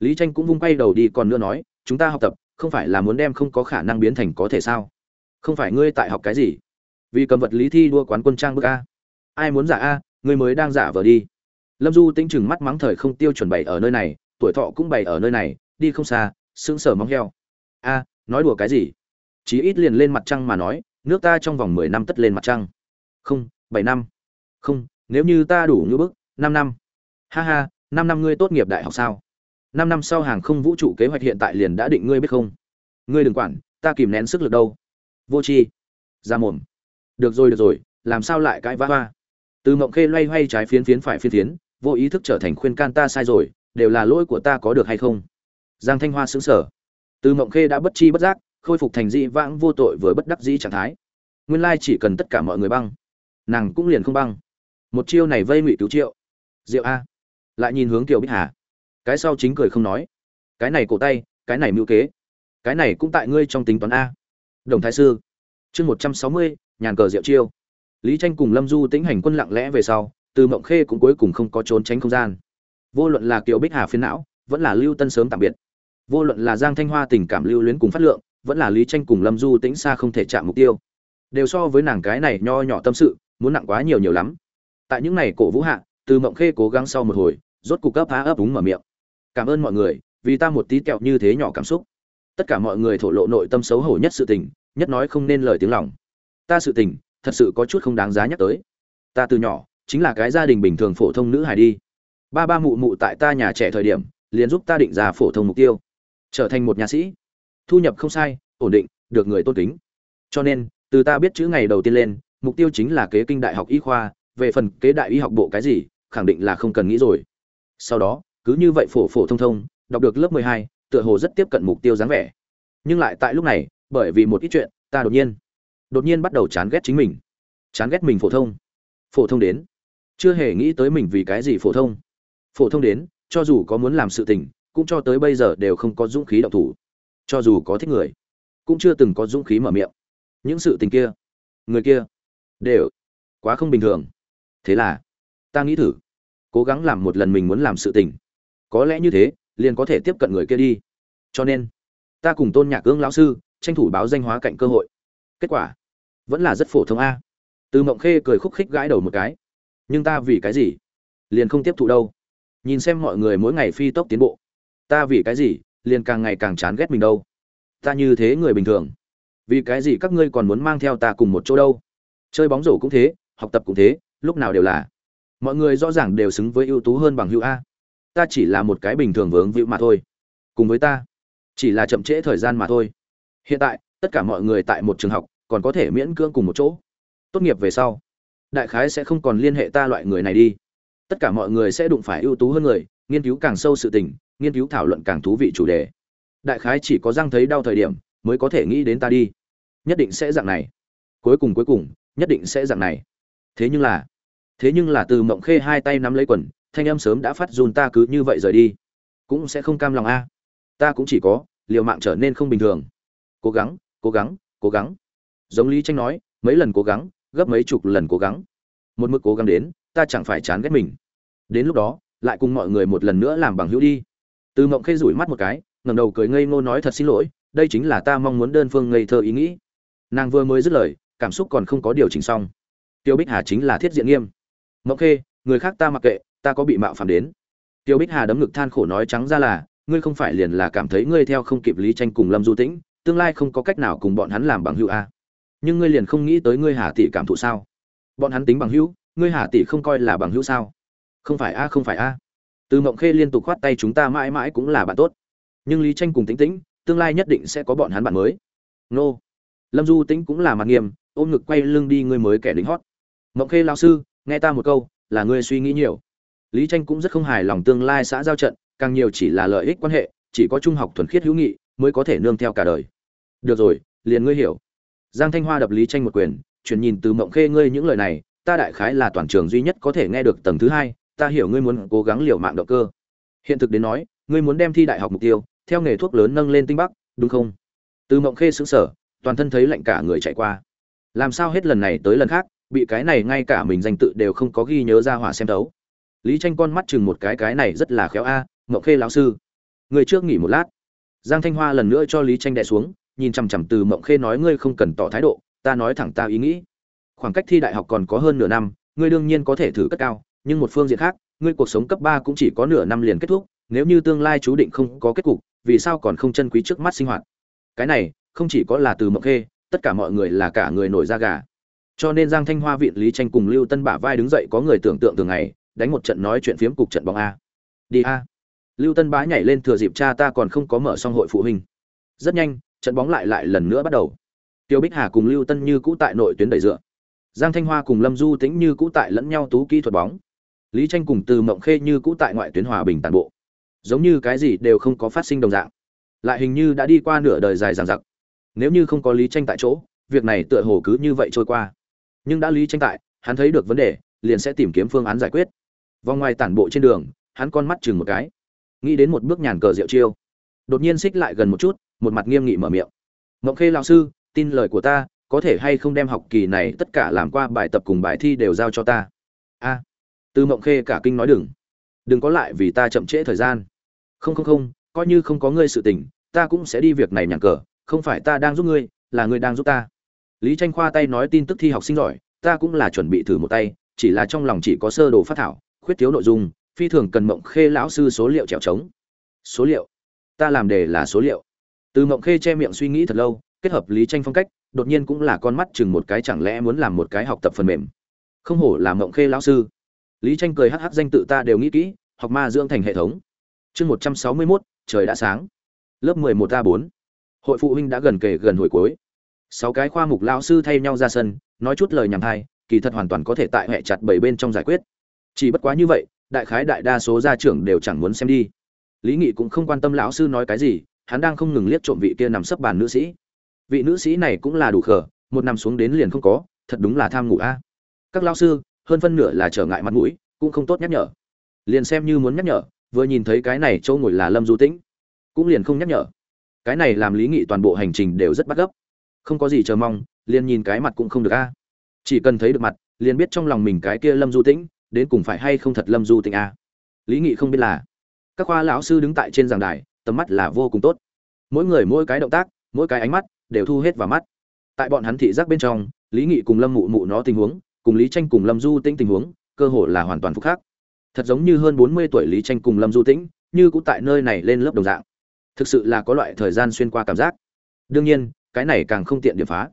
Lý tranh cũng vung quay đầu đi còn nữa nói, chúng ta học tập, không phải là muốn đem không có khả năng biến thành có thể sao? Không phải ngươi tại học cái gì? Vì cầm vật lý thi đua quán quân trang bức a. Ai muốn giả a, ngươi mới đang giả vờ đi. Lâm du tính chừng mắt mắng thời không tiêu chuẩn bày ở nơi này, tuổi thọ cũng bày ở nơi này, đi không xa, sững sờ móng heo. A, nói đùa cái gì? Chí ít liền lên mặt trăng mà nói, nước ta trong vòng mười năm tất lên mặt trăng không, bảy năm. Không, nếu như ta đủ như bức, năm năm. Ha ha, năm năm ngươi tốt nghiệp đại học sao? Năm năm sau hàng không vũ trụ kế hoạch hiện tại liền đã định ngươi biết không? Ngươi đừng quản, ta kìm nén sức lực đâu. Vô tri. Ra mồm. Được rồi được rồi, làm sao lại cãi vã hoa? Từ mộng khê loay hoay trái phiến phiến phải phiến phiến, vô ý thức trở thành khuyên can ta sai rồi, đều là lỗi của ta có được hay không? Giang thanh hoa xứng sở từ mộng khê đã bất chi bất giác, khôi phục thành dị vãng vô tội vừa bất đắc dĩ trạng thái. Nguyên lai chỉ cần tất cả mọi người băng nàng cũng liền không băng. Một chiêu này vây ngụy cứu triệu. Diệu a. Lại nhìn hướng kiều bích hà. Cái sau chính cười không nói. Cái này cổ tay, cái này mưu kế. Cái này cũng tại ngươi trong tính toán a. Đồng thái sư. Chương một trăm sáu mươi, nhàn cờ diệu chiêu. Lý tranh cùng lâm du tĩnh hành quân lặng lẽ về sau, từ mộng khê cũng cuối cùng không có trốn tránh không gian. Vô luận là kiều bích hà phiến não, vẫn là lưu tân sớm tạm biệt. Vô luận là giang thanh hoa tình cảm lưu luyến cùng phát lượng, vẫn là lý tranh cùng lâm du tĩnh xa không thể chạm mục tiêu. Đều so với nàng cái này nho nhỏ tâm sự muốn nặng quá nhiều nhiều lắm. Tại những ngày cổ vũ hạ, từ mộng khê cố gắng sau một hồi, rốt cục cấp há ấp úng mở miệng. Cảm ơn mọi người, vì ta một tí kẹo như thế nhỏ cảm xúc. Tất cả mọi người thổ lộ nội tâm xấu hổ nhất sự tình, nhất nói không nên lời tiếng lòng. Ta sự tình, thật sự có chút không đáng giá nhắc tới. Ta từ nhỏ, chính là cái gia đình bình thường phổ thông nữ hài đi. Ba ba mụ mụ tại ta nhà trẻ thời điểm, liền giúp ta định ra phổ thông mục tiêu. Trở thành một nhà sĩ. Thu nhập không sai, ổn định, được người tôn kính. Cho nên, từ ta biết chữ ngày đầu tiên lên mục tiêu chính là kế kinh đại học y khoa, về phần kế đại y học bộ cái gì, khẳng định là không cần nghĩ rồi. Sau đó, cứ như vậy phổ phổ thông thông, đọc được lớp mười hai, tựa hồ rất tiếp cận mục tiêu dáng vẻ. Nhưng lại tại lúc này, bởi vì một ít chuyện, ta đột nhiên đột nhiên bắt đầu chán ghét chính mình. Chán ghét mình phổ thông. Phổ thông đến. Chưa hề nghĩ tới mình vì cái gì phổ thông. Phổ thông đến, cho dù có muốn làm sự tình, cũng cho tới bây giờ đều không có dũng khí động thủ. Cho dù có thích người, cũng chưa từng có dũng khí mở miệng. Những sự tình kia, người kia đều. Quá không bình thường. Thế là, ta nghĩ thử. Cố gắng làm một lần mình muốn làm sự tình. Có lẽ như thế, liền có thể tiếp cận người kia đi. Cho nên, ta cùng tôn nhạc ương lão sư tranh thủ báo danh hóa cạnh cơ hội. Kết quả, vẫn là rất phổ thông a. Từ mộng khê cười khúc khích gãi đầu một cái. Nhưng ta vì cái gì? Liền không tiếp thụ đâu. Nhìn xem mọi người mỗi ngày phi tốc tiến bộ. Ta vì cái gì? Liền càng ngày càng chán ghét mình đâu. Ta như thế người bình thường. Vì cái gì các ngươi còn muốn mang theo ta cùng một chỗ đâu? Chơi bóng rổ cũng thế, học tập cũng thế, lúc nào đều là. Mọi người rõ ràng đều xứng với ưu tú hơn bằng hữu a. Ta chỉ là một cái bình thường vướng víu mà thôi. Cùng với ta, chỉ là chậm trễ thời gian mà thôi. Hiện tại, tất cả mọi người tại một trường học, còn có thể miễn cưỡng cùng một chỗ. Tốt nghiệp về sau, đại khái sẽ không còn liên hệ ta loại người này đi. Tất cả mọi người sẽ đụng phải ưu tú hơn người, nghiên cứu càng sâu sự tình, nghiên cứu thảo luận càng thú vị chủ đề. Đại khái chỉ có răng thấy đau thời điểm, mới có thể nghĩ đến ta đi. Nhất định sẽ dạng này. Cuối cùng cuối cùng nhất định sẽ dạng này. Thế nhưng là, thế nhưng là từ mộng khê hai tay nắm lấy quần, thanh âm sớm đã phát dùn ta cứ như vậy rời đi. Cũng sẽ không cam lòng a. Ta cũng chỉ có, liều mạng trở nên không bình thường. Cố gắng cố gắng cố gắng. Giống lý tranh nói, mấy lần cố gắng, gấp mấy chục lần cố gắng. Một mức cố gắng đến, ta chẳng phải chán ghét mình. Đến lúc đó, lại cùng mọi người một lần nữa làm bằng hữu đi. Từ mộng khê rủi mắt một cái, ngẩng đầu cười ngây ngô nói thật xin lỗi, đây chính là ta mong muốn đơn phương ngây thơ ý nghĩ. Nàng vừa mới dứt lời cảm xúc còn không có điều chỉnh xong. Tiêu bích hà chính là thiết diện nghiêm. Mộng khê, người khác ta mặc kệ, ta có bị mạo phạm đến. Tiêu bích hà đấm ngực than khổ nói trắng ra là, ngươi không phải liền là cảm thấy ngươi theo không kịp lý tranh cùng lâm du tĩnh, tương lai không có cách nào cùng bọn hắn làm bằng hữu a. Nhưng ngươi liền không nghĩ tới ngươi hà tỷ cảm thụ sao? Bọn hắn tính bằng hữu, ngươi hà tỷ không coi là bằng hữu sao? Không phải a, không phải a. Từ mộng khê liên tục khoát tay chúng ta mãi mãi cũng là bạn tốt. Nhưng lý tranh cùng tĩnh tĩnh, tương lai nhất định sẽ có bọn hắn bạn mới. Nô. Lâm du tĩnh cũng là mặt nghiêm ôm ngực quay lưng đi, ngươi mới kẻ lính hót. Mộng khê lao sư, nghe ta một câu, là ngươi suy nghĩ nhiều. Lý tranh cũng rất không hài lòng tương lai xã giao trận, càng nhiều chỉ là lợi ích quan hệ, chỉ có trung học thuần khiết hữu nghị mới có thể nương theo cả đời. Được rồi, liền ngươi hiểu. Giang thanh hoa đập lý tranh một quyền, chuyển nhìn từ mộng khê ngươi những lời này, ta đại khái là toàn trường duy nhất có thể nghe được tầng thứ hai, ta hiểu ngươi muốn cố gắng liều mạng động cơ. Hiện thực đến nói, ngươi muốn đem thi đại học mục tiêu, theo nghề thuốc lớn nâng lên tinh bắc, đúng không? Từ mộng khê sững sở toàn thân thấy lạnh cả người chạy qua làm sao hết lần này tới lần khác, bị cái này ngay cả mình danh tự đều không có ghi nhớ ra hỏa xem đấu lý tranh con mắt chừng một cái cái này rất là khéo a mộng khê lão sư. Người trước nghỉ một lát. Giang thanh hoa lần nữa cho lý tranh đè xuống, nhìn chằm chằm từ mộng khê nói ngươi không cần tỏ thái độ, ta nói thẳng ta ý nghĩ. Khoảng cách thi đại học còn có hơn nửa năm, ngươi đương nhiên có thể thử cất cao, nhưng một phương diện khác, ngươi cuộc sống cấp ba cũng chỉ có nửa năm liền kết thúc, nếu như tương lai chú định không có kết cục, vì sao còn không chân quý trước mắt sinh hoạt? Cái này, không chỉ có là từ mộng khê tất cả mọi người là cả người nổi da gà. Cho nên giang thanh hoa viện lý tranh cùng lưu tân bả vai đứng dậy có người tưởng tượng thường ngày, đánh một trận nói chuyện phiếm cục trận bóng a. Đi a. Lưu tân bá nhảy lên thừa dịp cha ta còn không có mở xong hội phụ huynh. Rất nhanh, trận bóng lại lại lần nữa bắt đầu. Tiêu bích hà cùng lưu tân như cũ tại nội tuyến đầy dựa. Giang thanh hoa cùng lâm du tĩnh như cũ tại lẫn nhau tú kỹ thuật bóng. Lý tranh cùng từ mộng khê như cũ tại ngoại tuyến hòa bình tàn bộ. Giống như cái gì đều không có phát sinh đồng dạng. Lại hình như đã đi qua nửa đời dài dằng dặc nếu như không có lý tranh tại chỗ, việc này tựa hồ cứ như vậy trôi qua. Nhưng đã lý tranh tại, hắn thấy được vấn đề, liền sẽ tìm kiếm phương án giải quyết. Vòng ngoài tản bộ trên đường, hắn con mắt chừng một cái. Nghĩ đến một bước nhàn cờ rượu chiêu. Đột nhiên xích lại gần một chút, một mặt nghiêm nghị mở miệng. Ngọc khê lão sư, tin lời của ta, có thể hay không đem học kỳ này tất cả làm qua bài tập cùng bài thi đều giao cho ta? A. Từ mộng khê cả kinh nói đừng. Đừng có lại vì ta chậm trễ thời gian. Không không không, coi như không có ngươi sự tình, ta cũng sẽ đi việc này nhàn cờ không phải ta đang giúp ngươi, là ngươi đang giúp ta. Lý tranh khoa tay nói tin tức thi học sinh giỏi, ta cũng là chuẩn bị thử một tay, chỉ là trong lòng chỉ có sơ đồ phát thảo, khuyết thiếu nội dung, phi thường cần mộng khê lão sư số liệu trèo trống số liệu? Ta làm đề là số liệu. Từ mộng khê che miệng suy nghĩ thật lâu, kết hợp lý tranh phong cách, đột nhiên cũng là con mắt chừng một cái chẳng lẽ muốn làm một cái học tập phần mềm. Không hổ là mộng khê lão sư. Lý tranh cười hắc hắc danh tự ta đều nghĩ kỹ, học ma dưỡng thành hệ thống. Chương một trăm sáu mươi mốt, trời đã sáng. Lớp mười một a bốn hội phụ huynh đã gần kề gần hồi cuối. Sáu cái khoa mục lão sư thay nhau ra sân, nói chút lời nhằm thai kỳ thật hoàn toàn có thể tại hệ chặt bảy bên trong giải quyết. Chỉ bất quá như vậy, đại khái đại đa số gia trưởng đều chẳng muốn xem đi. Lý nghị cũng không quan tâm lão sư nói cái gì, hắn đang không ngừng liếc trộm vị kia nằm sấp bàn nữ sĩ. Vị nữ sĩ này cũng là đủ khờ, một năm xuống đến liền không có, thật đúng là tham ngủ a. Các lão sư, hơn phân nửa là trở ngại mặt mũi, cũng không tốt nhắc nhở. Liền xem như muốn nhắc nhở, vừa nhìn thấy cái này châu ngồi là lâm du tĩnh, cũng liền không nhắc nhở cái này làm lý nghị toàn bộ hành trình đều rất bắt gấp. Không có gì chờ mong, liền nhìn cái mặt cũng không được a. Chỉ cần thấy được mặt, liền biết trong lòng mình cái kia lâm du tĩnh, đến cùng phải hay không thật lâm du tĩnh a. Lý nghị không biết là, các khoa lão sư đứng tại trên giảng đài, tầm mắt là vô cùng tốt. Mỗi người mỗi cái động tác, mỗi cái ánh mắt đều thu hết vào mắt. Tại bọn hắn thị giác bên trong, lý nghị cùng lâm mụ mụ nó tình huống, cùng lý tranh cùng lâm du tĩnh tình huống, cơ hội là hoàn toàn phúc khác. Thật giống như hơn bốn mươi tuổi lý tranh cùng lâm du tĩnh, như cũng tại nơi này lên lớp đồng dạng thực sự là có loại thời gian xuyên qua cảm giác. Đương nhiên, cái này càng không tiện điểm phá.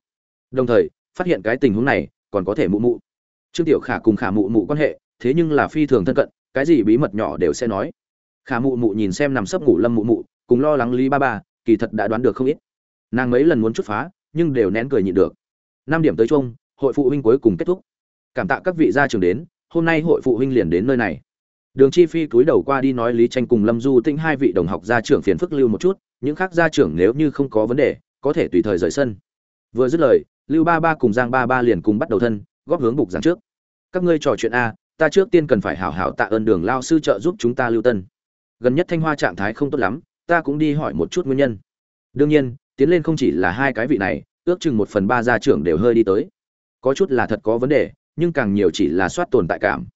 Đồng thời, phát hiện cái tình huống này còn có thể mụ mụ. Trương tiểu khả cùng khả mụ mụ quan hệ, thế nhưng là phi thường thân cận, cái gì bí mật nhỏ đều sẽ nói. Khả mụ mụ nhìn xem nằm sấp ngủ lâm mụ mụ, cùng lo lắng lý ba ba, kỳ thật đã đoán được không ít. Nàng mấy lần muốn chút phá, nhưng đều nén cười nhịn được. Năm điểm tới chung, hội phụ huynh cuối cùng kết thúc. Cảm tạ các vị gia trưởng đến, hôm nay hội phụ huynh liền đến nơi này đường chi phi cúi đầu qua đi nói lý tranh cùng lâm du tĩnh hai vị đồng học gia trưởng phiền phức lưu một chút, những khác gia trưởng nếu như không có vấn đề, có thể tùy thời rời sân. Vừa dứt lời, lưu ba ba cùng giang ba ba liền cùng bắt đầu thân, góp hướng bục giảng trước. Các ngươi trò chuyện a, ta trước tiên cần phải hảo hảo tạ ơn đường lao sư trợ giúp chúng ta lưu tân. Gần nhất thanh hoa trạng thái không tốt lắm, ta cũng đi hỏi một chút nguyên nhân. Đương nhiên, tiến lên không chỉ là hai cái vị này, ước chừng một phần ba gia trưởng đều hơi đi tới. Có chút là thật có vấn đề, nhưng càng nhiều chỉ là soát tồn tại cảm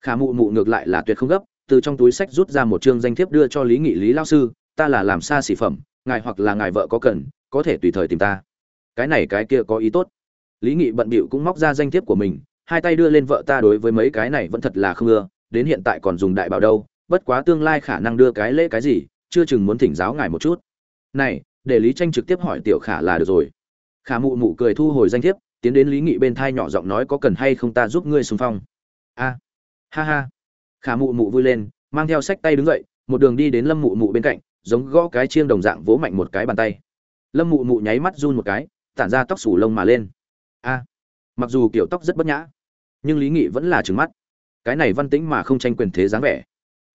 khả mụ mụ ngược lại là tuyệt không gấp, từ trong túi sách rút ra một chương danh thiếp đưa cho lý nghị lý lao sư, ta là làm xa xỉ phẩm, ngài hoặc là ngài vợ có cần, có thể tùy thời tìm ta. Cái này cái kia có ý tốt. Lý nghị bận bịu cũng móc ra danh thiếp của mình, hai tay đưa lên vợ ta đối với mấy cái này vẫn thật là không ưa, đến hiện tại còn dùng đại bảo đâu, bất quá tương lai khả năng đưa cái lễ cái gì, chưa chừng muốn thỉnh giáo ngài một chút. Này, để lý tranh trực tiếp hỏi tiểu khả là được rồi. Khả mụ mụ cười thu hồi danh thiếp, tiến đến lý nghị bên thai nhỏ giọng nói có cần hay không ta giúp ngươi xung phong. A ha ha. Khả mụ mụ vui lên, mang theo sách tay đứng dậy, một đường đi đến lâm mụ mụ bên cạnh, giống gõ cái chiêng đồng dạng vỗ mạnh một cái bàn tay. Lâm mụ mụ nháy mắt run một cái, tản ra tóc sủ lông mà lên. A. Mặc dù kiểu tóc rất bất nhã, nhưng lý nghị vẫn là trừng mắt. Cái này văn tĩnh mà không tranh quyền thế dáng vẻ.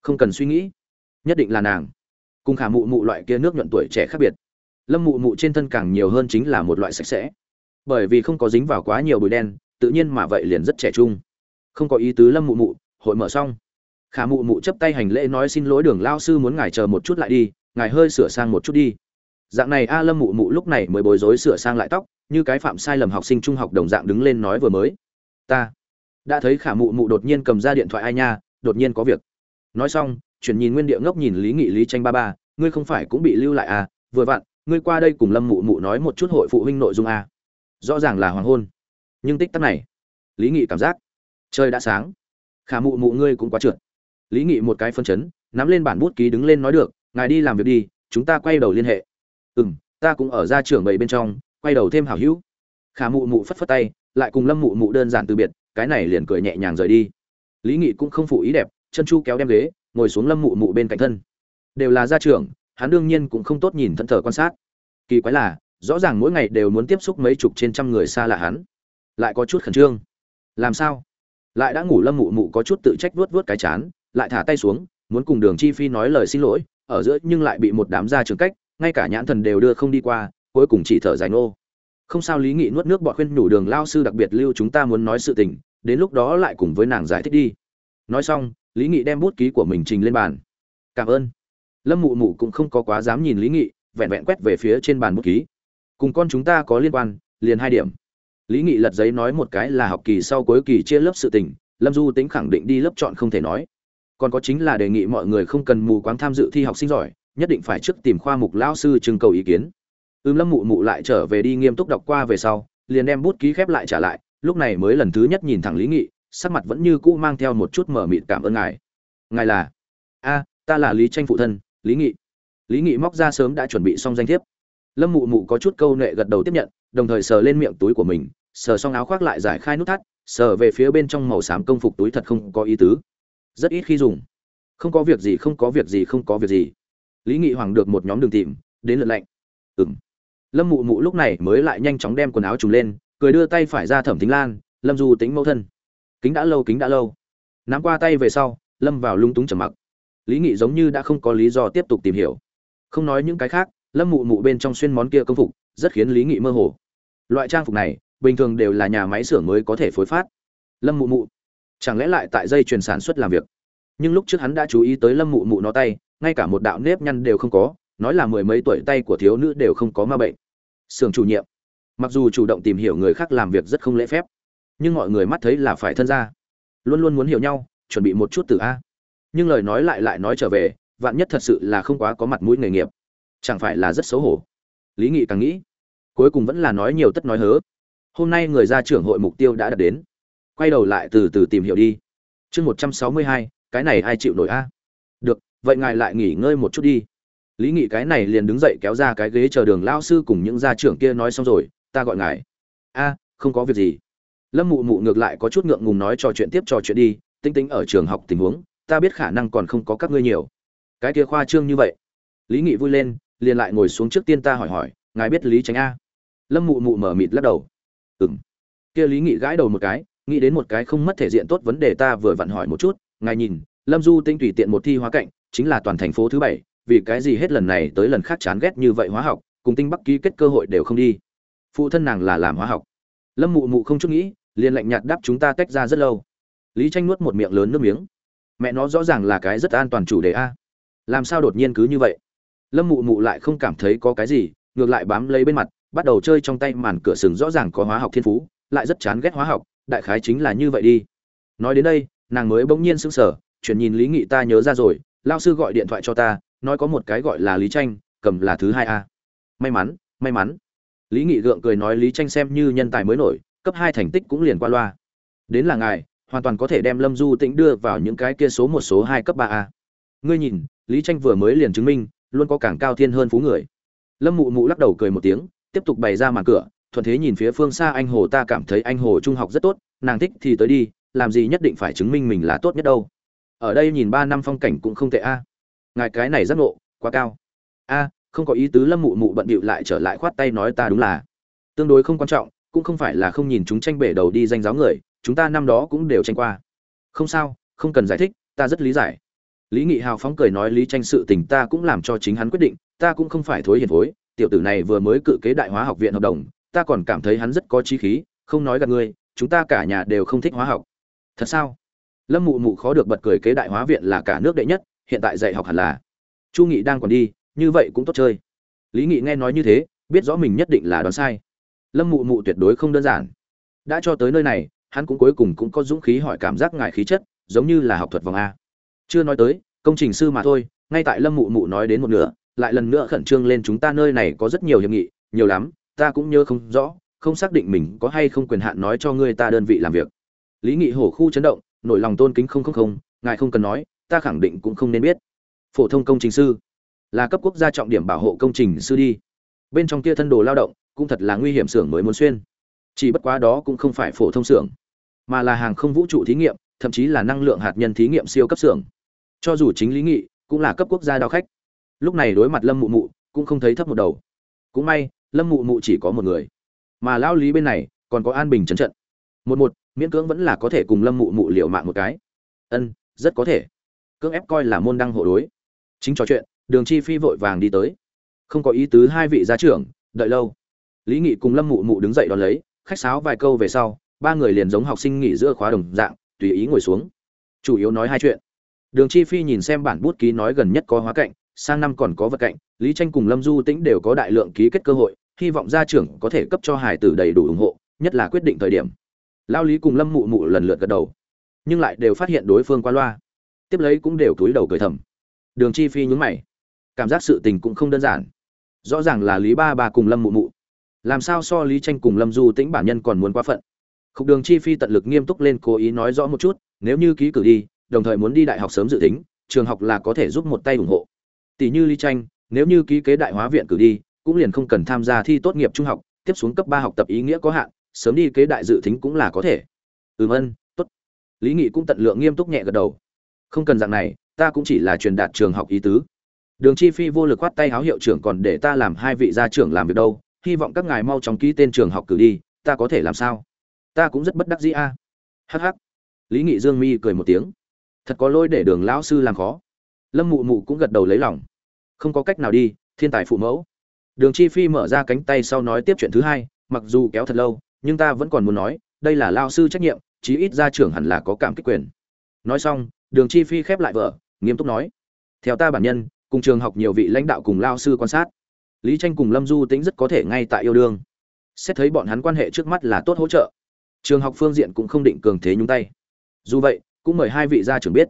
Không cần suy nghĩ. Nhất định là nàng. Cùng khả mụ mụ loại kia nước nhuận tuổi trẻ khác biệt. Lâm mụ mụ trên thân càng nhiều hơn chính là một loại sạch sẽ. Bởi vì không có dính vào quá nhiều bụi đen, tự nhiên mà vậy liền rất trẻ trung. Không có ý tứ lâm mụ mụ hội mở xong. Khả mụ mụ chấp tay hành lễ nói xin lỗi đường lao sư muốn ngài chờ một chút lại đi, ngài hơi sửa sang một chút đi. Dạng này a lâm mụ mụ lúc này mới bối rối sửa sang lại tóc, như cái phạm sai lầm học sinh trung học đồng dạng đứng lên nói vừa mới. Ta đã thấy khả mụ mụ đột nhiên cầm ra điện thoại ai nha, đột nhiên có việc. Nói xong, chuyển nhìn nguyên địa ngốc nhìn lý nghị lý tranh ba ba, ngươi không phải cũng bị lưu lại à vừa vặn, ngươi qua đây cùng lâm mụ mụ nói một chút hội phụ huynh nội dung à. rõ ràng là hoàng hôn. Nhưng tích tắc này, lý nghị cảm giác, trời đã sáng khả mụ mụ ngươi cũng quá trượt. Lý nghị một cái phân chấn, nắm lên bản bút ký đứng lên nói được, ngài đi làm việc đi, chúng ta quay đầu liên hệ. Ừ m ta cũng ở ra trưởng bảy bên trong, quay đầu thêm hảo hữu. Khả mụ mụ phất phất tay, lại cùng lâm mụ mụ đơn giản từ biệt, cái này liền cười nhẹ nhàng rời đi. Lý nghị cũng không phụ ý đẹp, chân chu kéo đem ghế, ngồi xuống lâm mụ mụ bên cạnh thân. Đều là gia trưởng, hắn đương nhiên cũng không tốt nhìn thân thờ quan sát. Kỳ quái là, rõ ràng mỗi ngày đều muốn tiếp xúc mấy chục trên trăm người xa lạ hắn. Lại có chút khẩn trương. Làm sao? Lại đã ngủ lâm mụ mụ có chút tự trách vuốt vuốt cái chán, lại thả tay xuống, muốn cùng đường chi phi nói lời xin lỗi, ở giữa nhưng lại bị một đám gia trưởng cách, ngay cả nhãn thần đều đưa không đi qua, cuối cùng chỉ thở dài nô. Không sao lý nghị nuốt nước bọt khuyên nhủ đường lao sư đặc biệt lưu chúng ta muốn nói sự tình, đến lúc đó lại cùng với nàng giải thích đi. Nói xong, lý nghị đem bút ký của mình trình lên bàn. Cảm ơn. Lâm mụ mụ cũng không có quá dám nhìn lý nghị, vẹn vẹn quét về phía trên bàn bút ký. Cùng con chúng ta có liên quan, liền hai điểm lý nghị lật giấy nói một cái là học kỳ sau cuối kỳ chia lớp sự tình, lâm du tính khẳng định đi lớp chọn không thể nói. Còn có chính là đề nghị mọi người không cần mù quáng tham dự thi học sinh giỏi, nhất định phải trước tìm khoa mục lao sư trưng cầu ý kiến. Ưm lâm mụ mụ lại trở về đi nghiêm túc đọc qua về sau, liền đem bút ký khép lại trả lại, lúc này mới lần thứ nhất nhìn thẳng lý nghị, sắc mặt vẫn như cũ mang theo một chút mở mịt cảm ơn ngài. Ngài là? A, ta là lý tranh phụ thân, lý nghị. Lý nghị móc ra sớm đã chuẩn bị xong danh thiếp lâm mụ mụ có chút câu nệ gật đầu tiếp nhận, đồng thời sờ lên miệng túi của mình, sờ xong áo khoác lại giải khai nút thắt, sờ về phía bên trong màu xám công phục túi thật không có ý tứ. Rất ít khi dùng. Không có việc gì, không có việc gì, không có việc gì. Lý nghị hoàng được một nhóm đường tìm, đến lượt lạnh ừng lâm mụ mụ lúc này mới lại nhanh chóng đem quần áo trùng lên, cười đưa tay phải ra thẩm thính lan, lâm du tính mẫu thân. Kính đã lâu, kính đã lâu. Nắm qua tay về sau, lâm vào lung túng trầm mặc. Lý nghị giống như đã không có lý do tiếp tục tìm hiểu. Không nói những cái khác lâm mụ mụ bên trong xuyên món kia công phục, rất khiến lý nghị mơ hồ. Loại trang phục này, bình thường đều là nhà máy xưởng mới có thể phối phát. Lâm mụ mụ, chẳng lẽ lại tại dây chuyền sản xuất làm việc? Nhưng lúc trước hắn đã chú ý tới lâm mụ mụ nó tay, ngay cả một đạo nếp nhăn đều không có, nói là mười mấy tuổi tay của thiếu nữ đều không có ma bệnh. Xưởng chủ nhiệm, mặc dù chủ động tìm hiểu người khác làm việc rất không lễ phép, nhưng mọi người mắt thấy là phải thân ra. Luôn luôn muốn hiểu nhau, chuẩn bị một chút từ a. Nhưng lời nói lại lại nói trở về, vạn nhất thật sự là không quá có mặt mũi nghề nghiệp chẳng phải là rất xấu hổ. Lý nghị càng nghĩ, cuối cùng vẫn là nói nhiều tất nói hớ. Hôm nay người ra trưởng hội mục tiêu đã đạt đến. Quay đầu lại từ từ tìm hiểu đi. Chương một trăm sáu mươi hai, cái này ai chịu nổi a? Được, vậy ngài lại nghỉ ngơi một chút đi. Lý nghị cái này liền đứng dậy kéo ra cái ghế chờ đường lao sư cùng những gia trưởng kia nói xong rồi, ta gọi ngài. A, không có việc gì. Lâm mụ mụ ngược lại có chút ngượng ngùng nói trò chuyện tiếp trò chuyện đi, tinh tinh ở trường học tình huống, ta biết khả năng còn không có các ngươi nhiều. Cái kia khoa trương như vậy. Lý nghị vui lên liền lại ngồi xuống trước tiên ta hỏi hỏi, ngài biết lý tránh a? Lâm mụ mụ mở mịt lắc đầu. Ừng kia lý nghị gãi đầu một cái, nghĩ đến một cái không mất thể diện tốt vấn đề ta vừa vặn hỏi một chút, ngài nhìn, lâm du tinh tùy tiện một thi hóa cạnh chính là toàn thành phố thứ bảy, vì cái gì hết lần này tới lần khác chán ghét như vậy hóa học, cùng tinh bắc ký kết cơ hội đều không đi. Phụ thân nàng là làm hóa học. Lâm mụ mụ không chút nghĩ, liền lạnh nhạt đáp chúng ta tách ra rất lâu. Lý tranh nuốt một miệng lớn nước miếng. Mẹ nó rõ ràng là cái rất an toàn chủ đề a. Làm sao đột nhiên cứ như vậy? Lâm mụ mụ lại không cảm thấy có cái gì, ngược lại bám lấy bên mặt, bắt đầu chơi trong tay màn cửa sừng rõ ràng có hóa học thiên phú, lại rất chán ghét hóa học, đại khái chính là như vậy đi. Nói đến đây, nàng mới bỗng nhiên sững sờ, chuyển nhìn lý nghị ta nhớ ra rồi lao sư gọi điện thoại cho ta, nói có một cái gọi là lý tranh cầm là thứ hai a. May mắn may mắn. Lý nghị gượng cười nói lý tranh xem như nhân tài mới nổi, cấp hai thành tích cũng liền qua loa. Đến là ngài, hoàn toàn có thể đem lâm du tĩnh đưa vào những cái kia số một, số hai, cấp ba a. Ngươi nhìn, lý tranh vừa mới liền chứng minh luôn có càng cao thiên hơn phú người. Lâm mụ mụ lắc đầu cười một tiếng, tiếp tục bày ra màn cửa, thuận thế nhìn phía phương xa anh hồ ta cảm thấy anh hồ trung học rất tốt, nàng thích thì tới đi, làm gì nhất định phải chứng minh mình là tốt nhất đâu. Ở đây nhìn ba năm phong cảnh cũng không tệ a. Ngài cái này rất ngộ, quá cao. A, không có ý tứ lâm mụ mụ bận bịu lại trở lại khoát tay nói ta đúng là. Tương đối không quan trọng, cũng không phải là không nhìn chúng tranh bể đầu đi danh giáo người, chúng ta năm đó cũng đều tranh qua. Không sao, không cần giải thích, ta rất lý giải lý nghị hào phóng cười nói lý tranh sự tình ta cũng làm cho chính hắn quyết định, ta cũng không phải thối hiền thối, tiểu tử này vừa mới cự kế đại hóa học viện hợp đồng, ta còn cảm thấy hắn rất có trí khí, không nói gặp ngươi, chúng ta cả nhà đều không thích hóa học. Thật sao? Lâm mụ mụ khó được bật cười kế đại hóa viện là cả nước đệ nhất, hiện tại dạy học hẳn là. Chu nghị đang còn đi, như vậy cũng tốt chơi. Lý nghị nghe nói như thế, biết rõ mình nhất định là đoán sai. Lâm mụ mụ tuyệt đối không đơn giản. Đã cho tới nơi này, hắn cũng cuối cùng cũng có dũng khí hỏi cảm giác ngại khí chất, giống như là học thuật vòng a chưa nói tới, công trình sư mà thôi, ngay tại lâm mụ mụ nói đến một nửa, lại lần nữa khẩn trương lên chúng ta nơi này có rất nhiều hiệp nghị, nhiều lắm, ta cũng nhớ không rõ, không xác định mình có hay không quyền hạn nói cho ngươi ta đơn vị làm việc. Lý nghị hổ khu chấn động, nổi lòng tôn kính không không không, ngài không cần nói, ta khẳng định cũng không nên biết. Phổ thông công trình sư, là cấp quốc gia trọng điểm bảo hộ công trình sư đi. Bên trong kia thân đồ lao động, cũng thật là nguy hiểm xưởng mới muốn xuyên. Chỉ bất quá đó cũng không phải phổ thông xưởng, mà là hàng không vũ trụ thí nghiệm thậm chí là năng lượng hạt nhân thí nghiệm siêu cấp xưởng. Cho dù chính lý nghị, cũng là cấp quốc gia đao khách. Lúc này đối mặt lâm mụ mụ, cũng không thấy thấp một đầu. Cũng may, lâm mụ mụ chỉ có một người. Mà lao lý bên này, còn có an bình trấn trận. Một một, miễn cưỡng vẫn là có thể cùng lâm mụ mụ liệu mạng một cái. Ân, rất có thể. Cưỡng ép coi là môn đăng hộ đối. Chính trò chuyện, đường chi phi vội vàng đi tới. Không có ý tứ hai vị gia trưởng, đợi lâu. Lý nghị cùng lâm mụ mụ đứng dậy đón lấy, khách sáo vài câu về sau, ba người liền giống học sinh nghỉ giữa khóa đồng dạng tùy ý ngồi xuống. Chủ yếu nói hai chuyện. Đường chi phi nhìn xem bản bút ký nói gần nhất có hóa cạnh sang năm còn có vật cạnh lý tranh cùng lâm du tĩnh đều có đại lượng ký kết cơ hội, hy vọng gia trưởng có thể cấp cho hải tử đầy đủ ủng hộ, nhất là quyết định thời điểm. Lao lý cùng lâm mụ mụ lần lượt gật đầu, nhưng lại đều phát hiện đối phương qua loa. Tiếp lấy cũng đều túi đầu cười thầm. Đường chi phi nhún mày. Cảm giác sự tình cũng không đơn giản. Rõ ràng là lý ba ba cùng lâm mụ mụ. Làm sao so lý tranh cùng lâm du tĩnh bản nhân còn muốn quá phận? Khúc đường chi phi tận lực nghiêm túc lên cố ý nói rõ một chút, nếu như ký cử đi, đồng thời muốn đi đại học sớm dự tính, trường học là có thể giúp một tay ủng hộ. Tỷ như lý tranh, nếu như ký kế đại hóa viện cử đi, cũng liền không cần tham gia thi tốt nghiệp trung học, tiếp xuống cấp ba học tập ý nghĩa có hạn, sớm đi kế đại dự tính cũng là có thể. Ừm ân, tốt. Lý nghị cũng tận lượng nghiêm túc nhẹ gật đầu. Không cần dạng này, ta cũng chỉ là truyền đạt trường học ý tứ. Đường chi phi vô lực quát tay háo hiệu trưởng, còn để ta làm hai vị gia trưởng làm việc đâu, hy vọng các ngài mau chóng ký tên trường học cử đi, ta có thể làm sao? Ta cũng rất bất đắc dĩ a. À. hh lý nghị dương mi cười một tiếng. Thật có lỗi để đường lão sư làm khó. Lâm mụ mụ cũng gật đầu lấy lòng. Không có cách nào đi, thiên tài phụ mẫu. Đường chi phi mở ra cánh tay sau nói tiếp chuyện thứ hai, mặc dù kéo thật lâu, nhưng ta vẫn còn muốn nói, đây là lao sư trách nhiệm, chí ít gia trưởng hẳn là có cảm kích quyền. Nói xong, đường chi phi khép lại vợ nghiêm túc nói. Theo ta bản nhân, cùng trường học nhiều vị lãnh đạo cùng lao sư quan sát, lý tranh cùng lâm du tính rất có thể ngay tại yêu đương. Xét thấy bọn hắn quan hệ trước mắt là tốt hỗ trợ trường học phương diện cũng không định cường thế nhúng tay. Dù vậy, cũng mời hai vị gia trưởng biết.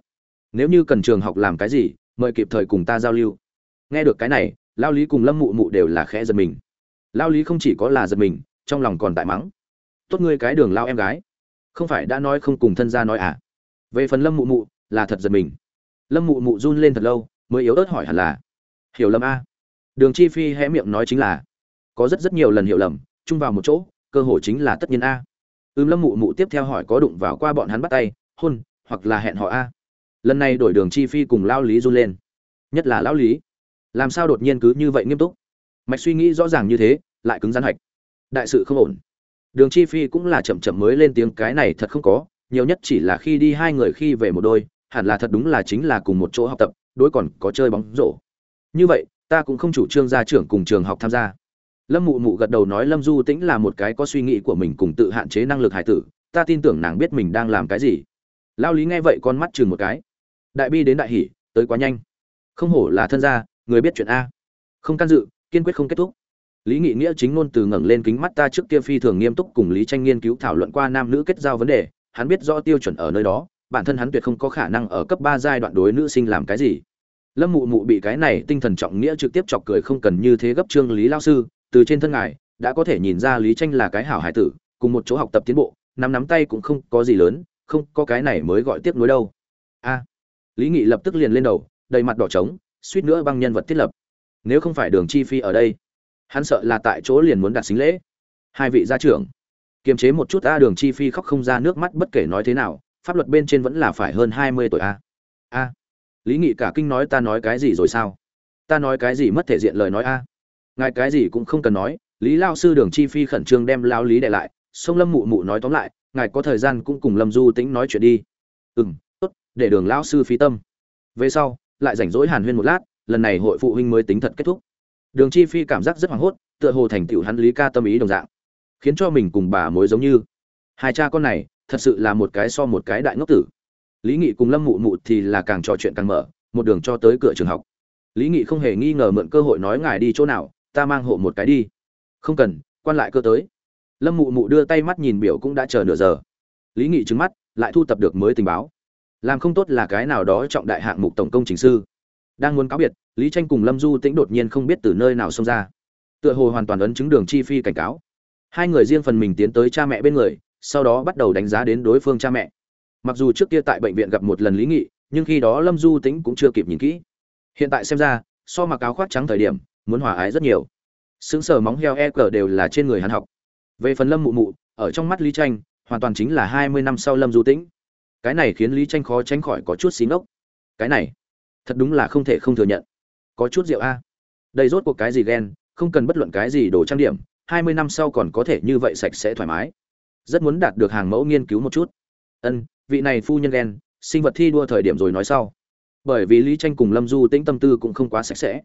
Nếu như cần trường học làm cái gì, mời kịp thời cùng ta giao lưu. Nghe được cái này, lao lý cùng lâm mụ mụ đều là khẽ giật mình. Lao lý không chỉ có là giật mình, trong lòng còn tại mắng. Tốt ngươi cái đường lao em gái. Không phải đã nói không cùng thân gia nói à? Về phần lâm mụ mụ, là thật giật mình. Lâm mụ mụ run lên thật lâu, mới yếu ớt hỏi hẳn là, hiểu lầm a? Đường chi phi hé miệng nói chính là, có rất rất nhiều lần hiểu lầm, chung vào một chỗ, cơ hội chính là tất nhiên a ưm lâm mụ mụ tiếp theo hỏi có đụng vào qua bọn hắn bắt tay, hôn, hoặc là hẹn họ a? Lần này đổi đường chi phi cùng lao lý run lên. Nhất là lão lý. Làm sao đột nhiên cứ như vậy nghiêm túc? Mạch suy nghĩ rõ ràng như thế, lại cứng rắn hạch. Đại sự không ổn. Đường chi phi cũng là chậm chậm mới lên tiếng, cái này thật không có, nhiều nhất chỉ là khi đi hai người khi về một đôi, hẳn là thật đúng là chính là cùng một chỗ học tập, đối còn có chơi bóng rổ. Như vậy, ta cũng không chủ trương ra trưởng cùng trường học tham gia lâm mụ mụ gật đầu nói lâm du tĩnh là một cái có suy nghĩ của mình cùng tự hạn chế năng lực hải tử, ta tin tưởng nàng biết mình đang làm cái gì. Lao lý nghe vậy con mắt chừng một cái. Đại bi đến đại hỷ tới quá nhanh. Không hổ là thân gia, người biết chuyện a. Không can dự, kiên quyết không kết thúc. Lý nghị nghĩa chính ngôn từ ngẩng lên kính mắt ta trước kia phi thường nghiêm túc cùng lý tranh nghiên cứu thảo luận qua nam nữ kết giao vấn đề, hắn biết rõ tiêu chuẩn ở nơi đó, bản thân hắn tuyệt không có khả năng ở cấp ba giai đoạn đối nữ sinh làm cái gì. Lâm mụ mụ bị cái này tinh thần trọng nghĩa trực tiếp chọc cười không cần như thế gấp trương lý lao sư từ trên thân ngài, đã có thể nhìn ra lý tranh là cái hảo hải tử, cùng một chỗ học tập tiến bộ, nắm nắm tay cũng không có gì lớn, không có cái này mới gọi tiếp nối đâu. A. À, lý nghị lập tức liền lên đầu, đầy mặt đỏ trống, suýt nữa băng nhân vật thiết lập. Nếu không phải đường chi phi ở đây, hắn sợ là tại chỗ liền muốn đặt xính lễ. Hai vị gia trưởng, kiềm chế một chút a, đường chi phi khóc không ra nước mắt bất kể nói thế nào, pháp luật bên trên vẫn là phải hơn hai mươi tuổi a. A. Lý nghị cả kinh nói ta nói cái gì rồi sao? Ta nói cái gì mất thể diện lời nói a ngài cái gì cũng không cần nói, lý lao sư đường chi phi khẩn trương đem lao lý đệ lại, sông lâm mụ mụ nói tóm lại, ngài có thời gian cũng cùng lâm du tĩnh nói chuyện đi. Ừ m tốt, để đường lao sư phí tâm. Về sau, lại rảnh rỗi hàn huyên một lát, lần này hội phụ huynh mới tính thật kết thúc. Đường chi phi cảm giác rất hoảng hốt, tựa hồ thành tựu hắn lý ca tâm ý đồng dạng, khiến cho mình cùng bà mối giống như. Hai cha con này, thật sự là một cái so một cái đại ngốc tử. Lý nghị cùng lâm mụ mụ thì là càng trò chuyện càng mở, một đường cho tới cửa trường học. Lý nghị không hề nghi ngờ mượn cơ hội nói ngài đi chỗ nào ta mang hộ một cái đi. Không cần, quan lại cơ tới. Lâm mụ mụ đưa tay mắt nhìn biểu cũng đã chờ nửa giờ. Lý nghị trứng mắt, lại thu tập được mới tình báo. Làm không tốt là cái nào đó trọng đại hạng mục tổng công trình sư. Đang muốn cáo biệt, lý tranh cùng lâm du tĩnh đột nhiên không biết từ nơi nào xông ra. Tựa hồ hoàn toàn ấn chứng đường chi phi cảnh cáo. Hai người riêng phần mình tiến tới cha mẹ bên người, sau đó bắt đầu đánh giá đến đối phương cha mẹ. Mặc dù trước kia tại bệnh viện gặp một lần lý nghị, nhưng khi đó lâm du tĩnh cũng chưa kịp nhìn kỹ. Hiện tại xem ra, so mặc áo khoác trắng thời điểm muốn hòa ái rất nhiều. Xứng sở móng heo e cờ đều là trên người hắn học. Về phần lâm mụ mụ, ở trong mắt lý tranh, hoàn toàn chính là hai mươi năm sau lâm du tĩnh. Cái này khiến lý tranh khó tránh khỏi có chút xí ngốc. Cái này, thật đúng là không thể không thừa nhận. Có chút rượu a. Đây rốt cuộc cái gì ghen không cần bất luận cái gì đồ trang điểm, hai mươi năm sau còn có thể như vậy sạch sẽ thoải mái. Rất muốn đạt được hàng mẫu nghiên cứu một chút. Ân, vị này phu nhân ghen sinh vật thi đua thời điểm rồi nói sau. Bởi vì lý tranh cùng lâm du tĩnh tâm tư cũng không quá sạch sẽ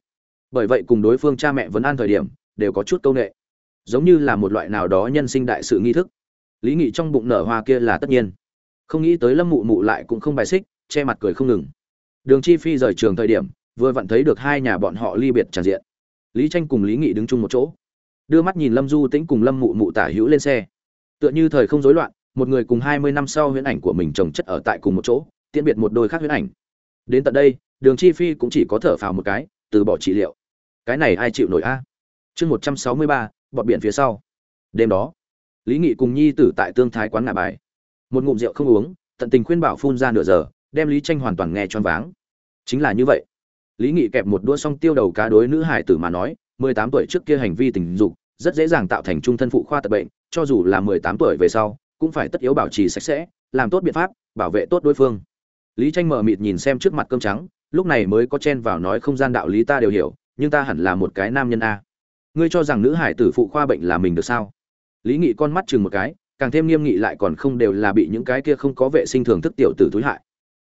bởi vậy cùng đối phương cha mẹ vẫn an thời điểm, đều có chút câu ệ giống như là một loại nào đó nhân sinh đại sự nghi thức. Lý nghị trong bụng nở hoa kia là tất nhiên. Không nghĩ tới lâm mụ mụ lại cũng không bài xích, che mặt cười không ngừng. Đường chi phi rời trường thời điểm, vừa vặn thấy được hai nhà bọn họ ly biệt tràn diện. Lý tranh cùng lý nghị đứng chung một chỗ. Đưa mắt nhìn lâm du tĩnh cùng lâm mụ mụ tả hữu lên xe. Tựa như thời không rối loạn, một người cùng hai mươi năm sau huyễn ảnh của mình trồng chất ở tại cùng một chỗ, tiễn biệt một đôi khác huyễn ảnh. Đến tận đây, đường chi phi cũng chỉ có thở phào một cái từ bỏ trị liệu. Cái này ai chịu nổi a? Chương một trăm sáu mươi ba bọt biển phía sau. Đêm đó, lý nghị cùng nhi tử tại tương thái quán ngà bài. Một ngụm rượu không uống, tận tình khuyên bảo phun ra nửa giờ, đem lý tranh hoàn toàn nghe choáng váng. Chính là như vậy. Lý nghị kẹp một đũa xong tiêu đầu cá đối nữ hải tử mà nói, mười tám tuổi trước kia hành vi tình dục, rất dễ dàng tạo thành trung thân phụ khoa tật bệnh, cho dù là mười tám tuổi về sau, cũng phải tất yếu bảo trì sạch sẽ, làm tốt biện pháp, bảo vệ tốt đối phương. Lý tranh mở mịt nhìn xem trước mặt cơm trắng lúc này mới có chen vào nói không gian đạo lý ta đều hiểu, nhưng ta hẳn là một cái nam nhân a. Ngươi cho rằng nữ hải tử phụ khoa bệnh là mình được sao? Lý nghị con mắt chừng một cái, càng thêm nghiêm nghị lại còn không đều là bị những cái kia không có vệ sinh thường thức tiểu tử thúi hại.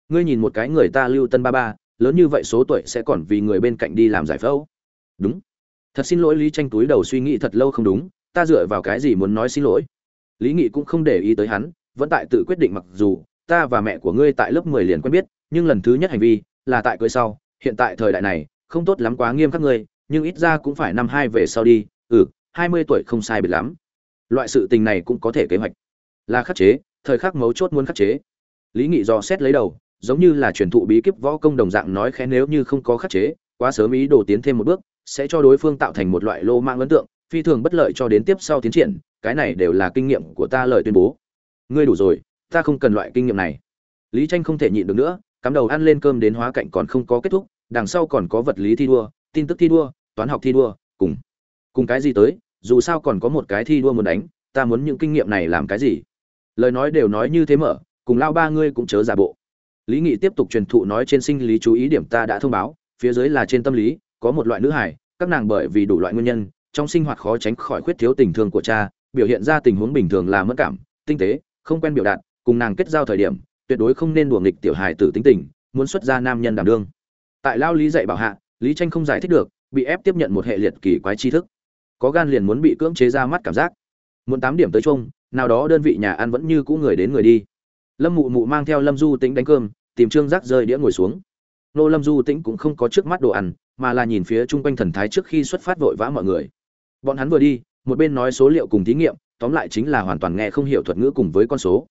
Ngươi nhìn một cái người ta lưu tân ba ba, lớn như vậy số tuổi sẽ còn vì người bên cạnh đi làm giải phẫu. Đúng. Thật xin lỗi lý tranh túi đầu suy nghĩ thật lâu không đúng, ta dựa vào cái gì muốn nói xin lỗi? Lý nghị cũng không để ý tới hắn, vẫn tại tự quyết định mặc dù, ta và mẹ của ngươi tại lớp mười liền quen biết, nhưng lần thứ nhất hành vi là tại cưới sau, hiện tại thời đại này, không tốt lắm quá nghiêm khắc ngươi, nhưng ít ra cũng phải năm hai về sau đi ừ hai mươi tuổi không sai biệt lắm. Loại sự tình này cũng có thể kế hoạch. Là khắc chế, thời khắc mấu chốt muốn khắc chế. Lý nghị dò xét lấy đầu, giống như là truyền thụ bí kíp võ công đồng dạng nói khẽ nếu như không có khắc chế, quá sớm ý đồ tiến thêm một bước, sẽ cho đối phương tạo thành một loại lô mang ấn tượng, phi thường bất lợi cho đến tiếp sau tiến triển, cái này đều là kinh nghiệm của ta lời tuyên bố. Ngươi đủ rồi, ta không cần loại kinh nghiệm này. Lý tranh không thể nhịn được nữa cắm đầu ăn lên cơm đến hóa cạnh còn không có kết thúc, đằng sau còn có vật lý thi đua, tin tức thi đua, toán học thi đua, cùng cùng cái gì tới, dù sao còn có một cái thi đua muốn đánh, ta muốn những kinh nghiệm này làm cái gì? Lời nói đều nói như thế mở, cùng lao ba ngươi cũng chớ giả bộ. Lý nghị tiếp tục truyền thụ nói trên sinh lý chú ý điểm ta đã thông báo, phía dưới là trên tâm lý, có một loại nữ hải các nàng bởi vì đủ loại nguyên nhân, trong sinh hoạt khó tránh khỏi khuyết thiếu tình thương của cha, biểu hiện ra tình huống bình thường là mất cảm, tinh tế, không quen biểu đạt, cùng nàng kết giao thời điểm tuyệt đối không nên đùa nghịch tiểu hài tử tính tình, muốn xuất ra nam nhân đảm đương. Tại lao lý dạy bảo hạ, lý tranh không giải thích được, bị ép tiếp nhận một hệ liệt kỳ quái tri thức. Có gan liền muốn bị cưỡng chế ra mắt cảm giác. Muốn tám điểm tới chung, nào đó đơn vị nhà ăn vẫn như cũ người đến người đi. Lâm mụ mụ mang theo lâm du tính đánh cơm, tìm trương giác rơi đĩa ngồi xuống. Nô lâm du tĩnh cũng không có trước mắt đồ ăn, mà là nhìn phía chung quanh thần thái trước khi xuất phát vội vã mọi người. Bọn hắn vừa đi, một bên nói số liệu cùng thí nghiệm, tóm lại chính là hoàn toàn nghe không hiểu thuật ngữ cùng với con số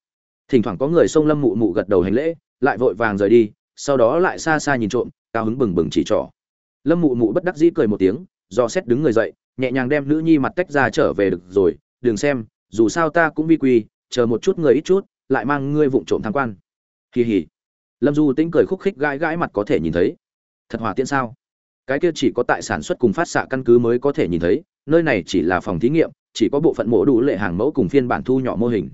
thỉnh thoảng có người xông lâm mụ mụ gật đầu hành lễ, lại vội vàng rời đi, sau đó lại xa xa nhìn trộm, cao hứng bừng bừng chỉ trỏ. Lâm mụ mụ bất đắc dĩ cười một tiếng, do xét đứng người dậy, nhẹ nhàng đem nữ nhi mặt tách ra trở về được rồi, đừng xem, dù sao ta cũng vi quy, chờ một chút người ít chút, lại mang ngươi vụng trộm tham quan. Kỳ hỉ lâm du tĩnh cười khúc khích gãi gãi mặt có thể nhìn thấy. Thật hỏa tiễn sao? Cái kia chỉ có tại sản xuất cùng phát xạ căn cứ mới có thể nhìn thấy, nơi này chỉ là phòng thí nghiệm, chỉ có bộ phận mổ đủ lệ hàng mẫu cùng phiên bản thu nhỏ mô hình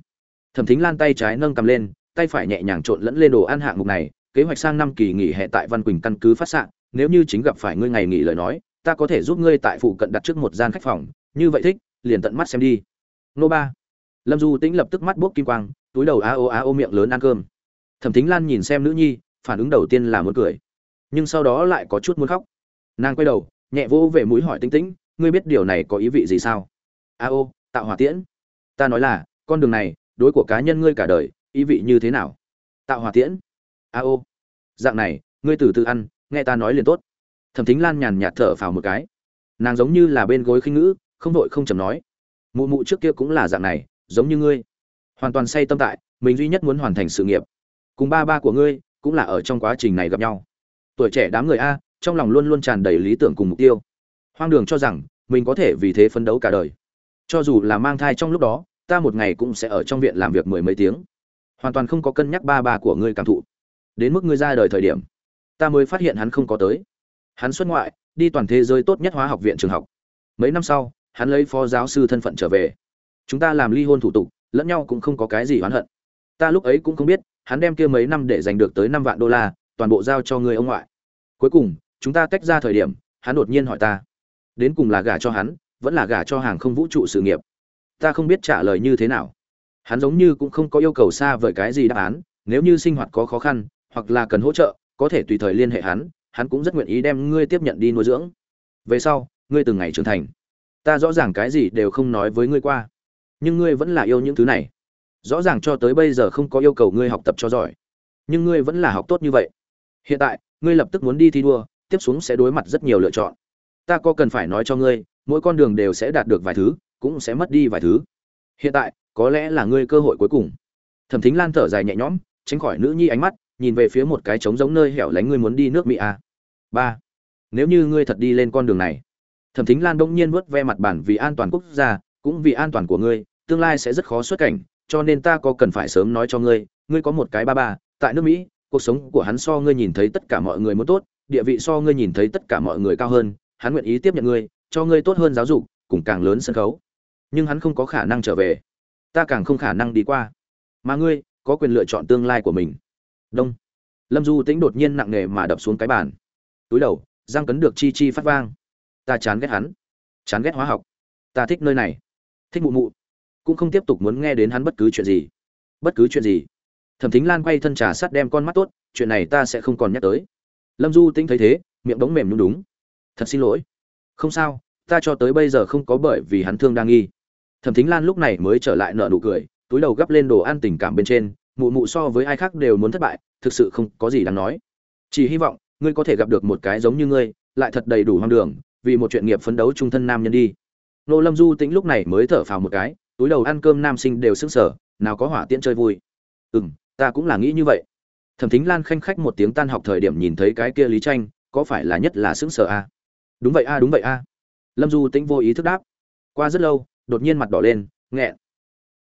thẩm thính lan tay trái nâng cầm lên, tay phải nhẹ nhàng trộn lẫn lên đồ ăn hạng mục này, kế hoạch sang năm kỳ nghỉ hè tại văn quỳnh căn cứ phát xạ, nếu như chính gặp phải ngươi ngày nghỉ lời nói, ta có thể giúp ngươi tại phụ cận đặt trước một gian khách phòng, như vậy thích, liền tận mắt xem đi. Nô ba. Lâm du tĩnh lập tức mắt bốc kim quang, túi đầu a ô a ô miệng lớn ăn cơm. Thẩm thính lan nhìn xem nữ nhi, phản ứng đầu tiên là muốn cười. Nhưng sau đó lại có chút muốn khóc. Nàng quay đầu, nhẹ vỗ về mũi hỏi tinh tĩnh, ngươi biết điều này có ý vị gì sao? A ô tạo hỏa tiễn. Ta nói là, con đường này đối của cá nhân ngươi cả đời, ý vị như thế nào? Tạo hòa tiễn. A ô. Dạng này, ngươi từ từ ăn, nghe ta nói liền tốt. Thẩm thính lan nhàn nhạt thở phào một cái. Nàng giống như là bên gối khinh ngữ, không vội không chầm nói. Mụ mụ trước kia cũng là dạng này, giống như ngươi. Hoàn toàn say tâm tại, mình duy nhất muốn hoàn thành sự nghiệp. Cùng ba ba của ngươi, cũng là ở trong quá trình này gặp nhau. Tuổi trẻ đám người a, trong lòng luôn luôn tràn đầy lý tưởng cùng mục tiêu. Hoang đường cho rằng, mình có thể vì thế phấn đấu cả đời. Cho dù là mang thai trong lúc đó ta một ngày cũng sẽ ở trong viện làm việc mười mấy tiếng. Hoàn toàn không có cân nhắc ba ba của ngươi cảm thụ. Đến mức ngươi ra đời thời điểm, ta mới phát hiện hắn không có tới. Hắn xuất ngoại, đi toàn thế giới tốt nhất hóa học viện trường học. Mấy năm sau, hắn lấy phó giáo sư thân phận trở về. Chúng ta làm ly hôn thủ tục, lẫn nhau cũng không có cái gì oán hận. Ta lúc ấy cũng không biết, hắn đem kia mấy năm để giành được tới năm vạn đô la, toàn bộ giao cho người ông ngoại. Cuối cùng, chúng ta tách ra thời điểm, hắn đột nhiên hỏi ta, đến cùng là gả cho hắn, vẫn là gả cho hàng không vũ trụ sự nghiệp? Ta không biết trả lời như thế nào. Hắn giống như cũng không có yêu cầu xa vời cái gì đáp án, nếu như sinh hoạt có khó khăn, hoặc là cần hỗ trợ, có thể tùy thời liên hệ hắn hắn cũng rất nguyện ý đem ngươi tiếp nhận đi nuôi dưỡng. Về sau, ngươi từng ngày trưởng thành. Ta rõ ràng cái gì đều không nói với ngươi qua. Nhưng ngươi vẫn là yêu những thứ này. Rõ ràng cho tới bây giờ không có yêu cầu ngươi học tập cho giỏi. Nhưng ngươi vẫn là học tốt như vậy. Hiện tại, ngươi lập tức muốn đi thi đua, tiếp xuống sẽ đối mặt rất nhiều lựa chọn. Ta có cần phải nói cho ngươi, mỗi con đường đều sẽ đạt được vài thứ cũng sẽ mất đi vài thứ. Hiện tại, có lẽ là ngươi cơ hội cuối cùng. Thẩm thính lan thở dài nhẹ nhõm, tránh khỏi nữ nhi ánh mắt, nhìn về phía một cái trống giống nơi hẻo lánh ngươi muốn đi nước mỹ à. ba, nếu như ngươi thật đi lên con đường này, thẩm thính lan đông nhiên vuốt ve mặt bản vì an toàn quốc gia, cũng vì an toàn của ngươi, tương lai sẽ rất khó xuất cảnh, cho nên ta có cần phải sớm nói cho ngươi ngươi có một cái ba ba, tại nước mỹ, cuộc sống của hắn so ngươi nhìn thấy tất cả mọi người muốn tốt, địa vị so ngươi nhìn thấy tất cả mọi người cao hơn, hắn nguyện ý tiếp nhận ngươi, cho ngươi tốt hơn giáo dục, cùng càng lớn sân khấu nhưng hắn không có khả năng trở về. Ta càng không khả năng đi qua. Mà ngươi, có quyền lựa chọn tương lai của mình. Đông. Lâm du tĩnh đột nhiên nặng nề mà đập xuống cái bàn. Túi đầu giang cấn được chi chi phát vang. Ta chán ghét hắn. Chán ghét hóa học. Ta thích nơi này. Thích mụ mụ. Cũng không tiếp tục muốn nghe đến hắn bất cứ chuyện gì. Bất cứ chuyện gì. Thẩm thính lan quay thân trà sắt đem con mắt tốt, chuyện này ta sẽ không còn nhắc tới. Lâm du tĩnh thấy thế, miệng bóng mềm đúng đúng. Thật xin lỗi. Không sao, ta cho tới bây giờ không có bởi vì hắn thương đang nghi thẩm thính lan lúc này mới trở lại nợ nụ cười, túi đầu gắp lên đồ ăn tình cảm bên trên, mụ mụ so với ai khác đều muốn thất bại, thực sự không có gì đáng nói. Chỉ hy vọng, ngươi có thể gặp được một cái giống như ngươi, lại thật đầy đủ hoang đường, vì một chuyện nghiệp phấn đấu trung thân nam nhân đi. Nô lâm du tĩnh lúc này mới thở phào một cái, túi đầu ăn cơm nam sinh đều sững sở nào có hỏa tiễn chơi vui. Ừ m ta cũng là nghĩ như vậy. Thẩm thính lan khanh khách một tiếng tan học thời điểm nhìn thấy cái kia lý tranh, có phải là nhất là sững sờ a à? đúng vậy a đúng vậy a lâm du tĩnh vô ý thức đáp. Qua rất lâu đột nhiên mặt đỏ lên nghẹn.